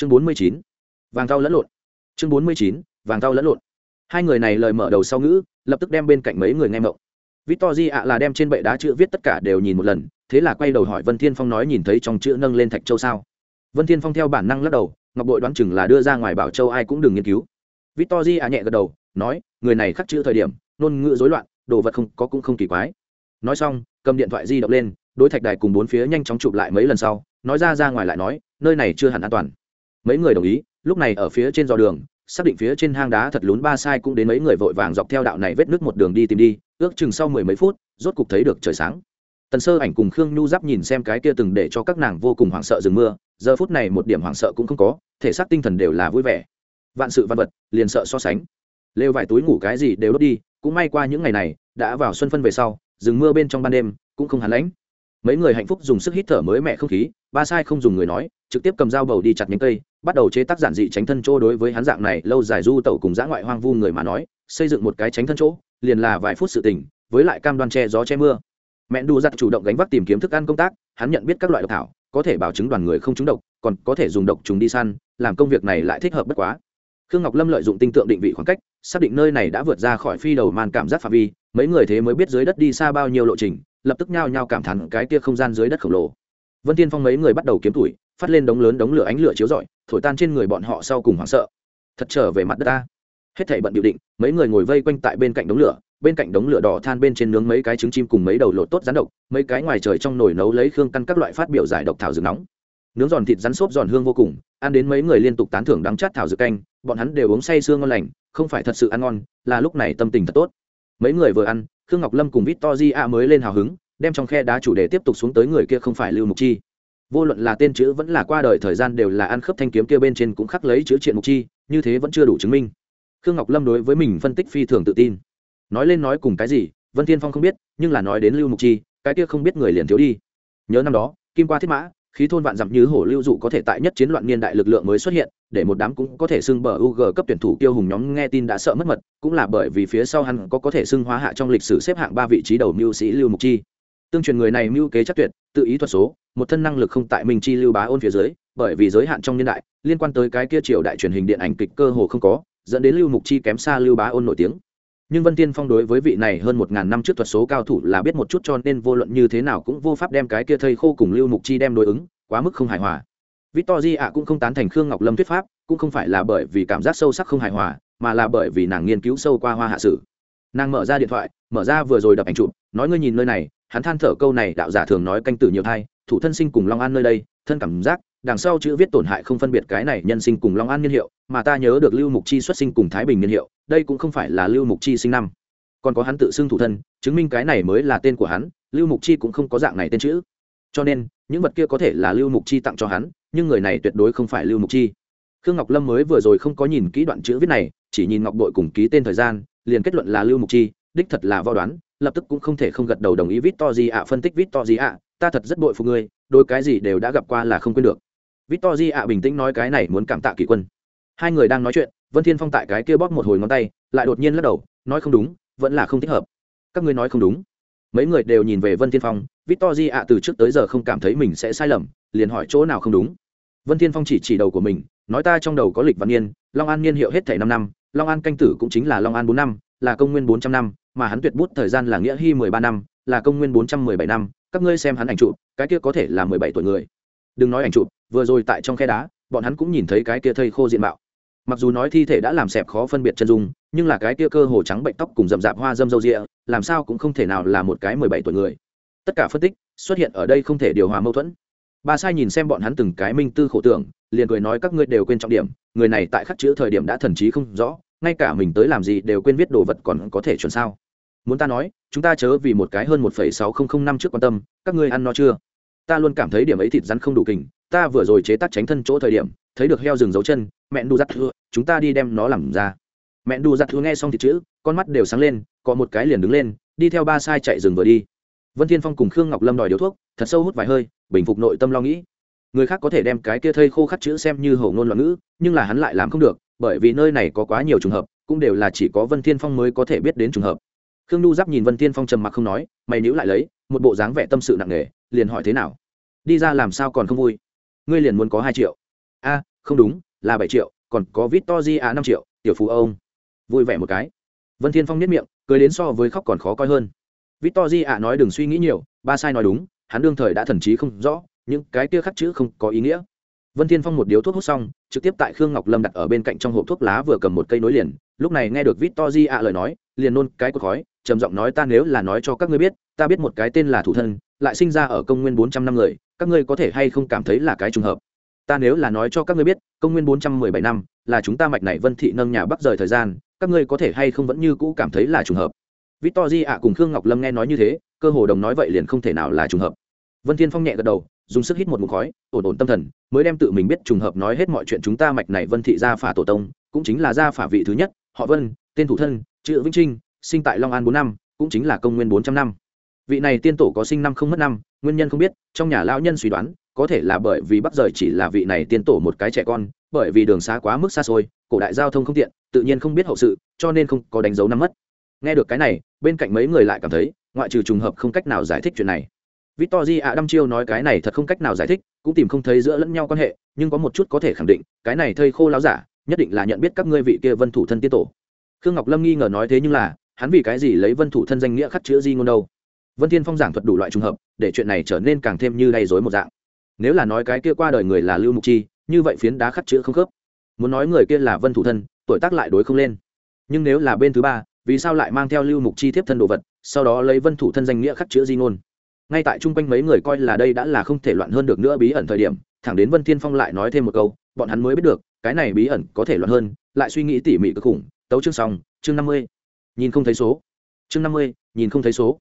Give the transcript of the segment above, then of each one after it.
chương bốn mươi chín, vàng thau lẫn lộn. Chương bốn mươi chín, vàng thau lẫn lộn. Hai người này lời mở đầu sau ngữ, lập tức đem bên cạnh mấy người nghe mộng victor di ạ là đem trên bệ đá chữ viết tất cả đều nhìn một lần, thế là quay đầu hỏi vân thiên phong nói nhìn thấy trong chữ nâng lên thạch châu sao? Vân thiên phong theo bản năng lắc đầu, ngọc bội đoán chừng là đưa ra ngoài bảo châu ai cũng đừng nghiên cứu. Victor di ạ nhẹ gật đầu, nói, người này khắc chữ thời điểm, ngôn ngữ rối loạn, đồ vật không, có cũng không kỳ quái. Nói xong, cầm điện thoại di động lên, đối thạch đài cùng bốn phía nhanh chóng chụp lại mấy lần sau, nói ra ra ngoài lại nói, nơi này chưa hẳn an toàn mấy người đồng ý, lúc này ở phía trên dò đường, xác định phía trên hang đá thật lún ba sai cũng đến mấy người vội vàng dọc theo đạo này vết nước một đường đi tìm đi, ước chừng sau mười mấy phút, rốt cục thấy được trời sáng. Tần sơ ảnh cùng khương nhu giáp nhìn xem cái kia từng để cho các nàng vô cùng hoảng sợ rừng mưa, giờ phút này một điểm hoảng sợ cũng không có, thể xác tinh thần đều là vui vẻ. Vạn sự văn vật, liền sợ so sánh. Lêu vài túi ngủ cái gì đều đốt đi, cũng may qua những ngày này, đã vào xuân phân về sau, rừng mưa bên trong ban đêm, cũng không hàn lãnh. Mấy người hạnh phúc dùng sức hít thở mới mẹ không khí, ba sai không dùng người nói, trực tiếp cầm dao bầu đi chặt nhánh cây bắt đầu chế tác giản dị tránh thân chỗ đối với hắn dạng này, lâu dài du tẩu cùng dã ngoại hoang vu người mà nói, xây dựng một cái tránh thân chỗ, liền là vài phút sự tình, với lại cam đoan che gió che mưa. Mẹ đu giặt chủ động gánh vác tìm kiếm thức ăn công tác, hắn nhận biết các loại độc thảo, có thể bảo chứng đoàn người không trúng độc, còn có thể dùng độc trùng đi săn, làm công việc này lại thích hợp bất quá. Khương ngọc lâm lợi dụng tinh tượng định vị khoảng cách, xác định nơi này đã vượt ra khỏi phi đầu màn cảm giác phạm vi, mấy người thế mới biết dưới đất đi xa bao nhiêu lộ trình, lập tức nhao nhao cảm thán cái kia không gian dưới đất khổng lồ vân tiên phong mấy người bắt đầu kiếm tuổi, phát lên đống lớn đống lửa ánh lửa chiếu rọi, thổi tan trên người bọn họ sau cùng hoảng sợ. Thật trở về mặt đất ta. Hết thảy bận biểu định, mấy người ngồi vây quanh tại bên cạnh đống lửa, bên cạnh đống lửa đỏ than bên trên nướng mấy cái trứng chim cùng mấy đầu lột tốt rán độc, mấy cái ngoài trời trong nồi nấu lấy khương căn các loại phát biểu giải độc thảo dược nóng. Nướng giòn thịt rắn xốp giòn hương vô cùng, ăn đến mấy người liên tục tán thưởng đắng chát thảo dược canh, bọn hắn đều uống say sương ngon lành, không phải thật sự ăn ngon, là lúc này tâm tình thật tốt. Mấy người vừa ăn, khương ngọc lâm cùng vít to di a mới lên hào hứng đem trong khe đá chủ đề tiếp tục xuống tới người kia không phải lưu mục chi. Vô luận là tên chữ vẫn là qua đời thời gian đều là ăn khớp thanh kiếm kia bên trên cũng khắc lấy chữ triện mục chi như thế vẫn chưa đủ chứng minh. Khương ngọc lâm đối với mình phân tích phi thường tự tin. Nói lên nói cùng cái gì vân thiên phong không biết nhưng là nói đến lưu mục chi cái kia không biết người liền thiếu đi. Nhớ năm đó kim qua thiết mã khí thôn vạn dặm như hổ lưu dụ có thể tại nhất chiến loạn niên đại lực lượng mới xuất hiện để một đám cũng có thể xưng bờ UG cấp tuyển thủ kiêu hùng nhóm nghe tin đã sợ mất mật, cũng là bởi vì phía sau hắn có có thể xưng hóa hạ trong lịch sử xếp hạng ba vị trí đầu mưu sĩ Lưu Mục Chi. Tương truyền người này mưu kế chắc tuyệt, tự ý thuật số, một thân năng lực không tại Minh Chi Lưu Bá ôn phía dưới, bởi vì giới hạn trong niên đại, liên quan tới cái kia triều đại truyền hình điện ảnh kịch cơ hồ không có, dẫn đến Lưu Mục Chi kém xa Lưu Bá ôn nổi tiếng. Nhưng Vân Tiên Phong đối với vị này hơn một ngàn năm trước thuật số cao thủ là biết một chút cho nên vô luận như thế nào cũng vô pháp đem cái kia thây khô cùng Lưu Mục Chi đem đối ứng, quá mức không hài hòa. Victory ạ cũng không tán thành Khương Ngọc Lâm thuyết pháp, cũng không phải là bởi vì cảm giác sâu sắc không hài hòa, mà là bởi vì nàng nghiên cứu sâu qua hoa hạ sử. Nàng mở ra điện thoại, mở ra vừa rồi đập ảnh chụp, nói ngươi nhìn nơi này, hắn than thở câu này đạo giả thường nói canh tử nhiều thai, thủ thân sinh cùng Long An nơi đây, thân cảm giác, đằng sau chữ viết tổn hại không phân biệt cái này nhân sinh cùng Long An niên hiệu, mà ta nhớ được Lưu Mục Chi xuất sinh cùng Thái Bình niên hiệu, đây cũng không phải là Lưu Mục Chi sinh năm. Còn có hắn tự xưng thủ thân, chứng minh cái này mới là tên của hắn, Lưu Mục Chi cũng không có dạng này tên chữ. Cho nên, những vật kia có thể là Lưu Mục Chi tặng cho hắn, nhưng người này tuyệt đối không phải lưu mục chi khương ngọc lâm mới vừa rồi không có nhìn kỹ đoạn chữ viết này chỉ nhìn ngọc bội cùng ký tên thời gian liền kết luận là lưu mục chi đích thật là vo đoán, lập tức cũng không thể không gật đầu đồng ý vít to gì ạ phân tích vít to gì ạ ta thật rất bội phục ngươi, đôi cái gì đều đã gặp qua là không quên được. Vít to gì ạ bình tĩnh nói cái này muốn cảm tạ kỷ quân. Hai người đang nói chuyện, vân thiên phong tại cái kia bóp một hồi ngón tay, lại đột nhiên lắc đầu, nói không đúng, vẫn là không thích hợp. Các ngươi nói không đúng. Mấy người đều nhìn về vân thiên phong victor di ạ từ trước tới giờ không cảm thấy mình sẽ sai lầm, liền hỏi chỗ nào không đúng. Vân thiên phong chỉ chỉ đầu của mình, nói ta trong đầu có lịch văn niên, long an niên hiệu hết thảy năm năm, long an canh tử cũng chính là long an bốn năm, là công nguyên bốn trăm năm mà hắn tuyệt bút thời gian là nghĩa hy mười ba năm, là công nguyên bốn trăm mười bảy năm, các ngươi xem hắn ảnh chụp, cái kia có thể là mười bảy tuổi người. Đừng nói ảnh chụp, vừa rồi tại trong khe đá, bọn hắn cũng nhìn thấy cái kia thây khô diện mạo. Mặc dù nói thi thể đã làm xẹp khó phân biệt chân dung, nhưng là cái kia cơ hồ trắng bệnh tóc cùng rậm rạp hoa dâm râu rịa, làm sao cũng không thể nào là một cái mười bảy tuổi người. Tất cả phân tích xuất hiện ở đây không thể điều hòa mâu thuẫn. Bà sai nhìn xem bọn hắn từng cái minh tư khổ tưởng, liền cười nói các ngươi đều quên trọng điểm, người này tại khắc chữ thời điểm đã thần trí không rõ, ngay cả mình tới làm gì đều quên viết đồ vật còn có thể chuẩn sao muốn ta nói, chúng ta chớ vì một cái hơn một phẩy sáu không không năm trước quan tâm, các ngươi ăn no chưa? Ta luôn cảm thấy điểm ấy thịt rắn không đủ kình, ta vừa rồi chế tác tránh thân chỗ thời điểm, thấy được heo rừng dấu chân, mẹ đu giặt thưa, chúng ta đi đem nó làm ra. Mẹ đu giặt thưa nghe xong thì chữ, con mắt đều sáng lên, có một cái liền đứng lên, đi theo ba sai chạy rừng vừa đi. Vân thiên phong cùng khương ngọc lâm đòi điếu thuốc, thật sâu hút vài hơi, bình phục nội tâm lo nghĩ. Người khác có thể đem cái kia thây khô khắc chữ xem như hầu ngôn loạn ngữ, nhưng là hắn lại làm không được, bởi vì nơi này có quá nhiều trường hợp, cũng đều là chỉ có vân thiên phong mới có thể biết đến trường hợp khương nhu giáp nhìn vân thiên phong trầm mặc không nói, mày níu lại lấy, một bộ dáng vẻ tâm sự nặng nề, liền hỏi thế nào? Đi ra làm sao còn không vui? Ngươi liền muốn có hai triệu. A, không đúng, là bảy triệu, còn có vít to di á năm triệu, tiểu phú ông. Vui vẻ một cái. Vân thiên phong nhất miệng, cười đến so với khóc còn khó coi hơn. Vít to di á nói đừng suy nghĩ nhiều, ba sai nói đúng, hắn đương thời đã thần trí không rõ, những cái kia khắc chữ không có ý nghĩa. Vân thiên phong một điếu thuốc hút xong, trực tiếp tại khương ngọc lâm đặt ở bên cạnh trong hộp thuốc lá vừa cầm một cây nối liền, lúc này nghe được vít to di ạ lời nói, liền nôn cái cột khói trầm giọng nói ta nếu là nói cho các ngươi biết, ta biết một cái tên là thủ thân, lại sinh ra ở công nguyên bốn trăm năm người, các ngươi có thể hay không cảm thấy là cái trùng hợp? Ta nếu là nói cho các ngươi biết, công nguyên bốn trăm mười bảy năm, là chúng ta mạch này vân thị nâng nhà bắc rời thời gian, các ngươi có thể hay không vẫn như cũ cảm thấy là trùng hợp? Victor di ạ cùng khương ngọc lâm nghe nói như thế, cơ hồ đồng nói vậy liền không thể nào là trùng hợp. Vân thiên phong nhẹ gật đầu, dùng sức hít một ngụm khói, ổn ổn tâm thần, mới đem tự mình biết trùng hợp nói hết mọi chuyện chúng ta mạch này vân thị gia phả tổ tông, cũng chính là gia phả vị thứ nhất, họ vân, tên thủ thân, chữ vĩnh trinh sinh tại long an bốn năm cũng chính là công nguyên bốn trăm năm. Vị này tiên tổ có sinh năm không mất năm nguyên nhân không biết trong nhà lão nhân suy đoán có thể là bởi vì bắc rời chỉ là vị này tiên tổ một cái trẻ con bởi vì đường xa quá mức xa xôi cổ đại giao thông không tiện tự nhiên không biết hậu sự cho nên không có đánh dấu năm mất. Nghe được cái này bên cạnh mấy người lại cảm thấy ngoại trừ trùng hợp không cách nào giải thích chuyện này. Victory ạ đăm chiêu nói cái này thật không cách nào giải thích, cũng tìm không thấy giữa lẫn nhau quan hệ, nhưng có một chút có thể khẳng định, cái này thây khô láo giả, nhất định là nhận biết các ngươi vị kia Vân Thủ thân tiên tổ. Khương Ngọc Lâm nghi ngờ nói thế nhưng là, hắn vì cái gì lấy Vân Thủ thân danh nghĩa khắc chữa di ngôn đâu? Vân Thiên Phong giảng thuật đủ loại trùng hợp, để chuyện này trở nên càng thêm như đầy rối một dạng. Nếu là nói cái kia qua đời người là Lưu Mục Chi, như vậy phiến đá khắc chữa không khớp. Muốn nói người kia là Vân Thủ thân, tuổi tác lại đối không lên. Nhưng nếu là bên thứ ba, vì sao lại mang theo Lưu Mục Chi tiếp thân đồ vật, sau đó lấy Vân Thủ thân danh nghĩa khắc chữa di ngôn? ngay tại chung quanh mấy người coi là đây đã là không thể loạn hơn được nữa bí ẩn thời điểm thẳng đến vân thiên phong lại nói thêm một câu bọn hắn mới biết được cái này bí ẩn có thể loạn hơn lại suy nghĩ tỉ mỉ cực khủng tấu chương xong chương năm mươi nhìn không thấy số. Chương năm mươi, nhìn không thấy số.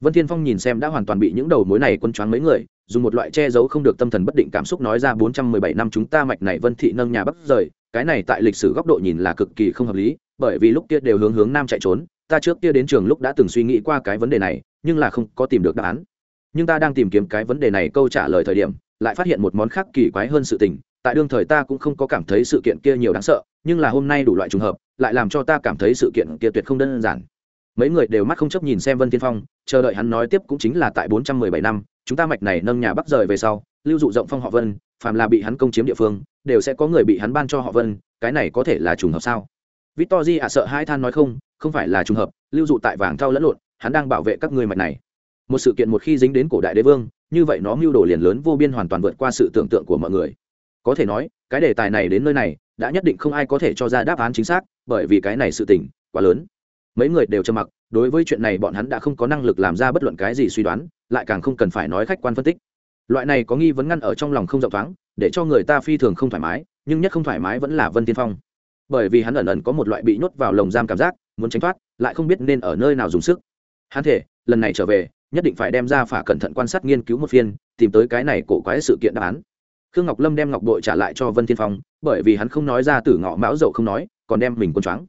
Vân thiên phong nhìn xem đã hoàn toàn bị những đầu mối này quân choáng mấy người, dùng một loại che giấu không được tâm thần bất định cảm xúc nói ra bốn trăm mười bảy năm chúng ta mạch này vân thị nâng nhà bắc rời, cái này tại lịch sử góc độ nhìn là cực kỳ không hợp lý, bởi vì lúc kia đều hướng hướng nam chạy trốn, ta trước kia đến trường lúc đã từng suy nghĩ qua cái vấn đề này, nhưng là không có tìm được đáp án. Nhưng ta đang tìm kiếm cái vấn đề này câu trả lời thời điểm, lại phát hiện một món khác kỳ quái hơn sự tình, tại đương thời ta cũng không có cảm thấy sự kiện kia nhiều đáng sợ, nhưng là hôm nay đủ loại trùng hợp lại làm cho ta cảm thấy sự kiện kia tuyệt không đơn giản. Mấy người đều mắt không chấp nhìn xem vân tiên phong, chờ đợi hắn nói tiếp cũng chính là tại bốn trăm mười bảy năm, chúng ta mạch này nâng nhà bắc rời về sau, lưu dụ rộng phong họ vân, phàm là bị hắn công chiếm địa phương, đều sẽ có người bị hắn ban cho họ vân, cái này có thể là trùng hợp sao? Victor di ạ, sợ hai than nói không không phải là trùng hợp, lưu dụ tại vàng thao lẫn lộn, hắn đang bảo vệ các ngươi mạch này. Một sự kiện một khi dính đến cổ đại đế vương, như vậy nó mưu đồ liền lớn vô biên hoàn toàn vượt qua sự tưởng tượng của mọi người có thể nói, cái đề tài này đến nơi này, đã nhất định không ai có thể cho ra đáp án chính xác, bởi vì cái này sự tình quá lớn. Mấy người đều trầm mặc, đối với chuyện này bọn hắn đã không có năng lực làm ra bất luận cái gì suy đoán, lại càng không cần phải nói khách quan phân tích. Loại này có nghi vấn ngăn ở trong lòng không rộng thoáng, để cho người ta phi thường không thoải mái, nhưng nhất không thoải mái vẫn là vân tiên phong. Bởi vì hắn ẩn ẩn có một loại bị nhốt vào lồng giam cảm giác, muốn tránh thoát, lại không biết nên ở nơi nào dùng sức. Hắn thể lần này trở về, nhất định phải đem ra phả cẩn thận quan sát nghiên cứu một phiên, tìm tới cái này cổ quái sự kiện đáp án khương ngọc lâm đem ngọc đội trả lại cho vân thiên phong, bởi vì hắn không nói ra từ ngọ mão dậu không nói, còn đem mình quân choáng.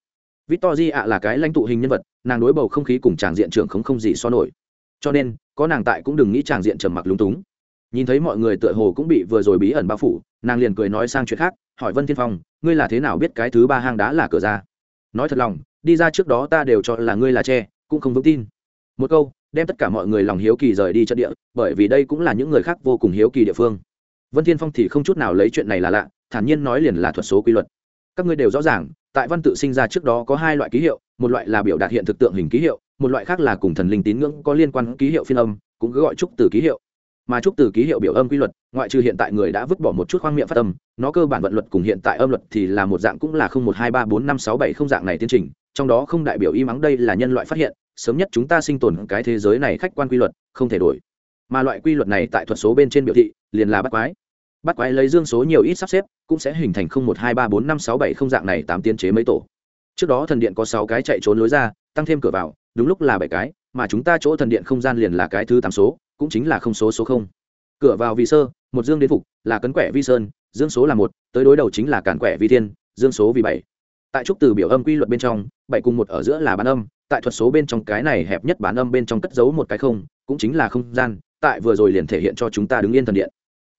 Victor di ạ là cái lãnh tụ hình nhân vật, nàng đối bầu không khí cùng tràng diện trưởng không không gì so nổi. Cho nên, có nàng tại cũng đừng nghĩ tràng diện trầm mặc lúng túng. Nhìn thấy mọi người tựa hồ cũng bị vừa rồi bí ẩn bao phủ, nàng liền cười nói sang chuyện khác, hỏi vân thiên phong, ngươi là thế nào biết cái thứ ba hang đá là cửa ra? Nói thật lòng, đi ra trước đó ta đều cho là ngươi là tre cũng không vững tin. Một câu, đem tất cả mọi người lòng hiếu kỳ rời đi trận địa, bởi vì đây cũng là những người khác vô cùng hiếu kỳ địa phương vân thiên phong thì không chút nào lấy chuyện này là lạ, thản nhiên nói liền là thuật số quy luật. Các ngươi đều rõ ràng, tại văn tự sinh ra trước đó có hai loại ký hiệu, một loại là biểu đạt hiện thực tượng hình ký hiệu, một loại khác là cùng thần linh tín ngưỡng có liên quan ký hiệu phiên âm, cũng cứ gọi trúc từ ký hiệu. Mà trúc từ ký hiệu biểu âm quy luật, ngoại trừ hiện tại người đã vứt bỏ một chút khoang miệng phát âm, nó cơ bản vận luật cùng hiện tại âm luật thì là một dạng cũng là không một hai ba bốn năm sáu bảy không dạng này tiến trình, trong đó không đại biểu y mắng đây là nhân loại phát hiện, sớm nhất chúng ta sinh tồn cái thế giới này khách quan quy luật, không thể đổi. Mà loại quy luật này tại thuật số bên trên biểu thị liền là bắt quái. Bắt quái lấy dương số nhiều ít sắp xếp, cũng sẽ hình thành không một hai ba bốn năm sáu bảy không dạng này tám tiến chế mấy tổ. Trước đó thần điện có sáu cái chạy trốn lối ra, tăng thêm cửa vào, đúng lúc là bảy cái, mà chúng ta chỗ thần điện không gian liền là cái thứ tám số, cũng chính là không số số không. Cửa vào vi sơ, một dương đến phục, là cấn quẻ vi sơn, dương số là một, tới đối đầu chính là cản quẻ vi thiên, dương số vì bảy. Tại trúc từ biểu âm quy luật bên trong, bảy cùng một ở giữa là bán âm, tại thuật số bên trong cái này hẹp nhất bán âm bên trong cất giấu một cái không, cũng chính là không gian, tại vừa rồi liền thể hiện cho chúng ta đứng yên thần điện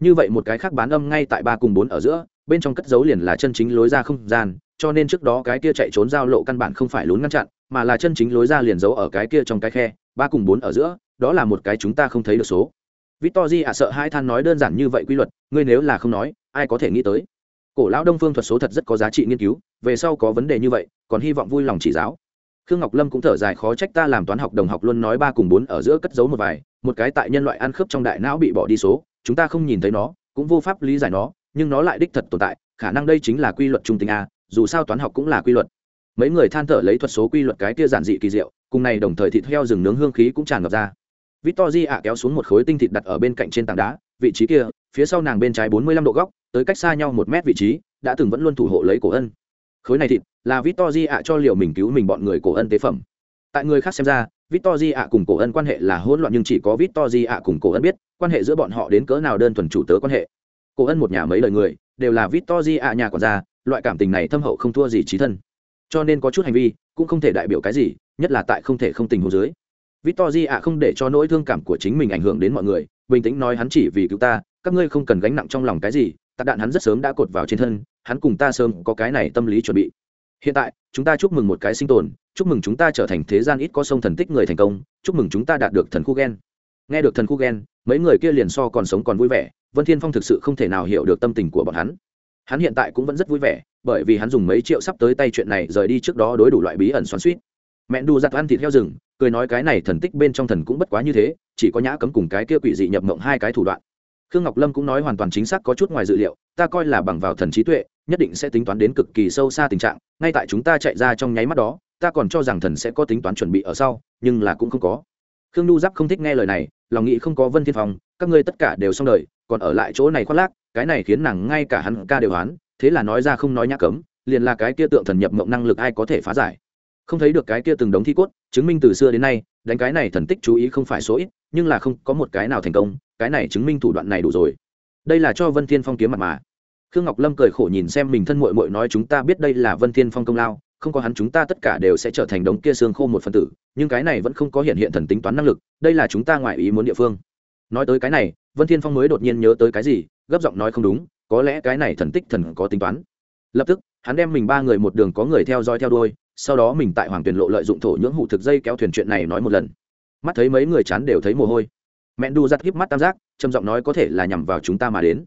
như vậy một cái khác bán âm ngay tại ba cùng bốn ở giữa, bên trong cất giấu liền là chân chính lối ra không gian, cho nên trước đó cái kia chạy trốn giao lộ căn bản không phải lún ngăn chặn, mà là chân chính lối ra liền giấu ở cái kia trong cái khe, ba cùng bốn ở giữa, đó là một cái chúng ta không thấy được số. Victor di ạ, sợ hai than nói đơn giản như vậy quy luật, ngươi nếu là không nói, ai có thể nghĩ tới? Cổ lão đông phương thuật số thật rất có giá trị nghiên cứu, về sau có vấn đề như vậy, còn hy vọng vui lòng chỉ giáo. Khương ngọc lâm cũng thở dài, khó trách ta làm toán học đồng học luôn nói ba cùng bốn ở giữa cất giấu một vài, một cái tại nhân loại ăn khớp trong đại não bị bỏ đi số chúng ta không nhìn thấy nó, cũng vô pháp lý giải nó, nhưng nó lại đích thật tồn tại, khả năng đây chính là quy luật trung tình a, dù sao toán học cũng là quy luật. Mấy người than thở lấy thuật số quy luật cái kia giản dị kỳ diệu, cùng này đồng thời thịt heo rừng nướng hương khí cũng tràn ngập ra. Victor ạ kéo xuống một khối tinh thịt đặt ở bên cạnh trên tảng đá, vị trí kia, phía sau nàng bên trái bốn mươi lăm độ góc, tới cách xa nhau một mét vị trí, đã từng vẫn luôn thủ hộ lấy cổ ân. Khối này thịt là victor ạ cho liệu mình cứu mình bọn người cổ ân tế phẩm. Tại người khác xem ra Victory ạ cùng cổ ân quan hệ là hỗn loạn nhưng chỉ có Victory ạ cùng cổ ân biết quan hệ giữa bọn họ đến cỡ nào đơn thuần chủ tớ quan hệ. Cổ ân một nhà mấy lời người, đều là Victory ạ nhà quản gia, loại cảm tình này thâm hậu không thua gì trí thân. Cho nên có chút hành vi, cũng không thể đại biểu cái gì, nhất là tại không thể không tình hồ dưới. Victory ạ không để cho nỗi thương cảm của chính mình ảnh hưởng đến mọi người, bình tĩnh nói hắn chỉ vì cứu ta, các ngươi không cần gánh nặng trong lòng cái gì, tạc đạn hắn rất sớm đã cột vào trên thân, hắn cùng ta sớm có cái này tâm lý chuẩn bị hiện tại, chúng ta chúc mừng một cái sinh tồn, chúc mừng chúng ta trở thành thế gian ít có sông thần tích người thành công, chúc mừng chúng ta đạt được thần khu gen. Nghe được thần khu gen, mấy người kia liền so còn sống còn vui vẻ, vân thiên phong thực sự không thể nào hiểu được tâm tình của bọn hắn. Hắn hiện tại cũng vẫn rất vui vẻ, bởi vì hắn dùng mấy triệu sắp tới tay chuyện này rời đi trước đó đối đủ loại bí ẩn xoắn suýt mẹ đu giặt ăn thịt heo rừng, cười nói cái này thần tích bên trong thần cũng bất quá như thế, chỉ có nhã cấm cùng cái kia quỷ dị nhập mộng hai cái thủ đoạn. Khương ngọc lâm cũng nói hoàn toàn chính xác có chút ngoài dự liệu, ta coi là bằng vào thần trí tuệ nhất định sẽ tính toán đến cực kỳ sâu xa tình trạng, ngay tại chúng ta chạy ra trong nháy mắt đó, ta còn cho rằng thần sẽ có tính toán chuẩn bị ở sau, nhưng là cũng không có. Khương nhu giáp không thích nghe lời này, lòng nghĩ không có vân thiên phong, các ngươi tất cả đều xong đời, còn ở lại chỗ này khoác lác, cái này khiến nàng ngay cả hắn ca đều oán, thế là nói ra không nói nhã cấm, liền là cái kia tượng thần nhập mộng năng lực ai có thể phá giải. Không thấy được cái kia từng đống thi cốt, chứng minh từ xưa đến nay, đánh cái này thần tích chú ý không phải số ít, nhưng là không có một cái nào thành công, cái này chứng minh thủ đoạn này đủ rồi. Đây là cho vân thiên phong kiếm mặt mà khương ngọc lâm cười khổ nhìn xem mình thân mội mội nói chúng ta biết đây là vân thiên phong công lao, không có hắn chúng ta tất cả đều sẽ trở thành đống kia xương khô một phần tử, nhưng cái này vẫn không có hiện hiện thần tính toán năng lực, đây là chúng ta ngoài ý muốn địa phương. Nói tới cái này, vân thiên phong mới đột nhiên nhớ tới cái gì, gấp giọng nói không đúng, có lẽ cái này thần tích thần có tính toán. Lập tức, hắn đem mình ba người một đường có người theo dõi theo đuôi, sau đó mình tại hoàng tuyển lộ lợi dụng thổ nhưỡng hụ thực dây kéo thuyền chuyện này nói một lần. Mắt thấy mấy người chán đều thấy mồ hôi. Mẹ đu giặt híp mắt tam giác, trầm giọng nói có thể là nhằm vào chúng ta mà đến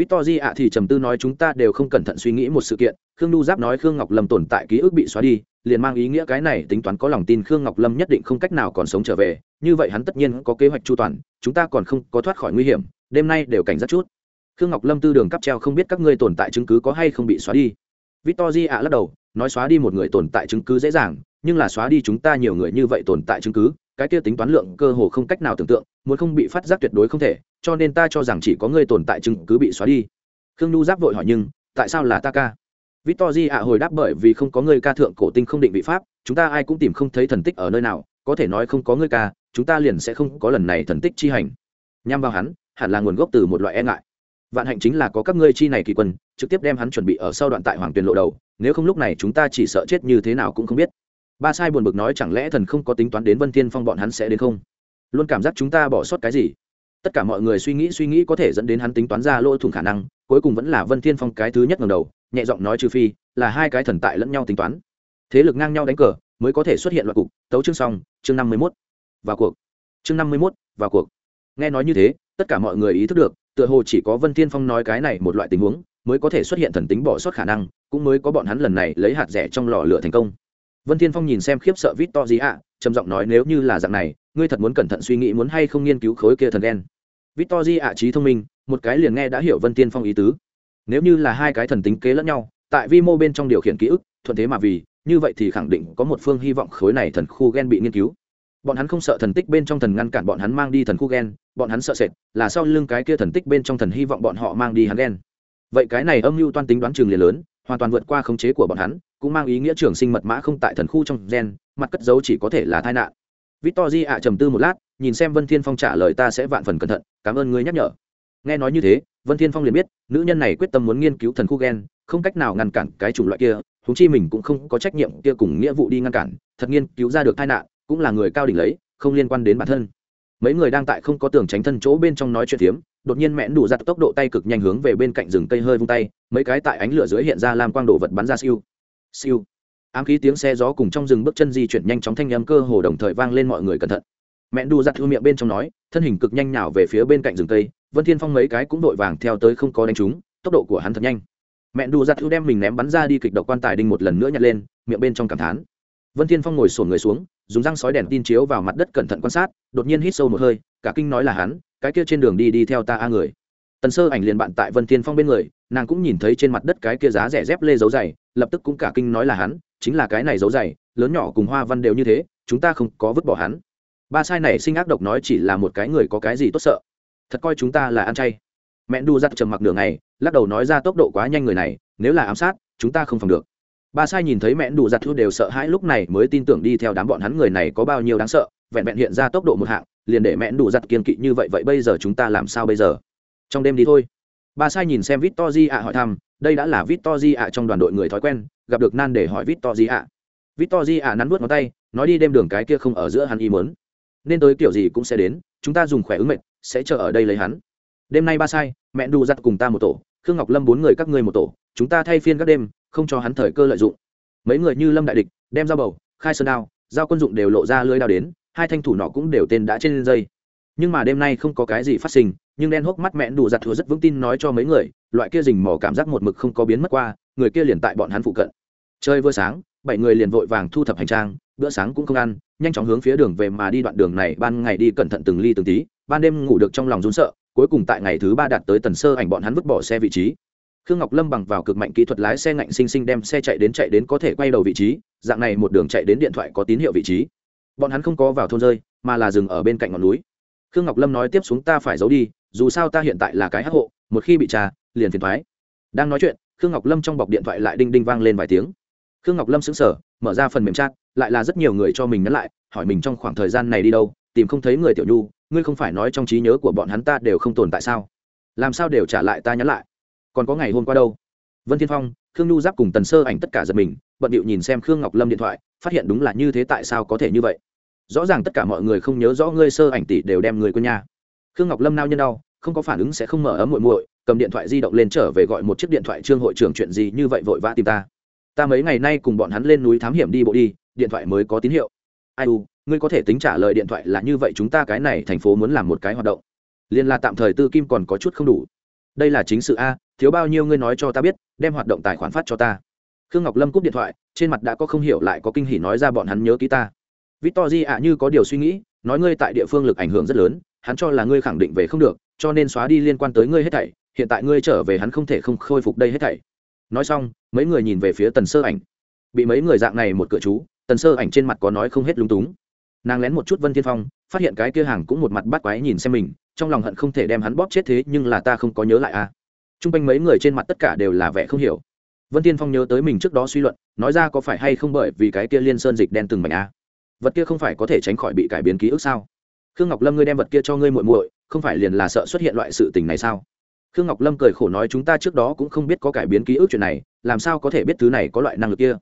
victor di ạ thì trầm tư nói chúng ta đều không cẩn thận suy nghĩ một sự kiện. Khương Du giáp nói khương ngọc lâm tồn tại ký ức bị xóa đi, liền mang ý nghĩa cái này tính toán có lòng tin khương ngọc lâm nhất định không cách nào còn sống trở về. Như vậy hắn tất nhiên có kế hoạch chu toàn, chúng ta còn không có thoát khỏi nguy hiểm, đêm nay đều cảnh giác chút. Khương ngọc lâm tư đường cắp treo không biết các ngươi tồn tại chứng cứ có hay không bị xóa đi. Victor di ạ lắc đầu, nói xóa đi một người tồn tại chứng cứ dễ dàng, nhưng là xóa đi chúng ta nhiều người như vậy tồn tại chứng cứ cái kia tính toán lượng cơ hồ không cách nào tưởng tượng, muốn không bị phát giác tuyệt đối không thể, cho nên ta cho rằng chỉ có ngươi tồn tại chứng cứ bị xóa đi. Khương nhu giáp vội hỏi nhưng, tại sao là ta ca? Victor di ạ hồi đáp bởi vì không có ngươi ca thượng cổ tinh không định vị pháp, chúng ta ai cũng tìm không thấy thần tích ở nơi nào, có thể nói không có ngươi ca, chúng ta liền sẽ không có lần này thần tích chi hành. Nhằm vào hắn, hẳn là nguồn gốc từ một loại e ngại. Vạn hạnh chính là có các ngươi chi này kỳ quân, trực tiếp đem hắn chuẩn bị ở sau đoạn tại hoàng tuyền lộ đầu, nếu không lúc này chúng ta chỉ sợ chết như thế nào cũng không biết ba sai buồn bực nói chẳng lẽ thần không có tính toán đến vân Thiên phong bọn hắn sẽ đến không? Luôn cảm giác chúng ta bỏ sót cái gì? Tất cả mọi người suy nghĩ suy nghĩ có thể dẫn đến hắn tính toán ra lỗ thủng khả năng, cuối cùng vẫn là vân thiên phong cái thứ nhất ngầm đầu, nhẹ giọng nói trừ phi là hai cái thần tại lẫn nhau tính toán. Thế lực ngang nhau đánh cờ, mới có thể xuất hiện loại cục, tấu chương xong, chương năm mươi mốt. Vào cuộc. Chương năm mươi mốt, vào cuộc. Nghe nói như thế, tất cả mọi người ý thức được, tựa hồ chỉ có vân thiên phong nói cái này một loại tình huống, mới có thể xuất hiện thần tính bỏ sót khả năng, cũng mới có bọn hắn lần này lấy hạt rẻ trong lò lửa thành công vân thiên phong nhìn xem khiếp sợ vít to gì ạ trầm giọng nói nếu như là dạng này, ngươi thật muốn cẩn thận suy nghĩ muốn hay không nghiên cứu khối kia thần đen vít to di ạ trí thông minh, một cái liền nghe đã hiểu vân thiên phong ý tứ. Nếu như là hai cái thần tính kế lẫn nhau, tại vi mô bên trong điều khiển ký ức, thuận thế mà vì, như vậy thì khẳng định có một phương hy vọng khối này thần khu gen bị nghiên cứu. Bọn hắn không sợ thần tích bên trong thần ngăn cản bọn hắn mang đi thần khu gen, bọn hắn sợ sệt, là sau lưng cái kia thần tích bên trong thần hy vọng bọn họ mang đi hắn gen. Vậy cái này âm mưu toan tính đoán trường liền lớn, hoàn toàn vượt qua khống chế của bọn hắn cũng mang ý nghĩa trường sinh mật mã không tại thần khu trong gen, mặt cất dấu chỉ có thể là tai nạn. Victor di ạ trầm tư một lát, nhìn xem vân thiên phong trả lời ta sẽ vạn phần cẩn thận, cảm ơn ngươi nhắc nhở. Nghe nói như thế, vân thiên phong liền biết, nữ nhân này quyết tâm muốn nghiên cứu thần khu gen, không cách nào ngăn cản cái chủng loại kia húng chi mình cũng không có trách nhiệm kia cùng nghĩa vụ đi ngăn cản, thật nghiên cứu ra được tai nạn, cũng là người cao đỉnh lấy, không liên quan đến bản thân. Mấy người đang tại không có tường tránh thân chỗ bên trong nói chuyện tiếm đột nhiên mẹn đủ giặt tốc độ tay cực nhanh hướng về bên cạnh rừng cây hơi vung tay, mấy cái tại ánh lửa dưới hiện ra làm quang đồ vật bắn ra siêu siêu. Ám khí tiếng xe gió cùng trong rừng bước chân di chuyển nhanh chóng thanh âm cơ hồ đồng thời vang lên mọi người cẩn thận. Mẹ đu giặt thư miệng bên trong nói, thân hình cực nhanh nào về phía bên cạnh rừng cây, vân thiên phong mấy cái cũng đội vàng theo tới không có đánh trúng, tốc độ của hắn thật nhanh. Mẹ Đu giặt thu đem mình ném bắn ra đi kịch độc quan tài đinh một lần nữa nhặt lên, miệng bên trong cảm thán. Vân thiên phong ngồi sổn người xuống, dùng răng sói đèn tin chiếu vào mặt đất cẩn thận quan sát, đột nhiên hít sâu một hơi, cả kinh nói là hắn, cái kia trên đường đi đi theo ta a người. Tần sơ ảnh liền bạn tại vân thiên phong bên người, nàng cũng nhìn thấy trên mặt đất cái kia giá rẻ dép lê dấu dày lập tức cũng cả kinh nói là hắn, chính là cái này dấu dày, lớn nhỏ cùng hoa văn đều như thế, chúng ta không có vứt bỏ hắn. Ba sai này sinh ác độc nói chỉ là một cái người có cái gì tốt sợ. Thật coi chúng ta là ăn chay. Mẹ đu giặt trầm mặc nửa ngày, lắc đầu nói ra tốc độ quá nhanh người này, nếu là ám sát, chúng ta không phòng được. Ba sai nhìn thấy mẹ đủ giặt thu đều sợ hãi lúc này mới tin tưởng đi theo đám bọn hắn người này có bao nhiêu đáng sợ, vẹn vẹn hiện ra tốc độ một hạng, liền để mẹ đủ giặt kiên kỵ như vậy vậy bây giờ chúng ta làm sao bây giờ? Trong đêm đi thôi ba sai nhìn xem victor ạ hỏi thăm đây đã là victor ạ trong đoàn đội người thói quen gặp được nan để hỏi victor ạ victor ạ nắn nuốt ngón tay nói đi đêm đường cái kia không ở giữa hắn ý mớn nên tới kiểu gì cũng sẽ đến chúng ta dùng khỏe ứng mệt, sẽ chờ ở đây lấy hắn. Đêm nay ba sai mẹ đù giặt cùng ta một tổ khương ngọc lâm bốn người các ngươi một tổ chúng ta thay phiên các đêm không cho hắn thời cơ lợi dụng. Mấy người như lâm đại địch đem dao bầu khai sơn đao dao quân dụng đều lộ ra lưới đao đến hai thanh thủ nọ cũng đều tên đã trên dây. Nhưng mà đêm nay không có cái gì phát sinh nhưng đen hốc mắt mẹn đủ giặt thừa rất vững tin nói cho mấy người, loại kia rình mò cảm giác một mực không có biến mất qua, người kia liền tại bọn hắn phụ cận. Chơi vừa sáng, bảy người liền vội vàng thu thập hành trang, bữa sáng cũng không ăn, nhanh chóng hướng phía đường về mà đi đoạn đường này, ban ngày đi cẩn thận từng ly từng tí, ban đêm ngủ được trong lòng run sợ, cuối cùng tại ngày thứ ba đạt tới tần sơ ảnh bọn hắn vứt bỏ xe vị trí. Khương ngọc lâm bằng vào cực mạnh kỹ thuật lái xe ngạnh sinh sinh đem xe chạy đến chạy đến có thể quay đầu vị trí, dạng này một đường chạy đến điện thoại có tín hiệu vị trí. Bọn hắn không có vào thôn rơi, mà là dừng ở bên cạnh ngọn núi. Khương ngọc lâm nói tiếp xuống ta phải giấu đi dù sao ta hiện tại là cái hắc hộ, một khi bị trà, liền phiền thoái. Đang nói chuyện, khương ngọc lâm trong bọc điện thoại lại đinh đinh vang lên vài tiếng. Khương ngọc lâm sững sờ, mở ra phần mềm chat, lại là rất nhiều người cho mình nhắn lại, hỏi mình trong khoảng thời gian này đi đâu, tìm không thấy người tiểu nhu, ngươi không phải nói trong trí nhớ của bọn hắn ta đều không tồn tại sao? Làm sao đều trả lại ta nhắn lại? Còn có ngày hôm qua đâu? Vân thiên phong, khương nhu giáp cùng tần sơ ảnh tất cả giật mình, bận điệu nhìn xem khương ngọc lâm điện thoại, phát hiện đúng là như thế tại sao có thể như vậy? Rõ ràng tất cả mọi người không nhớ rõ ngươi sơ ảnh tỷ đều đem người quên nhà khương ngọc lâm nao nhân đau, không có phản ứng sẽ không mở ấm muội muội, cầm điện thoại di động lên trở về gọi một chiếc điện thoại trương hội trưởng chuyện gì như vậy vội vã tìm ta. Ta mấy ngày nay cùng bọn hắn lên núi thám hiểm đi bộ đi, điện thoại mới có tín hiệu. Ai u, ngươi có thể tính trả lời điện thoại là như vậy chúng ta cái này thành phố muốn làm một cái hoạt động. Liên là tạm thời tư kim còn có chút không đủ. Đây là chính sự a, thiếu bao nhiêu ngươi nói cho ta biết, đem hoạt động tài khoản phát cho ta. Khương ngọc lâm cúp điện thoại, trên mặt đã có không hiểu lại có kinh hỉ nói ra bọn hắn nhớ ký ta. Victor di ạ, như có điều suy nghĩ, nói ngươi tại địa phương lực ảnh hưởng rất lớn hắn cho là ngươi khẳng định về không được, cho nên xóa đi liên quan tới ngươi hết thảy, hiện tại ngươi trở về hắn không thể không khôi phục đây hết thảy. Nói xong, mấy người nhìn về phía tần sơ ảnh. Bị mấy người dạng này một cửa chú, tần sơ ảnh trên mặt có nói không hết lúng túng. Nàng lén một chút vân thiên phong, phát hiện cái kia hàng cũng một mặt bắt quái nhìn xem mình, trong lòng hận không thể đem hắn bóp chết thế nhưng là ta không có nhớ lại à. T r u n g quanh mấy người trên mặt tất cả đều là vẻ không hiểu. Vân tiên phong nhớ tới mình trước đó suy luận, nói ra có phải hay không bởi vì cái kia liên sơn dịch đen từng mảnh à. vật kia không phải có thể tránh khỏi bị cải biến ký ức sao? Khương ngọc lâm ngươi đem vật kia cho ngươi muội muội không phải liền là sợ xuất hiện loại sự tình này sao khương ngọc lâm cười khổ nói chúng ta trước đó cũng không biết có cải biến ký ức chuyện này làm sao có thể biết thứ này có loại năng lực kia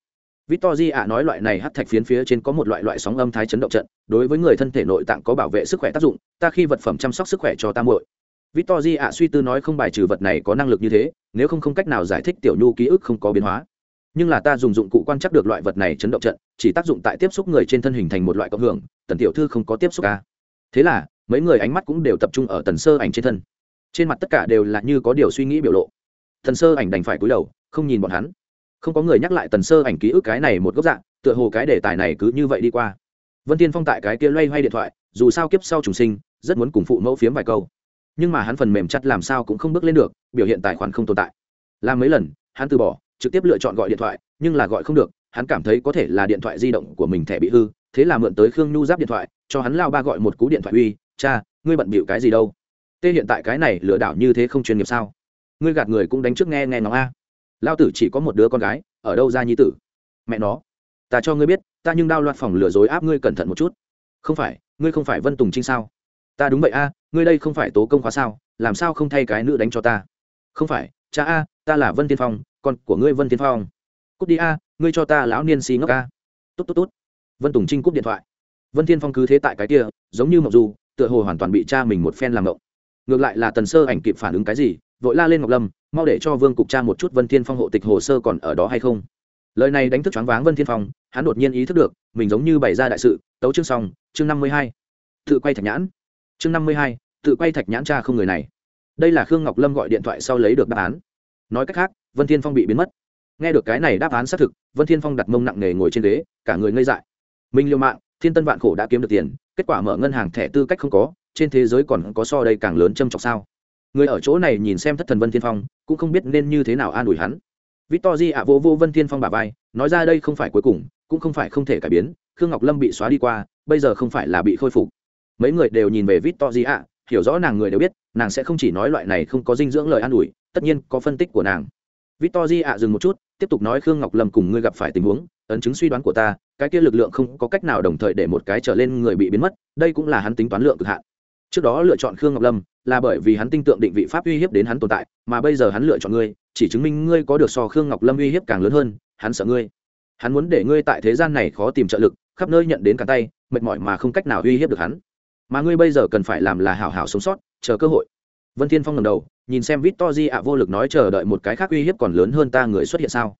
Victory ạ nói loại này hát thạch phiến phía trên có một loại loại sóng âm thái chấn động trận, đối với người thân thể nội tạng có bảo vệ sức khỏe tác dụng, ta khi vật phẩm chăm sóc sức khỏe cho ta muội. Victory ạ suy tư nói không bài trừ vật này có năng lực như thế, nếu không không cách nào giải thích tiểu nhu ký ức không có biến hóa. Nhưng là ta dùng dụng cụ quan trắc được loại vật này chấn động trận, chỉ tác dụng tại tiếp xúc người trên thân hình thành một loại cộng hưởng, tần tiểu thư không có tiếp xúc a. Thế là, mấy người ánh mắt cũng đều tập trung ở tần sơ ảnh trên thân. Trên mặt tất cả đều là như có điều suy nghĩ biểu lộ. Tần sơ ảnh đành phải cúi đầu, không nhìn bọn hắn không có người nhắc lại tần sơ ảnh ký ức cái này một góc dạng tựa hồ cái đề tài này cứ như vậy đi qua vân tiên phong tại cái kia loay hoay điện thoại dù sao kiếp sau trùng sinh rất muốn cùng phụ mẫu phiếm vài câu nhưng mà hắn phần mềm chặt làm sao cũng không bước lên được biểu hiện tài khoản không tồn tại làm mấy lần hắn từ bỏ trực tiếp lựa chọn gọi điện thoại nhưng là gọi không được hắn cảm thấy có thể là điện thoại di động của mình thẻ bị hư thế là mượn tới khương nhu giáp điện thoại, cho hắn lao ba gọi một cú điện thoại uy, cha, ngươi bận bịu cái gì đâu? Tê hiện tại cái này lừa đảo như thế không chuyên nghiệp sao? Ngươi gạt người cũng đánh trước nghe nghe nó a. Lao tử chỉ có một đứa con gái, ở đâu ra nhi tử? Mẹ nó, ta cho ngươi biết, ta nhưng đao loạt phòng lừa dối áp ngươi cẩn thận một chút. Không phải, ngươi không phải vân tùng trinh sao? Ta đúng vậy a, ngươi đây không phải tố công khóa sao? Làm sao không thay cái nữ đánh cho ta? Không phải, cha a, ta là vân tiên phong, con của ngươi vân tiên phong. Cút đi a, ngươi cho ta lão niên xì ngốc a. Tốt tốt tốt vân tùng trinh cúp điện thoại. Vân Thiên phong cứ thế tại cái kia, giống như mộng du, tựa hồ hoàn toàn bị cha mình một phen làm mộng ngược lại là tần sơ ảnh kịp phản ứng cái gì, vội la lên ngọc lâm, mau để cho vương cục cha một chút vân thiên phong hộ tịch hồ sơ còn ở đó hay không. Lời này đánh thức choáng váng vân thiên phong, hắn đột nhiên ý thức được, mình giống như bày ra đại sự, tấu chương xong, chương năm mươi hai. Tự quay thạch nhãn. Chương năm mươi hai, tự quay thạch nhãn cha không người này. Đây là khương ngọc lâm gọi điện thoại sau lấy được đáp án. Nói cách khác, vân thiên phong bị biến mất. Nghe được cái này đáp án xác thực, vân thiên phong đặt mông nặng nề ngồi trên ghế, cả người ngây dại minh liêu mạng, thiên tân vạn khổ đã kiếm được tiền, kết quả mở ngân hàng thẻ tư cách không có, trên thế giới còn có so đây càng lớn châm trọc sao? Người ở chỗ này nhìn xem thất thần vân thiên phong, cũng không biết nên như thế nào an ủi hắn. Victor di ạ vô vô vân thiên phong bà vai, nói ra đây không phải cuối cùng, cũng không phải không thể cải biến, khương ngọc lâm bị xóa đi qua, bây giờ không phải là bị khôi phục. Mấy người đều nhìn về victor di ạ, hiểu rõ nàng người đều biết, nàng sẽ không chỉ nói loại này không có dinh dưỡng lời an ủi, tất nhiên có phân tích của nàng. Victor di ạ dừng một chút, tiếp tục nói khương ngọc lâm cùng ngươi gặp phải tình huống, ấn chứng suy đoán của ta cái kia lực lượng không có cách nào đồng thời để một cái trở lên người bị biến mất, đây cũng là hắn tính toán lượng cực hạn. Trước đó lựa chọn khương ngọc lâm, là bởi vì hắn tin tượng định vị pháp uy hiếp đến hắn tồn tại, mà bây giờ hắn lựa chọn ngươi, chỉ chứng minh ngươi có được so khương ngọc lâm uy hiếp càng lớn hơn, hắn sợ ngươi. Hắn muốn để ngươi tại thế gian này khó tìm trợ lực, khắp nơi nhận đến cả tay, mệt mỏi mà không cách nào uy hiếp được hắn. Mà ngươi bây giờ cần phải làm là hảo hảo sống sót, chờ cơ hội. Vân thiên phong ngầm đầu, nhìn xem victor ạ vô lực nói chờ đợi một cái khác uy hiếp còn lớn hơn ta người xuất hiện sao?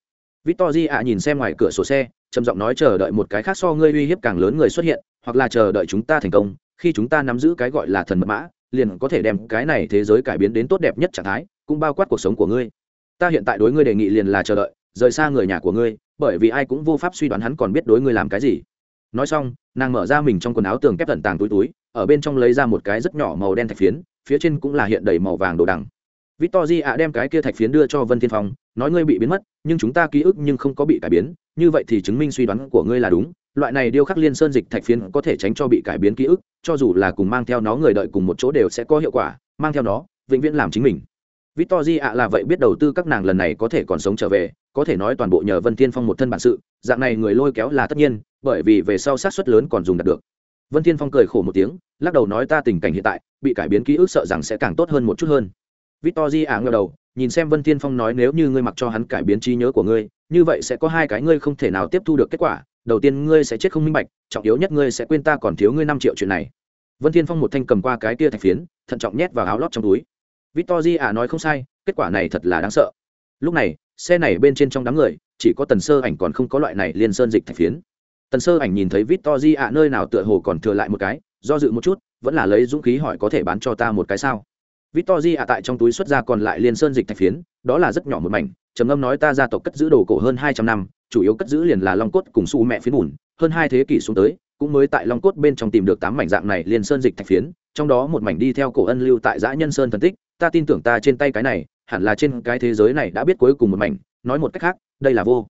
Victor ạ nhìn xem ngoài cửa sổ xe, trầm giọng nói chờ đợi một cái khác so ngươi uy hiếp càng lớn người xuất hiện, hoặc là chờ đợi chúng ta thành công, khi chúng ta nắm giữ cái gọi là thần mật mã, liền có thể đem cái này thế giới cải biến đến tốt đẹp nhất trạng thái, cũng bao quát cuộc sống của ngươi. Ta hiện tại đối ngươi đề nghị liền là chờ đợi, rời xa người nhà của ngươi, bởi vì ai cũng vô pháp suy đoán hắn còn biết đối ngươi làm cái gì. Nói xong, nàng mở ra mình trong quần áo tường kép tận tàng túi túi, ở bên trong lấy ra một cái rất nhỏ màu đen thạch phiến, phía trên cũng là hiện đầy màu vàng đồ đằng. Victory ạ đem cái kia thạch phiến đưa cho vân thiên phong, nói ngươi bị biến mất, nhưng chúng ta ký ức nhưng không có bị cải biến, như vậy thì chứng minh suy đoán của ngươi là đúng. Loại này điêu khắc liên sơn dịch thạch phiến có thể tránh cho bị cải biến ký ức, cho dù là cùng mang theo nó người đợi cùng một chỗ đều sẽ có hiệu quả, mang theo nó, vĩnh viễn làm chính mình. Victory ạ là vậy biết đầu tư các nàng lần này có thể còn sống trở về, có thể nói toàn bộ nhờ vân thiên phong một thân bản sự, dạng này người lôi kéo là tất nhiên, bởi vì về sau sát suất lớn còn dùng đạt được. Vân thiên phong cười khổ một tiếng, lắc đầu nói ta tình cảnh hiện tại, bị cải biến ký ức sợ rằng sẽ càng tốt hơn một chút hơn victor ả à ngẩng đầu, nhìn xem vân thiên phong nói nếu như ngươi mặc cho hắn cải biến trí nhớ của ngươi, như vậy sẽ có hai cái ngươi không thể nào tiếp thu được kết quả. Đầu tiên ngươi sẽ chết không minh bạch, trọng yếu nhất ngươi sẽ quên ta còn thiếu ngươi năm triệu chuyện này. Vân thiên phong một thanh cầm qua cái kia thạch phiến, thận trọng nhét vào áo lót trong túi. Victor ả à nói không sai, kết quả này thật là đáng sợ. Lúc này, xe này bên trên trong đám người, chỉ có tần sơ ảnh còn không có loại này liên sơn dịch thạch phiến. Tần sơ ảnh nhìn thấy victor ả à nơi nào tựa hồ còn thừa lại một cái, do dự một chút, vẫn là lấy dũng khí hỏi có thể bán cho ta một cái sao? Victory ạ tại trong túi xuất ra còn lại liên sơn dịch thạch phiến, đó là rất nhỏ một mảnh, trầm ngâm nói ta gia tộc cất giữ đồ cổ hơn hai trăm năm, chủ yếu cất giữ liền là long cốt cùng su mẹ phiến bùn, hơn hai thế kỷ xuống tới, cũng mới tại long cốt bên trong tìm được tám mảnh dạng này liên sơn dịch thạch phiến, trong đó một mảnh đi theo cổ ân lưu tại dã nhân sơn thần tích, ta tin tưởng ta trên tay cái này, hẳn là trên cái thế giới này đã biết cuối cùng một mảnh, nói một cách khác, đây là vô.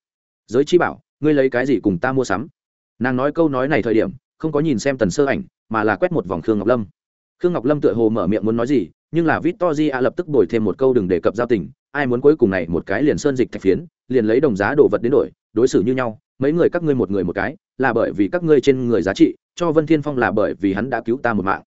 Giới chi bảo, ngươi lấy cái gì cùng ta mua sắm? Nàng nói câu nói này thời điểm, không có nhìn xem tần sơ ảnh, mà là quét một vòng khương ngọc lâm. Khương ngọc lâm tựa hồ mở miệng muốn nói gì nhưng là Victory a lập tức đổi thêm một câu đừng đề cập giao tình, ai muốn cuối cùng này một cái liền sơn dịch thạch phiến, liền lấy đồng giá đồ vật đến đổi, đối xử như nhau, mấy người các ngươi một người một cái, là bởi vì các ngươi trên người giá trị, cho vân thiên phong là bởi vì hắn đã cứu ta một mạng.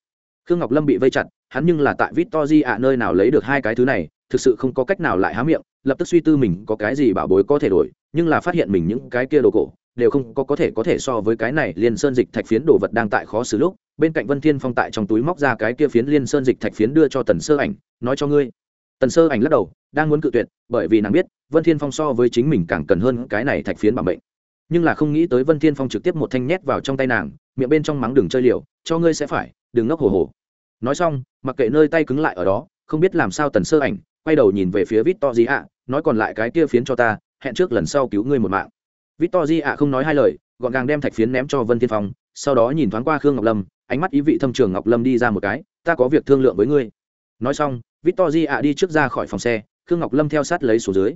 Khương ngọc lâm bị vây chặt, hắn nhưng là tại Victory a nơi nào lấy được hai cái thứ này, thực sự không có cách nào lại há miệng, lập tức suy tư mình có cái gì bảo bối có thể đổi, nhưng là phát hiện mình những cái kia đồ cổ, đều không có có thể có thể so với cái này liên sơn dịch thạch phiến đồ vật đang tại khó xử lúc bên cạnh vân thiên phong tại trong túi móc ra cái kia phiến liên sơn dịch thạch phiến đưa cho tần sơ ảnh, nói cho ngươi. Tần sơ ảnh lắc đầu, đang muốn cự tuyệt, bởi vì nàng biết, vân thiên phong so với chính mình càng cần hơn cái này thạch phiến bảo mệnh. Nhưng là không nghĩ tới vân thiên phong trực tiếp một thanh nhét vào trong tay nàng, miệng bên trong mắng đừng chơi liều, cho ngươi sẽ phải, đừng ngốc hồ hồ. Nói xong, mặc kệ nơi tay cứng lại ở đó, không biết làm sao tần sơ ảnh quay đầu nhìn về phía vít to gì ạ nói còn lại cái kia phiến cho ta, hẹn trước lần sau cứu ngươi một mạng. Vít To Di ạ không nói hai lời, gọn gàng đem thạch phiến ném cho vân thiên phong, sau đó nhìn thoáng qua khương ngọc lâm ánh mắt ý vị thâm trường ngọc lâm đi ra một cái, ta có việc thương lượng với ngươi. Nói xong, victor ạ đi trước ra khỏi phòng xe, khương ngọc lâm theo sát lấy xuống dưới.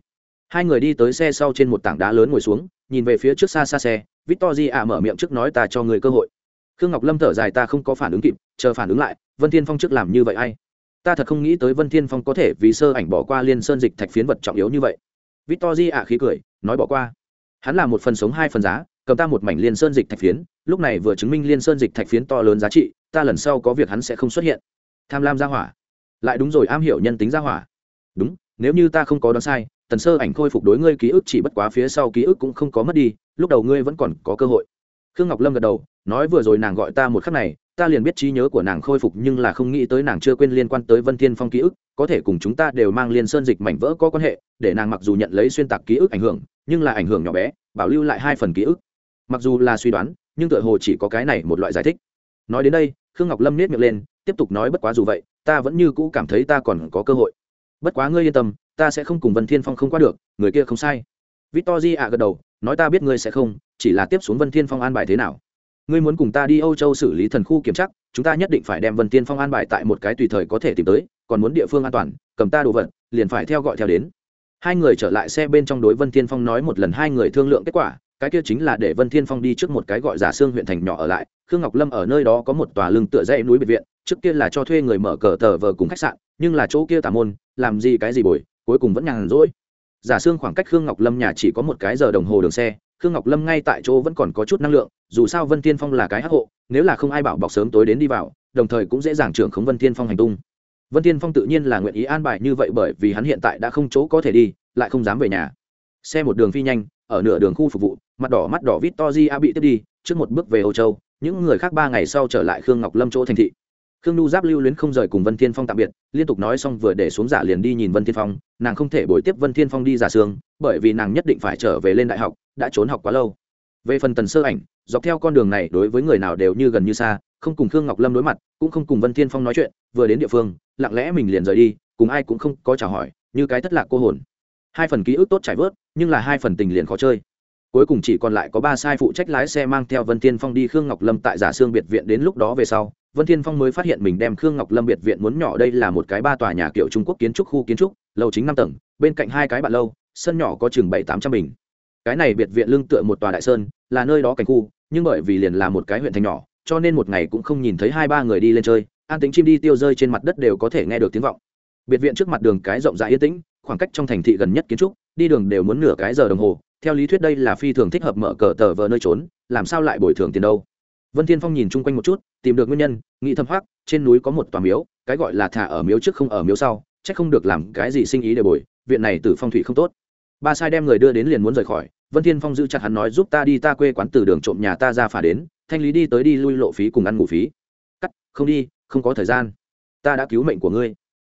Hai người đi tới xe sau trên một tảng đá lớn ngồi xuống, nhìn về phía trước xa xa xe, victor ạ mở miệng trước nói ta cho người cơ hội. Khương ngọc lâm thở dài, ta không có phản ứng kịp, chờ phản ứng lại, vân thiên phong trước làm như vậy ai? Ta thật không nghĩ tới vân thiên phong có thể vì sơ ảnh bỏ qua liên sơn dịch thạch phiến vật trọng yếu như vậy. Victor ạ khí cười, nói bỏ qua hắn là một phần sống hai phần giá, cầm ta một mảnh liên sơn dịch thạch phiến, lúc này vừa chứng minh liên sơn dịch thạch phiến to lớn giá trị, ta lần sau có việc hắn sẽ không xuất hiện. Tham lam ra hỏa. Lại đúng rồi, am hiểu nhân tính ra hỏa. Đúng, nếu như ta không có đoán sai, tần sơ ảnh khôi phục đối ngươi ký ức chỉ bất quá phía sau ký ức cũng không có mất đi, lúc đầu ngươi vẫn còn có cơ hội. Khương ngọc lâm gật đầu, nói vừa rồi nàng gọi ta một khắc này ta liền biết trí nhớ của nàng khôi phục nhưng là không nghĩ tới nàng chưa quên liên quan tới vân thiên phong ký ức, có thể cùng chúng ta đều mang liên sơn dịch mảnh vỡ có quan hệ, để nàng mặc dù nhận lấy xuyên tạc ký ức ảnh hưởng, nhưng là ảnh hưởng nhỏ bé, bảo lưu lại hai phần ký ức. Mặc dù là suy đoán, nhưng tựa hồ chỉ có cái này một loại giải thích. Nói đến đây, khương ngọc lâm nết miệng lên, tiếp tục nói bất quá dù vậy, ta vẫn như cũ cảm thấy ta còn có cơ hội. Bất quá ngươi yên tâm, ta sẽ không cùng vân thiên phong không qua được, người kia không sai. Victor ạ gật đầu, nói ta biết ngươi sẽ không, chỉ là tiếp xuống vân thiên phong an bài thế nào ngươi muốn cùng ta đi âu châu xử lý thần khu kiểm chắc chúng ta nhất định phải đem vân thiên phong an bài tại một cái tùy thời có thể tìm tới, còn muốn địa phương an toàn, cầm ta đồ vật, liền phải theo gọi theo đến. Hai người trở lại xe bên trong đối vân thiên phong nói một lần hai người thương lượng kết quả, cái kia chính là để vân thiên phong đi trước một cái gọi giả xương huyện thành nhỏ ở lại, khương ngọc lâm ở nơi đó có một tòa lưng tựa dãy núi biệt viện, trước kia là cho thuê người mở cờ tờ vờ cùng khách sạn, nhưng là chỗ kia tà môn, làm gì cái gì bồi, cuối cùng vẫn nhàn rỗi. Giả xương khoảng cách khương ngọc lâm nhà chỉ có một cái giờ đồng hồ đường xe, khương ngọc lâm ngay tại chỗ vẫn còn có chút năng lượng dù sao vân tiên phong là cái hắc hộ, nếu là không ai bảo bọc sớm tối đến đi vào, đồng thời cũng dễ dàng trưởng khống vân tiên phong hành tung. Vân tiên phong tự nhiên là nguyện ý an bài như vậy bởi vì hắn hiện tại đã không chỗ có thể đi, lại không dám về nhà. Xe một đường phi nhanh, ở nửa đường khu phục vụ, mặt đỏ mắt đỏ vít to di a bị tiếp đi, trước một bước về âu châu, những người khác ba ngày sau trở lại khương ngọc lâm chỗ thành thị. Khương nhu giáp lưu luyến không rời cùng vân thiên phong tạm biệt, liên tục nói xong vừa để xuống giả liền đi nhìn vân thiên phong, nàng không thể bồi tiếp vân thiên phong đi giả sương bởi vì nàng nhất định phải trở về lên đại học, đã trốn học quá lâu. Về phần tần sơ ảnh dọc theo con đường này đối với người nào đều như gần như xa, không cùng khương ngọc lâm đối mặt, cũng không cùng vân thiên phong nói chuyện, vừa đến địa phương, lặng lẽ mình liền rời đi, cùng ai cũng không có chào hỏi, như cái thất lạc cô hồn. Hai phần ký ức tốt trải vớt, nhưng là hai phần tình liền khó chơi. Cuối cùng chỉ còn lại có ba sai phụ trách lái xe mang theo vân thiên phong đi khương ngọc lâm tại giả sương biệt viện đến lúc đó về sau, vân thiên phong mới phát hiện mình đem khương ngọc lâm biệt viện muốn nhỏ đây là một cái ba tòa nhà kiểu trung quốc kiến trúc khu kiến trúc, lầu chính năm tầng, bên cạnh hai cái bạn lâu, sân nhỏ có chừng bảy tám trăm bình cái này biệt viện lưng tựa một tòa đại sơn, là nơi đó cảnh khu, nhưng bởi vì liền là một cái huyện thành nhỏ, cho nên một ngày cũng không nhìn thấy hai ba người đi lên chơi, an tính chim đi tiêu rơi trên mặt đất đều có thể nghe được tiếng vọng. Biệt viện trước mặt đường cái rộng rãi yên tĩnh, khoảng cách trong thành thị gần nhất kiến trúc, đi đường đều muốn nửa cái giờ đồng hồ, theo lý thuyết đây là phi thường thích hợp mở cờ tờ vờ nơi trốn, làm sao lại bồi thường tiền đâu? Vân thiên phong nhìn chung quanh một chút, tìm được nguyên nhân, nghĩ thâm hoắc, trên núi có một tòa miếu, cái gọi là thả ở miếu trước không ở miếu sau, chắc không được làm cái gì sinh ý để bồi, viện này từ phong thủy không tốt ba sai đem người đưa đến liền muốn rời khỏi, vân thiên phong giữ chặt hắn nói, giúp ta đi, ta quê quán từ đường trộm nhà ta ra phà đến, thanh lý đi, tới đi lui lộ phí cùng ăn ngủ phí. Cắt, không đi, không có thời gian. Ta đã cứu mệnh của ngươi.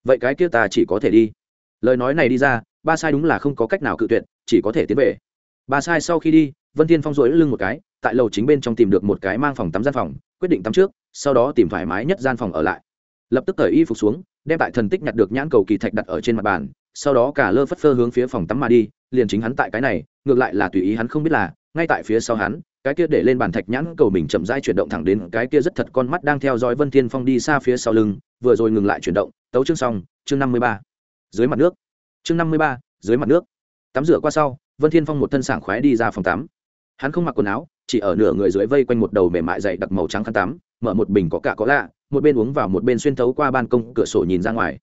Vậy cái kia ta chỉ có thể đi. Lời nói này đi ra, ba sai đúng là không có cách nào cự tuyệt, chỉ có thể tiến về. Ba sai sau khi đi, vân thiên phong rỗi lưng một cái, tại lầu chính bên trong tìm được một cái mang phòng tắm gian phòng, quyết định tắm trước, sau đó tìm thoải mái nhất gian phòng ở lại. Lập tức cởi y phục xuống, đem tại thần tích nhặt được nhãn cầu kỳ thạch đặt ở trên mặt bàn sau đó cả lơ phất phơ hướng phía phòng tắm mà đi, liền chính hắn tại cái này, ngược lại là tùy ý hắn không biết là, ngay tại phía sau hắn, cái kia để lên bàn thạch nhãn cầu mình chậm rãi chuyển động thẳng đến cái kia rất thật con mắt đang theo dõi vân thiên phong đi xa phía sau lưng, vừa rồi ngừng lại chuyển động, tấu chương xong, chương năm mươi ba. Dưới mặt nước. Chương năm mươi ba, dưới mặt nước. Tắm rửa qua sau, vân thiên phong một thân sảng khoái đi ra phòng tắm. Hắn không mặc quần áo, chỉ ở nửa người dưới vây quanh một đầu mềm mại dày đặc màu trắng khăn tắm, mở một bình có cả có lạ, một bên uống vào một bên xuyên thấu qua ban công cửa sổ nhìn ra ngoài.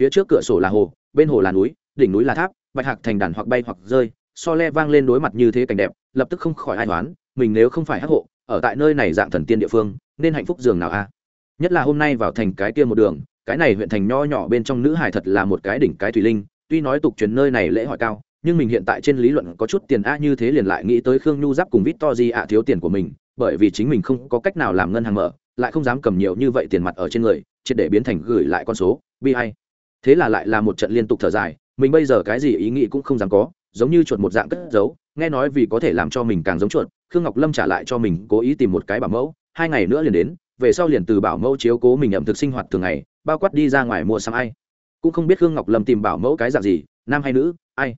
Phía trước cửa sổ là hồ bên hồ là núi, đỉnh núi là tháp, bạch hạc thành đàn hoặc bay hoặc rơi, so le vang lên đối mặt như thế cảnh đẹp, lập tức không khỏi ai toán mình nếu không phải hắc hộ, ở tại nơi này dạng thần tiên địa phương, nên hạnh phúc giường nào a? Nhất là hôm nay vào thành cái kia một đường, cái này huyện thành nho nhỏ bên trong nữ hải thật là một cái đỉnh cái thủy linh, tuy nói tục truyền nơi này lễ hỏi cao, nhưng mình hiện tại trên lý luận có chút tiền a như thế liền lại nghĩ tới khương nhu giáp cùng vít to di ạ thiếu tiền của mình, bởi vì chính mình không có cách nào làm ngân hàng mở, lại không dám cầm nhiều như vậy tiền mặt ở trên người, triệt để biến thành gửi lại con số, bi hay thế là lại là một trận liên tục thở dài, mình bây giờ cái gì ý nghĩ cũng không dám có, giống như chuột một dạng cất giấu, nghe nói vì có thể làm cho mình càng giống chuột, khương ngọc lâm trả lại cho mình, cố ý tìm một cái bảo mẫu, hai ngày nữa liền đến, về sau liền từ bảo mẫu chiếu cố mình ẩm thực sinh hoạt thường ngày, bao quát đi ra ngoài mua xăm ai. Cũng không biết khương ngọc lâm tìm bảo mẫu cái dạng gì, nam hay nữ, ai.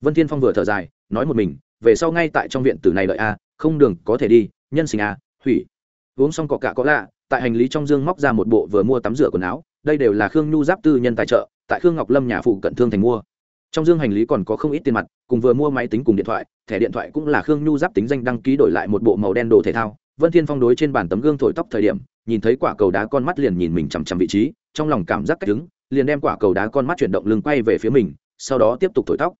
Vân thiên phong vừa thở dài, nói một mình, về sau ngay tại trong viện tử này đợi a, không đường, có thể đi, nhân sinh a, hủy. Uống xong cọ cạ có lạ, tại hành lý trong dương móc ra một bộ vừa mua tắm rửa quần áo đây đều là khương nhu giáp tư nhân tài trợ, tại khương ngọc lâm nhà phụ cận thương thành mua. Trong dương hành lý còn có không ít tiền mặt, cùng vừa mua máy tính cùng điện thoại, thẻ điện thoại cũng là khương nhu giáp tính danh đăng ký đổi lại một bộ màu đen đồ thể thao. Vân thiên phong đối trên bàn tấm gương thổi tóc thời điểm, nhìn thấy quả cầu đá con mắt liền nhìn mình chằm chằm vị trí, trong lòng cảm giác cách đứng, liền đem quả cầu đá con mắt chuyển động lưng quay về phía mình, sau đó tiếp tục thổi tóc.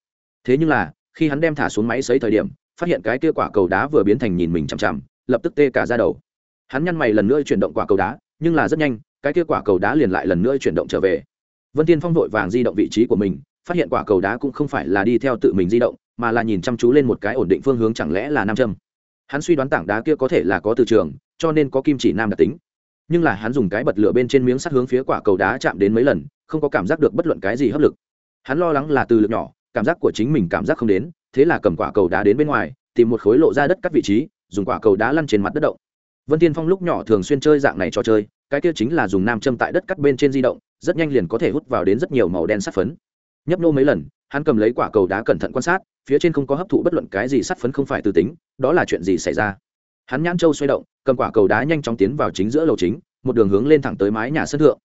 Thế nhưng là, khi hắn đem thả xuống máy xấy thời điểm, phát hiện cái kia quả cầu đá vừa biến thành nhìn mình chằm chằm, lập tức tê cả ra đầu. Hắn nhăn mày lần nữa chuyển động quả cầu đá, nhưng là rất nhanh cái kia quả cầu đá liền lại lần nữa chuyển động trở về. Vân tiên phong vội vàng di động vị trí của mình, phát hiện quả cầu đá cũng không phải là đi theo tự mình di động, mà là nhìn chăm chú lên một cái ổn định phương hướng chẳng lẽ là nam châm. Hắn suy đoán tảng đá kia có thể là có từ trường, cho nên có kim chỉ nam đặc tính. Nhưng là hắn dùng cái bật lửa bên trên miếng sắt hướng phía quả cầu đá chạm đến mấy lần, không có cảm giác được bất luận cái gì hấp lực. Hắn lo lắng là từ lực nhỏ, cảm giác của chính mình cảm giác không đến, thế là cầm quả cầu đá đến bên ngoài, tìm một khối lộ ra đất cắt vị trí, dùng quả cầu đá lăn trên mặt đất động. Vân tiên phong lúc nhỏ thường xuyên chơi dạng này trò chơi cái kia chính là dùng nam châm tại đất cắt bên trên di động, rất nhanh liền có thể hút vào đến rất nhiều màu đen sắt phấn. Nhấp nô mấy lần, hắn cầm lấy quả cầu đá cẩn thận quan sát, phía trên không có hấp thụ bất luận cái gì sắt phấn không phải từ tính, đó là chuyện gì xảy ra? Hắn nhãn châu xoay động, cầm quả cầu đá nhanh chóng tiến vào chính giữa lầu chính, một đường hướng lên thẳng tới mái nhà sân thượng.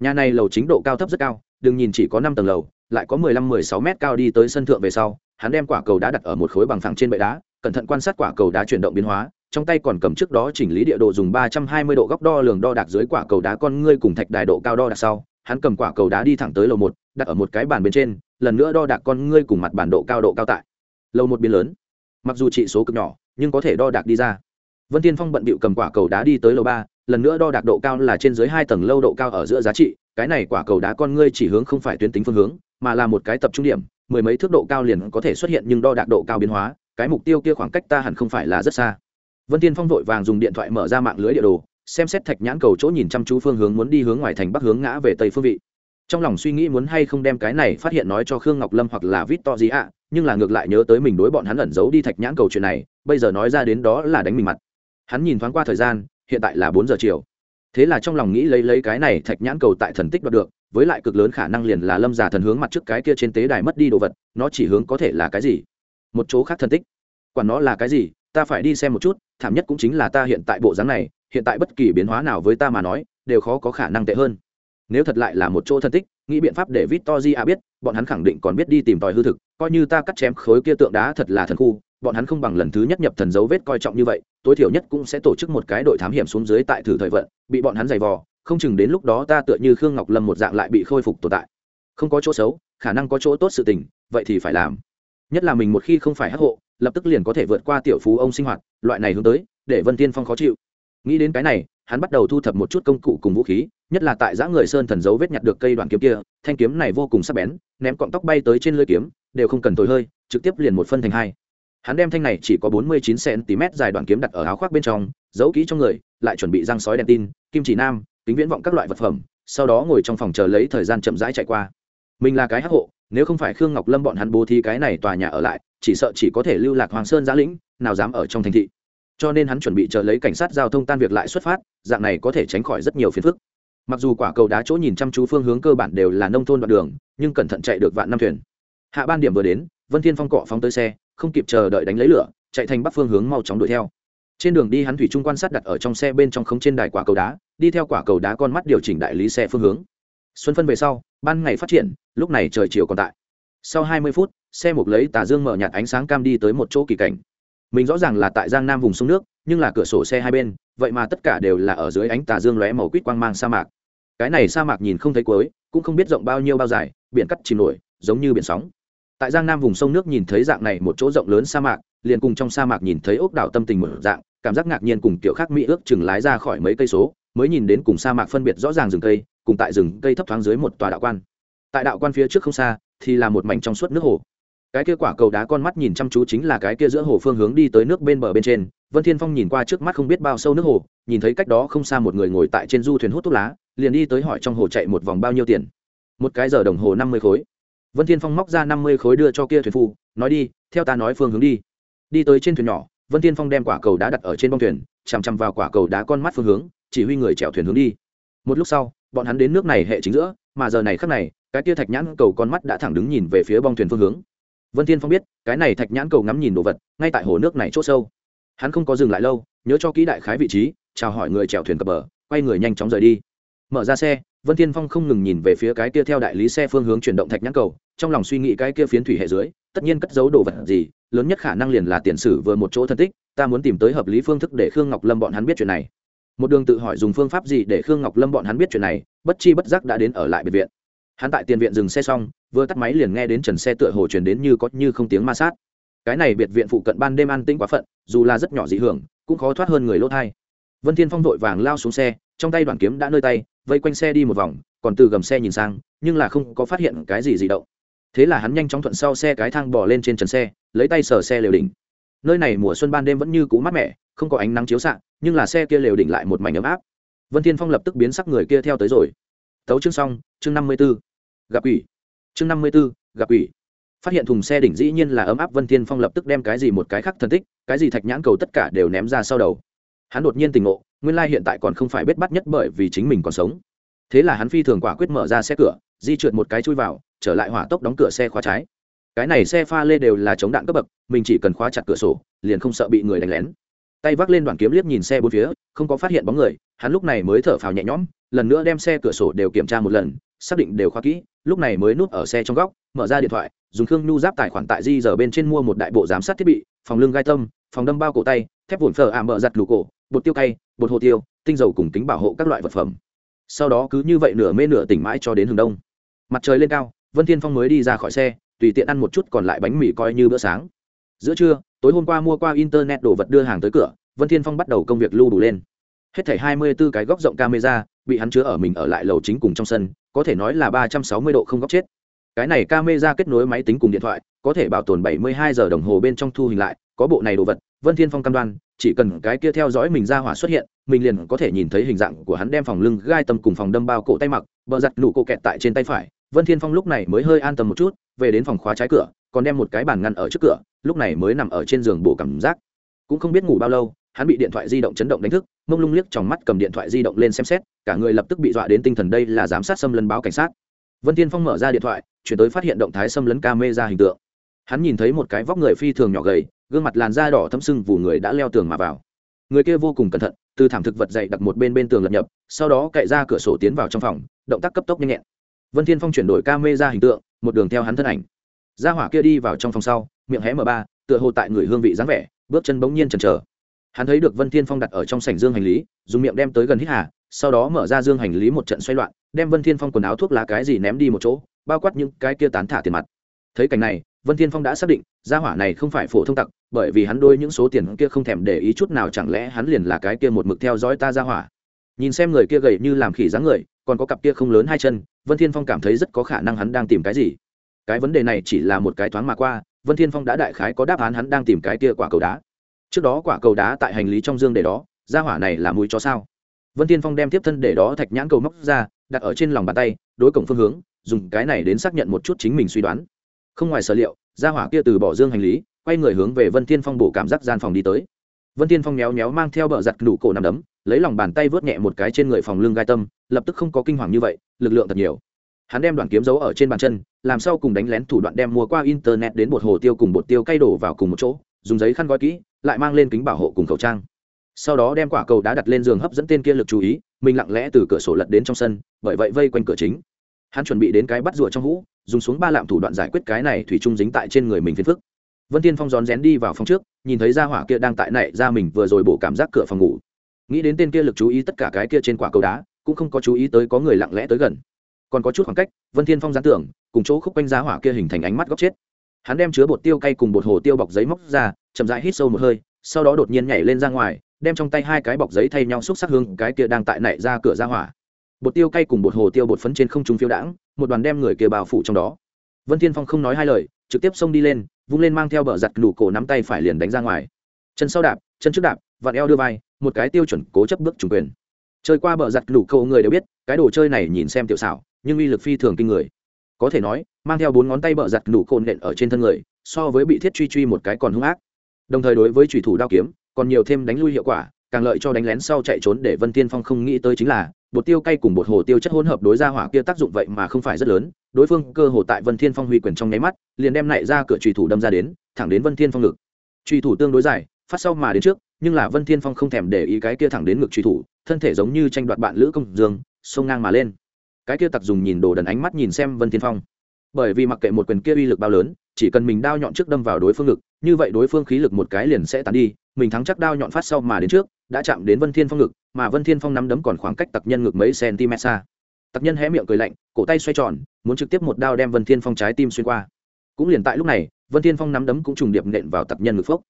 Nhà này lầu chính độ cao thấp rất cao, đừng nhìn chỉ có năm tầng lầu, lại có mười lăm, mười sáu mét cao đi tới sân thượng về sau, hắn đem quả cầu đá đặt ở một khối bằng phẳng trên bệ đá, cẩn thận quan sát quả cầu đá chuyển động biến hóa trong tay còn cầm trước đó chỉnh lý địa độ dùng ba trăm hai mươi độ góc đo lường đo đạc dưới quả cầu đá con ngươi cùng thạch đài độ cao đo đạc sau, hắn cầm quả cầu đá đi thẳng tới lầu một, đặt ở một cái bàn bên trên, lần nữa đo đạc con ngươi cùng mặt bản độ cao độ cao tại. Lầu một biến lớn. Mặc dù trị số cực nhỏ, nhưng có thể đo đạc đi ra. Vân tiên phong bận bịu cầm quả cầu đá đi tới lầu ba, lần nữa đo đạc độ cao là trên dưới hai tầng lâu độ cao ở giữa giá trị, cái này quả cầu đá con ngươi chỉ hướng không phải tuyến tính phương hướng, mà là một cái tập trung điểm, mười mấy thước độ cao liền có thể xuất hiện nhưng đo đạc độ cao biến hóa, cái mục tiêu kia khoảng cách ta hẳn không phải là rất xa vân tiên phong vội vàng dùng điện thoại mở ra mạng lưới địa đồ, xem xét thạch nhãn cầu chỗ nhìn chăm chú phương hướng muốn đi hướng ngoài thành bắc hướng ngã về tây phương vị. Trong lòng suy nghĩ muốn hay không đem cái này phát hiện nói cho khương ngọc lâm hoặc là vít to gì ạ, nhưng là ngược lại nhớ tới mình đối bọn hắn ẩn giấu đi thạch nhãn cầu chuyện này, bây giờ nói ra đến đó là đánh mình mặt. Hắn nhìn thoáng qua thời gian, hiện tại là bốn giờ chiều. Thế là trong lòng nghĩ lấy lấy cái này thạch nhãn cầu tại thần tích đoạt được, với lại cực lớn khả năng liền là lâm già thần hướng mặt trước cái kia trên tế đài mất đi đồ vật, nó chỉ hướng có thể là cái gì? Một chỗ khác thần tích. Quản nó là cái gì, ta phải đi xem một chút thảm nhất cũng chính là ta hiện tại bộ dáng này, hiện tại bất kỳ biến hóa nào với ta mà nói, đều khó có khả năng tệ hơn. Nếu thật lại là một chỗ thân tích, nghĩ biện pháp để vít to di a biết, bọn hắn khẳng định còn biết đi tìm tòi hư thực, coi như ta cắt chém khối kia tượng đá thật là thần khu, bọn hắn không bằng lần thứ nhất nhập thần dấu vết coi trọng như vậy, tối thiểu nhất cũng sẽ tổ chức một cái đội thám hiểm xuống dưới tại thử thời vận, bị bọn hắn giày vò, không chừng đến lúc đó ta tựa như khương ngọc lâm một dạng lại bị khôi phục tồn tại. Không có chỗ xấu, khả năng có chỗ tốt sự tình, vậy thì phải làm. Nhất là mình một khi không phải hắc hộ lập tức liền có thể vượt qua tiểu phú ông sinh hoạt, loại này hướng tới, để vân tiên phong khó chịu. Nghĩ đến cái này, hắn bắt đầu thu thập một chút công cụ cùng vũ khí, nhất là tại giã người sơn thần dấu vết nhặt được cây đoạn kiếm kia, thanh kiếm này vô cùng sắc bén, ném cọng tóc bay tới trên lưỡi kiếm, đều không cần thổi hơi, trực tiếp liền một phân thành hai. Hắn đem thanh này chỉ có bốn mươi chín cm dài đoạn kiếm đặt ở áo khoác bên trong, giấu kỹ trong người, lại chuẩn bị răng sói đèn tin, kim chỉ nam, kính viễn vọng các loại vật phẩm, sau đó ngồi trong phòng chờ lấy thời gian chậm rãi chạy qua. Mình là cái hắc hộ nếu không phải khương ngọc lâm bọn hắn bố thi cái này tòa nhà ở lại, chỉ sợ chỉ có thể lưu lạc hoàng sơn giã lĩnh, nào dám ở trong thành thị. Cho nên hắn chuẩn bị chờ lấy cảnh sát giao thông tan việc lại xuất phát, dạng này có thể tránh khỏi rất nhiều phiền phức. Mặc dù quả cầu đá chỗ nhìn chăm chú phương hướng cơ bản đều là nông thôn đoạn đường, nhưng cẩn thận chạy được vạn năm thuyền. Hạ ban điểm vừa đến, vân thiên phong cọ phóng tới xe, không kịp chờ đợi đánh lấy lửa, chạy thành bắc phương hướng mau chóng đuổi theo. Trên đường đi hắn thủy trung quan sát đặt ở trong xe bên trong không trên đài quả cầu đá, đi theo quả cầu đá con mắt điều chỉnh đại lý xe phương hướng. Xuân phân về sau ban ngày phát triển, lúc này trời chiều còn tại. Sau hai mươi phút, xe mục lấy tà dương mở nhạt ánh sáng cam đi tới một chỗ kỳ cảnh. Mình rõ ràng là tại giang nam vùng sông nước, nhưng là cửa sổ xe hai bên, vậy mà tất cả đều là ở dưới ánh tà dương lóe màu quýt quang mang sa mạc. Cái này sa mạc nhìn không thấy cuối, cũng không biết rộng bao nhiêu bao dài, biển cắt chìm nổi, giống như biển sóng. Tại giang nam vùng sông nước nhìn thấy dạng này một chỗ rộng lớn sa mạc, liền cùng trong sa mạc nhìn thấy ốc đảo tâm tình một dạng, cảm giác ngạc nhiên cùng kiểu khác mỹ ước chừng lái ra khỏi mấy cây số, mới nhìn đến cùng sa mạc phân biệt rõ ràng rừng cây cùng tại rừng cây thấp thoáng dưới một tòa đạo quan. Tại đạo quan phía trước không xa, thì là một mảnh trong suốt nước hồ. Cái kia quả cầu đá con mắt nhìn chăm chú chính là cái kia giữa hồ phương hướng đi tới nước bên bờ bên trên. Vân thiên phong nhìn qua trước mắt không biết bao sâu nước hồ, nhìn thấy cách đó không xa một người ngồi tại trên du thuyền hút thuốc lá, liền đi tới hỏi trong hồ chạy một vòng bao nhiêu tiền. Một cái giờ đồng hồ năm mươi khối. Vân thiên phong móc ra năm mươi khối đưa cho kia thuyền phu, nói đi, theo ta nói phương hướng đi. Đi tới trên thuyền nhỏ, vân thiên phong đem quả cầu đá đặt ở trên bông thuyền, chằm chằm vào quả cầu đá con mắt phương hướng, chỉ huy người chèo thuyền hướng đi. Một lúc sau bọn hắn đến nước này hệ chính giữa, mà giờ này khắc này, cái kia thạch nhãn cầu con mắt đã thẳng đứng nhìn về phía bong thuyền phương hướng. Vân thiên phong biết, cái này thạch nhãn cầu ngắm nhìn đồ vật, ngay tại hồ nước này chỗ sâu. Hắn không có dừng lại lâu, nhớ cho kỹ đại khái vị trí, chào hỏi người chèo thuyền cập bờ, quay người nhanh chóng rời đi. Mở ra xe, vân thiên phong không ngừng nhìn về phía cái kia theo đại lý xe phương hướng chuyển động thạch nhãn cầu, trong lòng suy nghĩ cái kia phiến thủy hệ dưới, tất nhiên cất giấu đồ vật gì, lớn nhất khả năng liền là tiền sử vừa một chỗ thân tích, ta muốn tìm tới hợp lý phương thức để khương ngọc lâm bọn hắn biết chuyện này một đường tự hỏi dùng phương pháp gì để khương ngọc lâm bọn hắn biết chuyện này, bất chi bất giác đã đến ở lại biệt viện. Hắn tại tiền viện dừng xe xong, vừa tắt máy liền nghe đến trần xe tựa hồ truyền đến như có như không tiếng ma sát. Cái này biệt viện phụ cận ban đêm an tĩnh quá phận, dù là rất nhỏ dị hưởng, cũng khó thoát hơn người lỗ hai vân thiên phong vội vàng lao xuống xe, trong tay đoàn kiếm đã nơi tay, vây quanh xe đi một vòng, còn từ gầm xe nhìn sang, nhưng là không có phát hiện cái gì dị động. Thế là hắn nhanh chóng thuận sau xe cái thang bỏ lên trên trần xe, lấy tay sờ xe lều đỉnh. Nơi này mùa xuân ban đêm vẫn như cũ mát mẻ không có ánh nắng chiếu xạ, nhưng là xe kia lều đỉnh lại một mảnh ấm áp. Vân thiên phong lập tức biến sắc người kia theo tới rồi. Tấu chương xong, chương năm mươi 54 gặp ủy chương năm mươi b ố gặp ủy phát hiện thùng xe đỉnh dĩ nhiên là ấm áp, vân thiên phong lập tức đem cái gì một cái khác thân tích cái gì thạch nhãn cầu tất cả đều ném ra sau đầu. Hắn đột nhiên tình ngộ, nguyên lai hiện tại còn không phải bết bắt nhất bởi vì chính mình còn sống. Thế là hắn phi thường quả quyết mở ra xe cửa, di trượt một cái chui vào, trở lại hỏa tốc đóng cửa xe khóa trái. Cái này xe pha lê đều là chống đạn cấp bậc, mình chỉ cần khóa chặt cửa sổ, liền không sợ bị người đánh lén tay vác lên đoàn kiếm liếc nhìn xe bốn phía, không có phát hiện bóng người, hắn lúc này mới thở phào nhẹ nhõm, lần nữa đem xe cửa sổ đều kiểm tra một lần, xác định đều khóa kỹ, lúc này mới núp ở xe trong góc, mở ra điện thoại, dùng khương nhu giáp tài khoản tại di giờ bên trên mua một đại bộ giám sát thiết bị, phòng lưng gai tâm, phòng đâm bao cổ tay, thép vụn phở ảm mở giặt lù cổ, bột tiêu cay, bột hồ tiêu, tinh dầu cùng tính bảo hộ các loại vật phẩm. Sau đó cứ như vậy nửa mê nửa tỉnh mãi cho đến hướng đông. Mặt trời lên cao, vân thiên phong mới đi ra khỏi xe, tùy tiện ăn một chút còn lại bánh mì coi như bữa sáng giữa trưa, tối hôm qua mua qua internet đồ vật đưa hàng tới cửa, vân thiên phong bắt đầu công việc lưu đủ lên. Hết thảy hai mươi 24 cái góc rộng camera, bị hắn chứa ở mình ở lại lầu chính cùng trong sân, có thể nói là ba trăm sáu mươi độ không góc chết. Cái này camera kết nối máy tính cùng điện thoại, có thể bảo tồn bảy mươi hai giờ đồng hồ bên trong thu hình lại, có bộ này đồ vật, vân thiên phong cam đoan, chỉ cần cái kia theo dõi mình ra hỏa xuất hiện, mình liền có thể nhìn thấy hình dạng của hắn đem phòng lưng, gai tâm cùng phòng đâm bao cổ tay mặc, bờ giặt nụ cổ kẹt tại trên tay phải. Vân thiên phong lúc này mới hơi an tâm một chút, về đến phòng khóa trái cửa, còn đem một cái bàn ngăn ở trước cửa lúc này mới nằm ở trên giường bổ cảm giác. Cũng không biết ngủ bao lâu, hắn bị điện thoại di động chấn động đánh thức, mông lung liếc trong mắt cầm điện thoại di động lên xem xét, cả người lập tức bị dọa đến tinh thần đây là giám sát xâm lấn báo cảnh sát. Vân thiên phong mở ra điện thoại, chuyển tới phát hiện động thái xâm lấn camera hình tượng. Hắn nhìn thấy một cái vóc người phi thường nhỏ gầy, gương mặt làn da đỏ thâm sưng vù người đã leo tường mà vào. Người kia vô cùng cẩn thận, từ thảm thực vật dậy đặt một bên bên tường lật nhập, sau đó cậy ra cửa sổ tiến vào trong phòng, động tác cấp tốc nhanh nhẹn. Vân thiên phong chuyển đổi camera hình tượng, một đường theo hắn thân ảnh. Gia hỏa kia đi vào trong phòng sau miệng hé mở ba, tựa hồ tại người hương vị dáng vẻ, bước chân bỗng nhiên chần chờ. Hắn thấy được vân thiên phong đặt ở trong sảnh dương hành lý, dùng miệng đem tới gần hít hà, sau đó mở ra dương hành lý một trận xoay loạn, đem vân thiên phong quần áo thuốc lá cái gì ném đi một chỗ, bao quát những cái kia tán thả tiền mặt. Thấy cảnh này, vân thiên phong đã xác định, gia hỏa này không phải phổ thông tặc, bởi vì hắn đôi những số tiền kia không thèm để ý chút nào, chẳng lẽ hắn liền là cái kia một mực theo dõi ta gia hỏa. Nhìn xem người kia gầy như làm khỉ dáng người, còn có cặp kia không lớn hai chân, vân thiên phong cảm thấy rất có khả năng hắn đang tìm cái gì. Cái vấn đề này chỉ là một cái thoáng mà qua vân thiên phong đã đại khái có đáp án hắn đang tìm cái kia quả cầu đá. Trước đó quả cầu đá tại hành lý trong dương để đó gia hỏa này là mùi cho sao? Vân thiên phong đem tiếp thân để đó thạch nhãn cầu móc ra, đặt ở trên lòng bàn tay, đối cổng phương hướng, dùng cái này đến xác nhận một chút chính mình suy đoán. Không ngoài sở liệu gia hỏa kia từ bỏ dương hành lý, quay người hướng về vân thiên phong bổ cảm giác gian phòng đi tới. Vân thiên phong méo méo mang theo bờ giặt nụ cổ nằm đấm, lấy lòng bàn tay vớt nhẹ một cái trên người phòng lưng gai tâm, lập tức không có kinh hoàng như vậy, lực lượng thật nhiều hắn đem đoàn kiếm giấu ở trên bàn chân, làm sao cùng đánh lén thủ đoạn đem mua qua internet đến bột hồ tiêu cùng bột tiêu cay đổ vào cùng một chỗ, dùng giấy khăn gói kỹ, lại mang lên kính bảo hộ cùng khẩu trang. Sau đó đem quả cầu đá đặt lên giường hấp dẫn tên kia lực chú ý, mình lặng lẽ từ cửa sổ lật đến trong sân, bởi vậy vây quanh cửa chính. Hắn chuẩn bị đến cái bắt rùa trong hũ, dùng xuống ba lạm thủ đoạn giải quyết cái này thủy chung dính tại trên người mình phiền phức. Vân tiên phong rón rén đi vào phòng trước, nhìn thấy ra hỏa kia đang tại nảy ra mình vừa rồi bổ cảm giác cửa phòng ngủ. Nghĩ đến tên kia lực chú ý tất cả cái kia trên quả cầu đá, cũng không có chú ý tới có người lặng lẽ tới gần còn có chút khoảng cách, vân thiên phong gián tưởng, cùng chỗ khúc quanh giá hỏa kia hình thành ánh mắt góc chết. Hắn đem chứa bột tiêu cay cùng bột hồ tiêu bọc giấy móc ra, chậm rãi hít sâu một hơi, sau đó đột nhiên nhảy lên ra ngoài, đem trong tay hai cái bọc giấy thay nhau xúc sắc hương cái kia đang tại nảy ra cửa ra hỏa. Bột tiêu cay cùng bột hồ tiêu bột phấn trên không trung phiêu đãng, một đoàn đem người kia bao phủ trong đó. Vân thiên phong không nói hai lời, trực tiếp xông đi lên, vung lên mang theo bờ giặt lủ cổ nắm tay phải liền đánh ra ngoài. Chân sau đạp, chân trước đạp, vặn eo đưa vai, một cái tiêu chuẩn cố chấp bước chủ quyền. Chơi qua bờ giặt lủ câu người đều biết, cái đồ chơi này nhìn xem tiểu xảo nhưng uy lực phi thường kinh người. Có thể nói, mang theo bốn ngón tay bợ giặt nụ cồn nện ở trên thân người, so với bị thiết truy truy một cái còn hung ác. Đồng thời đối với trùy thủ đao kiếm, còn nhiều thêm đánh lui hiệu quả, càng lợi cho đánh lén sau chạy trốn để vân tiên phong không nghĩ tới chính là, bột tiêu cay cùng bột hồ tiêu chất hỗn hợp đối ra hỏa kia tác dụng vậy mà không phải rất lớn, đối phương cơ hồ tại vân thiên phong huy quyền trong nháy mắt, liền đem lại ra cửa trùy thủ đâm ra đến, thẳng đến vân thiên phong ngực. Trùy thủ tương đối dài, phát sau mà đến trước, nhưng là vân thiên phong không thèm để ý cái kia thẳng đến ngực trùy thủ, thân thể giống như tranh đoạt bạn lữ công dương, xông ngang mà lên cái kia tặc dùng nhìn đồ đần ánh mắt nhìn xem vân thiên phong. Bởi vì mặc kệ một quyền kia uy lực bao lớn, chỉ cần mình đao nhọn trước đâm vào đối phương ngực, như vậy đối phương khí lực một cái liền sẽ tàn đi, mình thắng chắc đao nhọn phát sau mà đến trước, đã chạm đến vân thiên phong ngực, mà vân thiên phong nắm đấm còn khoảng cách tặc nhân ngực mấy cm xa. Tặc nhân hé miệng cười lạnh, cổ tay xoay tròn, muốn trực tiếp một đao đem vân thiên phong trái tim xuyên qua. Cũng liền tại lúc này, vân thiên phong nắm đấm cũng trùng điệp nện vào tặc nhân ngực phốc.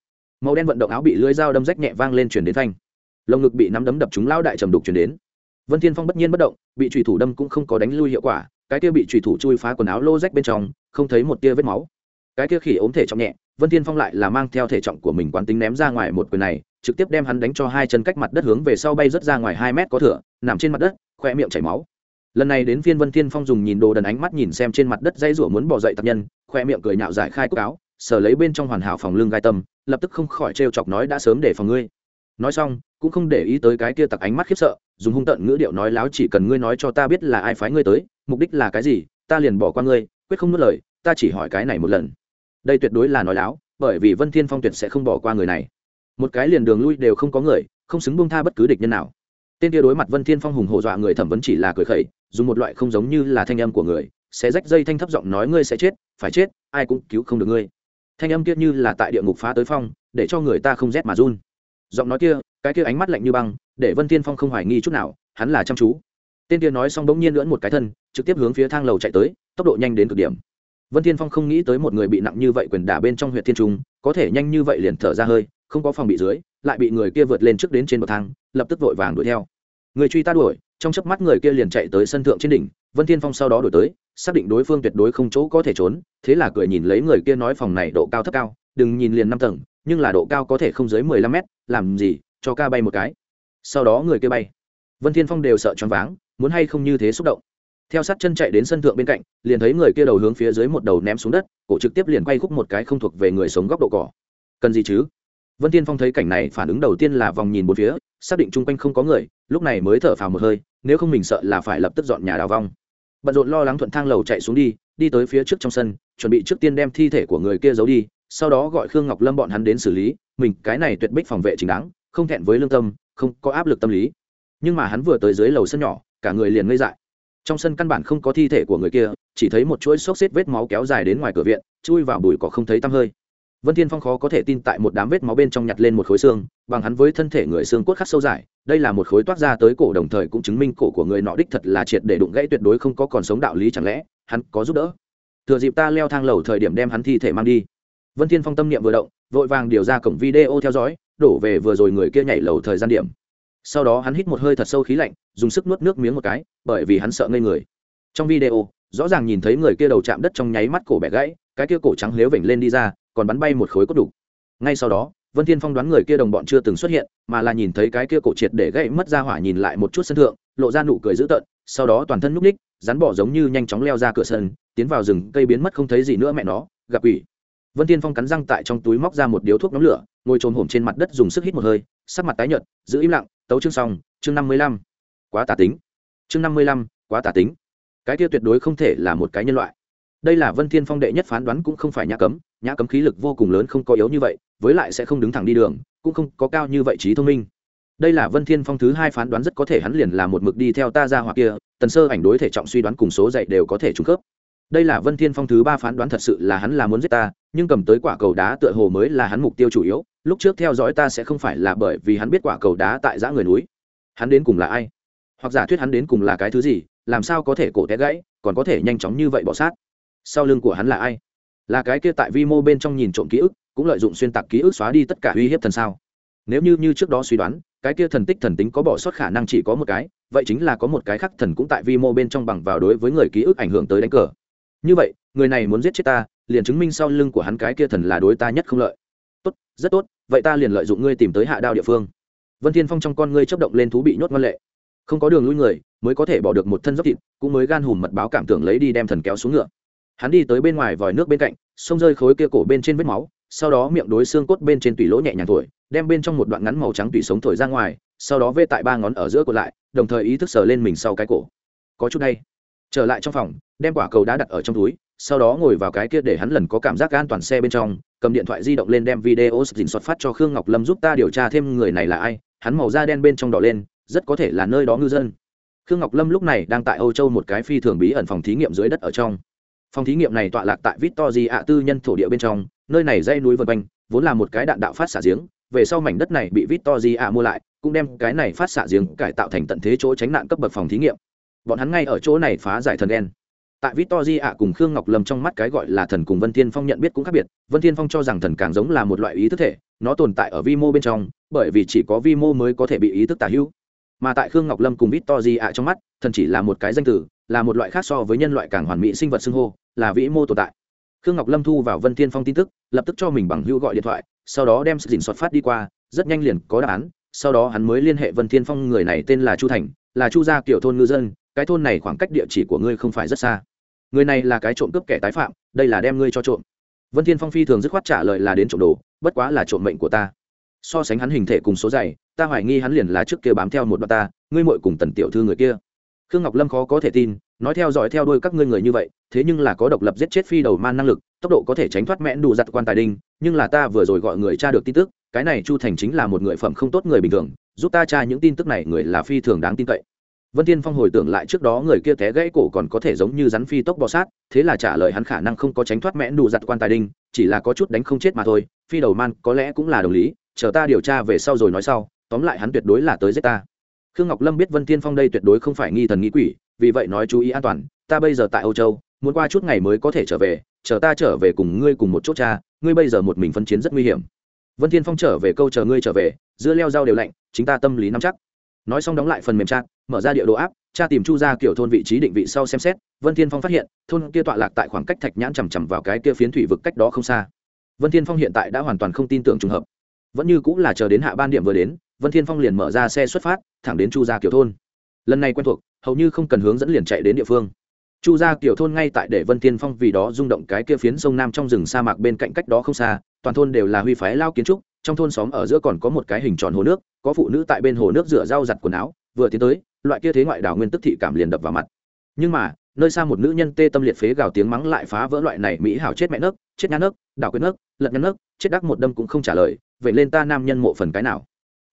Màu đen vận động áo bị lưỡi dao đâm rách nhẹ vang lên chuyển đến thanh lồng ngực bị nắm đấm đập trúng lao đại trầm đục chuyển đến vân thiên phong bất nhiên bất động, bị trùy thủ đâm cũng không có đánh lui hiệu quả, cái kia bị trùy thủ chui phá quần áo lô rách bên trong, không thấy một tia vết máu. Cái kia khỉ ốm thể trọng nhẹ, vân thiên phong lại là mang theo thể trọng của mình quán tính ném ra ngoài một quyền này, trực tiếp đem hắn đánh cho hai chân cách mặt đất hướng về sau bay rất ra ngoài hai mét có thửa, nằm trên mặt đất, khoe miệng chảy máu. Lần này đến phiên vân thiên phong dùng nhìn đồ đần ánh mắt nhìn xem trên mặt đất dây rủa muốn bỏ dậy tập nhân, khoe miệng cười nhạo giải khai cúc áo, sờ lấy bên trong hoàn hảo phòng lưng gai tâm, lập tức không khỏi trêu chọc nói đã sớm để phòng ngươi. Nói xong, cũng không để ý tới cái kia tặc ánh mắt khiếp sợ dùng hung tận ngữ điệu nói láo chỉ cần ngươi nói cho ta biết là ai phái ngươi tới, mục đích là cái gì, ta liền bỏ qua ngươi, quyết không nuốt lời, ta chỉ hỏi cái này một lần. Đây tuyệt đối là nói láo, bởi vì vân thiên phong tuyệt sẽ không bỏ qua người này. Một cái liền đường lui đều không có người, không xứng buông tha bất cứ địch nhân nào. Tên kia đối mặt vân thiên phong hùng hổ dọa người thẩm vấn chỉ là cười khẩy, dùng một loại không giống như là thanh âm của người, sẽ rách dây thanh thấp giọng nói ngươi sẽ chết, phải chết, ai cũng cứu không được ngươi. Thanh âm kia như là tại địa ngục phá tới phong, để cho người ta không rét mà run. Giọng nói kia, cái kia ánh mắt lạnh như băng để vân thiên phong không hoài nghi chút nào, hắn là chăm chú. Tên kia nói xong bỗng nhiên lưỡn một cái thân, trực tiếp hướng phía thang lầu chạy tới, tốc độ nhanh đến cực điểm. Vân thiên phong không nghĩ tới một người bị nặng như vậy quyền đả bên trong huyện thiên trung, có thể nhanh như vậy liền thở ra hơi, không có phòng bị dưới, lại bị người kia vượt lên trước đến trên bậc thang, lập tức vội vàng đuổi theo. Người truy ta đuổi, trong chớp mắt người kia liền chạy tới sân thượng trên đỉnh, vân thiên phong sau đó đuổi tới, xác định đối phương tuyệt đối không chỗ có thể trốn, thế là cười nhìn lấy người kia nói phòng này độ cao thấp cao, đừng nhìn liền năm tầng, nhưng là độ cao có thể không dưới mười lăm mét, làm gì, cho ca bay một cái sau đó người kia bay. Vân thiên phong đều sợ choáng váng, muốn hay không như thế xúc động. Theo sát chân chạy đến sân thượng bên cạnh, liền thấy người kia đầu hướng phía dưới một đầu ném xuống đất, cổ trực tiếp liền quay khúc một cái không thuộc về người sống góc độ cỏ. Cần gì chứ? Vân tiên phong thấy cảnh này phản ứng đầu tiên là vòng nhìn một phía, xác định chung quanh không có người, lúc này mới thở phào một hơi, nếu không mình sợ là phải lập tức dọn nhà đào vong. Bận rộn lo lắng thuận thang lầu chạy xuống đi đi tới phía trước trong sân, chuẩn bị trước tiên đem thi thể của người kia giấu đi, sau đó gọi khương ngọc lâm bọn hắn đến xử lý, mình cái này tuyệt bích phòng vệ chính đáng, không thẹn với lương tâm không có áp lực tâm lý. Nhưng mà hắn vừa tới dưới lầu sân nhỏ, cả người liền ngây dại. Trong sân căn bản không có thi thể của người kia, chỉ thấy một chuỗi xốc xếp vết máu kéo dài đến ngoài cửa viện, chui vào bùi cỏ không thấy tăm hơi. Vân thiên phong khó có thể tin tại một đám vết máu bên trong nhặt lên một khối xương, bằng hắn với thân thể người xương cốt khắc sâu dài, đây là một khối toát ra tới cổ đồng thời cũng chứng minh cổ của người nọ đích thật là triệt để đụng gãy tuyệt đối không có còn sống đạo lý chẳng lẽ, hắn có giúp đỡ. Thừa dịp ta leo thang lầu thời điểm đem hắn thi thể mang đi. Vân thiên phong tâm niệm vừa động, vội vàng điều ra cổng video theo dõi đổ về vừa rồi người kia nhảy lầu thời gian điểm. Sau đó hắn hít một hơi thật sâu khí lạnh, dùng sức nuốt nước miếng một cái, bởi vì hắn sợ ngây người. Trong video, rõ ràng nhìn thấy người kia đầu chạm đất trong nháy mắt cổ bẻ gãy, cái kia cổ trắng lếu vểnh lên đi ra, còn bắn bay một khối cốt đủ ngay sau đó, vân thiên phong đoán người kia đồng bọn chưa từng xuất hiện, mà là nhìn thấy cái kia cổ triệt để gãy mất ra hỏa nhìn lại một chút sân thượng, lộ ra nụ cười dữ tợn, sau đó toàn thân núp ních, rắn bỏ giống như nhanh chóng leo ra cửa sân, tiến vào rừng, cây biến mất không thấy gì nữa mẹ nó, gặp ủy vân thiên phong cắn răng tại trong túi móc ra một điếu thuốc nóng lửa ngồi trồm hổm trên mặt đất dùng sức hít một hơi, sắc mặt tái nhợt, giữ im lặng, tấu chương xong, chương năm mươi lăm. Quá tà tính. Chương năm mươi lăm, quá tà tính. Cái kia tuyệt đối không thể là một cái nhân loại. Đây là vân thiên phong đệ nhất phán đoán cũng không phải nhã cấm nhã cấm khí lực vô cùng lớn không có yếu như vậy, với lại sẽ không đứng thẳng đi đường, cũng không có cao như vậy trí thông minh. Đây là vân thiên phong thứ hai phán đoán rất có thể hắn liền là một mực đi theo ta ra hoặc kia, tần sơ ảnh đối thể trọng suy đoán cùng số dạy đều có thể trùng khớp. Đây là vân thiên phong thứ ba phán đoán thật sự là hắn là muốn giết ta, nhưng cầm tới quả cầu đá tựa hồ mới là hắn mục tiêu chủ yếu lúc trước theo dõi ta sẽ không phải là bởi vì hắn biết quả cầu đá tại giã người núi. Hắn đến cùng là ai? Hoặc giả thuyết hắn đến cùng là cái thứ gì, làm sao có thể cổ té gãy, còn có thể nhanh chóng như vậy bỏ sát? Sau lưng của hắn là ai? Là cái kia tại vi mô bên trong nhìn trộm ký ức, cũng lợi dụng xuyên tạc ký ức xóa đi tất cả uy hiếp thần sao? Nếu như như trước đó suy đoán, cái kia thần tích thần tính có bỏ sót khả năng chỉ có một cái, vậy chính là có một cái khác thần cũng tại vi mô bên trong bằng vào đối với người ký ức ảnh hưởng tới đánh cờ. Như vậy, người này muốn giết chết ta, liền chứng minh sau lưng của hắn cái kia thần là đối ta nhất không lợi rất tốt, vậy ta liền lợi dụng ngươi tìm tới hạ đao địa phương. Vân thiên phong trong con ngươi chấp động lên thú bị nhốt ngoan lệ. Không có đường lui người, mới có thể bỏ được một thân dốc thịt, cũng mới gan hùm mật báo cảm tưởng lấy đi đem thần kéo xuống ngựa. Hắn đi tới bên ngoài vòi nước bên cạnh, xông rơi khối kia cổ bên trên vết máu, sau đó miệng đối xương cốt bên trên tùy lỗ nhẹ nhàng thổi, đem bên trong một đoạn ngắn màu trắng tùy sống thổi ra ngoài, sau đó vê tại ba ngón ở giữa cột lại, đồng thời ý thức sờ lên mình sau cái cổ. Có chút đây trở lại trong phòng, đem quả cầu đá đặt ở trong túi, sau đó ngồi vào cái kia để hắn lần có cảm giác an toàn xe bên trong cầm điện thoại di động lên đem video dình xuất phát cho khương ngọc lâm giúp ta điều tra thêm người này là ai. Hắn màu da đen bên trong đỏ lên, rất có thể là nơi đó ngư dân. Khương ngọc lâm lúc này đang tại âu châu một cái phi thường bí ẩn phòng thí nghiệm dưới đất ở trong. Phòng thí nghiệm này tọa lạc tại victory ạ tư nhân thổ địa bên trong, nơi này dây núi vân quanh, vốn là một cái đạn đạo phát xả giếng, về sau mảnh đất này bị victory ạ mua lại, cũng đem cái này phát xả giếng cải tạo thành tận thế chỗ tránh nạn cấp bậc phòng thí nghiệm. Bọn hắn ngay ở chỗ này phá giải thần đen tại victory ạ cùng khương ngọc lâm trong mắt cái gọi là thần cùng vân thiên phong nhận biết cũng khác biệt. Vân thiên phong cho rằng thần càng giống là một loại ý thức thể, nó tồn tại ở vi mô bên trong, bởi vì chỉ có vi mô mới có thể bị ý thức tả hữu. Mà tại khương ngọc lâm cùng victory ạ trong mắt, thần chỉ là một cái danh từ là một loại khác so với nhân loại càng hoàn mỹ sinh vật xưng hô, là vĩ mô tồn tại. Khương ngọc lâm thu vào vân thiên phong tin tức, lập tức cho mình bằng hữu gọi điện thoại, sau đó đem sự dình soạt phát đi qua, rất nhanh liền có đáp án, sau đó hắn mới liên hệ vân thiên phong, người này tên là chu thành, là chu gia kiểu thôn ngư dân, cái thôn này khoảng cách địa chỉ của ngươi không phải rất xa người này là cái trộm cướp kẻ tái phạm, đây là đem ngươi cho trộm. Vân thiên phong phi thường dứt khoát trả lời là đến trộm đồ, bất quá là trộm mệnh của ta. So sánh hắn hình thể cùng số dày ta hoài nghi hắn liền là trước kia bám theo một đoạn ta, ngươi muội cùng tần tiểu thư người kia. Khương ngọc lâm khó có thể tin, nói theo dõi theo đuôi các ngươi người như vậy, thế nhưng là có độc lập giết chết phi đầu man năng lực, tốc độ có thể tránh thoát mẽn đủ giặt quan tài đinh nhưng là ta vừa rồi gọi người tra được tin tức, cái này chu thành chính là một người phẩm không tốt người bình thường, giúp ta tra những tin tức này người là phi thường đáng tin cậy vân thiên phong hồi tưởng lại trước đó người kia té gãy cổ còn có thể giống như rắn phi tốc bò sát, thế là trả lời hắn khả năng không có tránh thoát mẽn đủ giặt quan tài đinh, chỉ là có chút đánh không chết mà thôi, phi đầu man có lẽ cũng là đồng lý, chờ ta điều tra về sau rồi nói sau, tóm lại hắn tuyệt đối là tới giết ta. Khương ngọc lâm biết vân thiên phong đây tuyệt đối không phải nghi thần nghĩ quỷ, vì vậy nói chú ý an toàn, ta bây giờ tại âu châu, muốn qua chút ngày mới có thể trở về, chờ ta trở về cùng ngươi cùng một chỗ cha, ngươi bây giờ một mình phân chiến rất nguy hiểm. Vân thiên phong trở về câu chờ ngươi trở về, dưa leo rau đều lạnh, chính ta tâm lý nắm chắc nói xong đóng lại phần mềm trang mở ra địa đồ áp cha tìm chu ra kiểu thôn vị trí định vị sau xem xét, vân thiên phong phát hiện, thôn kia tọa lạc tại khoảng cách thạch nhãn chằm chằm vào cái kia phiến thủy vực cách đó không xa. Vân thiên phong hiện tại đã hoàn toàn không tin tưởng trùng hợp. Vẫn như cũng là chờ đến hạ ban điểm vừa đến, vân thiên phong liền mở ra xe xuất phát, thẳng đến chu gia kiểu thôn. Lần này quen thuộc, hầu như không cần hướng dẫn liền chạy đến địa phương. Chu gia kiểu thôn ngay tại để vân thiên phong vì đó rung động cái kia phiến sông nam trong rừng sa mạc bên cạnh cách đó không xa, toàn thôn đều là huy phái lao kiến trúc trong thôn xóm ở giữa còn có một cái hình tròn hồ nước, có phụ nữ tại bên hồ nước rửa rau giặt quần áo, vừa tiến tới, loại kia thế ngoại đảo nguyên tức thị cảm liền đập vào mặt. Nhưng mà, nơi xa một nữ nhân tê tâm liệt phế gào tiếng mắng lại phá vỡ loại này mỹ hảo chết mẹ nước, chết nhá nước, đảo quyết nước, lật nhá nước, chết đắc một đâm cũng không trả lời, vậy lên ta nam nhân mộ phần cái nào?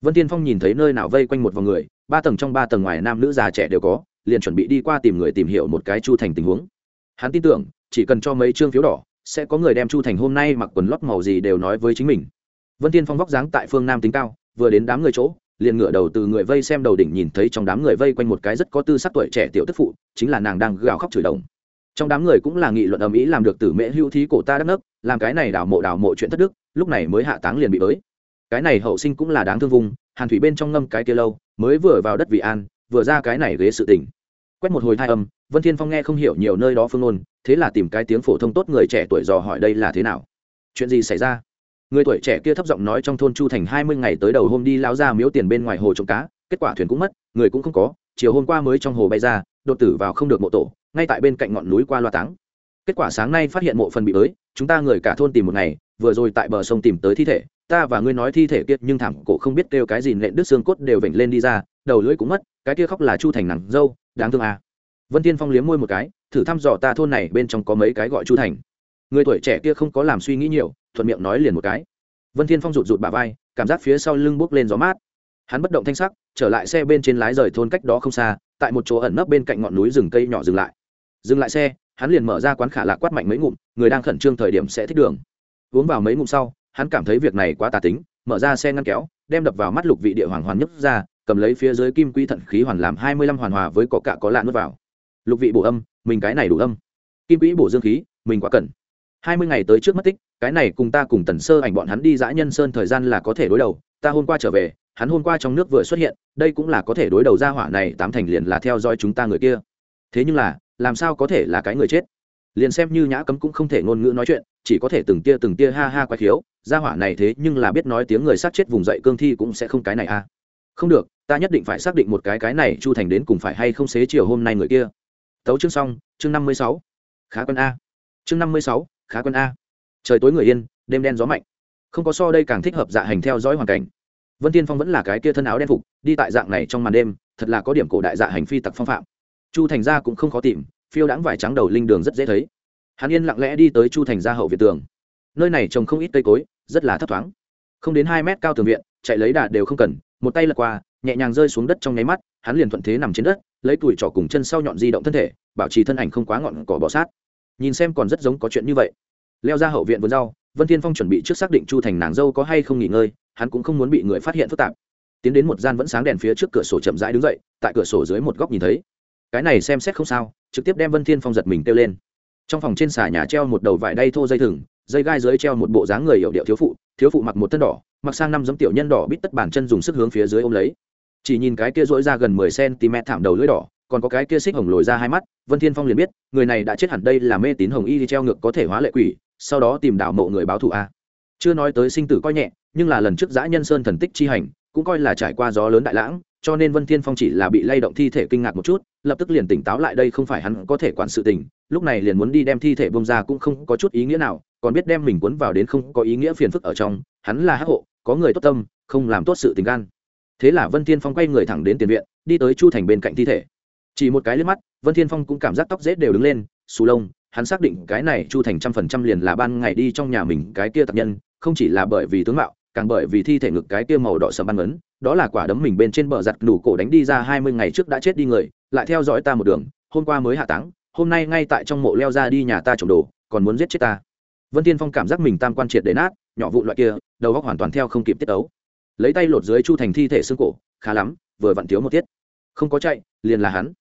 Vân tiên phong nhìn thấy nơi nào vây quanh một vòng người, ba tầng trong ba tầng ngoài nam nữ già trẻ đều có, liền chuẩn bị đi qua tìm người tìm hiểu một cái chu thành tình huống. Hắn tin tưởng, chỉ cần cho mấy chương phiếu đỏ, sẽ có người đem chu thành hôm nay mặc quần lót màu gì đều nói với chính mình vân tiên phong vóc dáng tại phương nam tính cao, vừa đến đám người chỗ, liền ngửa đầu từ người vây xem đầu đỉnh nhìn thấy trong đám người vây quanh một cái rất có tư sắc tuổi trẻ tiểu tức phụ, chính là nàng đang gào khóc chửi đồng. Trong đám người cũng là nghị luận ầm ĩ làm được tử mễ hữu thí cổ ta đất nấc, làm cái này đảo mộ đảo mộ chuyện thất đức, lúc này mới hạ táng liền bị bới. Cái này hậu sinh cũng là đáng thương vùng, hàn thủy bên trong ngâm cái kia lâu, mới vừa vào đất vị an, vừa ra cái này ghế sự tình. Quét một hồi thai âm, vân thiên phong nghe không hiểu nhiều nơi đó phương ngôn, thế là tìm cái tiếng phổ thông tốt người trẻ tuổi dò hỏi đây là thế nào. Chuyện gì xảy ra? Người tuổi trẻ kia thấp giọng nói trong thôn chu thành hai mươi ngày tới đầu hôm đi lao ra miếu tiền bên ngoài hồ trộm cá kết quả thuyền cũng mất người cũng không có chiều hôm qua mới trong hồ bay ra đột tử vào không được mộ tổ ngay tại bên cạnh ngọn núi qua loa táng kết quả sáng nay phát hiện mộ phần bị tới, chúng ta người cả thôn tìm một ngày vừa rồi tại bờ sông tìm tới thi thể ta và ngươi nói thi thể kia nhưng thảm cổ không biết kêu cái gì nện đứt xương cốt đều vểnh lên đi ra đầu lưỡi cũng mất cái kia khóc là chu thành nàng dâu đáng thương à. vân Thiên phong liếm môi một cái thử thăm dò ta thôn này bên trong có mấy cái gọi chu thành người tuổi trẻ kia không có làm suy nghĩ nhiều, thuận miệng nói liền một cái. Vân thiên phong rụt rụt bà vai, cảm giác phía sau lưng bốc lên gió mát. Hắn bất động thanh sắc, trở lại xe bên trên lái rời thôn cách đó không xa, tại một chỗ ẩn nấp bên cạnh ngọn núi rừng cây nhỏ dừng lại. Dừng lại xe, hắn liền mở ra quán khả lạc quát mạnh mấy ngụm, người đang khẩn trương thời điểm sẽ thích đường. Uống vào mấy ngụm sau, hắn cảm thấy việc này quá tà tính, mở ra xe ngăn kéo, đem đập vào mắt lục vị địa hoàng hoàn nhấp ra, cầm lấy phía dưới kim quy thận khí hoàn làm hai mươi lăm hoàn hòa với cỏ cạ có lạ nuốt vào. Lục vị bổ âm, mình cái này đủ âm. Kim quỹ bổ dương khí, mình quá cần hai mươi ngày tới trước mất tích, cái này cùng ta cùng tần sơ ảnh bọn hắn đi dã nhân sơn thời gian là có thể đối đầu, ta hôm qua trở về, hắn hôm qua trong nước vừa xuất hiện, đây cũng là có thể đối đầu ra hỏa này, tám thành liền là theo dõi chúng ta người kia. Thế nhưng là, làm sao có thể là cái người chết? Liền xem như nhã cấm cũng không thể ngôn ngữ nói chuyện, chỉ có thể từng tia từng tia ha ha quái khiếu, ra hỏa này thế nhưng là biết nói tiếng người sát chết vùng dậy cương thi cũng sẽ không cái này a à. không được, ta nhất định phải xác định một cái cái này chu thành đến cùng phải hay không xế chiều hôm nay người kia. Tấu chương xong, chương năm mươi sáu. Khá quân a. Chương năm mươi sáu khá quân a. Trời tối người yên, đêm đen gió mạnh. Không có so đây càng thích hợp dạ hành theo dõi hoàn cảnh. Vân tiên phong vẫn là cái kia thân áo đen phục, đi tại dạng này trong màn đêm, thật là có điểm cổ đại dạ hành phi tặc phong phạm. Chu thành gia cũng không khó tìm, phiêu đãng vải trắng đầu linh đường rất dễ thấy. Hắn yên lặng lẽ đi tới chu thành gia hậu viện tường. Nơi này trồng không ít cây cối, rất là thấp thoáng. Không đến hai mét cao tường viện, chạy lấy đà đều không cần, một tay lật qua, nhẹ nhàng rơi xuống đất trong nháy mắt, hắn liền thuận thế nằm trên đất, lấy tuổi trỏ cùng chân sau nhọn di động thân thể, bảo trì thân ảnh không quá ngọn cỏ bọ sát nhìn xem còn rất giống có chuyện như vậy. Leo ra hậu viện vườn rau, vân thiên phong chuẩn bị trước xác định chu thành nàng dâu có hay không nghỉ ngơi, hắn cũng không muốn bị người phát hiện phức tạp. Tiến đến một gian vẫn sáng đèn phía trước cửa sổ chậm rãi đứng dậy, tại cửa sổ dưới một góc nhìn thấy. Cái này xem xét không sao, trực tiếp đem vân thiên phong giật mình kêu lên. Trong phòng trên xà nhà treo một đầu vải đay thô dây thừng, dây gai dưới treo một bộ dáng người hiệu điệu thiếu phụ thiếu phụ mặc một thân đỏ, mặc sang năm giống tiểu nhân đỏ bít tất bản chân dùng sức hướng phía dưới ôm lấy. Chỉ nhìn cái kia dỗi ra gần mười cm thảm đầu lưỡi đỏ còn có cái kia xích hồng lồi ra hai mắt, vân thiên phong liền biết, người này đã chết hẳn đây là mê tín hồng y đi treo ngược có thể hóa lệ quỷ, sau đó tìm đảo mộ người báo thù a. Chưa nói tới sinh tử coi nhẹ, nhưng là lần trước giã nhân sơn thần tích chi hành, cũng coi là trải qua gió lớn đại lãng, cho nên vân thiên phong chỉ là bị lay động thi thể kinh ngạc một chút, lập tức liền tỉnh táo lại đây không phải hắn có thể quản sự tình, lúc này liền muốn đi đem thi thể bông ra cũng không có chút ý nghĩa nào, còn biết đem mình cuốn vào đến không có ý nghĩa phiền phức ở trong, hắn là hắc hộ, có người tốt tâm, không làm tốt sự tình gan. Thế là vân thiên phong quay người thẳng đến tiền viện, đi tới chu thành bên cạnh thi thể chỉ một cái liếc mắt, vân thiên phong cũng cảm giác tóc rết đều đứng lên, xù lông, hắn xác định cái này chu thành trăm phần trăm liền là ban ngày đi trong nhà mình cái kia tập nhân, không chỉ là bởi vì tướng mạo, càng bởi vì thi thể ngực cái kia màu đỏ sầm ban ấn, đó là quả đấm mình bên trên bờ giặt đủ cổ đánh đi ra hai mươi ngày trước đã chết đi người, lại theo dõi ta một đường, hôm qua mới hạ táng, hôm nay ngay tại trong mộ leo ra đi nhà ta trộm đồ, còn muốn giết chết ta. Vân tiên phong cảm giác mình tam quan triệt để nát, nhỏ vụ loại kia, đầu góc hoàn toàn theo không kịp tiết ấu. Lấy tay lột dưới chu thành thi thể xương cổ, khá lắm, vừa vặn thiếu một tiết. Không có chạy, liền là hắn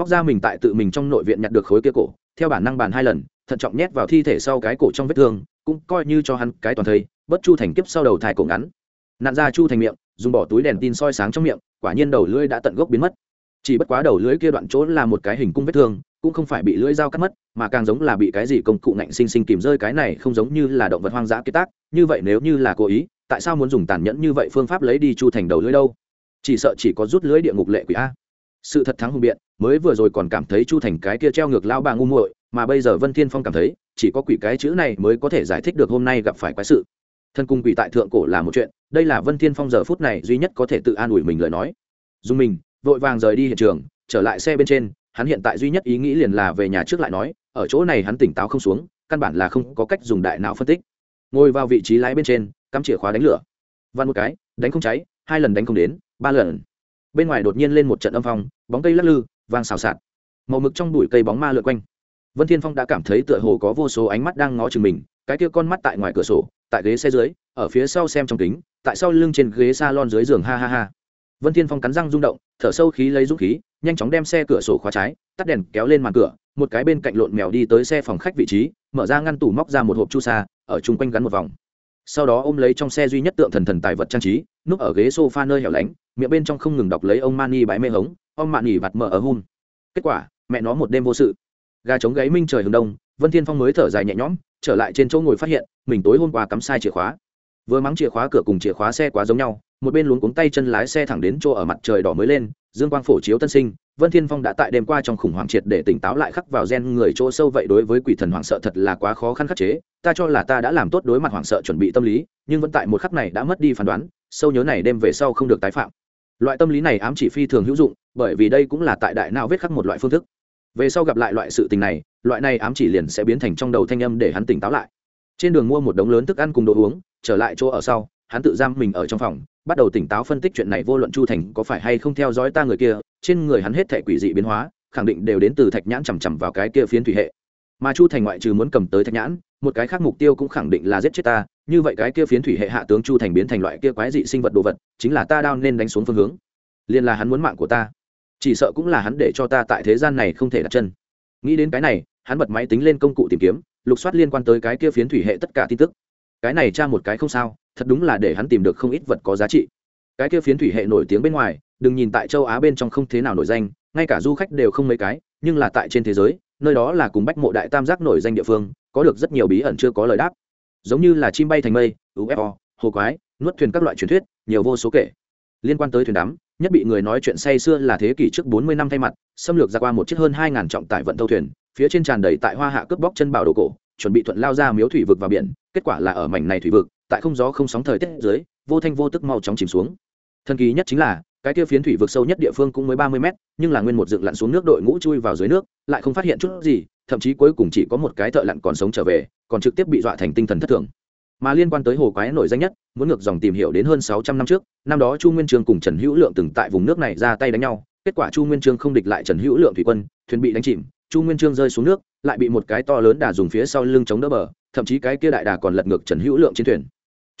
móc ra mình tại tự mình trong nội viện nhặt được khối kia cổ, theo bản năng bàn hai lần, thận trọng nhét vào thi thể sau cái cổ trong vết thương, cũng coi như cho hắn cái toàn thây, bất chu thành kiếp sau đầu thai cổ ngắn. Nạn ra chu thành miệng, dùng bỏ túi đèn tin soi sáng trong miệng, quả nhiên đầu lưỡi đã tận gốc biến mất. Chỉ bất quá đầu lưỡi kia đoạn chỗ là một cái hình cung vết thương, cũng không phải bị lưỡi dao cắt mất, mà càng giống là bị cái gì công cụ ngạnh sinh sinh kìm rơi cái này không giống như là động vật hoang dã kế tác, như vậy nếu như là cố ý, tại sao muốn dùng tàn nhẫn như vậy phương pháp lấy đi chu thành đầu lưỡi đâu? Chỉ sợ chỉ có rút lưỡi địa ngục lệ quỷ a sự thật thắng hùng biện, mới vừa rồi còn cảm thấy chu thành cái kia treo ngược lao bà ngu muội, mà bây giờ vân thiên phong cảm thấy, chỉ có quỷ cái chữ này mới có thể giải thích được hôm nay gặp phải quái sự. Thân cung quỷ tại thượng cổ là một chuyện, đây là vân thiên phong giờ phút này duy nhất có thể tự an ủi mình lời nói. Dùng mình, vội vàng rời đi hiện trường, trở lại xe bên trên, hắn hiện tại duy nhất ý nghĩ liền là về nhà trước lại nói, ở chỗ này hắn tỉnh táo không xuống, căn bản là không có cách dùng đại não phân tích. Ngồi vào vị trí lái bên trên, cắm chìa khóa đánh lửa. Văn một cái, đánh không cháy, hai lần đánh không đến, ba lần bên ngoài đột nhiên lên một trận âm phong, bóng cây lắc lư, vang xào xạc. Màu mực trong bụi cây bóng ma lượn quanh. Vân thiên phong đã cảm thấy tựa hồ có vô số ánh mắt đang ngó chừng mình, cái kia con mắt tại ngoài cửa sổ, tại ghế xe dưới, ở phía sau xem trong kính, tại sau lưng trên ghế salon dưới giường, ha ha ha. Vân thiên phong cắn răng rung động, thở sâu khí lấy dũng khí, nhanh chóng đem xe cửa sổ khóa trái, tắt đèn kéo lên màn cửa, một cái bên cạnh lộn mèo đi tới xe phòng khách vị trí, mở ra ngăn tủ móc ra một hộp chu sa, ở chung quanh gắn một vòng sau đó ôm lấy trong xe duy nhất tượng thần thần tài vật trang trí, núp ở ghế sofa nơi hẻo lánh, miệng bên trong không ngừng đọc lấy ông mani bái mê hống, ông mạn nghỉ vặt mở ở hun. Kết quả, mẹ nó một đêm vô sự. Gà trống gáy minh trời hướng đông, vân thiên phong mới thở dài nhẹ nhõm, trở lại trên chỗ ngồi phát hiện, mình tối hôm qua cắm sai chìa khóa. Vừa mắng chìa khóa cửa cùng chìa khóa xe quá giống nhau, một bên luống cuống tay chân lái xe thẳng đến chỗ ở mặt trời đỏ mới lên, dương quang phổ chiếu tân sinh vân thiên phong đã tại đêm qua trong khủng hoảng triệt để tỉnh táo lại khắc vào gen người chỗ sâu vậy đối với quỷ thần hoảng sợ thật là quá khó khăn khắc chế. Ta cho là ta đã làm tốt đối mặt hoảng sợ chuẩn bị tâm lý, nhưng vẫn tại một khắc này đã mất đi phán đoán, sâu nhớ này đêm về sau không được tái phạm. Loại tâm lý này ám chỉ phi thường hữu dụng, bởi vì đây cũng là tại đại não vết khắc một loại phương thức. Về sau gặp lại loại sự tình này, loại này ám chỉ liền sẽ biến thành trong đầu thanh âm để hắn tỉnh táo lại. Trên đường mua một đống lớn thức ăn cùng đồ uống, trở lại chỗ ở sau hắn tự giam mình ở trong phòng, bắt đầu tỉnh táo phân tích chuyện này vô luận chu thành có phải hay không theo dõi ta người kia, trên người hắn hết thể quỷ dị biến hóa, khẳng định đều đến từ thạch nhãn chằm chằm vào cái kia phiến thủy hệ. Mà chu thành ngoại trừ muốn cầm tới thạch nhãn, một cái khác mục tiêu cũng khẳng định là giết chết ta, như vậy cái kia phiến thủy hệ hạ tướng chu thành biến thành loại kia quái dị sinh vật đồ vật, chính là ta đao nên đánh xuống phương hướng. Liền là hắn muốn mạng của ta. Chỉ sợ cũng là hắn để cho ta tại thế gian này không thể đặt chân. Nghĩ đến cái này, hắn bật máy tính lên công cụ tìm kiếm, lục soát liên quan tới cái kia phiến thủy hệ tất cả tin tức. Cái này tra một cái không sao thật đúng là để hắn tìm được không ít vật có giá trị. Cái kia phiến thủy hệ nổi tiếng bên ngoài, đừng nhìn tại châu á bên trong không thế nào nổi danh, ngay cả du khách đều không mấy cái, nhưng là tại trên thế giới, nơi đó là cùng bách mộ đại tam giác nổi danh địa phương, có được rất nhiều bí ẩn chưa có lời đáp. Giống như là chim bay thành mây ufo hồ quái, nuốt thuyền các loại truyền thuyết, nhiều vô số kể. Liên quan tới thuyền đắm, nhất bị người nói chuyện say xưa là thế kỷ trước bốn mươi năm thay mặt, xâm lược ra qua một chiếc hơn hai ngàn trọng tải vận tàu thuyền, phía trên tràn đầy tại hoa hạ cướp bóc chân bảo đồ cổ, chuẩn bị thuận lao ra miếu thủy vực vào biển, kết quả là ở mảnh này thủy vực tại không gió không sóng thời tiết dưới, vô thanh vô tức mau chóng chìm xuống. Thần kỳ nhất chính là, cái kia phiến thủy vực sâu nhất địa phương cũng mới ba mươi mét, nhưng là nguyên một dựng lặn xuống nước đội ngũ chui vào dưới nước, lại không phát hiện chút gì, thậm chí cuối cùng chỉ có một cái thợ lặn còn sống trở về, còn trực tiếp bị dọa thành tinh thần thất thường. Mà liên quan tới hồ quái nổi danh nhất, muốn ngược dòng tìm hiểu đến hơn sáu trăm năm trước, năm đó chu nguyên trương cùng trần hữu lượng từng tại vùng nước này ra tay đánh nhau, kết quả chu nguyên trương không địch lại trần hữu lượng thủy quân, thuyền bị đánh chìm, chu nguyên trương rơi xuống nước, lại bị một cái to lớn đà dùng phía sau lưng chống đỡ bờ, thậm chí cái kia đại đà còn lật ngược trần hữu lượng trên thuyền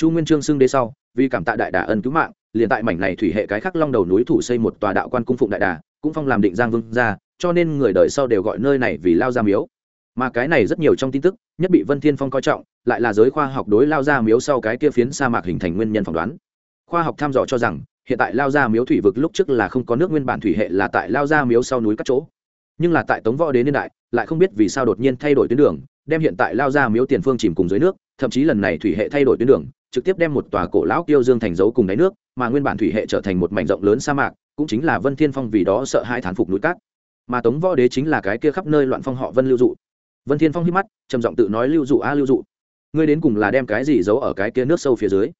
chu nguyên trương xưng đế sau, vì cảm tạ đại đà ân cứu mạng, liền tại mảnh này thủy hệ cái khắc long đầu núi thủ xây một tòa đạo quan cung phụng đại đà, cũng phong làm định giang vương ra cho nên người đời sau đều gọi nơi này vì lao gia miếu. Mà cái này rất nhiều trong tin tức, nhất bị vân thiên phong coi trọng, lại là giới khoa học đối lao gia miếu sau cái kia phiến sa mạc hình thành nguyên nhân phỏng đoán. Khoa học thăm dò cho rằng, hiện tại lao gia miếu thủy vực lúc trước là không có nước nguyên bản thủy hệ là tại lao gia miếu sau núi các chỗ. Nhưng là tại tống võ đến niên đại, lại không biết vì sao đột nhiên thay đổi tuyến đường đem hiện tại lao ra miếu tiền phương chìm cùng dưới nước, thậm chí lần này thủy hệ thay đổi tuyến đường, trực tiếp đem một tòa cổ lão kiêu dương thành dấu cùng đáy nước, mà nguyên bản thủy hệ trở thành một mảnh rộng lớn sa mạc, cũng chính là vân thiên phong vì đó sợ hai thán phục núi cát. Mà tống võ đế chính là cái kia khắp nơi loạn phong họ vân lưu dụ. Vân thiên phong hít mắt, trầm giọng tự nói lưu dụ a lưu dụ, ngươi đến cùng là đem cái gì giấu ở cái kia nước sâu phía dưới?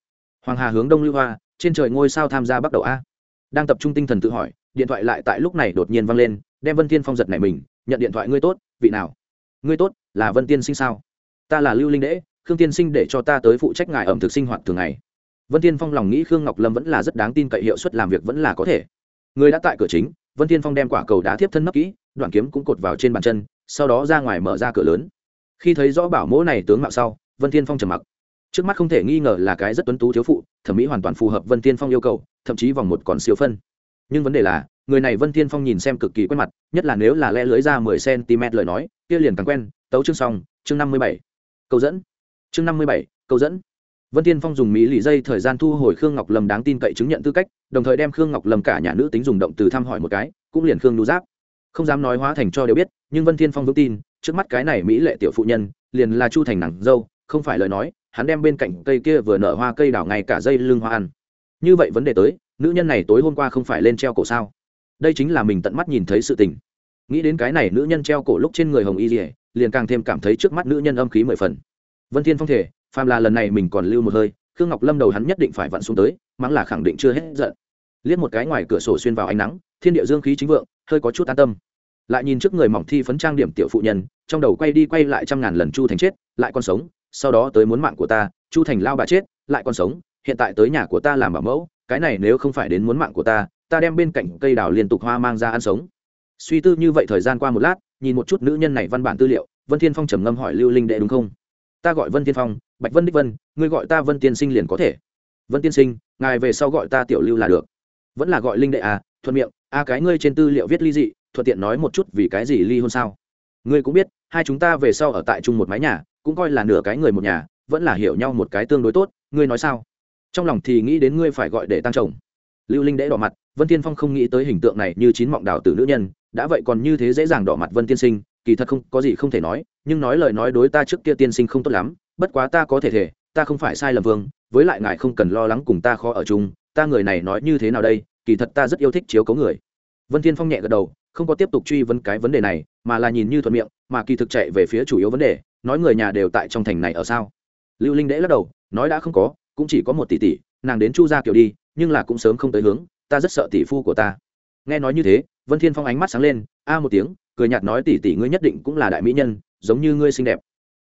Hoàng hà hướng đông lưu hoa, trên trời ngôi sao tham gia bắt đầu a. Đang tập trung tinh thần tự hỏi, điện thoại lại tại lúc này đột nhiên vang lên, đem vân thiên phong giật này mình, nhận điện thoại ngươi tốt, vị nào? Ngươi tốt, là vân tiên sinh sao? Ta là lưu linh đễ, khương tiên sinh để cho ta tới phụ trách ngài ẩm thực sinh hoạt thường ngày. Vân tiên phong lòng nghĩ khương ngọc lâm vẫn là rất đáng tin cậy hiệu suất làm việc vẫn là có thể. Người đã tại cửa chính, vân tiên phong đem quả cầu đá tiếp thân nấp kỹ, đoạn kiếm cũng cột vào trên bàn chân, sau đó ra ngoài mở ra cửa lớn. Khi thấy rõ bảo mỗ này tướng mạo sau, vân tiên phong trầm mặc. Trước mắt không thể nghi ngờ là cái rất tuấn tú thiếu phụ, thẩm mỹ hoàn toàn phù hợp vân tiên phong yêu cầu, thậm chí vòng một còn siêu phân. Nhưng vấn đề là, người này vân tiên phong nhìn xem cực kỳ quen mặt, nhất là nếu là le lưới ra mười cm lời nói kia liền càng quen, tấu chương xong, chương năm mươi bảy. Câu dẫn. Chương năm mươi bảy, câu dẫn. Vân tiên phong dùng mỹ lì dây thời gian thu hồi khương ngọc lâm đáng tin cậy chứng nhận tư cách, đồng thời đem khương ngọc lâm cả nhà nữ tính dùng động từ thăm hỏi một cái, cũng liền khương đu giáp. Không dám nói hóa thành cho đều biết, nhưng vân tiên phong vững tin, trước mắt cái này mỹ lệ tiểu phụ nhân, liền là chu thành nàng dâu, không phải lời nói, hắn đem bên cạnh cây kia vừa nở hoa cây đảo ngay cả dây lưng hoa ăn. Như vậy vấn đề tới, nữ nhân này tối hôm qua không phải lên treo cổ sao? Đây chính là mình tận mắt nhìn thấy sự tình nghĩ đến cái này nữ nhân treo cổ lúc trên người hồng y dỉa liền càng thêm cảm thấy trước mắt nữ nhân âm khí mười phần. Vân thiên phong thể, phàm là lần này mình còn lưu một hơi, khương ngọc lâm đầu hắn nhất định phải vặn xuống tới, mắng là khẳng định chưa hết giận. Liếc một cái ngoài cửa sổ xuyên vào ánh nắng, thiên địa dương khí chính vượng, hơi có chút an tâm. Lại nhìn trước người mỏng thi phấn trang điểm tiểu phụ nhân, trong đầu quay đi quay lại trăm ngàn lần chu thành chết, lại còn sống, sau đó tới muốn mạng của ta, chu thành lao bà chết, lại còn sống, hiện tại tới nhà của ta làm bảo mẫu, cái này nếu không phải đến muốn mạng của ta ta đem bên cạnh cây đào liên tục hoa mang ra ăn sống suy tư như vậy thời gian qua một lát, nhìn một chút nữ nhân này văn bản tư liệu, vân thiên phong trầm ngâm hỏi lưu linh đệ đúng không? Ta gọi vân thiên phong, bạch vân đích vân, ngươi gọi ta vân tiên sinh liền có thể. Vân tiên sinh, ngài về sau gọi ta tiểu lưu là được. Vẫn là gọi linh đệ à thuận miệng, a à, cái ngươi trên tư liệu viết ly dị, thuận tiện nói một chút vì cái gì ly hôn sao? Ngươi cũng biết, hai chúng ta về sau ở tại chung một mái nhà, cũng coi là nửa cái người một nhà, vẫn là hiểu nhau một cái tương đối tốt, ngươi nói sao? Trong lòng thì nghĩ đến ngươi phải gọi để tăng chồng. Lưu linh đễ đỏ mặt, vân thiên phong không nghĩ tới hình tượng này như chín mọng đào từ nữ nhân đã vậy còn như thế dễ dàng đỏ mặt vân tiên sinh, kỳ thật không, có gì không thể nói, nhưng nói lời nói đối ta trước kia tiên sinh không tốt lắm, bất quá ta có thể thể, ta không phải sai lầm vương, với lại ngài không cần lo lắng cùng ta khó ở chung, ta người này nói như thế nào đây, kỳ thật ta rất yêu thích chiếu cấu người. Vân thiên phong nhẹ gật đầu, không có tiếp tục truy vấn cái vấn đề này, mà là nhìn như thuận miệng, mà kỳ thực chạy về phía chủ yếu vấn đề, nói người nhà đều tại trong thành này ở sao. Lưu linh đễ lắc đầu, nói đã không có, cũng chỉ có một tỷ tỷ, nàng đến chu gia kiểu đi, nhưng là cũng sớm không tới hướng, ta rất sợ tỷ phu của ta nghe nói như thế, vân thiên phong ánh mắt sáng lên, a một tiếng, cười nhạt nói tỷ tỷ ngươi nhất định cũng là đại mỹ nhân, giống như ngươi xinh đẹp.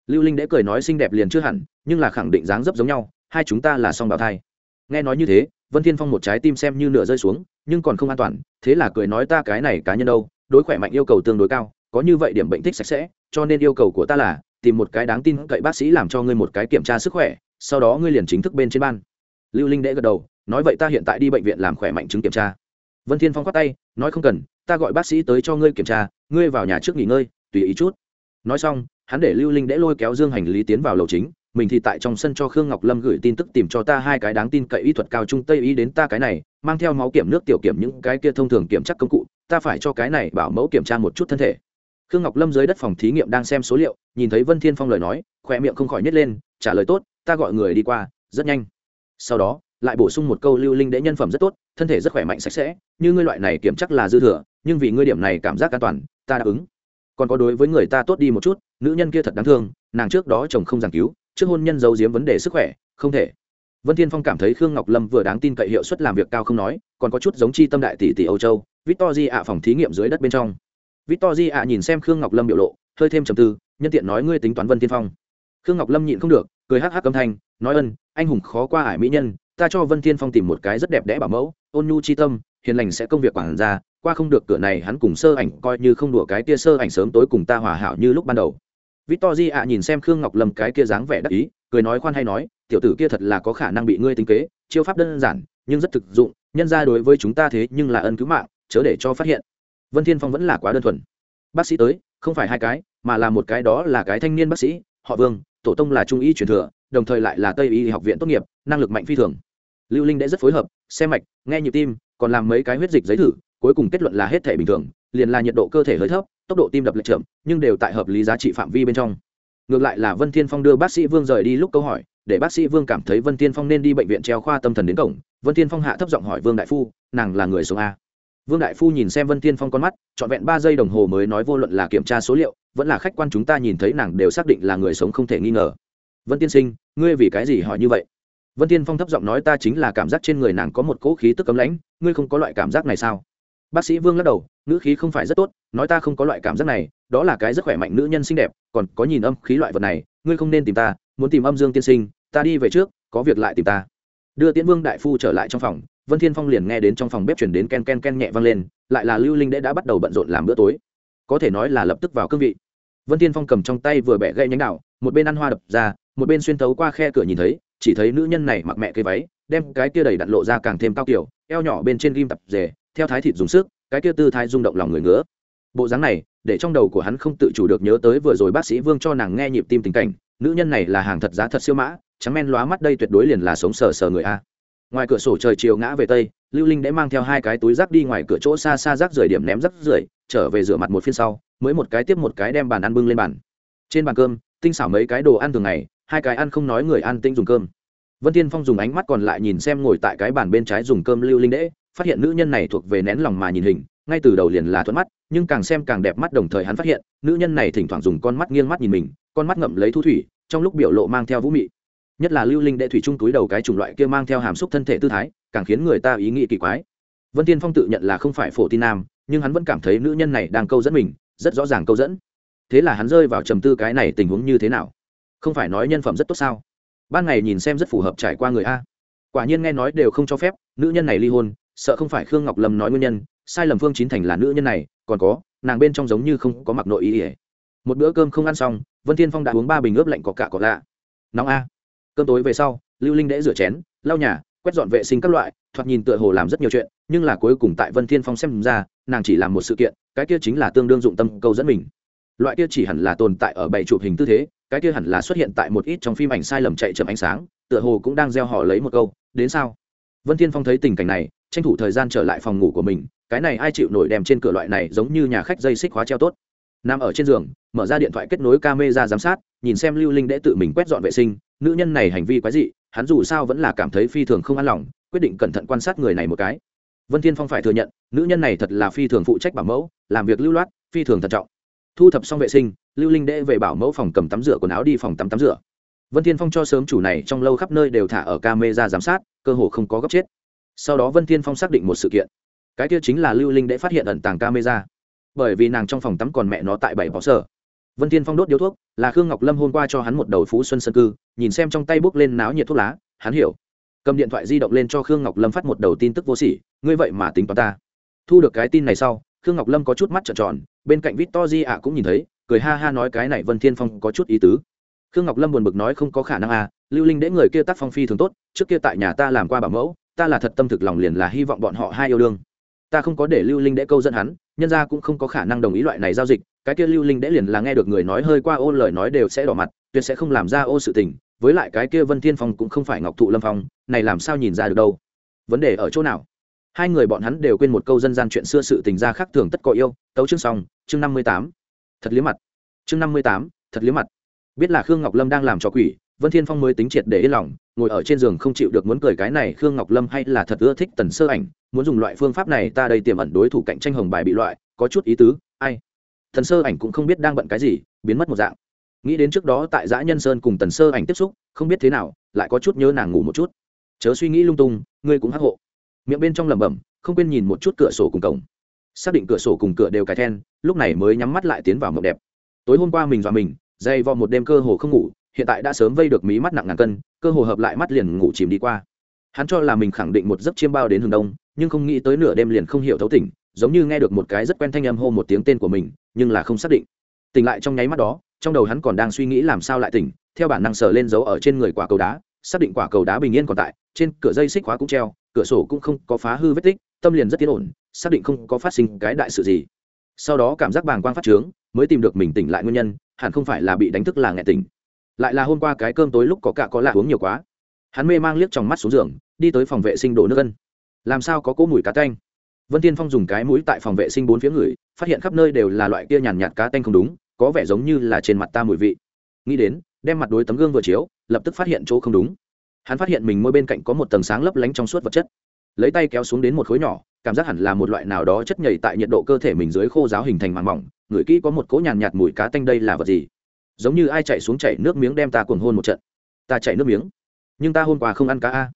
Lưu linh đễ cười nói xinh đẹp liền chưa hẳn, nhưng là khẳng định dáng dấp giống nhau, hai chúng ta là song bào thai. Nghe nói như thế, vân thiên phong một trái tim xem như nửa rơi xuống, nhưng còn không an toàn, thế là cười nói ta cái này cá nhân đâu, đối khỏe mạnh yêu cầu tương đối cao, có như vậy điểm bệnh thích sạch sẽ, cho nên yêu cầu của ta là, tìm một cái đáng tin cậy bác sĩ làm cho ngươi một cái kiểm tra sức khỏe, sau đó ngươi liền chính thức bên trên ban. Lưu linh đễ gật đầu, nói vậy ta hiện tại đi bệnh viện làm khỏe mạnh chứng kiểm tra vân thiên phong khoát tay, nói không cần, ta gọi bác sĩ tới cho ngươi kiểm tra, ngươi vào nhà trước nghỉ ngơi, tùy ý chút. Nói xong, hắn để lưu linh đễ lôi kéo dương hành lý tiến vào lầu chính, mình thì tại trong sân cho khương ngọc lâm gửi tin tức tìm cho ta hai cái đáng tin cậy y thuật cao trung tây y đến ta cái này, mang theo máu kiểm nước tiểu kiểm những cái kia thông thường kiểm chắc công cụ, ta phải cho cái này bảo mẫu kiểm tra một chút thân thể. Khương ngọc lâm dưới đất phòng thí nghiệm đang xem số liệu, nhìn thấy vân thiên phong lời nói khoe miệng không khỏi nhét lên, trả lời tốt, ta gọi người đi qua, rất nhanh. Sau đó lại bổ sung một câu lưu linh đệ nhân phẩm rất tốt, thân thể rất khỏe mạnh sạch sẽ, như ngươi loại này kiểm chắc là dư thừa, nhưng vì ngươi điểm này cảm giác an toàn, ta đáp ứng. Còn có đối với người ta tốt đi một chút, nữ nhân kia thật đáng thương, nàng trước đó chồng không giảng cứu, trước hôn nhân giấu giếm vấn đề sức khỏe, không thể. Vân thiên phong cảm thấy khương ngọc lâm vừa đáng tin cậy hiệu suất làm việc cao không nói, còn có chút giống chi tâm đại tỷ tỷ âu châu victor ạ phòng thí nghiệm dưới đất bên trong. Victor ạ nhìn xem khương ngọc lâm biểu lộ, hơi thêm trầm tư, nhân tiện nói ngươi tính toán vân thiên phong. Khương ngọc lâm nhịn không được, cười hắc hắc âm thanh, nói ân, anh hùng khó qua ải mỹ nhân ta cho vân thiên phong tìm một cái rất đẹp đẽ bảo mẫu, ôn nhu chi tâm, hiền lành sẽ công việc quản ra qua không được cửa này hắn cùng sơ ảnh coi như không đùa cái kia sơ ảnh sớm tối cùng ta hòa hảo như lúc ban đầu. Victory di ạ nhìn xem khương ngọc lâm cái kia dáng vẻ đắc ý, cười nói khoan hay nói, tiểu tử kia thật là có khả năng bị ngươi tính kế, chiêu pháp đơn giản, nhưng rất thực dụng, nhân ra đối với chúng ta thế nhưng là ân cứu mạng, chớ để cho phát hiện. Vân thiên phong vẫn là quá đơn thuần. Bác sĩ tới, không phải hai cái, mà là một cái đó là cái thanh niên bác sĩ, họ vương, tổ tông là trung y truyền thừa, đồng thời lại là tây y học viện tốt nghiệp, năng lực mạnh phi thường lưu linh đã rất phối hợp, xem mạch, nghe nhịp tim, còn làm mấy cái huyết dịch giấy thử, cuối cùng kết luận là hết thể bình thường, liền là nhiệt độ cơ thể hơi thấp, tốc độ tim đập lệch chậm, nhưng đều tại hợp lý giá trị phạm vi bên trong. Ngược lại là vân thiên phong đưa bác sĩ vương rời đi lúc câu hỏi, để bác sĩ vương cảm thấy vân thiên phong nên đi bệnh viện treo khoa tâm thần đến cổng. Vân thiên phong hạ thấp giọng hỏi vương đại phu, nàng là người sống a? Vương đại phu nhìn xem vân thiên phong con mắt, trọn vẹn ba giây đồng hồ mới nói vô luận là kiểm tra số liệu, vẫn là khách quan chúng ta nhìn thấy nàng đều xác định là người sống không thể nghi ngờ. Vân tiên sinh, ngươi vì cái gì hỏi như vậy? Vân tiên phong thấp giọng nói ta chính là cảm giác trên người nàng có một cỗ khí tức cấm lãnh, ngươi không có loại cảm giác này sao? Bác sĩ vương lắc đầu nữ khí không phải rất tốt, nói ta không có loại cảm giác này, đó là cái rất khỏe mạnh nữ nhân xinh đẹp, còn có nhìn âm khí loại vật này, ngươi không nên tìm ta, muốn tìm âm dương tiên sinh, ta đi về trước, có việc lại tìm ta. Đưa tiễn vương đại phu trở lại trong phòng, vân thiên phong liền nghe đến trong phòng bếp chuyển đến ken ken ken nhẹ vang lên, lại là lưu linh đễ đã bắt đầu bận rộn làm bữa tối. Có thể nói là lập tức vào cương vị. Vân thiên phong cầm trong tay vừa bẻ gậy nhánh đạo một bên ăn hoa đập ra, một bên xuyên thấu qua khe cửa nhìn thấy chỉ thấy nữ nhân này mặc mẹ cây váy, đem cái kia đầy đặn lộ ra càng thêm cao kiểu, eo nhỏ bên trên ghim tập rể, theo thái thịt dùng sức, cái kia tư thái rung động lòng người ngứa. Bộ dáng này, để trong đầu của hắn không tự chủ được nhớ tới vừa rồi bác sĩ vương cho nàng nghe nhịp tim tình cảnh, nữ nhân này là hàng thật giá thật siêu mã, trắng men lóa mắt đây tuyệt đối liền là sống sờ sờ người a. Ngoài cửa sổ trời chiều ngã về tây, lưu linh đã mang theo hai cái túi rác đi ngoài cửa chỗ xa xa rác rưởi điểm ném rác rưởi, trở về rửa mặt một phiên sau, mới một cái tiếp một cái đem bàn ăn bưng lên bàn. Trên bàn cơm, tinh xảo mấy cái đồ ăn thường ngày hai cái ăn không nói người ăn tinh dùng cơm. Vân tiên phong dùng ánh mắt còn lại nhìn xem ngồi tại cái bàn bên trái dùng cơm lưu linh đễ, phát hiện nữ nhân này thuộc về nén lòng mà nhìn hình, ngay từ đầu liền là thuận mắt, nhưng càng xem càng đẹp mắt đồng thời hắn phát hiện, nữ nhân này thỉnh thoảng dùng con mắt nghiêng mắt nhìn mình, con mắt ngậm lấy thu thủy, trong lúc biểu lộ mang theo vũ mị. Nhất là lưu linh đệ thủy trung túi đầu cái chủng loại kia mang theo hàm xúc thân thể tư thái, càng khiến người ta ý nghĩ kỳ quái. Vân tiên phong tự nhận là không phải phổ tin nam, nhưng hắn vẫn cảm thấy nữ nhân này đang câu dẫn mình, rất rõ ràng câu dẫn. Thế là hắn rơi vào trầm tư cái này tình huống như thế nào? Không phải nói nhân phẩm rất tốt sao? Ban ngày nhìn xem rất phù hợp trải qua người a. Quả nhiên nghe nói đều không cho phép, nữ nhân này ly hôn, sợ không phải khương ngọc lâm nói nguyên nhân, sai lầm phương chín thành là nữ nhân này, còn có, nàng bên trong giống như không có mặc nội ý ỉa một bữa cơm không ăn xong, vân thiên phong đã uống ba bình ướp lạnh có cả có lạ. Nóng a. Cơm tối về sau, lưu linh đễ rửa chén, lau nhà, quét dọn vệ sinh các loại, thoạt nhìn tựa hồ làm rất nhiều chuyện, nhưng là cuối cùng tại vân thiên phong xem ra, nàng chỉ làm một sự kiện, cái kia chính là tương đương dụng tâm câu dẫn mình. Loại kia chỉ hẳn là tồn tại ở bảy chụp hình tư thế cái kia hẳn là xuất hiện tại một ít trong phim ảnh sai lầm chạy chậm ánh sáng, tựa hồ cũng đang gieo họ lấy một câu, đến sao? Vân thiên phong thấy tình cảnh này, tranh thủ thời gian trở lại phòng ngủ của mình, cái này ai chịu nổi đem trên cửa loại này giống như nhà khách dây xích khóa treo tốt. Nằm ở trên giường, mở ra điện thoại kết nối camera giám sát, nhìn xem lưu linh đệ tự mình quét dọn vệ sinh, nữ nhân này hành vi quái dị, hắn dù sao vẫn là cảm thấy phi thường không an lòng, quyết định cẩn thận quan sát người này một cái. Vân thiên phong phải thừa nhận, nữ nhân này thật là phi thường phụ trách bảo mẫu, làm việc lưu loát, phi thường thận trọng thu thập xong vệ sinh, lưu linh đệ về bảo mẫu phòng cầm tắm rửa quần áo đi phòng tắm tắm rửa. Vân thiên phong cho sớm chủ này trong lâu khắp nơi đều thả ở camera giám sát, cơ hồ không có gấp chết. Sau đó vân thiên phong xác định một sự kiện. Cái kia chính là lưu linh đệ phát hiện ẩn tàng camera. Bởi vì nàng trong phòng tắm còn mẹ nó tại bảy bó sở. Vân thiên phong đốt điếu thuốc, là khương ngọc lâm hôm qua cho hắn một đầu phú xuân sân cư, nhìn xem trong tay bốc lên náo nhiệt thuốc lá, hắn hiểu. Cầm điện thoại di động lên cho khương ngọc lâm phát một đầu tin tức vô sỉ, ngươi vậy mà tính toán ta. Thu được cái tin này sau, khương ngọc lâm có chút mắt trợn tròn bên cạnh vít to di ạ cũng nhìn thấy, cười ha ha nói cái này vân thiên phong có chút ý tứ. Khương ngọc lâm buồn bực nói không có khả năng à lưu linh đễ người kia tác phong phi thường tốt, trước kia tại nhà ta làm qua bảo mẫu, ta là thật tâm thực lòng liền là hy vọng bọn họ hai yêu đương. Ta không có để lưu linh đễ câu dẫn hắn, nhân ra cũng không có khả năng đồng ý loại này giao dịch, cái kia lưu linh đễ liền là nghe được người nói hơi qua ô lời nói đều sẽ đỏ mặt, tuyệt sẽ không làm ra ô sự tình, với lại cái kia vân thiên phong cũng không phải ngọc thụ lâm phong, này làm sao nhìn ra được đâu? Vấn đề ở chỗ nào? Hai người bọn hắn đều quên một câu dân gian chuyện xưa sự tình gia khác thường tất có yêu. Tấu chương xong, chương năm mươi tám. Thật liếm mặt. Chương năm mươi tám, thật liếm mặt. Biết là khương ngọc lâm đang làm cho quỷ, vân thiên phong mới tính triệt để yên lòng, ngồi ở trên giường không chịu được muốn cười cái này khương ngọc lâm hay là thật ưa thích tần sơ ảnh, muốn dùng loại phương pháp này ta đây tiềm ẩn đối thủ cạnh tranh hồng bài bị loại, có chút ý tứ, ai? Thần sơ ảnh cũng không biết đang bận cái gì, biến mất một dạng. Nghĩ đến trước đó tại giã nhân sơn cùng tần sơ ảnh tiếp xúc, không biết thế nào, lại có chút nhớ nàng ngủ một chút. Chớ suy nghĩ lung tung, ngươi cũng hắc hộ miệng bên trong lẩm bẩm, không quên nhìn một chút cửa sổ cùng cổng. Xác định cửa sổ cùng cửa đều cài then, lúc này mới nhắm mắt lại tiến vào mộng đẹp. Tối hôm qua mình dọa mình, dày vò một đêm cơ hồ không ngủ, hiện tại đã sớm vây được mí mắt nặng ngàn cân, cơ hồ hợp lại mắt liền ngủ chìm đi qua. Hắn cho là mình khẳng định một giấc chiêm bao đến hướng đông, nhưng không nghĩ tới nửa đêm liền không hiểu thấu tỉnh, giống như nghe được một cái rất quen thanh âm hô một tiếng tên của mình, nhưng là không xác định. Tỉnh lại trong nháy mắt đó, trong đầu hắn còn đang suy nghĩ làm sao lại tỉnh, theo bản năng sờ lên dấu ở trên người quả cầu đá, xác định quả cầu đá bình yên còn tại trên cửa dây xích khóa cũng treo, cửa sổ cũng không có phá hư vết tích, tâm liền rất tiến ổn, xác định không có phát sinh cái đại sự gì. Sau đó cảm giác bàng quang phát trướng, mới tìm được mình tỉnh lại nguyên nhân, hẳn không phải là bị đánh thức là nghẹ tỉnh. Lại là hôm qua cái cơm tối lúc có cả có lạ uống nhiều quá. Hắn mê mang liếc trong mắt xuống giường, đi tới phòng vệ sinh đổ nước ân. Làm sao có cỗ mùi cá tanh? Vân tiên phong dùng cái mũi tại phòng vệ sinh bốn phía người, phát hiện khắp nơi đều là loại kia nhàn nhạt cá tanh không đúng, có vẻ giống như là trên mặt ta mùi vị. Nghĩ đến, đem mặt đối tấm gương vừa chiếu, lập tức phát hiện chỗ không đúng hắn phát hiện mình môi bên cạnh có một tầng sáng lấp lánh trong suốt vật chất. Lấy tay kéo xuống đến một khối nhỏ, cảm giác hẳn là một loại nào đó chất nhầy tại nhiệt độ cơ thể mình dưới khô giáo hình thành màng mỏng Ngửi kỹ có một cỗ nhàn nhạt mùi cá tanh đây là vật gì? Giống như ai chạy xuống chảy nước miếng đem ta cuồng hôn một trận. Ta chạy nước miếng. Nhưng ta hôm qua không ăn cá a.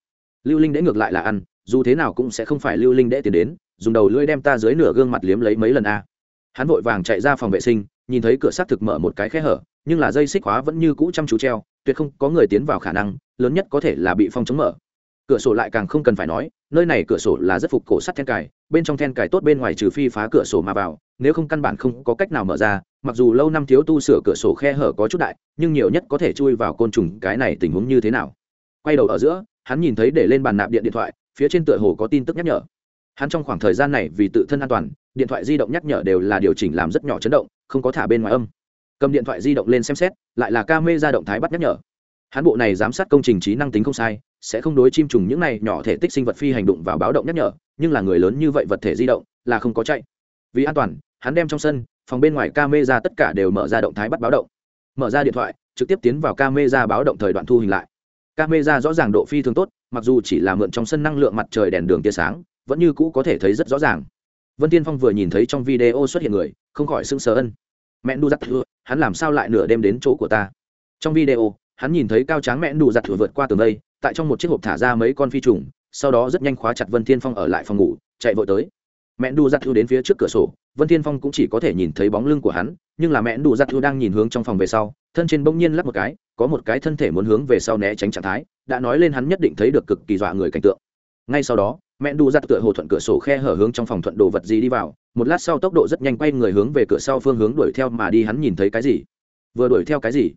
Lưu linh đễ ngược lại là ăn, dù thế nào cũng sẽ không phải lưu linh đễ tiền đến, dùng đầu lưỡi đem ta dưới nửa gương mặt liếm lấy mấy lần a. Hắn vội vàng chạy ra phòng vệ sinh, nhìn thấy cửa xác thực mở một cái khe hở, nhưng là dây xích hóa vẫn như cũ chăm chú treo tuyệt không có người tiến vào khả năng, lớn nhất có thể là bị phong chống mở. Cửa sổ lại càng không cần phải nói, nơi này cửa sổ là rất phục cổ sắt then cài, bên trong then cài tốt bên ngoài trừ phi phá cửa sổ mà vào, nếu không căn bản không có cách nào mở ra, mặc dù lâu năm thiếu tu sửa cửa sổ khe hở có chút đại, nhưng nhiều nhất có thể chui vào côn trùng cái này tình huống như thế nào. Quay đầu ở giữa, hắn nhìn thấy để lên bàn nạp điện điện thoại, phía trên tựa hồ có tin tức nhắc nhở. Hắn trong khoảng thời gian này vì tự thân an toàn, điện thoại di động nhắc nhở đều là điều chỉnh làm rất nhỏ chấn động, không có thả bên ngoài âm cầm điện thoại di động lên xem xét, lại là ca mê ra động thái bắt nhắc nhở. Hắn bộ này giám sát công trình trí năng tính không sai, sẽ không đối chim trùng những này nhỏ thể tích sinh vật phi hành động vào báo động nhắc nhở, nhưng là người lớn như vậy vật thể di động là không có chạy. Vì an toàn, hắn đem trong sân, phòng bên ngoài ca mê ra tất cả đều mở ra động thái bắt báo động. Mở ra điện thoại, trực tiếp tiến vào ca mê ra báo động thời đoạn thu hình lại. Ca mê ra rõ ràng độ phi thường tốt, mặc dù chỉ là mượn trong sân năng lượng mặt trời đèn đường tia sáng, vẫn như cũ có thể thấy rất rõ ràng. Vân tiên phong vừa nhìn thấy trong video xuất hiện người, không khỏi sưng sờ ân mẹ đu giặt thừa, hắn làm sao lại nửa đêm đến chỗ của ta? Trong video, hắn nhìn thấy cao tráng mẹ đu giặt thừa vượt qua tường đây, tại trong một chiếc hộp thả ra mấy con phi trùng, sau đó rất nhanh khóa chặt vân thiên phong ở lại phòng ngủ, chạy vội tới. Mẹ đu giặt thừa đến phía trước cửa sổ, vân thiên phong cũng chỉ có thể nhìn thấy bóng lưng của hắn, nhưng là mẹ đu giặt thừa đang nhìn hướng trong phòng về sau, thân trên bỗng nhiên lắp một cái, có một cái thân thể muốn hướng về sau né tránh trạng thái, đã nói lên hắn nhất định thấy được cực kỳ dọa người cảnh tượng. Ngay sau đó mẹ đu giặt tựa hồ thuận cửa sổ khe hở hướng trong phòng thuận đồ vật gì đi vào. Một lát sau tốc độ rất nhanh quay người hướng về cửa sau phương hướng đuổi theo mà đi. Hắn nhìn thấy cái gì? Vừa đuổi theo cái gì?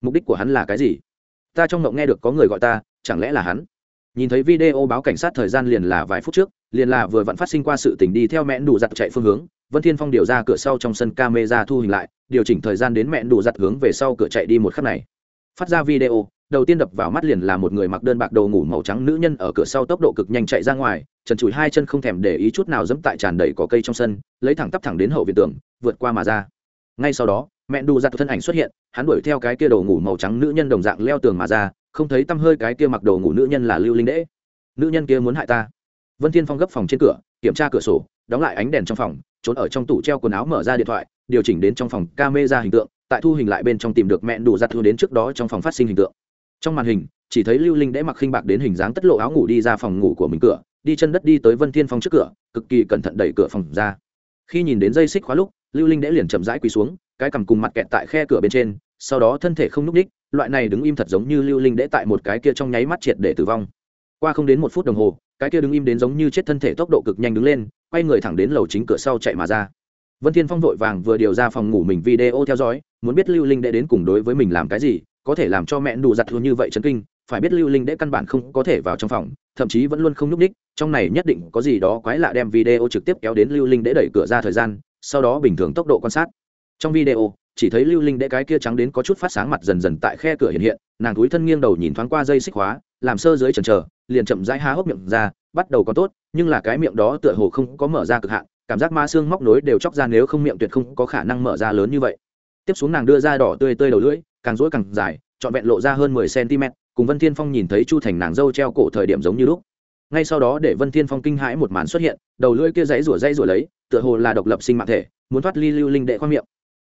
Mục đích của hắn là cái gì? Ta trong mộng nghe được có người gọi ta, chẳng lẽ là hắn? Nhìn thấy video báo cảnh sát thời gian liền là vài phút trước, liền là vừa vặn phát sinh qua sự tình đi theo mẹ đủ giặt chạy phương hướng. Vân thiên phong điều ra cửa sau trong sân camera thu hình lại, điều chỉnh thời gian đến mẹ đủ giặt hướng về sau cửa chạy đi một khắc này. Phát ra video đầu tiên đập vào mắt liền là một người mặc đơn bạc đồ ngủ màu trắng nữ nhân ở cửa sau tốc độ cực nhanh chạy ra ngoài, trần trụi hai chân không thèm để ý chút nào dẫm tại tràn đầy có cây trong sân, lấy thẳng tắp thẳng đến hậu viện tường, vượt qua mà ra. Ngay sau đó mẹ đu giặt thân ảnh xuất hiện, hắn đuổi theo cái kia đồ ngủ màu trắng nữ nhân đồng dạng leo tường mà ra, không thấy tăm hơi cái kia mặc đồ ngủ nữ nhân là lưu linh đễ. Nữ nhân kia muốn hại ta. Vân thiên phong gấp phòng trên cửa, kiểm tra cửa sổ, đóng lại ánh đèn trong phòng, trốn ở trong tủ treo quần áo mở ra điện thoại, điều chỉnh đến trong phòng camera hình tượng, tại thu hình lại bên trong tìm được mẹ đủ giặt thu đến trước đó trong phòng phát sinh hình tượng trong màn hình, chỉ thấy lưu linh đễ mặc khinh bạc đến hình dáng tất lộ áo ngủ đi ra phòng ngủ của mình cửa, đi chân đất đi tới vân thiên phong trước cửa, cực kỳ cẩn thận đẩy cửa phòng ra. Khi nhìn đến dây xích khóa lúc, lưu linh đễ liền chậm rãi quỳ xuống, cái cằm cùng mặt kẹt tại khe cửa bên trên, sau đó thân thể không núc ních, loại này đứng im thật giống như lưu linh đễ tại một cái kia trong nháy mắt triệt để tử vong. Qua không đến một phút đồng hồ, cái kia đứng im đến giống như chết thân thể tốc độ cực nhanh đứng lên, quay người thẳng đến lầu chính cửa sau chạy mà ra. Vân thiên phong vội vàng vừa điều ra phòng ngủ mình video theo dõi, muốn biết lưu linh đễ đến cùng đối với mình làm cái gì có thể làm cho mẹ đủ giặt luôn như vậy chấn kinh, phải biết lưu linh đễ căn bản không có thể vào trong phòng, thậm chí vẫn luôn không nhúc ních trong này nhất định có gì đó quái lạ đem video trực tiếp kéo đến lưu linh đễ đẩy cửa ra thời gian, sau đó bình thường tốc độ quan sát. Trong video, chỉ thấy lưu linh đễ cái kia trắng đến có chút phát sáng mặt dần dần tại khe cửa hiện hiện, nàng túi thân nghiêng đầu nhìn thoáng qua dây xích hóa, làm sơ dưới trần trờ liền chậm rãi há hốc miệng ra, bắt đầu có tốt, nhưng là cái miệng đó tựa hồ không có mở ra cực hạn, cảm giác ma xương móc nối đều chóc ra nếu không miệng tuyệt không có khả năng mở ra lớn như vậy tiếp xuống nàng đưa ra đỏ tươi tươi đầu lưỡi, càng rỗi càng dài, trọn vẹn lộ ra hơn mười cm cùng vân thiên phong nhìn thấy chu thành nàng dâu treo cổ thời điểm giống như lúc. Ngay sau đó để vân thiên phong kinh hãi một màn xuất hiện, đầu lưỡi kia dãy rủa dãy rủa lấy, tựa hồ là độc lập sinh mạng thể, muốn thoát ly lưu linh đệ khoang miệng.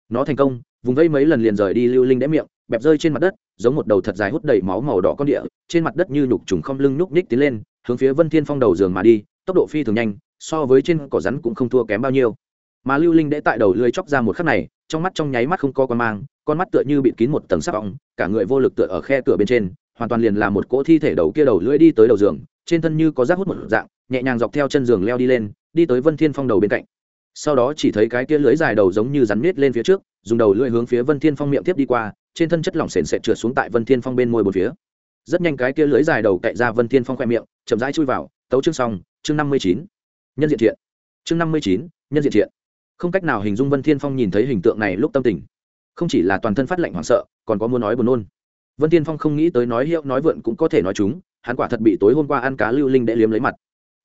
Nó thành công, vùng vây mấy lần liền rời đi lưu linh đệ miệng, bẹp rơi trên mặt đất, giống một đầu thật dài hút đầy máu màu đỏ con địa, trên mặt đất như nhục trùng không lưng nhúc nhích tiến lên, hướng phía vân thiên phong đầu giường mà đi, tốc độ phi thường nhanh, so với trên cỏ rắn cũng không thua kém bao nhiêu mà lưu linh đễ tại đầu lưỡi chóc ra một khắc này trong mắt trong nháy mắt không có con mang con mắt tựa như bị kín một tầng sắc vọng, cả người vô lực tựa ở khe cửa bên trên hoàn toàn liền là một cỗ thi thể đầu kia đầu lưỡi đi tới đầu giường trên thân như có rác hút một dạng nhẹ nhàng dọc theo chân giường leo đi lên đi tới vân thiên phong đầu bên cạnh. Sau đó chỉ thấy cái kia lưỡi dài đầu giống như rắn nết lên phía trước dùng đầu lưỡi hướng phía vân thiên phong miệng tiếp đi qua trên thân chất lỏng sền sệt trượt xuống tại vân thiên phong bên môi một phía. Rất nhanh cái kia lưỡi dài đầu cậy ra vân thiên phong khoe miệng chậm rãi chui vào tấu chương xong chương năm mươi chín. Nhân diện thiện. Chương năm mươi chín nhân diện thiện không cách nào hình dung vân thiên phong nhìn thấy hình tượng này lúc tâm tình. Không chỉ là toàn thân phát lạnh hoảng sợ, còn có muốn nói buồn nôn. Vân thiên phong không nghĩ tới nói hiệu, nói vượn cũng có thể nói chúng, hắn quả thật bị tối hôm qua ăn cá lưu linh để liếm lấy mặt.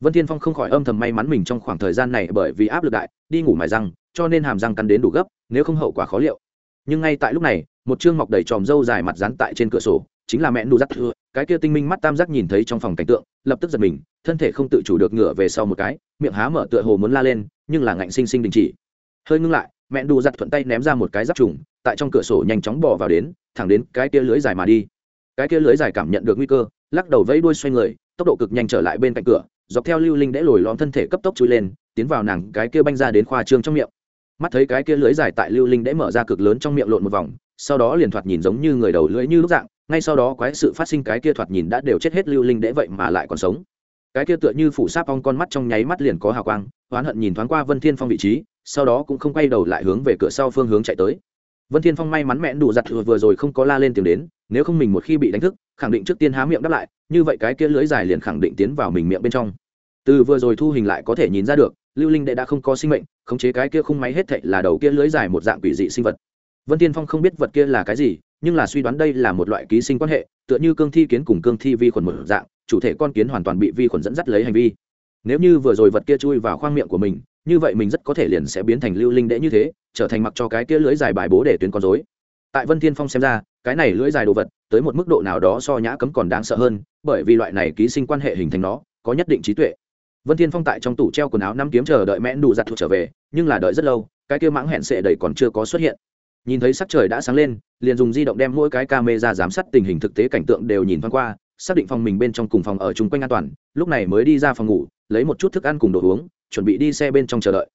Vân thiên phong không khỏi âm thầm may mắn mình trong khoảng thời gian này bởi vì áp lực đại, đi ngủ mài răng, cho nên hàm răng cắn đến đủ gấp, nếu không hậu quả khó liệu. Nhưng ngay tại lúc này, một chương mọc đầy tròm râu dài mặt dán tại trên cửa sổ, chính là mẹ nụ dắt thưa. Cái kia tinh minh mắt tam giác nhìn thấy trong phòng cảnh tượng, lập tức giật mình, thân thể không tự chủ được ngửa về sau một cái, miệng há mở tựa hồ muốn la lên nhưng là ngạnh sinh sinh đình chỉ. Hơi ngưng lại, mẹ đù giặt thuận tay ném ra một cái giáp trùng, tại trong cửa sổ nhanh chóng bỏ vào đến, thẳng đến cái kia lưới dài mà đi. Cái kia lưới dài cảm nhận được nguy cơ, lắc đầu vẫy đuôi xoay người, tốc độ cực nhanh trở lại bên cạnh cửa, dọc theo lưu linh đẽ lồi lõm thân thể cấp tốc chui lên, tiến vào nàng cái kia banh ra đến khoa trương trong miệng. Mắt thấy cái kia lưới dài tại lưu linh đẽ mở ra cực lớn trong miệng lộn một vòng, sau đó liền thoạt nhìn giống như người đầu lưỡi như lúc dạng, ngay sau đó quái sự phát sinh cái kia thoạt nhìn đã đều chết hết lưu linh đẽ vậy mà lại còn sống cái kia tựa như phủ sáp ong con mắt trong nháy mắt liền có hào quang, oán hận nhìn thoáng qua vân thiên phong vị trí, sau đó cũng không quay đầu lại hướng về cửa sau phương hướng chạy tới. Vân thiên phong may mắn mẹn đủ giặt vừa rồi không có la lên tiếng đến, nếu không mình một khi bị đánh thức, khẳng định trước tiên há miệng đáp lại, như vậy cái kia lưỡi dài liền khẳng định tiến vào mình miệng bên trong. Từ vừa rồi thu hình lại có thể nhìn ra được, lưu linh đệ đã không có sinh mệnh, khống chế cái kia khung máy hết thệ là đầu kia lưỡi dài một dạng quỷ dị sinh vật. Vân tiên phong không biết vật kia là cái gì, nhưng là suy đoán đây là một loại ký sinh quan hệ, tựa như cương thi kiến cùng cương thi vi khuẩn một dạng chủ thể con kiến hoàn toàn bị vi khuẩn dẫn dắt lấy hành vi. Nếu như vừa rồi vật kia chui vào khoang miệng của mình, như vậy mình rất có thể liền sẽ biến thành lưu linh đệ như thế, trở thành mặc cho cái kia lưới dài bài bố để tuyến con dối tại vân thiên phong xem ra, cái này lưỡi dài đồ vật, tới một mức độ nào đó so nhã cấm còn đáng sợ hơn, bởi vì loại này ký sinh quan hệ hình thành nó, có nhất định trí tuệ. Vân thiên phong tại trong tủ treo quần áo năm kiếm chờ đợi mẹ đủ giặt thuộc trở về, nhưng là đợi rất lâu, cái kia mãng hẹn sệ đầy còn chưa có xuất hiện. Nhìn thấy sắc trời đã sáng lên, liền dùng di động đem mỗi cái camera giám sát tình hình thực tế cảnh tượng đều nhìn thoáng qua xác định phòng mình bên trong cùng phòng ở chung quanh an toàn, lúc này mới đi ra phòng ngủ, lấy một chút thức ăn cùng đồ uống, chuẩn bị đi xe bên trong chờ đợi.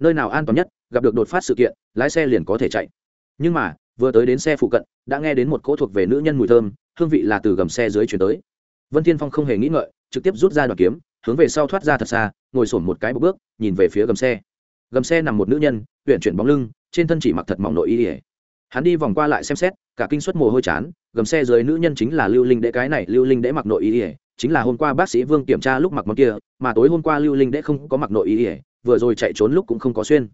Nơi nào an toàn nhất, gặp được đột phát sự kiện, lái xe liền có thể chạy. Nhưng mà, vừa tới đến xe phụ cận, đã nghe đến một cỗ thuộc về nữ nhân mùi thơm, hương vị là từ gầm xe dưới chuyển tới. Vân thiên phong không hề nghĩ ngợi, trực tiếp rút ra đoạn kiếm, hướng về sau thoát ra thật xa, ngồi sổn một cái một bước, nhìn về phía gầm xe. Gầm xe nằm một nữ nhân huyện chuyển bóng lưng, trên thân chỉ mặc thật mỏng nội y ỉa hắn đi vòng qua lại xem xét, cả kinh suất mồ hôi chán, gầm xe dưới nữ nhân chính là lưu linh đễ cái này lưu linh đễ mặc nội y ỉa chính là hôm qua bác sĩ vương kiểm tra lúc mặc món kia, mà tối hôm qua lưu linh đễ không có mặc nội y ỉa vừa rồi chạy trốn lúc cũng không có xuyên.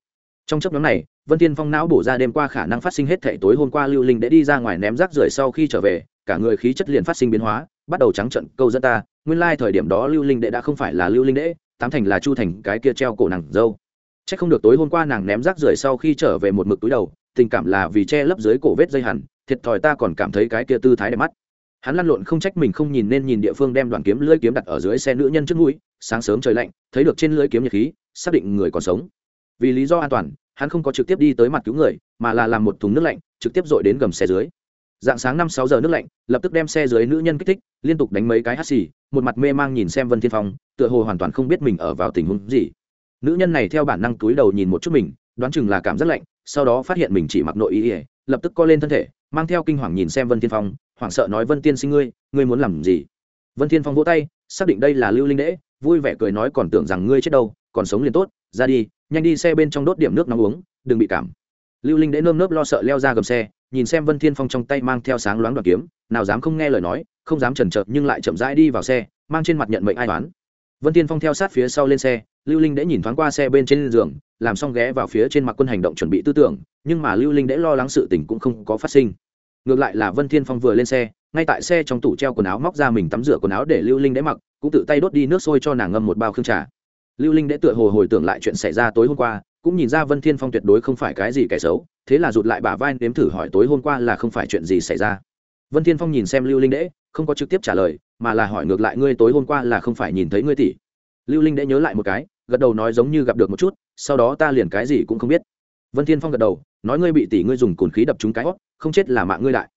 Trong chấp nhóm này, vân tiên phong não bổ ra đêm qua khả năng phát sinh hết thể tối hôm qua lưu linh đễ đi ra ngoài ném rác rưởi sau khi trở về, cả người khí chất liền phát sinh biến hóa, bắt đầu trắng trận câu dẫn ta, nguyên lai thời điểm đó lưu linh đệ đã không phải là lưu linh đệ tám thành là chu thành, cái kia treo cổ nàng dâu. Chắc không được tối hôm qua nàng ném rác rưởi sau khi trở về một mực túi đầu tình cảm là vì che lấp dưới cổ vết dây hẳn, thiệt thòi ta còn cảm thấy cái kia tư thái đẹp mắt. Hắn lăn lộn không trách mình không nhìn nên nhìn địa phương đem đoàn kiếm lưỡi kiếm đặt ở dưới xe nữ nhân trước mũi, sáng sớm trời lạnh, thấy được trên lưỡi kiếm nhiệt khí, xác định người còn sống. Vì lý do an toàn, hắn không có trực tiếp đi tới mặt cứu người, mà là làm một thùng nước lạnh, trực tiếp dội đến gầm xe dưới. Dạng sáng năm sáu giờ nước lạnh, lập tức đem xe dưới nữ nhân kích thích, liên tục đánh mấy cái hắt xì, một mặt mê mang nhìn xem vân thiên phong, tựa hồ hoàn toàn không biết mình ở vào tình huống gì. Nữ nhân này theo bản năng túi đầu nhìn một chút mình, đoán chừng là cảm rất lạnh sau đó phát hiện mình chỉ mặc nội y, ỉa lập tức co lên thân thể mang theo kinh hoàng nhìn xem vân thiên phong hoảng sợ nói vân tiên sinh ngươi ngươi muốn làm gì? Vân thiên phong vỗ tay xác định đây là lưu linh đễ vui vẻ cười nói còn tưởng rằng ngươi chết đâu còn sống liền tốt ra đi nhanh đi xe bên trong đốt điểm nước nóng uống đừng bị cảm. Lưu linh đễ nơm nớp lo sợ leo ra gầm xe nhìn xem vân thiên phong trong tay mang theo sáng loáng đoàn kiếm nào dám không nghe lời nói không dám chần chợt nhưng lại chậm rãi đi vào xe mang trên mặt nhận mệnh ai toán vân thiên phong theo sát phía sau lên xe lưu linh đễ nhìn thoáng qua xe bên trên giường làm xong ghé vào phía trên mặt quân hành động chuẩn bị tư tưởng, nhưng mà lưu linh đễ lo lắng sự tình cũng không có phát sinh. Ngược lại là vân thiên phong vừa lên xe, ngay tại xe trong tủ treo quần áo móc ra mình tắm rửa quần áo để lưu linh đễ mặc, cũng tự tay đốt đi nước sôi cho nàng ngâm một bao khương trà. Lưu linh đễ tựa hồ hồi tưởng lại chuyện xảy ra tối hôm qua, cũng nhìn ra vân thiên phong tuyệt đối không phải cái gì kẻ xấu, thế là rụt lại bả vai nếm thử hỏi tối hôm qua là không phải chuyện gì xảy ra. Vân thiên phong nhìn xem lưu linh đễ không có trực tiếp trả lời, mà là hỏi ngược lại, ngươi tối hôm qua là không phải nhìn thấy ngươi tỷ lưu linh đễ nhớ lại một cái gật đầu nói giống như gặp được một chút, sau đó ta liền cái gì cũng không biết. Vân thiên phong gật đầu, nói ngươi bị tỷ ngươi dùng cồn khí đập trúng cái hót không chết là mạng ngươi lại.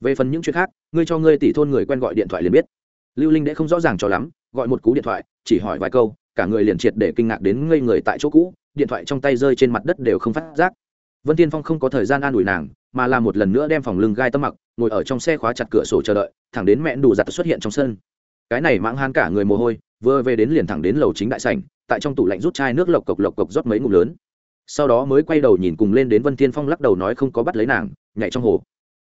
Về phần những chuyện khác, ngươi cho ngươi tỷ thôn người quen gọi điện thoại liền biết. Lưu linh đệ không rõ ràng cho lắm, gọi một cú điện thoại, chỉ hỏi vài câu, cả người liền triệt để kinh ngạc đến ngây người tại chỗ cũ, điện thoại trong tay rơi trên mặt đất đều không phát giác. Vân tiên phong không có thời gian an ủi nàng, mà là một lần nữa đem phòng lưng gai tâm mặc, ngồi ở trong xe khóa chặt cửa sổ chờ đợi, thẳng đến mẹ đủ giặt xuất hiện trong sân. Cái này mãng han cả người mồ hôi, vừa về đến liền thẳng đến lầu chính đại sảnh tại trong tủ lạnh rút chai nước lộc cộc lộc cộc rót mấy ngụm lớn. Sau đó mới quay đầu nhìn cùng lên đến vân thiên phong lắc đầu nói không có bắt lấy nàng, nhảy trong hồ.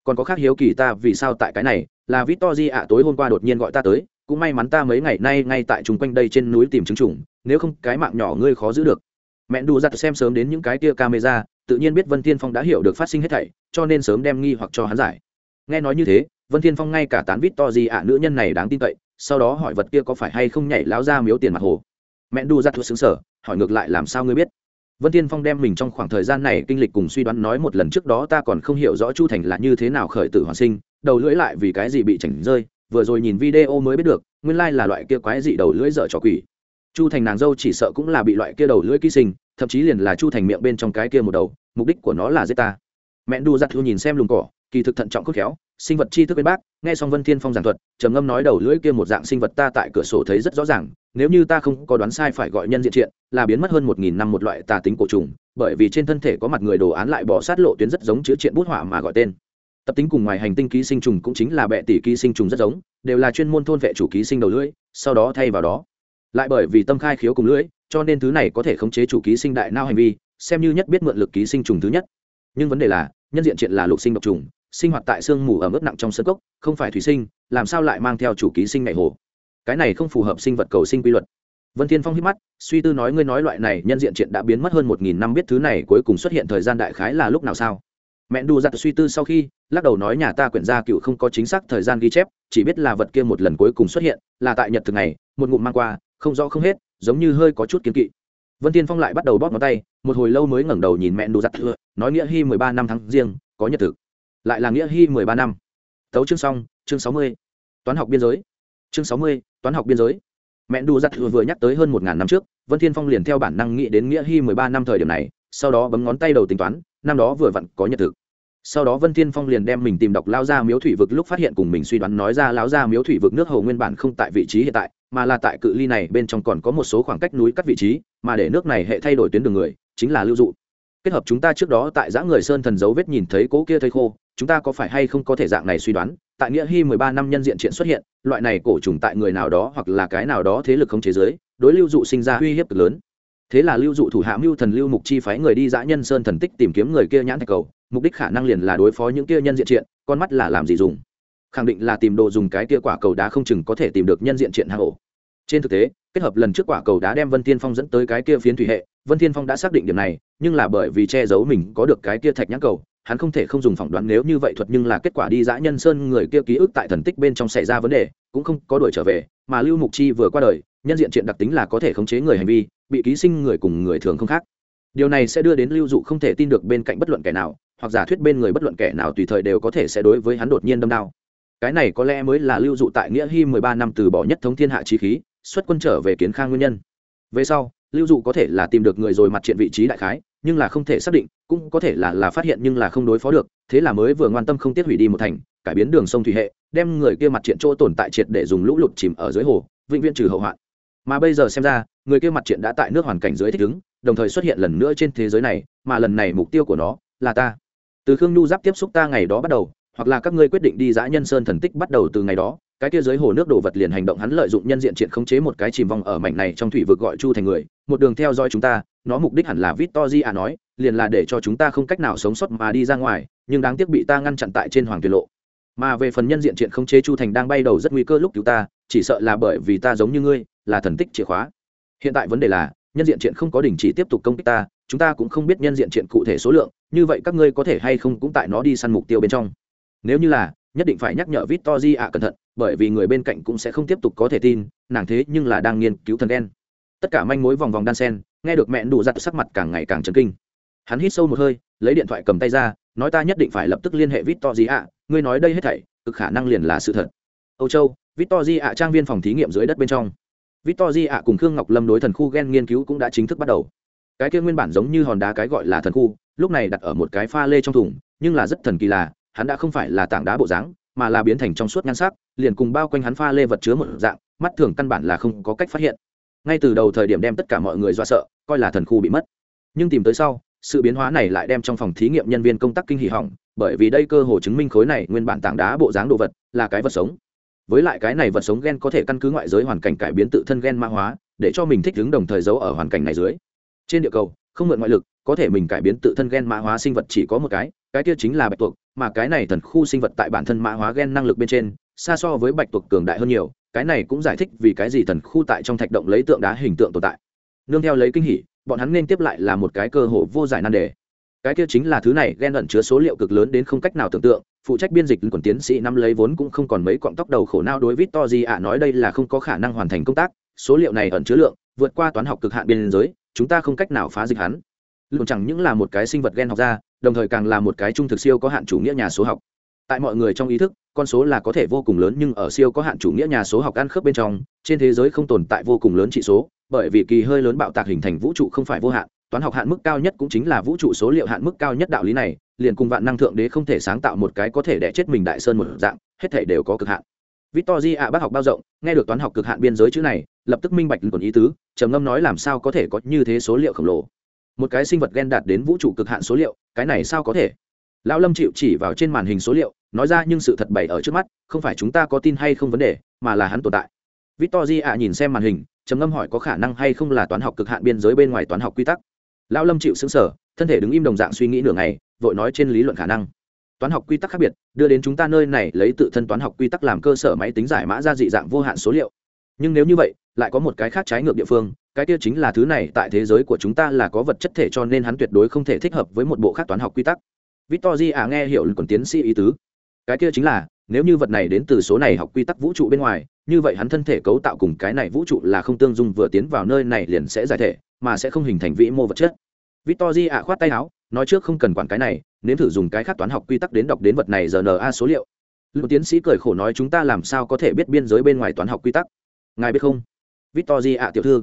Còn có khác hiếu kỳ ta vì sao tại cái này, là victor ạ, tối hôm qua đột nhiên gọi ta tới, cũng may mắn ta mấy ngày nay ngay tại chung quanh đây trên núi tìm trứng trùng nếu không cái mạng nhỏ ngươi khó giữ được. Mẹ đủ giặt xem sớm đến những cái kia camera, tự nhiên biết vân thiên phong đã hiểu được phát sinh hết thảy, cho nên sớm đem nghi hoặc cho hắn giải. Nghe nói như thế, vân thiên phong ngay cả tán vít to ạ, nữ nhân này đáng tin cậy, sau đó hỏi vật kia có phải hay không nhảy láo ra miếu tiền mặt hồ mẹ đu ra dạ thuốc xứng sở hỏi ngược lại làm sao ngươi biết? Vân thiên phong đem mình trong khoảng thời gian này kinh lịch cùng suy đoán nói một lần trước đó ta còn không hiểu rõ chu thành là như thế nào khởi tử hoàn sinh, đầu lưỡi lại vì cái gì bị chảnh rơi, vừa rồi nhìn video mới biết được, nguyên lai là loại kia quái dị đầu lưỡi dở trò quỷ. Chu thành nàng dâu chỉ sợ cũng là bị loại kia đầu lưỡi ký sinh, thậm chí liền là chu thành miệng bên trong cái kia một đầu, mục đích của nó là giết ta. Mẹ đu giặt dạ thu nhìn xem lùng cỏ, kỳ thực thận trọng khôn khéo sinh vật tri thức bên bác, nghe xong vân thiên phong giảng thuật, trầm ngâm nói đầu lưỡi kia một dạng sinh vật ta tại cửa sổ thấy rất rõ ràng, nếu như ta không có đoán sai phải gọi nhân diện triện, là biến mất hơn một nghìn năm một loại tà tính cổ trùng, bởi vì trên thân thể có mặt người đồ án lại bỏ sát lộ tuyến rất giống chữa triện bút họa mà gọi tên. Tập tính cùng ngoài hành tinh ký sinh trùng cũng chính là bệ tỷ ký sinh trùng rất giống, đều là chuyên môn thôn vệ chủ ký sinh đầu lưỡi, sau đó thay vào đó. Lại bởi vì tâm khai khiếu cùng lưỡi, cho nên thứ này có thể khống chế chủ ký sinh đại nao hành vi, xem như nhất biết mượn lực ký sinh trùng thứ nhất. Nhưng vấn đề là, nhân diện triện là lục sinh độc trùng sinh hoạt tại sương mù ở mức nặng trong sân cốc, không phải thủy sinh, làm sao lại mang theo chủ ký sinh ngày hồ? Cái này không phù hợp sinh vật cầu sinh quy luật. Vân thiên phong hít mắt, suy tư nói ngươi nói loại này nhân diện chuyện đã biến mất hơn một nghìn năm biết thứ này cuối cùng xuất hiện thời gian đại khái là lúc nào sao? Mẹ Đu giặt suy tư sau khi, lắc đầu nói nhà ta quyển gia cựu không có chính xác thời gian ghi chép, chỉ biết là vật kia một lần cuối cùng xuất hiện, là tại nhật thực này, một ngụm mang qua, không rõ không hết, giống như hơi có chút kiến kỵ. Vân tiên phong lại bắt đầu bóp ngón tay, một hồi lâu mới ngẩng đầu nhìn mẹ Đu giặt nói nghĩa hy mười ba năm tháng riêng, có nhật thực lại là nghĩa hy mười ba năm. Tấu chương xong, chương sáu mươi. Toán học biên giới. Chương sáu mươi, toán học biên giới. Mẹ đu giặt vừa nhắc tới hơn một ngàn năm trước, vân thiên phong liền theo bản năng nghĩ đến nghĩa hy mười ba năm thời điểm này, sau đó bấm ngón tay đầu tính toán, năm đó vừa vặn có nhật thực. Sau đó vân thiên phong liền đem mình tìm đọc lao ra miếu thủy vực lúc phát hiện cùng mình suy đoán nói ra lao ra miếu thủy vực nước hầu nguyên bản không tại vị trí hiện tại, mà là tại cự ly này bên trong còn có một số khoảng cách núi cắt vị trí, mà để nước này hệ thay đổi tuyến đường người, chính là lưu dụ. Kết hợp chúng ta trước đó tại giã người sơn thần dấu vết nhìn thấy cố kia thây khô chúng ta có phải hay không có thể dạng này suy đoán? Tại nghĩa hy mười ba năm nhân diện triện xuất hiện, loại này cổ trùng tại người nào đó hoặc là cái nào đó thế lực không chế giới, đối lưu dụ sinh ra uy hiếp cực lớn. Thế là lưu dụ thủ hạ mưu thần lưu mục chi phái người đi dã nhân sơn thần tích tìm kiếm người kia nhãn thạch cầu, mục đích khả năng liền là đối phó những kia nhân diện triện, con mắt là làm gì dùng? Khẳng định là tìm đồ dùng cái kia quả cầu đá không chừng có thể tìm được nhân diện triện hạ ổ trên thực tế, kết hợp lần trước quả cầu đá đem vân tiên phong dẫn tới cái kia phiến thủy hệ, vân tiên phong đã xác định điểm này, nhưng là bởi vì che giấu mình có được cái kia thạch nhãn cầu hắn không thể không dùng phỏng đoán nếu như vậy thuật nhưng là kết quả đi dã nhân sơn người kia ký ức tại thần tích bên trong xảy ra vấn đề, cũng không có đuổi trở về, mà lưu mục chi vừa qua đời, nhân diện chuyện đặc tính là có thể khống chế người hành vi, bị ký sinh người cùng người thường không khác. Điều này sẽ đưa đến lưu dụ không thể tin được bên cạnh bất luận kẻ nào, hoặc giả thuyết bên người bất luận kẻ nào tùy thời đều có thể sẽ đối với hắn đột nhiên đâm đao. Cái này có lẽ mới là lưu dụ tại nghĩa hy mười ba năm từ bỏ nhất thống thiên hạ trí khí, xuất quân trở về kiến khang nguyên nhân. Về sau, lưu dụ có thể là tìm được người rồi mặt chuyện vị trí đại khái nhưng là không thể xác định, cũng có thể là là phát hiện nhưng là không đối phó được, thế là mới vừa ngoan tâm không tiết hủy đi một thành, cải biến đường sông thủy hệ, đem người kia mặt triện chỗ tồn tại triệt để dùng lũ lụt chìm ở dưới hồ, vĩnh viễn trừ hậu hoạn. Mà bây giờ xem ra, người kia mặt triện đã tại nước hoàn cảnh dưới thích ứng, đồng thời xuất hiện lần nữa trên thế giới này, mà lần này mục tiêu của nó là ta. Từ khương nhu giáp tiếp xúc ta ngày đó bắt đầu, hoặc là các ngươi quyết định đi dã nhân sơn thần tích bắt đầu từ ngày đó cái kia dưới hồ nước đổ vật liền hành động hắn lợi dụng nhân diện triện khống chế một cái chìm vòng ở mảnh này trong thủy vực gọi chu thành người. Một đường theo dõi chúng ta, nó mục đích hẳn là victor di à nói, liền là để cho chúng ta không cách nào sống sót mà đi ra ngoài, nhưng đáng tiếc bị ta ngăn chặn tại trên hoàng tuyệt lộ. Mà về phần nhân diện triện khống chế chu thành đang bay đầu rất nguy cơ lúc cứu ta, chỉ sợ là bởi vì ta giống như ngươi, là thần tích chìa khóa. Hiện tại vấn đề là, nhân diện triện không có đình chỉ tiếp tục công kích ta, chúng ta cũng không biết nhân diện triện cụ thể số lượng, như vậy các ngươi có thể hay không cũng tại nó đi săn mục tiêu bên trong. Nếu như là, nhất định phải nhắc nhở victor di ạ cẩn thận bởi vì người bên cạnh cũng sẽ không tiếp tục có thể tin, nàng thế nhưng là đang nghiên cứu thần đen tất cả manh mối vòng vòng đan sen, nghe được mẹ đủ giặt sắc mặt càng ngày càng chấn kinh. Hắn hít sâu một hơi, lấy điện thoại cầm tay ra, nói ta nhất định phải lập tức liên hệ vít to di ạ ngươi nói đây hết thảy, cực khả năng liền là sự thật. Âu châu vít to di ạ trang viên phòng thí nghiệm dưới đất bên trong. Vít to di ạ cùng khương ngọc lâm đối thần khu gen nghiên cứu cũng đã chính thức bắt đầu. Cái kia nguyên bản giống như hòn đá cái gọi là thần khu, lúc này đặt ở một cái pha lê trong thùng, nhưng là rất thần kỳ là, hắn đã không phải là tảng đá bộ dáng mà là biến thành trong suốt nhan sắc, liền cùng bao quanh hắn pha lê vật chứa một dạng, mắt thường căn bản là không có cách phát hiện. Ngay từ đầu thời điểm đem tất cả mọi người do sợ, coi là thần khu bị mất. Nhưng tìm tới sau, sự biến hóa này lại đem trong phòng thí nghiệm nhân viên công tác kinh hỉ hỏng, bởi vì đây cơ hồ chứng minh khối này nguyên bản tảng đá bộ dáng đồ vật là cái vật sống. Với lại cái này vật sống gen có thể căn cứ ngoại giới hoàn cảnh cải biến tự thân gen mã hóa, để cho mình thích ứng đồng thời giấu ở hoàn cảnh này dưới. Trên địa cầu, không mượn ngoại lực có thể mình cải biến tự thân gen mã hóa sinh vật chỉ có một cái cái kia chính là bạch tuộc, mà cái này thần khu sinh vật tại bản thân mã hóa gen năng lực bên trên, xa so với bạch tuộc cường đại hơn nhiều, cái này cũng giải thích vì cái gì thần khu tại trong thạch động lấy tượng đá hình tượng tồn tại. Nương theo lấy kinh hỉ, bọn hắn nên tiếp lại là một cái cơ hội vô giải nan đề. Cái kia chính là thứ này ghen ẩn chứa số liệu cực lớn đến không cách nào tưởng tượng, phụ trách biên dịch quần tiến sĩ năm lấy vốn cũng không còn mấy cọng tóc đầu khổ não đối với to gì ạ nói đây là không có khả năng hoàn thành công tác, số liệu này ẩn chứa lượng, vượt qua toán học cực hạn biên giới, chúng ta không cách nào phá dịch hắn luôn chẳng những là một cái sinh vật gen học ra, đồng thời càng là một cái trung thực siêu có hạn chủ nghĩa nhà số học. Tại mọi người trong ý thức, con số là có thể vô cùng lớn nhưng ở siêu có hạn chủ nghĩa nhà số học ăn khớp bên trong, trên thế giới không tồn tại vô cùng lớn trị số, bởi vì kỳ hơi lớn bạo tạc hình thành vũ trụ không phải vô hạn, toán học hạn mức cao nhất cũng chính là vũ trụ số liệu hạn mức cao nhất đạo lý này, liền cùng vạn năng thượng đế không thể sáng tạo một cái có thể đẻ chết mình đại sơn một dạng, hết thể đều có cực hạn. Victorji ạ, bác học bao rộng, nghe được toán học cực hạn biên giới chữ này, lập tức minh bạch còn ý tứ, trầm ngâm nói làm sao có thể có như thế số liệu khổng lồ một cái sinh vật gen đạt đến vũ trụ cực hạn số liệu, cái này sao có thể? Lão lâm chịu chỉ vào trên màn hình số liệu, nói ra nhưng sự thật bày ở trước mắt, không phải chúng ta có tin hay không vấn đề, mà là hắn tồn tại. Victorji ạ nhìn xem màn hình, trầm ngâm hỏi có khả năng hay không là toán học cực hạn biên giới bên ngoài toán học quy tắc. Lão lâm chịu xứng sở thân thể đứng im đồng dạng suy nghĩ nửa ngày, vội nói trên lý luận khả năng. Toán học quy tắc khác biệt, đưa đến chúng ta nơi này lấy tự thân toán học quy tắc làm cơ sở máy tính giải mã ra dị dạng vô hạn số liệu. Nhưng nếu như vậy, lại có một cái khác trái ngược địa phương cái kia chính là thứ này, tại thế giới của chúng ta là có vật chất thể cho nên hắn tuyệt đối không thể thích hợp với một bộ khác toán học quy tắc. Victory à nghe hiểu còn tiến sĩ ý tứ. Cái kia chính là, nếu như vật này đến từ số này học quy tắc vũ trụ bên ngoài, như vậy hắn thân thể cấu tạo cùng cái này vũ trụ là không tương dung, vừa tiến vào nơi này liền sẽ giải thể, mà sẽ không hình thành vĩ mô vật chất. Victory à ạ khoát tay áo, nói trước không cần quản cái này, nếm thử dùng cái khác toán học quy tắc đến đọc đến vật này rna số liệu. Lưu tiến sĩ cười khổ nói chúng ta làm sao có thể biết biên giới bên ngoài toán học quy tắc? Ngài biết không? Victory ạ à tiểu thư.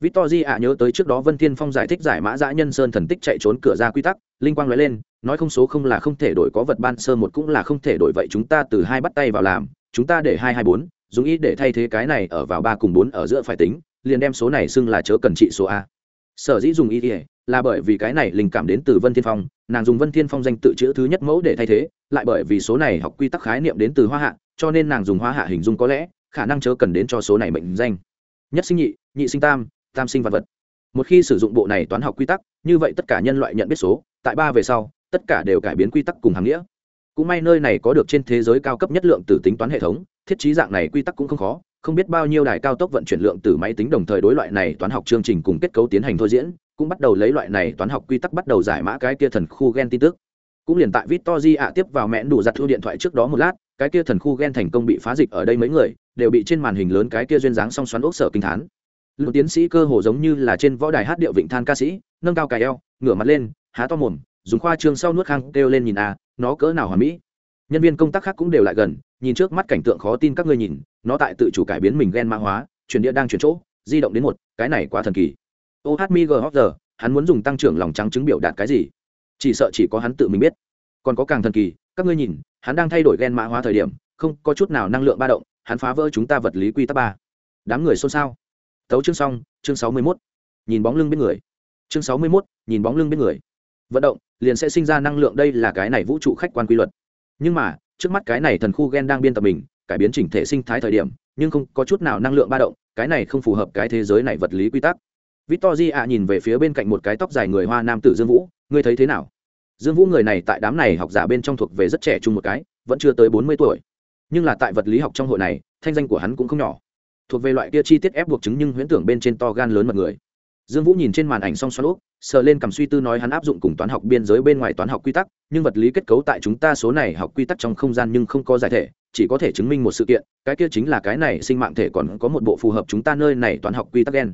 Victory ạ nhớ tới trước đó vân thiên phong giải thích giải mã dã nhân sơn thần tích chạy trốn cửa ra quy tắc, linh quang nói lên, nói không số không là không thể đổi, có vật ban sơ một cũng là không thể đổi, vậy chúng ta từ hai bắt tay vào làm, chúng ta để hai hai bốn, dùng ý để thay thế cái này ở vào ba cùng bốn ở giữa phải tính, liền đem số này xưng là chớ cần trị số a. Sở dĩ dùng ý thì là bởi vì cái này linh cảm đến từ vân thiên phong, nàng dùng vân thiên phong danh tự chữ thứ nhất mẫu để thay thế, lại bởi vì số này học quy tắc khái niệm đến từ hoa hạ, cho nên nàng dùng hoa hạ hình dung có lẽ, khả năng chớ cần đến cho số này mệnh danh. Nhất sinh nhị nhị sinh tam tam sinh vật vật. Một khi sử dụng bộ này toán học quy tắc như vậy tất cả nhân loại nhận biết số tại ba về sau tất cả đều cải biến quy tắc cùng hàng nghĩa. Cũng may nơi này có được trên thế giới cao cấp nhất lượng tử tính toán hệ thống thiết trí dạng này quy tắc cũng không khó không biết bao nhiêu đài cao tốc vận chuyển lượng từ máy tính đồng thời đối loại này toán học chương trình cùng kết cấu tiến hành thôi diễn cũng bắt đầu lấy loại này toán học quy tắc bắt đầu giải mã cái kia thần khu gen tin tức. Cũng liền tại Victory ạ tiếp vào mẹn đủ giặt thu điện thoại trước đó một lát, cái kia thần khu gen thành công bị phá dịch ở đây mấy người đều bị trên màn hình lớn cái kia duyên dáng song xoắn ốc sở kinh thán lưu tiến sĩ cơ hồ giống như là trên võ đài hát điệu vịnh than ca sĩ, nâng cao cài eo, ngửa mặt lên, há to mồm, dùng khoa trương sau nuốt khang kêu lên nhìn à, nó cỡ nào hoàn mỹ. Nhân viên công tác khác cũng đều lại gần, nhìn trước mắt cảnh tượng khó tin các ngươi nhìn, nó tại tự chủ cải biến mình gen mã hóa, chuyển địa đang chuyển chỗ, di động đến một, cái này quá thần kỳ. OHMG giờ, hắn muốn dùng tăng trưởng lòng trắng chứng biểu đạt cái gì? Chỉ sợ chỉ có hắn tự mình biết còn có càng thần kỳ các ngươi nhìn hắn đang thay đổi gen mã hóa thời điểm không có chút nào năng lượng ba động hắn phá vỡ chúng ta vật lý quy tắc ba đám người xôn xao tấu chương xong, chương sáu mươi mốt. Nhìn bóng lưng bên người. Chương sáu mươi mốt, nhìn bóng lưng bên người. Vận động, liền sẽ sinh ra năng lượng đây là cái này vũ trụ khách quan quy luật. Nhưng mà, trước mắt cái này thần khu gen đang biên tập mình, cải biến chỉnh thể sinh thái thời điểm, nhưng không có chút nào năng lượng ba động, cái này không phù hợp cái thế giới này vật lý quy tắc. Victor di ạ nhìn về phía bên cạnh một cái tóc dài người hoa nam tử dương vũ, ngươi thấy thế nào? Dương vũ người này tại đám này học giả bên trong thuộc về rất trẻ chung một cái, vẫn chưa tới bốn mươi tuổi. Nhưng là tại vật lý học trong hội này, thanh danh của hắn cũng không nhỏ thuộc về loại kia chi tiết ép buộc chứng nhưng huyễn tưởng bên trên to gan lớn mật người. Dương vũ nhìn trên màn ảnh song xoắn úp sờ lên cầm suy tư nói hắn áp dụng cùng toán học biên giới bên ngoài toán học quy tắc, nhưng vật lý kết cấu tại chúng ta số này học quy tắc trong không gian nhưng không có giải thể, chỉ có thể chứng minh một sự kiện, cái kia chính là cái này sinh mạng thể còn có một bộ phù hợp chúng ta nơi này toán học quy tắc gen.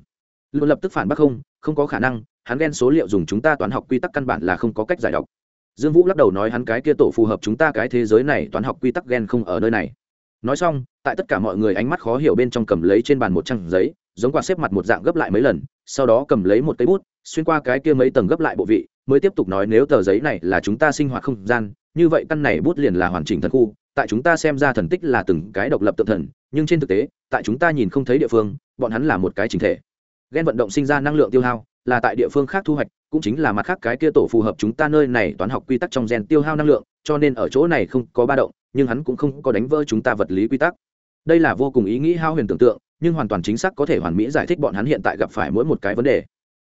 luôn lập tức phản bác không không có khả năng, hắn gen số liệu dùng chúng ta toán học quy tắc căn bản là không có cách giải đọc. Dương vũ lắc đầu nói hắn cái kia tổ phù hợp chúng ta cái thế giới này toán học quy tắc gen không ở nơi này nói xong, tại tất cả mọi người ánh mắt khó hiểu bên trong cầm lấy trên bàn một trang giấy, giống quạt xếp mặt một dạng gấp lại mấy lần, sau đó cầm lấy một cây bút, xuyên qua cái kia mấy tầng gấp lại bộ vị, mới tiếp tục nói nếu tờ giấy này là chúng ta sinh hoạt không gian, như vậy căn này bút liền là hoàn chỉnh thần khu, tại chúng ta xem ra thần tích là từng cái độc lập tự thần, nhưng trên thực tế, tại chúng ta nhìn không thấy địa phương, bọn hắn là một cái chính thể. Ghen vận động sinh ra năng lượng tiêu hao, là tại địa phương khác thu hoạch cũng chính là mặt khác cái kia tổ phù hợp chúng ta nơi này toán học quy tắc trong gen tiêu hao năng lượng, cho nên ở chỗ này không có ba động, nhưng hắn cũng không có đánh vỡ chúng ta vật lý quy tắc. Đây là vô cùng ý nghĩ hao huyền tưởng tượng, nhưng hoàn toàn chính xác có thể hoàn mỹ giải thích bọn hắn hiện tại gặp phải mỗi một cái vấn đề.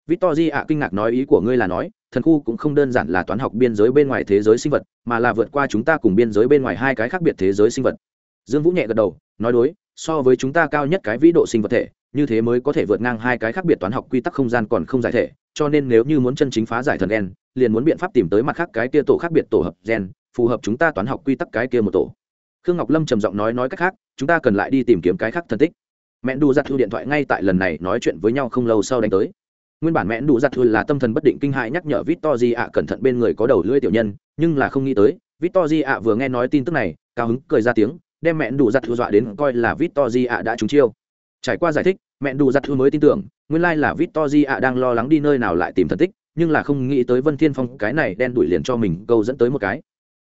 Victor di ạ, kinh ngạc nói ý của ngươi là nói, thần khu cũng không đơn giản là toán học biên giới bên ngoài thế giới sinh vật, mà là vượt qua chúng ta cùng biên giới bên ngoài hai cái khác biệt thế giới sinh vật. Dương vũ nhẹ gật đầu, nói đối, so với chúng ta cao nhất cái vĩ độ sinh vật thể như thế mới có thể vượt ngang hai cái khác biệt toán học quy tắc không gian còn không giải thể, cho nên nếu như muốn chân chính phá giải thần gen, liền muốn biện pháp tìm tới mặt khác cái kia tổ khác biệt tổ hợp gen, phù hợp chúng ta toán học quy tắc cái kia một tổ. Khương ngọc lâm trầm giọng nói nói cách khác, chúng ta cần lại đi tìm kiếm cái khác thân tích. Mẹ Đu giặt thu điện thoại ngay tại lần này nói chuyện với nhau không lâu sau đánh tới. Nguyên bản mẹ Đu giặt thu là tâm thần bất định kinh hại nhắc nhở victor di ạ cẩn thận bên người có đầu lưỡi tiểu nhân, nhưng là không nghĩ tới victor di ạ vừa nghe nói tin tức này, cao hứng, cười ra tiếng, đem mẹ Đu giặt thư dọa đến coi là victor di ạ đã trúng chiêu. Trải qua giải thích mẹ đủ giặt thư mới tin tưởng, nguyên lai là victor di ạ đang lo lắng đi nơi nào lại tìm thần tích, nhưng là không nghĩ tới vân thiên phong cái này đen đuổi liền cho mình câu dẫn tới một cái.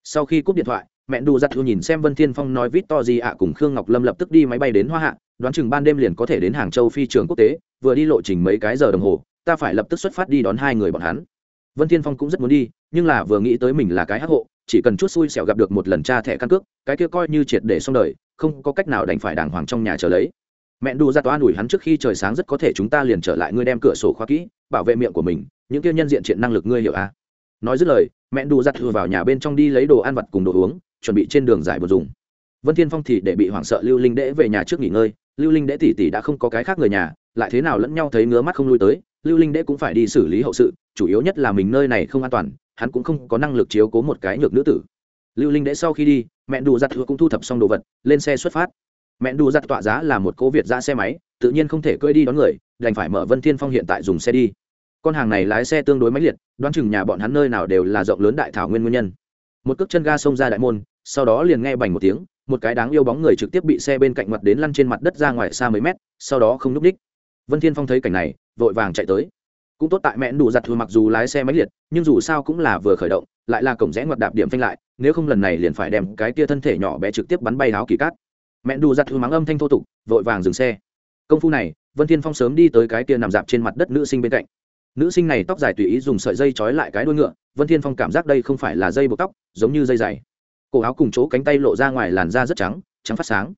Sau khi cúp điện thoại, mẹ đủ giặt thư nhìn xem vân thiên phong nói vít to ạ cùng khương ngọc lâm lập tức đi máy bay đến hoa hạ, đoán chừng ban đêm liền có thể đến hàng châu phi trường quốc tế, vừa đi lộ trình mấy cái giờ đồng hồ, ta phải lập tức xuất phát đi đón hai người bọn hắn. Vân thiên phong cũng rất muốn đi, nhưng là vừa nghĩ tới mình là cái hắc hộ, chỉ cần chút xui xẻo gặp được một lần tra thẻ căn cước, cái kia coi như triệt để xong đời, không có cách nào đành phải đàng hoàng trong nhà chờ lấy mẹ đù ra toa đuổi hắn trước khi trời sáng rất có thể chúng ta liền trở lại ngươi đem cửa sổ khóa kỹ, bảo vệ miệng của mình, những kia nhân diện triện năng lực ngươi hiểu à? Nói dứt lời, mẹ đù ra thừa vào nhà bên trong đi lấy đồ ăn vặt cùng đồ uống, chuẩn bị trên đường giải bột dùng. Vân thiên phong thì để bị hoảng sợ lưu linh đễ về nhà trước nghỉ ngơi. Lưu linh đễ tỷ tỷ đã không có cái khác người nhà, lại thế nào lẫn nhau thấy ngứa mắt không lui tới, lưu linh đễ cũng phải đi xử lý hậu sự, chủ yếu nhất là mình nơi này không an toàn, hắn cũng không có năng lực chiếu cố một cái nhược nữ tử. Lưu linh đễ sau khi đi, mẹ đủ giặt thừa cũng thu thập xong đồ vật, lên xe xuất phát mẹ đủ giặt tọa giá là một cố việt ra xe máy, tự nhiên không thể cưỡi đi đón người, đành phải mở vân thiên phong hiện tại dùng xe đi. Con hàng này lái xe tương đối mãnh liệt, đoán chừng nhà bọn hắn nơi nào đều là rộng lớn đại thảo nguyên nguyên nhân. Một cước chân ga xông ra đại môn, sau đó liền nghe bành một tiếng, một cái đáng yêu bóng người trực tiếp bị xe bên cạnh mặt đến lăn trên mặt đất ra ngoài xa mấy mét, sau đó không n ú c đích. Vân thiên phong thấy cảnh này, vội vàng chạy tới. Cũng tốt tại mẹ đủ giặt thừa mặc dù lái xe máy liệt, nhưng dù sao cũng là vừa khởi động, lại là cổng rẽ ngoặt đạp điểm phanh lại, nếu không lần này liền phải đem cái tia thân thể nhỏ bé trực tiếp bắn bay áo kỳ cát mẹ đủ giặt thừa mắng âm thanh thô tục, vội vàng dừng xe. Công phu này, vân thiên phong sớm đi tới cái kia nằm dạp trên mặt đất nữ sinh bên cạnh. Nữ sinh này tóc dài tùy ý dùng sợi dây trói lại cái đuôi ngựa, vân thiên phong cảm giác đây không phải là dây buộc tóc, giống như dây dày. Cổ áo cùng chỗ cánh tay lộ ra ngoài làn da rất trắng trắng phát sáng.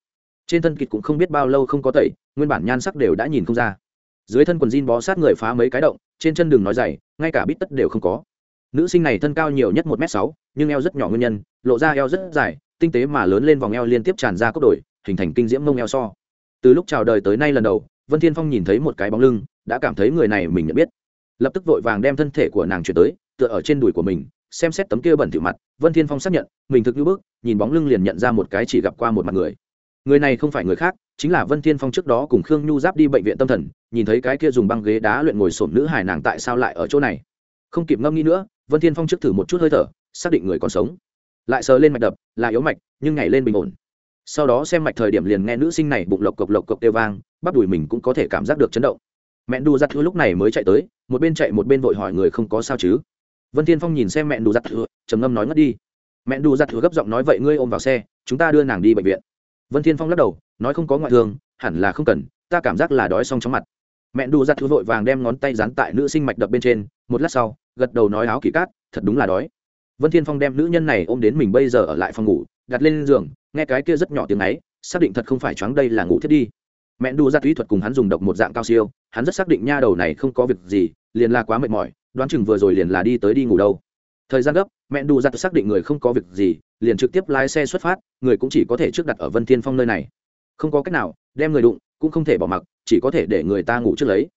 Trên thân kịt cũng không biết bao lâu không có tẩy, nguyên bản nhan sắc đều đã nhìn không ra. Dưới thân quần jean bó sát người phá mấy cái động, trên chân đường nói dày, ngay cả bít tất đều không có. Nữ sinh này thân cao nhiều nhất một m sáu, nhưng eo rất nhỏ nguyên nhân, lộ ra eo rất dài, tinh tế mà lớn lên vòng eo liên tiếp tràn ra cốc đổi hình thành kinh diễm mông eo so. Từ lúc chào đời tới nay lần đầu, vân thiên phong nhìn thấy một cái bóng lưng, đã cảm thấy người này mình nhận biết. Lập tức vội vàng đem thân thể của nàng chuyển tới, tựa ở trên đùi của mình, xem xét tấm kia bẩn thỉu mặt, vân thiên phong xác nhận, mình thực như bước, nhìn bóng lưng liền nhận ra một cái chỉ gặp qua một mặt người. Người này không phải người khác, chính là vân thiên phong trước đó cùng khương nhu giáp đi bệnh viện tâm thần, nhìn thấy cái kia dùng băng ghế đá luyện ngồi sổm nữ hài nàng tại sao lại ở chỗ này. Không kịp ngâm nghĩ nữa, vân thiên phong trước thử một chút hơi thở, xác định người còn sống. Lại sờ lên mạch đập, là yếu mạch, nhưng nhảy lên bình ổn sau đó xem mạch thời điểm liền nghe nữ sinh này bụng lộc cộc lộc cộc kêu vang bắp đùi mình cũng có thể cảm giác được chấn động. Mẹ đù giặt thưa lúc này mới chạy tới một bên chạy một bên vội hỏi người không có sao chứ? Vân thiên phong nhìn xem mẹ đù giặt thưa, trầm ngâm nói ngất đi. Mẹ đù giặt thưa gấp giọng nói vậy ngươi ôm vào xe chúng ta đưa nàng đi bệnh viện. Vân thiên phong lắc đầu nói không có ngoại thương hẳn là không cần ta cảm giác là đói xong chóng mặt. Mẹ đù giặt thưa vội vàng đem ngón tay dán tại nữ sinh mạch đập bên trên một lát sau gật đầu nói áo kỳ cát thật đúng là đói. Vân thiên phong đem nữ nhân này ôm đến mình bây giờ ở lại phòng ngủ đặt lên giường, nghe cái kia rất nhỏ tiếng ấy, xác định thật không phải choáng đây là ngủ thiết đi. Mẹ đu ra kỹ thuật cùng hắn dùng độc một dạng cao siêu, hắn rất xác định nha đầu này không có việc gì, liền là quá mệt mỏi, đoán chừng vừa rồi liền là đi tới đi ngủ đâu. Thời gian gấp mẹ đu ra xác định người không có việc gì, liền trực tiếp lái xe xuất phát, người cũng chỉ có thể trước đặt ở vân thiên phong nơi này. Không có cách nào, đem người đụng, cũng không thể bỏ mặc, chỉ có thể để người ta ngủ trước lấy.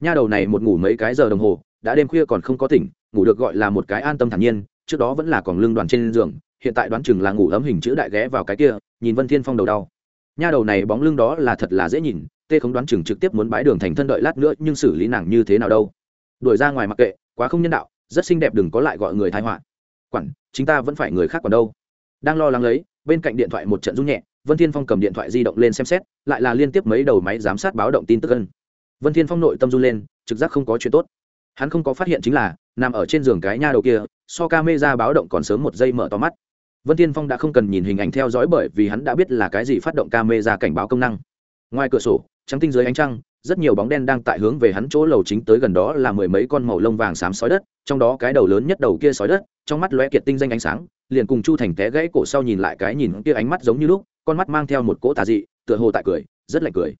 Nha đầu này một ngủ mấy cái giờ đồng hồ, đã đêm khuya còn không có tỉnh, ngủ được gọi là một cái an tâm thản nhiên, trước đó vẫn là còn lưng đoàn trên giường hiện tại đoán chừng là ngủ ấm hình chữ đại ghé vào cái kia, nhìn vân thiên phong đầu đau. Nha đầu này bóng lưng đó là thật là dễ nhìn, tê không đoán chừng trực tiếp muốn bái đường thành thân đợi lát nữa, nhưng xử lý nàng như thế nào đâu. Đuổi ra ngoài mặc kệ, quá không nhân đạo, rất xinh đẹp đừng có lại gọi người thái họa. Quản, chính ta vẫn phải người khác còn đâu. Đang lo lắng lấy, bên cạnh điện thoại một trận rung nhẹ, vân thiên phong cầm điện thoại di động lên xem xét, lại là liên tiếp mấy đầu máy giám sát báo động tin tức ân. Vân thiên phong nội tâm run lên, trực giác không có chuyện tốt. Hắn không có phát hiện chính là, nằm ở trên giường cái nha đầu kia, so ca mê ra báo động còn sớm một giây mở to mắt vân thiên phong đã không cần nhìn hình ảnh theo dõi bởi vì hắn đã biết là cái gì phát động ca mê ra cảnh báo công năng. Ngoài cửa sổ, trắng tinh dưới ánh trăng, rất nhiều bóng đen đang tại hướng về hắn chỗ lầu chính tới gần đó là mười mấy con màu lông vàng xám sói đất, trong đó cái đầu lớn nhất đầu kia sói đất, trong mắt lóe kiệt tinh danh ánh sáng, liền cùng chu thành té gãy cổ sau nhìn lại cái nhìn kia ánh mắt giống như lúc, con mắt mang theo một cỗ tà dị, tựa hồ tại cười, rất lạnh cười.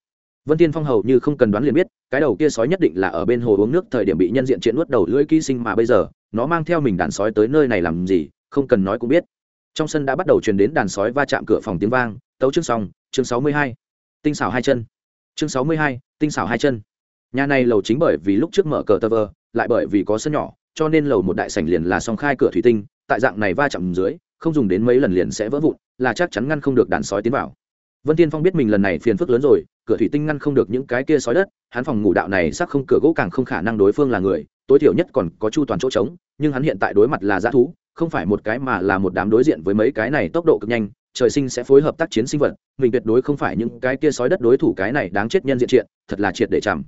Vân tiên phong hầu như không cần đoán liền biết, cái đầu kia sói nhất định là ở bên hồ uống nước thời điểm bị nhân diện chuyện nuốt đầu lưỡi ký sinh mà bây giờ, nó mang theo mình đàn sói tới nơi này làm gì, không cần nói cũng biết trong sân đã bắt đầu truyền đến đàn sói va chạm cửa phòng tiếng vang, tấu chương xong, chương sáu mươi hai, tinh xảo hai chân. Chương sáu mươi hai, tinh xảo hai chân. Nhà này lầu chính bởi vì lúc trước mở cờ tơ vơ, lại bởi vì có sân nhỏ, cho nên lầu một đại sảnh liền là song khai cửa thủy tinh, tại dạng này va chạm dưới, không dùng đến mấy lần liền sẽ vỡ vụn, là chắc chắn ngăn không được đàn sói tiến vào. Vân tiên phong biết mình lần này phiền phức lớn rồi, cửa thủy tinh ngăn không được những cái kia sói đất, hắn phòng ngủ đạo này sắc không cửa gỗ càng không khả năng đối phương là người, tối thiểu nhất còn có chu toàn chỗ trống, nhưng hắn hiện tại đối mặt là g thú không phải một cái mà là một đám đối diện với mấy cái này tốc độ cực nhanh, trời sinh sẽ phối hợp tác chiến sinh vật, mình tuyệt đối không phải những cái kia sói đất đối thủ cái này đáng chết nhân diện triện, thật là triệt để chằm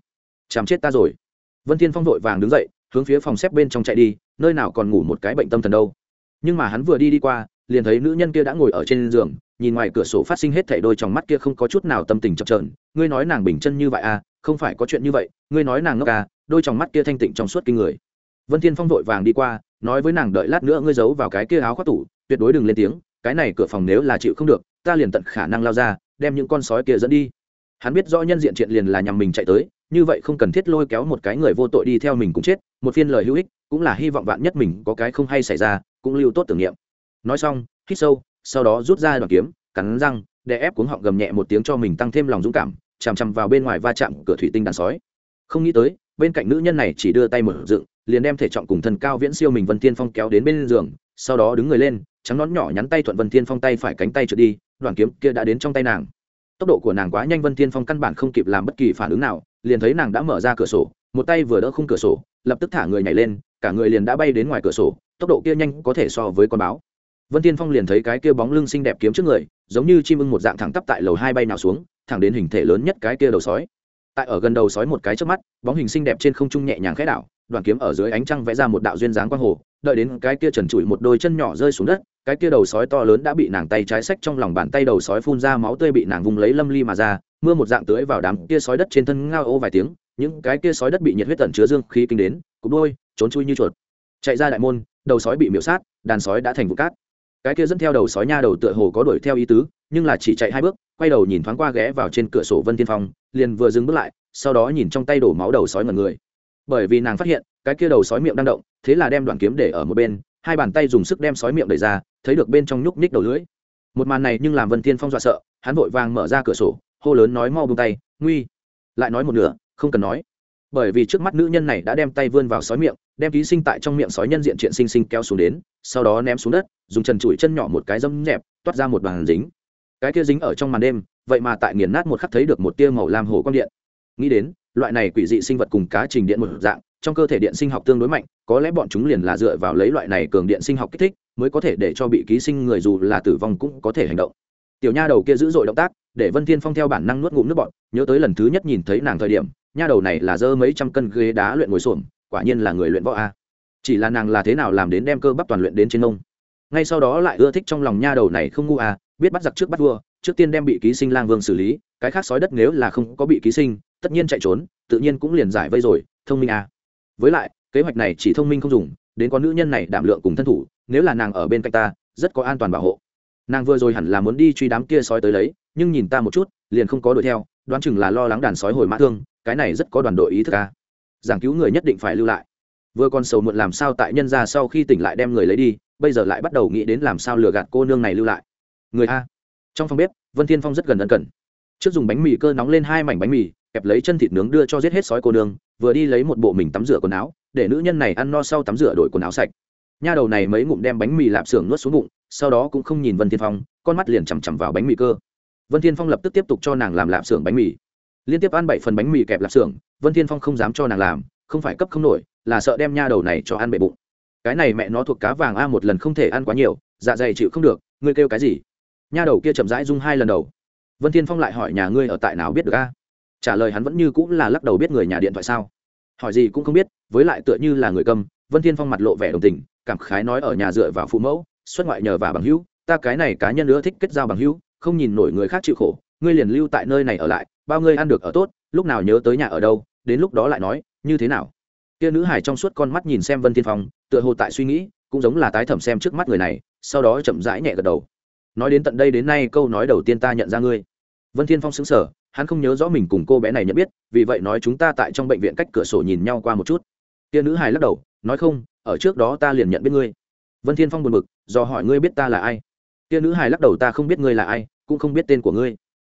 chằm chết ta rồi. Vân thiên phong vội vàng đứng dậy, hướng phía phòng xếp bên trong chạy đi, nơi nào còn ngủ một cái bệnh tâm thần đâu. Nhưng mà hắn vừa đi đi qua, liền thấy nữ nhân kia đã ngồi ở trên giường, nhìn ngoài cửa sổ phát sinh hết thảy đôi trong mắt kia không có chút nào tâm tình chập trờn ngươi nói nàng bình chân như vậy à không phải có chuyện như vậy, ngươi nói nàng ngốc à đôi trong mắt kia thanh tịnh trong suốt kinh người. Vân thiên phong vội vàng đi qua nói với nàng đợi lát nữa ngươi giấu vào cái kia áo khoác tủ, tuyệt đối đừng lên tiếng, cái này cửa phòng nếu là chịu không được, ta liền tận khả năng lao ra, đem những con sói kia dẫn đi. Hắn biết rõ nhân diện triện liền là nhằm mình chạy tới, như vậy không cần thiết lôi kéo một cái người vô tội đi theo mình cũng chết, một phiên lời hữu ích, cũng là hy vọng vạn nhất mình có cái không hay xảy ra, cũng lưu tốt tưởng niệm. Nói xong, hít sâu, sau đó rút ra đoàn kiếm, cắn răng để ép cuống họng gầm nhẹ một tiếng cho mình tăng thêm lòng dũng cảm, chằm chằm vào bên ngoài va chạm cửa thủy tinh đàn sói. Không nghĩ tới, bên cạnh nữ nhân này chỉ đưa tay mở dựng liền đem thể trọng cùng thần cao viễn siêu mình vân tiên phong kéo đến bên giường, sau đó đứng người lên, trắng nón nhỏ nhắn tay thuận vân tiên phong tay phải cánh tay trượt đi, đoàn kiếm kia đã đến trong tay nàng. Tốc độ của nàng quá nhanh vân tiên phong căn bản không kịp làm bất kỳ phản ứng nào, liền thấy nàng đã mở ra cửa sổ, một tay vừa đỡ khung cửa sổ, lập tức thả người nhảy lên, cả người liền đã bay đến ngoài cửa sổ, tốc độ kia nhanh có thể so với con báo. Vân tiên phong liền thấy cái kia bóng lưng xinh đẹp kiếm trước người, giống như chim ưng một dạng thẳng tắp tại lầu hai bay nào xuống, thẳng đến hình thể lớn nhất cái kia đầu sói. Tại ở gần đầu sói một cái trước mắt, bóng hình xinh đẹp trên không trung nhẹ nhàng khẽ đảo đoàn kiếm ở dưới ánh trăng vẽ ra một đạo duyên dáng quang hồ, đợi đến cái kia trần trụi một đôi chân nhỏ rơi xuống đất, cái kia đầu sói to lớn đã bị nàng tay trái xách trong lòng bàn tay đầu sói phun ra máu tươi bị nàng vùng lấy lâm ly mà ra, mưa một dạng tưới vào đám kia sói đất trên thân ngao ô vài tiếng, những cái kia sói đất bị nhiệt huyết tẩn chứa dương khí kinh đến, cục đôi, trốn chui như chuột. Chạy ra đại môn, đầu sói bị miễu sát, đàn sói đã thành vụ cát. Cái kia dẫn theo đầu sói nha đầu tựa hồ có đuổi theo ý tứ, nhưng là chỉ chạy hai bước, quay đầu nhìn thoáng qua ghé vào trên cửa sổ vân tiên phong, liền vừa dừng bước lại, sau đó nhìn trong tay đổ máu đầu sói ngần người bởi vì nàng phát hiện, cái kia đầu sói miệng đang động, thế là đem đoạn kiếm để ở một bên, hai bàn tay dùng sức đem sói miệng đẩy ra, thấy được bên trong nhúc nhích đầu lưỡi. Một màn này nhưng làm vân thiên phong dọa sợ, hắn vội vàng mở ra cửa sổ, hô lớn nói mau buông tay, nguy. Lại nói một nửa, không cần nói. Bởi vì trước mắt nữ nhân này đã đem tay vươn vào sói miệng, đem ký sinh tại trong miệng sói nhân diện triện sinh sinh kéo xuống đến, sau đó ném xuống đất, dùng trần trụi chân nhỏ một cái dâm nhẹp toát ra một bàn dính. Cái kia dính ở trong màn đêm, vậy mà tại nghiền nát một khắc thấy được một tia màu lam hồ quang điện. Nghĩ đến loại này quỷ dị sinh vật cùng cá trình điện một dạng, trong cơ thể điện sinh học tương đối mạnh, có lẽ bọn chúng liền là dựa vào lấy loại này cường điện sinh học kích thích, mới có thể để cho bị ký sinh người dù là tử vong cũng có thể hành động. Tiểu nha đầu kia dữ dội động tác, để vân thiên phong theo bản năng nuốt ngụm nước bọt, nhớ tới lần thứ nhất nhìn thấy nàng thời điểm, nha đầu này là dơ mấy trăm cân ghế đá luyện ngồi xuồng quả nhiên là người luyện võ a. Chỉ là nàng là thế nào làm đến đem cơ bắp toàn luyện đến trên ông. Ngay sau đó lại ưa thích trong lòng nha đầu này không ngu a biết bắt giặc trước bắt vua, trước tiên đem bị ký sinh lang vương xử lý, cái khác sói đất nếu là không có bị ký sinh tất nhiên chạy trốn tự nhiên cũng liền giải vây rồi thông minh à, với lại kế hoạch này chỉ thông minh không dùng đến có nữ nhân này đảm lượng cùng thân thủ nếu là nàng ở bên cạnh ta rất có an toàn bảo hộ. Nàng vừa rồi hẳn là muốn đi truy đám kia sói tới lấy nhưng nhìn ta một chút liền không có đuổi theo đoán chừng là lo lắng đàn sói hồi mã thương cái này rất có đoàn đội ý thức ca giảng cứu người nhất định phải lưu lại. Vừa còn sầu muộn làm sao tại nhân ra sau khi tỉnh lại đem người lấy đi bây giờ lại bắt đầu nghĩ đến làm sao lừa gạt cô nương này lưu lại. Người a. Trong phòng bếp vân thiên phong rất gần ân cần. Trước dùng bánh mì cơ nóng lên hai mảnh bánh mì kẹp lấy chân thịt nướng đưa cho giết hết sói cô nương, vừa đi lấy một bộ mình tắm rửa quần áo, để nữ nhân này ăn no sau tắm rửa đổi quần áo sạch. Nha đầu này mấy ngụm đem bánh mì lạp xưởng nuốt xuống bụng, sau đó cũng không nhìn vân thiên phong, con mắt liền chằm chằm vào bánh mì cơ. Vân thiên phong lập tức tiếp tục cho nàng làm lạp xưởng bánh mì. Liên tiếp ăn bảy phần bánh mì kẹp lạp xưởng, vân thiên phong không dám cho nàng làm, không phải cấp không nổi, là sợ đem nha đầu này cho ăn bể bụng. Cái này mẹ nó thuộc cá vàng a, một lần không thể ăn quá nhiều dạ dày chịu không được, ngươi kêu cái gì? Nha đầu kia chậm rãi rung hai lần đầu. Vân thiên phong lại hỏi, nhà ngươi ở tại nào biết được a? Trả lời hắn vẫn như cũng là lắc đầu biết người nhà điện thoại sao. Hỏi gì cũng không biết, với lại tựa như là người cầm, vân thiên phong mặt lộ vẻ đồng tình, cảm khái nói ở nhà dựa vào phụ mẫu, xuất ngoại nhờ và bằng hữu, ta cái này cá nhân nữa thích kết giao bằng hữu, không nhìn nổi người khác chịu khổ, ngươi liền lưu tại nơi này ở lại, bao ngươi ăn được ở tốt, lúc nào nhớ tới nhà ở đâu, đến lúc đó lại nói, như thế nào. Kia nữ hải trong suốt con mắt nhìn xem vân thiên phong, tựa hồ tại suy nghĩ, cũng giống là tái thẩm xem trước mắt người này, sau đó chậm rãi nhẹ gật đầu. Nói đến tận đây đến nay câu nói đầu tiên ta nhận ra ngươi. Vân thiên phong xứng sở hắn không nhớ rõ mình cùng cô bé này nhận biết, vì vậy nói chúng ta tại trong bệnh viện cách cửa sổ nhìn nhau qua một chút. Tia nữ hài lắc đầu, nói không, ở trước đó ta liền nhận biết ngươi. Vân thiên phong buồn bực, do hỏi ngươi biết ta là ai? Tia nữ hài lắc đầu, ta không biết ngươi là ai, cũng không biết tên của ngươi.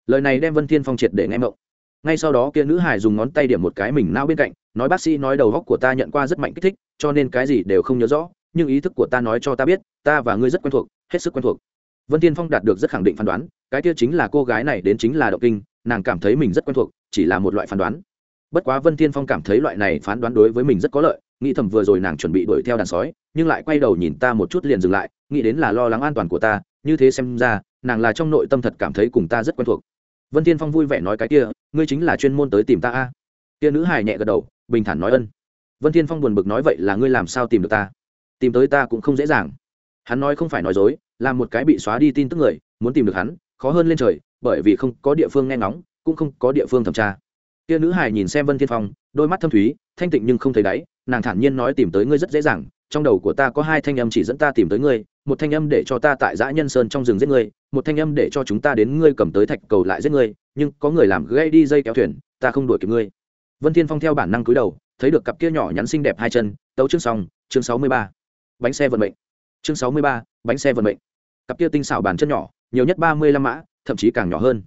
Lời này đem vân thiên phong triệt để nghe mộng ngay sau đó kia nữ hài dùng ngón tay điểm một cái mình nao bên cạnh, nói bác sĩ, nói đầu góc của ta nhận qua rất mạnh kích thích, cho nên cái gì đều không nhớ rõ, nhưng ý thức của ta nói cho ta biết, ta và ngươi rất quen thuộc, hết sức quen thuộc vân thiên phong đạt được rất khẳng định phán đoán, cái kia chính là cô gái này đến chính là động kinh, nàng cảm thấy mình rất quen thuộc, chỉ là một loại phán đoán. Bất quá vân thiên phong cảm thấy loại này phán đoán đối với mình rất có lợi, nghĩ thầm vừa rồi nàng chuẩn bị đuổi theo đàn sói, nhưng lại quay đầu nhìn ta một chút liền dừng lại, nghĩ đến là lo lắng an toàn của ta, như thế xem ra, nàng là trong nội tâm thật cảm thấy cùng ta rất quen thuộc. Vân thiên phong vui vẻ nói cái kia, ngươi chính là chuyên môn tới tìm ta a. Kia nữ hài nhẹ gật đầu, bình thản nói ân. Vân thiên phong buồn bực nói vậy là ngươi làm sao tìm được ta? Tìm tới ta cũng không dễ dàng hắn nói không phải nói dối, là một cái bị xóa đi tin tức người, muốn tìm được hắn, khó hơn lên trời, bởi vì không có địa phương nghe ngóng, cũng không có địa phương thẩm tra. Kia nữ hải nhìn xem vân thiên phong, đôi mắt thâm thúy, thanh tịnh nhưng không thấy đáy, nàng thản nhiên nói tìm tới ngươi rất dễ dàng, trong đầu của ta có hai thanh âm chỉ dẫn ta tìm tới ngươi, một thanh âm để cho ta tại dã nhân sơn trong rừng giết ngươi, một thanh âm để cho chúng ta đến ngươi cầm tới thạch cầu lại giết ngươi, nhưng có người làm gây đi dây kéo thuyền, ta không đuổi kịp ngươi. Vân thiên phong theo bản năng cúi đầu, thấy được cặp kia nhỏ nhắn xinh đẹp hai chân, tấu chương xong, chương sáu mươi ba. Bánh xe vận mệnh chương sáu mươi ba, bánh xe vận mệnh. Cặp kia tinh xảo bàn chân nhỏ, nhiều nhất ba mươi lăm mã, thậm chí càng nhỏ hơn.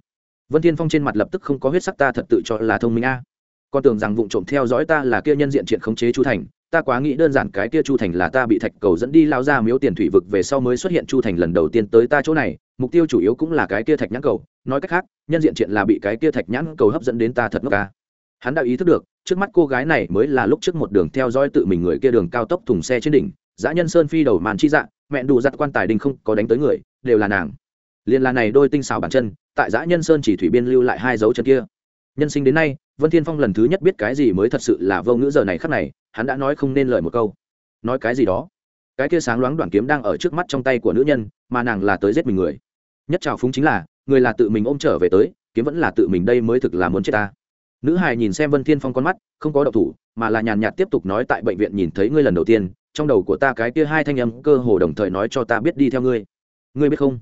Vân thiên phong trên mặt lập tức không có huyết sắc, ta thật tự cho là thông minh a. Con tưởng rằng vụ trộm theo dõi ta là kia nhân diện triện khống chế chu thành, ta quá nghĩ đơn giản cái kia chu thành là ta bị thạch cầu dẫn đi lao ra miếu tiền thủy vực về sau mới xuất hiện chu thành lần đầu tiên tới ta chỗ này, mục tiêu chủ yếu cũng là cái kia thạch nhãn cầu, nói cách khác, nhân diện triện là bị cái kia thạch nhãn cầu hấp dẫn đến ta thật ngốc ca hắn đã ý thức được, trước mắt cô gái này mới là lúc trước một đường theo dõi tự mình người kia đường cao tốc thùng xe trên đỉnh dã nhân sơn phi đầu màn chi dạng mẹ đủ giặt quan tài đình không có đánh tới người, đều là nàng. Liên là này đôi tinh xảo bàn chân, tại dã nhân sơn chỉ thủy biên lưu lại hai dấu chân kia. Nhân sinh đến nay, vân thiên phong lần thứ nhất biết cái gì mới thật sự là vô ngữ giờ này khắc này, hắn đã nói không nên lời một câu. Nói cái gì đó? Cái kia sáng loáng đoạn kiếm đang ở trước mắt trong tay của nữ nhân, mà nàng là tới giết mình người. Nhất trào phúng chính là, người là tự mình ôm trở về tới, kiếm vẫn là tự mình đây mới thực là muốn chết ta. Nữ hài nhìn xem vân thiên phong con mắt, không có độc thủ, mà là nhàn nhạt tiếp tục nói tại bệnh viện nhìn thấy ngươi lần đầu tiên trong đầu của ta cái kia hai thanh âm cơ hồ đồng thời nói cho ta biết đi theo ngươi. Ngươi biết không?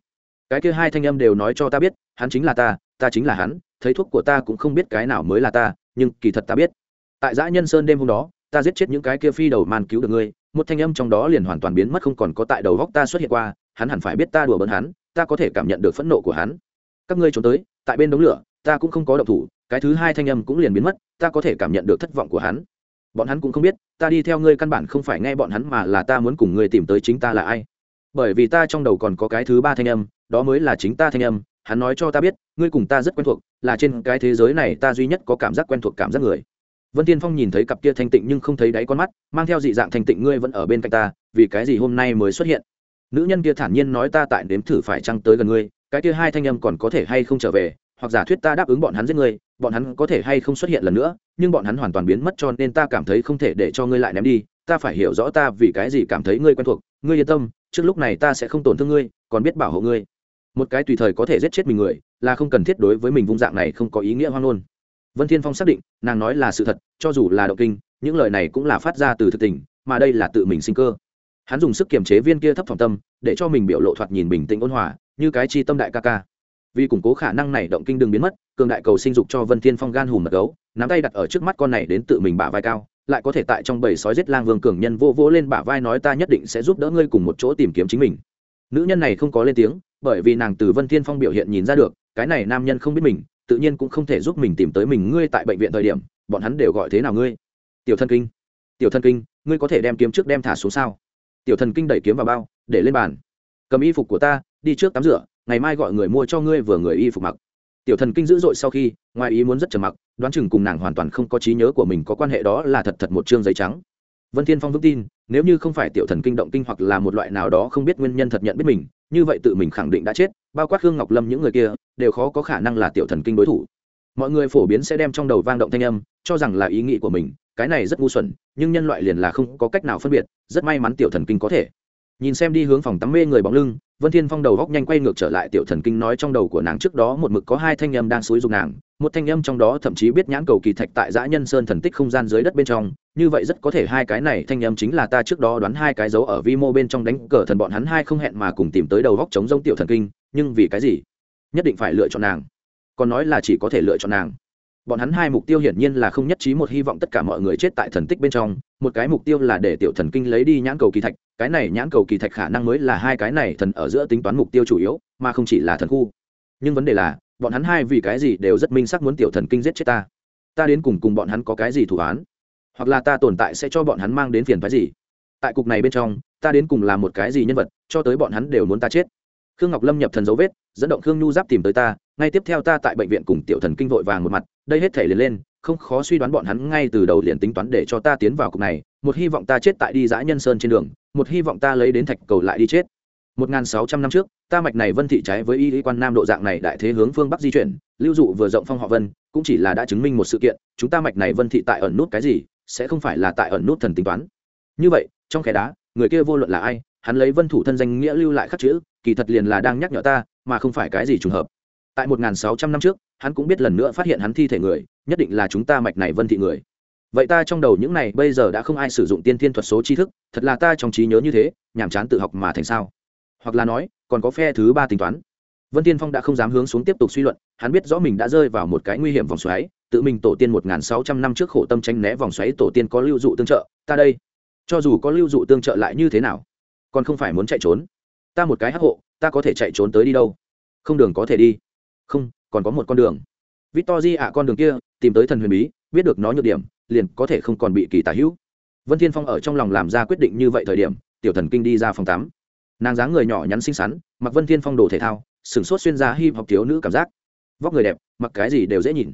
Cái kia hai thanh âm đều nói cho ta biết, hắn chính là ta ta chính là hắn, thấy thuốc của ta cũng không biết cái nào mới là ta, nhưng kỳ thật ta biết. Tại dã nhân sơn đêm hôm đó, ta giết chết những cái kia phi đầu man cứu được ngươi, một thanh âm trong đó liền hoàn toàn biến mất không còn có tại đầu góc ta xuất hiện qua, hắn hẳn phải biết ta đùa bỡn hắn, ta có thể cảm nhận được phẫn nộ của hắn. Các ngươi trốn tới, tại bên đống lửa, ta cũng không có động thủ, cái thứ hai thanh âm cũng liền biến mất, ta có thể cảm nhận được thất vọng của hắn bọn hắn cũng không biết, ta đi theo ngươi căn bản không phải nghe bọn hắn mà là ta muốn cùng ngươi tìm tới chính ta là ai. Bởi vì ta trong đầu còn có cái thứ ba thanh âm, đó mới là chính ta thanh âm, hắn nói cho ta biết, ngươi cùng ta rất quen thuộc, là trên cái thế giới này ta duy nhất có cảm giác quen thuộc cảm giác người. Vân tiên phong nhìn thấy cặp kia thanh tịnh nhưng không thấy đáy con mắt, mang theo dị dạng thanh tịnh ngươi vẫn ở bên cạnh ta, vì cái gì hôm nay mới xuất hiện? Nữ nhân kia thản nhiên nói ta tại nếm thử phải trăng tới gần ngươi, cái kia hai thanh âm còn có thể hay không trở về, hoặc giả thuyết ta đáp ứng bọn hắn giết ngươi bọn hắn có thể hay không xuất hiện lần nữa, nhưng bọn hắn hoàn toàn biến mất cho nên ta cảm thấy không thể để cho ngươi lại ném đi, ta phải hiểu rõ ta vì cái gì cảm thấy ngươi quen thuộc, ngươi yên tâm, trước lúc này ta sẽ không tổn thương ngươi, còn biết bảo hộ ngươi. Một cái tùy thời có thể giết chết mình người, là không cần thiết đối với mình vung dạng này không có ý nghĩa hoang ngôn vân thiên phong xác định, nàng nói là sự thật, cho dù là động kinh, những lời này cũng là phát ra từ thực tình, mà đây là tự mình sinh cơ. Hắn dùng sức kiềm chế viên kia thấp phòng tâm, để cho mình biểu lộ thoạt nhìn bình tĩnh ôn hòa, như cái chi tâm đại ca ca vì củng cố khả năng này động kinh đừng biến mất, cường đại cầu sinh dục cho vân thiên phong gan hùm mật gấu, nắm tay đặt ở trước mắt con này đến tự mình bả vai cao, lại có thể tại trong bầy sói giết lang vương cường nhân vô vô lên bả vai nói ta nhất định sẽ giúp đỡ ngươi cùng một chỗ tìm kiếm chính mình. Nữ nhân này không có lên tiếng, bởi vì nàng từ vân thiên phong biểu hiện nhìn ra được, cái này nam nhân không biết mình, tự nhiên cũng không thể giúp mình tìm tới mình ngươi tại bệnh viện thời điểm, bọn hắn đều gọi thế nào ngươi? Tiểu thân kinh. Tiểu thân kinh, ngươi có thể đem kiếm trước đem thả xuống sao? Tiểu thần kinh đẩy kiếm vào bao, để lên bàn. Cầm y phục của ta, đi trước tắm rửa ngày mai gọi người mua cho ngươi vừa người y phục mặc. Tiểu thần kinh dữ dội sau khi, ngoài ý muốn rất trầm mặc, đoán chừng cùng nàng hoàn toàn không có trí nhớ của mình có quan hệ đó là thật thật một chương giấy trắng. Vân thiên phong vững tin, nếu như không phải tiểu thần kinh động kinh hoặc là một loại nào đó không biết nguyên nhân thật nhận biết mình, như vậy tự mình khẳng định đã chết, bao quát hương ngọc lâm những người kia, đều khó có khả năng là tiểu thần kinh đối thủ. Mọi người phổ biến sẽ đem trong đầu vang động thanh âm, cho rằng là ý nghĩ của mình, cái này rất ngu xuẩn, nhưng nhân loại liền là không có cách nào phân biệt, rất may mắn tiểu thần kinh có thể. Nhìn xem đi hướng phòng tắm mê người bóng lưng vân thiên phong đầu góc nhanh quay ngược trở lại tiểu thần kinh nói trong đầu của nàng trước đó một mực có hai thanh âm đang xúi dục nàng, một thanh âm trong đó thậm chí biết nhãn cầu kỳ thạch tại dã nhân sơn thần tích không gian dưới đất bên trong, như vậy rất có thể hai cái này thanh âm chính là ta trước đó đoán hai cái dấu ở vi mô bên trong đánh cờ thần bọn hắn hai không hẹn mà cùng tìm tới đầu góc chống rông tiểu thần kinh, nhưng vì cái gì? Nhất định phải lựa chọn nàng. Còn nói là chỉ có thể lựa chọn nàng bọn hắn hai mục tiêu hiển nhiên là không nhất trí một hy vọng tất cả mọi người chết tại thần tích bên trong, một cái mục tiêu là để tiểu thần kinh lấy đi nhãn cầu kỳ thạch, cái này nhãn cầu kỳ thạch khả năng mới là hai cái này thần ở giữa tính toán mục tiêu chủ yếu, mà không chỉ là thần khu. Nhưng vấn đề là, bọn hắn hai vì cái gì đều rất minh sắc muốn tiểu thần kinh giết chết ta? Ta đến cùng cùng bọn hắn có cái gì thủ án? Hoặc là ta tồn tại sẽ cho bọn hắn mang đến phiền phái gì? Tại cục này bên trong, ta đến cùng là một cái gì nhân vật, cho tới bọn hắn đều muốn ta chết? Khương ngọc lâm nhập thần dấu vết, dẫn động khương nhu giáp tìm tới ta, ngay tiếp theo ta tại bệnh viện cùng tiểu thần kinh vội vàng một mặt đây hết thể liền lên, không khó suy đoán bọn hắn ngay từ đầu liền tính toán để cho ta tiến vào cục này, một hy vọng ta chết tại đi dã nhân sơn trên đường, một hy vọng ta lấy đến thạch cầu lại đi chết. Một nghìn sáu trăm năm trước, ta mạch này vân thị trái với y lý quan nam độ dạng này đại thế hướng phương bắc di chuyển, lưu dụ vừa rộng phong họ vân, cũng chỉ là đã chứng minh một sự kiện, chúng ta mạch này vân thị tại ẩn nút cái gì, sẽ không phải là tại ẩn nút thần tính toán. Như vậy, trong khe đá, người kia vô luận là ai, hắn lấy vân thủ thân danh nghĩa lưu lại khắc chữ, kỳ thật liền là đang nhắc nhở ta, mà không phải cái gì trùng hợp tại 1.600 năm trước, hắn cũng biết lần nữa phát hiện hắn thi thể người, nhất định là chúng ta mạch này vân thị người. Vậy ta trong đầu những này bây giờ đã không ai sử dụng tiên thiên thuật số tri thức, thật là ta trong trí nhớ như thế, nhàm chán tự học mà thành sao? Hoặc là nói, còn có phe thứ ba tính toán. Vân tiên phong đã không dám hướng xuống tiếp tục suy luận, hắn biết rõ mình đã rơi vào một cái nguy hiểm vòng xoáy, tự mình tổ tiên một nghìn sáu trăm năm trước khổ tâm tranh né vòng xoáy, tổ tiên có lưu dụ tương trợ, ta đây. Cho dù có lưu dụ tương trợ lại như thế nào, còn không phải muốn chạy trốn. Ta một cái hắc hộ, ta có thể chạy trốn tới đi đâu? Không đường có thể đi không, còn có một con đường. Victor di ạ, con đường kia, tìm tới thần huyền bí, biết được nó nhược điểm, liền có thể không còn bị kỳ tả hữu. Vân thiên phong ở trong lòng làm ra quyết định như vậy thời điểm, tiểu thần kinh đi ra phòng tắm. Nàng dáng người nhỏ nhắn xinh xắn, mặc vân thiên phong đồ thể thao sửng sốt xuyên ra hip học thiếu nữ cảm giác. Vóc người đẹp, mặc cái gì đều dễ nhìn.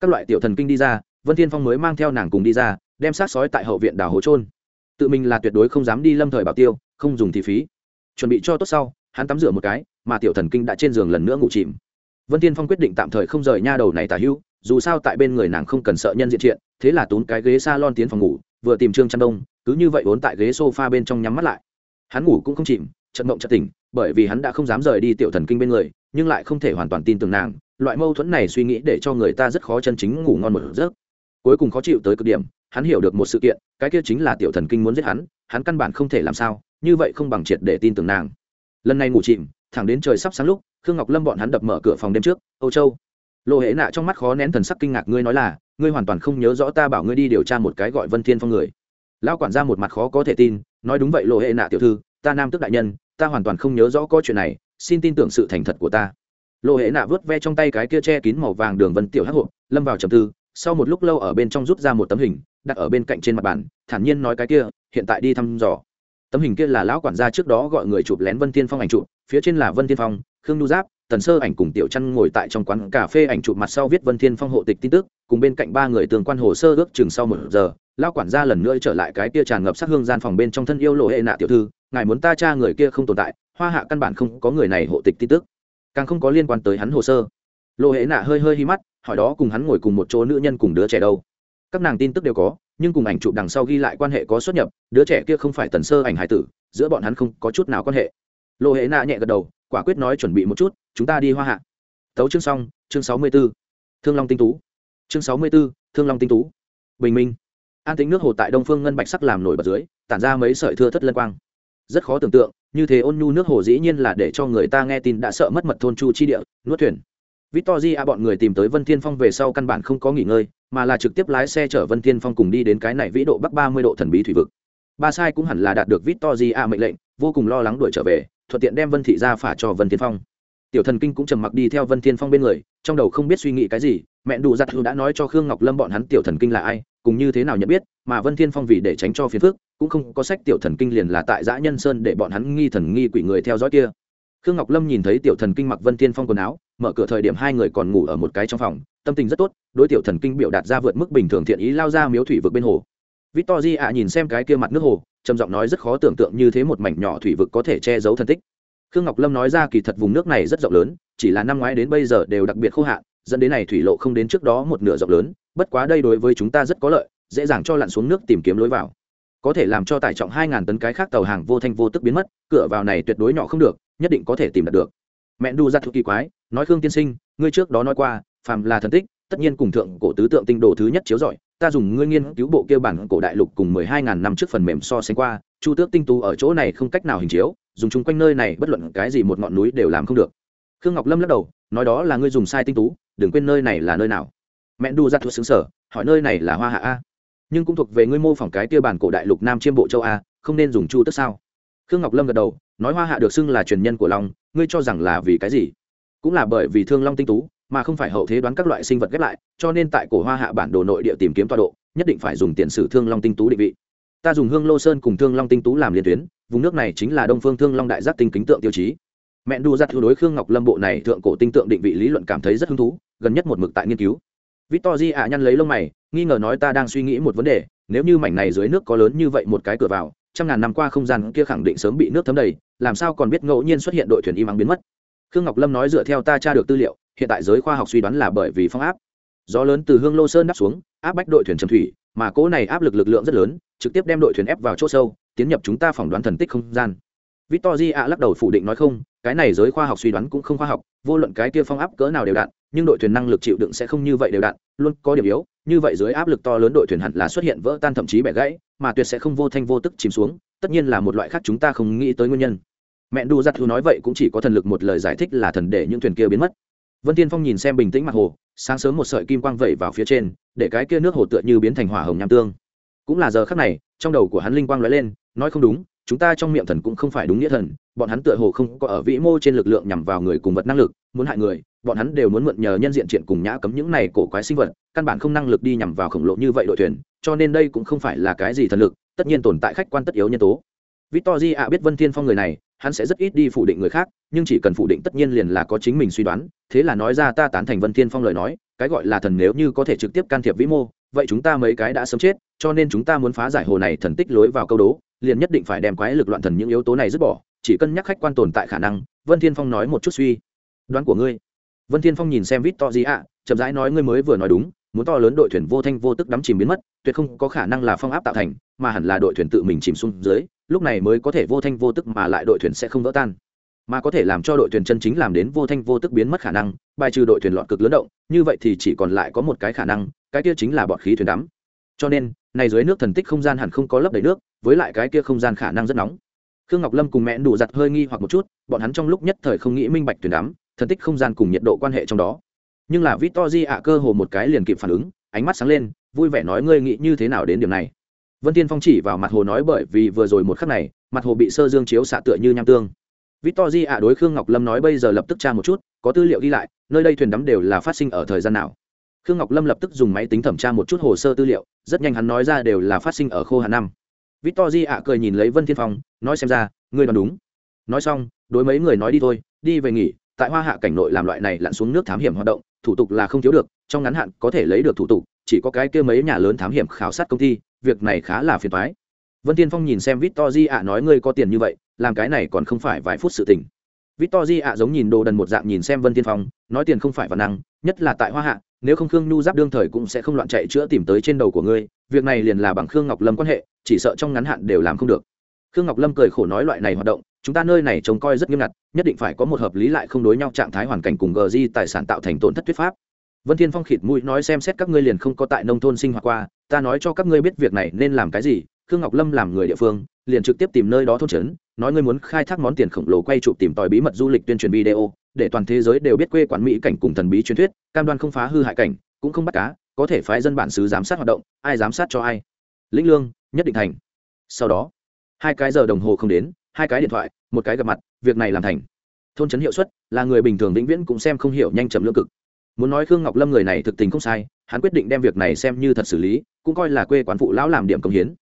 Các loại tiểu thần kinh đi ra, vân thiên phong mới mang theo nàng cùng đi ra, đem sát sói tại hậu viện đào hố trôn tự mình là tuyệt đối không dám đi lâm thời bảo tiêu, không dùng thì phí. Chuẩn bị cho tốt sau, hắn tắm rửa một cái, mà tiểu thần kinh đã trên giường lần nữa ngủ chìm vân thiên phong quyết định tạm thời không rời nha đầu này tả hữu, dù sao tại bên người nàng không cần sợ nhân diện triện thế là tốn cái ghế s a lon tiến phòng ngủ, vừa tìm trương chăn đông, cứ như vậy vốn tại ghế s o f a bên trong nhắm mắt lại. Hắn ngủ cũng không chìm, chợt mộng chợt tỉnh, bởi vì hắn đã không dám rời đi tiểu thần kinh bên người, nhưng lại không thể hoàn toàn tin tưởng nàng, loại mâu thuẫn này suy nghĩ để cho người ta rất khó chân chính ngủ ngon một giấc. Cuối cùng khó chịu tới cực điểm, hắn hiểu được một sự kiện, cái kia chính là tiểu thần kinh muốn giết hắn hắn căn bản không thể làm sao, như vậy không bằng triệt để tin tưởng nàng. Lần này ngủ chìm, thẳng đến trời sắp sáng lúc khương ngọc lâm bọn hắn đập mở cửa phòng đêm trước, âu châu. Lộ hệ nạ trong mắt khó nén thần sắc kinh ngạc, ngươi nói là, ngươi hoàn toàn không nhớ rõ ta bảo ngươi đi điều tra một cái gọi vân thiên phong người. Lão quản gia một mặt khó có thể tin, nói đúng vậy lộ hệ nạ tiểu thư, ta nam tức đại nhân, ta hoàn toàn không nhớ rõ có chuyện này, xin tin tưởng sự thành thật của ta. Lộ hệ nạ vớt ve trong tay cái kia che kín màu vàng đường vân tiểu hắc hộp, lâm vào trầm tư, sau một lúc lâu ở bên trong rút ra một tấm hình, đặt ở bên cạnh trên mặt bàn, thản nhiên nói cái kia, hiện tại đi thăm dò. Tấm hình kia là lão quản gia trước đó gọi người chụp lén vân tiên phong ảnh chụp, phía trên là vân tiên phong khương nu giáp, tần sơ ảnh cùng tiểu chăn ngồi tại trong quán cà phê ảnh chụp mặt sau viết vân thiên phong hộ tịch tin tức, cùng bên cạnh ba người tương quan hồ sơ ước chừng sau một giờ, lão quản gia lần nữa trở lại cái kia tràn ngập sát hương gian phòng bên trong thân yêu lộ hệ nạ tiểu thư, ngài muốn ta cha người kia không tồn tại, hoa hạ căn bản không có người này hộ tịch tin tức. Càng không có liên quan tới hắn hồ sơ. Lộ hệ nạ hơi hơi hi mắt, hỏi đó cùng hắn ngồi cùng một chỗ nữ nhân cùng đứa trẻ đâu? Các nàng tin tức đều có, nhưng cùng ảnh chụp đằng sau ghi lại quan hệ có xuất nhập, đứa trẻ kia không phải tần sơ ảnh hải tử, giữa bọn hắn không có chút nào quan hệ. Lộ hệ nạ nhẹ gật đầu quả quyết nói chuẩn bị một chút, chúng ta đi hoa hạ. Tấu chương xong, chương sáu mươi b ố thương long tinh tú. Chương sáu mươi b ố thương long tinh tú. Bình minh. An tính nước hồ tại đông phương ngân bạch sắc làm nổi bật dưới, tản ra mấy sợi thưa thất lân quang. Rất khó tưởng tượng, như thế ôn nhu nước hồ dĩ nhiên là để cho người ta nghe tin đã sợ mất mật thôn chu chi địa, nuốt thuyền. Victoria bọn người tìm tới vân thiên phong về sau căn bản không có nghỉ ngơi, mà là trực tiếp lái xe chở vân thiên phong cùng đi đến cái này vĩ độ bắc ba mươi độ thần bí thủy vực. Ba sai cũng hẳn là đạt được victoria mệnh lệnh, vô cùng lo lắng đuổi trở về thuận tiện đem vân thị ra phả cho vân thiên phong. Tiểu thần kinh cũng trầm mặc đi theo vân thiên phong bên người, trong đầu không biết suy nghĩ cái gì, mẹ đủ giặt hữu đã nói cho khương ngọc lâm bọn hắn tiểu thần kinh là ai, cùng như thế nào nhận biết, mà vân thiên phong vì để tránh cho phiền phức, cũng không có sách tiểu thần kinh liền là tại giã nhân sơn để bọn hắn nghi thần nghi quỷ người theo dõi kia. Khương ngọc lâm nhìn thấy tiểu thần kinh mặc vân thiên phong quần áo, mở cửa thời điểm hai người còn ngủ ở một cái trong phòng, tâm tình rất tốt, đối tiểu thần kinh biểu đạt ra vượt mức bình thường thiện ý lao ra miếu thủy vực bên hồ. Victory ạ nhìn xem cái kia mặt nước hồ, trầm giọng nói rất khó tưởng tượng như thế một mảnh nhỏ thủy vực có thể che giấu thân tích. Khương ngọc lâm nói ra kỳ thật vùng nước này rất rộng lớn, chỉ là năm ngoái đến bây giờ đều đặc biệt khô hạn, dẫn đến này thủy lộ không đến trước đó một nửa rộng lớn, bất quá đây đối với chúng ta rất có lợi, dễ dàng cho lặn xuống nước tìm kiếm lối vào. Có thể làm cho tải trọng hai ngàn tấn cái khác tàu hàng vô thanh vô tức biến mất, cửa vào này tuyệt đối nhỏ không được, nhất định có thể tìm được. Mẹ Du giặt thuộc kỳ quái, nói khương tiên sinh, ngươi trước đó nói qua, phàm là thần tích, tất nhiên cùng thượng cổ tứ tượng tinh đồ thứ nhất chiếu rọi ta dùng ngươi nghiên cứu bộ kia bản cổ đại lục cùng mười hai ngàn năm trước phần mềm so sánh qua, chu tước tinh tú ở chỗ này không cách nào hình chiếu, dùng chung quanh nơi này bất luận cái gì một ngọn núi đều làm không được. Khương ngọc lâm lắc đầu, nói đó là ngươi dùng sai tinh tú, đừng quên nơi này là nơi nào. Mẹ đu ra thuộc xứng sở, hỏi nơi này là hoa hạ a? Nhưng cũng thuộc về ngươi mô phỏng cái kia bản cổ đại lục nam chiêm bộ châu a, không nên dùng chu tức sao? Khương ngọc lâm gật đầu, nói hoa hạ được xưng là truyền nhân của long, ngươi cho rằng là vì cái gì? Cũng là bởi vì thương long tinh tú mà không phải hậu thế đoán các loại sinh vật ghép lại, cho nên tại cổ hoa hạ bản đồ nội địa tìm kiếm tọa độ, nhất định phải dùng tiền sử thương long tinh tú định vị. Ta dùng hương lô sơn cùng thương long tinh tú làm liên tuyến, vùng nước này chính là đông phương thương long đại giác tinh kính tượng tiêu chí. Mẹ đu giặt đối khương ngọc lâm bộ này thượng cổ tinh tượng định vị lý luận cảm thấy rất hứng thú, gần nhất một mực tại nghiên cứu. Victor di ạ nhăn lấy lông mày, nghi ngờ nói ta đang suy nghĩ một vấn đề, nếu như mảnh này dưới nước có lớn như vậy một cái cửa vào, trăm ngàn năm qua không gian kia khẳng định sớm bị nước thấm đầy, làm sao còn biết ngẫu nhiên xuất hiện đội thuyền im ắng biến mất khương ngọc lâm nói dựa theo ta tra được tư liệu hiện tại giới khoa học suy đoán là bởi vì phong áp. Gió lớn từ hương lô sơn đắp xuống áp bách đội thuyền trầm thủy mà cỗ này áp lực lực lượng rất lớn trực tiếp đem đội thuyền ép vào chỗ sâu tiến nhập chúng ta phỏng đoán thần tích không gian. Victor ạ lắc đầu phủ định nói không cái này giới khoa học suy đoán cũng không khoa học vô luận cái kia phong áp cỡ nào đều đạn, nhưng đội thuyền năng lực chịu đựng sẽ không như vậy đều đạn, luôn có điểm yếu như vậy dưới áp lực to lớn đội thuyền hẳn là xuất hiện vỡ tan thậm chí bẻ gãy mà tuyệt sẽ không vô thanh vô tức chìm xuống tất nhiên là một loại khác chúng ta không nghĩ tới nguyên nhân mẹ đu giặt thu nói vậy cũng chỉ có thần lực một lời giải thích là thần để những thuyền kia biến mất. Vân tiên phong nhìn xem bình tĩnh mặt hồ, sáng sớm một sợi kim quang vẩy vào phía trên, để cái kia nước hồ tựa như biến thành hỏa hồng nham tương. Cũng là giờ khắc này, trong đầu của hắn linh quang lóe lên, nói không đúng, chúng ta trong miệng thần cũng không phải đúng nghĩa thần, bọn hắn tựa hồ không có ở vĩ mô trên lực lượng nhằm vào người cùng vật năng lực, muốn hại người, bọn hắn đều muốn mượn nhờ nhân diện triện cùng nhã cấm những này cổ quái sinh vật, căn bản không năng lực đi nhằm vào khổng lồ như vậy đội thuyền, cho nên đây cũng không phải là cái gì thần lực, tất nhiên tồn tại khách quan tất yếu nhân tố. Victory di ạ biết vân thiên phong người này hắn sẽ rất ít đi phủ định người khác, nhưng chỉ cần phủ định tất nhiên liền là có chính mình suy đoán. Thế là nói ra ta tán thành vân thiên phong lời nói, cái gọi là thần nếu như có thể trực tiếp can thiệp vĩ mô, vậy chúng ta mấy cái đã sớm chết, cho nên chúng ta muốn phá giải hồ này thần tích lối vào câu đố, liền nhất định phải đem quái lực loạn thần những yếu tố này dứt bỏ, chỉ cân nhắc khách quan tồn tại khả năng. Vân thiên phong nói một chút suy đoán của ngươi. Vân thiên phong nhìn xem vít to gì ạ chậm rãi nói ngươi mới vừa nói đúng muốn to lớn đội thuyền vô thanh vô tức đắm chìm biến mất, tuyệt không có khả năng là phong áp tạo thành, mà hẳn là đội thuyền tự mình chìm xuống dưới, lúc này mới có thể vô thanh vô tức mà lại đội thuyền sẽ không vỡ tan. Mà có thể làm cho đội thuyền chân chính làm đến vô thanh vô tức biến mất khả năng, bài trừ đội thuyền loạn cực lớn động, như vậy thì chỉ còn lại có một cái khả năng, cái kia chính là bọt khí thuyền đắm. Cho nên, này dưới nước thần tích không gian hẳn không có lấp đầy nước, với lại cái kia không gian khả năng rất nóng. Khương ngọc lâm cùng mẹ đủ giặt hơi nghi hoặc một chút, bọn hắn trong lúc nhất thời không nghĩ minh bạch thuyền đắm, thần tích không gian cùng nhiệt độ quan hệ trong đó nhưng là victor di ạ cơ hồ một cái liền kịp phản ứng, ánh mắt sáng lên, vui vẻ nói ngươi nghĩ như thế nào đến điểm này. Vân tiên phong chỉ vào mặt hồ nói bởi vì vừa rồi một khắc này, mặt hồ bị sơ dương chiếu xạ tựa như nham tương. Victor di ạ đối khương ngọc lâm nói bây giờ lập tức tra một chút, có tư liệu ghi lại, nơi đây thuyền đắm đều là phát sinh ở thời gian nào. Khương ngọc lâm lập tức dùng máy tính thẩm tra một chút hồ sơ tư liệu, rất nhanh hắn nói ra đều là phát sinh ở khô hà năm. Victor di ạ cười nhìn lấy vân thiên phong, nói xem ra, ngươi đoán đúng. Nói xong, đối mấy người nói đi thôi, đi về nghỉ tại hoa hạ cảnh nội làm loại này lặn xuống nước thám hiểm hoạt động, thủ tục là không thiếu được, trong ngắn hạn có thể lấy được thủ tục, chỉ có cái kia mấy nhà lớn thám hiểm khảo sát công ty, việc này khá là phiền toái. Vân tiên phong nhìn xem victor di ạ nói ngươi có tiền như vậy, làm cái này còn không phải vài phút sự tình. Victor di ạ giống nhìn đồ đần một dạng nhìn xem vân tiên phong, nói tiền không phải văn năng, nhất là tại hoa hạ, nếu không khương nhu giáp đương thời cũng sẽ không loạn chạy chữa tìm tới trên đầu của ngươi, việc này liền là bằng khương ngọc lâm quan hệ, chỉ sợ trong ngắn hạn đều làm không được. Khương ngọc lâm cười khổ nói loại này hoạt động chúng ta nơi này trông coi rất nghiêm ngặt, nhất định phải có một hợp lý lại không đối nhau trạng thái hoàn cảnh cùng gờ di tài sản tạo thành tổn thất thuyết pháp. Vân thiên phong khịt mũi nói xem xét các ngươi liền không có tại nông thôn sinh hoạt qua, ta nói cho các ngươi biết việc này nên làm cái gì, khương ngọc lâm làm người địa phương, liền trực tiếp tìm nơi đó thôn trấn, nói ngươi muốn khai thác món tiền khổng lồ quay chụp tìm tòi bí mật du lịch tuyên truyền video, để toàn thế giới đều biết quê quán mỹ cảnh cùng thần bí truyền thuyết, cam đoan không phá hư hại cảnh, cũng không bắt cá, có thể phái dân bản xứ giám sát hoạt động, ai giám sát cho ai. Lĩnh lương, nhất định thành. Sau đó, hai cái giờ đồng hồ không đến hai cái điện thoại, một cái gặp mặt, việc này làm thành. Thôn trấn hiệu suất là người bình thường vĩnh viễn cũng xem không hiểu nhanh chậm lương cực. Muốn nói khương ngọc lâm người này thực tình không sai, hắn quyết định đem việc này xem như thật xử lý, cũng coi là quê quán phụ lão làm điểm công hiến.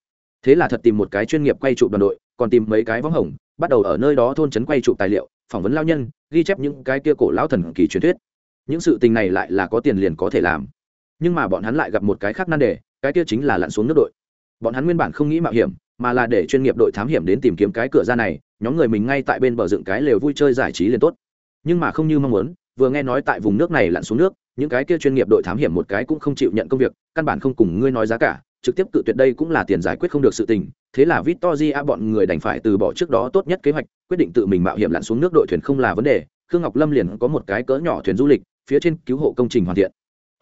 Thế là thật tìm một cái chuyên nghiệp quay trụ đoàn đội, còn tìm mấy cái võng hồng, bắt đầu ở nơi đó thôn trấn quay trụ tài liệu, phỏng vấn lao nhân, ghi chép những cái kia cổ lão thần kỳ truyền thuyết. Những sự tình này lại là có tiền liền có thể làm. Nhưng mà bọn hắn lại gặp một cái khác nan đề, cái kia chính là lặn xuống nước đội. Bọn hắn nguyên bản không nghĩ mạo hiểm mà là để chuyên nghiệp đội thám hiểm đến tìm kiếm cái cửa ra này, nhóm người mình ngay tại bên bờ dựng cái lều vui chơi giải trí liền tốt. Nhưng mà không như mong muốn, vừa nghe nói tại vùng nước này lặn xuống nước, những cái kia chuyên nghiệp đội thám hiểm một cái cũng không chịu nhận công việc, căn bản không cùng ngươi nói giá cả, trực tiếp cự tuyệt đây cũng là tiền giải quyết không được sự tình. Thế là victoria bọn người đành phải từ bỏ trước đó tốt nhất kế hoạch, quyết định tự mình mạo hiểm lặn xuống nước đội thuyền không là vấn đề. Khương ngọc lâm liền có một cái cỡ nhỏ thuyền du lịch, phía trên cứu hộ công trình hoàn thiện.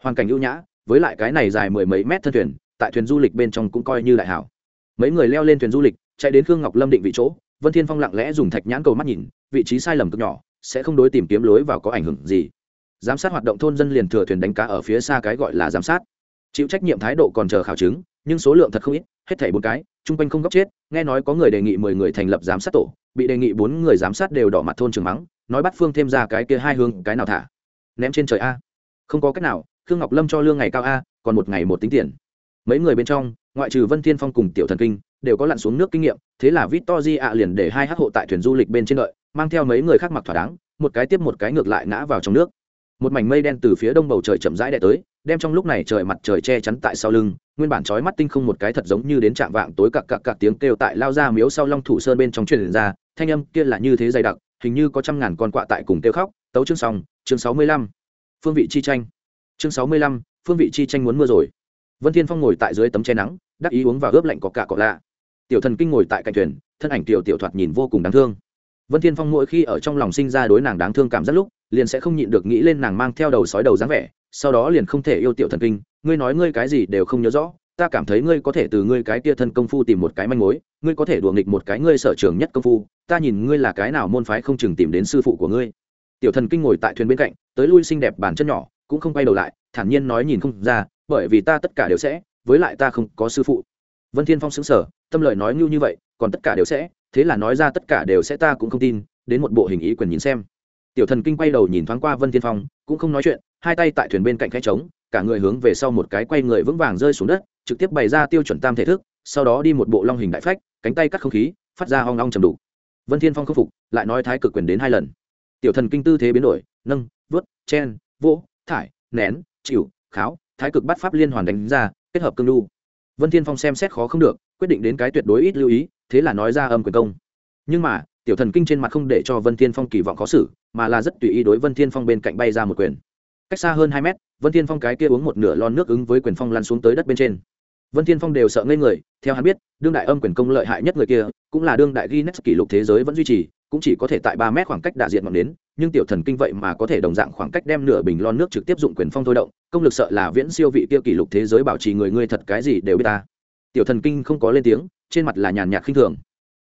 Hoàn cảnh ưu nhã, với lại cái này dài mười mấy mét thân thuyền, tại thuyền du lịch bên trong cũng coi như đại hảo mấy người leo lên thuyền du lịch, chạy đến khương ngọc lâm định vị chỗ, vân thiên phong lặng lẽ dùng thạch nhãn cầu mắt nhìn, vị trí sai lầm cực nhỏ, sẽ không đối tìm kiếm lối vào có ảnh hưởng gì. Giám sát hoạt động thôn dân liền thừa thuyền đánh cá ở phía xa cái gọi là giám sát. Chịu trách nhiệm thái độ còn chờ khảo chứng, nhưng số lượng thật không ít, hết thảy bốn cái, chung quanh không góc chết, nghe nói có người đề nghị mười người thành lập giám sát tổ, bị đề nghị bốn người giám sát đều đỏ mặt thôn trường mắng, nói bắt phương thêm ra cái kia hai hương cái nào thả? Ném trên trời a. Không có cách nào, khương ngọc lâm cho lương ngày cao a, còn một ngày một tính tiền. Mấy người bên trong ngoại trừ vân thiên phong cùng tiểu thần kinh, đều có lặn xuống nước kinh nghiệm, thế là victoria di ạ liền để hai hắc hộ tại thuyền du lịch bên trên đợi, mang theo mấy người khác mặc thỏa đáng, một cái tiếp một cái ngược lại ngã vào trong nước. Một mảnh mây đen từ phía đông bầu trời chậm rãi đè tới, đem trong lúc này trời mặt trời che chắn tại sau lưng, nguyên bản trói mắt tinh không một cái thật giống như đến trạm vạng tối cặc cặc cặc tiếng kêu tại lao ra miếu sau long thủ sơn bên trong truyền ra, thanh âm kia là như thế dày đặc, hình như có trăm ngàn con quạ tại cùng kêu khóc, tấu chương xong, chương sáu mươi lăm. Phương vị chi tranh. Chương sáu mươi lăm, phương vị chi tranh muốn mưa rồi. Vân thiên phong ngồi tại dưới tấm che nắng đắc ý uống và ướp lạnh có cả cọ lạ. Tiểu thần kinh ngồi tại cạnh thuyền, thân ảnh tiểu tiểu thoạt nhìn vô cùng đáng thương. Vân thiên phong mỗi khi ở trong lòng sinh ra đối nàng đáng thương cảm rất lúc, liền sẽ không nhịn được nghĩ lên nàng mang theo đầu sói đầu dáng vẻ, sau đó liền không thể yêu tiểu thần kinh, ngươi nói ngươi cái gì đều không nhớ rõ, ta cảm thấy ngươi có thể từ ngươi cái tia thân công phu tìm một cái manh mối, ngươi có thể đùa nghịch một cái ngươi sở trường nhất công phu, ta nhìn ngươi là cái nào môn phái không chừng tìm đến sư phụ của ngươi. Tiểu thần kinh ngồi tại thuyền bên cạnh, tới lui xinh đẹp bàn chân nhỏ, cũng không quay đầu lại, thản nhiên nói nhìn không ra, bởi vì ta tất cả đều sẽ với lại ta không có sư phụ. Vân thiên phong xứng sở tâm lời nói như như vậy, còn tất cả đều sẽ, thế là nói ra tất cả đều sẽ ta cũng không tin, đến một bộ hình ý quyền nhìn xem. Tiểu thần kinh quay đầu nhìn thoáng qua vân thiên phong, cũng không nói chuyện, hai tay tại thuyền bên cạnh khe trống, cả người hướng về sau một cái quay người vững vàng rơi xuống đất, trực tiếp bày ra tiêu chuẩn tam thể thức, sau đó đi một bộ long hình đại phách, cánh tay cắt không khí, phát ra hoang long trầm đủ vân thiên phong không phục, lại nói thái cực quyền đến hai lần. Tiểu thần kinh tư thế biến đổi, nâng vớt chen, vỗ, thải, nén, chịu, kháo, thái cực bắt pháp liên hoàn đánh ra kết hợp cương lưu vân thiên phong xem xét khó không được, quyết định đến cái tuyệt đối ít lưu ý, thế là nói ra âm quyền công. Nhưng mà, tiểu thần kinh trên mặt không để cho vân thiên phong kỳ vọng khó xử, mà là rất tùy ý đối vân thiên phong bên cạnh bay ra một quyền. Cách xa hơn hai mét, vân thiên phong cái kia uống một nửa lon nước ứng với quyền phong lăn xuống tới đất bên trên. Vân thiên phong đều sợ ngây người, theo hắn biết, đương đại âm quyền công lợi hại nhất người kia, cũng là đương đại guinness kỷ lục thế giới vẫn duy trì, cũng chỉ có thể tại ba mét khoảng cách đạ diện ngọn đến nhưng tiểu thần kinh vậy mà có thể đồng dạng khoảng cách đem nửa bình lon nước trực tiếp dụng quyền phong thôi động, công lực sợ là viễn siêu vị kia kỷ lục thế giới bảo trì người ngươi thật cái gì đều biết ta. Tiểu thần kinh không có lên tiếng, trên mặt là nhàn nhạt khinh thường.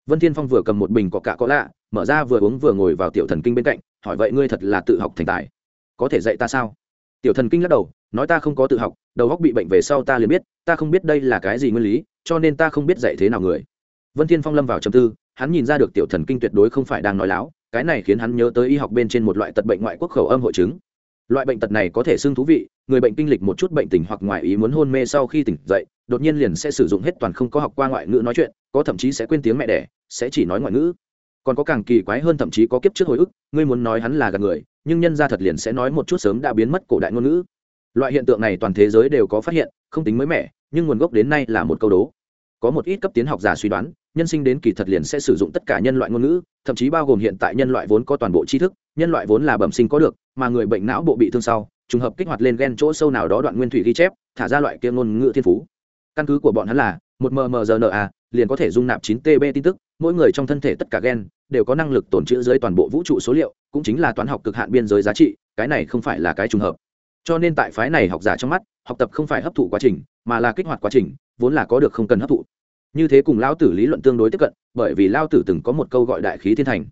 Vân thiên phong vừa cầm một bình có cả có lạ, mở ra vừa uống vừa ngồi vào tiểu thần kinh bên cạnh, hỏi vậy ngươi thật là tự học thành tài? Có thể dạy ta sao? Tiểu thần kinh lắc đầu, nói ta không có tự học, đầu óc bị bệnh về sau ta liền biết, ta không biết đây là cái gì nguyên lý, cho nên ta không biết dạy thế nào người. Vân thiên phong lâm vào trầm tư, hắn nhìn ra được tiểu thần kinh tuyệt đối không phải đang nói láo cái này khiến hắn nhớ tới y học bên trên một loại tật bệnh ngoại quốc khẩu âm hội chứng. Loại bệnh tật này có thể xưng thú vị, người bệnh kinh lịch một chút bệnh tình hoặc ngoại ý muốn hôn mê sau khi tỉnh dậy, đột nhiên liền sẽ sử dụng hết toàn không có học qua ngoại ngữ nói chuyện, có thậm chí sẽ quên tiếng mẹ đẻ, sẽ chỉ nói ngoại ngữ. Còn có càng kỳ quái hơn thậm chí có kiếp trước hồi ức, ngươi muốn nói hắn là gạt người, nhưng nhân ra thật liền sẽ nói một chút sớm đã biến mất cổ đại ngôn ngữ. Loại hiện tượng này toàn thế giới đều có phát hiện, không tính mới mẻ, nhưng nguồn gốc đến nay là một câu đố có một ít cấp tiến học giả suy đoán, nhân sinh đến kỳ thật liền sẽ sử dụng tất cả nhân loại ngôn ngữ, thậm chí bao gồm hiện tại nhân loại vốn có toàn bộ tri thức, nhân loại vốn là bẩm sinh có được, mà người bệnh não bộ bị thương sau, trùng hợp kích hoạt lên gen chỗ sâu nào đó đoạn nguyên thủy ghi chép, thả ra loại kia ngôn ngữ thiên phú. Căn cứ của bọn hắn là, một mmrna liền có thể dung nạp 9 tb tin tức, mỗi người trong thân thể tất cả gen đều có năng lực tồn trữ dưới toàn bộ vũ trụ số liệu, cũng chính là toán học cực hạn biên giới giá trị, cái này không phải là cái trùng hợp. Cho nên tại phái này học giả trong mắt, học tập không phải hấp thụ quá trình, mà là kích hoạt quá trình, vốn là có được không cần hấp thụ như thế cùng lao tử lý luận tương đối tiếp cận, bởi vì lao tử từng có một câu gọi đại khí thiên thành.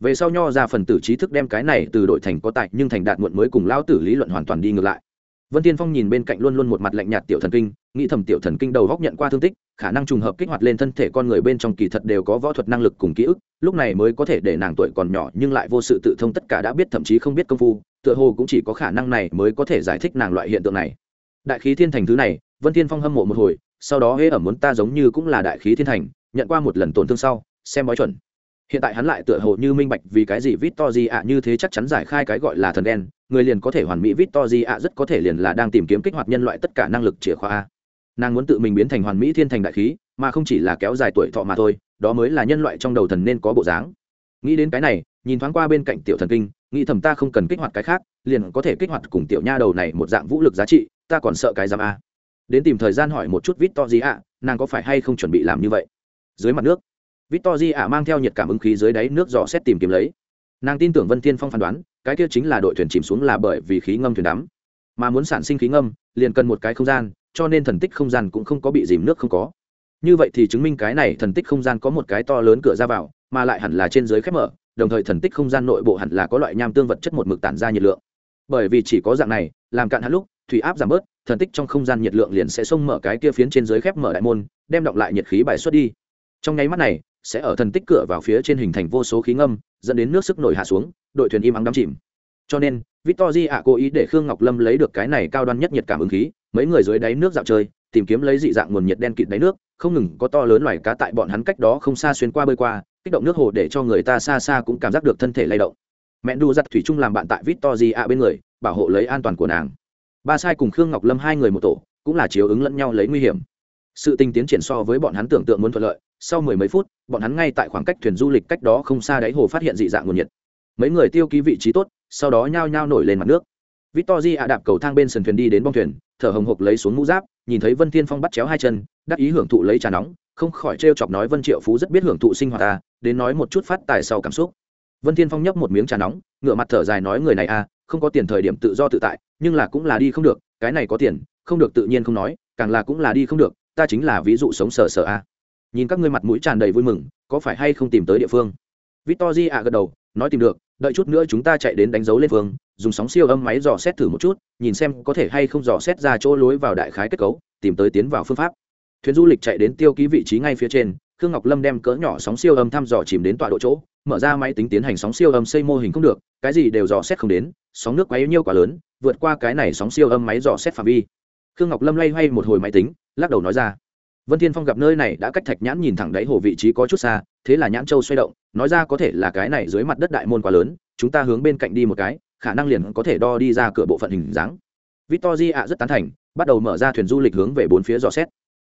Về sau nho ra phần tử trí thức đem cái này từ đội thành có tại, nhưng thành đạt muộn mới cùng lao tử lý luận hoàn toàn đi ngược lại. Vân tiên phong nhìn bên cạnh luôn luôn một mặt lạnh nhạt tiểu thần kinh, nghĩ thầm tiểu thần kinh đầu góc nhận qua thương tích, khả năng trùng hợp kích hoạt lên thân thể con người bên trong kỳ thật đều có võ thuật năng lực cùng ký ức, lúc này mới có thể để nàng tuổi còn nhỏ nhưng lại vô sự tự thông tất cả đã biết thậm chí không biết công phu, tựa hồ cũng chỉ có khả năng này mới có thể giải thích nàng loại hiện tượng này. Đại khí thiên thành thứ này, vân thiên phong hâm mộ một hồi sau đó hễ ở muốn ta giống như cũng là đại khí thiên thành, nhận qua một lần tổn thương sau, xem bói chuẩn. Hiện tại hắn lại tựa hồ như minh bạch vì cái gì vít to gì ạ như thế chắc chắn giải khai cái gọi là thần đen, người liền có thể hoàn mỹ vít to gì ạ rất có thể liền là đang tìm kiếm kích hoạt nhân loại tất cả năng lực chìa khóa. Nàng muốn tự mình biến thành hoàn mỹ thiên thành đại khí, mà không chỉ là kéo dài tuổi thọ mà thôi, đó mới là nhân loại trong đầu thần nên có bộ dáng. Nghĩ đến cái này, nhìn thoáng qua bên cạnh tiểu thần kinh, nghĩ thầm ta không cần kích hoạt cái khác, liền có thể kích hoạt cùng tiểu nha đầu này một dạng vũ lực giá trị, ta còn sợ cái giam a đến tìm thời gian hỏi một chút vít to gì ạ nàng có phải hay không chuẩn bị làm như vậy? Dưới mặt nước vít to gì ạ mang theo nhiệt cảm ứng khí dưới đáy nước dò xét tìm kiếm lấy. Nàng tin tưởng vân thiên phong phán đoán, cái kia chính là đội thuyền chìm xuống là bởi vì khí ngâm thuyền đắm. Mà muốn sản sinh khí ngâm, liền cần một cái không gian, cho nên thần tích không gian cũng không có bị dìm nước không có. Như vậy thì chứng minh cái này thần tích không gian có một cái to lớn cửa ra vào, mà lại hẳn là trên dưới khép mở, đồng thời thần tích không gian nội bộ hẳn là có loại nham tương vật chất một mực tản ra nhiệt lượng. Bởi vì chỉ có dạng này, làm cạn hạn lúc, thủy áp giảm bớt thần tích trong không gian nhiệt lượng liền sẽ xông mở cái kia phiến trên dưới khép mở đại môn, đem động lại nhiệt khí bài xuất đi. Trong nháy mắt này, sẽ ở thần tích cửa vào phía trên hình thành vô số khí ngâm, dẫn đến nước sức nổi hạ xuống, đội thuyền im ắng đắm chìm. Cho nên victor ạ cố ý để khương ngọc lâm lấy được cái này cao đoan nhất nhiệt cảm ứng khí, mấy người dưới đáy nước dạo chơi, tìm kiếm lấy dị dạng nguồn nhiệt đen kịt đáy nước, không ngừng có to lớn loài cá tại bọn hắn cách đó không xa xuyên qua bơi qua, kích động nước hồ để cho người ta xa xa cũng cảm giác được thân thể lay động. Mẹ đu giặt thủy chung làm bạn tại victor ạ bên người, bảo hộ lấy an toàn của nàng ba sai cùng khương ngọc lâm hai người một tổ, cũng là chiếu ứng lẫn nhau lấy nguy hiểm. Sự tình tiến triển so với bọn hắn tưởng tượng muốn thuận lợi, sau mười mấy phút, bọn hắn ngay tại khoảng cách thuyền du lịch cách đó không xa đáy hồ phát hiện dị dạng nguồn nhiệt. Mấy người tiêu ký vị trí tốt, sau đó nhao nhao nổi lên mặt nước. Victory di ạ đạp cầu thang bên sườn thuyền đi đến bong thuyền, thở hồng hộc lấy xuống mũ giáp, nhìn thấy vân thiên phong bắt chéo hai chân, đắc ý hưởng thụ lấy trà nóng, không khỏi trêu chọc nói vân triệu phú rất biết hưởng thụ sinh hoạt ta, đến nói một chút phát tài sau cảm xúc. Vân thiên phong nhấp một miếng trà nóng ngựa mặt thở dài nói người này a không có tiền thời điểm tự do tự tại, nhưng là cũng là đi không được, cái này có tiền, không được tự nhiên không nói, càng là cũng là đi không được, ta chính là ví dụ sống sờ sờ a. Nhìn các ngươi mặt mũi tràn đầy vui mừng, có phải hay không tìm tới địa phương? Victor ạ gật đầu, nói tìm được, đợi chút nữa chúng ta chạy đến đánh dấu lên phương dùng sóng siêu âm máy dò xét thử một chút, nhìn xem có thể hay không dò xét ra chỗ lối vào đại khái kết cấu, tìm tới tiến vào phương pháp. Thuyền du lịch chạy đến tiêu ký vị trí ngay phía trên khương ngọc lâm đem cỡ nhỏ sóng siêu âm thăm dò chìm đến tọa độ chỗ, mở ra máy tính tiến hành sóng siêu âm xây mô hình không được, cái gì đều dò xét không đến, sóng nước quá yếu nhiêu quá lớn, vượt qua cái này sóng siêu âm máy dò xét phạm vi. Khương ngọc lâm lay hoay một hồi máy tính, lắc đầu nói ra. Vân thiên phong gặp nơi này đã cách thạch nhãn nhìn thẳng đáy hồ vị trí có chút xa, thế là nhãn châu xoay động, nói ra có thể là cái này dưới mặt đất đại môn quá lớn, chúng ta hướng bên cạnh đi một cái, khả năng liền có thể đo đi ra cửa bộ phận hình dáng. Victor ạ rất tán thành, bắt đầu mở ra thuyền du lịch hướng về bốn phía dò xét.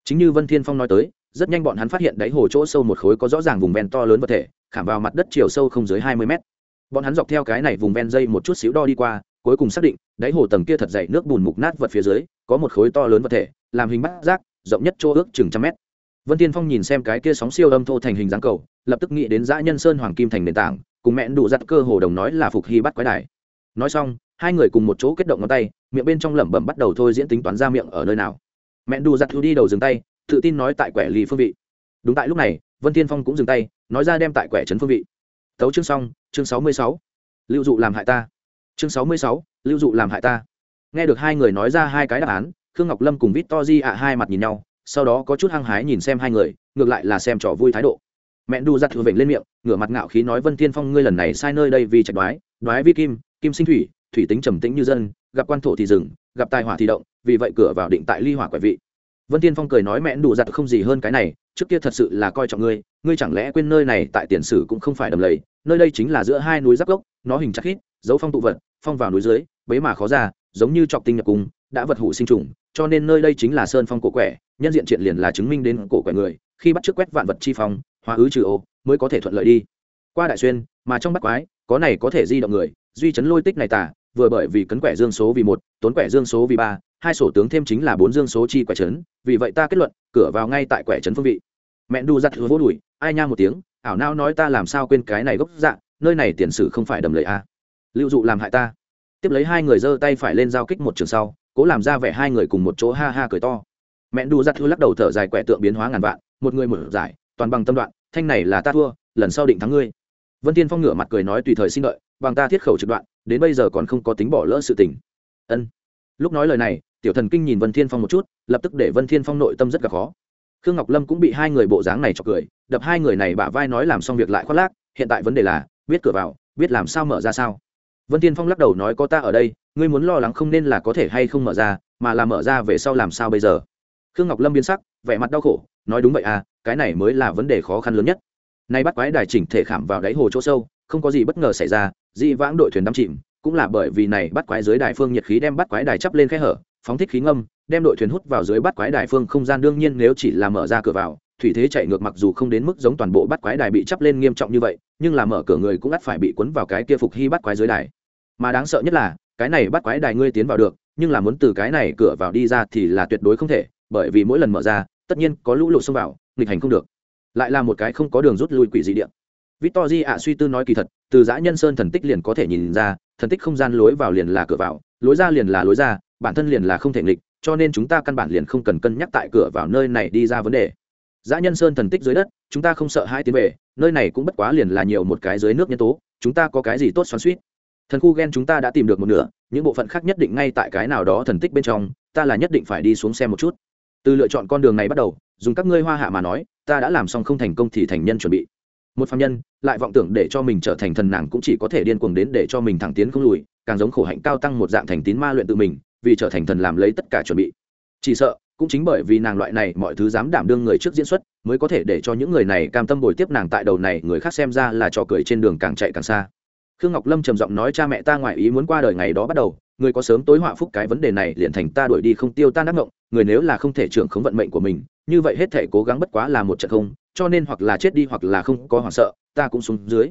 Chính như vân thiên phong nói tới rất nhanh bọn hắn phát hiện đáy hồ chỗ sâu một khối có rõ ràng vùng ven to lớn vật thể, khảm vào mặt đất chiều sâu không dưới hai mươi mét. Bọn hắn dọc theo cái này vùng ven dây một chút xíu đo đi qua, cuối cùng xác định, đáy hồ tầng kia thật dày nước bùn mục nát vật phía dưới, có một khối to lớn vật thể, làm hình bát giác, rộng nhất chỗ ước chừng trăm mét. Vân tiên phong nhìn xem cái kia sóng siêu âm thô thành hình dáng cầu, lập tức nghĩ đến dã nhân sơn hoàng kim thành nền tảng, cùng mẹ đủ giặt cơ hồ đồng nói là phục hy bắt quái đài. Nói xong, hai người cùng một chỗ kết động ngón tay, miệng bên trong lẩm bẩm bắt đầu thôi diễn tính toán ra miệng ở nơi nào. Mẹ đủ giặt thu đi đầu dừng tay tự tin nói tại quẻ lì phương vị. Đúng tại lúc này, vân Thiên phong cũng dừng tay, nói ra đem tại quẻ trấn phương vị. Tấu chương xong, chương sáu mươi sáu. Lưu dụ làm hại ta. Chương sáu mươi sáu, lưu dụ làm hại ta. Nghe được hai người nói ra hai cái đáp án, khương ngọc lâm cùng vít to di ạ hai mặt nhìn nhau, sau đó có chút hăng hái nhìn xem hai người, ngược lại là xem trò vui thái độ. Mẹ đu giặt thừa vểnh lên miệng, ngửa mặt ngạo khí nói vân thiên phong ngươi lần này sai nơi đây vì trạch đoái đoái vi kim kim sinh thủy thủy tính trầm tĩnh như dân, gặp quan thổ thì rừng gặp tài hỏa thì động, vì vậy cửa vào định tại ly hỏa quẻ vị vân thiên phong cười nói mẹ đủ giặt không gì hơn cái này, trước kia thật sự là coi trọng ngươi ngươi chẳng lẽ quên nơi này tại tiền sử cũng không phải đầm lầy, nơi đây chính là giữa hai núi giáp gốc, nó hình chắc khít, dấu phong tụ vật, phong vào núi dưới bấy mà khó ra, giống như trọc tinh nhập cung đã vật hủ sinh trùng, cho nên nơi đây chính là sơn phong cổ quẻ, nhân diện triện liền là chứng minh đến cổ quẻ người, khi bắt trước quét vạn vật chi phong, hóa ứ trừ ô, mới có thể thuận lợi đi. Qua đại xuyên, mà trong bắt quái, có này có thể di động người, duy chấn lôi tích này tả vừa bởi vì cấn quẻ dương số vì một, tốn quẻ dương số vì ba hai sổ tướng thêm chính là bốn dương số chi quẻ trấn, vì vậy ta kết luận, cửa vào ngay tại quẻ trấn phương vị. Mẹ đu giặt vô đùi, ai nha một tiếng, ảo nao nói ta làm sao quên cái này gốc dạ nơi này tiền sử không phải đầm lầy a à. lưu dụ làm hại ta. Tiếp lấy hai người giơ tay phải lên giao kích một trường sau, cố làm ra vẻ hai người cùng một chỗ ha ha cười to. Mẹ đu giặt hứa lắc đầu thở dài quẻ tượng biến hóa ngàn vạn, một người một giải, toàn bằng tâm đoạn, thanh này là ta thua, lần sau định thắng ngươi. Vân tiên phong ngửa mặt cười nói tùy thời xin đợi, bằng ta thiết khẩu trực đoạn, đến bây giờ còn không có tính bỏ lỡ sự tình. Ân. Lúc nói lời này tiểu thần kinh nhìn vân thiên phong một chút, lập tức để vân thiên phong nội tâm rất gặp khó. Khương ngọc lâm cũng bị hai người bộ dáng này chọc cười, đập hai người này bả vai nói làm xong việc lại khoác lác, hiện tại vấn đề là, biết cửa vào, biết làm sao mở ra sao. Vân thiên phong lắc đầu nói có ta ở đây, ngươi muốn lo lắng không nên là có thể hay không mở ra, mà là mở ra về sau làm sao bây giờ? Khương ngọc lâm biến sắc, vẻ mặt đau khổ, nói đúng vậy à cái này mới là vấn đề khó khăn lớn nhất. Nay bắt quái đài chỉnh thể khảm vào đáy hồ chỗ sâu, không có gì bất ngờ xảy ra, dị vãng đội thuyền đắm chìm, cũng là bởi vì này bắt quái dưới đài phương nhiệt khí đem bắt quái đài chắp lên khe hở phóng thích khí ngâm, đem đội thuyền hút vào dưới bắt quái đài phương không gian. Đương nhiên nếu chỉ là mở ra cửa vào, thủy thế chạy ngược mặc dù không đến mức giống toàn bộ bắt quái đài bị chắp lên nghiêm trọng như vậy, nhưng là mở cửa người cũng ắt phải bị cuốn vào cái kia phục hy bắt quái dưới đài. Mà đáng sợ nhất là, cái này bắt quái đài ngươi tiến vào được, nhưng là muốn từ cái này cửa vào đi ra thì là tuyệt đối không thể, bởi vì mỗi lần mở ra, tất nhiên có lũ lụt xông vào, nghịch hành không được. Lại là một cái không có đường rút lui quỷ dị điện victor di ạ, suy tư nói kỳ thật, từ giã nhân sơn thần tích liền có thể nhìn ra, thần tích không gian lối vào liền là cửa vào, lối ra liền là lối ra bản thân liền là không thể nghịch, cho nên chúng ta căn bản liền không cần cân nhắc tại cửa vào nơi này đi ra vấn đề. Dã nhân sơn thần tích dưới đất, chúng ta không sợ hai tiến về, nơi này cũng bất quá liền là nhiều một cái dưới nước nhân tố, chúng ta có cái gì tốt xoắn suýt thần khu gen chúng ta đã tìm được một nửa, những bộ phận khác nhất định ngay tại cái nào đó thần tích bên trong, ta là nhất định phải đi xuống xem một chút. Từ lựa chọn con đường này bắt đầu, dùng các ngươi hoa hạ mà nói, ta đã làm xong không thành công thì thành nhân chuẩn bị. Một phạm nhân, lại vọng tưởng để cho mình trở thành thần nàng cũng chỉ có thể điên cuồng đến để cho mình thẳng tiến không lùi, càng giống khổ hạnh cao tăng một dạng thành tín ma luyện tự mình vì trở thành thần làm lấy tất cả chuẩn bị. Chỉ sợ, cũng chính bởi vì nàng loại này mọi thứ dám đảm đương người trước diễn xuất, mới có thể để cho những người này cam tâm bồi tiếp nàng tại đầu này, người khác xem ra là trò cười trên đường càng chạy càng xa. Khương ngọc lâm trầm giọng nói, cha mẹ ta ngoại ý muốn qua đời ngày đó bắt đầu, người có sớm tối họa phúc cái vấn đề này liền thành ta đuổi đi không tiêu tan đắc ngộng, người nếu là không thể trưởng khống vận mệnh của mình, như vậy hết thể cố gắng bất quá là một trận không, cho nên hoặc là chết đi hoặc là không có hoảng sợ, ta cũng xuống dưới.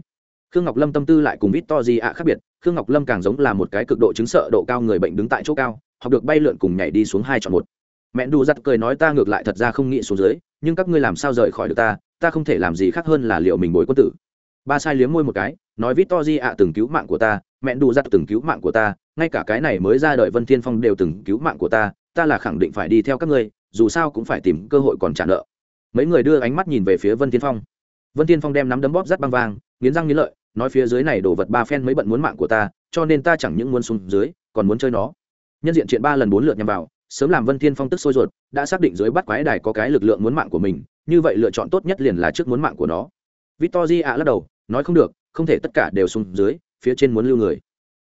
Khương ngọc lâm tâm tư lại cùng vít to gì ạ khác biệt khương ngọc lâm càng giống là một cái cực độ chứng sợ độ cao người bệnh đứng tại chỗ cao, học được bay lượn cùng nhảy đi xuống hai chọn một. Mẹ Đu giặt cười nói ta ngược lại thật ra không nghĩ xuống dưới, nhưng các ngươi làm sao rời khỏi được ta ta không thể làm gì khác hơn là liệu mình bối quân tử. Ba sai liếm môi một cái, nói vít to di ạ, từng cứu mạng của ta, mẹ Đu giặt từng cứu mạng của ta, ngay cả cái này mới ra đời vân thiên phong đều từng cứu mạng của ta ta là khẳng định phải đi theo các ngươi, dù sao cũng phải tìm cơ hội còn trả nợ. Mấy người đưa ánh mắt nhìn về phía vân thiên phong. Vân thiên phong đem nắm đấm bóp rắt băng vàng, nghiến răng nghiến lợi nói phía dưới này đổ vật ba phen mới bận muốn mạng của ta, cho nên ta chẳng những muốn xuống dưới, còn muốn chơi nó. Nhân diện chuyện ba lần bốn lượt nhằm vào, sớm làm vân thiên phong tức sôi ruột, đã xác định dưới bắt quái đài có cái lực lượng muốn mạng của mình, như vậy lựa chọn tốt nhất liền là trước muốn mạng của nó. Victor ạ lắc đầu, nói không được, không thể tất cả đều xuống dưới, phía trên muốn lưu người.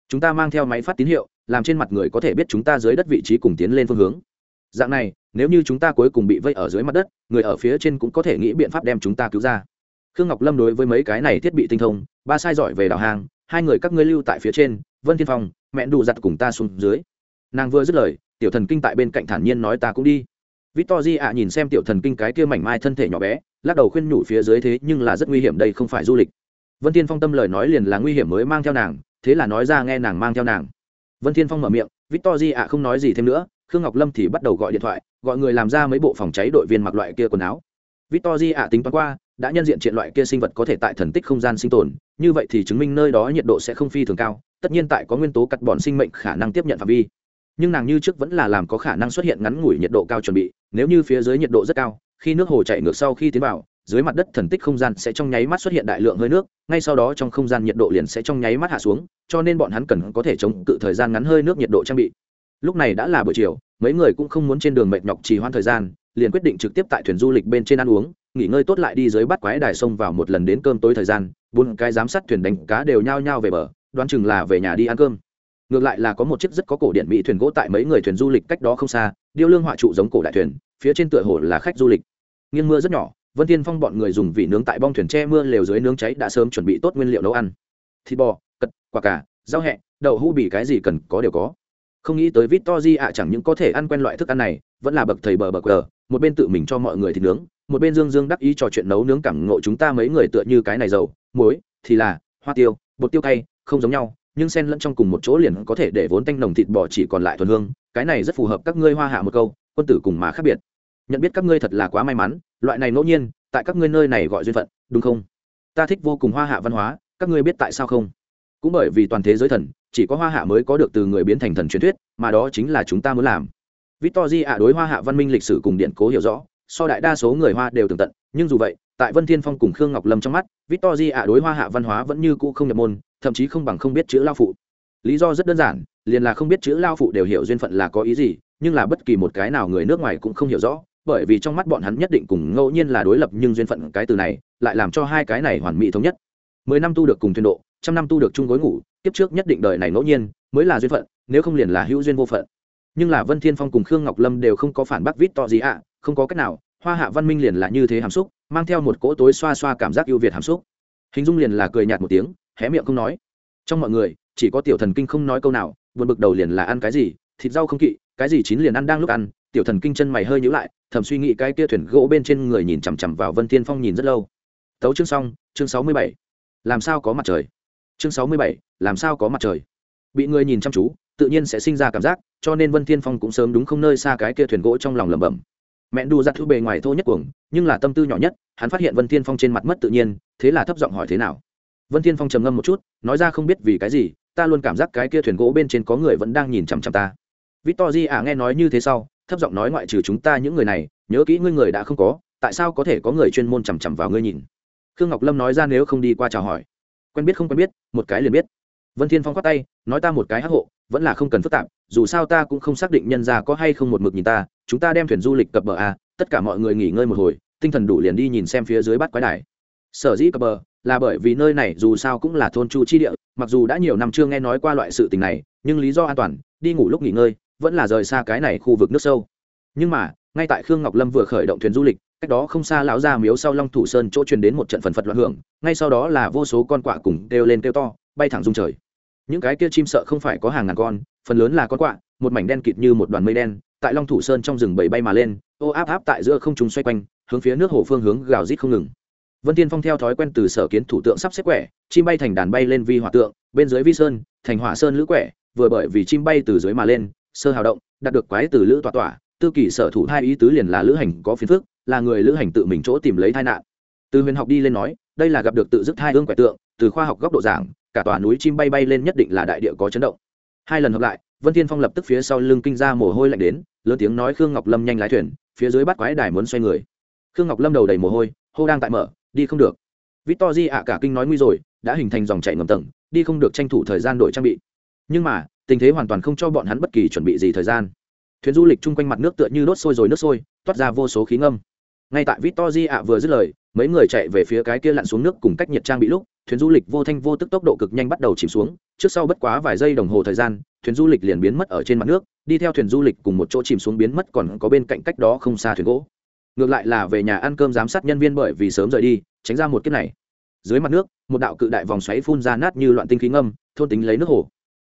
Chúng ta mang theo máy phát tín hiệu, làm trên mặt người có thể biết chúng ta dưới đất vị trí cùng tiến lên phương hướng. Dạng này, nếu như chúng ta cuối cùng bị vây ở dưới mặt đất, người ở phía trên cũng có thể nghĩ biện pháp đem chúng ta cứu ra khương ngọc lâm đối với mấy cái này thiết bị tinh thông, ba sai giỏi về đào hàng, hai người các ngươi lưu tại phía trên, vân thiên phong, mẹ đủ giặt cùng ta xuống dưới. Nàng vừa dứt lời, tiểu thần kinh tại bên cạnh thản nhiên nói ta cũng đi. Victor di ạ nhìn xem tiểu thần kinh cái kia mảnh mai thân thể nhỏ bé, lắc đầu khuyên nhủ phía dưới thế nhưng là rất nguy hiểm đây không phải du lịch. Vân thiên phong tâm lời nói liền là nguy hiểm mới mang theo nàng, thế là nói ra nghe nàng mang theo nàng. Vân thiên phong mở miệng, victor di ạ không nói gì thêm nữa, khương ngọc lâm thì bắt đầu gọi điện thoại, gọi người làm ra mấy bộ phòng cháy đội viên mặc loại kia quần áo. Victor di ạ tính toán qua đã nhân diện triện loại kia sinh vật có thể tại thần tích không gian sinh tồn, như vậy thì chứng minh nơi đó nhiệt độ sẽ không phi thường cao, tất nhiên tại có nguyên tố cắt bọn sinh mệnh khả năng tiếp nhận phạm vi. Nhưng nàng như trước vẫn là làm có khả năng xuất hiện ngắn ngủi nhiệt độ cao chuẩn bị, nếu như phía dưới nhiệt độ rất cao, khi nước hồ chạy ngược sau khi tiến vào, dưới mặt đất thần tích không gian sẽ trong nháy mắt xuất hiện đại lượng hơi nước, ngay sau đó trong không gian nhiệt độ liền sẽ trong nháy mắt hạ xuống, cho nên bọn hắn cần có thể chống cự thời gian ngắn hơi nước nhiệt độ trang bị. Lúc này đã là buổi chiều, mấy người cũng không muốn trên đường mệt nhọc trì hoãn thời gian, liền quyết định trực tiếp tại thuyền du lịch bên trên ăn uống nghỉ ngơi tốt lại đi dưới bắt quái đài sông vào một lần đến cơm tối thời gian, bốn cái giám sát thuyền đánh cá đều nhao nhao về bờ, đoán chừng là về nhà đi ăn cơm. Ngược lại là có một chiếc rất có cổ điện mỹ thuyền gỗ tại mấy người thuyền du lịch cách đó không xa, điêu lương họa trụ giống cổ đại thuyền, phía trên tựa hồ là khách du lịch. Nghiêng mưa rất nhỏ, vân tiên phong bọn người dùng vị nướng tại bong thuyền che mưa lều dưới nướng cháy đã sớm chuẩn bị tốt nguyên liệu nấu ăn. Thịt bò, cật, quả cà, rau hẹ, đậu hũ bỉ cái gì cần có đều có. Không nghĩ tới vít to di ạ chẳng những có thể ăn quen loại thức ăn này, vẫn là bậc thầy bờ bờ cờ một bên tự mình cho mọi người thịt nướng một bên dương dương đắc ý trò chuyện nấu nướng cảm ngộ chúng ta mấy người tựa như cái này dầu muối, thì là, hoa tiêu, bột tiêu cay, không giống nhau, nhưng xen lẫn trong cùng một chỗ liền có thể để vốn tanh nồng thịt bò chỉ còn lại thuần hương, cái này rất phù hợp các ngươi hoa hạ một câu, quân tử cùng mà khác biệt. Nhận biết các ngươi thật là quá may mắn, loại này ngẫu nhiên, tại các ngươi nơi này gọi duyên phận, đúng không? Ta thích vô cùng hoa hạ văn hóa, các ngươi biết tại sao không? Cũng bởi vì toàn thế giới thần, chỉ có hoa hạ mới có được từ người biến thành thần truyền thuyết, mà đó chính là chúng ta muốn làm. Victor ạ đối hoa hạ văn minh lịch sử cùng điện cố hiểu rõ so đại đa số người hoa đều tường tận, nhưng dù vậy, tại vân thiên phong cùng khương ngọc lâm trong mắt victor ạ đối hoa hạ văn hóa vẫn như cũ không nhập môn, thậm chí không bằng không biết chữ lao phụ. Lý do rất đơn giản, liền là không biết chữ lao phụ đều hiểu duyên phận là có ý gì, nhưng là bất kỳ một cái nào người nước ngoài cũng không hiểu rõ, bởi vì trong mắt bọn hắn nhất định cùng ngẫu nhiên là đối lập nhưng duyên phận cái từ này, lại làm cho hai cái này hoàn mỹ thống nhất. Mười năm tu được cùng thuyền độ, trăm năm tu được chung gối ngủ, kiếp trước nhất định đời này ngẫu nhiên, mới là duyên phận, nếu không liền là hữu duyên vô phận. Nhưng là vân thiên phong cùng khương ngọc lâm đều không có phản bác vít to gì ạ không có cách nào, hoa hạ văn minh liền là như thế hàm xúc, mang theo một cỗ tối xoa xoa cảm giác ưu việt hàm xúc. Hình dung liền là cười nhạt một tiếng, hé miệng không nói. Trong mọi người, chỉ có tiểu thần kinh không nói câu nào, buồn bực đầu liền là ăn cái gì, thịt rau không kỵ, cái gì chín liền ăn đang lúc ăn, tiểu thần kinh chân mày hơi nhíu lại, thầm suy nghĩ cái kia thuyền gỗ bên trên người nhìn chằm chằm vào vân thiên phong nhìn rất lâu. Tấu chương xong, chương sáu mươi bảy. Làm sao có mặt trời? Chương sáu mươi bảy, làm sao có mặt trời? Bị người nhìn chăm chú, tự nhiên sẽ sinh ra cảm giác, cho nên vân thiên phong cũng sớm đúng không nơi xa cái kia thuyền gỗ trong lòng lẩm bẩm mẹ đu giặt thứ bề ngoài thô nhất cuồng, nhưng là tâm tư nhỏ nhất, hắn phát hiện vân thiên phong trên mặt mất tự nhiên, thế là thấp giọng hỏi thế nào. Vân thiên phong trầm ngâm một chút, nói ra không biết vì cái gì, ta luôn cảm giác cái kia thuyền gỗ bên trên có người vẫn đang nhìn chằm chằm ta. Victory di à nghe nói như thế sau, thấp giọng nói ngoại trừ chúng ta những người này, nhớ kỹ ngươi người đã không có, tại sao có thể có người chuyên môn chằm chằm vào ngươi nhìn? Khương ngọc lâm nói ra nếu không đi qua chào hỏi. Quen biết không quen biết, một cái liền biết. Vân thiên phong khoát tay, nói ta một cái hắc hộ, vẫn là không cần phức tạp dù sao ta cũng không xác định nhân ra có hay không một mực nhìn ta, chúng ta đem thuyền du lịch cập bờ a tất cả mọi người nghỉ ngơi một hồi, tinh thần đủ liền đi nhìn xem phía dưới bắt quái đài. Sở dĩ cập bờ là bởi vì nơi này dù sao cũng là thôn chu chi địa, mặc dù đã nhiều năm chưa nghe nói qua loại sự tình này, nhưng lý do an toàn, đi ngủ lúc nghỉ ngơi, vẫn là rời xa cái này khu vực nước sâu. Nhưng mà, ngay tại khương ngọc lâm vừa khởi động thuyền du lịch, cách đó không xa lão gia miếu sau long thủ sơn chỗ truyền đến một trận phần phật loạn hưởng, ngay sau đó là vô số con quạ cùng kêu lên kêu to, bay thẳng dung trời những cái kia chim sợ không phải có hàng ngàn con, phần lớn là con quạ, một mảnh đen kịt như một đoàn mây đen, tại long thủ sơn trong rừng bầy bay mà lên, ô áp áp tại giữa không trung xoay quanh, hướng phía nước hồ phương hướng gào rít không ngừng. Vân tiên phong theo thói quen từ sở kiến thủ tượng sắp xếp quẻ, chim bay thành đàn bay lên vi hỏa tượng, bên dưới vi sơn, thành hỏa sơn lữ quẻ, vừa bởi vì chim bay từ dưới mà lên, sơ hào động, đạt được quái từ lữ tỏa tỏa tư Kỷ sở thủ hai ý tứ liền là lữ hành có phiền phức, là người lữ hành tự mình chỗ tìm lấy tai nạn. Từ huyền học đi lên nói, đây là gặp được tự dứt hai hương quẻ tượng, từ khoa học góc độ giảng cả tòa núi chim bay bay lên nhất định là đại địa có chấn động. Hai lần hợp lại, vân thiên phong lập tức phía sau lưng kinh ra mồ hôi lạnh đến, lớn tiếng nói khương ngọc lâm nhanh lái thuyền, phía dưới bắt quái đài muốn xoay người. Khương ngọc lâm đầu đầy mồ hôi, hô đang tại mở, đi không được. Victor di ạ cả kinh nói nguy rồi, đã hình thành dòng chảy ngầm tầng, đi không được tranh thủ thời gian đổi trang bị. Nhưng mà, tình thế hoàn toàn không cho bọn hắn bất kỳ chuẩn bị gì thời gian. Thuyền du lịch chung quanh mặt nước tựa như đốt sôi rồi nước sôi, toát ra vô số khí ngâm. Ngay tại victor di ạ vừa dứt lời, mấy người chạy về phía cái kia lặn xuống nước cùng cách nhiệt trang bị lúc thuyền du lịch vô thanh vô tức tốc độ cực nhanh bắt đầu chìm xuống, trước sau bất quá vài giây đồng hồ thời gian, thuyền du lịch liền biến mất ở trên mặt nước, đi theo thuyền du lịch cùng một chỗ chìm xuống biến mất còn có bên cạnh cách đó không xa thuyền gỗ. Ngược lại là về nhà ăn cơm giám sát nhân viên bởi vì sớm rời đi, tránh ra một kiếp này. Dưới mặt nước, một đạo cự đại vòng xoáy phun ra nát như loạn tinh khí ngâm, thôn tính lấy nước hồ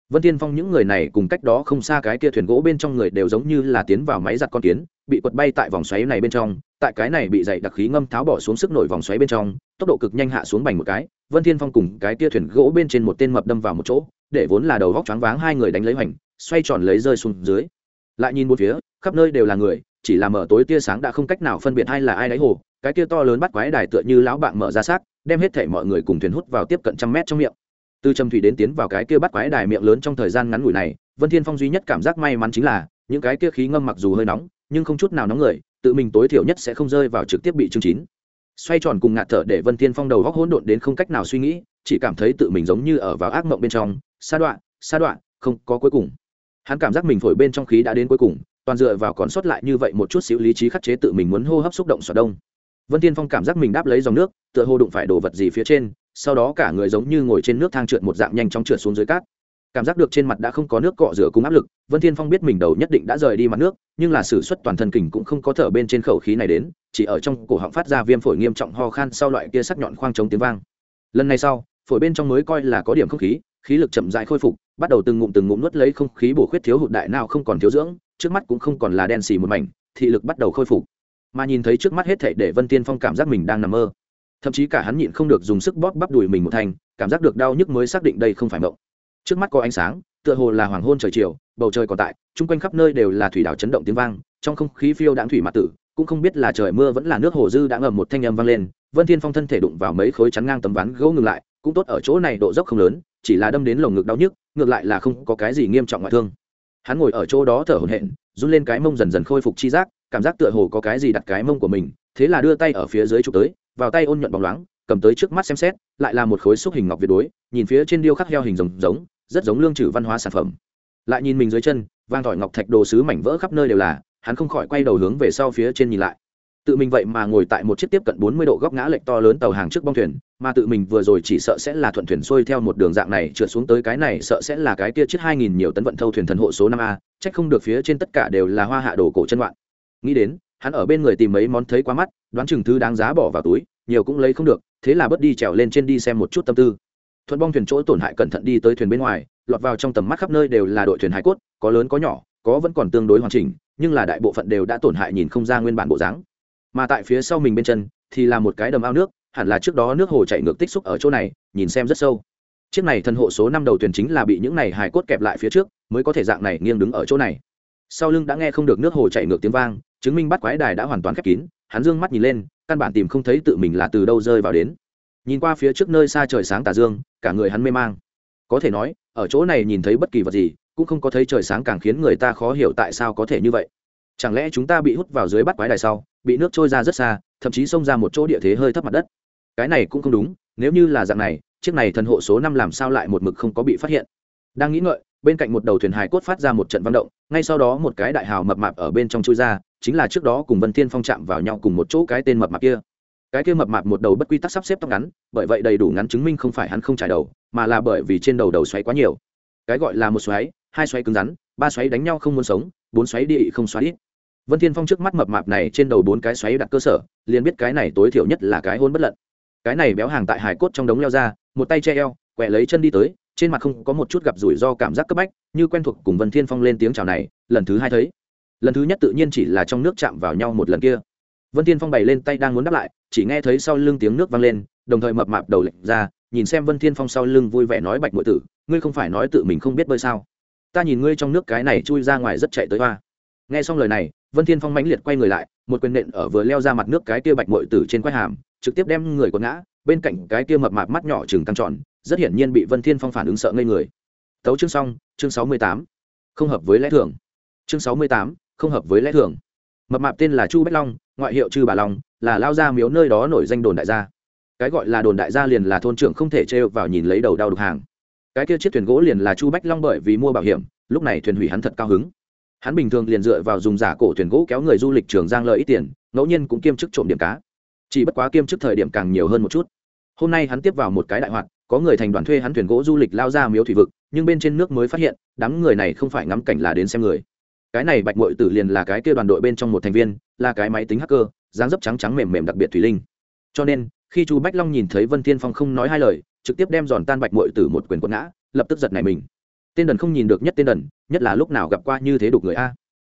vân tiên phong những người này cùng cách đó không xa cái kia thuyền gỗ bên trong người đều giống như là tiến vào máy giặt con kiến, bị quật bay tại vòng xoáy này bên trong, tại cái này bị dày đặc khí ngâm tháo bỏ xuống sức nổi vòng xoáy bên trong, tốc độ cực nhanh hạ xuống bành một cái, vân thiên phong cùng cái kia thuyền gỗ bên trên một tên mập đâm vào một chỗ, để vốn là đầu góc choáng váng hai người đánh lấy hoành, xoay tròn lấy rơi xuống dưới. Lại nhìn một phía, khắp nơi đều là người, chỉ là mở tối tia sáng đã không cách nào phân biệt hay là ai đáy hồ, cái kia to lớn bắt quái đài tựa như lão bạn mở ra xác, đem hết thảy mọi người cùng thuyền hút vào tiếp cận trăm mét trong miệng từ trầm thủy đến tiến vào cái kia bắt quái đài miệng lớn trong thời gian ngắn ngủi này, vân thiên phong duy nhất cảm giác may mắn chính là, những cái kia khí ngâm mặc dù hơi nóng, nhưng không chút nào nóng người, tự mình tối thiểu nhất sẽ không rơi vào trực tiếp bị chương chín. Xoay tròn cùng ngạt thở để vân thiên phong đầu góc hỗn độn đến không cách nào suy nghĩ, chỉ cảm thấy tự mình giống như ở vào ác mộng bên trong. Sa đoạn sa đoạn không có cuối cùng. Hắn cảm giác mình phổi bên trong khí đã đến cuối cùng, toàn dựa vào còn sót lại như vậy một chút xíu lý trí khắc chế tự mình muốn hô hấp xúc động xoa đông. Vân Thiên phong cảm giác mình đáp lấy dòng nước, tựa hồ đụng phải đồ vật gì phía trên sau đó cả người giống như ngồi trên nước thang trượt một dạng nhanh chóng trượt xuống dưới cát. Cảm giác được trên mặt đã không có nước, cọ rửa cùng áp lực, vân thiên phong biết mình đầu nhất định đã rời đi mặt nước, nhưng là sử xuất toàn thân kình cũng không có thở bên trên khẩu khí này đến, chỉ ở trong cổ họng phát ra viêm phổi nghiêm trọng ho khan sau loại kia sắc nhọn khoang chống tiếng vang. Lần này sau, phổi bên trong mới coi là có điểm không khí khí lực chậm rãi khôi phục, bắt đầu từng ngụm từng ngụm nuốt lấy không khí bổ khuyết thiếu hụt đại nào không còn thiếu dưỡng, trước mắt cũng không còn là đen xì một mảnh, thị lực bắt đầu khôi phục. Mà nhìn thấy trước mắt hết thảy để vân tiên phong cảm giác mình đang nằm mơ thậm chí cả hắn nhịn không được dùng sức bóp bắp đùi mình một thành, cảm giác được đau nhức mới xác định đây không phải mộng. Trước mắt có ánh sáng, tựa hồ là hoàng hôn trời chiều, bầu trời còn tại, chung quanh khắp nơi đều là thủy đảo chấn động tiếng vang, trong không khí phiêu đãng thủy mạt tử, cũng không biết là trời mưa vẫn là nước hồ dư đã ngầm một thanh âm vang lên, vân thiên phong thân thể đụng vào mấy khối chắn ngang tấm ván gỗ ngừng lại, cũng tốt ở chỗ này độ dốc không lớn, chỉ là đâm đến lồng ngực đau nhức, ngược lại là không có cái gì nghiêm trọng ngoại thương. Hắn ngồi ở chỗ đó thở hổn hển, run lên cái mông dần dần khôi phục chi giác, cảm giác tựa hồ có cái gì đặt cái mông của mình, thế là đưa tay ở phía dưới chụp tới vào tay ôn nhuận bóng loáng, cầm tới trước mắt xem xét, lại là một khối xúc hình ngọc việt đối, nhìn phía trên điêu khắc heo hình rồng giống, rất giống lương trừ văn hóa sản phẩm. Lại nhìn mình dưới chân vang tỏi ngọc thạch đồ sứ mảnh vỡ khắp nơi đều là, hắn không khỏi quay đầu hướng về sau phía trên nhìn lại. Tự mình vậy mà ngồi tại một chiếc tiếp cận bốn mươi độ góc ngã lệch to lớn tàu hàng trước bong thuyền, mà tự mình vừa rồi chỉ sợ sẽ là thuận thuyền xuôi theo một đường dạng này trượt xuống tới cái này sợ sẽ là cái kia chiếc hai nghìn nhiều tấn vận thâu thuyền thần hộ số năm a trách không được phía trên tất cả đều là hoa hạ đồ cổ chân loạn. Nghĩ đến hắn ở bên người tìm mấy món thấy quá mắt, đoán chừng thứ đáng giá bỏ vào túi, nhiều cũng lấy không được, thế là bớt đi trèo lên trên đi xem một chút tâm tư. Thuận bong thuyền chỗ tổn hại cẩn thận đi tới thuyền bên ngoài, lọt vào trong tầm mắt khắp nơi đều là đội thuyền hải cốt, có lớn có nhỏ, có vẫn còn tương đối hoàn chỉnh, nhưng là đại bộ phận đều đã tổn hại nhìn không ra nguyên bản bộ dáng. Mà tại phía sau mình bên chân, thì là một cái đầm ao nước, hẳn là trước đó nước hồ chảy ngược tích xúc ở chỗ này, nhìn xem rất sâu. Chiếc này thân hộ số năm đầu thuyền chính là bị những này hài cốt kẹp lại phía trước, mới có thể dạng này nghiêng đứng ở chỗ này. Sau lưng đã nghe không được nước hồ chảy ngược tiếng vang chứng minh bắt quái đài đã hoàn toàn khép kín, hắn dương mắt nhìn lên, căn bản tìm không thấy tự mình là từ đâu rơi vào đến. Nhìn qua phía trước nơi xa trời sáng tà dương, cả người hắn mê mang. Có thể nói, ở chỗ này nhìn thấy bất kỳ vật gì, cũng không có thấy trời sáng càng khiến người ta khó hiểu tại sao có thể như vậy. Chẳng lẽ chúng ta bị hút vào dưới bắt quái đài sau, bị nước trôi ra rất xa, thậm chí xông ra một chỗ địa thế hơi thấp mặt đất? Cái này cũng không đúng, nếu như là dạng này, chiếc này thần hộ số năm làm sao lại một mực không có bị phát hiện? Đang nghĩ ngợi, bên cạnh một đầu thuyền hài cốt phát ra một trận văn động, ngay sau đó một cái đại hào mập mạp ở bên trong chui ra chính là trước đó cùng vân thiên phong chạm vào nhau cùng một chỗ cái tên mập mạp kia. Cái kia mập mạp một đầu bất quy tắc sắp xếp tóc ngắn, bởi vậy đầy đủ ngắn chứng minh không phải hắn không trải đầu, mà là bởi vì trên đầu đầu xoáy quá nhiều. Cái gọi là một xoáy, hai xoáy cứng rắn, ba xoáy đánh nhau không muốn sống, bốn xoáy địa không xoáy. Ít vân thiên phong trước mắt mập mạp này trên đầu bốn cái xoáy đặt cơ sở, liền biết cái này tối thiểu nhất là cái hôn bất lận. Cái này béo hàng tại hải cốt trong đống leo ra, một tay che eo, quẹ lấy chân đi tới, trên mặt không có một chút gặp rủi ro cảm giác cấp bách, như quen thuộc cùng vân thiên phong lên tiếng chào này, lần thứ hai thấy lần thứ nhất tự nhiên chỉ là trong nước chạm vào nhau một lần kia. Vân thiên phong bày lên tay đang muốn đáp lại, chỉ nghe thấy sau lưng tiếng nước vang lên, đồng thời mập mạp đầu lệnh ra, nhìn xem vân thiên phong sau lưng vui vẻ nói bạch muội tử, ngươi không phải nói tự mình không biết bơi sao? Ta nhìn ngươi trong nước cái này chui ra ngoài rất chạy tới hoa. Nghe xong lời này, vân thiên phong mãnh liệt quay người lại, một quyền nện ở vừa leo ra mặt nước cái kia bạch mội tử trên quai hàm, trực tiếp đem người quật ngã, bên cạnh cái kia mập mạp mắt nhỏ chừng căng tròn, rất hiển nhiên bị vân thiên phong phản ứng sợ ngây người. Tấu chương xong, chương sáu mươi tám. Không hợp với lẽ thường. Chương sáu mươi tám không hợp với lẽ thường. Mập mạp tên là chu bách long, ngoại hiệu chư bà long, là lao Gia miếu nơi đó nổi danh đồn đại gia. Cái gọi là đồn đại gia liền là thôn trưởng không thể trêu vào nhìn lấy đầu đau đục hàng. Cái kia chiếc thuyền gỗ liền là chu bách long bởi vì mua bảo hiểm, lúc này thuyền hủy hắn thật cao hứng. Hắn bình thường liền dựa vào dùng giả cổ thuyền gỗ kéo người du lịch trường giang lợi ít tiền, ngẫu nhiên cũng kiêm chức trộm điểm cá. Chỉ bất quá kiêm chức thời điểm càng nhiều hơn một chút. Hôm nay hắn tiếp vào một cái đại hoạt, có người thành đoàn thuê hắn thuyền gỗ du lịch lao ra miếu thủy vực, nhưng bên trên nước mới phát hiện, đám người này không phải ngắm cảnh là đến xem người cái này bạch mội tử liền là cái kia đoàn đội bên trong một thành viên, là cái máy tính hacker, dáng dấp trắng trắng mềm mềm đặc biệt thủy linh. Cho nên, khi chu bách long nhìn thấy vân thiên phong không nói hai lời, trực tiếp đem giòn tan bạch mội tử một quyền quật ngã, lập tức giật này mình. Tên đần không nhìn được nhất tên đần, nhất là lúc nào gặp qua như thế đục người a.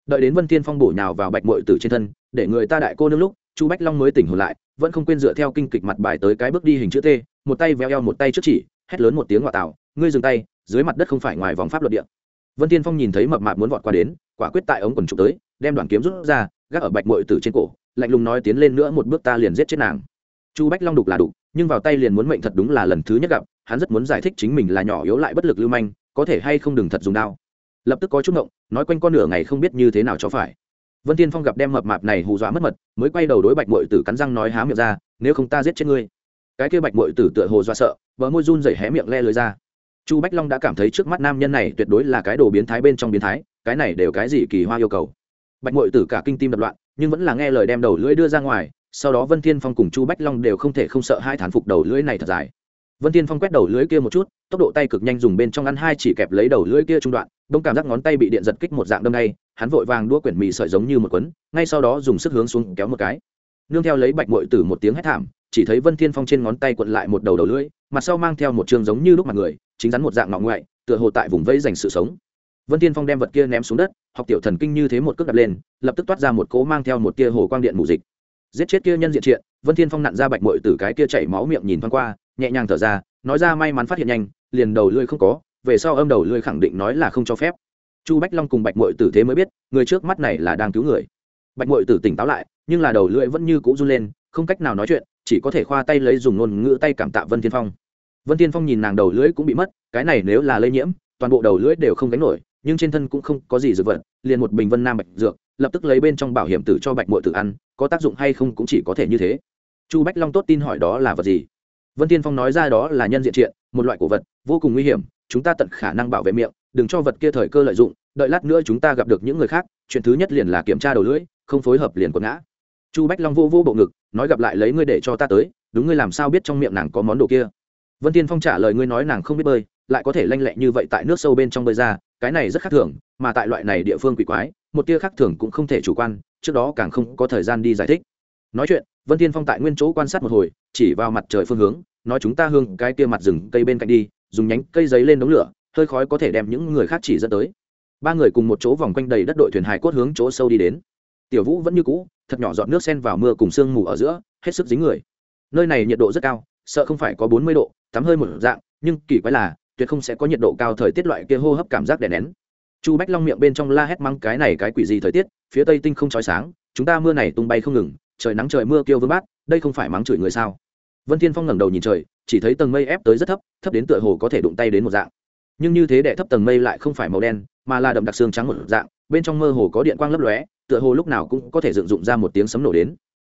Đợi đến vân thiên phong bổ nhào vào bạch mội tử trên thân, để người ta đại cô nương lúc, chu bách long mới tỉnh hồn lại, vẫn không quên dựa theo kinh kịch mặt bài tới cái bước đi hình chữ t, một tay véo eo một tay trước chỉ, hét lớn một tiếng ngoại tạo, ngươi dừng tay, dưới mặt đất không phải ngoài vòng pháp luật địa. Vân thiên phong nhìn thấy mập mạp muốn vọt qua đến quả quyết tại ống quần trục tới, đem đoàn kiếm rút ra, gác ở bạch mội tử trên cổ, lạnh lùng nói tiến lên nữa một bước ta liền giết chết nàng. Chu bách long đục là đục, nhưng vào tay liền muốn mệnh thật đúng là lần thứ nhất gặp, hắn rất muốn giải thích chính mình là nhỏ yếu lại bất lực lưu manh, có thể hay không đừng thật dùng đao. Lập tức có chút ngộng, nói quanh con nửa ngày không biết như thế nào cho phải. Vân tiên phong gặp đem mập mạp này hù dọa mất mật, mới quay đầu đối bạch mội tử cắn răng nói há miệng ra, nếu không ta giết chết ngươi. Cái kia bạch mội tử tựa hồ dọa sợ vỡ môi run rẩy hé miệng le lưới ra chu bách long đã cảm thấy trước mắt nam nhân này tuyệt đối là cái đồ biến thái bên trong biến thái, cái này đều cái gì kỳ hoa yêu cầu. Bạch mội tử cả kinh tim đập loạn, nhưng vẫn là nghe lời đem đầu lưỡi đưa ra ngoài, sau đó vân thiên phong cùng chu bách long đều không thể không sợ hai thán phục đầu lưỡi này thật dài. Vân thiên phong quét đầu lưỡi kia một chút, tốc độ tay cực nhanh dùng bên trong ăn hai chỉ kẹp lấy đầu lưỡi kia trung đoạn, đông cảm giác ngón tay bị điện giật kích một dạng đâm ngay, hắn vội vàng đua quyển mì sợi giống như một quấn ngay sau đó dùng sức hướng xuống kéo một cái. Nương theo lấy bạch mội tử một tiếng hét thảm chỉ thấy vân thiên phong trên ngón tay quận lại một đầu đầu lưỡi, mặt sau mang theo một trường giống như lúc mặt người, chính rắn một dạng ngọng ngoại, tựa hồ tại vùng vẫy dành sự sống. Vân thiên phong đem vật kia ném xuống đất, học tiểu thần kinh như thế một cước đặt lên, lập tức toát ra một cỗ mang theo một tia hồ quang điện mù dịch. Giết chết kia nhân diện triện, vân thiên phong nặn ra bạch mội từ cái kia chảy máu miệng nhìn thoáng qua, nhẹ nhàng thở ra, nói ra may mắn phát hiện nhanh, liền đầu lưỡi không có, về sau âm đầu lưỡi khẳng định nói là không cho phép. Chu bách long cùng bạch mội tử thế mới biết, người trước mắt này là đang cứu người. Bạch mội tử tỉnh táo lại, nhưng là đầu lưỡi vẫn như cũ run lên, không cách nào nói chuyện chỉ có thể khoa tay lấy dùng ngôn ngữ tay cảm tạ vân thiên phong. Vân thiên phong nhìn nàng đầu lưỡi cũng bị mất, cái này nếu là lây nhiễm, toàn bộ đầu lưỡi đều không gánh nổi, nhưng trên thân cũng không có gì dược vật, liền một bình vân nam bạch dược, lập tức lấy bên trong bảo hiểm tử cho bạch mội tử ăn, có tác dụng hay không cũng chỉ có thể như thế. Chu bách long tốt tin hỏi đó là vật gì? Vân tiên phong nói ra đó là nhân diện triện, một loại cổ vật, vô cùng nguy hiểm, chúng ta tận khả năng bảo vệ miệng, đừng cho vật kia thời cơ lợi dụng, đợi lát nữa chúng ta gặp được những người khác, chuyện thứ nhất liền là kiểm tra đầu lưỡi, không phối hợp liền quật ngã chu bách long vô vô bộ ngực, nói gặp lại lấy ngươi để cho ta tới, đúng ngươi làm sao biết trong miệng nàng có món đồ kia? Vân tiên phong trả lời ngươi nói nàng không biết bơi, lại có thể lanh lẹ như vậy tại nước sâu bên trong bơi ra, cái này rất khác thường, mà tại loại này địa phương quỷ quái, một tia khác thường cũng không thể chủ quan, trước đó càng không có thời gian đi giải thích. Nói chuyện, vân thiên phong tại nguyên chỗ quan sát một hồi, chỉ vào mặt trời phương hướng, nói chúng ta hương cái kia mặt rừng cây bên cạnh đi, dùng nhánh cây giấy lên đống lửa, hơi khói có thể đem những người khác chỉ dẫn tới. Ba người cùng một chỗ vòng quanh đầy đất đội thuyền hải cốt hướng chỗ sâu đi đến tiểu vũ vẫn như cũ, thật nhỏ giọt nước sen vào mưa cùng sương mù ở giữa, hết sức dính người. Nơi này nhiệt độ rất cao, sợ không phải có bốn mươi độ, tắm hơi một dạng, nhưng kỳ quái là, tuyệt không sẽ có nhiệt độ cao thời tiết loại kia hô hấp cảm giác đè nén. Chu bách long miệng bên trong la hét mắng cái này cái quỷ gì thời tiết, phía tây tinh không trói sáng, chúng ta mưa này tung bay không ngừng, trời nắng trời mưa kêu vương bát, đây không phải mắng chửi người sao? Vân thiên phong ngẩng đầu nhìn trời, chỉ thấy tầng mây ép tới rất thấp thấp đến tựa hồ có thể đụng tay đến một dạng. Nhưng như thế đệ thấp tầng mây lại không phải màu đen, mà là đậm đặc xương trắng một dạng, bên trong mơ hồ có điện quang lấp lóe tựa hồ lúc nào cũng có thể dựng dụng ra một tiếng sấm nổ đến.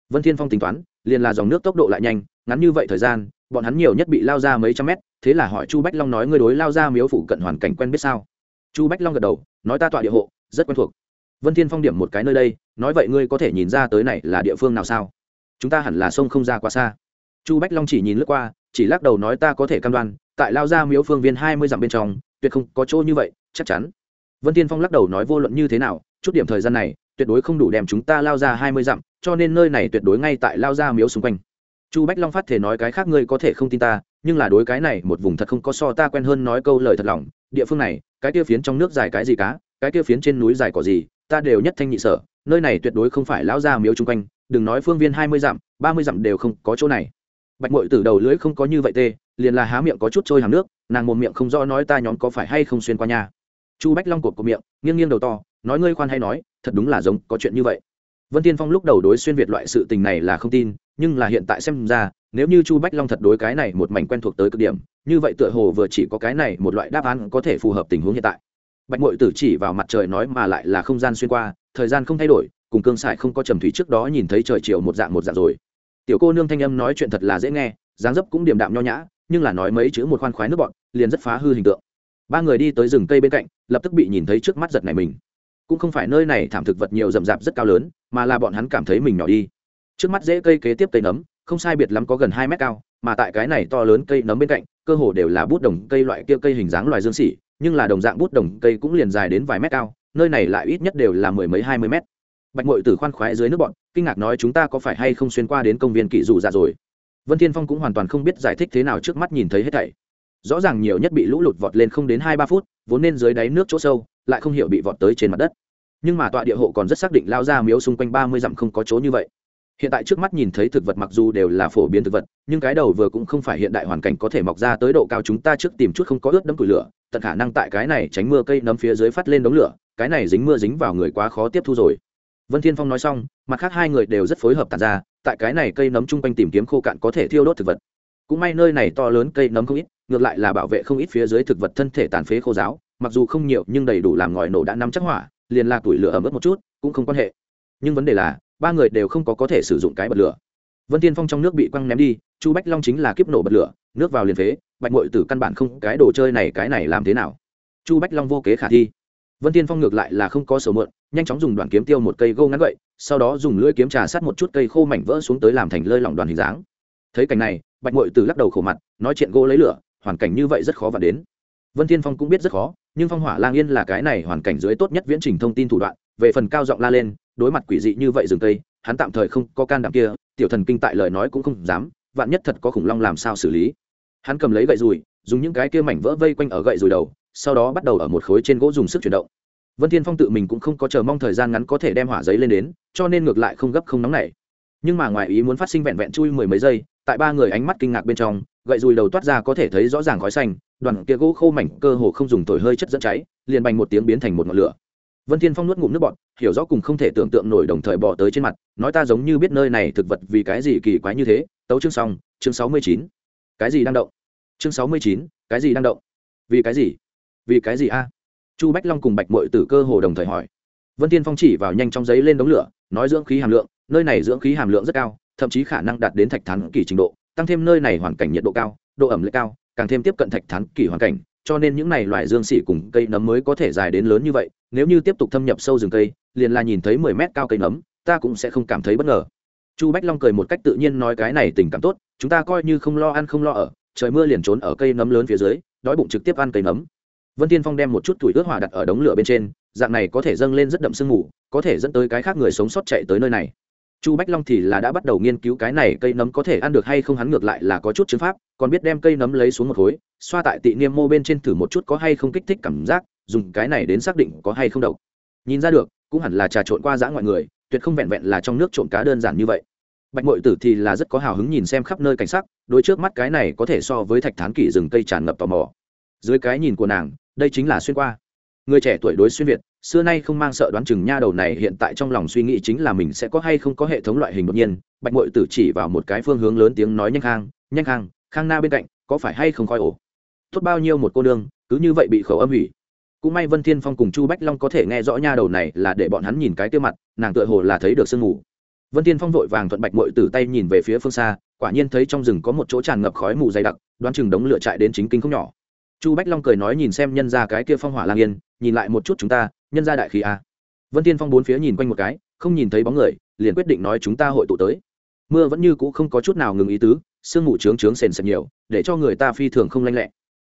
Vân thiên phong tính toán, liền là dòng nước tốc độ lại nhanh, ngắn như vậy thời gian, bọn hắn nhiều nhất bị lao ra mấy trăm mét, thế là hỏi chu bách long nói ngươi đối lao ra miếu phụ cận hoàn cảnh quen biết sao? Chu bách long gật đầu, nói ta tọa địa hộ, rất quen thuộc. Vân thiên phong điểm một cái nơi đây, nói vậy ngươi có thể nhìn ra tới này là địa phương nào sao? Chúng ta hẳn là sông không ra quá xa. Chu bách long chỉ nhìn lướt qua, chỉ lắc đầu nói ta có thể cam đoan, tại lao ra miếu phương viên hai mươi dặm bên trong, tuyệt không có chỗ như vậy, chắc chắn. Vân thiên phong lắc đầu nói vô luận như thế nào, chút điểm thời gian này tuyệt đối không đủ đem chúng ta lao ra hai mươi dặm, cho nên nơi này tuyệt đối ngay tại lao ra miếu xung quanh. Chu bách long phát thể nói cái khác ngươi có thể không tin ta, nhưng là đối cái này một vùng thật không có so ta quen hơn nói câu lời thật lòng. Địa phương này, cái kia phiến trong nước dài cái gì cá, cái kia phiến trên núi dài có gì, ta đều nhất thanh nhị sở, nơi này tuyệt đối không phải lão gia miếu chung quanh, đừng nói phương viên hai mươi dặm, ba mươi dặm đều không có chỗ này. Bạch mội từ đầu lưỡi không có như vậy tê, liền là há miệng có chút trôi hàng nước, nàng một miệng không rõ nói ta nhóm có phải hay không xuyên qua nhà. Chu bách long cột của miệng, nghiêng nghiêng đầu to nói ngươi khoan hay nói, thật đúng là giống, có chuyện như vậy. Vân tiên phong lúc đầu đối xuyên việt loại sự tình này là không tin, nhưng là hiện tại xem ra, nếu như chu bách long thật đối cái này một mảnh quen thuộc tới cực điểm, như vậy tựa hồ vừa chỉ có cái này một loại đáp án có thể phù hợp tình huống hiện tại. Bạch mội tử chỉ vào mặt trời nói mà lại là không gian xuyên qua, thời gian không thay đổi, cùng cương sải không có trầm thủy trước đó nhìn thấy trời chiều một dạng một dạng rồi. Tiểu cô nương thanh âm nói chuyện thật là dễ nghe, dáng dấp cũng điềm đạm nho nhã, nhưng là nói mấy chữ một khoan khoái nước bọn liền rất phá hư hình tượng. Ba người đi tới rừng cây bên cạnh, lập tức bị nhìn thấy trước mắt giật này mình cũng không phải nơi này thảm thực vật nhiều rậm rạp rất cao lớn, mà là bọn hắn cảm thấy mình nhỏ đi. Trước mắt dễ cây kế tiếp cây nấm, không sai biệt lắm có gần hai mét cao, mà tại cái này to lớn cây nấm bên cạnh, cơ hồ đều là bút đồng cây loại kia cây hình dáng loài dương xỉ nhưng là đồng dạng bút đồng cây cũng liền dài đến vài mét cao, nơi này lại ít nhất đều là mười mấy hai mươi mét. Bạch mội tử khoan khoái dưới nước bọn, kinh ngạc nói chúng ta có phải hay không xuyên qua đến công viên kỷ dù dạ rồi? Vân thiên phong cũng hoàn toàn không biết giải thích thế nào trước mắt nhìn thấy hết thảy. Rõ ràng nhiều nhất bị lũ lụt vọt lên không đến hai ba phút, vốn nên dưới đáy nước chỗ sâu lại không hiểu bị vọt tới trên mặt đất. Nhưng mà tọa địa hộ còn rất xác định lao ra miếu xung quanh ba mươi dặm không có chỗ như vậy. Hiện tại trước mắt nhìn thấy thực vật mặc dù đều là phổ biến thực vật, nhưng cái đầu vừa cũng không phải hiện đại hoàn cảnh có thể mọc ra tới độ cao chúng ta trước tìm chút không có ướt đấm củi lửa, tận khả năng tại cái này tránh mưa cây nấm phía dưới phát lên đống lửa, cái này dính mưa dính vào người quá khó tiếp thu rồi. Vân thiên phong nói xong, mặt khác hai người đều rất phối hợp tàn ra, tại cái này cây nấm chung quanh tìm kiếm khô cạn có thể thiêu đốt thực vật. Cũng may nơi này to lớn cây nấm không ít, ngược lại là bảo vệ không ít phía dưới thực vật thân thể tàn phế khô giáo mặc dù không nhiều nhưng đầy đủ làm ngòi nổ đã nắm chắc hỏa, liền là tuổi lửa ẩm ướt một chút, cũng không quan hệ. Nhưng vấn đề là, ba người đều không có có thể sử dụng cái bật lửa. Vân tiên phong trong nước bị quăng ném đi, chu bách long chính là kiếp nổ bật lửa, nước vào liền phế, bạch mội tử căn bản không cái đồ chơi này, cái này làm thế nào? Chu bách long vô kế khả thi. Vân tiên phong ngược lại là không có sầu mượn nhanh chóng dùng đoạn kiếm tiêu một cây gô ngắn gậy, sau đó dùng lưỡi kiếm trà sát một chút cây khô mảnh vỡ xuống tới làm thành lơi lỏng đoàn hình dáng. Thấy cảnh này, bạch mội tử lắc đầu khổ mặt, nói chuyện gỗ lấy lửa, hoàn cảnh như vậy rất khó và đến vân Thiên phong cũng biết rất khó, nhưng phong hỏa lang yên là cái này hoàn cảnh dưới tốt nhất viễn trình thông tin thủ đoạn, về phần cao giọng la lên, đối mặt quỷ dị như vậy rừng tây hắn tạm thời không có can đảm kia, tiểu thần kinh tại lời nói cũng không dám, vạn nhất thật có khủng long làm sao xử lý. Hắn cầm lấy gậy rùi, dùng những cái kia mảnh vỡ vây quanh ở gậy rùi đầu, sau đó bắt đầu ở một khối trên gỗ dùng sức chuyển động. Vân thiên phong tự mình cũng không có chờ mong thời gian ngắn có thể đem hỏa giấy lên đến, cho nên ngược lại không gấp không nóng nảy. Nhưng mà ngoài ý muốn phát sinh vẹn vẹn chui mười mấy giây, tại ba người ánh mắt kinh ngạc bên trong, gậy rùi đầu toát ra có thể thấy rõ ràng khói xanh đoàn kia gỗ khô mảnh cơ hồ không dùng thổi hơi chất dẫn cháy, liền bành một tiếng biến thành một ngọn lửa. Vân thiên phong nuốt ngụm nước bọt, hiểu rõ cùng không thể tưởng tượng nổi đồng thời bỏ tới trên mặt, nói ta giống như biết nơi này thực vật vì cái gì kỳ quái như thế, tấu chương xong, chương sáu mươi chín. Cái gì đang động? Chương sáu mươi chín, cái gì đang động? Vì cái gì? Vì cái gì a? Chu bách long cùng bạch mội tử cơ hồ đồng thời hỏi. Vân thiên phong chỉ vào nhanh trong giấy lên đống lửa, nói dưỡng khí hàm lượng, nơi này dưỡng khí hàm lượng rất cao, thậm chí khả năng đạt đến thạch thán kỳ trình độ, tăng thêm nơi này hoàn cảnh nhiệt độ cao, độ ẩm lệ cao càng thêm tiếp cận thạch thán kỳ hoàn cảnh, cho nên những này loại dương xỉ cùng cây nấm mới có thể dài đến lớn như vậy, nếu như tiếp tục thâm nhập sâu rừng cây, liền là nhìn thấy mười mét cao cây nấm, ta cũng sẽ không cảm thấy bất ngờ. Chu bách long cười một cách tự nhiên nói cái này tình cảm tốt, chúng ta coi như không lo ăn không lo ở, trời mưa liền trốn ở cây nấm lớn phía dưới, đói bụng trực tiếp ăn cây nấm. Vân tiên phong đem một chút tuổi ướt hỏa đặt ở đống lửa bên trên, dạng này có thể dâng lên rất đậm sương mù, có thể dẫn tới cái khác người sống sót chạy tới nơi này chu bách long thì là đã bắt đầu nghiên cứu cái này cây nấm có thể ăn được hay không, hắn ngược lại là có chút chứng pháp, còn biết đem cây nấm lấy xuống một khối, xoa tại tị niêm mô bên trên thử một chút có hay không kích thích cảm giác, dùng cái này đến xác định có hay không độc. Nhìn ra được, cũng hẳn là trà trộn qua dã ngoại người, tuyệt không vẹn vẹn là trong nước trộn cá đơn giản như vậy. Bạch mội tử thì là rất có hào hứng nhìn xem khắp nơi cảnh sắc đôi trước mắt cái này có thể so với thạch thán kỷ rừng cây tràn ngập tò mò. Dưới cái nhìn của nàng, đây chính là xuyên qua người trẻ tuổi đối xuyên việt, xưa nay không mang sợ đoán chừng nha đầu này, hiện tại trong lòng suy nghĩ chính là mình sẽ có hay không có hệ thống loại hình đột nhiên. Bạch mội tử chỉ vào một cái phương hướng lớn tiếng nói, nhanh khang nhanh khang khang na bên cạnh, có phải hay không coi ổ? Tốt bao nhiêu một cô nương, cứ như vậy bị khẩu âm hủy. Cũng may vân thiên phong cùng chu bách long có thể nghe rõ nha đầu này là để bọn hắn nhìn cái tiêu mặt, nàng tựa hồ là thấy được sương mù. Vân thiên phong vội vàng thuận bạch mội Tử tay nhìn về phía phương xa, quả nhiên thấy trong rừng có một chỗ tràn ngập khói mù dày đặc, đoán chừng đống lửa chạy đến chính kinh không nhỏ chu bách long cười nói nhìn xem nhân ra cái kia phong hỏa lang yên, nhìn lại một chút chúng ta, nhân ra đại khí a. Vân thiên phong bốn phía nhìn quanh một cái, không nhìn thấy bóng người, liền quyết định nói chúng ta hội tụ tới. Mưa vẫn như cũ không có chút nào ngừng ý tứ, sương mù trướng trướng sền sệt nhiều, để cho người ta phi thường không lanh lẹ.